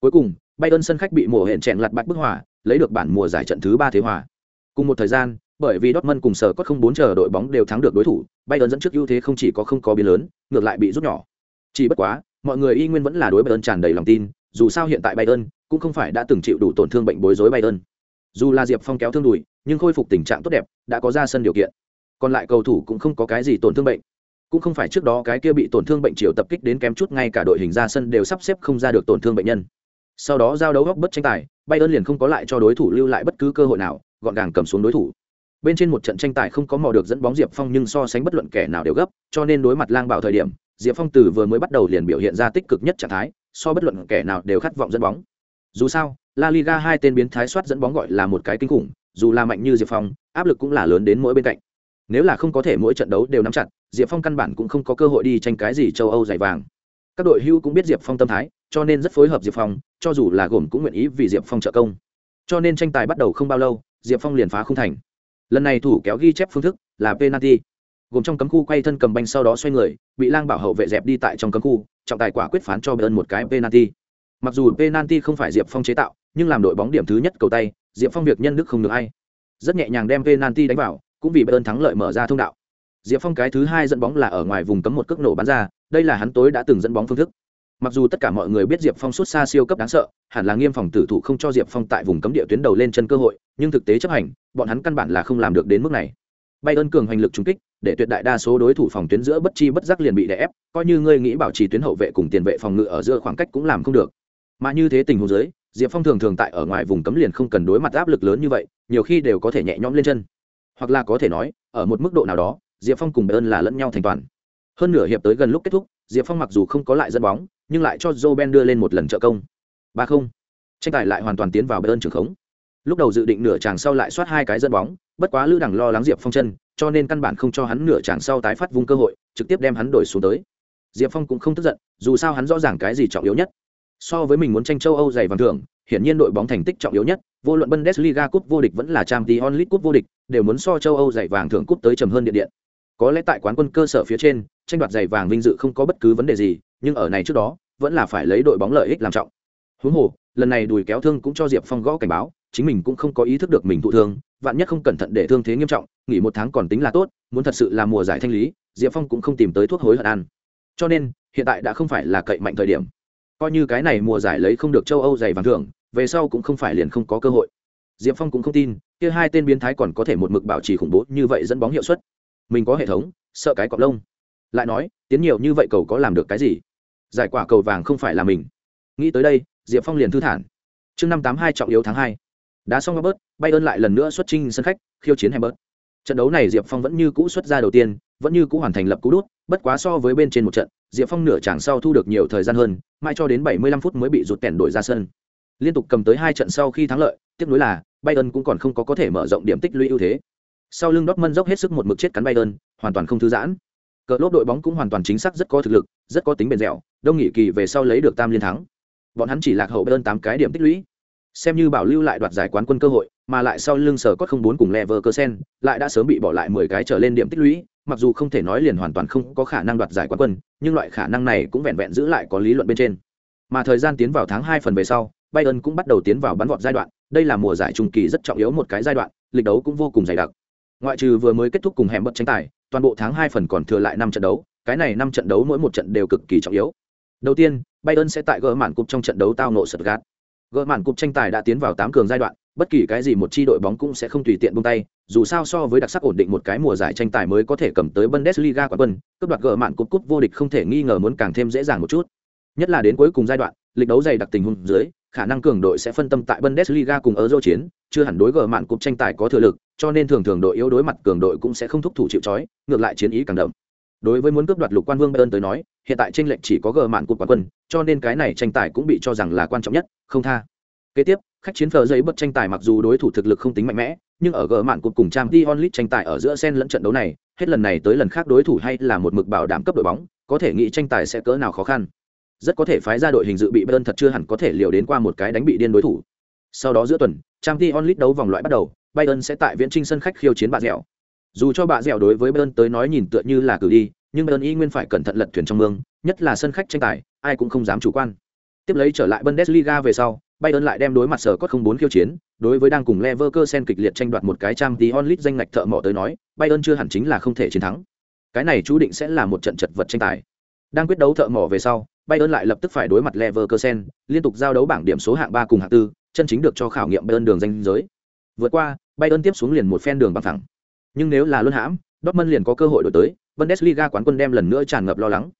Cuối cùng bayern sân khách bị mùa hẹn chèn lặt bạch bức hòa lấy được bản mùa giải trận thứ ba thế hòa. Cùng một thời gian bởi vì Dortmund cùng sở có không bốn chờ đội bóng đều thắng được đối thủ, Bayern dẫn trước ưu thế không chỉ có không có biến lớn, ngược lại bị rút nhỏ. Chỉ bất quá, mọi người y nguyên vẫn là đối Bayern tràn đầy lòng tin, dù sao hiện tại Bayern cũng không phải đã từng chịu đủ tổn thương bệnh bối rối Bayern. Dù là Diệp Phong kéo thương đùi, nhưng khôi phục tình trạng tốt đẹp, đã có ra sân điều kiện. Còn lại cầu thủ cũng không có cái gì tổn thương bệnh. Cũng không phải trước đó cái kia bị tổn thương bệnh chiều tập kích đến kém chút ngay cả đội hình ra sân đều sắp xếp không ra được tổn thương bệnh nhân. Sau đó giao đấu góc bất tranh tài, Bayern liền không có lại cho đối thủ lưu lại bất cứ cơ hội nào, gọn gàng cầm xuống đối thủ. Bên trên một trận tranh tài không có mò được dẫn bóng Diệp Phong nhưng so sánh bất luận kẻ nào đều gấp, cho nên đối mặt Lang Bảo thời điểm, Diệp Phong từ vừa mới bắt đầu liền biểu hiện ra tích cực nhất trạng thái, so bất luận kẻ nào đều khát vọng dẫn bóng. Dù sao, La Liga hai tên biến thái soát dẫn bóng gọi là một cái kinh khủng, dù là mạnh như Diệp Phong, áp lực cũng là lớn đến mỗi bên cạnh. Nếu là không có thể mỗi trận đấu đều nắm chặt, Diệp Phong căn bản cũng không có cơ hội đi tranh cái gì châu Âu giải vàng. Các đội hưu cũng biết Diệp Phong tâm thái, cho nên rất phối hợp Diệp Phong, cho dù là gồm cũng nguyện ý vì Diệp Phong trợ công. Cho nên tranh tài bắt đầu không bao lâu, Diệp Phong liền phá không thành. Lần này thủ kéo ghi chép phương thức là penalty. Gồm trong cấm khu quay thân cầm banh sau đó xoay người, bị Lang Bảo hậu vệ dẹp đi tại trong cấm khu, trọng tài quả quyết phán cho Bayern một cái penalty. Mặc dù penalty không phải Diệp Phong chế tạo, nhưng làm đội bóng điểm thứ nhất cầu tay, Diệp Phong việc nhân đức không được ai. Rất nhẹ nhàng đem penalty đánh vào, cũng vì Bayern thắng lợi mở ra thông đạo. Diệp Phong cái thứ hai dẫn bóng là ở ngoài vùng cấm một cước nổ bắn ra, đây là hắn tối đã từng dẫn bóng phương thức. Mặc dù tất cả mọi người biết Diệp Phong xuất xa siêu cấp đáng sợ, hẳn là nghiêm phòng tử thủ không cho Diệp Phong tại vùng cấm địa tuyến đầu lên chân cơ hội, nhưng thực tế chấp hành, bọn hắn căn bản là không làm được đến mức này. bay ơn cường hành lực trúng kích, để tuyệt đại đa số đối thủ phòng tuyến giữa bất chi bất giác liền bị đè ép, coi như ngươi nghĩ bảo trì tuyến hậu vệ cùng tiền vệ phòng ngự ở giữa khoảng cách cũng làm không được. Mà như thế tình huống dưới, Diệp Phong thường thường tại ở ngoài vùng cấm liền không cần đối mặt áp lực lớn như vậy, nhiều khi đều có thể nhẹ nhõm lên chân. Hoặc là có thể nói, ở một mức độ nào đó, Diệp Phong cùng Bayern là lẫn nhau thành toàn. Hơn nửa hiệp tới gần lúc kết thúc, Diệp Phong mặc dù không có lại dẫn bóng, nhưng lại cho Joe Ben đưa lên một lần trợ công. Ba không. Tranh tài lại hoàn toàn tiến vào Bayern trường khống. Lúc đầu dự định nửa chàng sau lại soát hai cái dẫn bóng, bất quá Lữ Đằng lo lắng Diệp Phong chân, cho nên căn bản không cho hắn nửa chàng sau tái phát vung cơ hội, trực tiếp đem hắn đổi xuống tới. Diệp Phong cũng không tức giận, dù sao hắn rõ ràng cái gì trọng yếu nhất. So với mình muốn tranh châu Âu giày vàng thưởng, hiển nhiên đội bóng thành tích trọng yếu nhất, vô luận Bundesliga cúp vô địch vẫn là Champions League cúp vô địch, đều muốn so châu Âu giày vàng thưởng cúp tới trầm hơn điện điện. Có lẽ tại quán quân cơ sở phía trên, tranh đoạt giày vàng vinh dự không có bất cứ vấn đề gì nhưng ở này trước đó vẫn là phải lấy đội bóng lợi ích làm trọng huống hồ lần này đùi kéo thương cũng cho diệp phong gõ cảnh báo chính mình cũng không có ý thức được mình thụ thương, vạn nhất không cẩn thận để thương thế nghiêm trọng, nghỉ một tháng còn tính là tốt, muốn thật sự là mùa giải thanh lý, diệp phong cũng không tìm tới thuốc hối hận ăn. Cho nên, hiện tại đã không phải là cậy mạnh thời điểm. Coi như cái này mùa giải lấy không được châu âu dày vàng thưởng, về sau cũng không phải liền không có cơ hội. Diệp phong cũng không tin, kia hai tên biến thái còn có thể một mực bảo trì khủng bố như vậy dẫn bóng hiệu suất. Mình có hệ thống, sợ cái cọp lông. Lại nói, tiến nhiều như vậy cầu có làm được cái gì? Giải quả cầu vàng không phải là mình. Nghĩ tới đây, diệp phong liền thư thản. Chương năm tám hai trọng yếu tháng hai đá xong robert bay lại lần nữa xuất trình sân khách, khiêu chiến Hamburg. trận đấu này diệp phong vẫn như cũ xuất ra đầu tiên, vẫn như cũ hoàn thành lập cú đút, bất quá so với bên trên một trận, diệp phong nửa chẳng sau thu được nhiều thời gian hơn, mãi cho đến 75 phút mới bị rụt kèn đổi ra sân. Liên tục cầm tới hai trận sau khi thắng lợi, tiếc nối là, bayern cũng còn không có có thể mở rộng điểm tích lũy ưu thế. Sau lưng dortmund dốc hết sức một mực chết cắn bayern, hoàn toàn không thư giãn. Cờ lốp đội bóng cũng hoàn toàn chính xác rất có thực lực, rất có tính bền dẻo, đông nghị kỳ về sau lấy được tam liên thắng. Bọn hắn chỉ lạc hậu bayern tám cái điểm tích lũy xem như bảo lưu lại đoạt giải quán quân cơ hội, mà lại sau lưng sở cốt không bốn cùng Leverkusen lại đã sớm bị bỏ lại 10 cái trở lên điểm tích lũy, mặc dù không thể nói liền hoàn toàn không có khả năng đoạt giải quán quân, nhưng loại khả năng này cũng vẹn vẹn giữ lại có lý luận bên trên. Mà thời gian tiến vào tháng hai phần về sau, bayern cũng bắt đầu tiến vào bắn vọt giai đoạn, đây là mùa giải trung kỳ rất trọng yếu một cái giai đoạn, lịch đấu cũng vô cùng dày đặc. Ngoại trừ vừa mới kết thúc cùng hẻm bật tranh tài, toàn bộ tháng hai phần còn thừa lại năm trận đấu, cái này năm trận đấu mỗi một trận đều cực kỳ trọng yếu. Đầu tiên, bayern sẽ tại gỡ màn cúp trong trận đấu tao nộ sượt gạt gỡ mạn cúp tranh tài đã tiến vào tám cường giai đoạn bất kỳ cái gì một chi đội bóng cũng sẽ không tùy tiện buông tay, dù sao so với đặc sắc ổn định một cái mùa giải tranh tài mới có thể cầm tới Bundesliga quán quân, cướp đoạt gỡ mạn cúp cúp vô địch không thể nghi ngờ muốn càng thêm dễ dàng một chút. Nhất là đến cuối cùng giai đoạn, lịch đấu dày đặc tình huống dưới, khả năng cường đội sẽ phân tâm tại Bundesliga cùng ở Euro chiến, chưa hẳn đối gỡ mạn cúp tranh tài có thừa lực, cho nên thường thường đội yếu đối mặt cường đội cũng sẽ không thúc thủ chịu trói, ngược lại chiến ý càng đậm. Đối với muốn cướp đoạt lục quan vương Bayern tới nói, hiện tại tranh lệch chỉ có gờ mạn cúp quán quân, cho nên cái này tranh tài cũng bị cho rằng là quan trọng nhất, không tha. Kế tiếp, khách chiến phờ giấy bất tranh tài mặc dù đối thủ thực lực không tính mạnh mẽ nhưng ở gờ mạn cột cùng trang t onlit tranh tài ở giữa sen lẫn trận đấu này hết lần này tới lần khác đối thủ hay là một mực bảo đảm cấp đội bóng có thể nghĩ tranh tài sẽ cỡ nào khó khăn. Rất có thể phái ra đội hình dự bị bayern thật chưa hẳn có thể liều đến qua một cái đánh bị điên đối thủ. Sau đó giữa tuần trang t onlit đấu vòng loại bắt đầu bayern sẽ tại viễn trinh sân khách khiêu chiến bà dẻo. Dù cho bà dẻo đối với bayern tới nói nhìn tựa như là cử đi nhưng bayern y nguyên phải cẩn thận lật thuyền trong mương nhất là sân khách tranh tài ai cũng không dám chủ quan tiếp lấy trở lại bundesliga về sau Bayern lại đem đối mặt sở cốt không bốn khiêu chiến, đối với đang cùng Leverkusen kịch liệt tranh đoạt một cái trang tí onlit danh ngạch thợ mỏ tới nói, Bayern chưa hẳn chính là không thể chiến thắng. Cái này chú định sẽ là một trận chật vật tranh tài. Đang quyết đấu thợ mỏ về sau, Bayern lại lập tức phải đối mặt Leverkusen, liên tục giao đấu bảng điểm số hạng ba cùng hạng tư, chân chính được cho khảo nghiệm Bayern đường danh giới. Vượt qua, Bayern tiếp xuống liền một phen đường bằng thẳng. Nhưng nếu là luân hãm, Dortmund liền có cơ hội đổi tới, Bundesliga quán quân đem lần nữa tràn ngập lo lắng.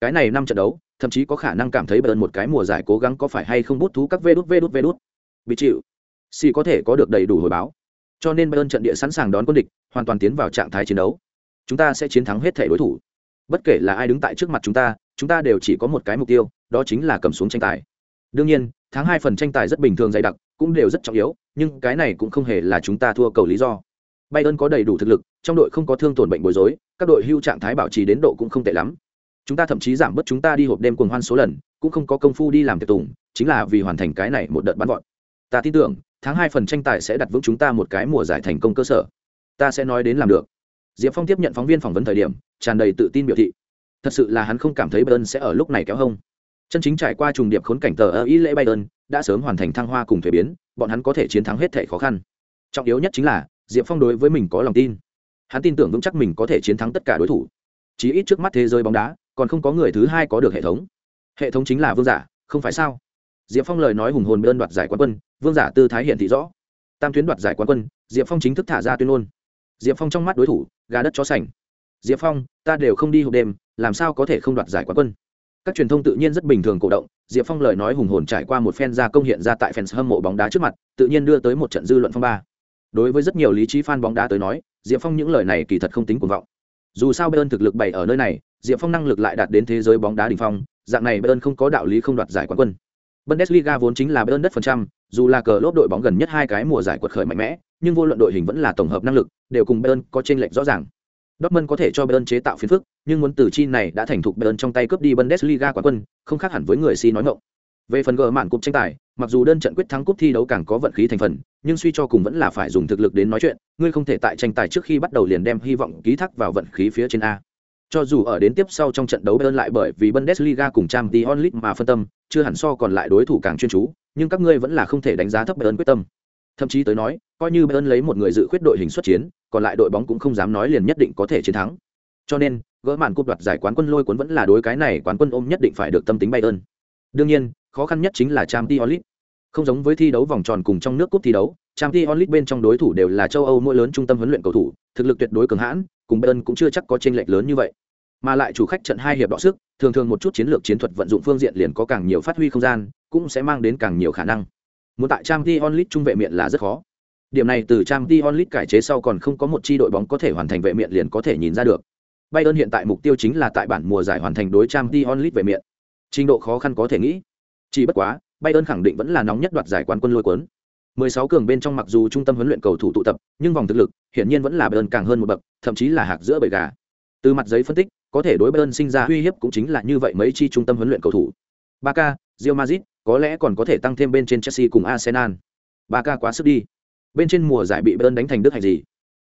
Cái này năm trận đấu, thậm chí có khả năng cảm thấy Bayern một cái mùa giải cố gắng có phải hay không bút thú các vê đút vê. Bị chịu. Si có thể có được đầy đủ hồi báo. Cho nên Bayern trận địa sẵn sàng đón quân địch, hoàn toàn tiến vào trạng thái chiến đấu. Chúng ta sẽ chiến thắng hết thể đối thủ. Bất kể là ai đứng tại trước mặt chúng ta, chúng ta đều chỉ có một cái mục tiêu, đó chính là cầm xuống tranh tài. Đương nhiên, tháng hai phần tranh tài rất bình thường dày đặc, cũng đều rất trọng yếu, nhưng cái này cũng không hề là chúng ta thua cầu lý do. Bayern có đầy đủ thực lực, trong đội không có thương tổn bệnh bối rối, các đội hưu trạng thái bảo trì đến độ cũng không tệ lắm. Chúng ta thậm chí giảm bớt chúng ta đi hộp đêm cuồng hoan số lần cũng không có công phu đi làm tiệc tùng chính là vì hoàn thành cái này một đợt bắn vọt. ta tin tưởng tháng hai phần tranh tài sẽ đặt vững chúng ta một cái mùa giải thành công cơ sở. Ta sẽ nói đến làm được. Diệp phong tiếp nhận phóng viên phỏng vấn thời điểm tràn đầy tự tin biểu thị. Thật sự là hắn không cảm thấy bayern sẽ ở lúc này kéo hông. Chân chính trải qua trùng điệp khốn cảnh tờ ở ý lễ bayern đã sớm hoàn thành thăng hoa cùng thuế biến bọn hắn có thể chiến thắng hết thể khó khăn. Trọng yếu nhất chính là diệp phong đối với mình có lòng tin. Hắn tin tưởng vững chắc mình có thể chiến thắng tất cả đối thủ. Chí ít trước mắt thế giới bóng đá, còn không có người thứ hai có được hệ thống. Hệ thống chính là vương giả, không phải sao? Diệp phong lời nói hùng hồn bên đoạt giải quán quân, vương giả tư thái hiện thị rõ. Tam tuyến đoạt giải quán quân, diệp phong chính thức thả ra tuyên ngôn. Diệp phong trong mắt đối thủ, gà đất chó sành. Diệp phong, ta đều không đi hộp đêm, làm sao có thể không đoạt giải quán quân? Các truyền thông tự nhiên rất bình thường cổ động, diệp phong lời nói hùng hồn trải qua một phen gia công hiện ra tại fans hâm mộ bóng đá trước mặt, tự nhiên đưa tới một trận dư luận phong ba đối với rất nhiều lý trí fan bóng đá tới nói diệp phong những lời này kỳ thật không tính cuồng vọng. Dù sao bayern thực lực bày ở nơi này diệp phong năng lực lại đạt đến thế giới bóng đá đỉnh phong dạng này bayern không có đạo lý không đoạt giải quán quân. Bundesliga vốn chính là bayern đất phần trăm dù là cờ lốp đội bóng gần nhất hai cái mùa giải quật khởi mạnh mẽ nhưng vô luận đội hình vẫn là tổng hợp năng lực đều cùng bayern có chênh lệch rõ ràng. Dortmund có thể cho Bayern chế tạo phiền phức, nhưng muốn từ chi này đã thành thục Bayern trong tay cướp đi Bundesliga quán quân, không khác hẳn với người si nói ngọng. Về phần gỡ mạn cục tranh tài, mặc dù đơn trận quyết thắng cúp thi đấu càng có vận khí thành phần, nhưng suy cho cùng vẫn là phải dùng thực lực đến nói chuyện, ngươi không thể tại tranh tài trước khi bắt đầu liền đem hy vọng ký thác vào vận khí phía trên a. Cho dù ở đến tiếp sau trong trận đấu Bayern lại bởi vì Bundesliga cùng Champions League mà phân tâm, chưa hẳn so còn lại đối thủ càng chuyên chú, nhưng các ngươi vẫn là không thể đánh giá thấp Bayern quyết tâm. Thậm chí tới nói, coi như Bayern lấy một người dự khuyết đội hình xuất chiến, còn lại đội bóng cũng không dám nói liền nhất định có thể chiến thắng. Cho nên, gỡ màn cúp đoạt giải quán quân lôi cuốn vẫn là đối cái này quán quân ôm nhất định phải được tâm tính Bayern. Đương nhiên, khó khăn nhất chính là Champions League. Không giống với thi đấu vòng tròn cùng trong nước cúp thi đấu, Champions League bên trong đối thủ đều là châu Âu mỗi lớn trung tâm huấn luyện cầu thủ, thực lực tuyệt đối cường hãn, cùng Bayern cũng chưa chắc có chênh lệch lớn như vậy. Mà lại chủ khách trận hai hiệp đọ sức, thường thường một chút chiến lược chiến thuật vận dụng phương diện liền có càng nhiều phát huy không gian, cũng sẽ mang đến càng nhiều khả năng. Muốn tại Champions League trung vệ miệng là rất khó. Điểm này từ Champions League cải chế sau còn không có một chi đội bóng có thể hoàn thành vệ miệng liền có thể nhìn ra được. Bayern hiện tại mục tiêu chính là tại bản mùa giải hoàn thành đối Champions League vệ miệng. Trình độ khó khăn có thể nghĩ. Chỉ bất quá, Bayern khẳng định vẫn là nóng nhất đoạt giải quán quân lôi cuốn. 16 cường bên trong mặc dù trung tâm huấn luyện cầu thủ tụ tập, nhưng vòng thực lực hiển nhiên vẫn là Bayern càng hơn một bậc, thậm chí là hạc giữa bầy gà. Từ mặt giấy phân tích, có thể đối Bayern sinh ra uy hiếp cũng chính là như vậy mấy chi trung tâm huấn luyện cầu thủ. Barca, Real Madrid, có lẽ còn có thể tăng thêm bên trên Chelsea cùng Arsenal. Barca quá sức đi. Bên trên mùa giải bị Bayern đánh thành đức hay gì?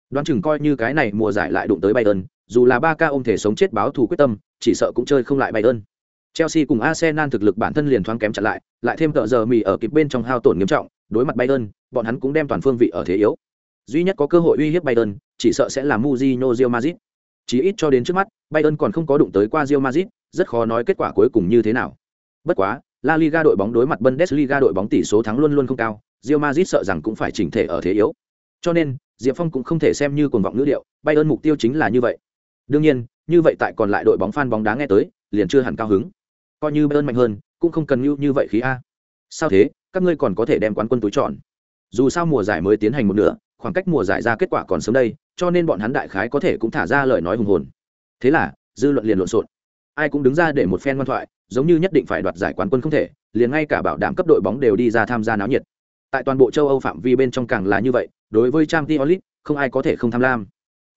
Đoán chừng coi như cái này mùa giải lại đụng tới Bayern, dù là Barca ôm thể sống chết báo thù quyết tâm, chỉ sợ cũng chơi không lại Bayern. Chelsea cùng Arsenal thực lực bản thân liền thoáng kém chặn lại, lại thêm tợ giờ mì ở kịp bên trong hao tổn nghiêm trọng, đối mặt Bayern, bọn hắn cũng đem toàn phương vị ở thế yếu. Duy nhất có cơ hội uy hiếp Bayern, chỉ sợ sẽ là Mourinho Real Madrid. Chỉ ít cho đến trước mắt, Bayern còn không có đụng tới qua Real Madrid, rất khó nói kết quả cuối cùng như thế nào. Bất quá, La Liga đội bóng đối mặt Bundesliga đội bóng tỷ số thắng luôn luôn không cao, Real Madrid sợ rằng cũng phải chỉnh thể ở thế yếu. Cho nên, Diệp Phong cũng không thể xem như cuồng vọng ngữ điệu, Bayern mục tiêu chính là như vậy. Đương nhiên, như vậy tại còn lại đội bóng fan bóng đá nghe tới, liền chưa hẳn cao hứng. Coi như Bayern mạnh hơn, cũng không cần như như vậy khí a. Sao thế, các ngươi còn có thể đem quán quân túi chọn. Dù sao mùa giải mới tiến hành một nửa, khoảng cách mùa giải ra kết quả còn sớm đây, cho nên bọn hắn đại khái có thể cũng thả ra lời nói hùng hồn. Thế là, dư luận liền lộn xộn. Ai cũng đứng ra để một phen ngoan thoại, giống như nhất định phải đoạt giải quán quân không thể, liền ngay cả bảo đảm cấp đội bóng đều đi ra tham gia náo nhiệt. Tại toàn bộ châu Âu phạm vi bên trong càng là như vậy, đối với Champions League, không ai có thể không tham lam.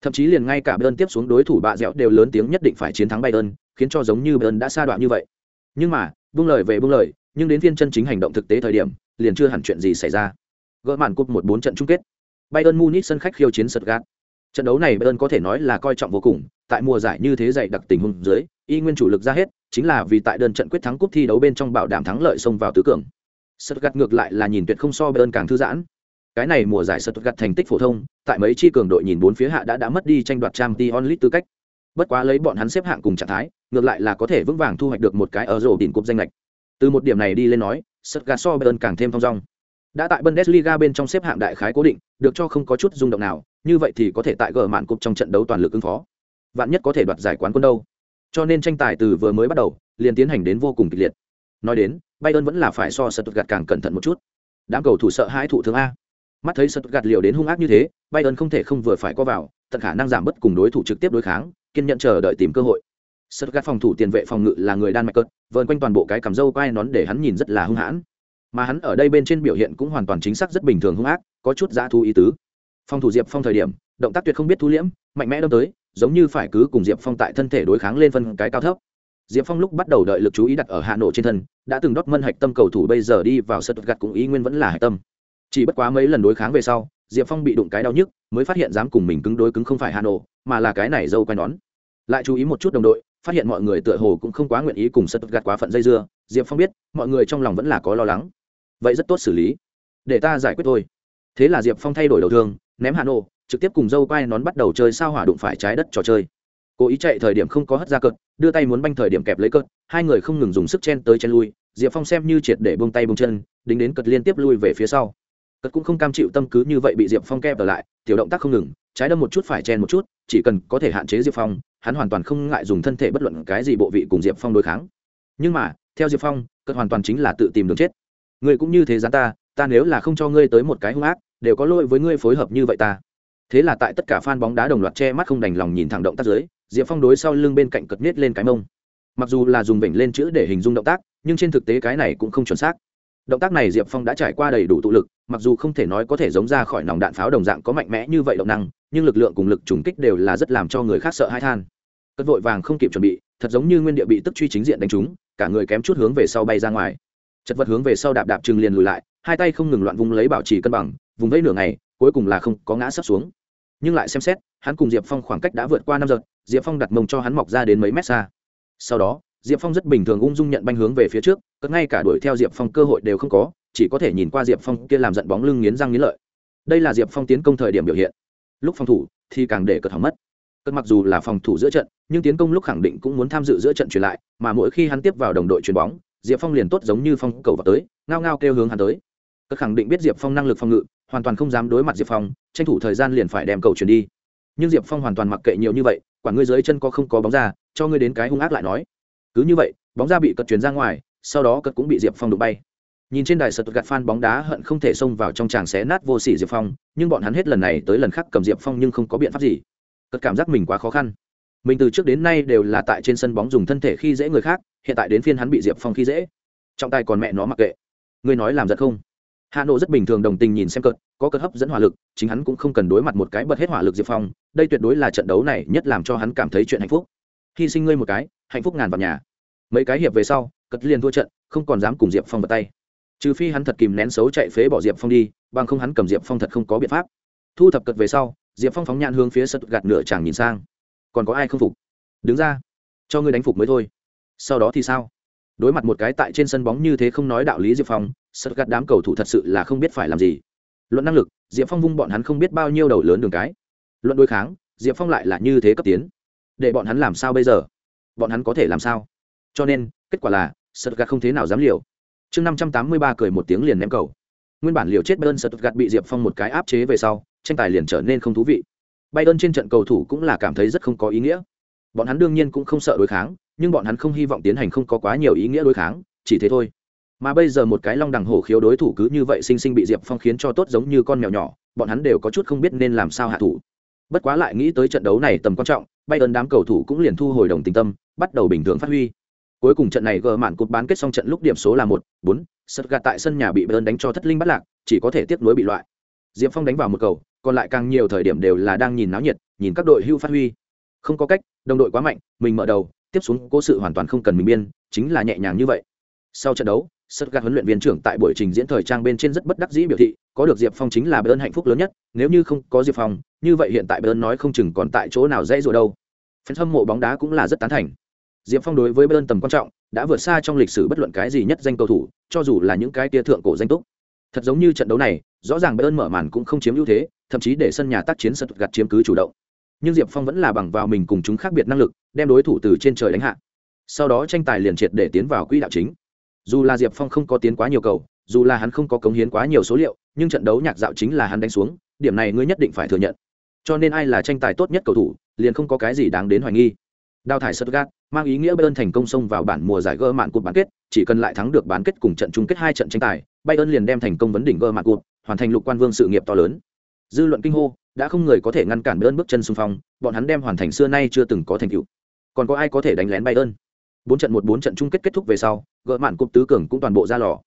Thậm chí liền ngay cả Bayern tiếp xuống đối thủ bạ dẻo đều lớn tiếng nhất định phải chiến thắng Bayern, khiến cho giống như Bayern đã xa đoạn như vậy. Nhưng mà, buông lời về buông lời, nhưng đến phiên chân chính hành động thực tế thời điểm, liền chưa hẳn chuyện gì xảy ra. Gỡ màn cúp một bốn trận chung kết. Bayern Munich sân khách khiêu chiến Stuttgart. Trận đấu này Bayern có thể nói là coi trọng vô cùng, tại mùa giải như thế dày đặc tình huống dưới, y nguyên chủ lực ra hết, chính là vì tại đơn trận quyết thắng cúp thi đấu bên trong bảo đảm thắng lợi xông vào tứ cường. Stuttgart ngược lại là nhìn tuyệt không so Bayern càng thư giãn. Cái này mùa giải Stuttgart thành tích phổ thông, tại mấy chi cường đội nhìn bốn phía hạ đã đã mất đi tranh đoạt trang t onlit tư cách. Bất quá lấy bọn hắn xếp hạng cùng trạng thái, ngược lại là có thể vững vàng thu hoạch được một cái ở rổ đỉnh cúp danh lệch. Từ một điểm này đi lên nói, Stuttgart so Bayern càng thêm thông dong. Đã tại Bundesliga bên trong xếp hạng đại khái cố định, được cho không có chút rung động nào, như vậy thì có thể tại gỡ mạn cúp trong trận đấu toàn lực ứng phó. Vạn nhất có thể đoạt giải quán quân đâu. Cho nên tranh tài từ vừa mới bắt đầu, liền tiến hành đến vô cùng kịch liệt. Nói đến, Bayern vẫn là phải so Stuttgart càng cẩn thận một chút. Đám cầu thủ sợ hãi thủ thương a. Mắt thấy Stuttgart liều đến hung ác như thế, Bayern không thể không vừa phải qua vào, tận khả năng giảm bớt cùng đối thủ trực tiếp đối kháng, kiên nhẫn chờ đợi tìm cơ hội. Stuttgart phòng thủ tiền vệ phòng ngự là người Đan Mạch cợt vợn quanh toàn bộ cái cằm râu quai nón để hắn nhìn rất là hung hãn. Mà hắn ở đây bên trên biểu hiện cũng hoàn toàn chính xác rất bình thường hung ác, có chút dã thu ý tứ. Phòng thủ Diệp Phong thời điểm, động tác tuyệt không biết thu liễm, mạnh mẽ đâm tới, giống như phải cứ cùng Diệp Phong tại thân thể đối kháng lên phân cái cao thấp. Diệp Phong lúc bắt đầu đợi lực chú ý đặt ở Hà Nội trên thân, đã từng đốt mân hạch tâm cầu thủ bây giờ đi vào Stuttgart cũng ý nguyên vẫn là hạch tâm. Chỉ bất quá mấy lần đối kháng về sau, Diệp Phong bị đụng cái đau nhức, mới phát hiện dám cùng mình cứng đối cứng không phải Hà Nội, mà là cái này dâu quai nón. Lại chú ý một chút đồng đội, phát hiện mọi người tựa hồ cũng không quá nguyện ý cùng Stuttgart quá phận dây dưa, Diệp Phong biết, mọi người trong lòng vẫn là có lo lắng. Vậy rất tốt xử lý, để ta giải quyết thôi. Thế là Diệp Phong thay đổi đầu thương, ném Hà nô trực tiếp cùng dâu quai nón bắt đầu chơi sao hỏa đụng phải trái đất trò chơi cố ý chạy thời điểm không có hất ra cợt đưa tay muốn banh thời điểm kẹp lấy cợt hai người không ngừng dùng sức chen tới chen lui diệp phong xem như triệt để bông tay bông chân đính đến cợt liên tiếp lui về phía sau cợt cũng không cam chịu tâm cứ như vậy bị diệp phong kẹp ở lại, tiểu động tác không ngừng, trái đâm một chút phải chen một chút, chỉ cần có thể hạn chế diệp phong, hắn hoàn toàn không ngại dùng thân thể bất luận cái gì bộ vị cùng diệp phong đối kháng. Nhưng mà, theo diệp phong cất hoàn toàn chính là tự tìm đường chết. Ngươi cũng như thế gian ta ta nếu là không cho ngươi tới một cái hung ác, đều có lỗi với ngươi phối hợp như vậy ta. Thế là tại tất cả fan bóng đá đồng loạt che mắt không đành lòng nhìn thẳng động tác dưới, diệp phong đối sau lưng bên cạnh cật nết lên cái mông. Mặc dù là dùng vểnh lên chữ để hình dung động tác, nhưng trên thực tế cái này cũng không chuẩn xác động tác này diệp phong đã trải qua đầy đủ tụ lực, mặc dù không thể nói có thể giống ra khỏi nòng đạn pháo đồng dạng có mạnh mẽ như vậy động năng, nhưng lực lượng cùng lực trùng kích đều là rất làm cho người khác sợ hãi than. Cất vội vàng không kịp chuẩn bị, thật giống như nguyên địa bị tức truy chính diện đánh trúng, cả người kém chút hướng về sau bay ra ngoài. Chật vật hướng về sau đạp đạp chừng liền lùi lại, hai tay không ngừng loạn vung lấy bảo trì cân bằng, vùng vẫy nửa ngày, cuối cùng là không có ngã sấp xuống. Nhưng lại xem xét, hắn cùng diệp phong khoảng cách đã vượt qua năm giờ diệp phong đặt mông cho hắn mọc ra đến mấy mét xa. Sau đó diệp phong rất bình thường ung dung nhận banh hướng về phía trước cất ngay cả đuổi theo diệp phong cơ hội đều không có, chỉ có thể nhìn qua diệp phong kia làm giận bóng lưng nghiến răng nghiến lợi. Đây là diệp phong tiến công thời điểm biểu hiện. Lúc phòng thủ, thì càng để cất hỏng mất. Cất mặc dù là phòng thủ giữa trận, nhưng tiến công lúc khẳng định cũng muốn tham dự giữa trận truyền lại, mà mỗi khi hắn tiếp vào đồng đội chuyền bóng, diệp phong liền tốt giống như phong cầu vào tới, ngao ngao kêu hướng hắn tới. Cất khẳng định biết diệp phong năng lực phòng ngự, hoàn toàn không dám đối mặt diệp phong, tranh thủ thời gian liền phải đem cầu chuyển đi. Nhưng diệp phong hoàn toàn mặc kệ nhiều như vậy, quả ngươi dưới chân có không có bóng ra, cho ngươi đến cái hung ác lại nói cứ như vậy, bóng ra bị cật chuyển ra ngoài, sau đó cật cũng bị diệp phong đụng bay. Nhìn trên đài sật gạt phan bóng đá hận không thể xông vào trong tràng xé nát vô sỉ diệp phong, nhưng bọn hắn hết lần này tới lần khác cầm diệp phong nhưng không có biện pháp gì. Cật cảm giác mình quá khó khăn. Mình từ trước đến nay đều là tại trên sân bóng dùng thân thể khi dễ người khác, hiện tại đến phiên hắn bị diệp phong khi dễ. Trọng tài còn mẹ nó mặc kệ. Ngươi nói làm giật không? Hà nội rất bình thường đồng tình nhìn xem cợt có cợt hấp dẫn hỏa lực, chính hắn cũng không cần đối mặt một cái bật hết hỏa lực diệp phong, đây tuyệt đối là trận đấu này nhất làm cho hắn cảm thấy chuyện hạnh phúc. Hy sinh ngươi một cái hạnh phúc ngàn vào nhà. Mấy cái hiệp về sau, cất liền thua trận, không còn dám cùng diệp phong bật tay. Trừ phi hắn thật kìm nén xấu chạy phế bỏ diệp phong đi, bằng không hắn cầm diệp phong thật không có biện pháp. Thu thập cật về sau, diệp phong phóng nhạn hướng phía sật gạt nửa chàng nhìn sang. Còn có ai không phục? Đứng ra, cho ngươi đánh phục mới thôi. Sau đó thì sao? Đối mặt một cái tại trên sân bóng như thế không nói đạo lý diệp phong sật gạt đám cầu thủ thật sự là không biết phải làm gì. Luận năng lực, diệp phong vung bọn hắn không biết bao nhiêu đầu lớn đường cái. Luận đối kháng, diệp phong lại là như thế cấp tiến. Để bọn hắn làm sao bây giờ? Bọn hắn có thể làm sao? Cho nên, kết quả là sật gạt không thế nào dám liều. Chương năm trăm tám mươi ba cười một tiếng liền ném cầu. Nguyên bản liều chết bayern sật gạt bị diệp phong một cái áp chế về sau, tranh tài liền trở nên không thú vị. Bayern trên trận cầu thủ cũng là cảm thấy rất không có ý nghĩa. Bọn hắn đương nhiên cũng không sợ đối kháng, nhưng bọn hắn không hy vọng tiến hành không có quá nhiều ý nghĩa đối kháng, chỉ thế thôi. Mà bây giờ một cái long đằng hổ khiếu đối thủ cứ như vậy sinh sinh bị diệp phong khiến cho tốt giống như con mèo nhỏ, bọn hắn đều có chút không biết nên làm sao hạ thủ. Bất quá lại nghĩ tới trận đấu này tầm quan trọng bay ơn đám cầu thủ cũng liền thu hồi đồng tình tâm, bắt đầu bình thường phát huy. Cuối cùng trận này gờ mạn cột bán kết xong trận lúc điểm số là một, bốn sật gạt tại sân nhà bị bayern đánh cho thất linh bắt lạc, chỉ có thể tiếp nối bị loại. Diệp phong đánh vào một cầu, còn lại càng nhiều thời điểm đều là đang nhìn náo nhiệt, nhìn các đội hưu phát huy. Không có cách, đồng đội quá mạnh, mình mở đầu, tiếp xuống cố sự hoàn toàn không cần mình biên, chính là nhẹ nhàng như vậy. Sau trận đấu Stuttgart huấn luyện viên trưởng tại buổi trình diễn thời trang bên trên rất bất đắc dĩ biểu thị có được diệp phong chính là bơn hạnh phúc lớn nhất, nếu như không có diệp phong, như vậy hiện tại bơn nói không chừng còn tại chỗ nào dễ rồi đâu. Phần hâm mộ bóng đá cũng là rất tán thành. Diệp phong đối với bơn tầm quan trọng, đã vượt xa trong lịch sử bất luận cái gì nhất danh cầu thủ, cho dù là những cái tia thượng cổ danh túc. Thật giống như trận đấu này, rõ ràng bơn mở màn cũng không chiếm ưu thế, thậm chí để sân nhà tác chiến sật gặt chiếm cứ chủ động. Nhưng diệp phong vẫn là bằng vào mình cùng chúng khác biệt năng lực, đem đối thủ từ trên trời đánh hạ. Sau đó tranh tài liền triệt để tiến vào quỹ đạo chính. Dù là diệp phong không có tiến quá nhiều cầu, dù là hắn không có cống hiến quá nhiều số liệu nhưng trận đấu nhạc dạo chính là hắn đánh xuống điểm này ngươi nhất định phải thừa nhận cho nên ai là tranh tài tốt nhất cầu thủ liền không có cái gì đáng đến hoài nghi đào thải Stuttgart mang ý nghĩa Bayern thành công xông vào bản mùa giải gơ mạn cuộc bán kết, chỉ cần lại thắng được bán kết cùng trận chung kết hai trận tranh tài, Bayern liền đem thành công vấn đỉnh gơ mạn cuộc hoàn thành lục quan vương sự nghiệp to lớn. Dư luận kinh hô, đã không người có thể ngăn cản Bayern bước chân xung phong, bọn hắn đem hoàn thành xưa nay chưa từng có thành tựu. Còn có ai có thể đánh lén Bayern? Bốn trận một bốn trận chung kết kết thúc về sau, gỡ mạn cúp tứ cường cũng toàn bộ ra lò.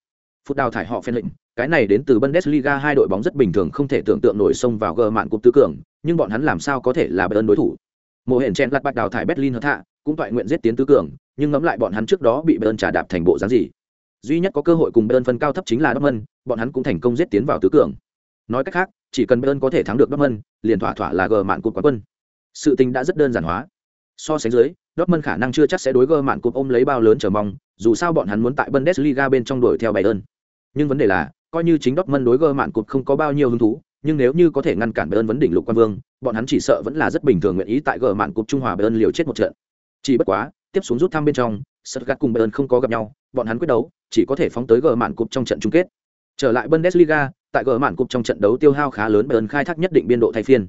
Phút đào thải họ phen lệnh, cái này đến từ Bundesliga hai đội bóng rất bình thường không thể tưởng tượng nổi xông vào gờ mạn cúp tứ cường, nhưng bọn hắn làm sao có thể là Bayern đối thủ? Mộ Hển Chen lặt bạch đào thải Berlin hợp hạ, cũng toại nguyện giết tiến tứ cường, nhưng ngẫm lại bọn hắn trước đó bị Bayern trả đạp thành bộ dáng gì. Duy nhất có cơ hội cùng Bayern phân cao thấp chính là Dortmund, bọn hắn cũng thành công giết tiến vào tứ cường. Nói cách khác, chỉ cần Bayern có thể thắng được Dortmund, liền thỏa thỏa là gờ mạn cột quán quân. Sự tình đã rất đơn giản hóa. So sánh dưới, Dortmund khả năng chưa chắc sẽ đối gờ mạn cột ôm lấy bao lớn chờ mong, dù sao bọn hắn muốn tại Bundesliga bên trong đuổi theo Bayern. Nhưng vấn đề là, coi như chính Dortmund đối gờ mạn cột không có bao nhiêu hứng thú, nhưng nếu như có thể ngăn cản Bayern vấn đỉnh lục quan vương, bọn hắn chỉ sợ vẫn là rất bình thường nguyện ý tại gờ mạn cột Trung Hòa Bayern liều chết một trận. Chỉ bất quá, tiếp xuống rút thăm bên trong, Stuttgart cùng Bayern không có gặp nhau, bọn hắn quyết đấu, chỉ có thể phóng tới gờ mạn cột trong trận chung kết. Trở lại Bundesliga, tại gờ mạn cục trong trận đấu tiêu hao khá lớn Bayern khai thác nhất định biên độ thay phiên.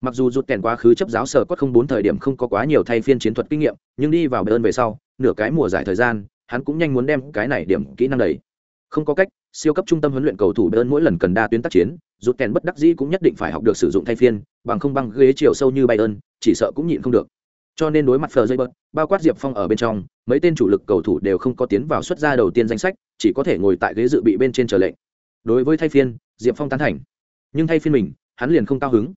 Mặc dù rút kèn quá khứ chấp giáo sở có không bốn thời điểm không có quá nhiều thay phiên chiến thuật kinh nghiệm, nhưng đi vào Bayern về sau, nửa cái mùa giải thời gian, hắn cũng nhanh muốn đem cái này điểm kỹ năng đầy. Không có cách, siêu cấp trung tâm huấn luyện cầu thủ Bayern mỗi lần cần đa tuyến tác chiến, rút kèn bất đắc dĩ cũng nhất định phải học được sử dụng thay phiên, bằng không băng ghế chiều sâu như Bayern, chỉ sợ cũng nhịn không được. Cho nên đối mặt sờ dây bớt, bao quát Diệp Phong ở bên trong, mấy tên chủ lực cầu thủ đều không có tiến vào xuất ra đầu tiên danh sách, chỉ có thể ngồi tại ghế dự bị bên trên chờ lệnh. Đối với thay phiên diệp phong tán thành. Nhưng thay phiên mình hắn liền không cao hứng.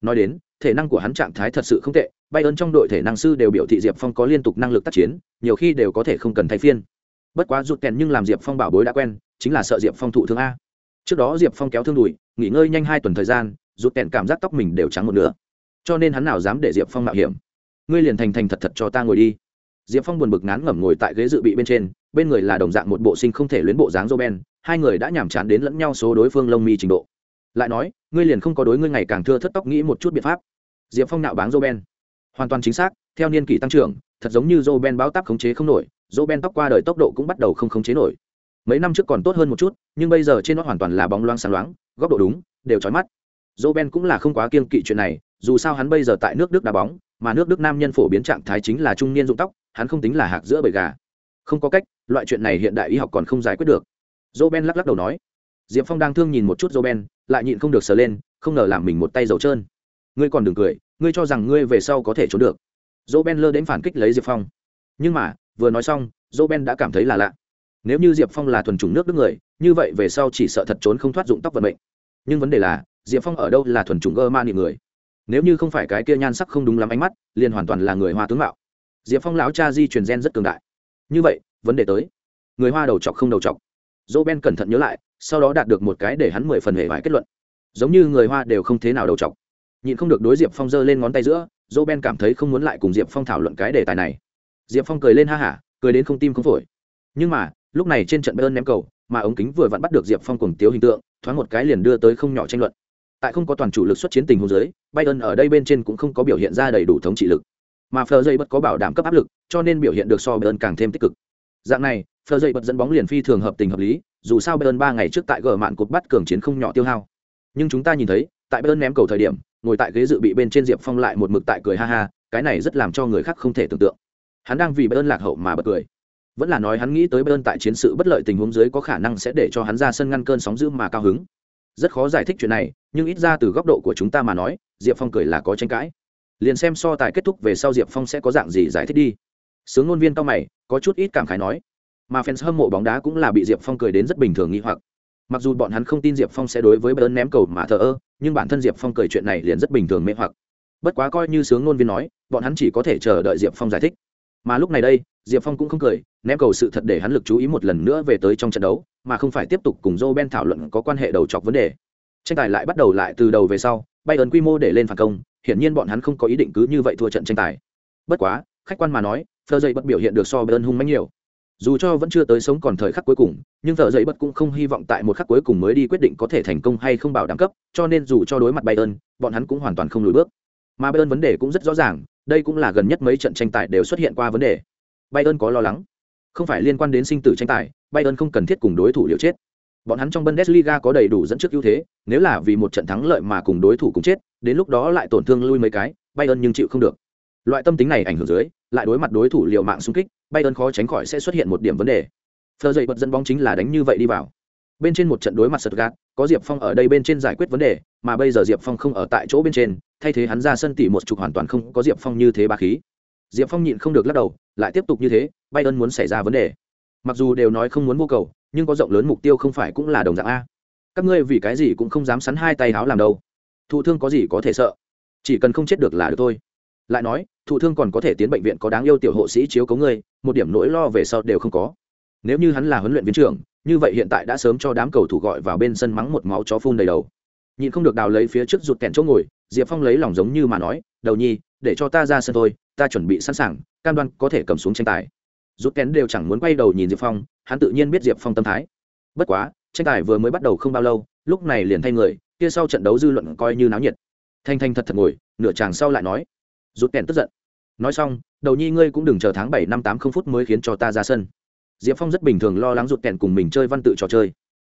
Nói đến thể năng của hắn trạng thái thật sự không tệ bay ơn trong đội thể năng sư đều biểu thị diệp phong có liên tục năng lực tác chiến nhiều khi đều có thể không cần thay phiên. Bất quá rụt kèn nhưng làm diệp phong bảo bối đã quen chính là sợ diệp phong thụ thương a. Trước đó diệp phong kéo thương đùi, nghỉ ngơi nhanh hai tuần thời gian, rụt kèn cảm giác tóc mình đều trắng một nửa. Cho nên hắn nào dám để diệp phong mạo hiểm. Ngươi liền thành thành thật thật cho ta ngồi đi. Diệp phong buồn bực ngán ngẩm ngồi tại ghế dự bị bên trên, bên người là đồng dạng một bộ sinh không thể luyến bộ dáng joe ben, hai người đã nhàm chán đến lẫn nhau số đối phương lông mi trình độ. Lại nói, ngươi liền không có đối ngươi ngày càng thưa thất tóc nghĩ một chút biện pháp. Diệp phong nạo báng joe ben. Hoàn toàn chính xác, theo niên kỷ tăng trưởng, thật giống như joe ben báo tác khống chế không nổi joe ben tóc qua đời tốc độ cũng bắt đầu không khống chế nổi mấy năm trước còn tốt hơn một chút, nhưng bây giờ trên nó hoàn toàn là bóng loang sáng loáng, góc độ đúng, đều trói mắt. Dô ben cũng là không quá kiên kỵ chuyện này, dù sao hắn bây giờ tại nước đức đá bóng, mà nước đức nam nhân phổ biến trạng thái chính là trung niên dụng tóc, hắn không tính là hạc giữa bầy gà. Không có cách, loại chuyện này hiện đại y học còn không giải quyết được. Dô ben lắc lắc đầu nói. Diệp phong đang thương nhìn một chút dô ben, lại nhịn không được sờ lên, không ngờ làm mình một tay dầu trơn. Ngươi còn đừng cười, ngươi cho rằng ngươi về sau có thể trốn được. Dô ben lơ đến phản kích lấy diệp phong. Nhưng mà, vừa nói xong dô ben đã cảm thấy là lạ nếu như diệp phong là thuần chủng nước đức người, như vậy về sau chỉ sợ thật trốn không thoát dụng tóc vận mệnh. Nhưng vấn đề là, diệp phong ở đâu là thuần chủng gơ man người? Nếu như không phải cái kia nhan sắc không đúng lắm ánh mắt, liền hoàn toàn là người hoa tướng mạo. Diệp phong lão cha di truyền gen rất cường đại. Như vậy, vấn đề tới. Người hoa đầu chọc không đầu chọc. Dỗ ben cẩn thận nhớ lại, sau đó đạt được một cái để hắn mười phần hề vải kết luận. Giống như người hoa đều không thế nào đầu chọc. Nhịn không được đối diệp phong giơ lên ngón tay giữa, dỗ ben cảm thấy không muốn lại cùng diệp phong thảo luận cái đề tài này. Diệp phong cười lên ha hả, cười đến không tim không phổi. Nhưng mà lúc này trên trận bayern ném cầu, mà ống kính vừa vặn bắt được diệp phong cùng tiếu hình tượng, thoáng một cái liền đưa tới không nhỏ tranh luận. Tại không có toàn chủ lực xuất chiến tình huống dưới, bayern ở đây bên trên cũng không có biểu hiện ra đầy đủ thống trị lực. Mà phờ dây bất có bảo đảm cấp áp lực, cho nên biểu hiện được so bayern càng thêm tích cực. Dạng này phờ dây bật dẫn bóng liền phi thường hợp tình hợp lý, dù sao bayern ba ngày trước tại gờ mạn cột bắt cường chiến không nhỏ tiêu hao. Nhưng chúng ta nhìn thấy, tại bayern ném cầu thời điểm, ngồi tại ghế dự bị bên trên diệp phong lại một mực tại cười ha ha, cái này rất làm cho người khác không thể tưởng tượng. Hắn đang vì bayern lạc hậu mà bật cười vẫn là nói hắn nghĩ tới bayern tại chiến sự bất lợi tình huống dưới có khả năng sẽ để cho hắn ra sân ngăn cơn sóng dữ mà cao hứng. Rất khó giải thích chuyện này, nhưng ít ra từ góc độ của chúng ta mà nói, diệp phong cười là có tranh cãi. Liền xem so tài kết thúc về sau diệp phong sẽ có dạng gì giải thích đi. Sướng ngôn viên cao mày, có chút ít cảm khái nói. Mà fans hâm mộ bóng đá cũng là bị diệp phong cười đến rất bình thường nghi hoặc. Mặc dù bọn hắn không tin diệp phong sẽ đối với bayern ném cầu mà thờ ơ, nhưng bản thân diệp phong cười chuyện này liền rất bình thường mê hoặc. Bất quá coi như sướng ngôn viên nói, bọn hắn chỉ có thể chờ đợi diệp phong giải thích mà lúc này đây, diệp phong cũng không cười, ném cầu sự thật để hắn lực chú ý một lần nữa về tới trong trận đấu, mà không phải tiếp tục cùng joe ben thảo luận có quan hệ đầu chọc vấn đề. Tranh tài lại bắt đầu lại từ đầu về sau bay ấn quy mô để lên phản công, hiển nhiên bọn hắn không có ý định cứ như vậy thua trận tranh tài. Bất quá, khách quan mà nói thợ dậy bất biểu hiện được so bay ơn hung mạnh nhiều. Dù cho vẫn chưa tới sống còn thời khắc cuối cùng, nhưng thợ dậy bất cũng không hy vọng tại một khắc cuối cùng mới đi quyết định có thể thành công hay không bảo đảm cấp, cho nên dù cho đối mặt bay ơn bọn hắn cũng hoàn toàn không lùi bước. Mà bay ơn vấn đề cũng rất rõ ràng đây cũng là gần nhất mấy trận tranh tài đều xuất hiện qua vấn đề Bayern có lo lắng, không phải liên quan đến sinh tử tranh tài, Bayern không cần thiết cùng đối thủ liều chết. Bọn hắn trong Bundesliga có đầy đủ dẫn trước ưu thế, nếu là vì một trận thắng lợi mà cùng đối thủ cùng chết, đến lúc đó lại tổn thương lui mấy cái, Bayern nhưng chịu không được. Loại tâm tính này ảnh hưởng dưới, lại đối mặt đối thủ liều mạng xung kích, Bayern khó tránh khỏi sẽ xuất hiện một điểm vấn đề. phờ dậy bật dẫn bóng chính là đánh như vậy đi vào. Bên trên một trận đối mặt Stuttgart, có Diệp Phong ở đây bên trên giải quyết vấn đề, mà bây giờ Diệp Phong không ở tại chỗ bên trên, thay thế hắn ra sân tỉ một chục hoàn toàn không có Diệp Phong như thế ba khí. Diệp phong nhịn không được lắc đầu lại tiếp tục như thế bay ơn muốn xảy ra vấn đề. Mặc dù đều nói không muốn vô cầu nhưng có rộng lớn mục tiêu không phải cũng là đồng dạng a. Các ngươi vì cái gì cũng không dám sắn hai tay háo làm đâu. Thụ thương có gì có thể sợ? Chỉ cần không chết được là được thôi. Lại nói thụ thương còn có thể tiến bệnh viện có đáng yêu tiểu hộ sĩ chiếu cấu ngươi một điểm nỗi lo về sau đều không có. Nếu như hắn là huấn luyện viên trưởng như vậy hiện tại đã sớm cho đám cầu thủ gọi vào bên sân mắng một máu chó phun đầy đầu nhịn không được đào lấy phía trước rụt kẹn chỗ ngồi, diệp phong lấy lòng giống như mà nói, đầu nhi, để cho ta ra sân thôi, ta chuẩn bị sẵn sàng, cam đoan có thể cầm xuống tranh tài. Rút kén đều chẳng muốn quay đầu nhìn diệp phong, hắn tự nhiên biết diệp phong tâm thái. Bất quá, tranh tài vừa mới bắt đầu không bao lâu, lúc này liền thay người, kia sau trận đấu dư luận coi như náo nhiệt. Thanh thanh thật thật ngồi, nửa chàng sau lại nói. Rút kèn tức giận. Nói xong, đầu nhi ngươi cũng đừng chờ tháng bảy năm tám không phút mới khiến cho ta ra sân. Diệp phong rất bình thường lo lắng rụt kèn cùng mình chơi văn tự trò chơi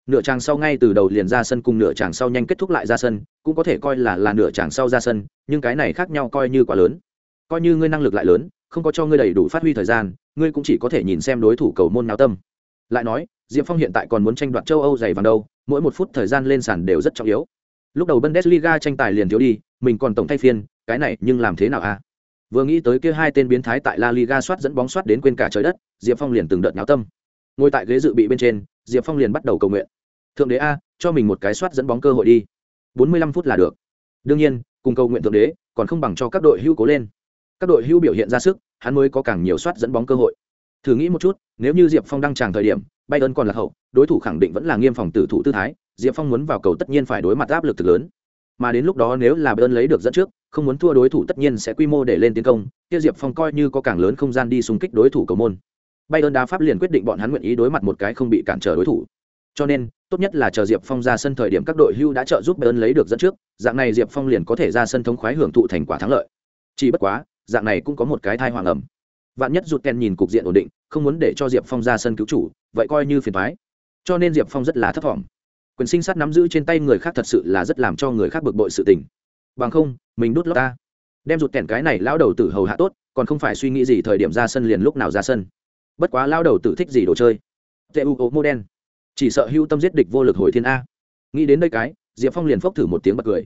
nửa chàng sau ngay từ đầu liền ra sân cùng nửa chàng sau nhanh kết thúc lại ra sân, cũng có thể coi là là nửa chàng sau ra sân, nhưng cái này khác nhau coi như quá lớn. Coi như ngươi năng lực lại lớn, không có cho ngươi đầy đủ phát huy thời gian, ngươi cũng chỉ có thể nhìn xem đối thủ cầu môn nào tâm. Lại nói, diệp phong hiện tại còn muốn tranh đoạt châu âu dày vàng đâu, mỗi một phút thời gian lên sàn đều rất trọng yếu. Lúc đầu bundesliga tranh tài liền thiếu đi, mình còn tổng thay phiên, cái này nhưng làm thế nào a vừa nghĩ tới kia hai tên biến thái tại la liga soát dẫn bóng soát đến quên cả trời đất, diệp phong liền từng đợt náo tâm. Ngồi tại ghế dự bị bên trên diệp phong liền bắt đầu cầu nguyện. Thượng đế a, cho mình một cái soát dẫn bóng cơ hội đi. Bốn mươi lăm phút là được. Đương nhiên, cùng cầu nguyện thượng đế, còn không bằng cho các đội hưu cố lên. Các đội hưu biểu hiện ra sức, hắn mới có càng nhiều soát dẫn bóng cơ hội. Thử nghĩ một chút, nếu như diệp phong đăng tràng thời điểm bay ơn còn là hậu, đối thủ khẳng định vẫn là nghiêm phòng tử thủ tư thái, diệp phong muốn vào cầu tất nhiên phải đối mặt áp lực thực lớn. Mà đến lúc đó nếu là bayern lấy được dẫn trước, không muốn thua đối thủ tất nhiên sẽ quy mô để lên tiến công, kia diệp phong coi như có càng lớn không gian đi xung kích đối thủ cầu môn bayern đá pháp liền quyết định bọn hắn nguyện ý đối mặt một cái không bị cản trở đối thủ. Cho nên, tốt nhất là chờ diệp phong ra sân thời điểm các đội hưu đã trợ giúp bayern lấy được dẫn trước, dạng này diệp phong liền có thể ra sân thống khoái hưởng thụ thành quả thắng lợi. Chỉ bất quá, dạng này cũng có một cái thai hoàng ẩm. Vạn nhất rụt ken nhìn cục diện ổn định, không muốn để cho diệp phong ra sân cứu chủ, vậy coi như phiền toái. cho nên diệp phong rất là thất vọng. Quyền sinh sát nắm giữ trên tay người khác thật sự là rất làm cho người khác bực bội sự tình. Bằng không, mình đút lót ta. Đem rụt kèn cái này lão đầu tử hầu hạ tốt, còn không phải suy nghĩ gì thời điểm ra sân liền lúc nào ra sân bất quá lao đầu tử thích gì đồ chơi. Tê u ô mô đen chỉ sợ hưu tâm giết địch vô lực hồi thiên a. Nghĩ đến đây cái, diệp phong liền phốc thử một tiếng bật cười.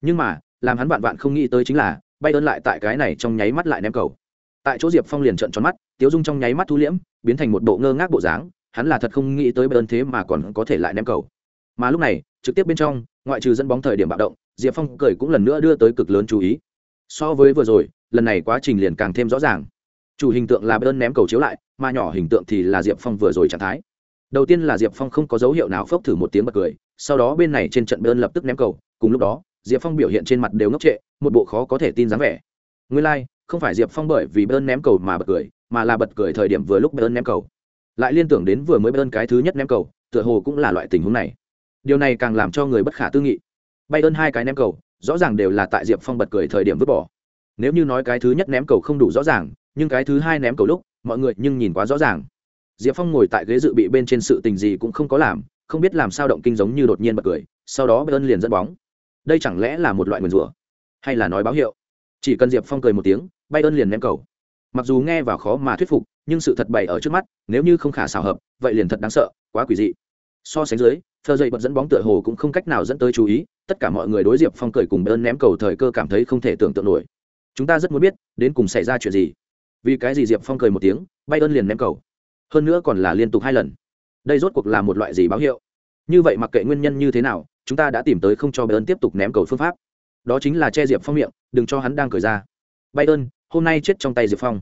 Nhưng mà, làm hắn vạn vạn không nghĩ tới chính là bay ơn lại tại cái này trong nháy mắt lại ném cầu. Tại chỗ diệp phong liền trợn tròn mắt, tiếu dung trong nháy mắt thu liễm, biến thành một bộ ngơ ngác bộ dáng, hắn là thật không nghĩ tới bay ơn thế mà còn có thể lại ném cầu. Mà lúc này, trực tiếp bên trong, ngoại trừ dẫn bóng thời điểm bạo động, diệp phong cười cũng lần nữa đưa tới cực lớn chú ý. So với vừa rồi, lần này quá trình liền càng thêm rõ ràng chủ hình tượng là bơn ném cầu chiếu lại mà nhỏ hình tượng thì là diệp phong vừa rồi trạng thái. Đầu tiên là diệp phong không có dấu hiệu nào phốc thử một tiếng bật cười sau đó bên này trên trận bơn lập tức ném cầu cùng lúc đó diệp phong biểu hiện trên mặt đều ngốc trệ một bộ khó có thể tin dáng vẻ. Nguyên lai、like, không phải diệp phong bởi vì bơn ném cầu mà bật cười mà là bật cười thời điểm vừa lúc bơn ném cầu. Lại liên tưởng đến vừa mới bơn cái thứ nhất ném cầu tựa hồ cũng là loại tình huống này. Điều này càng làm cho người bất khả tư nghị. Bay ơn hai cái ném cầu rõ ràng đều là tại diệp phong bật cười thời điểm vứt bỏ. Nếu như nói cái thứ nhất ném cầu không đủ rõ ràng nhưng cái thứ hai ném cầu lúc, mọi người nhưng nhìn quá rõ ràng. Diệp phong ngồi tại ghế dự bị bên trên sự tình gì cũng không có làm, không biết làm sao động kinh giống như đột nhiên bật cười, sau đó bay ơn liền dẫn bóng. Đây chẳng lẽ là một loại nguyền rủa, hay là nói báo hiệu? Chỉ cần diệp phong cười một tiếng bay ơn liền ném cầu. Mặc dù nghe vào khó mà thuyết phục, nhưng sự thật bày ở trước mắt, nếu như không khả xảo hợp, vậy liền thật đáng sợ, quá quỷ dị. So sánh dưới thơ dậy bật dẫn bóng tựa hồ cũng không cách nào dẫn tới chú ý, tất cả mọi người đối diệp phong cười cùng bơn ném cầu thời cơ cảm thấy không thể tưởng tượng nổi. Chúng ta rất muốn biết, đến cùng xảy ra chuyện gì? Vì cái gì diệp phong cười một tiếng bay ơn liền ném cầu hơn nữa còn là liên tục hai lần đây rốt cuộc là một loại gì báo hiệu như vậy mặc kệ nguyên nhân như thế nào chúng ta đã tìm tới không cho bay ơn tiếp tục ném cầu phương pháp đó chính là che diệp phong miệng đừng cho hắn đang cười ra bay ơn hôm nay chết trong tay diệp phong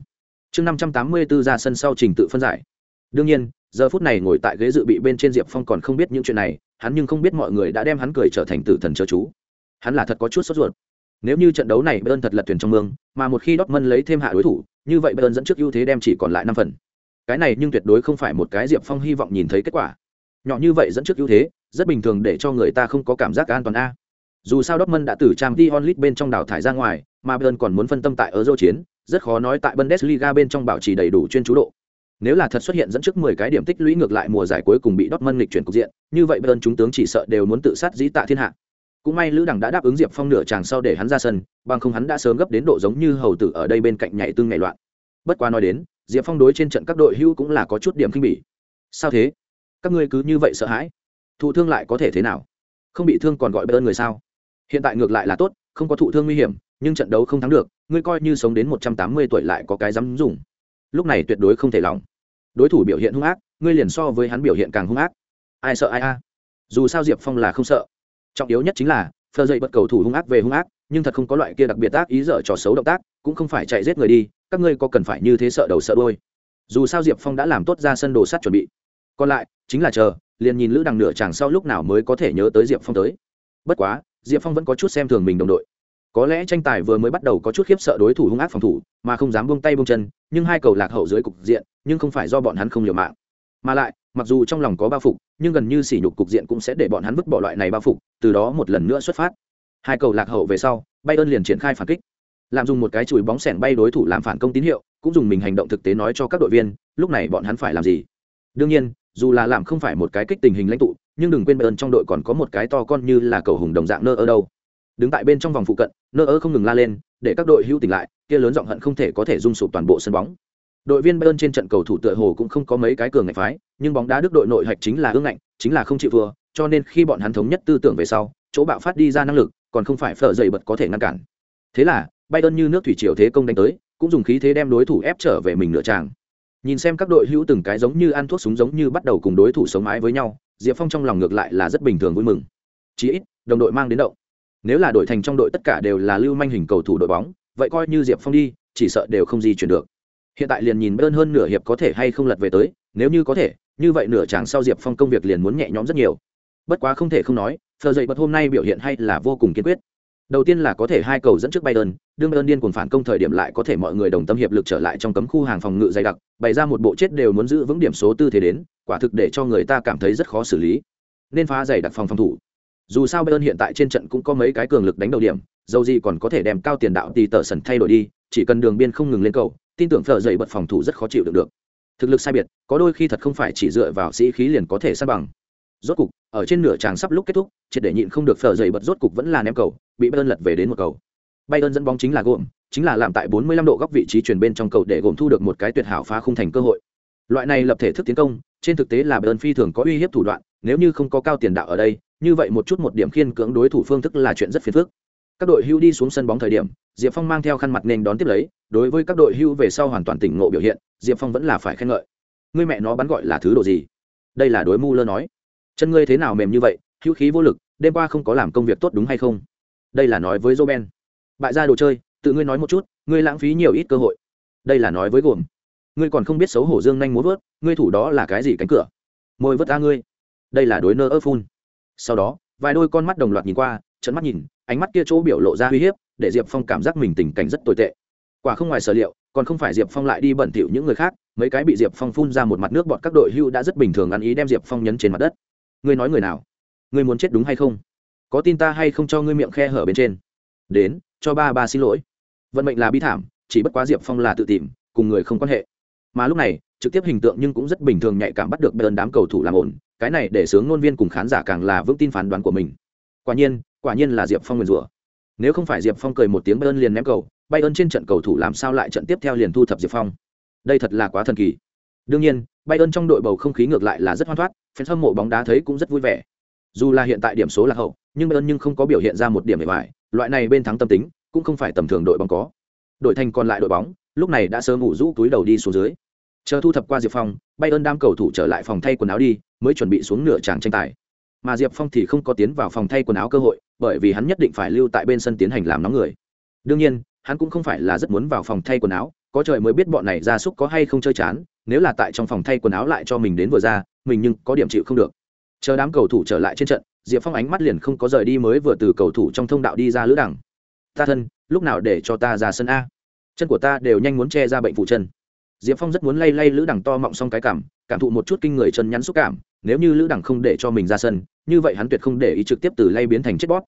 chương năm trăm tám mươi b ố ra sân sau trình tự phân giải đương nhiên giờ phút này ngồi tại ghế dự bị bên trên diệp phong còn không biết những chuyện này hắn nhưng không biết mọi người đã đem hắn cười trở thành tử thần chớ chú hắn là thật có chút sốt ruột nếu như trận đấu này bayern thật lật thuyền trong mương mà một khi dortmund lấy thêm hạ đối thủ như vậy bayern dẫn trước ưu thế đem chỉ còn lại năm phần. Cái này nhưng tuyệt đối không phải một cái diệp phong hy vọng nhìn thấy kết quả. Nhỏ như vậy dẫn trước ưu thế rất bình thường để cho người ta không có cảm giác an toàn a. Dù sao dortmund đã từ trang t onlit bên trong đào thải ra ngoài mà bayern còn muốn phân tâm tại euro chiến rất khó nói tại bundesliga bên trong bảo trì đầy đủ chuyên chú độ. Nếu là thật xuất hiện dẫn trước 10 cái điểm tích lũy ngược lại mùa giải cuối cùng bị Dortmund nghịch chuyển cục diện, như vậy Bayern chúng tướng chỉ sợ đều muốn tự sát dĩ tạ thiên hạ. Cũng may Lữ Đằng đã đáp ứng Diệp Phong nửa chàng sau để hắn ra sân, bằng không hắn đã sớm gấp đến độ giống như hầu tử ở đây bên cạnh nhảy tương nhảy loạn. Bất quá nói đến, Diệp Phong đối trên trận các đội hưu cũng là có chút điểm kinh bỉ. Sao thế? Các ngươi cứ như vậy sợ hãi? Thụ thương lại có thể thế nào? Không bị thương còn gọi Bayern người sao? Hiện tại ngược lại là tốt, không có thụ thương nguy hiểm, nhưng trận đấu không thắng được, ngươi coi như sống đến 180 tuổi lại có cái dám dùng lúc này tuyệt đối không thể lòng đối thủ biểu hiện hung ác ngươi liền so với hắn biểu hiện càng hung ác ai sợ ai a dù sao diệp phong là không sợ trọng yếu nhất chính là, phờ dậy bất cầu thủ hung ác về hung ác, nhưng thật không có loại kia đặc biệt tác ý dở trò xấu động tác, cũng không phải chạy giết người đi, các ngươi có cần phải như thế sợ đầu sợ đôi dù sao diệp phong đã làm tốt ra sân đồ sắt chuẩn bị. Còn lại, chính là chờ, liền nhìn lữ đằng nửa chàng sau lúc nào mới có thể nhớ tới diệp phong tới. Bất quá, diệp phong vẫn có chút xem thường mình đồng đội. Có lẽ tranh tài vừa mới bắt đầu có chút khiếp sợ đối thủ hung ác phòng thủ, mà không dám buông tay buông chân, nhưng hai cầu lạc hậu dưới cục diện, nhưng không phải do bọn hắn không liều mạng. Mà lại mặc dù trong lòng có bao phục, nhưng gần như sỉ nhục cục diện cũng sẽ để bọn hắn vứt bỏ loại này bao phục, từ đó một lần nữa xuất phát. Hai cầu lạc hậu về sau bay ơn liền triển khai phản kích. Làm dùng một cái chùi bóng sẻng bay đối thủ làm phản công tín hiệu, cũng dùng mình hành động thực tế nói cho các đội viên, lúc này bọn hắn phải làm gì? Đương nhiên, dù là làm không phải một cái kích tình hình lãnh tụ, nhưng đừng quên bay ơn trong đội còn có một cái to con như là cầu hùng đồng dạng nơ ở đâu. Đứng tại bên trong vòng phụ cận, nơ ơ không ngừng la lên, để các đội hữu tỉnh lại, kia lớn giọng hận không thể có thể dung sụp toàn bộ sân bóng đội viên bayern trên trận cầu thủ tựa hồ cũng không có mấy cái cường ngạch phái, nhưng bóng đá đức đội nội hạch chính là ương ngạnh, chính là không chịu vừa cho nên khi bọn hắn thống nhất tư tưởng về sau, chỗ bạo phát đi ra năng lực, còn không phải phở dày bật có thể ngăn cản. Thế là, bayern như nước thủy triều thế công đánh tới, cũng dùng khí thế đem đối thủ ép trở về mình nửa tràng. Nhìn xem các đội hữu từng cái giống như ăn thuốc súng giống như bắt đầu cùng đối thủ sống mái với nhau, diệp phong trong lòng ngược lại là rất bình thường vui mừng. Chí ít, đồng đội mang đến động. Nếu là đội thành trong đội tất cả đều là lưu manh hình cầu thủ đội bóng, vậy coi như diệp phong đi, chỉ sợ đều không di chuyển được hiện tại liền nhìn bơn hơn nửa hiệp có thể hay không lật về tới, nếu như có thể, như vậy nửa chàng sau diệp phong công việc liền muốn nhẹ nhõm rất nhiều. Bất quá không thể không nói thờ dậy bật hôm nay biểu hiện hay là vô cùng kiên quyết. Đầu tiên là có thể hai cầu dẫn trước bayern đương bayern điên cuồng phản công thời điểm lại có thể mọi người đồng tâm hiệp lực trở lại trong cấm khu hàng phòng ngự dày đặc, bày ra một bộ chết đều muốn giữ vững điểm số tư thế đến, quả thực để cho người ta cảm thấy rất khó xử lý. Nên phá dày đặc phòng phòng thủ. Dù sao bayern hiện tại trên trận cũng có mấy cái cường lực đánh đầu điểm, dầu gì còn có thể đem cao tiền đạo tì tờ sần thay đổi đi, chỉ cần đường biên không ngừng lên cầu tin tưởng phở dậy bật phòng thủ rất khó chịu được được. Thực lực sai biệt, có đôi khi thật không phải chỉ dựa vào sĩ khí liền có thể san bằng. Rốt cục, ở trên nửa tràng sắp lúc kết thúc, triệt để nhịn không được phở dậy bật rốt cục vẫn là ném cầu, bị bayern lật về đến một cầu. Bayern dẫn bóng chính là gồm, chính là làm tại 45 độ góc vị trí chuyển bên trong cầu để gồm thu được một cái tuyệt hảo phá không thành cơ hội. Loại này lập thể thức tiến công, trên thực tế là bayern phi thường có uy hiếp thủ đoạn, nếu như không có cao tiền đạo ở đây, như vậy một chút một điểm khiên cưỡng đối thủ phương thức là chuyện rất phiền phức. Các đội hưu đi xuống sân bóng thời điểm, diệp phong mang theo khăn mặt nền đón tiếp lấy đối với các đội hưu về sau hoàn toàn tỉnh ngộ biểu hiện, diệp phong vẫn là phải khen ngợi. Ngươi mẹ nó bắn gọi là thứ đồ gì? Đây là đối mu lơ nói. Chân ngươi thế nào mềm như vậy, hữu khí vô lực, đêm qua không có làm công việc tốt đúng hay không? Đây là nói với joben. Bại ra đồ chơi, tự ngươi nói một chút, ngươi lãng phí nhiều ít cơ hội. Đây là nói với gồm. Ngươi còn không biết xấu hổ dương nhanh muốn vớt, ngươi thủ đó là cái gì cánh cửa? Môi vớt ra ngươi. Đây là đối nơ ớt phun. Sau đó, vài đôi con mắt đồng loạt nhìn qua trận mắt nhìn, ánh mắt kia chỗ biểu lộ ra uy hiếp, để diệp phong cảm giác mình tình cảnh rất tồi tệ quả không ngoài sở liệu, còn không phải diệp phong lại đi bẩn thỉu những người khác, mấy cái bị diệp phong phun ra một mặt nước bọn các đội hưu đã rất bình thường ăn ý đem diệp phong nhấn trên mặt đất. Ngươi nói người nào? Ngươi muốn chết đúng hay không? Có tin ta hay không cho ngươi miệng khe hở bên trên? Đến, cho ba ba xin lỗi. Vận mệnh là bi thảm, chỉ bất quá diệp phong là tự tìm, cùng người không quan hệ. Mà lúc này, trực tiếp hình tượng nhưng cũng rất bình thường nhạy cảm bắt được bên đám cầu thủ làm ổn, cái này để sướng ngôn viên cùng khán giả càng là vững tin phán đoán của mình. Quả nhiên quả nhiên là diệp phong nguyền rủa. Nếu không phải diệp phong cười một tiếng bayern liền ném cầu bayern trên trận cầu thủ làm sao lại trận tiếp theo liền thu thập diệp phong? Đây thật là quá thần kỳ. Đương nhiên bayern trong đội bầu không khí ngược lại là rất hoan thoát fan hâm mộ bóng đá thấy cũng rất vui vẻ. Dù là hiện tại điểm số là hậu, nhưng bayern nhưng không có biểu hiện ra một điểm bề ngoài, loại này bên thắng tâm tính, cũng không phải tầm thường đội bóng có. Đội thành còn lại đội bóng, lúc này đã sớm ngủ rũ túi đầu đi xuống dưới. Chờ thu thập qua diệp phong bayern đam cầu thủ trở lại phòng thay quần áo đi, mới chuẩn bị xuống nửa tràng tranh tài. Mà diệp phong thì không có tiến vào phòng thay quần áo cơ hội, bởi vì hắn nhất định phải lưu tại bên sân tiến hành làm nóng người. Đương nhiên hắn cũng không phải là rất muốn vào phòng thay quần áo, có trời mới biết bọn này ra súc có hay không chơi chán, nếu là tại trong phòng thay quần áo lại cho mình đến vừa ra, mình nhưng có điểm chịu không được. Chờ đám cầu thủ trở lại trên trận, diệp phong ánh mắt liền không có rời đi mới vừa từ cầu thủ trong thông đạo đi ra lữ đẳng. Ta thân, lúc nào để cho ta ra sân a? Chân của ta đều nhanh muốn che ra bệnh phụ chân. Diệp phong rất muốn lay lay lữ đẳng to mọng xong cái cảm cảm thụ một chút kinh người chân nhắn xúc cảm, nếu như lữ đẳng không để cho mình ra sân, như vậy hắn tuyệt không để ý trực tiếp từ lay biến thành chết bót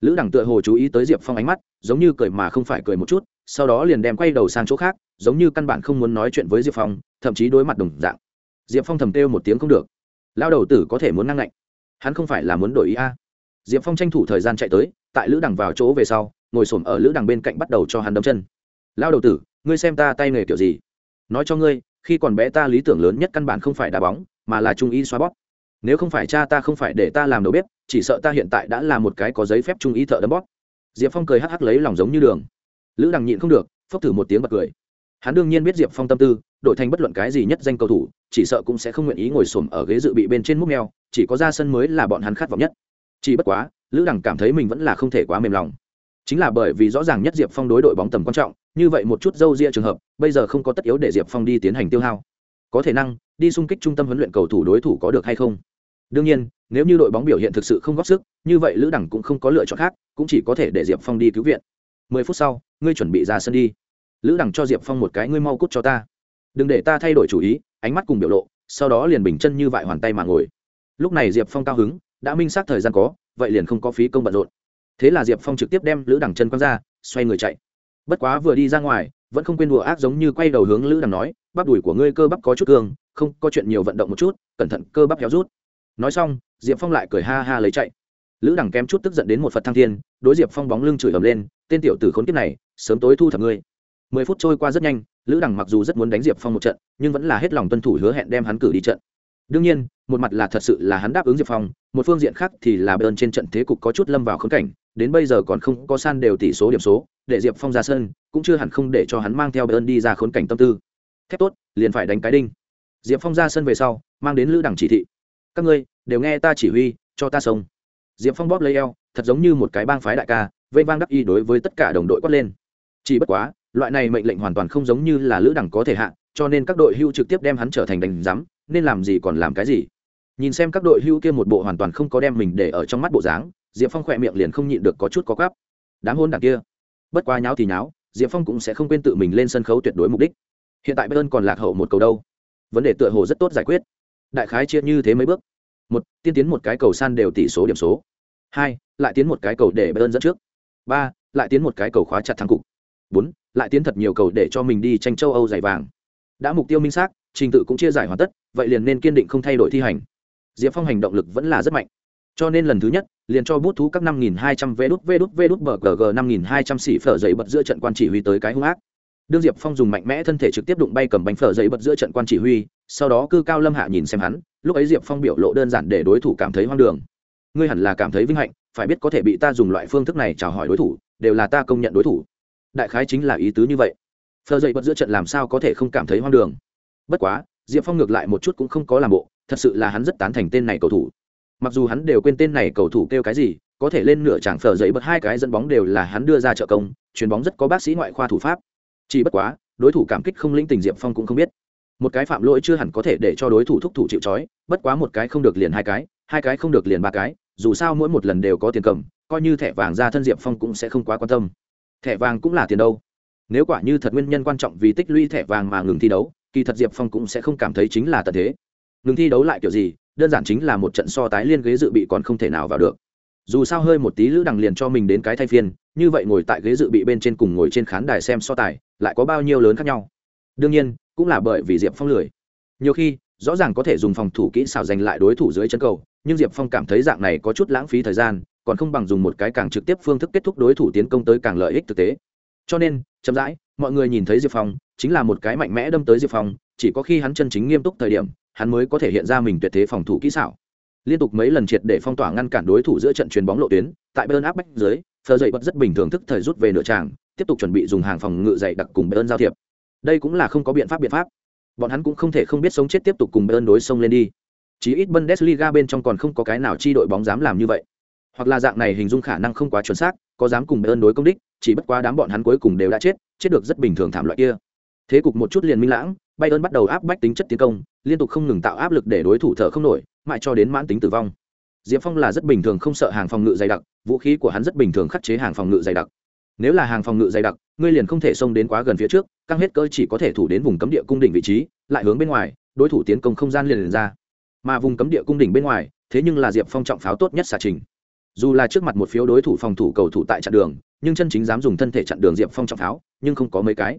lữ đẳng tựa hồ chú ý tới diệp phong ánh mắt, giống như cười mà không phải cười một chút, sau đó liền đem quay đầu sang chỗ khác, giống như căn bản không muốn nói chuyện với diệp phong, thậm chí đối mặt đồng dạng. Diệp phong thầm kêu một tiếng không được. Lao đầu tử có thể muốn năng lạnh hắn không phải là muốn đổi ý a. Diệp phong tranh thủ thời gian chạy tới, tại lữ đằng vào chỗ về sau, ngồi s ổ m ở lữ đằng bên cạnh bắt đầu cho hắn đấm chân. Lao đầu tử, ngươi xem ta tay nghề kiểu gì? Nói cho ngươi, khi còn bé ta lý tưởng lớn nhất căn bản không phải đá bóng, mà là trung y xoa bóp nếu không phải cha ta không phải để ta làm đầu bếp, chỉ sợ ta hiện tại đã là một cái có giấy phép trung y thợ đấm bóp. Diệp phong cười hắc hắc lấy lòng giống như đường. Lữ đằng nhịn không được, phốc thử một tiếng bật cười. Hắn đương nhiên biết diệp phong tâm tư đội thành bất luận cái gì nhất danh cầu thủ, chỉ sợ cũng sẽ không nguyện ý ngồi xổm ở ghế dự bị bên trên múc neo chỉ có ra sân mới là bọn hắn khát vọng nhất. Chỉ bất quá, lữ đằng cảm thấy mình vẫn là không thể quá mềm lòng. Chính là bởi vì rõ ràng nhất diệp phong đối đội bóng tầm quan trọng, như vậy một chút dâu ria trường hợp, bây giờ không có tất yếu để diệp phong đi tiến hành tiêu hao. Có thể năng, đi xung kích trung tâm huấn luyện cầu thủ đối thủ có được hay không? Đương nhiên, nếu như đội bóng biểu hiện thực sự không góp sức, như vậy lữ đẳng cũng không có lựa chọn khác, cũng chỉ có thể để diệp phong đi cứu viện. Mười phút sau, ngươi chuẩn bị ra sân đi. Lữ đẳng cho diệp phong một cái ngươi mau cút cho ta. Đừng để ta thay đổi chủ ý, ánh mắt cùng biểu lộ, sau đó liền bình chân như vại hoàn tay mà ngồi. Lúc này diệp phong cao hứng, đã minh xác thời gian có, vậy liền không có phí công bận rộn. Thế là diệp phong trực tiếp đem lữ đẳng chân quăng ra, xoay người chạy. Bất quá vừa đi ra ngoài, vẫn không quên đùa ác giống như quay đầu hướng lữ đằng nói, bắp đùi của ngươi cơ bắp có chút cương, không có chuyện nhiều vận động một chút, cẩn thận cơ bắp héo rút nói xong, diệp phong lại cười ha ha lấy chạy. Lữ đằng kém chút tức giận đến một phật thăng thiên, đối diệp phong bóng lưng chửi ầm lên, tên tiểu tử khốn kiếp này, sớm tối thu thập ngươi. Mười phút trôi qua rất nhanh, lữ đằng mặc dù rất muốn đánh diệp phong một trận, nhưng vẫn là hết lòng tuân thủ hứa hẹn đem hắn cử đi trận. Đương nhiên, một mặt là thật sự là hắn đáp ứng diệp phong, một phương diện khác thì là bơn trên trận thế cục có chút lâm vào khốn cảnh, đến bây giờ còn không có san đều tỷ số điểm số, để diệp phong ra sân, cũng chưa hẳn không để cho hắn mang theo bơn đi ra khốn cảnh tâm tư. Thép tốt, liền phải đánh cái đinh. Diệp phong ra sân về sau, mang đến lữ đằng chỉ thị các ngươi đều nghe ta chỉ huy, cho ta sông diệp phong bóp lấy eo, thật giống như một cái bang phái đại ca, vây vang đắc y đối với tất cả đồng đội quát lên. Chỉ bất quá, loại này mệnh lệnh hoàn toàn không giống như là lữ đẳng có thể hạ, cho nên các đội hưu trực tiếp đem hắn trở thành đành giám, nên làm gì còn làm cái gì. Nhìn xem các đội hưu kia một bộ hoàn toàn không có đem mình để ở trong mắt bộ dáng, diệp phong khỏe miệng liền không nhịn được có chút có gắp đám hôn đảng kia, bất quá nháo thì nháo, diệp phong cũng sẽ không quên tự mình lên sân khấu tuyệt đối mục đích. Hiện tại bayern còn lạc hậu một cầu đâu. Vấn đề tựa hồ rất tốt giải quyết đại khái chia như thế mấy bước. Một, tiên tiến một cái cầu san đều tỷ số điểm số. Hai, lại tiến một cái cầu để bayern dẫn trước. Ba, lại tiến một cái cầu khóa chặt thắng cục. Bốn, lại tiến thật nhiều cầu để cho mình đi tranh châu âu giải vàng. Đã mục tiêu minh xác, trình tự cũng chia giải hoàn tất, vậy liền nên kiên định không thay đổi thi hành. Diệp phong hành động lực vẫn là rất mạnh. Cho nên lần thứ nhất, liền cho bút thú các năm nghìn hai trăm vê đút vê đút vê đút bờ gg năm nghìn hai trăm xỉ phở dậy bật giữa trận quan chỉ huy tới cái hung ác. Đương diệp phong dùng mạnh mẽ thân thể trực tiếp đụng bay cầm bánh phở dậy bật giữa trận quan chỉ huy sau đó cư cao lâm hạ nhìn xem hắn, lúc ấy diệp phong biểu lộ đơn giản để đối thủ cảm thấy hoang đường. Ngươi hẳn là cảm thấy vinh hạnh, phải biết có thể bị ta dùng loại phương thức này chào hỏi đối thủ, đều là ta công nhận đối thủ. Đại khái chính là ý tứ như vậy. Phở dậy bật giữa trận làm sao có thể không cảm thấy hoang đường? Bất quá, diệp phong ngược lại một chút cũng không có làm bộ, thật sự là hắn rất tán thành tên này cầu thủ. Mặc dù hắn đều quên tên này cầu thủ kêu cái gì, có thể lên nửa tràng phở dậy bật hai cái dẫn bóng đều là hắn đưa ra trợ công, chuyền bóng rất có bác sĩ ngoại khoa thủ pháp. Chỉ bất quá, đối thủ cảm kích không linh tình diệp phong cũng không biết một cái phạm lỗi chưa hẳn có thể để cho đối thủ thúc thủ chịu trói, bất quá một cái không được liền hai cái hai cái không được liền ba cái, dù sao mỗi một lần đều có tiền cầm, coi như thẻ vàng ra thân diệp phong cũng sẽ không quá quan tâm. Thẻ vàng cũng là tiền đâu. Nếu quả như thật nguyên nhân quan trọng vì tích lũy thẻ vàng mà ngừng thi đấu, kỳ thật diệp phong cũng sẽ không cảm thấy chính là tận thế. Ngừng thi đấu lại kiểu gì, đơn giản chính là một trận so tái liên ghế dự bị còn không thể nào vào được. Dù sao hơi một tí lữ đằng liền cho mình đến cái thay phiên, như vậy ngồi tại ghế dự bị bên trên cùng ngồi trên khán đài xem so tài, lại có bao nhiêu lớn khác nhau. Đương nhiên cũng là bởi vì diệp phong lười. Nhiều khi, rõ ràng có thể dùng phòng thủ kỹ xảo giành lại đối thủ dưới chân cầu, nhưng diệp phong cảm thấy dạng này có chút lãng phí thời gian, còn không bằng dùng một cái càng trực tiếp phương thức kết thúc đối thủ tiến công tới càng lợi ích thực tế. Cho nên, chậm rãi, mọi người nhìn thấy diệp phong, chính là một cái mạnh mẽ đâm tới diệp phong, chỉ có khi hắn chân chính nghiêm túc thời điểm, hắn mới có thể hiện ra mình tuyệt thế phòng thủ kỹ xảo. Liên tục mấy lần triệt để phong tỏa ngăn cản đối thủ giữa trận chuyền bóng lộ tuyến, tại bên áp bách dưới thờ dậy bật rất bình thường thức thời rút về nửa tràng, tiếp tục chuẩn bị dùng hàng phòng ngự dày đặc cùng bên giao thiệp đây cũng là không có biện pháp biện pháp. Bọn hắn cũng không thể không biết sống chết tiếp tục cùng bên đối sông lên đi. Chí ít bundesliga bên trong còn không có cái nào chi đội bóng dám làm như vậy. Hoặc là dạng này hình dung khả năng không quá chuẩn xác, có dám cùng bên đối công đích, chỉ bất quá đám bọn hắn cuối cùng đều đã chết chết được rất bình thường thảm loại kia. Thế cục một chút liền minh lãng, bayern bắt đầu áp bách tính chất tiến công, liên tục không ngừng tạo áp lực để đối thủ thở không nổi, mãi cho đến mãn tính tử vong. Diệp phong là rất bình thường không sợ hàng phòng ngự dày đặc, vũ khí của hắn rất bình thường khắc chế hàng phòng ngự dày đặc nếu là hàng phòng ngự dày đặc ngươi liền không thể xông đến quá gần phía trước căng hết cơ chỉ có thể thủ đến vùng cấm địa cung đỉnh vị trí lại hướng bên ngoài đối thủ tiến công không gian liền, liền ra. Mà vùng cấm địa cung đỉnh bên ngoài thế nhưng là diệp phong trọng pháo tốt nhất xả trình. Dù là trước mặt một phiếu đối thủ phòng thủ cầu thủ tại chặn đường nhưng chân chính dám dùng thân thể chặn đường diệp phong trọng pháo nhưng không có mấy cái.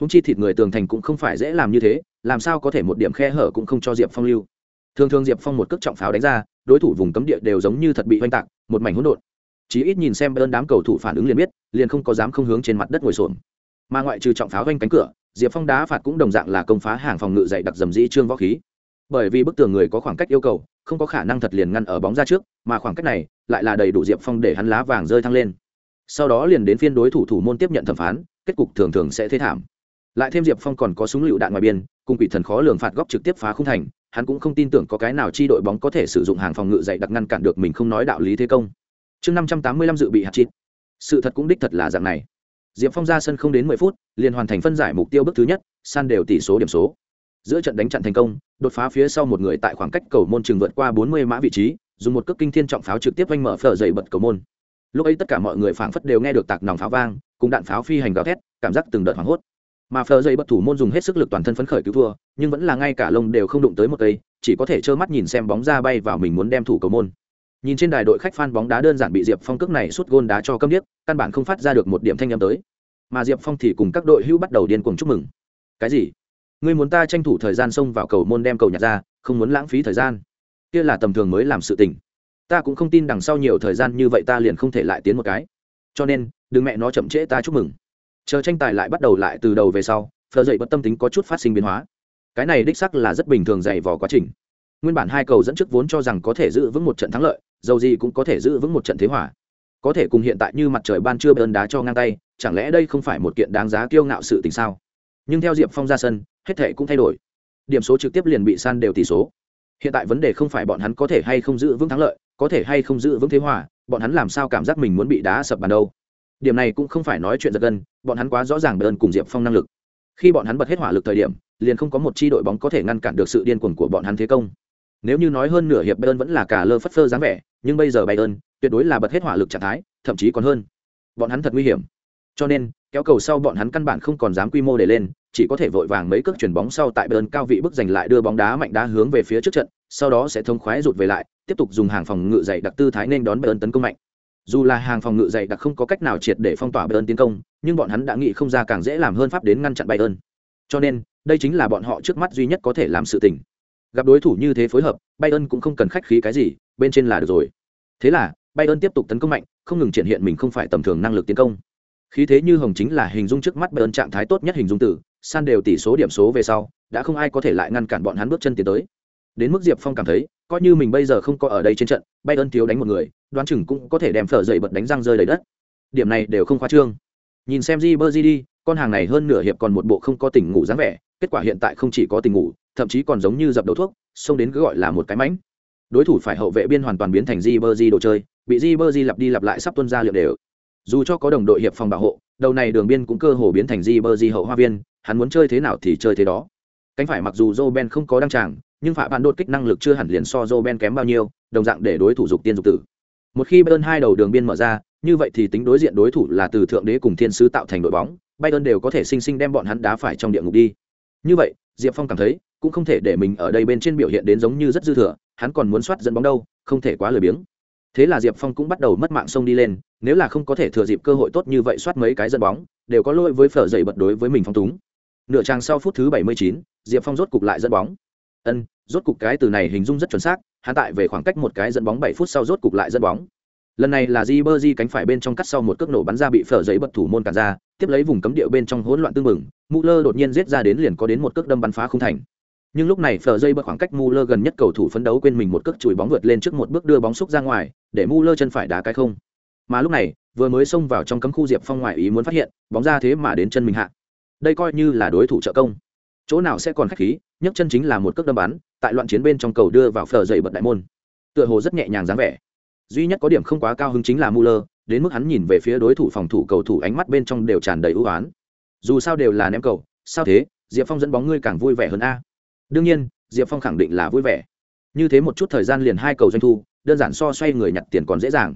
Húng chi thịt người tường thành cũng không phải dễ làm như thế làm sao có thể một điểm khe hở cũng không cho diệp phong lưu. Thường thường diệp phong một cước trọng pháo đánh ra đối thủ vùng cấm địa đều giống như thật bị oanh tạc một mảnh hỗn độn chí ít nhìn xem ơn đám cầu thủ phản ứng liền biết, liền không có dám không hướng trên mặt đất ngồi xổm. Mà ngoại trừ trọng pháo vanh cánh cửa, diệp phong đá phạt cũng đồng dạng là công phá hàng phòng ngự dày đặc dầm dĩ trương võ khí. Bởi vì bức tường người có khoảng cách yêu cầu, không có khả năng thật liền ngăn ở bóng ra trước, mà khoảng cách này lại là đầy đủ diệp phong để hắn lá vàng rơi thăng lên. Sau đó liền đến phiên đối thủ thủ môn tiếp nhận thẩm phán, kết cục thường thường sẽ thế thảm. Lại thêm diệp phong còn có súng lựu đạn ngoài biên, cùng quỷ thần khó lường phạt góc trực tiếp phá khung thành, hắn cũng không tin tưởng có cái nào chi đội bóng có thể sử dụng hàng phòng ngự dày đặc ngăn cản được mình không nói đạo lý thế công chương năm trăm tám mươi lăm dự bị hạt chít. Sự thật cũng đích thật là dạng này. Diệp phong ra sân không đến mười phút, liền hoàn thành phân giải mục tiêu bước thứ nhất, san đều tỷ số điểm số. Giữa trận đánh chặn thành công, đột phá phía sau một người tại khoảng cách cầu môn trường vượt qua bốn mươi mã vị trí, dùng một cước kinh thiên trọng pháo trực tiếp oanh mở phở dậy bật cầu môn. Lúc ấy tất cả mọi người phảng phất đều nghe được tạc nòng pháo vang, cùng đạn pháo phi hành gào thét, cảm giác từng đợt hoảng hốt. Mà phở dây bật thủ môn dùng hết sức lực toàn thân phấn khởi cứu thua, nhưng vẫn là ngay cả lông đều không đụng tới một cây, chỉ có thể trơ mắt nhìn xem bóng ra bay vào mình muốn đem thủ cầu môn nhìn trên đài đội khách phan bóng đá đơn giản bị diệp phong cước này suốt gôn đá cho câm điếc, căn bản không phát ra được một điểm thanh â m tới. Mà diệp phong thì cùng các đội hữu bắt đầu điên cuồng chúc mừng. Cái gì? Ngươi muốn ta tranh thủ thời gian xông vào cầu môn đem cầu nhặt ra, không muốn lãng phí thời gian? Kia là tầm thường mới làm sự tình. Ta cũng không tin đằng sau nhiều thời gian như vậy ta liền không thể lại tiến một cái. Cho nên, đừng mẹ nó chậm trễ ta chúc mừng. Chờ tranh tài lại bắt đầu lại từ đầu về sau phờ dậy bất tâm tính có chút phát sinh biến hóa. Cái này đích sắc là rất bình thường dày vò quá trình. Nguyên bản hai cầu dẫn trước vốn cho rằng có thể giữ vững một trận thắng lợi dầu gì cũng có thể giữ vững một trận thế hỏa có thể cùng hiện tại như mặt trời ban trưa bơn đá cho ngang tay, chẳng lẽ đây không phải một kiện đáng giá kiêu ngạo sự tình sao? Nhưng theo diệp phong ra sân, hết thể cũng thay đổi. Điểm số trực tiếp liền bị san đều tỷ số. Hiện tại vấn đề không phải bọn hắn có thể hay không giữ vững thắng lợi, có thể hay không giữ vững thế hòa, bọn hắn làm sao cảm giác mình muốn bị đá sập bàn đâu? Điểm này cũng không phải nói chuyện giật gân, bọn hắn quá rõ ràng bơn cùng diệp phong năng lực. Khi bọn hắn bật hết hỏa lực thời điểm, liền không có một chi đội bóng có thể ngăn cản được sự điên cuồng của bọn hắn thế công nếu như nói hơn nửa hiệp bayern vẫn là cả lơ phất phơ dáng vẻ, nhưng bây giờ bayern tuyệt đối là bật hết hỏa lực trạng thái, thậm chí còn hơn. Bọn hắn thật nguy hiểm. Cho nên, kéo cầu sau bọn hắn căn bản không còn dám quy mô để lên, chỉ có thể vội vàng mấy cước chuyển bóng sau tại Bayern cao vị bước giành lại đưa bóng đá mạnh đá hướng về phía trước trận, sau đó sẽ thông khoái rụt về lại, tiếp tục dùng hàng phòng ngự dày đặc tư thái nên đón bayern tấn công mạnh. Dù là hàng phòng ngự dày đặc không có cách nào triệt để phong tỏa bayern tiến công, nhưng bọn hắn đã nghĩ không ra càng dễ làm hơn pháp đến ngăn chặn bayern. Cho nên, đây chính là bọn họ trước mắt duy nhất có thể làm sự tình gặp đối thủ như thế phối hợp, bayern cũng không cần khách khí cái gì, bên trên là được rồi. Thế là, bayern tiếp tục tấn công mạnh, không ngừng triển hiện mình không phải tầm thường năng lực tiến công. Khí thế như hồng chính là hình dung trước mắt bayern trạng thái tốt nhất hình dung tử san đều tỷ số điểm số về sau, đã không ai có thể lại ngăn cản bọn hắn bước chân tiến tới. Đến mức diệp phong cảm thấy, coi như mình bây giờ không có ở đây trên trận, bayern thiếu đánh một người, đoán chừng cũng có thể đem phở dậy bật đánh răng rơi đầy đất. Điểm này đều không khoa trương. Nhìn xem di bơ di đi, con hàng này hơn nửa hiệp còn một bộ không có tỉnh ngủ dáng vẻ kết quả hiện tại không chỉ có tình ngủ, thậm chí còn giống như dập đầu thuốc, xông đến cứ gọi là một cái mánh. đối thủ phải hậu vệ biên hoàn toàn biến thành di bơ di đồ chơi, bị di bơ di lặp đi lặp lại sắp tuân ra liệu đều. Dù cho có đồng đội hiệp phòng bảo hộ, đầu này đường biên cũng cơ hồ biến thành di bơ di hậu hoa viên, hắn muốn chơi thế nào thì chơi thế đó. Cánh phải mặc dù joe ben không có đăng tràng, nhưng phạm bạn đột kích năng lực chưa hẳn liền so joe ben kém bao nhiêu, đồng dạng để đối thủ dục tiên dục tử. Một khi bayern hai đầu đường biên mở ra, như vậy thì tính đối diện đối thủ là từ thượng đế cùng thiên sứ tạo thành đội bóng, bayern đều có thể sinh sinh đem bọn hắn đá phải trong địa ngục đi như vậy diệp phong cảm thấy cũng không thể để mình ở đây bên trên biểu hiện đến giống như rất dư thừa hắn còn muốn soát dẫn bóng đâu không thể quá lười biếng. Thế là diệp phong cũng bắt đầu mất mạng sông đi lên nếu là không có thể thừa dịp cơ hội tốt như vậy soát mấy cái dẫn bóng đều có lỗi với phở dậy bật đối với mình phong túng. Nửa trang sau phút thứ bảy mươi chín, diệp phong rốt cục lại dẫn bóng. Ân rốt cục cái từ này hình dung rất chuẩn xác hắn tại về khoảng cách một cái dẫn bóng bảy phút sau rốt cục lại dẫn bóng lần này là di bơ di cánh phải bên trong cắt sau một cước nổ bắn ra bị phở giấy bật thủ môn cản ra, tiếp lấy vùng cấm địa bên trong hỗn loạn tương mừng mù lơ đột nhiên giết ra đến liền có đến một cước đâm bắn phá không thành. Nhưng lúc này phở dây bật khoảng cách mù lơ gần nhất cầu thủ phấn đấu quên mình một cước chùi bóng vượt lên trước một bước đưa bóng xúc ra ngoài, để mù lơ chân phải đá cái không. Mà lúc này, vừa mới xông vào trong cấm khu diệp phong ngoại ý muốn phát hiện, bóng ra thế mà đến chân mình hạ. Đây coi như là đối thủ trợ công. Chỗ nào sẽ còn khách khí, nhấc chân chính là một cước đâm bắn, tại loạn chiến bên trong cầu đưa vào phở dậy bật đại môn. Tựa hồ rất nhẹ nhàng dáng vẻ duy nhất có điểm không quá cao hứng chính là Muller, đến mức hắn nhìn về phía đối thủ phòng thủ cầu thủ ánh mắt bên trong đều tràn đầy ưu ái. Dù sao đều là ném cầu, sao thế, Diệp Phong dẫn bóng ngươi càng vui vẻ hơn a. Đương nhiên, Diệp Phong khẳng định là vui vẻ. Như thế một chút thời gian liền hai cầu doanh thu, đơn giản so xoay người nhặt tiền còn dễ dàng.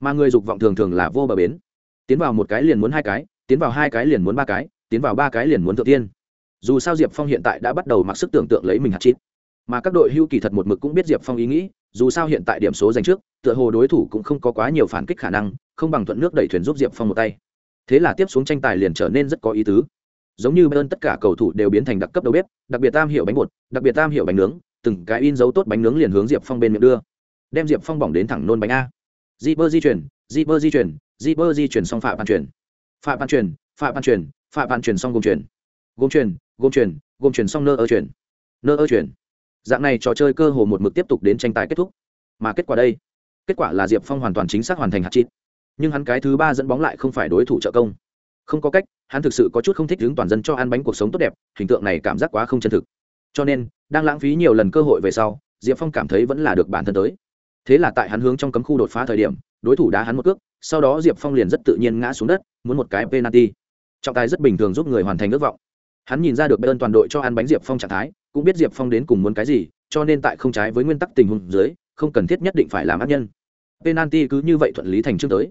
Mà người dục vọng thường thường là vô bờ bến. Tiến vào một cái liền muốn hai cái, tiến vào hai cái liền muốn ba cái, tiến vào ba cái liền muốn thượng tiên. Dù sao Diệp Phong hiện tại đã bắt đầu mặc sức tưởng tượng lấy mình hạt chít. Mà các đội hưu kỳ thật một mực cũng biết Diệp Phong ý nghĩ, dù sao hiện tại điểm số giành trước, tựa hồ đối thủ cũng không có quá nhiều phản kích khả năng, không bằng thuận nước đẩy thuyền giúp diệp phong một tay. Thế là tiếp xuống tranh tài liền trở nên rất có ý tứ. Giống như bên tất cả cầu thủ đều biến thành đặc cấp đầu bếp, đặc biệt tam hiệu bánh bột, đặc biệt tam hiệu bánh nướng, từng cái in dấu tốt bánh nướng liền hướng diệp phong bên miệng đưa. Đem diệp phong bỏng đến thẳng nôn bánh a. Di bơ di chuyển di bơ di chuyển di bơ di chuyển xong phạm bàn chuyển phạm bàn chuyển phạm bàn chuyển phạm bàn chuyển xong gồm chuyển gồm chuyển gồm chuyển gồm chuyển xong nơ ơ chuyển nơ ơ chuyển dạng này trò chơi cơ hồ một mực tiếp tục đến tranh tài kết thúc. Mà kết quả đây? Kết quả là diệp phong hoàn toàn chính xác hoàn thành hạt chít. Nhưng hắn cái thứ ba dẫn bóng lại không phải đối thủ trợ công. Không có cách, hắn thực sự có chút không thích hướng toàn dân cho ăn bánh cuộc sống tốt đẹp, hình tượng này cảm giác quá không chân thực. Cho nên, đang lãng phí nhiều lần cơ hội về sau, diệp phong cảm thấy vẫn là được bản thân tới. Thế là tại hắn hướng trong cấm khu đột phá thời điểm, đối thủ đá hắn một cước, sau đó diệp phong liền rất tự nhiên ngã xuống đất, muốn một cái penalty. Trọng tài rất bình thường giúp người hoàn thành ước vọng. Hắn nhìn ra được bên toàn đội cho ăn bánh diệp phong trạng thái cũng biết diệp phong đến cùng muốn cái gì, cho nên tại không trái với nguyên tắc tình huống dưới, không cần thiết nhất định phải làm ác nhân. Penalty cứ như vậy thuận lý thành chương tới.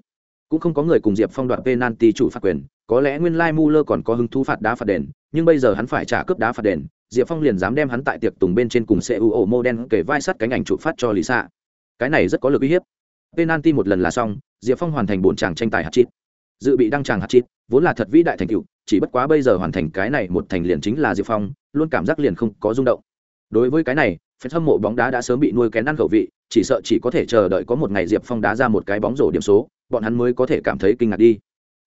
Cũng không có người cùng diệp phong đoạt penalty chủ phạt quyền, có lẽ nguyên lai Muller còn có hứng thú phạt đá phạt đền, nhưng bây giờ hắn phải trả cướp đá phạt đền, diệp phong liền dám đem hắn tại tiệc tùng bên trên cùng xe u ổ mô đen kể vai sắt cánh ảnh trụ phát cho lý xạ cái này rất có lực uy hiếp. Penalty một lần là xong, diệp phong hoàn thành bốn tràng tranh tài hạt chít dự bị đăng tràng hạt chít vốn là thật vĩ đại thành cựu chỉ bất quá bây giờ hoàn thành cái này một thành liền chính là diệp phong, luôn cảm giác liền không có rung động. Đối với cái này phen hâm mộ bóng đá đã sớm bị nuôi kén ăn khẩu vị, chỉ sợ chỉ có thể chờ đợi có một ngày diệp phong đá ra một cái bóng rổ điểm số, bọn hắn mới có thể cảm thấy kinh ngạc đi.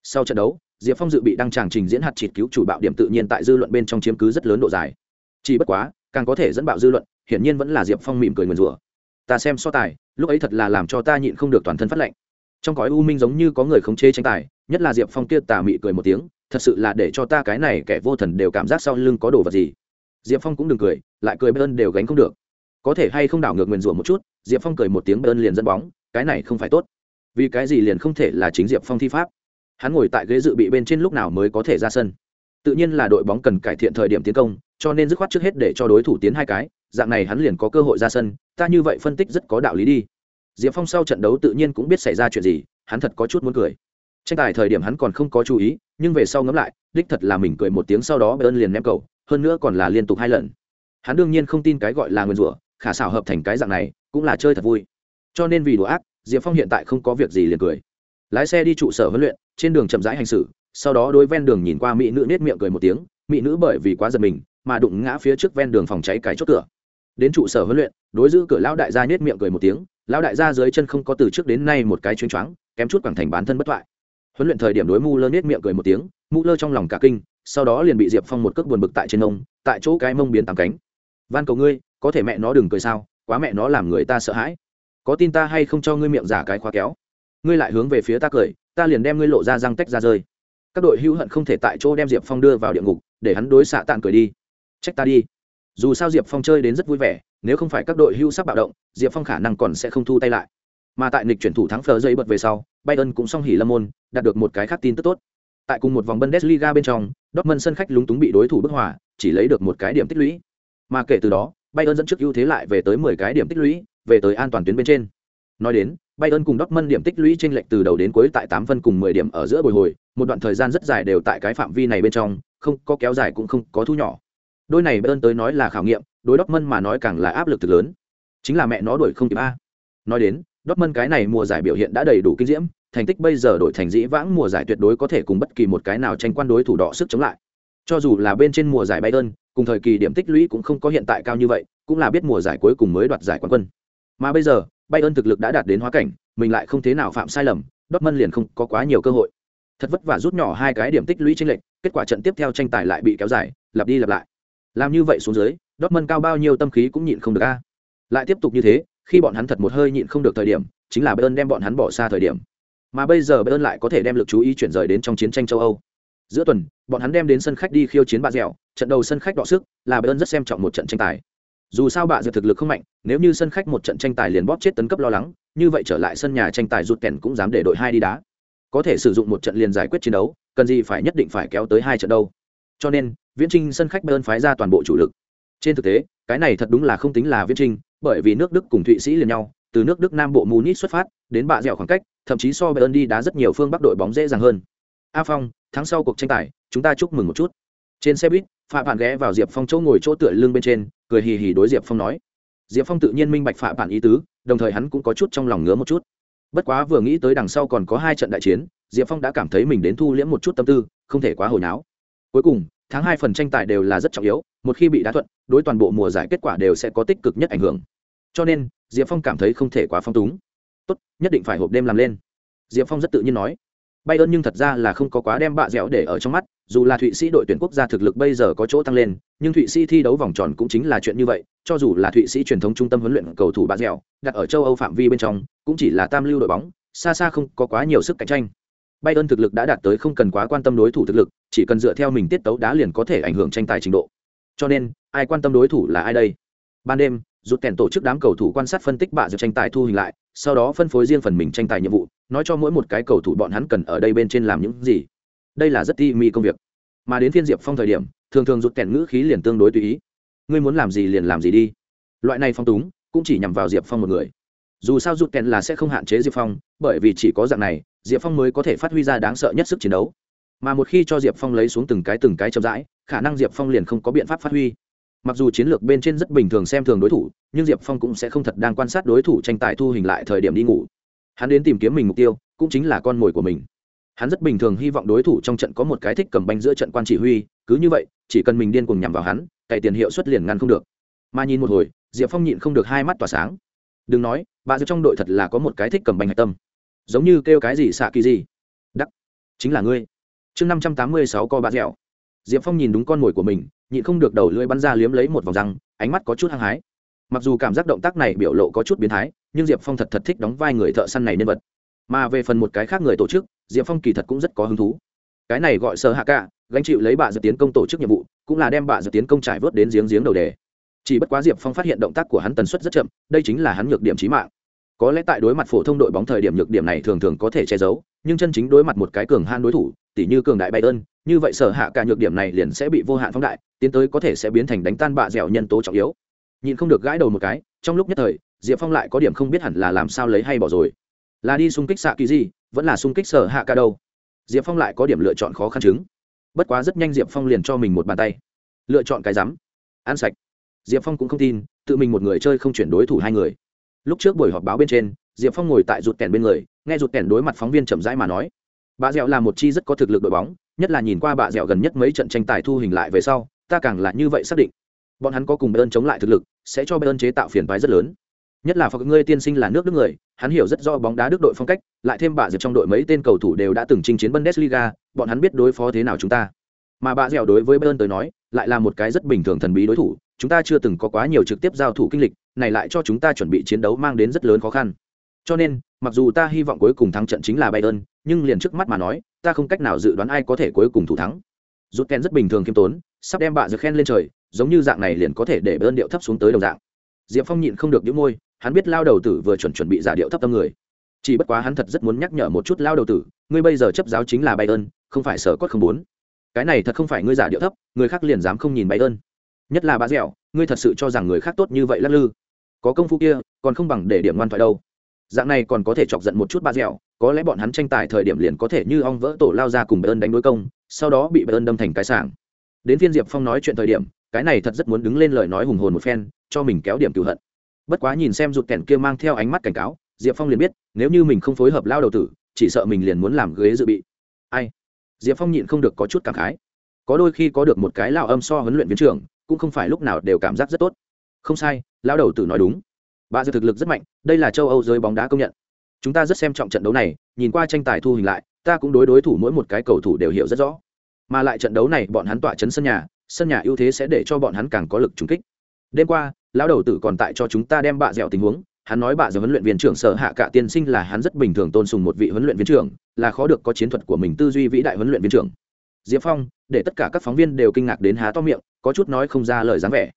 Sau trận đấu, diệp phong dự bị đăng tràng trình diễn hạt chịt cứu chủ bạo điểm tự nhiên tại dư luận bên trong chiếm cứ rất lớn độ dài. Chỉ bất quá, càng có thể dẫn bạo dư luận, hiển nhiên vẫn là diệp phong mỉm cười nguyền rủa. Ta xem so tài, lúc ấy thật là làm cho ta nhịn không được toàn thân phát lệnh trong cõi u minh giống như có người khống chế tranh tài, nhất là diệp phong kia tà mị cười một tiếng thật sự là để cho ta cái này kẻ vô thần đều cảm giác sau lưng có đồ vật gì. Diệp phong cũng đừng cười, lại cười bên đều gánh không được. Có thể hay không đảo ngược nguyền rủa một chút, diệp phong cười một tiếng bên liền dẫn bóng, cái này không phải tốt. Vì cái gì liền không thể là chính diệp phong thi pháp? Hắn ngồi tại ghế dự bị bên trên lúc nào mới có thể ra sân? Tự nhiên là đội bóng cần cải thiện thời điểm tiến công, cho nên dứt khoát trước hết để cho đối thủ tiến hai cái, dạng này hắn liền có cơ hội ra sân, ta như vậy phân tích rất có đạo lý đi. Diệp phong sau trận đấu tự nhiên cũng biết xảy ra chuyện gì, hắn thật có chút muốn cười. Tranh tài thời điểm hắn còn không có chú ý nhưng về sau ngẫm lại, đích thật là mình cười một tiếng sau đó bayern liền ném cầu, hơn nữa còn là liên tục hai lần. Hắn đương nhiên không tin cái gọi là nguyên rủa, khả xảo hợp thành cái dạng này, cũng là chơi thật vui. Cho nên vì đùa ác, diệp phong hiện tại không có việc gì liền cười. Lái xe đi trụ sở huấn luyện, trên đường chậm rãi hành xử, sau đó đôi ven đường nhìn qua mỹ nữ nết miệng cười một tiếng, mỹ nữ bởi vì quá giật mình, mà đụng ngã phía trước ven đường phòng cháy cái chốt cửa. Đến trụ sở huấn luyện, đối giữ cửa lão đại gia nết miệng cười một tiếng, lão đại gia dưới chân không có từ trước đến nay một cái chuyến choáng, kém chút quảng thành bán thân bất thoại huấn luyện thời điểm đối mu lơ nết miệng cười một tiếng, mu lơ trong lòng cả kinh, sau đó liền bị diệp phong một cước buồn bực tại trên mông, tại chỗ cái mông biến tám cánh. Van cầu ngươi, có thể mẹ nó đừng cười sao, quá mẹ nó làm người ta sợ hãi. Có tin ta hay không cho ngươi miệng giả cái khóa kéo? Ngươi lại hướng về phía ta cười, ta liền đem ngươi lộ ra răng tách ra rơi. Các đội hữu hận không thể tại chỗ đem diệp phong đưa vào địa ngục, để hắn đối xạ tàn cười đi. Trách ta đi. Dù sao diệp phong chơi đến rất vui vẻ, nếu không phải các đội hữu sắp bạo động, diệp phong khả năng còn sẽ không thu tay lại mà tại nịch chuyển thủ thắng phờ dây bật về sau, bayern cũng song hỉ lâm môn, đạt được một cái khác tin tức tốt. Tại cùng một vòng bundesliga bên trong, dortmund sân khách lúng túng bị đối thủ bức hòa, chỉ lấy được một cái điểm tích lũy. Mà kể từ đó, bayern dẫn trước ưu thế lại về tới mười cái điểm tích lũy, về tới an toàn tuyến bên trên. Nói đến, bayern cùng dortmund điểm tích lũy chênh lệch từ đầu đến cuối tại tám phân cùng mười điểm ở giữa bồi hồi, một đoạn thời gian rất dài đều tại cái phạm vi này bên trong, không có kéo dài cũng không có thu nhỏ. Đôi này bayern tới nói là khảo nghiệm, đối dortmund mà nói càng là áp lực thực lớn. Chính là mẹ nó đuổi không kịp a. Nói đến Dortmund cái này mùa giải biểu hiện đã đầy đủ kinh diễm, thành tích bây giờ đổi thành dĩ vãng mùa giải tuyệt đối có thể cùng bất kỳ một cái nào tranh quan đối thủ đỏ sức chống lại. Cho dù là bên trên mùa giải Bayern, cùng thời kỳ điểm tích lũy cũng không có hiện tại cao như vậy, cũng là biết mùa giải cuối cùng mới đoạt giải quán quân. Mà bây giờ, Bayern thực lực đã đạt đến hóa cảnh, mình lại không thế nào phạm sai lầm, Dortmund liền không có quá nhiều cơ hội. Thật vất vả rút nhỏ hai cái điểm tích lũy chênh lệch, kết quả trận tiếp theo tranh tài lại bị kéo dài, lặp đi lặp lại. Làm như vậy xuống dưới, Dortmund cao bao nhiêu tâm khí cũng nhịn không được a. Lại tiếp tục như thế, khi bọn hắn thật một hơi nhịn không được thời điểm, chính là Bayern đem bọn hắn bỏ xa thời điểm. Mà bây giờ Bayern lại có thể đem lực chú ý chuyển rời đến trong chiến tranh châu Âu. Giữa tuần, bọn hắn đem đến sân khách đi khiêu chiến bạ dẻo, trận đầu sân khách đọ sức, là Bayern rất xem trọng một trận tranh tài. Dù sao bạ dẻo thực lực không mạnh, nếu như sân khách một trận tranh tài liền bóp chết tấn cấp lo lắng, như vậy trở lại sân nhà tranh tài rút kèn cũng dám để đội hai đi đá. Có thể sử dụng một trận liền giải quyết chiến đấu, cần gì phải nhất định phải kéo tới hai trận đâu. Cho nên, Viễn Trinh sân khách Bayern phái ra toàn bộ chủ lực. Trên thực tế, cái này thật đúng là không tính là Viễn Trinh, bởi vì nước Đức cùng Thụy Sĩ liền nhau, từ nước Đức Nam Bộ Munich xuất phát, đến bạ dẻo khoảng cách, thậm chí so Bayern đi đá rất nhiều phương Bắc đội bóng dễ dàng hơn. A Phong, tháng sau cuộc tranh tài, chúng ta chúc mừng một chút. Trên xe buýt, Phạm Phản ghé vào Diệp Phong chỗ ngồi chỗ tựa lưng bên trên, cười hì hì đối Diệp Phong nói. Diệp Phong tự nhiên minh bạch Phạm Phản ý tứ, đồng thời hắn cũng có chút trong lòng ngứa một chút. Bất quá vừa nghĩ tới đằng sau còn có hai trận đại chiến, Diệp Phong đã cảm thấy mình đến thu liễm một chút tâm tư, không thể quá hồi náo. Cuối cùng, tháng hai phần tranh tài đều là rất trọng yếu, một khi bị đá thuận, đối toàn bộ mùa giải kết quả đều sẽ có tích cực nhất ảnh hưởng. Cho nên, Diệp Phong cảm thấy không thể quá phong túng. Tốt, nhất định phải hộp đêm làm lên. Diệp Phong rất tự nhiên nói. Bay ơn nhưng thật ra là không có quá đem bạ dẻo để ở trong mắt, dù là Thụy Sĩ đội tuyển quốc gia thực lực bây giờ có chỗ tăng lên, nhưng Thụy Sĩ thi đấu vòng tròn cũng chính là chuyện như vậy, cho dù là Thụy Sĩ truyền thống trung tâm huấn luyện cầu thủ bạ dẻo, đặt ở châu Âu phạm vi bên trong, cũng chỉ là tam lưu đội bóng, xa xa không có quá nhiều sức cạnh tranh. Bay ơn thực lực đã đạt tới không cần quá quan tâm đối thủ thực lực, chỉ cần dựa theo mình tiết tấu đá liền có thể ảnh hưởng tranh tài trình độ. Cho nên, ai quan tâm đối thủ là ai đây? Ban đêm, rút kèn tổ chức đám cầu thủ quan sát phân tích bạ dược tranh tài thu hình lại sau đó phân phối riêng phần mình tranh tài nhiệm vụ nói cho mỗi một cái cầu thủ bọn hắn cần ở đây bên trên làm những gì. Đây là rất ti mi công việc. Mà đến Thiên diệp phong thời điểm thường thường rút kèn ngữ khí liền tương đối tùy ý. Ngươi muốn làm gì liền làm gì đi. Loại này phong túng cũng chỉ nhằm vào diệp phong một người. Dù sao rút kèn là sẽ không hạn chế diệp phong bởi vì chỉ có dạng này diệp phong mới có thể phát huy ra đáng sợ nhất sức chiến đấu mà một khi cho diệp phong lấy xuống từng cái từng cái chậm rãi, khả năng diệp phong liền không có biện pháp phát huy. Mặc dù chiến lược bên trên rất bình thường xem thường đối thủ, nhưng diệp phong cũng sẽ không thật đang quan sát đối thủ tranh tài thu hình lại thời điểm đi ngủ. Hắn đến tìm kiếm mình mục tiêu, cũng chính là con mồi của mình. Hắn rất bình thường hy vọng đối thủ trong trận có một cái thích cầm banh giữa trận quan chỉ huy, cứ như vậy, chỉ cần mình điên cùng nhằm vào hắn, cày tiền hiệu suất liền ngăn không được. Mà nhìn một hồi, diệp phong nhịn không được hai mắt tỏa sáng. Đừng nói, bà diệp trong đội thật là có một cái thích cầm banh hạch tâm. Giống như kêu cái gì xạ kỳ gì đắc. Chính là ngươi chương năm trăm tám mươi sáu co bạt dẻo. Diệp phong nhìn đúng con mồi của mình, nhịn không được đầu lưỡi bắn ra liếm lấy một vòng răng, ánh mắt có chút hăng hái. Mặc dù cảm giác động tác này biểu lộ có chút biến thái, nhưng diệp phong thật thật thích đóng vai người thợ săn này nhân vật. Mà về phần một cái khác người tổ chức, diệp phong kỳ thật cũng rất có hứng thú. Cái này gọi sơ hạ cả gánh chịu lấy bà dự tiến công tổ chức nhiệm vụ, cũng là đem bà dự tiến công trải vớt đến giếng giếng đầu đề. Chỉ bất quá diệp phong phát hiện động tác của hắn tần suất rất chậm, đây chính là hắn nhược điểm trí mạng. Có lẽ tại đối mặt phổ thông đội bóng thời điểm nhược điểm này thường thường có thể che giấu, nhưng chân chính đối mặt một cái cường han đối thủ tỉ như cường đại bay ơn như vậy sở hạ cả nhược điểm này liền sẽ bị vô hạn phóng đại, tiến tới có thể sẽ biến thành đánh tan bạ dẻo nhân tố trọng yếu. Nhìn không được gãi đầu một cái, trong lúc nhất thời, diệp phong lại có điểm không biết hẳn là làm sao lấy hay bỏ rồi. Là đi xung kích xạ kỳ gì, vẫn là xung kích sở hạ cả đâu? Diệp phong lại có điểm lựa chọn khó khăn chứng. Bất quá rất nhanh diệp phong liền cho mình một bàn tay. Lựa chọn cái rắm. Ăn sạch. Diệp phong cũng không tin, tự mình một người chơi không chuyển đối thủ hai người. Lúc trước buổi họp báo bên trên, diệp phong ngồi tại rụt kèn bên người, nghe rụt kèn đối mặt phóng viên chậm rãi mà nói bà dẻo là một chi rất có thực lực đội bóng, nhất là nhìn qua bà dẻo gần nhất mấy trận tranh tài thu hình lại về sau, ta càng là như vậy xác định. Bọn hắn có cùng bayern chống lại thực lực, sẽ cho bayern chế tạo phiền phái rất lớn. Nhất là phật ngươi tiên sinh là nước đức người, hắn hiểu rất rõ bóng đá đức đội phong cách, lại thêm bà dẻo trong đội mấy tên cầu thủ đều đã từng chinh chiến bundesliga, bọn hắn biết đối phó thế nào chúng ta. Mà bà dẻo đối với bayern tới nói, lại là một cái rất bình thường thần bí đối thủ, chúng ta chưa từng có quá nhiều trực tiếp giao thủ kinh lịch, này lại cho chúng ta chuẩn bị chiến đấu mang đến rất lớn khó khăn. Cho nên, mặc dù ta hy vọng cuối cùng thắng trận chính là bayern nhưng liền trước mắt mà nói, ta không cách nào dự đoán ai có thể cuối cùng thủ thắng. Rút ken rất bình thường kiêm tốn, sắp đem bạ giật khen lên trời, giống như dạng này liền có thể để bơn điệu thấp xuống tới đồng dạng. Diệp phong nhịn không được những môi, hắn biết lao đầu tử vừa chuẩn chuẩn bị giả điệu thấp tâm người. Chỉ bất quá hắn thật rất muốn nhắc nhở một chút lao đầu tử, ngươi bây giờ chấp giáo chính là bayern, không phải sở cốt không muốn. Cái này thật không phải ngươi giả điệu thấp, người khác liền dám không nhìn bayern. Nhất là bà dẻo, ngươi thật sự cho rằng người khác tốt như vậy lắc lư. Có công phu kia, còn không bằng để điểm ngoan thoại đâu dạng này còn có thể chọc giận một chút ba dẻo, có lẽ bọn hắn tranh tài thời điểm liền có thể như ong vỡ tổ lao ra cùng bayern đánh đối công, sau đó bị bayern đâm thành cái sảng. Đến phiên diệp phong nói chuyện thời điểm, cái này thật rất muốn đứng lên lời nói hùng hồn một phen, cho mình kéo điểm cựu hận. Bất quá nhìn xem rụt kèn kia mang theo ánh mắt cảnh cáo, diệp phong liền biết, nếu như mình không phối hợp lao đầu tử, chỉ sợ mình liền muốn làm ghế dự bị. Ai? Diệp phong nhịn không được có chút cảm khái. Có đôi khi có được một cái lao âm so huấn luyện viên trưởng, cũng không phải lúc nào đều cảm giác rất tốt. Không sai, lao đầu tử nói đúng bà dự thực lực rất mạnh, đây là châu âu giới bóng đá công nhận. Chúng ta rất xem trọng trận đấu này, nhìn qua tranh tài thu hình lại, ta cũng đối đối thủ mỗi một cái cầu thủ đều hiểu rất rõ. Mà lại trận đấu này, bọn hắn tỏa chấn sân nhà sân nhà ưu thế sẽ để cho bọn hắn càng có lực trúng kích. Đêm qua, lão đầu tử còn tại cho chúng ta đem bạ dẻo tình huống, hắn nói bạ giờ huấn luyện viên trưởng sở hạ cả tiên sinh là hắn rất bình thường tôn sùng một vị huấn luyện viên trưởng, là khó được có chiến thuật của mình tư duy vĩ đại huấn luyện viên trưởng. Diệp phong, để tất cả các phóng viên đều kinh ngạc đến há to miệng, có chút nói không ra lời dáng vẻ.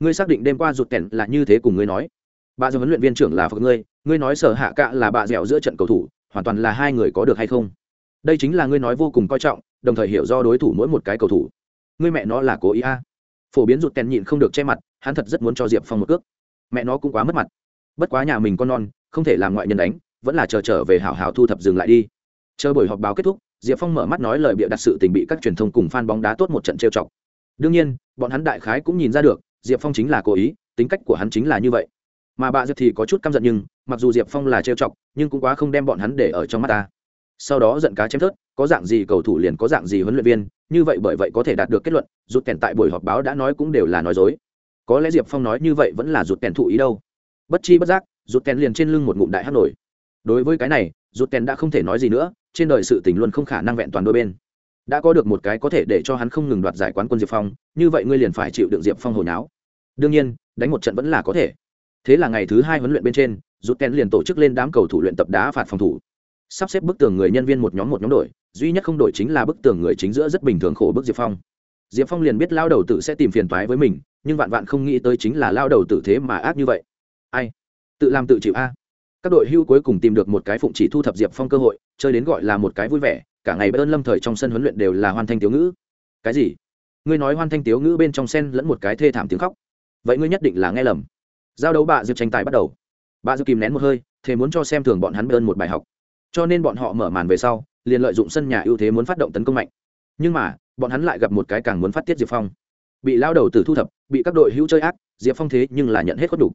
Ngươi xác định đêm qua rụt kẹn là như thế cùng ngươi nói bà giờ huấn luyện viên trưởng là phật ngươi ngươi nói sở hạ cạ là bà dẻo giữa trận cầu thủ, hoàn toàn là hai người có được hay không? Đây chính là ngươi nói vô cùng coi trọng, đồng thời hiểu do đối thủ mỗi một cái cầu thủ. Ngươi mẹ nó là cố ý a. À. phổ biến rụt tèn nhịn không được che mặt, hắn thật rất muốn cho diệp phong một cước. Mẹ nó cũng quá mất mặt. Bất quá nhà mình con non, không thể làm ngoại nhân đánh, vẫn là chờ trở về hảo hảo thu thập dừng lại đi. Chờ buổi họp báo kết thúc, diệp phong mở mắt nói lời bịa đặt sự tình bị các truyền thông cùng f a n bóng đá tốt một trận trêu chọc. Đương nhiên, bọn hắn đại khái cũng nhìn ra được, diệp phong chính là cố ý, tính cách của hắn chính là như vậy mà bà diệp thì có chút căm giận nhưng, mặc dù diệp phong là trêu chọc, nhưng cũng quá không đem bọn hắn để ở trong mắt ta. Sau đó giận cá chém thớt, có dạng gì cầu thủ liền có dạng gì huấn luyện viên, như vậy bởi vậy có thể đạt được kết luận, rụt kèn tại buổi họp báo đã nói cũng đều là nói dối. Có lẽ diệp phong nói như vậy vẫn là rụt kèn thụ ý đâu. Bất chi bất giác, rụt kèn liền trên lưng một ngụm đại hát nổi. Đối với cái này, rụt kèn đã không thể nói gì nữa, trên đời sự tình luôn không khả năng vẹn toàn đôi bên. Đã có được một cái có thể để cho hắn không ngừng đoạt giải quán quân diệp phong, như vậy ngươi liền phải chịu đựng diệp phong hồi náo. Đương nhiên, đánh một trận vẫn là có thể thế là ngày thứ hai huấn luyện bên trên rút ken liền tổ chức lên đám cầu thủ luyện tập đá phạt phòng thủ. Sắp xếp bức tường người nhân viên một nhóm một nhóm đội, duy nhất không đổi chính là bức tường người chính giữa rất bình thường khổ bức diệp phong. Diệp phong liền biết lao đầu tử sẽ tìm phiền toái với mình nhưng vạn vạn không nghĩ tới chính là lao đầu tử thế mà ác như vậy. Ai? Tự làm tự chịu a. Các đội hưu cuối cùng tìm được một cái phụng chỉ thu thập diệp phong cơ hội chơi đến gọi là một cái vui vẻ cả ngày bất ơn lâm thời trong sân huấn luyện đều là hoàn thanh tiếu ngữ. Cái gì? Ngươi nói hoàn thanh tiếu ngữ bên trong sen lẫn một cái thê thảm tiếng khóc. Vậy ngươi nhất định là nghe lầm giao đấu bạ diệp tranh tài bắt đầu. Bạ diệp kìm nén một hơi thế muốn cho xem thường bọn hắn bơn một bài học. Cho nên bọn họ mở màn về sau, liền lợi dụng sân nhà ưu thế muốn phát động tấn công mạnh. Nhưng mà, bọn hắn lại gặp một cái càng muốn phát tiết diệp phong. Bị lao đầu từ thu thập, bị các đội hữu chơi ác, diệp phong thế nhưng là nhận hết khuất đủ.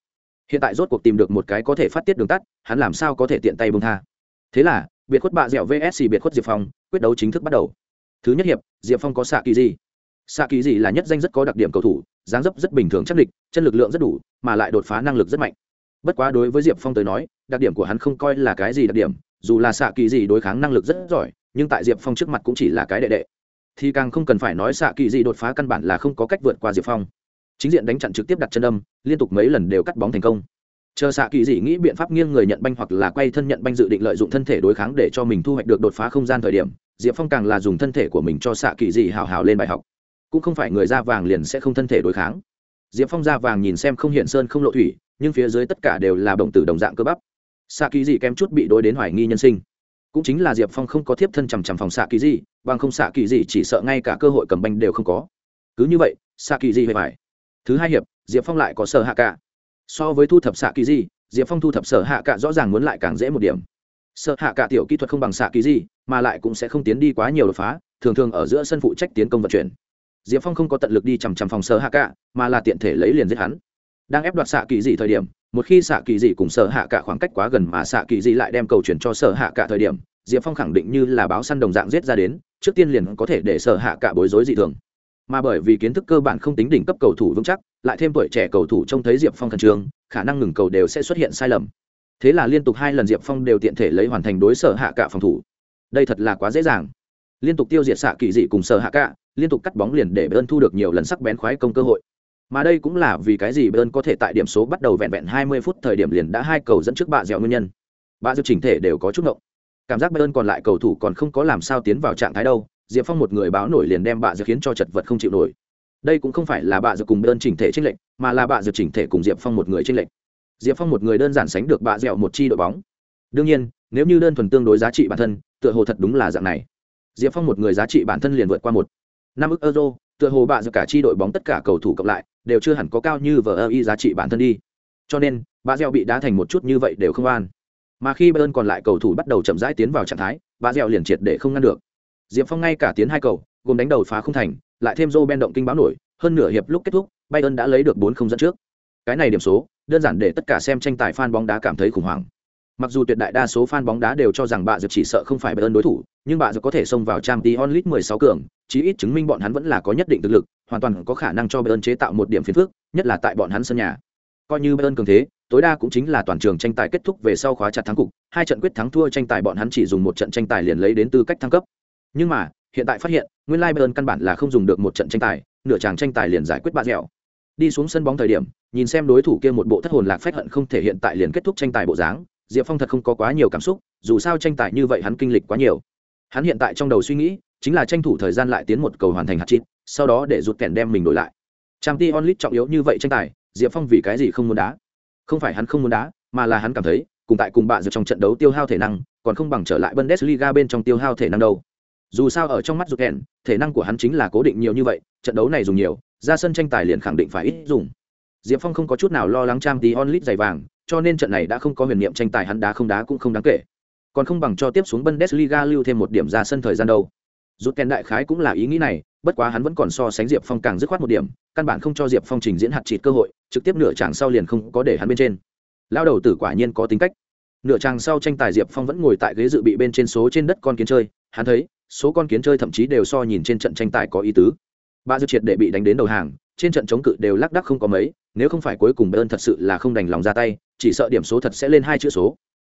Hiện tại rốt cuộc tìm được một cái có thể phát tiết đường tắt, hắn làm sao có thể tiện tay bông tha? Thế là, biệt khuất bạ dẻo vsc biệt khuất diệp phong, quyết đấu chính thức bắt đầu. Thứ nhất hiệp, diệp phong có xạ kỳ gì? Xạ kỳ gì là nhất danh rất có đặc điểm cầu thủ, dáng dấp rất bình thường chắc địch, chân lực lượng rất đủ, mà lại đột phá năng lực rất mạnh. Bất quá đối với diệp phong tới nói, đặc điểm của hắn không coi là cái gì đặc điểm, dù là xạ kỳ gì đối kháng năng lực rất giỏi, nhưng tại diệp phong trước mặt cũng chỉ là cái đệ đệ. Thì càng không cần phải nói xạ kỳ gì đột phá căn bản là không có cách vượt qua diệp phong. Chính diện đánh chặn trực tiếp đặt chân âm, liên tục mấy lần đều cắt bóng thành công. Chờ xạ kỳ dị nghĩ biện pháp nghiêng người nhận banh hoặc là quay thân nhận banh dự định lợi dụng thân thể đối kháng để cho mình thu hoạch được đột phá không gian thời điểm, diệp phong càng là dùng thân thể của mình cho xạ kỳ dị hào hào lên bài học cũng không phải người da vàng liền sẽ không thân thể đối kháng. Diệp phong da vàng nhìn xem không hiện sơn không lộ thủy, nhưng phía dưới tất cả đều là đồng tử đồng dạng cơ bắp. Xạ kỳ dị kém chút bị đối đến hoài nghi nhân sinh. Cũng chính là diệp phong không có thiếp thân chằm chằm phòng xạ kỳ dị bằng không xạ kỳ dị chỉ sợ ngay cả cơ hội cầm banh đều không có. Cứ như vậy xạ kỳ dị hề phải thứ hai hiệp, diệp phong lại có sở hạ cả. So với thu thập xạ kỳ dị diệp phong thu thập sở hạ cả rõ ràng muốn lại càng dễ một điểm. Sở hạ cả tiểu kỹ thuật không bằng xạ kỳ dị mà lại cũng sẽ không tiến đi quá nhiều đột phá, thường thường ở giữa sân phụ trách tiến công vận chuyển diệp phong không có tận lực đi chằm chằm phòng sở hạ cả, mà là tiện thể lấy liền giết hắn. Đang ép đoạt xạ kỳ dị thời điểm, một khi xạ kỳ dị cùng sở hạ cả khoảng cách quá gần mà xạ kỳ dị lại đem cầu chuyển cho sở hạ cả thời điểm, diệp phong khẳng định như là báo săn đồng dạng giết ra đến, trước tiên liền có thể để sở hạ cả bối rối dị thường. Mà bởi vì kiến thức cơ bản không tính đỉnh cấp cầu thủ vững chắc, lại thêm tuổi trẻ cầu thủ trông thấy diệp phong khẩn trương, khả năng ngừng cầu đều sẽ xuất hiện sai lầm. Thế là liên tục hai lần diệp phong đều tiện thể lấy hoàn thành đối sở hạ cả phòng thủ. Đây thật là quá dễ dàng. Liên tục tiêu diệt xạ kỳ dị cùng sở hạ cả liên tục cắt bóng liền để bơn thu được nhiều lần sắc bén khoái công cơ hội. Mà đây cũng là vì cái gì bơn có thể tại điểm số bắt đầu vẹn vẹn 20 phút thời điểm liền đã hai cầu dẫn trước bạ dẻo nguyên nhân. Bạ dẻo chỉnh thể đều có chút ngộng. Cảm giác bơn còn lại cầu thủ còn không có làm sao tiến vào trạng thái đâu, diệp phong một người báo nổi liền đem bạ dẻo khiến cho chật vật không chịu nổi. Đây cũng không phải là bạ dẻo cùng bơn chỉnh thể tranh lệnh mà là bạ dẻo chỉnh thể cùng diệp phong một người tranh lệnh diệp phong một người đơn giản sánh được bạ dẻo một chi đội bóng. Đương nhiên, nếu như đơn thuần tương đối giá trị bản thân, tựa hồ thật đúng là dạng này. Diệp phong một người giá trị bản thân liền vượt qua một năm ức euro tựa hồ bạ dẻo cả chi đội bóng tất cả cầu thủ cộng lại đều chưa hẳn có cao như vờ ơ y giá trị bản thân đi cho nên bà gieo bị đá thành một chút như vậy đều không an mà khi bayern còn lại cầu thủ bắt đầu chậm rãi tiến vào trạng thái bà gieo liền triệt để không ngăn được diệp phong ngay cả tiến hai cầu gồm đánh đầu phá không thành lại thêm Joe Ben động kinh báo nổi, hơn nửa hiệp lúc kết thúc, Bayern đã lấy được bốn không dẫn trước. Cái này điểm số, đơn giản để tất cả xem tranh tài fan bóng đá cảm thấy khủng hoảng. Mặc dù tuyệt đại đa số fan bóng đá đều cho rằng bạ Dược chỉ sợ không phải Bayern đối thủ, nhưng bạ Dược có thể xông vào Champions League 16 cường, chí ít chứng minh bọn hắn vẫn là có nhất định thực lực, hoàn toàn có khả năng cho Bayern chế tạo một điểm phiền phức, nhất là tại bọn hắn sân nhà. Coi như Bayern cường thế, tối đa cũng chính là toàn trường tranh tài kết thúc về sau khóa chặt thắng cục, hai trận quyết thắng thua tranh tài bọn hắn chỉ dùng một trận tranh tài liền lấy đến tư cách thăng cấp. Nhưng mà, hiện tại phát hiện, nguyên lai Bayern căn bản là không dùng được một trận tranh tài, nửa chàng tranh tài liền giải quyết bạ dẻo. Đi xuống sân bóng thời điểm, nhìn xem đối thủ kia một bộ thất hồn lạc phách hận không thể hiện tại liền kết thúc tranh tài bộ dáng, Diệp Phong thật không có quá nhiều cảm xúc, dù sao tranh tài như vậy hắn kinh lịch quá nhiều. Hắn hiện tại trong đầu suy nghĩ, chính là tranh thủ thời gian lại tiến một cầu hoàn thành hạt chít, sau đó để rụt kèn đem mình đổi lại. trang t onlit trọng yếu như vậy tranh tài, Diệp Phong vì cái gì không muốn đá? Không phải hắn không muốn đá, mà là hắn cảm thấy, cùng tại cùng bạn trong trận đấu tiêu hao thể năng, còn không bằng trở lại Bundesliga bên trong tiêu hao thể năng đâu dù sao ở trong mắt rụt kèn thể năng của hắn chính là cố định nhiều như vậy trận đấu này dùng nhiều ra sân tranh tài liền khẳng định phải ít dùng diệp phong không có chút nào lo lắng trang tí onlit dày vàng cho nên trận này đã không có huyền niệm tranh tài hắn đá không đá cũng không đáng kể. Còn không bằng cho tiếp xuống bundesliga lưu thêm một điểm ra sân thời gian đâu. Rút kèn đại khái cũng là ý nghĩ này, bất quá hắn vẫn còn so sánh diệp phong càng dứt khoát một điểm, căn bản không cho diệp phong trình diễn hạt chịt cơ hội, trực tiếp nửa chàng sau liền không có để hắn bên trên. Lao đầu tử quả nhiên có tính cách. Nửa chàng sau tranh tài diệp phong vẫn ngồi tại ghế dự bị bên trên số trên đất con kiến chơi, hắn thấy, số con kiến chơi thậm chí đều so nhìn trên trận tranh tài có ý tứ. Ba dư triệt để bị đánh đến đầu hàng, trên trận chống cự đều lác đắc không có mấy, nếu không phải cuối cùng bơn thật sự là không đành lòng ra tay chỉ sợ điểm số thật sẽ lên hai chữ số.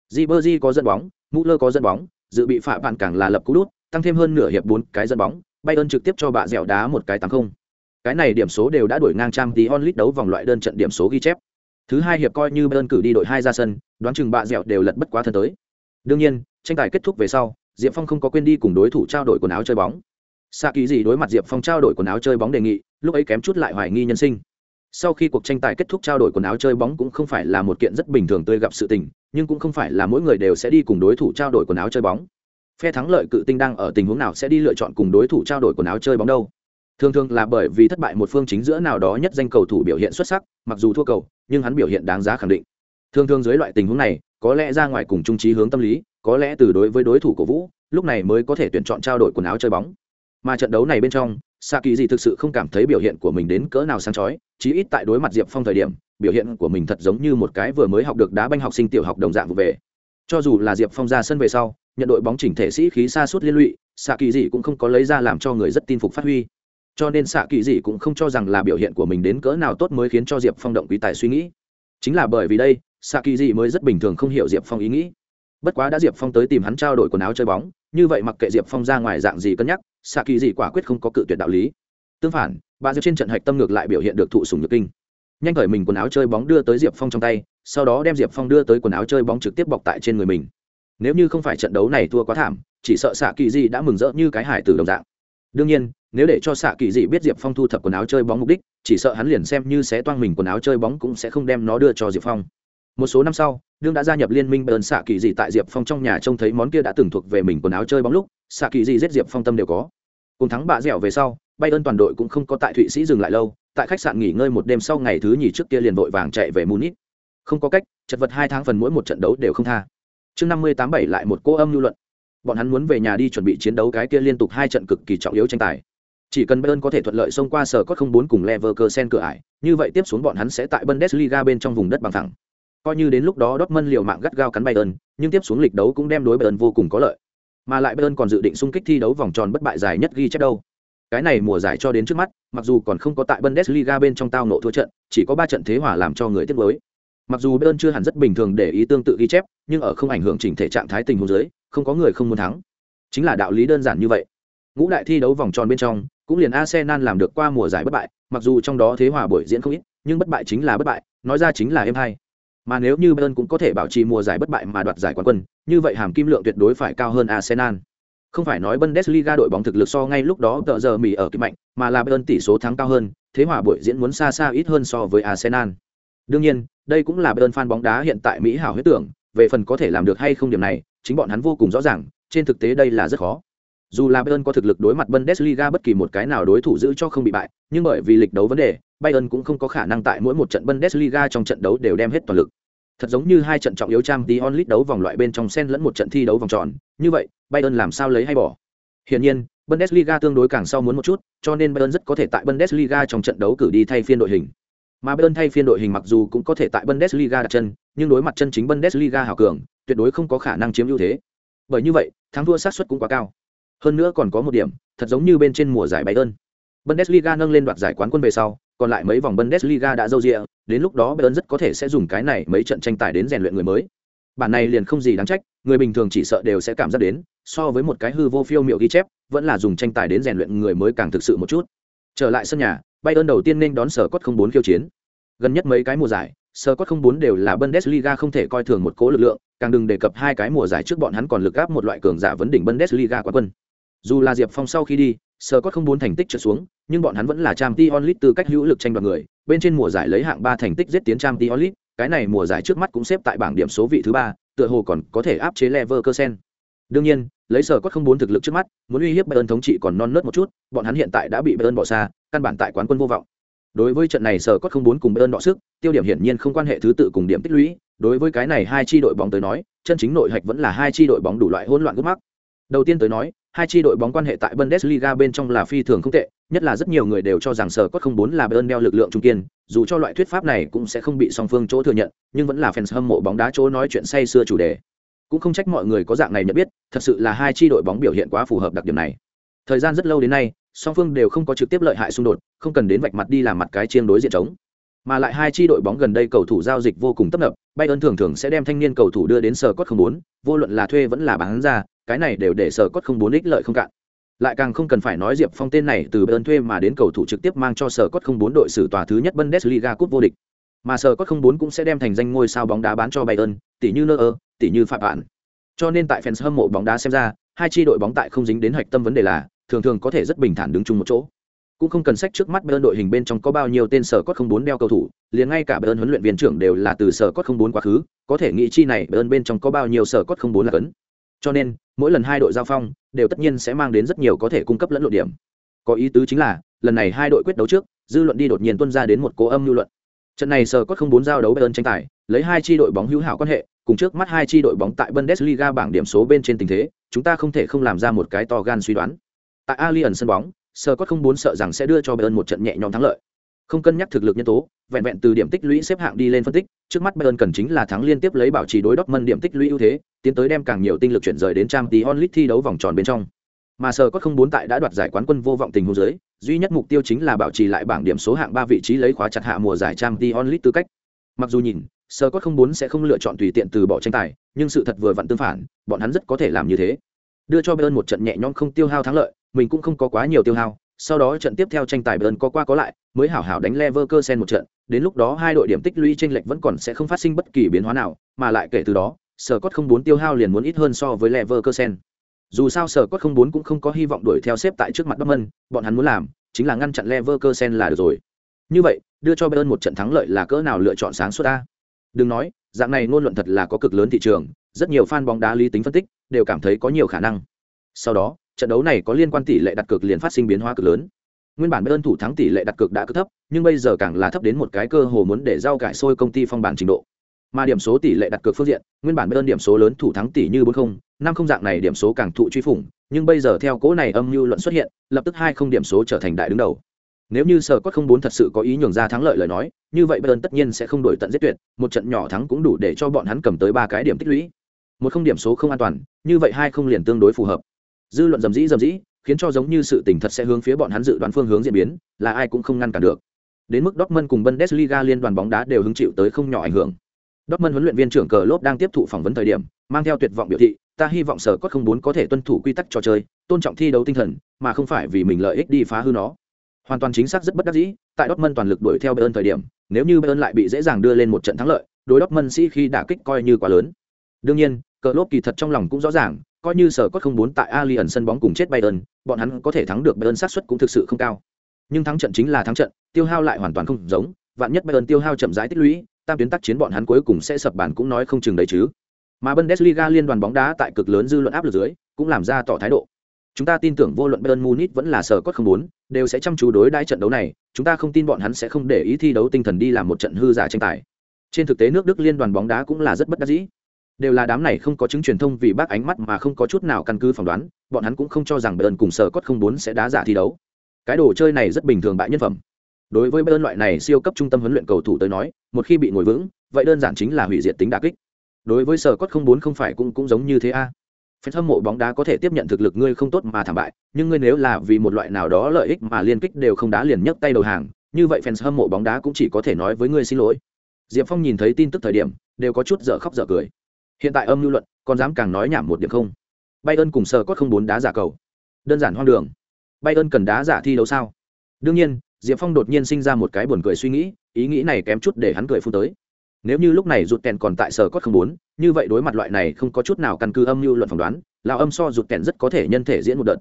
Ribery có dẫn bóng Müller có dẫn bóng, dự bị phạm bạn càng là lập cú đút, tăng thêm hơn nửa hiệp bốn cái dẫn bóng bay ơn trực tiếp cho bà dẻo đá một cái tám không. Cái này điểm số đều đã đuổi ngang trang tí onlit đấu vòng loại đơn trận điểm số ghi chép. Thứ hai hiệp coi như bayern cử đi đội hai ra sân, đoán chừng bạ dẻo đều lật bất quá thân tới. Đương nhiên, tranh tài kết thúc về sau, diệp phong không có quên đi cùng đối thủ trao đổi quần áo chơi bóng. Sa kỳ gì đối mặt diệp phong trao đổi quần áo chơi bóng đề nghị, lúc ấy kém chút lại hoài nghi nhân sinh sau khi cuộc tranh tài kết thúc trao đổi quần áo chơi bóng cũng không phải là một kiện rất bình thường tươi gặp sự tình, nhưng cũng không phải là mỗi người đều sẽ đi cùng đối thủ trao đổi quần áo chơi bóng. Phe thắng lợi cự tinh đang ở tình huống nào sẽ đi lựa chọn cùng đối thủ trao đổi quần áo chơi bóng đâu. Thường thường là bởi vì thất bại một phương chính giữa nào đó nhất danh cầu thủ biểu hiện xuất sắc, mặc dù thua cầu, nhưng hắn biểu hiện đáng giá khẳng định. Thường thường dưới loại tình huống này, có lẽ ra ngoài cùng trung trí hướng tâm lý, có lẽ từ đối với đối thủ của vũ, lúc này mới có thể tuyển chọn trao đổi quần áo chơi bóng. Mà trận đấu này bên trong xạ kỳ gì thực sự không cảm thấy biểu hiện của mình đến cỡ nào sáng chói, chí ít tại đối mặt diệp phong thời điểm, biểu hiện của mình thật giống như một cái vừa mới học được đá banh học sinh tiểu học đồng dạng vụ về. Cho dù là diệp phong ra sân về sau, nhận đội bóng chỉnh thể sĩ khí xa suốt liên lụy xạ kỳ dị cũng không có lấy ra làm cho người rất tin phục phát huy. Cho nên xạ kỳ dị cũng không cho rằng là biểu hiện của mình đến cỡ nào tốt mới khiến cho diệp phong động quý tài suy nghĩ. Chính là bởi vì đây xạ kỳ dị mới rất bình thường không hiểu diệp phong ý nghĩ bất quá đã diệp phong tới tìm hắn trao đổi quần áo chơi bóng, như vậy mặc kệ diệp phong ra ngoài dạng gì cân nhắc xạ kỳ dị quả quyết không có cự tuyệt đạo lý. Tương phản, bà diệp trên trận hạch tâm ngược lại biểu hiện được thụ sùng nhược kinh. Nhanh khởi mình quần áo chơi bóng đưa tới diệp phong trong tay, sau đó đem diệp phong đưa tới quần áo chơi bóng trực tiếp bọc tại trên người mình. Nếu như không phải trận đấu này thua quá thảm, chỉ sợ xạ kỳ dị đã mừng rỡ như cái hải tử đồng dạng. Đương nhiên, nếu để cho xạ kỳ dị biết diệp phong thu thập quần áo chơi bóng mục đích, chỉ sợ hắn liền xem như sẽ toang mình quần áo chơi bóng cũng sẽ không đem nó đưa cho diệp phong một số năm sau đương đã gia nhập liên minh bờn xạ kỳ dị tại diệp phong trong nhà trông thấy món kia đã từng thuộc về mình quần áo chơi bóng lúc xạ kỳ dị giết diệp phong tâm đều có cùng thắng bạ dẻo về sau bay ơn toàn đội cũng không có tại thụy sĩ dừng lại lâu tại khách sạn nghỉ ngơi một đêm sau ngày thứ nhì trước kia liền vội vàng chạy về munich không có cách chật vật hai tháng phần mỗi một trận đấu đều không tha chương năm mươi tám bảy lại một cô âm lưu luận Bọn hắn muốn về nhà đi chuẩn bị chiến đấu cái kia liên tục hai trận cực kỳ trọng yếu tranh tài. Chỉ cần Bayern có thể thuận lợi xông qua sở cốt 04 cùng Leverkusen cửa ải, như vậy tiếp xuống bọn hắn sẽ tại Bundesliga bên trong vùng đất bằng thẳng. Coi như đến lúc đó Dortmund liều mạng gắt gao cắn Bayern, nhưng tiếp xuống lịch đấu cũng đem đối Bayern vô cùng có lợi. Mà lại Bayern còn dự định xung kích thi đấu vòng tròn bất bại dài nhất ghi chép đâu. Cái này mùa giải cho đến trước mắt, mặc dù còn không có tại Bundesliga bên trong tao nộ thua trận, chỉ có 3 trận thế hòa làm cho người tiếc nuối. Mặc dù Bayern chưa hẳn rất bình thường để ý tương tự ghi chép, nhưng ở không ảnh hưởng chỉnh thể trạng thái tình huống dưới, không có người không muốn thắng. Chính là đạo lý đơn giản như vậy. Ngũ đại thi đấu vòng tròn bên trong, cũng liền Arsenal làm được qua mùa giải bất bại, mặc dù trong đó thế hòa buổi diễn không ít, nhưng bất bại chính là bất bại, nói ra chính là em hay. Mà nếu như Bayern cũng có thể bảo trì mùa giải bất bại mà đoạt giải quán quân, như vậy hàm kim lượng tuyệt đối phải cao hơn Arsenal. Không phải nói Bundesliga đội bóng thực lực so ngay lúc đó tợ giờ mì ở kỳ mạnh, mà là Bayern tỷ số thắng cao hơn, thế hòa buổi diễn muốn xa xa ít hơn so với Arsenal. Đương nhiên, đây cũng là Bayern fan bóng đá hiện tại Mỹ hảo huyết tưởng, về phần có thể làm được hay không điểm này, chính bọn hắn vô cùng rõ ràng, trên thực tế đây là rất khó. Dù là Bayern có thực lực đối mặt Bundesliga bất kỳ một cái nào đối thủ giữ cho không bị bại, nhưng bởi vì lịch đấu vấn đề, Bayern cũng không có khả năng tại mỗi một trận Bundesliga trong trận đấu đều đem hết toàn lực. Thật giống như hai trận trọng yếu Champions League đấu vòng loại bên trong xen lẫn một trận thi đấu vòng tròn, như vậy, Bayern làm sao lấy hay bỏ? Hiển nhiên, Bundesliga tương đối càng sau muốn một chút, cho nên Bayern rất có thể tại Bundesliga trong trận đấu cử đi thay phiên đội hình. Mà Bayern thay phiên đội hình mặc dù cũng có thể tại Bundesliga đặt chân, nhưng đối mặt chân chính Bundesliga hảo cường, tuyệt đối không có khả năng chiếm ưu thế. Bởi như vậy, thắng thua xác suất cũng quá cao. Hơn nữa còn có một điểm, thật giống như bên trên mùa giải Bayern. Bundesliga nâng lên đoạt giải quán quân về sau, còn lại mấy vòng Bundesliga đã dâu dịa, đến lúc đó Bayern rất có thể sẽ dùng cái này mấy trận tranh tài đến rèn luyện người mới. Bản này liền không gì đáng trách, người bình thường chỉ sợ đều sẽ cảm giác đến, so với một cái hư vô phiêu miệu ghi chép, vẫn là dùng tranh tài đến rèn luyện người mới càng thực sự một chút. Trở lại sân nhà, Bayern đầu tiên nên đón sở cốt 04 khiêu chiến. Gần nhất mấy cái mùa giải, sở cốt 04 đều là Bundesliga không thể coi thường một cố lực lượng, càng đừng đề cập hai cái mùa giải trước bọn hắn còn lực gáp một loại cường giả vấn đỉnh Bundesliga quán quân. Dù là Diệp Phong sau khi đi, sờ cốt không bốn thành tích trở xuống, nhưng bọn hắn vẫn là Champions League tư cách hữu lực tranh đoạt người, bên trên mùa giải lấy hạng ba thành tích giết tiến Champions League, cái này mùa giải trước mắt cũng xếp tại bảng điểm số vị thứ ba, tựa hồ còn có thể áp chế Leverkusen. Đương nhiên, lấy sở cốt không bốn thực lực trước mắt, muốn uy hiếp Bayern thống trị còn non nớt một chút, bọn hắn hiện tại đã bị Bayern bỏ xa, căn bản tại quán quân vô vọng. Đối với trận này sở cốt không bốn cùng Bayern đọ sức, tiêu điểm hiển nhiên không quan hệ thứ tự cùng điểm tích lũy, đối với cái này hai chi đội bóng tới nói, chân chính nội hạch vẫn là hai chi đội bóng đủ loại hỗn loạn gút mắc. Đầu tiên tới nói, hai chi đội bóng quan hệ tại Bundesliga bên trong là phi thường không tệ, nhất là rất nhiều người đều cho rằng sở cốt không bốn là Bayern đeo lực lượng trung kiên, dù cho loại thuyết pháp này cũng sẽ không bị song phương chỗ thừa nhận, nhưng vẫn là fans hâm mộ bóng đá chỗ nói chuyện say xưa chủ đề. Cũng không trách mọi người có dạng này nhận biết, thật sự là hai chi đội bóng biểu hiện quá phù hợp đặc điểm này. Thời gian rất lâu đến nay, song phương đều không có trực tiếp lợi hại xung đột, không cần đến vạch mặt đi làm mặt cái chiêng đối diện chống. Mà lại hai chi đội bóng gần đây cầu thủ giao dịch vô cùng tấp nập, Bayern thường thường sẽ đem thanh niên cầu thủ đưa đến sở cốt không muốn vô luận là thuê vẫn là bán ra, cái này đều để sở cốt không bốn ích lợi không cạn. Lại càng không cần phải nói diệp phong tên này từ bên thuê mà đến cầu thủ trực tiếp mang cho sở cốt không bốn đội xử tòa thứ nhất bundesliga cúp vô địch. Mà sở cốt không bốn cũng sẽ đem thành danh ngôi sao bóng đá bán cho bayern tỷ như nơ ơ tỷ như phạm bạn cho nên tại fans hâm mộ bóng đá xem ra hai chi đội bóng tại không dính đến hạch tâm vấn đề là thường thường có thể rất bình thản đứng chung một chỗ. Cũng không cần sách trước mắt Bayern đội hình bên trong có bao nhiêu tên sở cốt không bốn đeo cầu thủ, liền ngay cả Bayern huấn luyện viên trưởng đều là từ sở cốt không bốn quá khứ, có thể nghĩ chi này Bayern bên trong có bao nhiêu sở cốt không bốn là cấn. Cho nên, mỗi lần hai đội giao phong đều tất nhiên sẽ mang đến rất nhiều có thể cung cấp lẫn lộn điểm. Có ý tứ chính là lần này hai đội quyết đấu trước dư luận đi đột nhiên tuân ra đến một cố âm lưu luận. Trận này sờ có không bốn giao đấu bayern tranh tài lấy hai chi đội bóng hữu hảo quan hệ cùng trước mắt hai chi đội bóng tại bundesliga bảng điểm số bên trên tình thế chúng ta không thể không làm ra một cái to gan suy đoán. Tại allianz sân bóng sờ có không bốn sợ rằng sẽ đưa cho bayern một trận nhẹ nhõm thắng lợi không cân nhắc thực lực nhân tố, vẹn vẹn từ điểm tích lũy xếp hạng đi lên phân tích, trước mắt bayern cần chính là thắng liên tiếp lấy bảo trì đối mân điểm tích lũy ưu thế, tiến tới đem càng nhiều tinh lực chuyển rời đến trang tí onlit thi đấu vòng tròn bên trong. Mà sở có không bốn tại đã đoạt giải quán quân vô vọng tình huống dưới, duy nhất mục tiêu chính là bảo trì lại bảng điểm số hạng ba vị trí lấy khóa chặt hạ mùa giải trang tí onlit tư cách. Mặc dù nhìn sở có không bốn sẽ không lựa chọn tùy tiện từ bỏ tranh tài, nhưng sự thật vừa vặn tương phản, bọn hắn rất có thể làm như thế. Đưa cho bayern một trận nhẹ nhõm không tiêu hao thắng lợi, mình cũng không có quá nhiều tiêu hao sau đó trận tiếp theo tranh tài bayern có qua có lại, mới hảo hảo đánh leverkusen một trận, đến lúc đó hai đội điểm tích lũy chênh lệch vẫn còn sẽ không phát sinh bất kỳ biến hóa nào, mà lại kể từ đó sở cốt không bốn tiêu hao liền muốn ít hơn so với leverkusen. Dù sao sở cốt không bốn cũng không có hy vọng đuổi theo xếp tại trước mặt bắc mân bọn hắn muốn làm chính là ngăn chặn leverkusen là được rồi. Như vậy, đưa cho bayern một trận thắng lợi là cỡ nào lựa chọn sáng suốt ta? Đừng nói, dạng này ngôn luận thật là có cực lớn thị trường, rất nhiều fan bóng đá lý tính phân tích đều cảm thấy có nhiều khả năng. Sau đó trận đấu này có liên quan tỷ lệ đặt cược liền phát sinh biến hóa cực lớn. Nguyên bản bayern thủ thắng tỷ lệ đặt cược đã cực thấp nhưng bây giờ càng là thấp đến một cái cơ hồ muốn để rau cải sôi công ty phong bản trình độ. Mà điểm số tỷ lệ đặt cược phương diện nguyên bản bayern điểm số lớn thủ thắng tỷ như 40, năm không dạng này điểm số càng thụ truy phủng nhưng bây giờ theo cỗ này âm mưu luận xuất hiện lập tức hai không điểm số trở thành đại đứng đầu. Nếu như sở cốt không bốn thật sự có ý nhường ra thắng lợi lời nói như vậy bayern tất nhiên sẽ không đổi tận giết tuyệt một trận nhỏ thắng cũng đủ để cho bọn hắn cầm tới ba cái điểm tích lũy. Một không điểm số không an toàn như vậy hai không liền tương đối phù hợp dư luận dầm dĩ dầm dĩ, khiến cho giống như sự tình thật sẽ hướng phía bọn hắn dự đoán phương hướng diễn biến, là ai cũng không ngăn cản được. Đến mức Dortmund cùng Bundesliga liên đoàn bóng đá đều hứng chịu tới không nhỏ ảnh hưởng. Dortmund huấn luyện viên trưởng cờ lốp đang tiếp thụ phỏng vấn thời điểm, mang theo tuyệt vọng biểu thị, ta hy vọng sở cốt không bốn có thể tuân thủ quy tắc trò chơi, tôn trọng thi đấu tinh thần, mà không phải vì mình lợi ích đi phá hư nó. Hoàn toàn chính xác rất bất đắc dĩ, tại Dortmund toàn lực đuổi theo Bayern thời điểm, nếu như Bayern lại bị dễ dàng đưa lên một trận thắng lợi, đối Dortmund sĩ khi đả kích coi như quá lớn. Đương nhiên cờ lốp kỳ thật trong lòng cũng rõ ràng coi như sở có không bốn tại Allianz sân bóng cùng chết Bayern, bọn hắn có thể thắng được Bayern xác suất cũng thực sự không cao. Nhưng thắng trận chính là thắng trận, tiêu hao lại hoàn toàn không giống, vạn nhất Bayern tiêu hao chậm rãi tích lũy, tam tuyến tác chiến bọn hắn cuối cùng sẽ sập bàn cũng nói không chừng đấy chứ. Mà Bundesliga liên đoàn bóng đá tại cực lớn dư luận áp lực dưới, cũng làm ra tỏ thái độ. Chúng ta tin tưởng vô luận Bayern Munich vẫn là sở cốt không muốn đều sẽ chăm chú đối đãi trận đấu này, chúng ta không tin bọn hắn sẽ không để ý thi đấu tinh thần đi làm một trận hư giả tranh tài. Trên thực tế nước Đức liên đoàn bóng đá cũng là rất bất đắc dĩ đều là đám này không có chứng truyền thông vì bác ánh mắt mà không có chút nào căn cứ phỏng đoán bọn hắn cũng không cho rằng Bayern cùng sở cốt không bốn sẽ đá giả thi đấu cái đồ chơi này rất bình thường bại nhân phẩm đối với Bayern loại này siêu cấp trung tâm huấn luyện cầu thủ tới nói một khi bị ngồi vững vậy đơn giản chính là hủy diệt tính đà kích đối với sở cốt không bốn không phải cũng cũng giống như thế a à. Fan hâm mộ bóng đá có thể tiếp nhận thực lực ngươi không tốt mà thảm bại, nhưng ngươi nếu là vì một loại nào đó lợi ích mà liên kích đều không đá liền nhấc tay đầu hàng, như vậy fans hâm mộ bóng đá cũng chỉ có thể nói với ngươi xin lỗi. Diệp Phong nhìn thấy tin tức thời điểm, đều có chút dở khóc dở cười. Hiện tại âm lưu luận, còn dám càng nói nhảm một điểm không? Bay ơn cùng sở cốt không bốn đá giả cầu. Đơn giản hoang đường. Bay ơn cần đá giả thi đấu sao? Đương nhiên, Diệp Phong đột nhiên sinh ra một cái buồn cười suy nghĩ, ý nghĩ này kém chút để hắn cười phun tới nếu như lúc này rụt kèn còn tại sở cốt không bốn như vậy đối mặt loại này không có chút nào căn cứ âm mưu luận phỏng đoán lão âm so rụt kèn rất có thể nhân thể diễn một đợt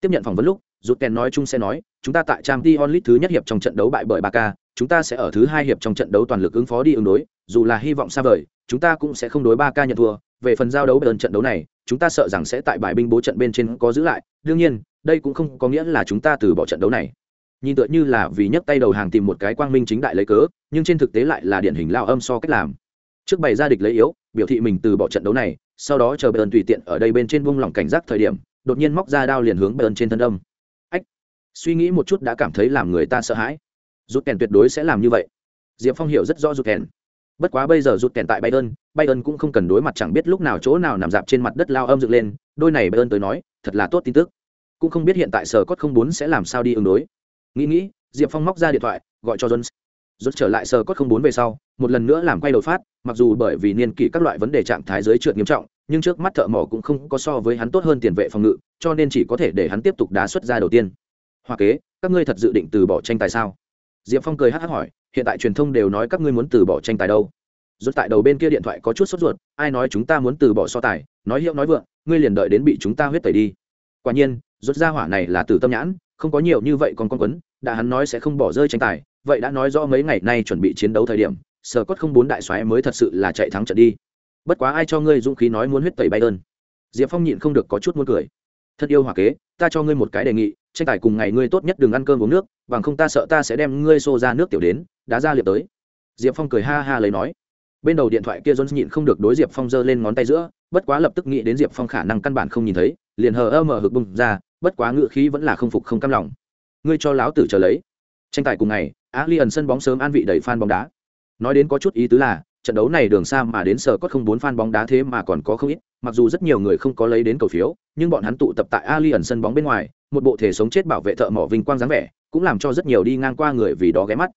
tiếp nhận phỏng vấn lúc rụt kèn nói chung sẽ nói chúng ta tại trang t onlit thứ nhất hiệp trong trận đấu bại bởi ba k chúng ta sẽ ở thứ hai hiệp trong trận đấu toàn lực ứng phó đi ứng đối, dù là hy vọng xa vời, chúng ta cũng sẽ không đối ba ca nhận thua. Về phần giao đấu bên trận đấu này, chúng ta sợ rằng sẽ tại bài binh bố trận bên trên có giữ lại. Đương nhiên, đây cũng không có nghĩa là chúng ta từ bỏ trận đấu này. Nhìn tựa như là vì nhấc tay đầu hàng tìm một cái quang minh chính đại lấy cớ, nhưng trên thực tế lại là điển hình lao âm so cách làm. Trước bày ra địch lấy yếu, biểu thị mình từ bỏ trận đấu này, sau đó chờ bờn tùy tiện ở đây bên trên vung lỏng cảnh giác thời điểm, đột nhiên móc ra đao liền hướng bờn trên thân âm. Ách! Suy nghĩ một chút đã cảm thấy làm người ta sợ hãi rút kèn tuyệt đối sẽ làm như vậy. Diệp phong hiểu rất rõ rút kèn. Bất quá bây giờ rút kèn tại bayern bayern cũng không cần đối mặt chẳng biết lúc nào chỗ nào nằm dạp trên mặt đất lao âm dựng lên, đôi này bayern tới nói, thật là tốt tin tức. Cũng không biết hiện tại sở cốt không bốn sẽ làm sao đi ứng đối. Nghĩ nghĩ, diệp phong móc ra điện thoại, gọi cho jones. Rút trở lại sở cốt không bốn về sau, một lần nữa làm quay đầu phát, mặc dù bởi vì niên kỷ các loại vấn đề trạng thái giới trượt nghiêm trọng, nhưng trước mắt thợ mỏ cũng không có so với hắn tốt hơn tiền vệ phòng ngự, cho nên chỉ có thể để hắn tiếp tục đá xuất ra đầu tiên. Hoa kế, các ngươi thật dự định từ bỏ tranh tài sao? Diệp phong cười hắc hắc hỏi, hiện tại truyền thông đều nói các ngươi muốn từ bỏ tranh tài đâu? Rút tại đầu bên kia điện thoại có chút sốt ruột, ai nói chúng ta muốn từ bỏ so tài? Nói hiệu nói vượng, ngươi liền đợi đến bị chúng ta huyết tẩy đi. Quả nhiên rút ra hỏa này là từ tâm nhãn, không có nhiều như vậy còn con quấn, đã hắn nói sẽ không bỏ rơi tranh tài, vậy đã nói rõ mấy ngày nay chuẩn bị chiến đấu thời điểm, sở cốt không bốn đại xoáy mới thật sự là chạy thắng trận đi. Bất quá ai cho ngươi dũng khí nói muốn huyết tẩy bay ơn diệp phong nhịn không được có chút muốn cười. Thật yêu hòa kế, ta cho ngươi một cái đề nghị tranh tài cùng ngày ngươi tốt nhất đừng ăn cơm uống nước, bằng không ta sợ ta sẽ đem ngươi xô ra nước tiểu đến, đá ra liệp tới. Diệp phong cười ha ha lấy nói. Bên đầu điện thoại kia jones nhịn không được đối diệp phong giơ lên ngón tay giữa, bất quá lập tức nghĩ đến diệp phong khả năng căn bản không nhìn thấy, liền hờ ơ mở hực bung ra, bất quá ngự khí vẫn là không phục không cam lòng. Ngươi cho láo tử chờ lấy. Tranh tài cùng ngày Alien sân bóng sớm an vị đầy fan bóng đá. Nói đến có chút ý tứ là, trận đấu này đường xa mà đến sở có không bốn fan bóng đá thế mà còn có không ít, mặc dù rất nhiều người không có lấy đến cầu phiếu, nhưng bọn hắn tụ tập tại Alien sân bóng bên ngoài một bộ thể sống chết bảo vệ thợ mỏ vinh quang dáng vẻ, cũng làm cho rất nhiều đi ngang qua người vì đó ghé mắt.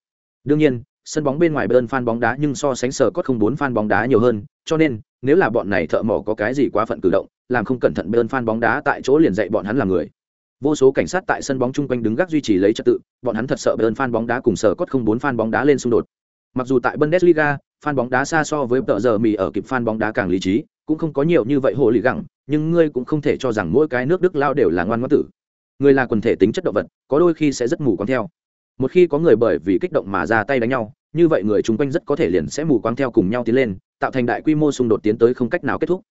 Đương nhiên, sân bóng bên ngoài bên fan bóng đá nhưng so sánh sở cốt không bốn fan bóng đá nhiều hơn, cho nên, nếu là bọn này thợ mỏ có cái gì quá phận cử động, làm không cẩn thận bên fan bóng đá tại chỗ liền dạy bọn hắn là người. Vô số cảnh sát tại sân bóng chung quanh đứng gác duy trì lấy trật tự, bọn hắn thật sợ bên fan bóng đá cùng sở cốt không bốn fan bóng đá lên xung đột. Mặc dù tại bundesliga fan bóng đá xa so với tợ giờ mì ở kịp fan bóng đá càng lý trí, cũng không có nhiều như vậy hồ lì gẳng, nhưng ngươi cũng không thể cho rằng mỗi cái nước đức lao đều là ngoan ngoãn tử người là quần thể tính chất động vật có đôi khi sẽ rất mù quáng theo. Một khi có người bởi vì kích động mà ra tay đánh nhau như vậy người chung quanh rất có thể liền sẽ mù quáng theo cùng nhau tiến lên tạo thành đại quy mô xung đột tiến tới không cách nào kết thúc.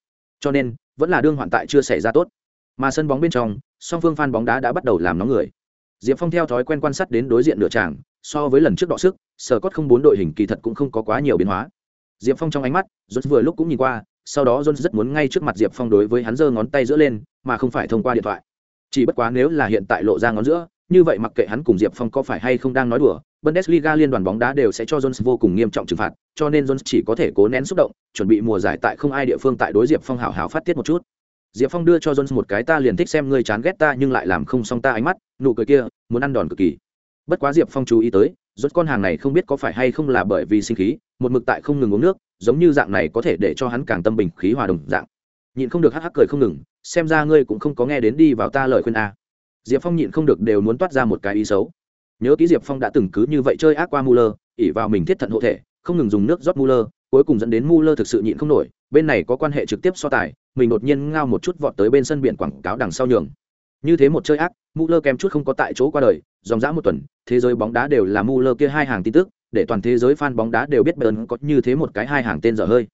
Cho nên vẫn là đương hoạn tại chưa xảy ra tốt. Mà sân bóng bên trong song phương phan bóng đá đã bắt đầu làm nóng người. Diệp phong theo thói quen quan sát đến đối diện nửa tràng so với lần trước đọ sức sở cốt không bốn đội hình kỳ thật cũng không có quá nhiều biến hóa. Diệp phong trong ánh mắt rốt vừa lúc cũng nhìn qua sau đó Jones rất muốn ngay trước mặt Diệp Phong đối với hắn giơ ngón tay giữa lên, mà không phải thông qua điện thoại. Chỉ bất quá nếu là hiện tại lộ ra ngón giữa, như vậy mặc kệ hắn cùng Diệp Phong có phải hay không đang nói đùa, Bundesliga liên đoàn bóng đá đều sẽ cho Jones vô cùng nghiêm trọng trừng phạt, cho nên Jones chỉ có thể cố nén xúc động, chuẩn bị mùa giải tại không ai địa phương tại đối Diệp Phong hảo hảo phát tiết một chút. Diệp Phong đưa cho Jones một cái ta liền thích xem ngươi chán ghét ta nhưng lại làm không xong ta ánh mắt, nụ cười kia, muốn ăn đòn cực kỳ. Bất quá Diệp Phong chú ý tới, rốt con hàng này không biết có phải hay không là bởi vì sinh khí, một mực tại không ngừng uống nước, giống như dạng này có thể để cho hắn càng tâm bình khí hòa đồng dạng. Nhịn không được hắc hắc cười không ngừng, xem ra ngươi cũng không có nghe đến đi vào ta lời khuyên a. Diệp Phong nhịn không được đều muốn toát ra một cái ý xấu. Nhớ ký diệp phong đã từng cứ như vậy chơi ác qua muller ỉ vào mình thiết thận hộ thể không ngừng dùng nước rót muller cuối cùng dẫn đến muller thực sự nhịn không nổi bên này có quan hệ trực tiếp so tài mình đột nhiên ngao một chút vọt tới bên sân biển quảng cáo đằng sau nhường. Như thế một chơi ác muller kèm chút không có tại chỗ qua đời dòng dã một tuần thế giới bóng đá đều là muller kia hai hàng tin tức để toàn thế giới fan bóng đá đều biết bayern có như thế một cái hai hàng tên dở hơi.